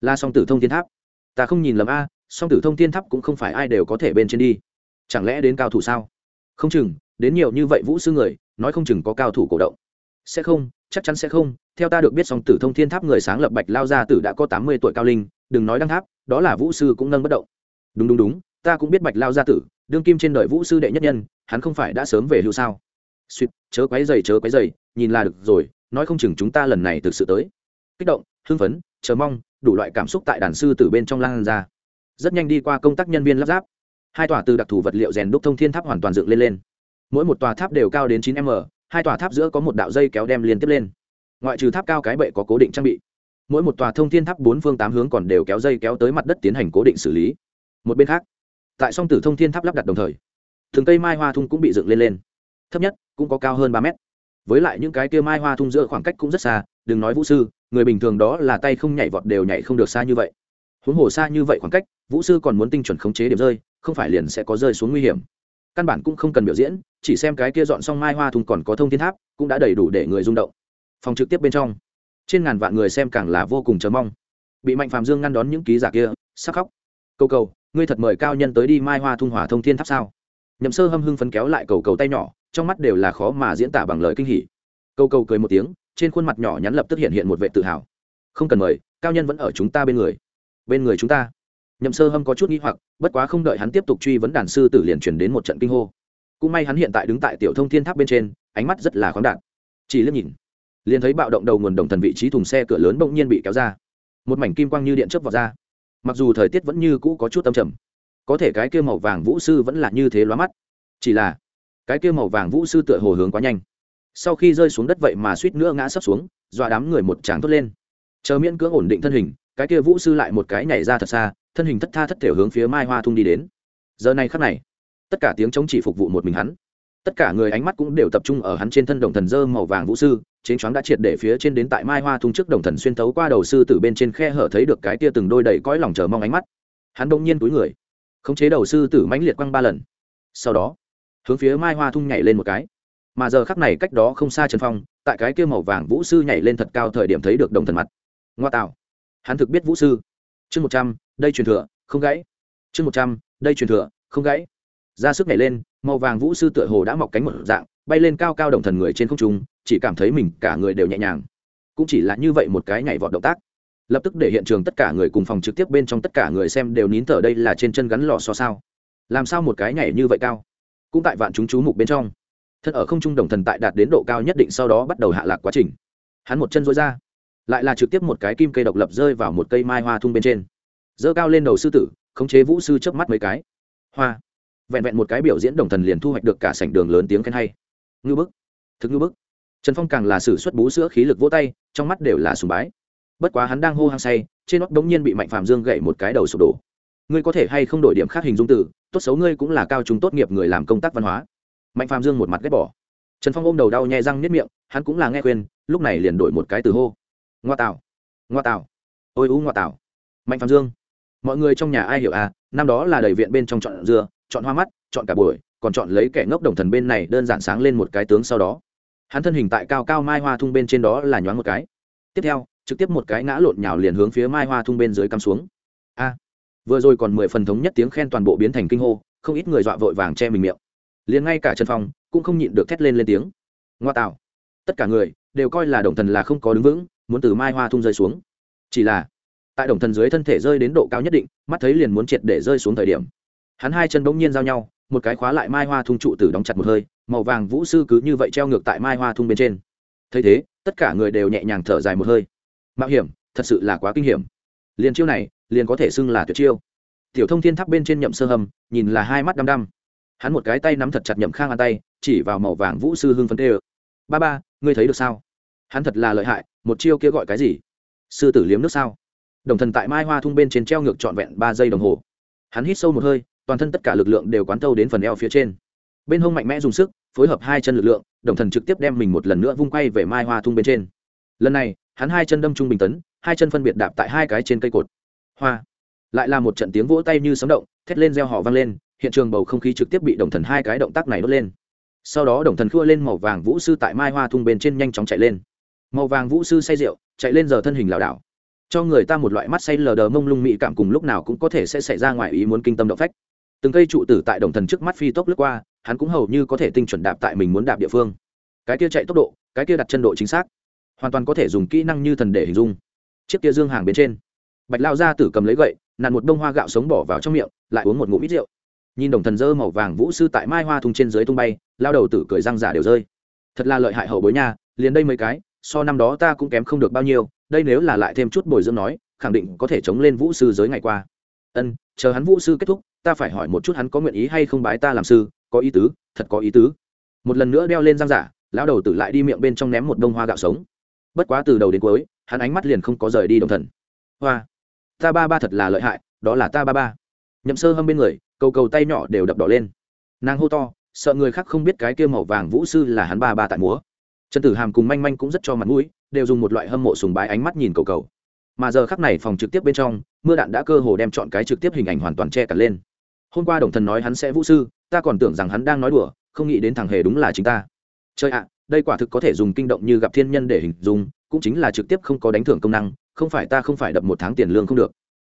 La song tử thông thiên tháp. Ta không nhìn lầm a song tử thông thiên tháp cũng không phải ai đều có thể bên trên đi. Chẳng lẽ đến cao thủ sao? Không chừng, đến nhiều như vậy vũ sư người, nói không chừng có cao thủ cổ động. Sẽ không, chắc chắn sẽ không, theo ta được biết song tử thông thiên tháp người sáng lập bạch lao gia tử đã có tám mươi tuổi cao linh, đừng nói đăng tháp, đó là vũ sư cũng nâng bất động. Đúng đúng đúng, ta cũng biết bạch lao gia tử, đương kim trên đời vũ sư đệ nhất nhân, hắn không phải đã sớm về hưu sao? Suýt, chớ quấy dày chớ quấy dày nhìn là được rồi, nói không chừng chúng ta lần này thực sự tới. Kích động, hưng phấn, chờ mong, đủ loại cảm xúc tại đàn sư từ bên trong lan ra rất nhanh đi qua công tác nhân viên lắp ráp. Hai tòa từ đặc thù vật liệu rèn đúc thông thiên tháp hoàn toàn dựng lên lên. Mỗi một tòa tháp đều cao đến chín m, hai tòa tháp giữa có một đạo dây kéo đem liên tiếp lên. Ngoại trừ tháp cao cái bệ có cố định trang bị. Mỗi một tòa thông thiên tháp bốn phương tám hướng còn đều kéo dây kéo tới mặt đất tiến hành cố định xử lý. Một bên khác, tại song tử thông thiên tháp lắp đặt đồng thời, thường cây mai hoa thung cũng bị dựng lên lên. Thấp nhất cũng có cao hơn ba mét. Với lại những cái kia mai hoa thung giữa khoảng cách cũng rất xa, đừng nói vũ sư, người bình thường đó là tay không nhảy vọt đều nhảy không được xa như vậy huống hồ xa như vậy khoảng cách, vũ sư còn muốn tinh chuẩn khống chế điểm rơi, không phải liền sẽ có rơi xuống nguy hiểm. Căn bản cũng không cần biểu diễn, chỉ xem cái kia dọn xong mai hoa thùng còn có thông thiên tháp, cũng đã đầy đủ để người rung động. Phòng trực tiếp bên trong, trên ngàn vạn người xem càng là vô cùng chờ mong. Bị mạnh phạm dương ngăn đón những ký giả kia, sắc khóc. Cầu cầu, ngươi thật mời cao nhân tới đi mai hoa thung hỏa thông thiên tháp sao? Nhậm sơ hâm hưng phấn kéo lại cầu cầu tay nhỏ, trong mắt đều là khó mà diễn tả bằng lời kinh hỉ. Cầu cầu cười một tiếng, trên khuôn mặt nhỏ nhắn lập tức hiện hiện một vệ tự hào. Không cần mời, cao nhân vẫn ở chúng ta bên người bên người chúng ta. Nhậm sơ hâm có chút nghĩ hoặc, bất quá không đợi hắn tiếp tục truy vấn đàn sư tử liền chuyển đến một trận kinh hô. Cũng may hắn hiện tại đứng tại tiểu thông thiên tháp bên trên, ánh mắt rất là khoáng đạn. chỉ liếc nhìn, liền thấy bạo động đầu nguồn đồng thần vị trí thùng xe cửa lớn bỗng nhiên bị kéo ra. Một mảnh kim quang như điện chớp vào ra. Mặc dù thời tiết vẫn như cũ có chút tâm trầm, có thể cái kia màu vàng vũ sư vẫn là như thế lóa mắt. Chỉ là, cái kia màu vàng vũ sư tựa hồ hướng quá nhanh. Sau khi rơi xuống đất vậy mà suýt nữa ngã sấp xuống, dọa đám người một tràng thốt lên. Chờ miễn cưỡng ổn định thân hình cái kia vũ sư lại một cái nhảy ra thật xa, thân hình thất tha thất thể hướng phía mai hoa thung đi đến. Giờ này khắc này, tất cả tiếng chống chỉ phục vụ một mình hắn. Tất cả người ánh mắt cũng đều tập trung ở hắn trên thân đồng thần dơ màu vàng vũ sư, chiến choáng đã triệt để phía trên đến tại mai hoa thung trước đồng thần xuyên thấu qua đầu sư từ bên trên khe hở thấy được cái tia từng đôi đầy cõi lòng chờ mong ánh mắt. Hắn đông nhiên túi người, khống chế đầu sư tử mãnh liệt quăng ba lần. Sau đó, hướng phía mai hoa thung nhảy lên một cái. Mà giờ khắc này cách đó không xa trần phong, tại cái kia màu vàng vũ sư nhảy lên thật cao thời điểm thấy được đồng thần mặt. Ngoa tạo hắn thực biết vũ sư. Chương một trăm, đây truyền thừa, không gãy. Chương một trăm, đây truyền thừa, không gãy. Ra sức nhảy lên, màu vàng vũ sư tựa hồ đã mọc cánh một dạng, bay lên cao cao đồng thần người trên không trung, chỉ cảm thấy mình cả người đều nhẹ nhàng. Cũng chỉ là như vậy một cái nhảy vọt động tác. Lập tức để hiện trường tất cả người cùng phòng trực tiếp bên trong tất cả người xem đều nín thở đây là trên chân gắn lò so sao. Làm sao một cái nhảy như vậy cao? Cũng tại vạn chúng chú mục bên trong. Thân ở không trung đồng thần tại đạt đến độ cao nhất định sau đó bắt đầu hạ lạc quá trình. Hắn một chân dối ra lại là trực tiếp một cái kim cây độc lập rơi vào một cây mai hoa thung bên trên. Dơ cao lên đầu sư tử, khống chế vũ sư chớp mắt mấy cái. Hoa. Vẹn vẹn một cái biểu diễn đồng thần liền thu hoạch được cả sảnh đường lớn tiếng khen hay. Ngư bức. Thực ngư bức. Trần phong càng là sử xuất bú sữa khí lực vỗ tay, trong mắt đều là sùng bái. Bất quá hắn đang hô hăng say, trên nót đống nhiên bị mạnh phàm dương gậy một cái đầu sụp đổ. Ngươi có thể hay không đổi điểm khác hình dung từ, tốt xấu ngươi cũng là cao chúng tốt nghiệp người làm công tác văn hóa. Mạnh phàm dương một mặt ghét bỏ. Trần phong ôm đầu đau nhẹ răng nếp miệng, hắn cũng là nghe khuyên, lúc này liền đổi một cái từ hô ngoa tạo ngoa tạo ôi u ngoa tạo mạnh phạm dương. Mọi người trong nhà ai hiểu à năm đó là đầy viện bên trong chọn dưa, chọn hoa mắt, chọn cả buổi, còn chọn lấy kẻ ngốc đồng thần bên này đơn giản sáng lên một cái tướng sau đó. Hắn thân hình tại cao cao mai hoa thung bên trên đó là nhoáng một cái. Tiếp theo, trực tiếp một cái ngã lộn nhào liền hướng phía mai hoa thung bên dưới cắm xuống. A. À, vừa rồi còn mười phần thống nhất tiếng khen toàn bộ biến thành kinh hô, không ít người dọa vội vàng che mình miệng. Liền ngay cả trần phong cũng không nhịn được thét lên lên tiếng. Ngoa tạo tất cả người đều coi là đồng thần là không có đứng vững muốn từ mai hoa thung rơi xuống. Chỉ là, tại đồng thần dưới thân thể rơi đến độ cao nhất định, mắt thấy liền muốn triệt để rơi xuống thời điểm. Hắn hai chân bỗng nhiên giao nhau, một cái khóa lại mai hoa thung trụ tử đóng chặt một hơi, màu vàng vũ sư cứ như vậy treo ngược tại mai hoa thung bên trên. Thấy thế, tất cả người đều nhẹ nhàng thở dài một hơi. Mạo hiểm, thật sự là quá kinh hiểm. Liền chiêu này, liền có thể xưng là tuyệt chiêu. Tiểu thông thiên tháp bên trên nhậm sơ hầm, nhìn là hai mắt đăm đăm. Hắn một cái tay nắm thật chặt nhậm khang ăn tay, chỉ vào màu vàng vũ sư hưng phấn tê ơ. Ba ba, ngươi thấy được sao? Hắn thật là lợi hại, một chiêu kia gọi cái gì? Sư tử liếm nước sao? Đồng thần tại mai hoa thung bên trên treo ngược trọn vẹn ba giây đồng hồ. Hắn hít sâu một hơi, toàn thân tất cả lực lượng đều quán thâu đến phần eo phía trên. Bên hông mạnh mẽ dùng sức, phối hợp hai chân lực lượng, đồng thần trực tiếp đem mình một lần nữa vung quay về mai hoa thung bên trên. Lần này, hắn hai chân đâm trung bình tấn, hai chân phân biệt đạp tại hai cái trên cây cột. Hoa! Lại là một trận tiếng vỗ tay như sấm động, thét lên reo họ vang lên, hiện trường bầu không khí trực tiếp bị đồng thần hai cái động tác này đốt lên. Sau đó đồng thần khua lên màu vàng vũ sư tại mai hoa thung bên trên nhanh chóng chạy lên màu vàng vũ sư say rượu, chạy lên giờ thân hình lảo đảo. Cho người ta một loại mắt say lờ đờ mông lung mị cảm cùng lúc nào cũng có thể sẽ xảy ra ngoài ý muốn kinh tâm động phách. Từng cây trụ tử tại đồng thần trước mắt phi tốc lướt qua, hắn cũng hầu như có thể tinh chuẩn đạp tại mình muốn đạp địa phương. Cái kia chạy tốc độ, cái kia đặt chân độ chính xác, hoàn toàn có thể dùng kỹ năng như thần để hình dung. Chiếc kia dương hàng bên trên, bạch lao ra tử cầm lấy gậy, nặn một bông hoa gạo sống bỏ vào trong miệng, lại uống một ngụm ít rượu. Nhìn đồng thần dơ màu vàng vũ sư tại mai hoa thùng trên dưới tung bay, lao đầu tử cười răng giả đều rơi. Thật là lợi hại hậu bối nha, liền đây mấy cái so năm đó ta cũng kém không được bao nhiêu, đây nếu là lại thêm chút bồi dưỡng nói, khẳng định có thể chống lên vũ sư giới ngày qua. Ân, chờ hắn vũ sư kết thúc, ta phải hỏi một chút hắn có nguyện ý hay không bái ta làm sư, có ý tứ, thật có ý tứ. Một lần nữa đeo lên giang giả, lão đầu tử lại đi miệng bên trong ném một bông hoa gạo sống. Bất quá từ đầu đến cuối, hắn ánh mắt liền không có rời đi đồng thần. Hoa, ta ba ba thật là lợi hại, đó là ta ba ba. Nhậm sơ hâm bên người, cầu cầu tay nhỏ đều đập đỏ lên. Nàng hô to, sợ người khác không biết cái kia màu vàng vũ sư là hắn ba ba tại múa trần tử hàm cùng manh manh cũng rất cho mặt mũi, đều dùng một loại hâm mộ sùng bái ánh mắt nhìn cầu cầu. Mà giờ khắc này phòng trực tiếp bên trong, mưa đạn đã cơ hồ đem chọn cái trực tiếp hình ảnh hoàn toàn che cả lên. Hôm qua đồng thần nói hắn sẽ vũ sư, ta còn tưởng rằng hắn đang nói đùa, không nghĩ đến thằng hề đúng là chính ta. Chơi ạ, đây quả thực có thể dùng kinh động như gặp thiên nhân để hình dung, cũng chính là trực tiếp không có đánh thưởng công năng, không phải ta không phải đập một tháng tiền lương không được.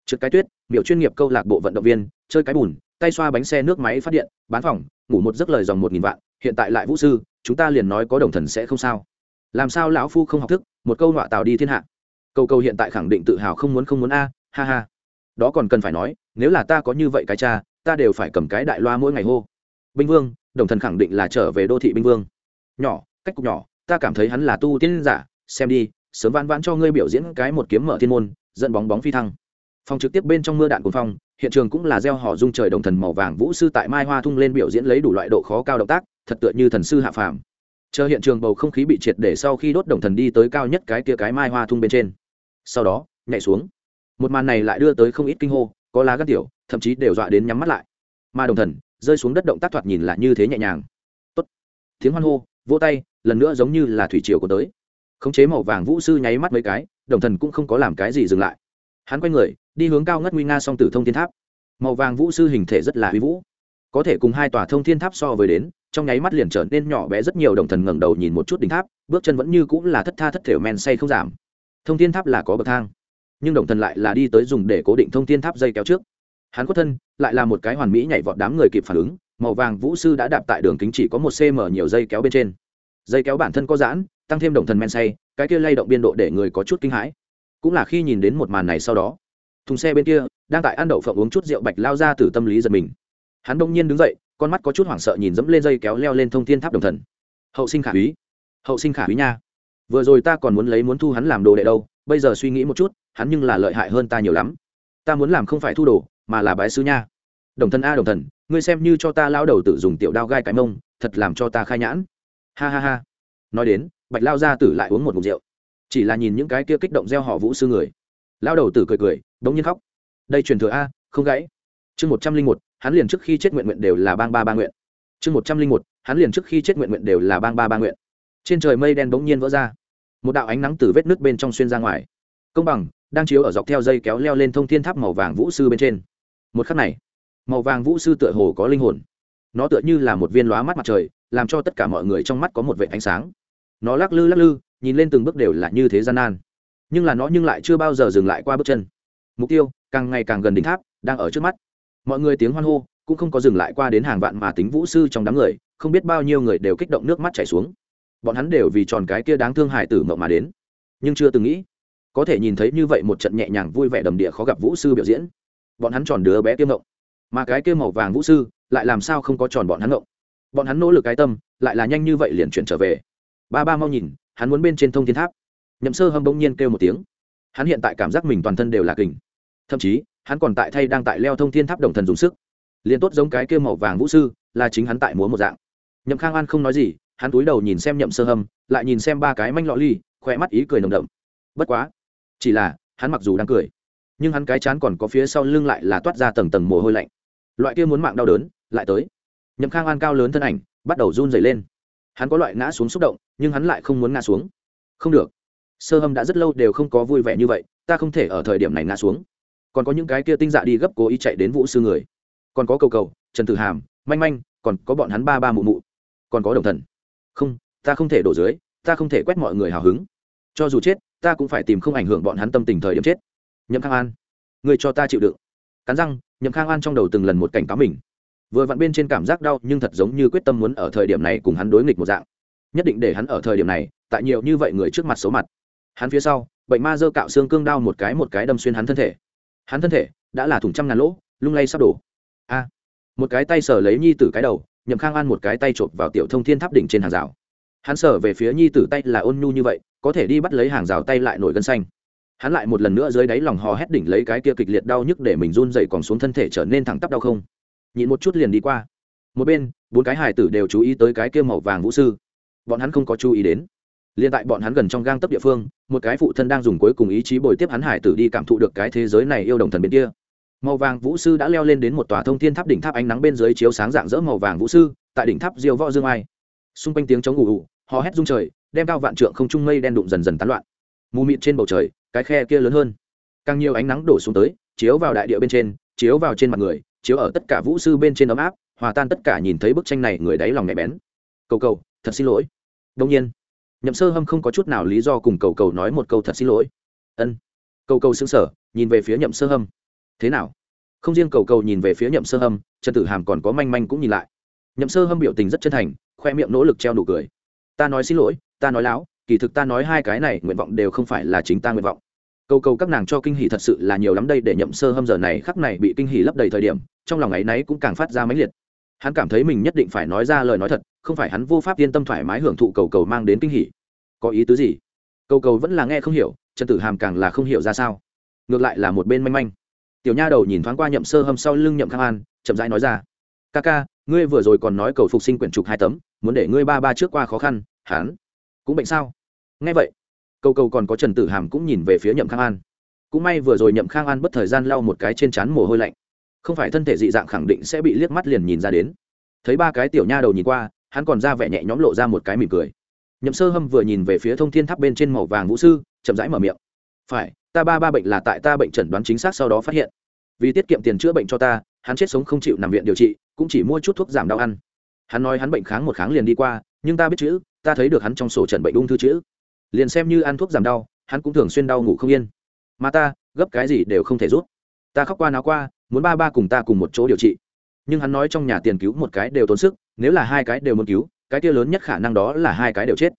Trước cái tuyết miệu chuyên nghiệp câu lạc bộ vận động viên, chơi cái bùn, tay xoa bánh xe nước máy phát điện, bán phòng ngủ một giấc lời dòng một nghìn vạn, hiện tại lại vũ sư, chúng ta liền nói có đồng thần sẽ không sao. Làm sao lão phu không học thức, một câu nọa tào đi thiên hạ. Câu câu hiện tại khẳng định tự hào không muốn không muốn a, ha ha. Đó còn cần phải nói, nếu là ta có như vậy cái cha, ta đều phải cầm cái đại loa mỗi ngày hô. Binh vương, đồng thần khẳng định là trở về đô thị binh vương. Nhỏ, cách cục nhỏ, ta cảm thấy hắn là tu tiên giả, xem đi, sớm vãn vãn cho ngươi biểu diễn cái một kiếm mở thiên môn dẫn bóng bóng phi thăng. Phòng trực tiếp bên trong mưa đạn cuồng phong hiện trường cũng là gieo họ dung trời đồng thần màu vàng vũ sư tại mai hoa thung lên biểu diễn lấy đủ loại độ khó cao động tác, thật tựa như thần sư hạ phàm. Chờ hiện trường bầu không khí bị triệt để sau khi đốt đồng thần đi tới cao nhất cái kia cái mai hoa thung bên trên. Sau đó, nhảy xuống. Một màn này lại đưa tới không ít kinh hô, có lá gắt tiểu, thậm chí đều dọa đến nhắm mắt lại. Mà đồng thần, rơi xuống đất động tác thoạt nhìn là như thế nhẹ nhàng. Tốt. Tiếng hoan hô, vỗ tay, lần nữa giống như là thủy triều của tới. Khống chế màu vàng vũ sư nháy mắt mấy cái, đồng thần cũng không có làm cái gì dừng lại. Hắn quay người đi hướng cao ngất nguy nga song tử thông thiên tháp. Màu vàng vũ sư hình thể rất là huy vũ. Có thể cùng hai tòa thông thiên tháp so với đến, trong nháy mắt liền trở nên nhỏ bé rất nhiều đồng thần ngẩng đầu nhìn một chút đỉnh tháp, bước chân vẫn như cũng là thất tha thất thểu men say không giảm. Thông thiên tháp là có bậc thang, nhưng đồng thần lại là đi tới dùng để cố định thông thiên tháp dây kéo trước. Hắn khuất thân, lại là một cái hoàn mỹ nhảy vọt đám người kịp phản ứng, màu vàng vũ sư đã đạp tại đường kính chỉ có một cm nhiều dây kéo bên trên. Dây kéo bản thân có giãn, tăng thêm đồng thần men say, cái kia lay động biên độ để người có chút kinh hãi. Cũng là khi nhìn đến một màn này sau đó thùng xe bên kia, đang tại ăn đậu phộng uống chút rượu bạch lao ra từ tâm lý giật mình. Hắn đông nhiên đứng dậy, con mắt có chút hoảng sợ nhìn dẫm lên dây kéo leo lên thông thiên tháp đồng thần. Hậu sinh khả úy. Hậu sinh khả úy nha. Vừa rồi ta còn muốn lấy muốn thu hắn làm đồ đệ đâu, bây giờ suy nghĩ một chút, hắn nhưng là lợi hại hơn ta nhiều lắm. Ta muốn làm không phải thu đồ, mà là bái sứ nha. Đồng thần a đồng thần, ngươi xem như cho ta lao đầu tự dùng tiểu đao gai cái mông, thật làm cho ta khai nhãn. Ha ha ha. Nói đến, bạch lao gia tử lại uống một mục rượu. Chỉ là nhìn những cái kia kích động gieo họ vũ sư người. Lao đầu tử cười cười đống nhiên khóc. Đây truyền thừa a, không gãy. Chương một trăm linh một, hắn liền trước khi chết nguyện nguyện đều là bang ba ba nguyện. Chương một trăm linh một, hắn liền trước khi chết nguyện nguyện đều là bang ba ba nguyện. Trên trời mây đen bỗng nhiên vỡ ra. Một đạo ánh nắng từ vết nước bên trong xuyên ra ngoài. Công bằng, đang chiếu ở dọc theo dây kéo leo lên thông thiên tháp màu vàng vũ sư bên trên. Một khắc này, màu vàng vũ sư tựa hồ có linh hồn. Nó tựa như là một viên lóa mắt mặt trời, làm cho tất cả mọi người trong mắt có một vệ ánh sáng. Nó lắc lư lắc lư, nhìn lên từng bước đều là như thế gian nan. Nhưng là nó nhưng lại chưa bao giờ dừng lại qua bước chân mục tiêu càng ngày càng gần đỉnh tháp đang ở trước mắt. Mọi người tiếng hoan hô cũng không có dừng lại qua đến hàng vạn mà tính vũ sư trong đám người, không biết bao nhiêu người đều kích động nước mắt chảy xuống. Bọn hắn đều vì tròn cái kia đáng thương hại tử mộng mà đến. Nhưng chưa từng nghĩ, có thể nhìn thấy như vậy một trận nhẹ nhàng vui vẻ đầm địa khó gặp vũ sư biểu diễn. Bọn hắn tròn đứa bé kiêm mộng, mà cái kia màu vàng vũ sư lại làm sao không có tròn bọn hắn mộng? Bọn hắn nỗ lực cái tâm, lại là nhanh như vậy liền chuyển trở về. Ba ba mau nhìn, hắn muốn bên trên thông thiên tháp. Nhậm sơ hâm bỗng nhiên kêu một tiếng hắn hiện tại cảm giác mình toàn thân đều là kình. Thậm chí, hắn còn tại thay đang tại leo thông thiên tháp đồng thần dùng sức. Liền tốt giống cái kêu màu vàng vũ sư, là chính hắn tại múa một dạng. Nhậm khang an không nói gì, hắn túi đầu nhìn xem nhậm sơ hâm, lại nhìn xem ba cái manh lọ ly khỏe mắt ý cười nồng đậm. Bất quá, chỉ là, hắn mặc dù đang cười, nhưng hắn cái chán còn có phía sau lưng lại là toát ra tầng tầng mồ hôi lạnh. Loại kia muốn mạng đau đớn, lại tới. Nhậm khang an cao lớn thân ảnh, bắt đầu run dày lên. Hắn có loại ngã xuống xúc động, nhưng hắn lại không muốn ngã xuống. Không được sơ hâm đã rất lâu đều không có vui vẻ như vậy, ta không thể ở thời điểm này ngã xuống. Còn có những cái kia tinh dạ đi gấp cố ý chạy đến vũ sư người. Còn có cầu cầu, trần tử hàm, manh manh, còn có bọn hắn ba ba mụ mụ. Còn có đồng thần. Không, ta không thể đổ dưới, ta không thể quét mọi người hào hứng. Cho dù chết, ta cũng phải tìm không ảnh hưởng bọn hắn tâm tình thời điểm chết. Nhậm khang an, người cho ta chịu đựng. Cắn răng, nhậm khang an trong đầu từng lần một cảnh cáo mình. Vừa vặn bên trên cảm giác đau nhưng thật giống như quyết tâm muốn ở thời điểm này cùng hắn đối nghịch một dạng. Nhất định để hắn ở thời điểm này, tại nhiều như vậy người trước mặt số mặt hắn phía sau, bệnh ma dơ cạo xương cương đao một cái một cái đâm xuyên hắn thân thể. Hắn thân thể đã là thủng trăm ngàn lỗ, lung lay sắp đổ. A! Một cái tay sờ lấy nhi tử cái đầu, nhậm khang an một cái tay chộp vào tiểu thông thiên tháp đỉnh trên hàng rào. Hắn sờ về phía nhi tử tay là ôn nhu như vậy, có thể đi bắt lấy hàng rào tay lại nổi gân xanh. Hắn lại một lần nữa dưới đáy lòng hò hét đỉnh lấy cái kia kịch liệt đau nhức để mình run dậy còn xuống thân thể trở nên thẳng tắp đau không. Nhịn một chút liền đi qua. Một bên, bốn cái hải tử đều chú ý tới cái kia màu vàng vũ sư. Bọn hắn không có chú ý đến liên tại bọn hắn gần trong gang tấp địa phương, một cái phụ thân đang dùng cuối cùng ý chí bồi tiếp hắn hải tử đi cảm thụ được cái thế giới này yêu đồng thần bên kia. Màu vàng vũ sư đã leo lên đến một tòa thông thiên tháp đỉnh tháp ánh nắng bên dưới chiếu sáng dạng dỡ màu vàng vũ sư, tại đỉnh tháp diêu võ dương ai. Xung quanh tiếng chống ù ù họ hét rung trời, đem cao vạn trượng không trung mây đen đụng dần dần tán loạn. Mù mịt trên bầu trời, cái khe kia lớn hơn. Càng nhiều ánh nắng đổ xuống tới, chiếu vào đại địa bên trên, chiếu vào trên mặt người, chiếu ở tất cả vũ sư bên trên ấm áp, hòa tan tất cả nhìn thấy bức tranh này người đáy lòng nhạy bén. Cầu cầu, thật xin lỗi. Đông nhiên nhậm sơ hâm không có chút nào lý do cùng cầu cầu nói một câu thật xin lỗi. Ân. Cầu cầu xứng sở nhìn về phía nhậm sơ hâm. Thế nào? Không riêng cầu cầu nhìn về phía nhậm sơ hâm, trần tử hàm còn có manh manh cũng nhìn lại. Nhậm sơ hâm biểu tình rất chân thành, khoe miệng nỗ lực treo nụ cười. Ta nói xin lỗi, ta nói láo, kỳ thực ta nói hai cái này nguyện vọng đều không phải là chính ta nguyện vọng. Cầu cầu các nàng cho kinh hỷ thật sự là nhiều lắm đây để nhậm sơ hâm giờ này khắc này bị kinh hỷ lấp đầy thời điểm, trong lòng ấy náy cũng càng phát ra mãnh liệt. Hắn cảm thấy mình nhất định phải nói ra lời nói thật không phải hắn vô pháp yên tâm thoải mái hưởng thụ cầu cầu mang đến kinh hỉ, có ý tứ gì? Cầu cầu vẫn là nghe không hiểu trần tử hàm càng là không hiểu ra sao. Ngược lại là một bên manh manh. Tiểu nha đầu nhìn thoáng qua nhậm sơ hâm sau lưng nhậm khang an chậm rãi nói ra ca ca ngươi vừa rồi còn nói cầu phục sinh quyển trục hai tấm muốn để ngươi ba ba trước qua khó khăn hán cũng bệnh sao? Nghe vậy cầu cầu còn có trần tử hàm cũng nhìn về phía nhậm khang an. Cũng may vừa rồi nhậm khang an bất thời gian lau một cái trên trán mồ hôi lạnh. Không phải thân thể dị dạng khẳng định sẽ bị liếc mắt liền nhìn ra đến. Thấy ba cái tiểu nha đầu nhìn qua hắn còn ra vẻ nhẹ nhõm lộ ra một cái mỉm cười. Nhậm sơ hâm vừa nhìn về phía thông thiên tháp bên trên màu vàng vũ sư, chậm rãi mở miệng. Phải, ta ba ba bệnh là tại ta bệnh chẩn đoán chính xác sau đó phát hiện. Vì tiết kiệm tiền chữa bệnh cho ta, hắn chết sống không chịu nằm viện điều trị, cũng chỉ mua chút thuốc giảm đau ăn. Hắn nói hắn bệnh kháng một kháng liền đi qua, nhưng ta biết chữ, ta thấy được hắn trong sổ trần bệnh ung thư chữ. Liền xem như ăn thuốc giảm đau, hắn cũng thường xuyên đau ngủ không yên. Mà ta, gấp cái gì đều không thể rút. Ta khóc qua náo qua, muốn ba ba cùng ta cùng một chỗ điều trị. Nhưng hắn nói trong nhà tiền cứu một cái đều tốn sức nếu là hai cái đều muốn cứu, cái kia lớn nhất khả năng đó là hai cái đều chết.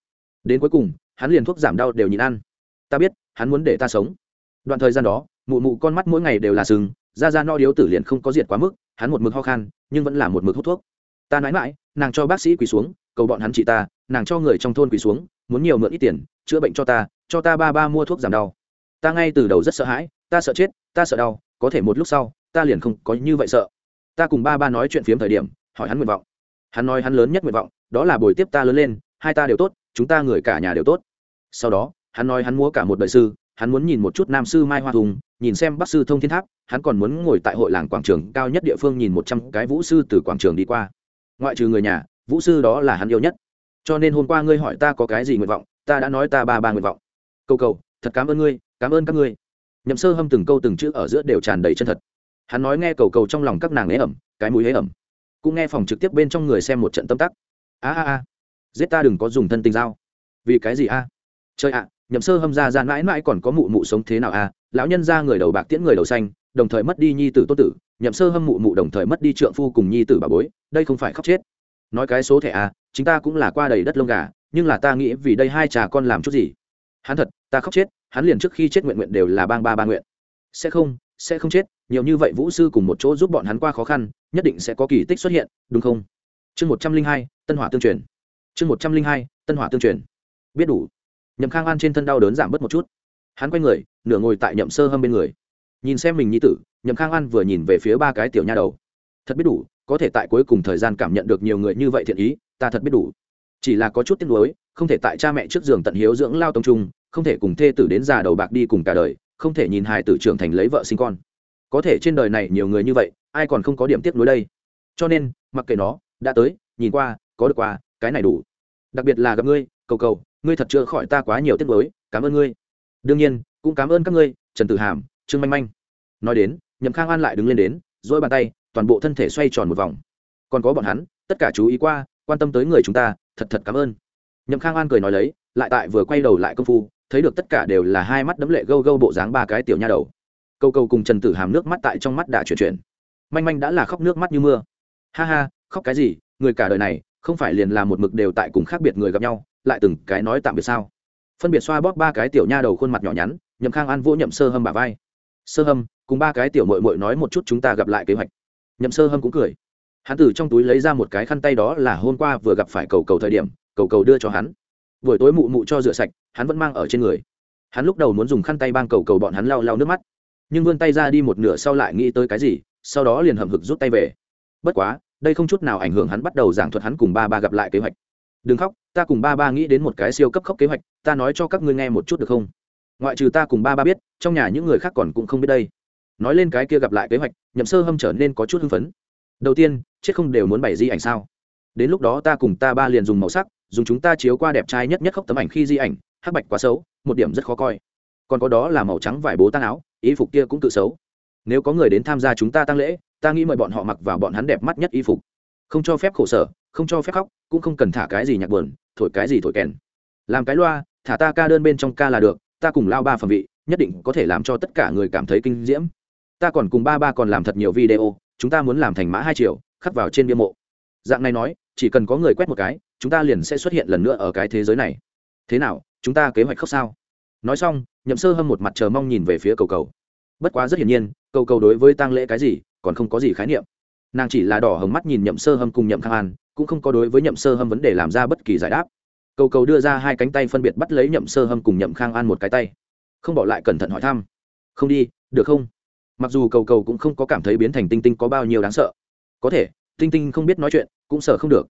Đến cuối cùng, hắn liền thuốc giảm đau đều nhịn ăn. Ta biết, hắn muốn để ta sống. Đoạn thời gian đó, mụ mụ con mắt mỗi ngày đều là sừng ra ra no điếu tử liền không có diệt quá mức, hắn một mực ho khan, nhưng vẫn là một mực hút thuốc. Ta nói mãi, nàng cho bác sĩ quỳ xuống, cầu bọn hắn chị ta, nàng cho người trong thôn quỳ xuống, muốn nhiều mượn ít tiền, chữa bệnh cho ta cho ta ba ba mua thuốc giảm đau. Ta ngay từ đầu rất sợ hãi, ta sợ chết, ta sợ đau, có thể một lúc sau, ta liền không có như vậy sợ. Ta cùng ba ba nói chuyện phiếm thời điểm, hỏi hắn nguyện vọng hắn nói hắn lớn nhất nguyện vọng, đó là buổi tiếp ta lớn lên, hai ta đều tốt, chúng ta người cả nhà đều tốt. Sau đó, hắn nói hắn mua cả một đời sư, hắn muốn nhìn một chút nam sư mai hoa hùng nhìn xem bác sư thông thiên tháp, hắn còn muốn ngồi tại hội làng quảng trường cao nhất địa phương nhìn một trăm cái vũ sư từ quảng trường đi qua. Ngoại trừ người nhà, vũ sư đó là hắn yêu nhất. Cho nên hôm qua ngươi hỏi ta có cái gì nguyện vọng, ta đã nói ta ba ba nguyện vọng. Câu cầu, thật cảm ơn ngươi, cảm ơn các ngươi. Nhậm sơ hâm từng câu từng chữ ở giữa đều tràn đầy chân thật. Hắn nói nghe cầu cầu trong lòng các nàng ế ẩm, cái mũi ế ẩm cũng nghe phòng trực tiếp bên trong người xem một trận tâm tắc. A a a, giết ta đừng có dùng thân tình dao. Vì cái gì a? À? chơi ạ, nhậm sơ hâm ra ra mãi mãi còn có mụ mụ sống thế nào a? Lão nhân ra người đầu bạc tiễn người đầu xanh, đồng thời mất đi nhi tử tốt tử, nhậm sơ hâm mụ mụ đồng thời mất đi trượng phu cùng nhi tử bà bối, đây không phải khóc chết. Nói cái số thẻ a, chính ta cũng là qua đầy đất lông gà, nhưng là ta nghĩ vì đây hai trà con làm chút gì? Hắn thật, ta khóc chết, hắn liền trước khi chết nguyện nguyện đều là bang ba ba nguyện. Sẽ không sẽ không chết, nhiều như vậy vũ sư cùng một chỗ giúp bọn hắn qua khó khăn nhất định sẽ có kỳ tích xuất hiện, đúng không? Chương một trăm linh hai, tân hỏa tương truyền. Chương một trăm linh hai, tân hỏa tương truyền. Biết đủ. Nhậm khang an trên thân đau đớn giảm bớt một chút. Hắn quay người, nửa ngồi tại nhậm sơ hâm bên người. Nhìn xem mình nhi tử, nhậm khang an vừa nhìn về phía ba cái tiểu nha đầu. Thật biết đủ, có thể tại cuối cùng thời gian cảm nhận được nhiều người như vậy thiện ý, ta thật biết đủ. Chỉ là có chút tiếc nuối, không thể tại cha mẹ trước giường tận hiếu dưỡng lao tông trung, không thể cùng thê tử đến già đầu bạc đi cùng cả đời, không thể nhìn hài tử trưởng thành lấy vợ sinh con có thể trên đời này nhiều người như vậy, ai còn không có điểm tiếp nối đây? Cho nên, mặc kệ nó, đã tới, nhìn qua, có được qua, cái này đủ. Đặc biệt là gặp ngươi, cầu cầu, ngươi thật chưa khỏi ta quá nhiều tiết mới cảm ơn ngươi. Đương nhiên, cũng cảm ơn các ngươi, trần tử hàm, trương manh manh. Nói đến, nhậm khang an lại đứng lên đến dỗi bàn tay, toàn bộ thân thể xoay tròn một vòng. Còn có bọn hắn, tất cả chú ý qua, quan tâm tới người chúng ta, thật thật cảm ơn. Nhậm khang an cười nói lấy, lại tại vừa quay đầu lại công phu, thấy được tất cả đều là hai mắt đấm lệ gâu gâu bộ dáng ba cái tiểu nha đầu. Cầu cầu cùng trần tử hàm nước mắt tại trong mắt đã chuyển chuyển. Manh manh đã là khóc nước mắt như mưa. Ha ha, khóc cái gì, người cả đời này, không phải liền là một mực đều tại cùng khác biệt người gặp nhau, lại từng cái nói tạm biệt sao? Phân biệt xoa bóp ba cái tiểu nha đầu khuôn mặt nhỏ nhắn, nhậm khang an vỗ nhậm sơ hâm bà vai. Sơ hâm, cùng ba cái tiểu mội mội nói một chút chúng ta gặp lại kế hoạch. Nhậm sơ hâm cũng cười. Hắn từ trong túi lấy ra một cái khăn tay đó là hôm qua vừa gặp phải cầu cầu thời điểm, cầu cầu đưa cho hắn. Buổi tối mụ mụ cho rửa sạch, hắn vẫn mang ở trên người. Hắn lúc đầu muốn dùng khăn tay bang cầu cầu bọn hắn lau lau nước mắt nhưng vươn tay ra đi một nửa sau lại nghĩ tới cái gì, sau đó liền hầm hực rút tay về. Bất quá, đây không chút nào ảnh hưởng hắn bắt đầu giảng thuật hắn cùng ba ba gặp lại kế hoạch. Đừng khóc, ta cùng ba ba nghĩ đến một cái siêu cấp khóc kế hoạch, ta nói cho các ngươi nghe một chút được không? Ngoại trừ ta cùng ba ba biết, trong nhà những người khác còn cũng không biết đây. Nói lên cái kia gặp lại kế hoạch, nhậm sơ hâm trở nên có chút hưng phấn. Đầu tiên, chết không đều muốn bày di ảnh sao? Đến lúc đó ta cùng ta ba liền dùng màu sắc, dùng chúng ta chiếu qua đẹp trai nhất nhất khóc tấm ảnh khi di ảnh, hắc bạch quá xấu, một điểm rất khó coi còn có đó là màu trắng vải bố tan áo, y phục kia cũng tự xấu. Nếu có người đến tham gia chúng ta tăng lễ, ta nghĩ mời bọn họ mặc vào bọn hắn đẹp mắt nhất y phục. Không cho phép khổ sở, không cho phép khóc, cũng không cần thả cái gì nhạc buồn, thổi cái gì thổi kèn. Làm cái loa, thả ta ca đơn bên trong ca là được, ta cùng lao ba phẩm vị, nhất định có thể làm cho tất cả người cảm thấy kinh diễm. Ta còn cùng ba ba còn làm thật nhiều video, chúng ta muốn làm thành mã hai triệu khắc vào trên bia mộ. Dạng này nói, chỉ cần có người quét một cái, chúng ta liền sẽ xuất hiện lần nữa ở cái thế giới này. Thế nào, chúng ta kế hoạch khóc sao? Nói xong, nhậm sơ hâm một mặt chờ mong nhìn về phía cầu cầu. Bất quá rất hiển nhiên, cầu cầu đối với tang lễ cái gì, còn không có gì khái niệm. Nàng chỉ là đỏ hồng mắt nhìn nhậm sơ hâm cùng nhậm khang an, cũng không có đối với nhậm sơ hâm vấn đề làm ra bất kỳ giải đáp. Cầu cầu đưa ra hai cánh tay phân biệt bắt lấy nhậm sơ hâm cùng nhậm khang an một cái tay. Không bỏ lại cẩn thận hỏi thăm. Không đi, được không? Mặc dù cầu cầu cũng không có cảm thấy biến thành tinh tinh có bao nhiêu đáng sợ. Có thể, tinh tinh không biết nói chuyện, cũng sợ không được.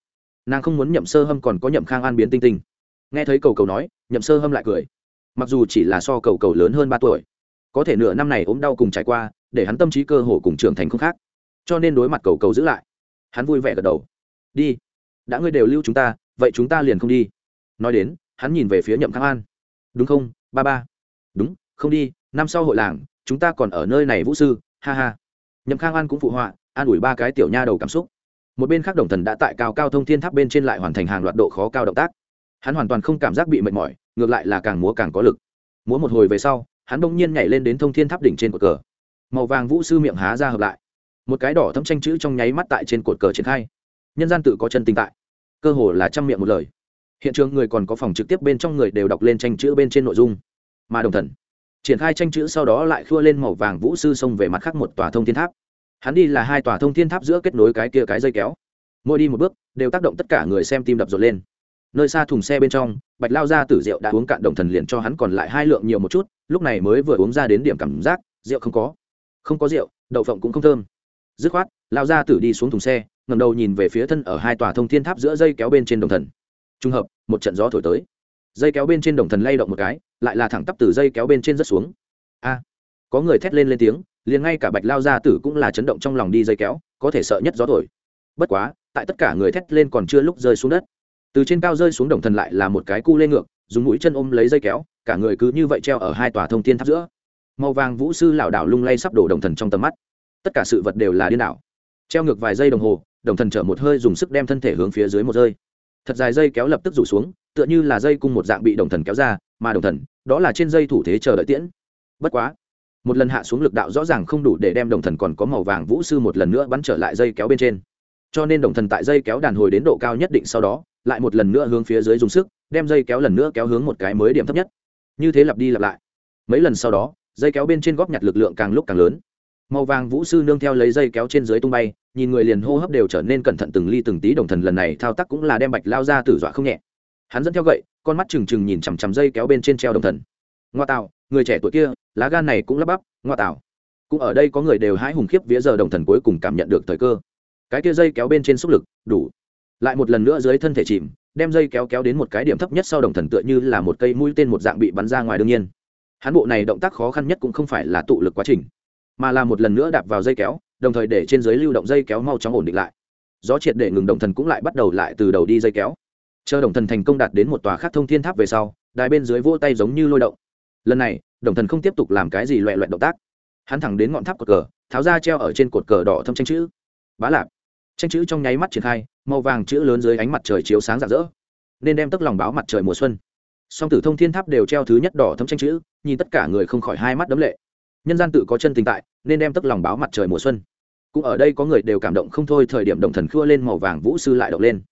Nàng không muốn nhậm sơ hâm còn có nhậm khang an biến tinh tinh. Nghe thấy cầu cầu nói, nhậm sơ hâm lại cười mặc dù chỉ là so cầu cầu lớn hơn ba tuổi, có thể nửa năm này ốm đau cùng trải qua, để hắn tâm trí cơ hồ cùng trưởng thành không khác. Cho nên đối mặt cầu cầu giữ lại, hắn vui vẻ gật đầu. Đi, đã ngươi đều lưu chúng ta, vậy chúng ta liền không đi. Nói đến, hắn nhìn về phía nhậm khang an. Đúng không, ba ba? Đúng, không đi, năm sau hội làng, chúng ta còn ở nơi này vũ sư, ha ha. Nhậm khang an cũng phụ họa, an ủi ba cái tiểu nha đầu cảm xúc. Một bên khác đồng thần đã tại cao cao thông thiên tháp bên trên lại hoàn thành hàng loạt độ khó cao động tác. Hắn hoàn toàn không cảm giác bị mệt mỏi ngược lại là càng múa càng có lực. Múa một hồi về sau, hắn bỗng nhiên nhảy lên đến thông thiên tháp đỉnh trên cột cờ. Màu vàng vũ sư miệng há ra hợp lại. Một cái đỏ thâm tranh chữ trong nháy mắt tại trên cột cờ triển khai. Nhân gian tự có chân tinh tại. Cơ hồ là trăm miệng một lời. Hiện trường người còn có phòng trực tiếp bên trong người đều đọc lên tranh chữ bên trên nội dung. Mà đồng thần. Triển khai tranh chữ sau đó lại khua lên màu vàng vũ sư xông về mặt khác một tòa thông thiên tháp. Hắn đi là hai tòa thông thiên tháp giữa kết nối cái kia cái dây kéo. Mỗi đi một bước, đều tác động tất cả người xem tim đập rộn lên nơi xa thùng xe bên trong, bạch lao ra tử rượu đã uống cạn đồng thần liền cho hắn còn lại hai lượng nhiều một chút, lúc này mới vừa uống ra đến điểm cảm giác, rượu không có. Không có rượu, đậu phộng cũng không thơm. Dứt khoát, lao ra tử đi xuống thùng xe ngầm đầu nhìn về phía thân ở hai tòa thông thiên tháp giữa dây kéo bên trên đồng thần. Trùng hợp, một trận gió thổi tới. Dây kéo bên trên đồng thần lay động một cái, lại là thẳng tắp từ dây kéo bên trên rất xuống. A! Có người thét lên lên tiếng, liền ngay cả bạch lao gia tử cũng là chấn động trong lòng đi dây kéo, có thể sợ nhất gió thổi. Bất quá, tại tất cả người thét lên còn chưa lúc rơi xuống đất từ trên cao rơi xuống đồng thần lại là một cái cu lên ngược, dùng mũi chân ôm lấy dây kéo, cả người cứ như vậy treo ở hai tòa thông thiên tháp giữa. Màu vàng vũ sư lảo đảo lung lay sắp đổ đồng thần trong tầm mắt. Tất cả sự vật đều là điên đảo. Treo ngược vài giây đồng hồ, đồng thần chở một hơi dùng sức đem thân thể hướng phía dưới một rơi. Thật dài dây kéo lập tức rủ xuống, tựa như là dây cung một dạng bị đồng thần kéo ra, mà đồng thần, đó là trên dây thủ thế chờ đợi tiễn. Bất quá, một lần hạ xuống lực đạo rõ ràng không đủ để đem đồng thần còn có màu vàng vũ sư một lần nữa bắn trở lại dây kéo bên trên. Cho nên đồng thần tại dây kéo đàn hồi đến độ cao nhất định sau đó lại một lần nữa hướng phía dưới dùng sức, đem dây kéo lần nữa kéo hướng một cái mới điểm thấp nhất. Như thế lặp đi lặp lại. Mấy lần sau đó, dây kéo bên trên góp nhặt lực lượng càng lúc càng lớn. Màu vàng vũ sư nương theo lấy dây kéo trên dưới tung bay, nhìn người liền hô hấp đều trở nên cẩn thận từng ly từng tí đồng thần lần này thao tác cũng là đem bạch lao ra tử dọa không nhẹ. Hắn dẫn theo gậy, con mắt trừng trừng nhìn chằm chằm dây kéo bên trên treo đồng thần. Ngoa tạo, người trẻ tuổi kia, lá gan này cũng lắp bắp, ngoa tạo. Cũng ở đây có người đều hãi hùng khiếp vía giờ đồng thần cuối cùng cảm nhận được thời cơ. Cái kia dây kéo bên trên xúc lực, đủ lại một lần nữa dưới thân thể chìm, đem dây kéo kéo đến một cái điểm thấp nhất sau đồng thần tựa như là một cây mũi tên một dạng bị bắn ra ngoài đương nhiên. Hắn bộ này động tác khó khăn nhất cũng không phải là tụ lực quá trình, mà là một lần nữa đạp vào dây kéo, đồng thời để trên dưới lưu động dây kéo mau chóng ổn định lại. Gió triệt để ngừng đồng thần cũng lại bắt đầu lại từ đầu đi dây kéo. Chờ đồng thần thành công đạt đến một tòa khác thông thiên tháp về sau, đài bên dưới vỗ tay giống như lôi động. Lần này, đồng thần không tiếp tục làm cái gì loẹ loẹt động tác. Hắn thẳng đến ngọn tháp cột cờ, tháo ra treo ở trên cột cờ đỏ thâm tranh chữ. Bá lạp tranh chữ trong nháy mắt triển khai, màu vàng chữ lớn dưới ánh mặt trời chiếu sáng rạng rỡ, nên đem tức lòng báo mặt trời mùa xuân. Song tử thông thiên tháp đều treo thứ nhất đỏ thấm tranh chữ, nhìn tất cả người không khỏi hai mắt đấm lệ. Nhân gian tự có chân tình tại, nên đem tức lòng báo mặt trời mùa xuân. Cũng ở đây có người đều cảm động không thôi, thời điểm đồng thần khua lên màu vàng vũ sư lại động lên.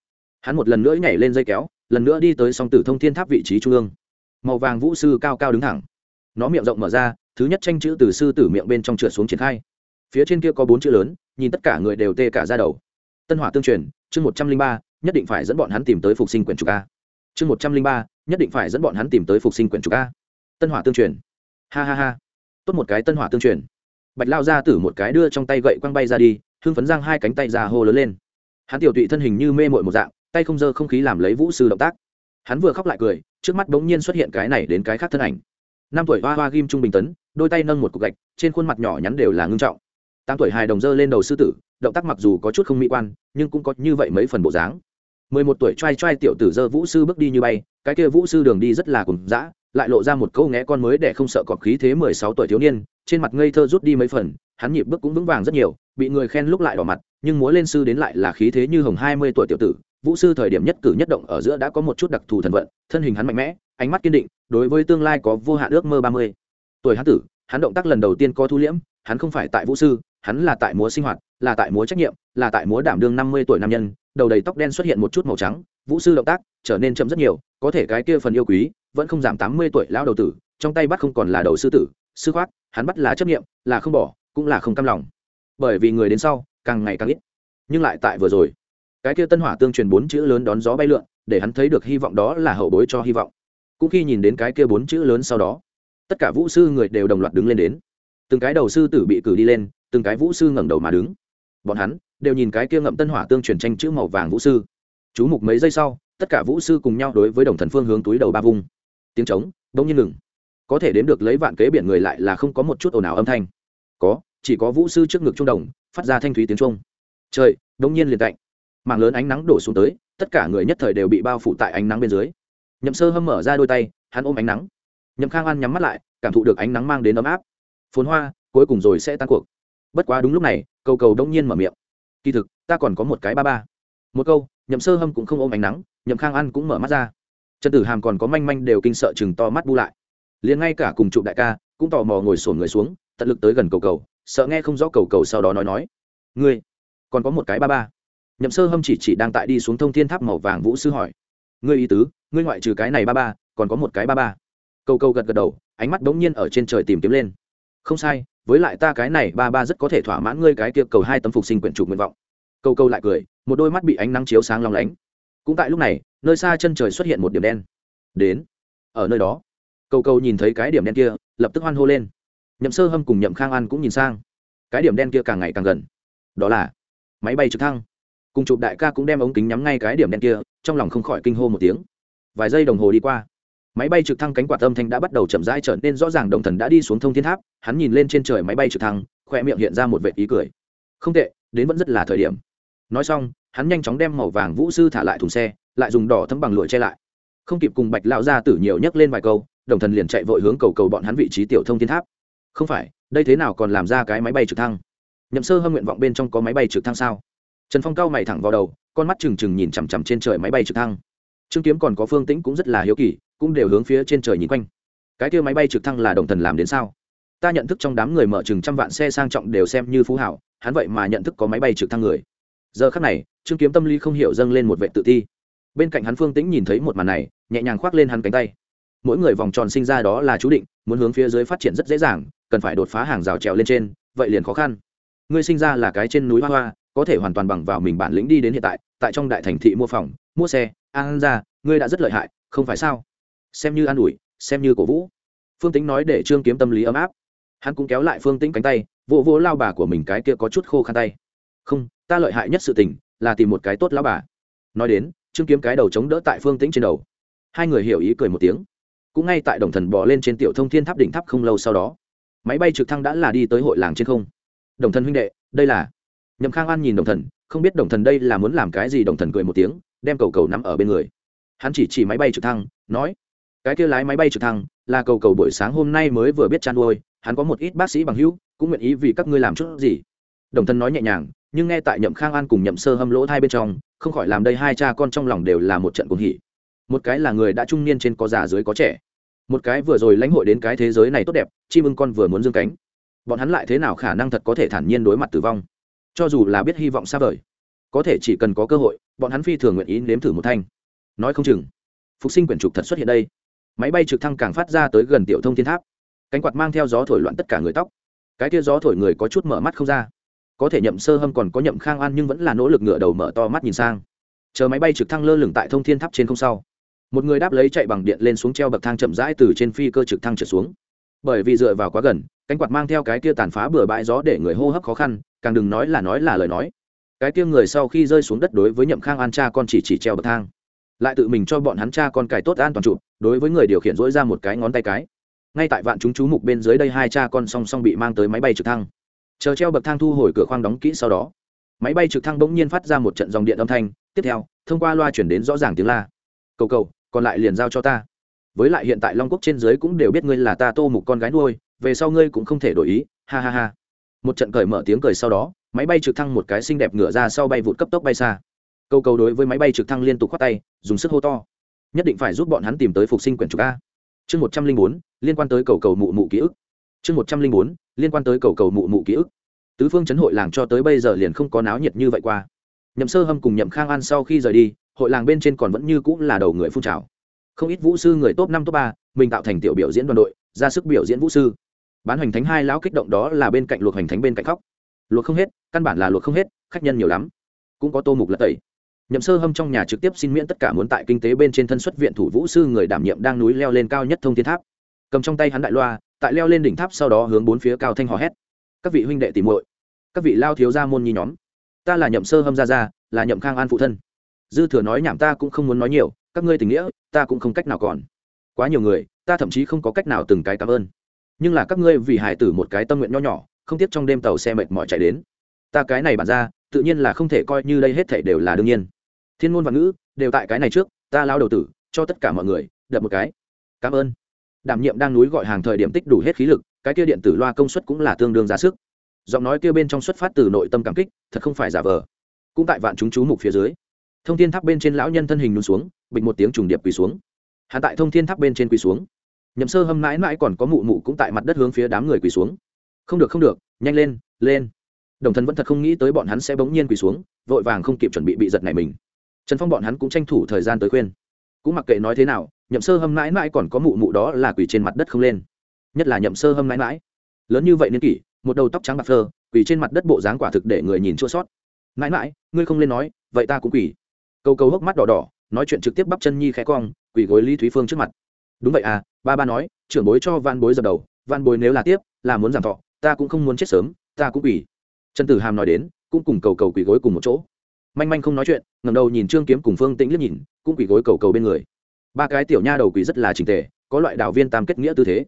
Hắn một lần nữa nhảy lên dây kéo, lần nữa đi tới song tử thông thiên tháp vị trí trung ương. Màu vàng vũ sư cao cao đứng thẳng. Nó miệng rộng mở ra, thứ nhất tranh chữ từ sư tử miệng bên trong trượt xuống triển khai. Phía trên kia có bốn chữ lớn, nhìn tất cả người đều tê cả ra đầu tân hỏa tương truyền, chương một trăm linh ba, nhất định phải dẫn bọn hắn tìm tới phục sinh quyển trục a. Chương một trăm linh ba, nhất định phải dẫn bọn hắn tìm tới phục sinh quyển trục a. Tân hỏa tương truyền. Ha ha ha. Tốt một cái tân hỏa tương truyền. Bạch lao ra tử một cái đưa trong tay gậy quăng bay ra đi, hưng phấn giang hai cánh tay ra hô lớn lên. Hắn tiểu tụy thân hình như mê mội một dạng, tay không dơ không khí làm lấy vũ sư động tác. Hắn vừa khóc lại cười, trước mắt bỗng nhiên xuất hiện cái này đến cái khác thân ảnh. Năm tuổi hoa hoa ghim trung bình tấn, đôi tay nâng một cục gạch, trên khuôn mặt nhỏ nhắn đều là ngưng trọng. Tám tuổi hài đồng dơ lên đầu sư tử động tác mặc dù có chút không mỹ quan, nhưng cũng có như vậy mấy phần bộ dáng. Mười một tuổi t r a i t r a i tiểu tử dơ vũ sư bước đi như bay, cái kia vũ sư đường đi rất là cùng dã, lại lộ ra một câu nghé con mới để không sợ cọp khí thế mười sáu tuổi thiếu niên, trên mặt ngây thơ rút đi mấy phần, hắn nhịp bước cũng vững vàng rất nhiều, bị người khen lúc lại đỏ mặt, nhưng múa lên sư đến lại là khí thế như hồng hai mươi tuổi tiểu tử, vũ sư thời điểm nhất cử nhất động ở giữa đã có một chút đặc thù thần vận, thân hình hắn mạnh mẽ, ánh mắt kiên định, đối với tương lai có vô hạn ước mơ ba mươi. Tuổi hắn tử, hắn động tác lần đầu tiên có thu liễm, hắn không phải tại vũ sư, hắn là tại múa sinh hoạt là tại múa trách nhiệm, là tại múa đảm đương năm mươi tuổi nam nhân, đầu đầy tóc đen xuất hiện một chút màu trắng, vũ sư động tác trở nên chậm rất nhiều, có thể cái kia phần yêu quý vẫn không giảm tám mươi tuổi lão đầu tử, trong tay bắt không còn là đầu sư tử, sư khoát hắn bắt là chấp nghiệm là không bỏ, cũng là không cam lòng. Bởi vì người đến sau, càng ngày càng ít. Nhưng lại tại vừa rồi, cái kia tân hỏa tương truyền bốn chữ lớn đón gió bay lượn, để hắn thấy được hy vọng đó là hậu bối cho hy vọng. Cũng khi nhìn đến cái kia bốn chữ lớn sau đó, tất cả vũ sư người đều đồng loạt đứng lên đến. Từng cái đầu sư tử bị cử đi lên, từng cái vũ sư ngẩng đầu mà đứng bọn hắn đều nhìn cái kia ngậm tân hỏa tương truyền tranh chữ màu vàng vũ sư. Chú mục mấy giây sau, tất cả vũ sư cùng nhau đối với đồng thần phương hướng túi đầu ba vung. Tiếng trống, bỗng nhiên ngừng. Có thể đến được lấy vạn kế biển người lại là không có một chút ồn ào âm thanh. Có, chỉ có vũ sư trước ngực trung đồng, phát ra thanh thúy tiếng trung trời, bỗng nhiên liền cạnh. Mảng lớn ánh nắng đổ xuống tới, tất cả người nhất thời đều bị bao phủ tại ánh nắng bên dưới. Nhậm sơ hâm mở ra đôi tay, hắn ôm ánh nắng. Nhậm khang an nhắm mắt lại, cảm thụ được ánh nắng mang đến ấm áp. Phồn hoa, cuối cùng rồi sẽ tan cuộc. Bất quá đúng lúc này cầu cầu đông nhiên mở miệng. Kỳ thực, ta còn có một cái ba ba. Một câu, nhậm sơ hâm cũng không ôm ánh nắng, nhậm khang an cũng mở mắt ra. Trần tử hàm còn có manh manh đều kinh sợ chừng to mắt bu lại. Liền ngay cả cùng trụ đại ca, cũng tò mò ngồi sổn người xuống, tận lực tới gần cầu cầu, sợ nghe không rõ cầu cầu sau đó nói nói. Ngươi, còn có một cái ba ba. Nhậm sơ hâm chỉ chỉ đang tại đi xuống thông thiên tháp màu vàng vũ sư hỏi. Ngươi ý tứ, ngươi ngoại trừ cái này ba ba, còn có một cái ba ba. Cầu cầu gật gật đầu, ánh mắt bỗng nhiên ở trên trời tìm kiếm lên không sai, với lại ta cái này ba ba rất có thể thỏa mãn ngươi cái kia cầu hai tấm phục sinh quyển chủ nguyện vọng. Câu câu lại cười, một đôi mắt bị ánh nắng chiếu sáng long lánh. Cũng tại lúc này, nơi xa chân trời xuất hiện một điểm đen. Đến, ở nơi đó câu câu nhìn thấy cái điểm đen kia, lập tức hoan hô lên. Nhậm sơ hâm cùng nhậm khang an cũng nhìn sang. Cái điểm đen kia càng ngày càng gần. Đó là máy bay trực thăng. Cùng chụp đại ca cũng đem ống kính nhắm ngay cái điểm đen kia, trong lòng không khỏi kinh hô một tiếng. Vài giây đồng hồ đi qua máy bay trực thăng cánh quạt âm thanh đã bắt đầu chậm rãi trở nên rõ ràng, đồng thần đã đi xuống thông thiên tháp, hắn nhìn lên trên trời máy bay trực thăng khoe miệng hiện ra một vệ ý cười. Không tệ, đến vẫn rất là thời điểm. Nói xong, hắn nhanh chóng đem màu vàng vũ sư thả lại thùng xe, lại dùng đỏ thấm bằng lụa che lại. Không kịp cùng bạch lão gia tử nhiều nhắc lên vài câu, đồng thần liền chạy vội hướng cầu cầu bọn hắn vị trí tiểu thông thiên tháp. Không phải, đây thế nào còn làm ra cái máy bay trực thăng? Nhậm sơ hâm nguyện vọng bên trong có máy bay trực thăng sao? Trần phong cao mày thẳng vào đầu, con mắt trừng trừng nhìn chằm chằm trên trời máy bay trực thăng. Trương kiếm còn có phương tĩnh cũng rất là hiếu kỳ cũng đều hướng phía trên trời nhìn quanh. Cái kia máy bay trực thăng là đồng thần làm đến sao? Ta nhận thức trong đám người mở chừng trăm vạn xe sang trọng đều xem như phú hảo, hắn vậy mà nhận thức có máy bay trực thăng người. Giờ khắc này, trương kiếm tâm lý không hiểu dâng lên một vệ tự ti. Bên cạnh hắn phương tĩnh nhìn thấy một màn này, nhẹ nhàng khoác lên hắn cánh tay. Mỗi người vòng tròn sinh ra đó là chú định, muốn hướng phía dưới phát triển rất dễ dàng, cần phải đột phá hàng rào trèo lên trên, vậy liền khó khăn. Ngươi sinh ra là cái trên núi hoa hoa, có thể hoàn toàn bằng vào mình bản lĩnh đi đến hiện tại tại trong đại thành thị mua phòng, mua xe an ra, ngươi đã rất lợi hại, không phải sao? Xem như an ủi, xem như cổ vũ. Phương tính nói để trương kiếm tâm lý ấm áp. Hắn cũng kéo lại phương tính cánh tay, vỗ vỗ lao bà của mình cái kia có chút khô khăn tay. Không, ta lợi hại nhất sự tình là tìm một cái tốt lao bà. Nói đến, trương kiếm cái đầu chống đỡ tại phương tĩnh trên đầu. Hai người hiểu ý cười một tiếng. Cũng ngay tại đồng thần bò lên trên tiểu thông thiên tháp đỉnh tháp không lâu sau đó, máy bay trực thăng đã là đi tới hội làng trên không. Đồng thần huynh đệ, đây là nhậm khang an nhìn đồng thần, không biết đồng thần đây là muốn làm cái gì, đồng thần cười một tiếng, đem cầu cầu nắm ở bên người. Hắn chỉ chỉ máy bay trực thăng, nói cái kia lái máy bay trực thăng, là cầu cầu buổi sáng hôm nay mới vừa biết chăn nuôi hắn có một ít bác sĩ bằng hữu, cũng nguyện ý vì các ngươi làm chút gì. Đồng thân nói nhẹ nhàng, nhưng nghe tại nhậm khang an cùng nhậm sơ hâm lỗ hai bên trong, không khỏi làm đây hai cha con trong lòng đều là một trận cuồng hỉ. Một cái là người đã trung niên trên có già dưới có trẻ. Một cái vừa rồi lãnh hội đến cái thế giới này tốt đẹp, chim ưng con vừa muốn dương cánh. Bọn hắn lại thế nào khả năng thật có thể thản nhiên đối mặt tử vong? Cho dù là biết hy vọng xa vời, có thể chỉ cần có cơ hội, bọn hắn phi thường nguyện ý nếm thử một thanh. Nói không chừng, phục sinh quyển trục thật xuất hiện đây máy bay trực thăng càng phát ra tới gần tiểu thông thiên tháp. Cánh quạt mang theo gió thổi loạn tất cả người tóc. Cái kia gió thổi người có chút mở mắt không ra. Có thể nhậm sơ hâm còn có nhậm khang an nhưng vẫn là nỗ lực ngựa đầu mở to mắt nhìn sang. Chờ máy bay trực thăng lơ lửng tại thông thiên tháp trên không sau. Một người đáp lấy chạy bằng điện lên xuống treo bậc thang chậm rãi từ trên phi cơ trực thăng trở xuống. Bởi vì dựa vào quá gần, cánh quạt mang theo cái kia tàn phá bừa bãi gió để người hô hấp khó khăn, càng đừng nói là nói là lời nói. Cái kia người sau khi rơi xuống đất đối với nhậm khang an cha con chỉ chỉ treo bậc thang. Lại tự mình cho bọn hắn cha con cài tốt an toàn chụp đối với người điều khiển dỗi ra một cái ngón tay cái. Ngay tại vạn chúng chú mục bên dưới đây hai cha con song song bị mang tới máy bay trực thăng. Chờ treo bậc thang thu hồi cửa khoang đóng kỹ sau đó, máy bay trực thăng bỗng nhiên phát ra một trận dòng điện âm thanh. Tiếp theo, thông qua loa chuyển đến rõ ràng tiếng la. Cầu cầu, còn lại liền giao cho ta. Với lại hiện tại long quốc trên dưới cũng đều biết ngươi là ta tô mục con gái nuôi, về sau ngươi cũng không thể đổi ý. Ha ha ha. Một trận cởi mở tiếng cười sau đó, máy bay trực thăng một cái xinh đẹp ngửa ra sau bay vụt cấp tốc bay xa. Cầu cầu đối với máy bay trực thăng liên tục khoát tay, dùng sức hô to nhất định phải giúp bọn hắn tìm tới phục sinh quyển trục a. Chương một trăm linh bốn, liên quan tới cầu cầu mụ mụ ký ức. Chương một trăm linh bốn, liên quan tới cầu cầu mụ mụ ký ức. Tứ phương chấn hội làng cho tới bây giờ liền không có náo nhiệt như vậy qua. Nhậm sơ hâm cùng nhậm khang an sau khi rời đi, hội làng bên trên còn vẫn như cũng là đầu người phun trào. Không ít vũ sư người top năm top ba, mình tạo thành tiểu biểu diễn đoàn đội, ra sức biểu diễn vũ sư. Bán hoành thánh hai lão kích động đó là bên cạnh luộc hoành thánh bên cạnh khóc. Luộc không hết, căn bản là luộc không hết, khách nhân nhiều lắm. Cũng có tô mục lật tẩy nhậm sơ hâm trong nhà trực tiếp xin miễn tất cả muốn tại kinh tế bên trên thân xuất viện thủ vũ sư người đảm nhiệm đang núi leo lên cao nhất thông thiên tháp. Cầm trong tay hắn đại loa, tại leo lên đỉnh tháp sau đó hướng bốn phía cao thanh hò hét. Các vị huynh đệ tìm muội, các vị lao thiếu gia môn nhi nhóm, ta là nhậm sơ hâm gia gia, là nhậm khang an phụ thân. Dư thừa nói nhảm ta cũng không muốn nói nhiều, các ngươi tình nghĩa, ta cũng không cách nào còn. Quá nhiều người, ta thậm chí không có cách nào từng cái cảm ơn. Nhưng là các ngươi vì hại tử một cái tâm nguyện nho nhỏ, không tiếc trong đêm tàu xe mệt mỏi chạy đến. Ta cái này bản ra, tự nhiên là không thể coi như đây hết thể đều là đương nhiên thiên ngôn và ngữ đều tại cái này trước, ta lao đầu tử, cho tất cả mọi người, đập một cái. Cảm ơn. Đảm nhiệm đang núi gọi hàng thời điểm tích đủ hết khí lực, cái kia điện tử loa công suất cũng là tương đương giá sức. Giọng nói kia bên trong xuất phát từ nội tâm cảm kích, thật không phải giả vờ. Cũng tại vạn chúng chú mục phía dưới, thông thiên tháp bên trên lão nhân thân hình nôn xuống bịch một tiếng trùng điệp quỳ xuống. Hạ tại thông thiên tháp bên trên quỳ xuống. Nhậm sơ hâm mãi mãi còn có mụ mụ cũng tại mặt đất hướng phía đám người quỳ xuống. Không được không được, nhanh lên lên. Đồng thân vẫn thật không nghĩ tới bọn hắn sẽ bỗng nhiên quỳ xuống, vội vàng không kịp chuẩn bị bị giật này mình trần phong bọn hắn cũng tranh thủ thời gian tới khuyên. Cũng mặc kệ nói thế nào, nhậm sơ hâm mãi mãi còn có mụ mụ đó là quỳ trên mặt đất không lên. Nhất là nhậm sơ hâm mãi mãi. Lớn như vậy niên kỷ, một đầu tóc trắng bạc phơ, quỳ trên mặt đất bộ dáng quả thực để người nhìn chua sót mãi mãi, ngươi không lên nói, vậy ta cũng quỳ. Câu câu hốc mắt đỏ đỏ, nói chuyện trực tiếp bắp chân nhi khẽ cong, quỳ gối lý thúy phương trước mặt. Đúng vậy à ba ba nói, trưởng bối cho van bối dập đầu van bối nếu là tiếp, là muốn giảm thọ, ta cũng không muốn chết sớm, ta cũng quỳ. Trần tử hàm nói đến, cũng cùng cầu cầu quỳ gối cùng một chỗ manh manh không nói chuyện ngầm đầu nhìn trương kiếm cùng phương tĩnh liếc nhìn, cũng quỳ gối cầu cầu bên người. Ba cái tiểu nha đầu quỳ rất là trình tề, có loại đạo viên tam kết nghĩa tư thế.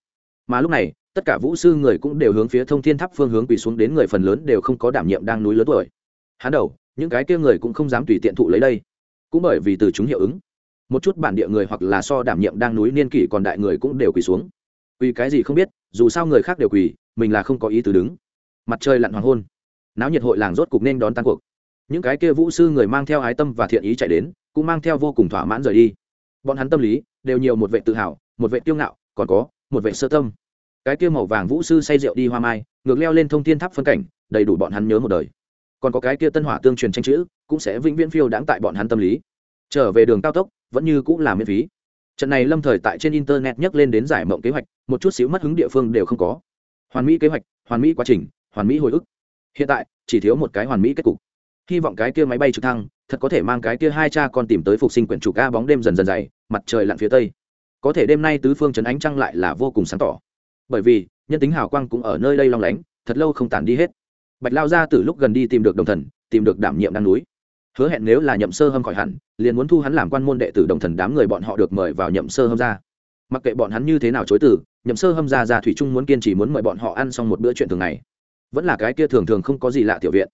Mà lúc này, tất cả vũ sư người cũng đều hướng phía thông thiên tháp phương hướng quỳ xuống đến người phần lớn đều không có đảm nhiệm đang núi lớn tuổi. Hắn đầu, những cái kia người cũng không dám tùy tiện thụ lấy đây. Cũng bởi vì từ chúng hiệu ứng, một chút bản địa người hoặc là so đảm nhiệm đang núi niên kỷ còn đại người cũng đều quỳ xuống. Quỳ cái gì không biết, dù sao người khác đều quỳ, mình là không có ý từ đứng. Mặt trời lặn hoàng hôn. Náo nhiệt hội làng rốt cục nên đón tan cuộc những cái kia vũ sư người mang theo ái tâm và thiện ý chạy đến, cũng mang theo vô cùng thỏa mãn rời đi. Bọn hắn tâm lý đều nhiều một vệ tự hào, một vệ tiêu ngạo, còn có một vệ sơ tâm. Cái kia màu vàng vũ sư say rượu đi hoa mai, ngược leo lên thông thiên tháp phân cảnh, đầy đủ bọn hắn nhớ một đời. Còn có cái kia tân hỏa tương truyền tranh chữ, cũng sẽ vĩnh viễn phiêu đãng tại bọn hắn tâm lý. Trở về đường cao tốc, vẫn như cũng là miễn phí. Trận này lâm thời tại trên internet nhắc lên đến giải mộng kế hoạch, một chút xíu mất hứng địa phương đều không có. Hoàn mỹ kế hoạch, hoàn mỹ quá trình, hoàn mỹ hồi ức. Hiện tại, chỉ thiếu một cái hoàn mỹ kết cục hy vọng cái kia máy bay trực thăng thật có thể mang cái kia hai cha con tìm tới phục sinh quyển chủ ca bóng đêm dần dần dày, mặt trời lặn phía tây. Có thể đêm nay tứ phương trấn ánh trăng lại là vô cùng sáng tỏ. Bởi vì, nhân tính hào quang cũng ở nơi đây long lánh, thật lâu không tản đi hết. Bạch lao ra từ lúc gần đi tìm được đồng thần, tìm được đảm nhiệm đăng núi. Hứa hẹn nếu là nhậm sơ hâm khỏi hẳn, liền muốn thu hắn làm quan môn đệ tử đồng thần đám người bọn họ được mời vào nhậm sơ hâm ra mặc kệ bọn hắn như thế nào chối từ, nhậm sơ hâm ra ra thủy trung muốn kiên trì muốn mời bọn họ ăn xong một bữa chuyện thường ngày. Vẫn là cái kia thường thường không có gì lạ tiểu viện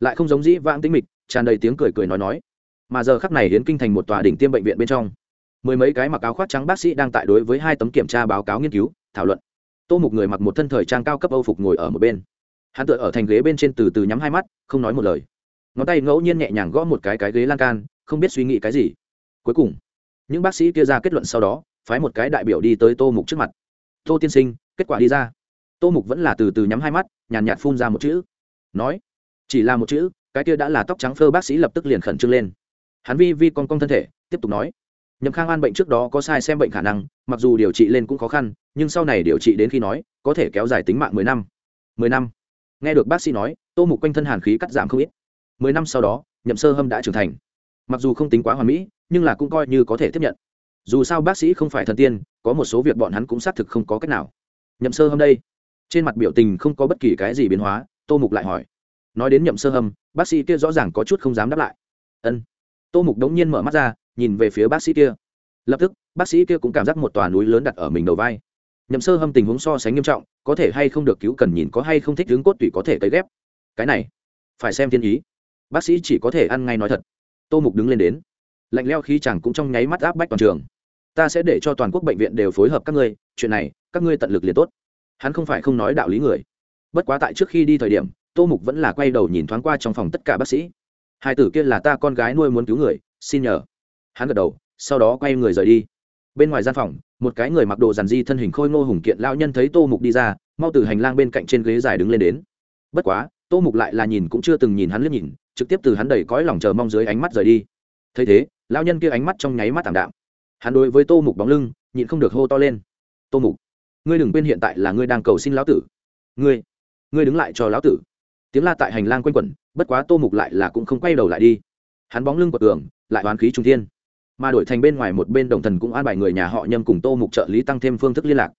lại không giống dĩ vãng tĩnh mịch, tràn đầy tiếng cười cười nói nói. Mà giờ khắc này hiến kinh thành một tòa đỉnh tiêm bệnh viện bên trong, mười mấy cái mặc áo khoác trắng bác sĩ đang tại đối với hai tấm kiểm tra báo cáo nghiên cứu, thảo luận. Tô mục người mặc một thân thời trang cao cấp âu phục ngồi ở một bên. Hắn tựa ở thành ghế bên trên từ từ nhắm hai mắt, không nói một lời. Ngón tay ngẫu nhiên nhẹ nhàng gõ một cái cái ghế lan can, không biết suy nghĩ cái gì. Cuối cùng, những bác sĩ kia ra kết luận sau đó, phái một cái đại biểu đi tới tô mục trước mặt. Tô tiên sinh, kết quả đi ra. Tô mục vẫn là từ từ nhắm hai mắt, nhàn nhạt phun ra một chữ. Nói chỉ là một chữ, cái kia đã là tóc trắng phơ bác sĩ lập tức liền khẩn trương lên. Hắn vi vi con con thân thể, tiếp tục nói. Nhậm khang an bệnh trước đó có sai xem bệnh khả năng, mặc dù điều trị lên cũng khó khăn, nhưng sau này điều trị đến khi nói, có thể kéo dài tính mạng mười năm. Mười năm. Nghe được bác sĩ nói, tô mục quanh thân hàn khí cắt giảm không ít. Mười năm sau đó, nhậm sơ hâm đã trưởng thành. Mặc dù không tính quá hoàn mỹ, nhưng là cũng coi như có thể tiếp nhận. Dù sao bác sĩ không phải thần tiên, có một số việc bọn hắn cũng xác thực không có cách nào. Nhậm sơ hâm đây. Trên mặt biểu tình không có bất kỳ cái gì biến hóa, tô mục lại hỏi nói đến nhậm sơ hâm, bác sĩ kia rõ ràng có chút không dám đáp lại. Ân. Tô mục đống nhiên mở mắt ra, nhìn về phía bác sĩ kia. Lập tức, bác sĩ kia cũng cảm giác một tòa núi lớn đặt ở mình đầu vai. Nhậm sơ hâm tình huống so sánh nghiêm trọng, có thể hay không được cứu cần nhìn có hay không thích đứng cốt tủy có thể cấy ghép. Cái này, phải xem thiên ý. Bác sĩ chỉ có thể ăn ngay nói thật. Tô mục đứng lên đến. Lạnh leo khí chẳng cũng trong nháy mắt áp bách toàn trường. Ta sẽ để cho toàn quốc bệnh viện đều phối hợp các ngươi, chuyện này, các ngươi tận lực liền tốt. Hắn không phải không nói đạo lý người. Bất quá tại trước khi đi thời điểm tô mục vẫn là quay đầu nhìn thoáng qua trong phòng tất cả bác sĩ. Hai tử kia là ta con gái nuôi muốn cứu người, xin nhờ. Hắn gật đầu, sau đó quay người rời đi. Bên ngoài gian phòng, một cái người mặc đồ dàn di thân hình khôi ngô hùng kiện lao nhân thấy tô mục đi ra, mau từ hành lang bên cạnh trên ghế dài đứng lên đến. Bất quá, tô mục lại là nhìn cũng chưa từng nhìn hắn liếc nhìn, trực tiếp từ hắn đầy cõi lòng chờ mong dưới ánh mắt rời đi. Thấy thế lao nhân kia ánh mắt trong nháy mắt t đạm. Hắn đối với tô mục bóng lưng, nhịn không được hô to lên. Tô mục, ngươi đừng quên hiện tại là ngươi đang cầu xin lão tử. Ngươi ngươi đứng lại cho lão tử tiếng la tại hành lang quanh quẩn, bất quá tô mục lại là cũng không quay đầu lại đi. Hắn bóng lưng của tường lại oán khí trung thiên. Mà đổi thành bên ngoài một bên đồng thần cũng an bài người nhà họ nhâm cùng tô mục trợ lý tăng thêm phương thức liên lạc.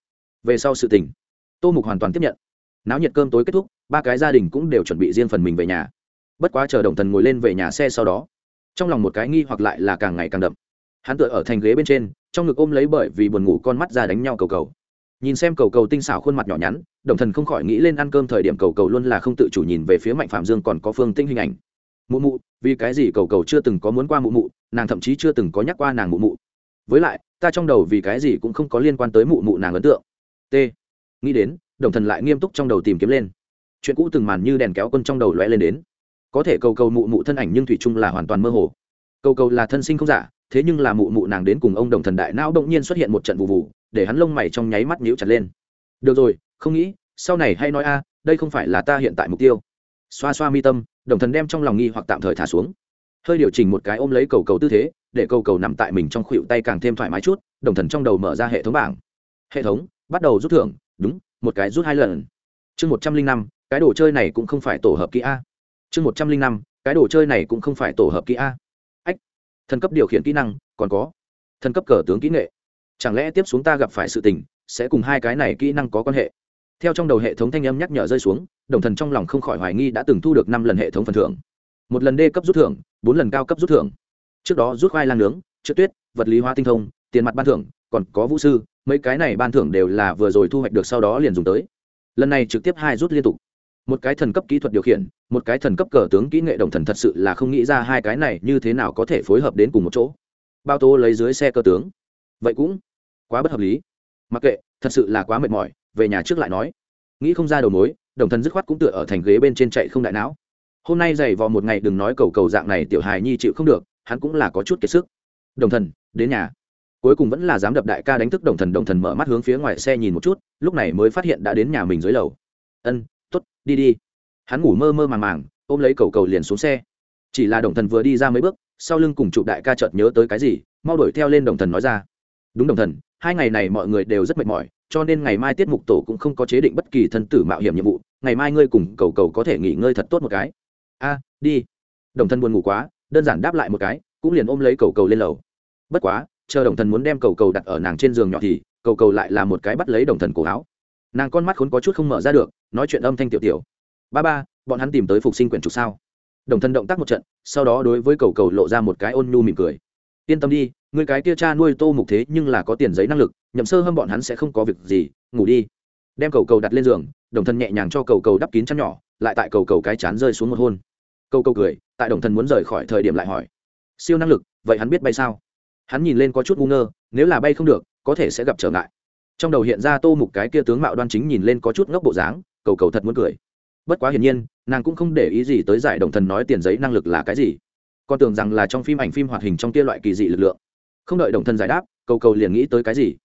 Về sau sự tình, tô mục hoàn toàn tiếp nhận. Náo nhiệt cơm tối kết thúc, ba cái gia đình cũng đều chuẩn bị riêng phần mình về nhà. Bất quá chờ đồng thần ngồi lên về nhà xe sau đó, trong lòng một cái nghi hoặc lại là càng ngày càng đậm. Hắn tựa ở thành ghế bên trên, trong ngực ôm lấy bởi vì buồn ngủ con mắt ra đánh nhau cầu cầu nhìn xem cầu cầu tinh xảo khuôn mặt nhỏ nhắn, đồng thần không khỏi nghĩ lên ăn cơm thời điểm cầu cầu luôn là không tự chủ nhìn về phía mạnh phạm dương còn có phương tinh hình ảnh. Mụ mụ, vì cái gì cầu cầu chưa từng có muốn qua mụ mụ, nàng thậm chí chưa từng có nhắc qua nàng mụ mụ. Với lại, ta trong đầu vì cái gì cũng không có liên quan tới mụ mụ nàng ấn tượng. T. Nghĩ đến, đồng thần lại nghiêm túc trong đầu tìm kiếm lên. Chuyện cũ từng màn như đèn kéo quân trong đầu lóe lên đến. Có thể cầu cầu mụ mụ thân ảnh nhưng thủy chung là hoàn toàn mơ hồ. Cầu cầu là thân sinh không giả, thế nhưng là mụ mụ nàng đến cùng ông đồng thần đại não động nhiên xuất hiện một trận vụ vụ để hắn lông mày trong nháy mắt nhíu chặt lên. Được rồi, không nghĩ, sau này hay nói a, đây không phải là ta hiện tại mục tiêu. Xoa xoa mi tâm, đồng thần đem trong lòng nghi hoặc tạm thời thả xuống. Hơi điều chỉnh một cái ôm lấy cầu cầu tư thế, để cầu cầu nằm tại mình trong khuỷu tay càng thêm thoải mái chút, đồng thần trong đầu mở ra hệ thống bảng. Hệ thống, bắt đầu rút thưởng, đúng, một cái rút hai lần. Chương một trăm linh năm, cái đồ chơi này cũng không phải tổ hợp kỹ a. Chương một trăm linh năm, cái đồ chơi này cũng không phải tổ hợp kỹ a. Ách, thần cấp điều khiển kỹ năng, còn có. Thần cấp cờ tướng kỹ nghệ chẳng lẽ tiếp xuống ta gặp phải sự tình, sẽ cùng hai cái này kỹ năng có quan hệ? Theo trong đầu hệ thống thanh âm nhắc nhở rơi xuống, đồng thần trong lòng không khỏi hoài nghi đã từng thu được năm lần hệ thống phần thưởng. Một lần d cấp rút thưởng, bốn lần cao cấp rút thưởng. Trước đó rút khoai lang nướng chữ tuyết, vật lý hóa tinh thông, tiền mặt ban thưởng, còn có vũ sư, mấy cái này ban thưởng đều là vừa rồi thu hoạch được sau đó liền dùng tới. Lần này trực tiếp hai rút liên tục. Một cái thần cấp kỹ thuật điều khiển, một cái thần cấp cờ tướng kỹ nghệ đồng thần thật sự là không nghĩ ra hai cái này như thế nào có thể phối hợp đến cùng một chỗ. Bao tô lấy dưới xe cơ tướng vậy cũng quá bất hợp lý. Mặc kệ, thật sự là quá mệt mỏi, về nhà trước lại nói. Nghĩ không ra đầu mối, đồng thần dứt khoát cũng tựa ở thành ghế bên trên chạy không đại não. Hôm nay dày vò một ngày đừng nói cầu cầu dạng này tiểu hài nhi chịu không được, hắn cũng là có chút kiệt sức. Đồng thần, đến nhà. Cuối cùng vẫn là dám đập đại ca đánh thức đồng thần đồng thần mở mắt hướng phía ngoài xe nhìn một chút, lúc này mới phát hiện đã đến nhà mình dưới lầu. Ân t ố t đi đi. Hắn ngủ mơ mơ màng màng, ôm lấy cầu cầu liền xuống xe. Chỉ là đồng thần vừa đi ra mấy bước, sau lưng cùng chụp đại ca chợt nhớ tới cái gì, mau đuổi theo lên đồng thần nói ra đúng đồng thần, hai ngày này mọi người đều rất mệt mỏi, cho nên ngày mai tiết mục tổ cũng không có chế định bất kỳ thân tử mạo hiểm nhiệm vụ, ngày mai ngươi cùng cầu cầu có thể nghỉ ngơi thật tốt một cái. A, đi. Đồng thân buồn ngủ quá, đơn giản đáp lại một cái, cũng liền ôm lấy cầu cầu lên lầu. Bất quá, chờ đồng thần muốn đem cầu cầu đặt ở nàng trên giường nhỏ thì, cầu cầu lại là một cái bắt lấy đồng thần cổ áo. Nàng con mắt khốn có chút không mở ra được, nói chuyện âm thanh tiểu tiểu. Ba ba, bọn hắn tìm tới phục sinh quyển trục sao? Đồng thần động tác một trận, sau đó đối với cầu cầu lộ ra một cái ôn nhu mỉm cười yên tâm đi người cái kia cha nuôi tô mục thế nhưng là có tiền giấy năng lực, nhậm sơ hâm bọn hắn sẽ không có việc gì, ngủ đi. Đem cầu cầu đặt lên giường, đồng thần nhẹ nhàng cho cầu cầu đắp kín chăn nhỏ, lại tại cầu cầu cái chán rơi xuống một hôn. Cầu cầu cười, tại đồng thần muốn rời khỏi thời điểm lại hỏi. Siêu năng lực, vậy hắn biết bay sao? Hắn nhìn lên có chút ngu ngơ, nếu là bay không được, có thể sẽ gặp trở ngại. Trong đầu hiện ra tô mục cái kia tướng mạo đoan chính nhìn lên có chút ngốc bộ dáng, cầu cầu thật muốn cười. Bất quá hiển nhiên, nàng cũng không để ý gì tới giải đồng thần nói tiền giấy năng lực là cái gì con tưởng rằng là trong phim ảnh phim hoạt hình trong kia loại kỳ dị lực lượng. Không đợi đồng thần giải đáp, cầu cầu liền nghĩ tới cái gì?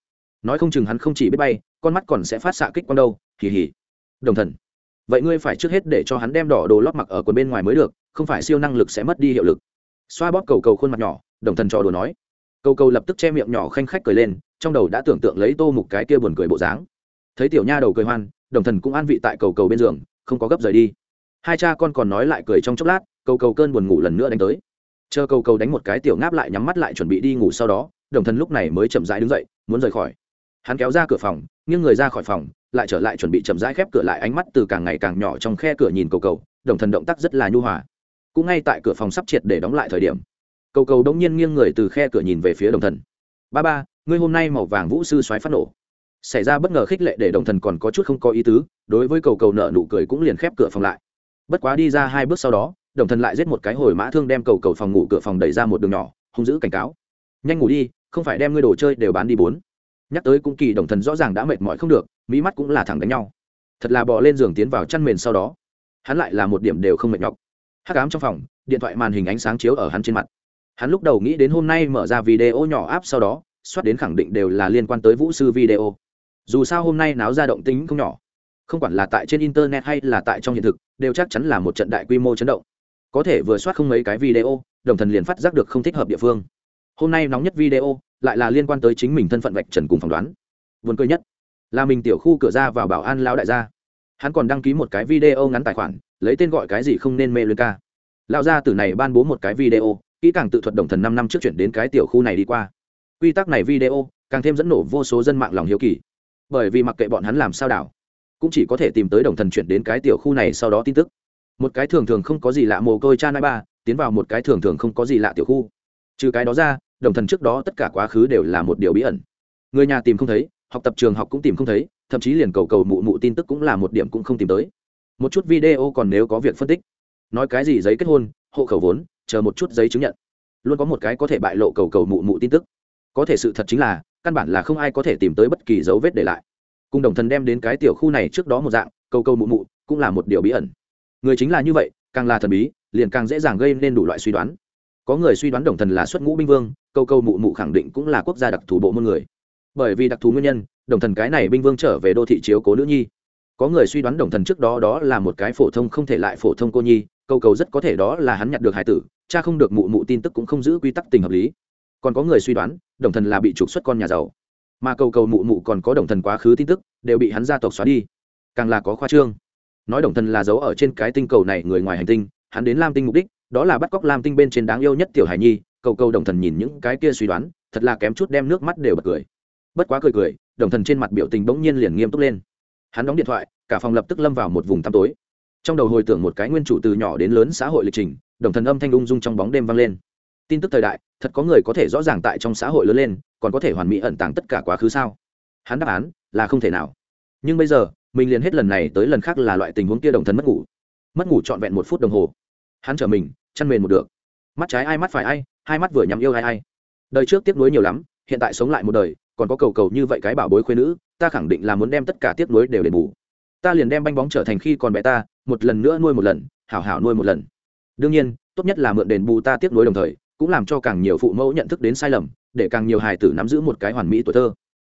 Nói không chừng hắn không chỉ biết bay, con mắt còn sẽ phát xạ kích quang đâu kỳ hì. Đồng thần, vậy ngươi phải trước hết để cho hắn đem đỏ đồ lót mặc ở quần bên ngoài mới được, không phải siêu năng lực sẽ mất đi hiệu lực. Xoa bóp cầu cầu khuôn mặt nhỏ, đồng thần trò đùa nói. Cầu cầu lập tức che miệng nhỏ khanh khách cười lên, trong đầu đã tưởng tượng lấy tô mục cái kia buồn cười bộ dáng. Thấy tiểu nha đầu cười hoan, đồng thần cũng an vị tại cầu cầu bên giường, không có gấp rời đi. Hai cha con còn nói lại cười trong chốc lát, cầu cầu cơn buồn ngủ lần nữa đánh tới chờ cầu cầu đánh một cái tiểu ngáp lại nhắm mắt lại chuẩn bị đi ngủ sau đó, đồng thần lúc này mới chậm rãi đứng dậy, muốn rời khỏi. Hắn kéo ra cửa phòng, nghiêng người ra khỏi phòng, lại trở lại chuẩn bị chậm rãi khép cửa lại ánh mắt từ càng ngày càng nhỏ trong khe cửa nhìn cầu cầu, đồng thần động tác rất là nhu hòa. Cũng ngay tại cửa phòng sắp triệt để đóng lại thời điểm, cầu cầu đông nhiên nghiêng người từ khe cửa nhìn về phía đồng thần. Ba ba, ngươi hôm nay màu vàng vũ sư xoáy phát nổ. Xảy ra bất ngờ khích lệ để đồng thần còn có chút không có ý tứ, đối với cầu cầu nợ nụ cười cũng liền khép cửa phòng lại. Bất quá đi ra hai bước sau đó đồng thần lại giết một cái hồi mã thương đem cầu cầu phòng ngủ cửa phòng đẩy ra một đường nhỏ, hung dữ cảnh cáo. Nhanh ngủ đi, không phải đem ngươi đồ chơi đều bán đi bốn. Nhắc tới cũng kỳ đồng thần rõ ràng đã mệt mỏi không được, mỹ mắt cũng là thẳng đánh nhau. Thật là bỏ lên giường tiến vào chăn mền sau đó, hắn lại là một điểm đều không mệt nhọc. Hắc ám trong phòng, điện thoại màn hình ánh sáng chiếu ở hắn trên mặt. Hắn lúc đầu nghĩ đến hôm nay mở ra video nhỏ áp sau đó xoát đến khẳng định đều là liên quan tới vũ sư video. Dù sao hôm nay náo ra động tính không nhỏ. Không quản là tại trên internet hay là tại trong hiện thực, đều chắc chắn là một trận đại quy mô chấn động có thể vừa soát không mấy cái video, đồng thần liền phát giác được không thích hợp địa phương. Hôm nay nóng nhất video, lại là liên quan tới chính mình thân phận vạch trần cùng phỏng đoán. Vườn cười nhất, là mình tiểu khu cửa ra vào bảo an lão đại gia. Hắn còn đăng ký một cái video ngắn tài khoản, lấy tên gọi cái gì không nên mê luyên ca. Lão gia tử này ban bố một cái video, kỹ càng tự thuật đồng thần năm năm trước chuyển đến cái tiểu khu này đi qua. Quy tắc này video, càng thêm dẫn nổ vô số dân mạng lòng hiếu kỳ. Bởi vì mặc kệ bọn hắn làm sao đảo, cũng chỉ có thể tìm tới đồng thần chuyển đến cái tiểu khu này sau đó tin tức một cái thường thường không có gì lạ mồ côi cha nai ba, tiến vào một cái thường thường không có gì lạ tiểu khu. Trừ cái đó ra, đồng thần trước đó tất cả quá khứ đều là một điều bí ẩn. Người nhà tìm không thấy, học tập trường học cũng tìm không thấy, thậm chí liền cầu cầu mụ mụ tin tức cũng là một điểm cũng không tìm tới. Một chút video còn nếu có việc phân tích. Nói cái gì giấy kết hôn, hộ khẩu vốn, chờ một chút giấy chứng nhận. Luôn có một cái có thể bại lộ cầu cầu mụ mụ tin tức. Có thể sự thật chính là, căn bản là không ai có thể tìm tới bất kỳ dấu vết để lại. Cùng đồng thần đem đến cái tiểu khu này trước đó một dạng, cầu cầu mụ mụ cũng là một điều bí ẩn người chính là như vậy, càng là thần bí, liền càng dễ dàng gây nên đủ loại suy đoán. Có người suy đoán đồng thần là xuất ngũ binh vương, câu câu mụ mụ khẳng định cũng là quốc gia đặc thù bộ môn người. Bởi vì đặc thù nguyên nhân, đồng thần cái này binh vương trở về đô thị chiếu cố nữ nhi. Có người suy đoán đồng thần trước đó đó là một cái phổ thông không thể lại phổ thông cô nhi, câu cầu rất có thể đó là hắn nhặt được hải tử, cha không được mụ mụ tin tức cũng không giữ quy tắc tình hợp lý. Còn có người suy đoán, đồng thần là bị trục xuất con nhà giàu. Mà cầu cầu mụ mụ còn có đồng thần quá khứ tin tức, đều bị hắn gia tộc xóa đi. Càng là có khoa trương nói đồng thần là giấu ở trên cái tinh cầu này người ngoài hành tinh, hắn đến lam tinh mục đích, đó là bắt cóc lam tinh bên trên đáng yêu nhất tiểu hải nhi, cầu cầu đồng thần nhìn những cái kia suy đoán, thật là kém chút đem nước mắt đều bật cười. Bất quá cười cười, đồng thần trên mặt biểu tình bỗng nhiên liền nghiêm túc lên. Hắn đóng điện thoại, cả phòng lập tức lâm vào một vùng tăm tối. Trong đầu hồi tưởng một cái nguyên chủ từ nhỏ đến lớn xã hội lịch trình, đồng thần âm thanh ung dung trong bóng đêm vang lên. Tin tức thời đại, thật có người có thể rõ ràng tại trong xã hội lớn lên, còn có thể hoàn mỹ ẩn tàng tất cả quá khứ sao? Hắn đáp án là không thể nào. Nhưng bây giờ mình liền hết lần này tới lần khác là loại tình huống kia đồng thần mất ngủ. Mất ngủ trọn vẹn một phút đồng hồ. Hắn trở mình, chăn mền một được. Mắt trái ai mắt phải ai, hai mắt vừa nhắm yêu ai ai. Đời trước tiếc nuối nhiều lắm, hiện tại sống lại một đời, còn có cầu cầu như vậy cái bảo bối khuyên nữ, ta khẳng định là muốn đem tất cả tiếc nuối đều đền bù. Ta liền đem banh bóng trở thành khi còn bé ta, một lần nữa nuôi một lần, hảo hảo nuôi một lần. Đương nhiên, tốt nhất là mượn đền bù ta tiếc nuối đồng thời, cũng làm cho càng nhiều phụ mẫu nhận thức đến sai lầm, để càng nhiều hài tử nắm giữ một cái hoàn mỹ tuổi thơ.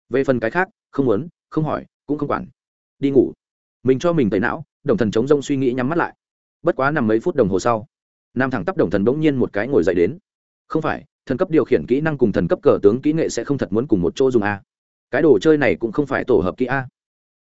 Về phần cái khác, không muốn, không hỏi, cũng không quản đi ngủ. Mình cho mình tẩy não, đồng thần chống rông suy nghĩ nhắm mắt lại. Bất quá nằm mấy phút đồng hồ sau, nam thẳng tắp đồng thần bỗng nhiên một cái ngồi dậy đến. Không phải, thần cấp điều khiển kỹ năng cùng thần cấp cờ tướng kỹ nghệ sẽ không thật muốn cùng một chỗ dùng a. Cái đồ chơi này cũng không phải tổ hợp kỹ a.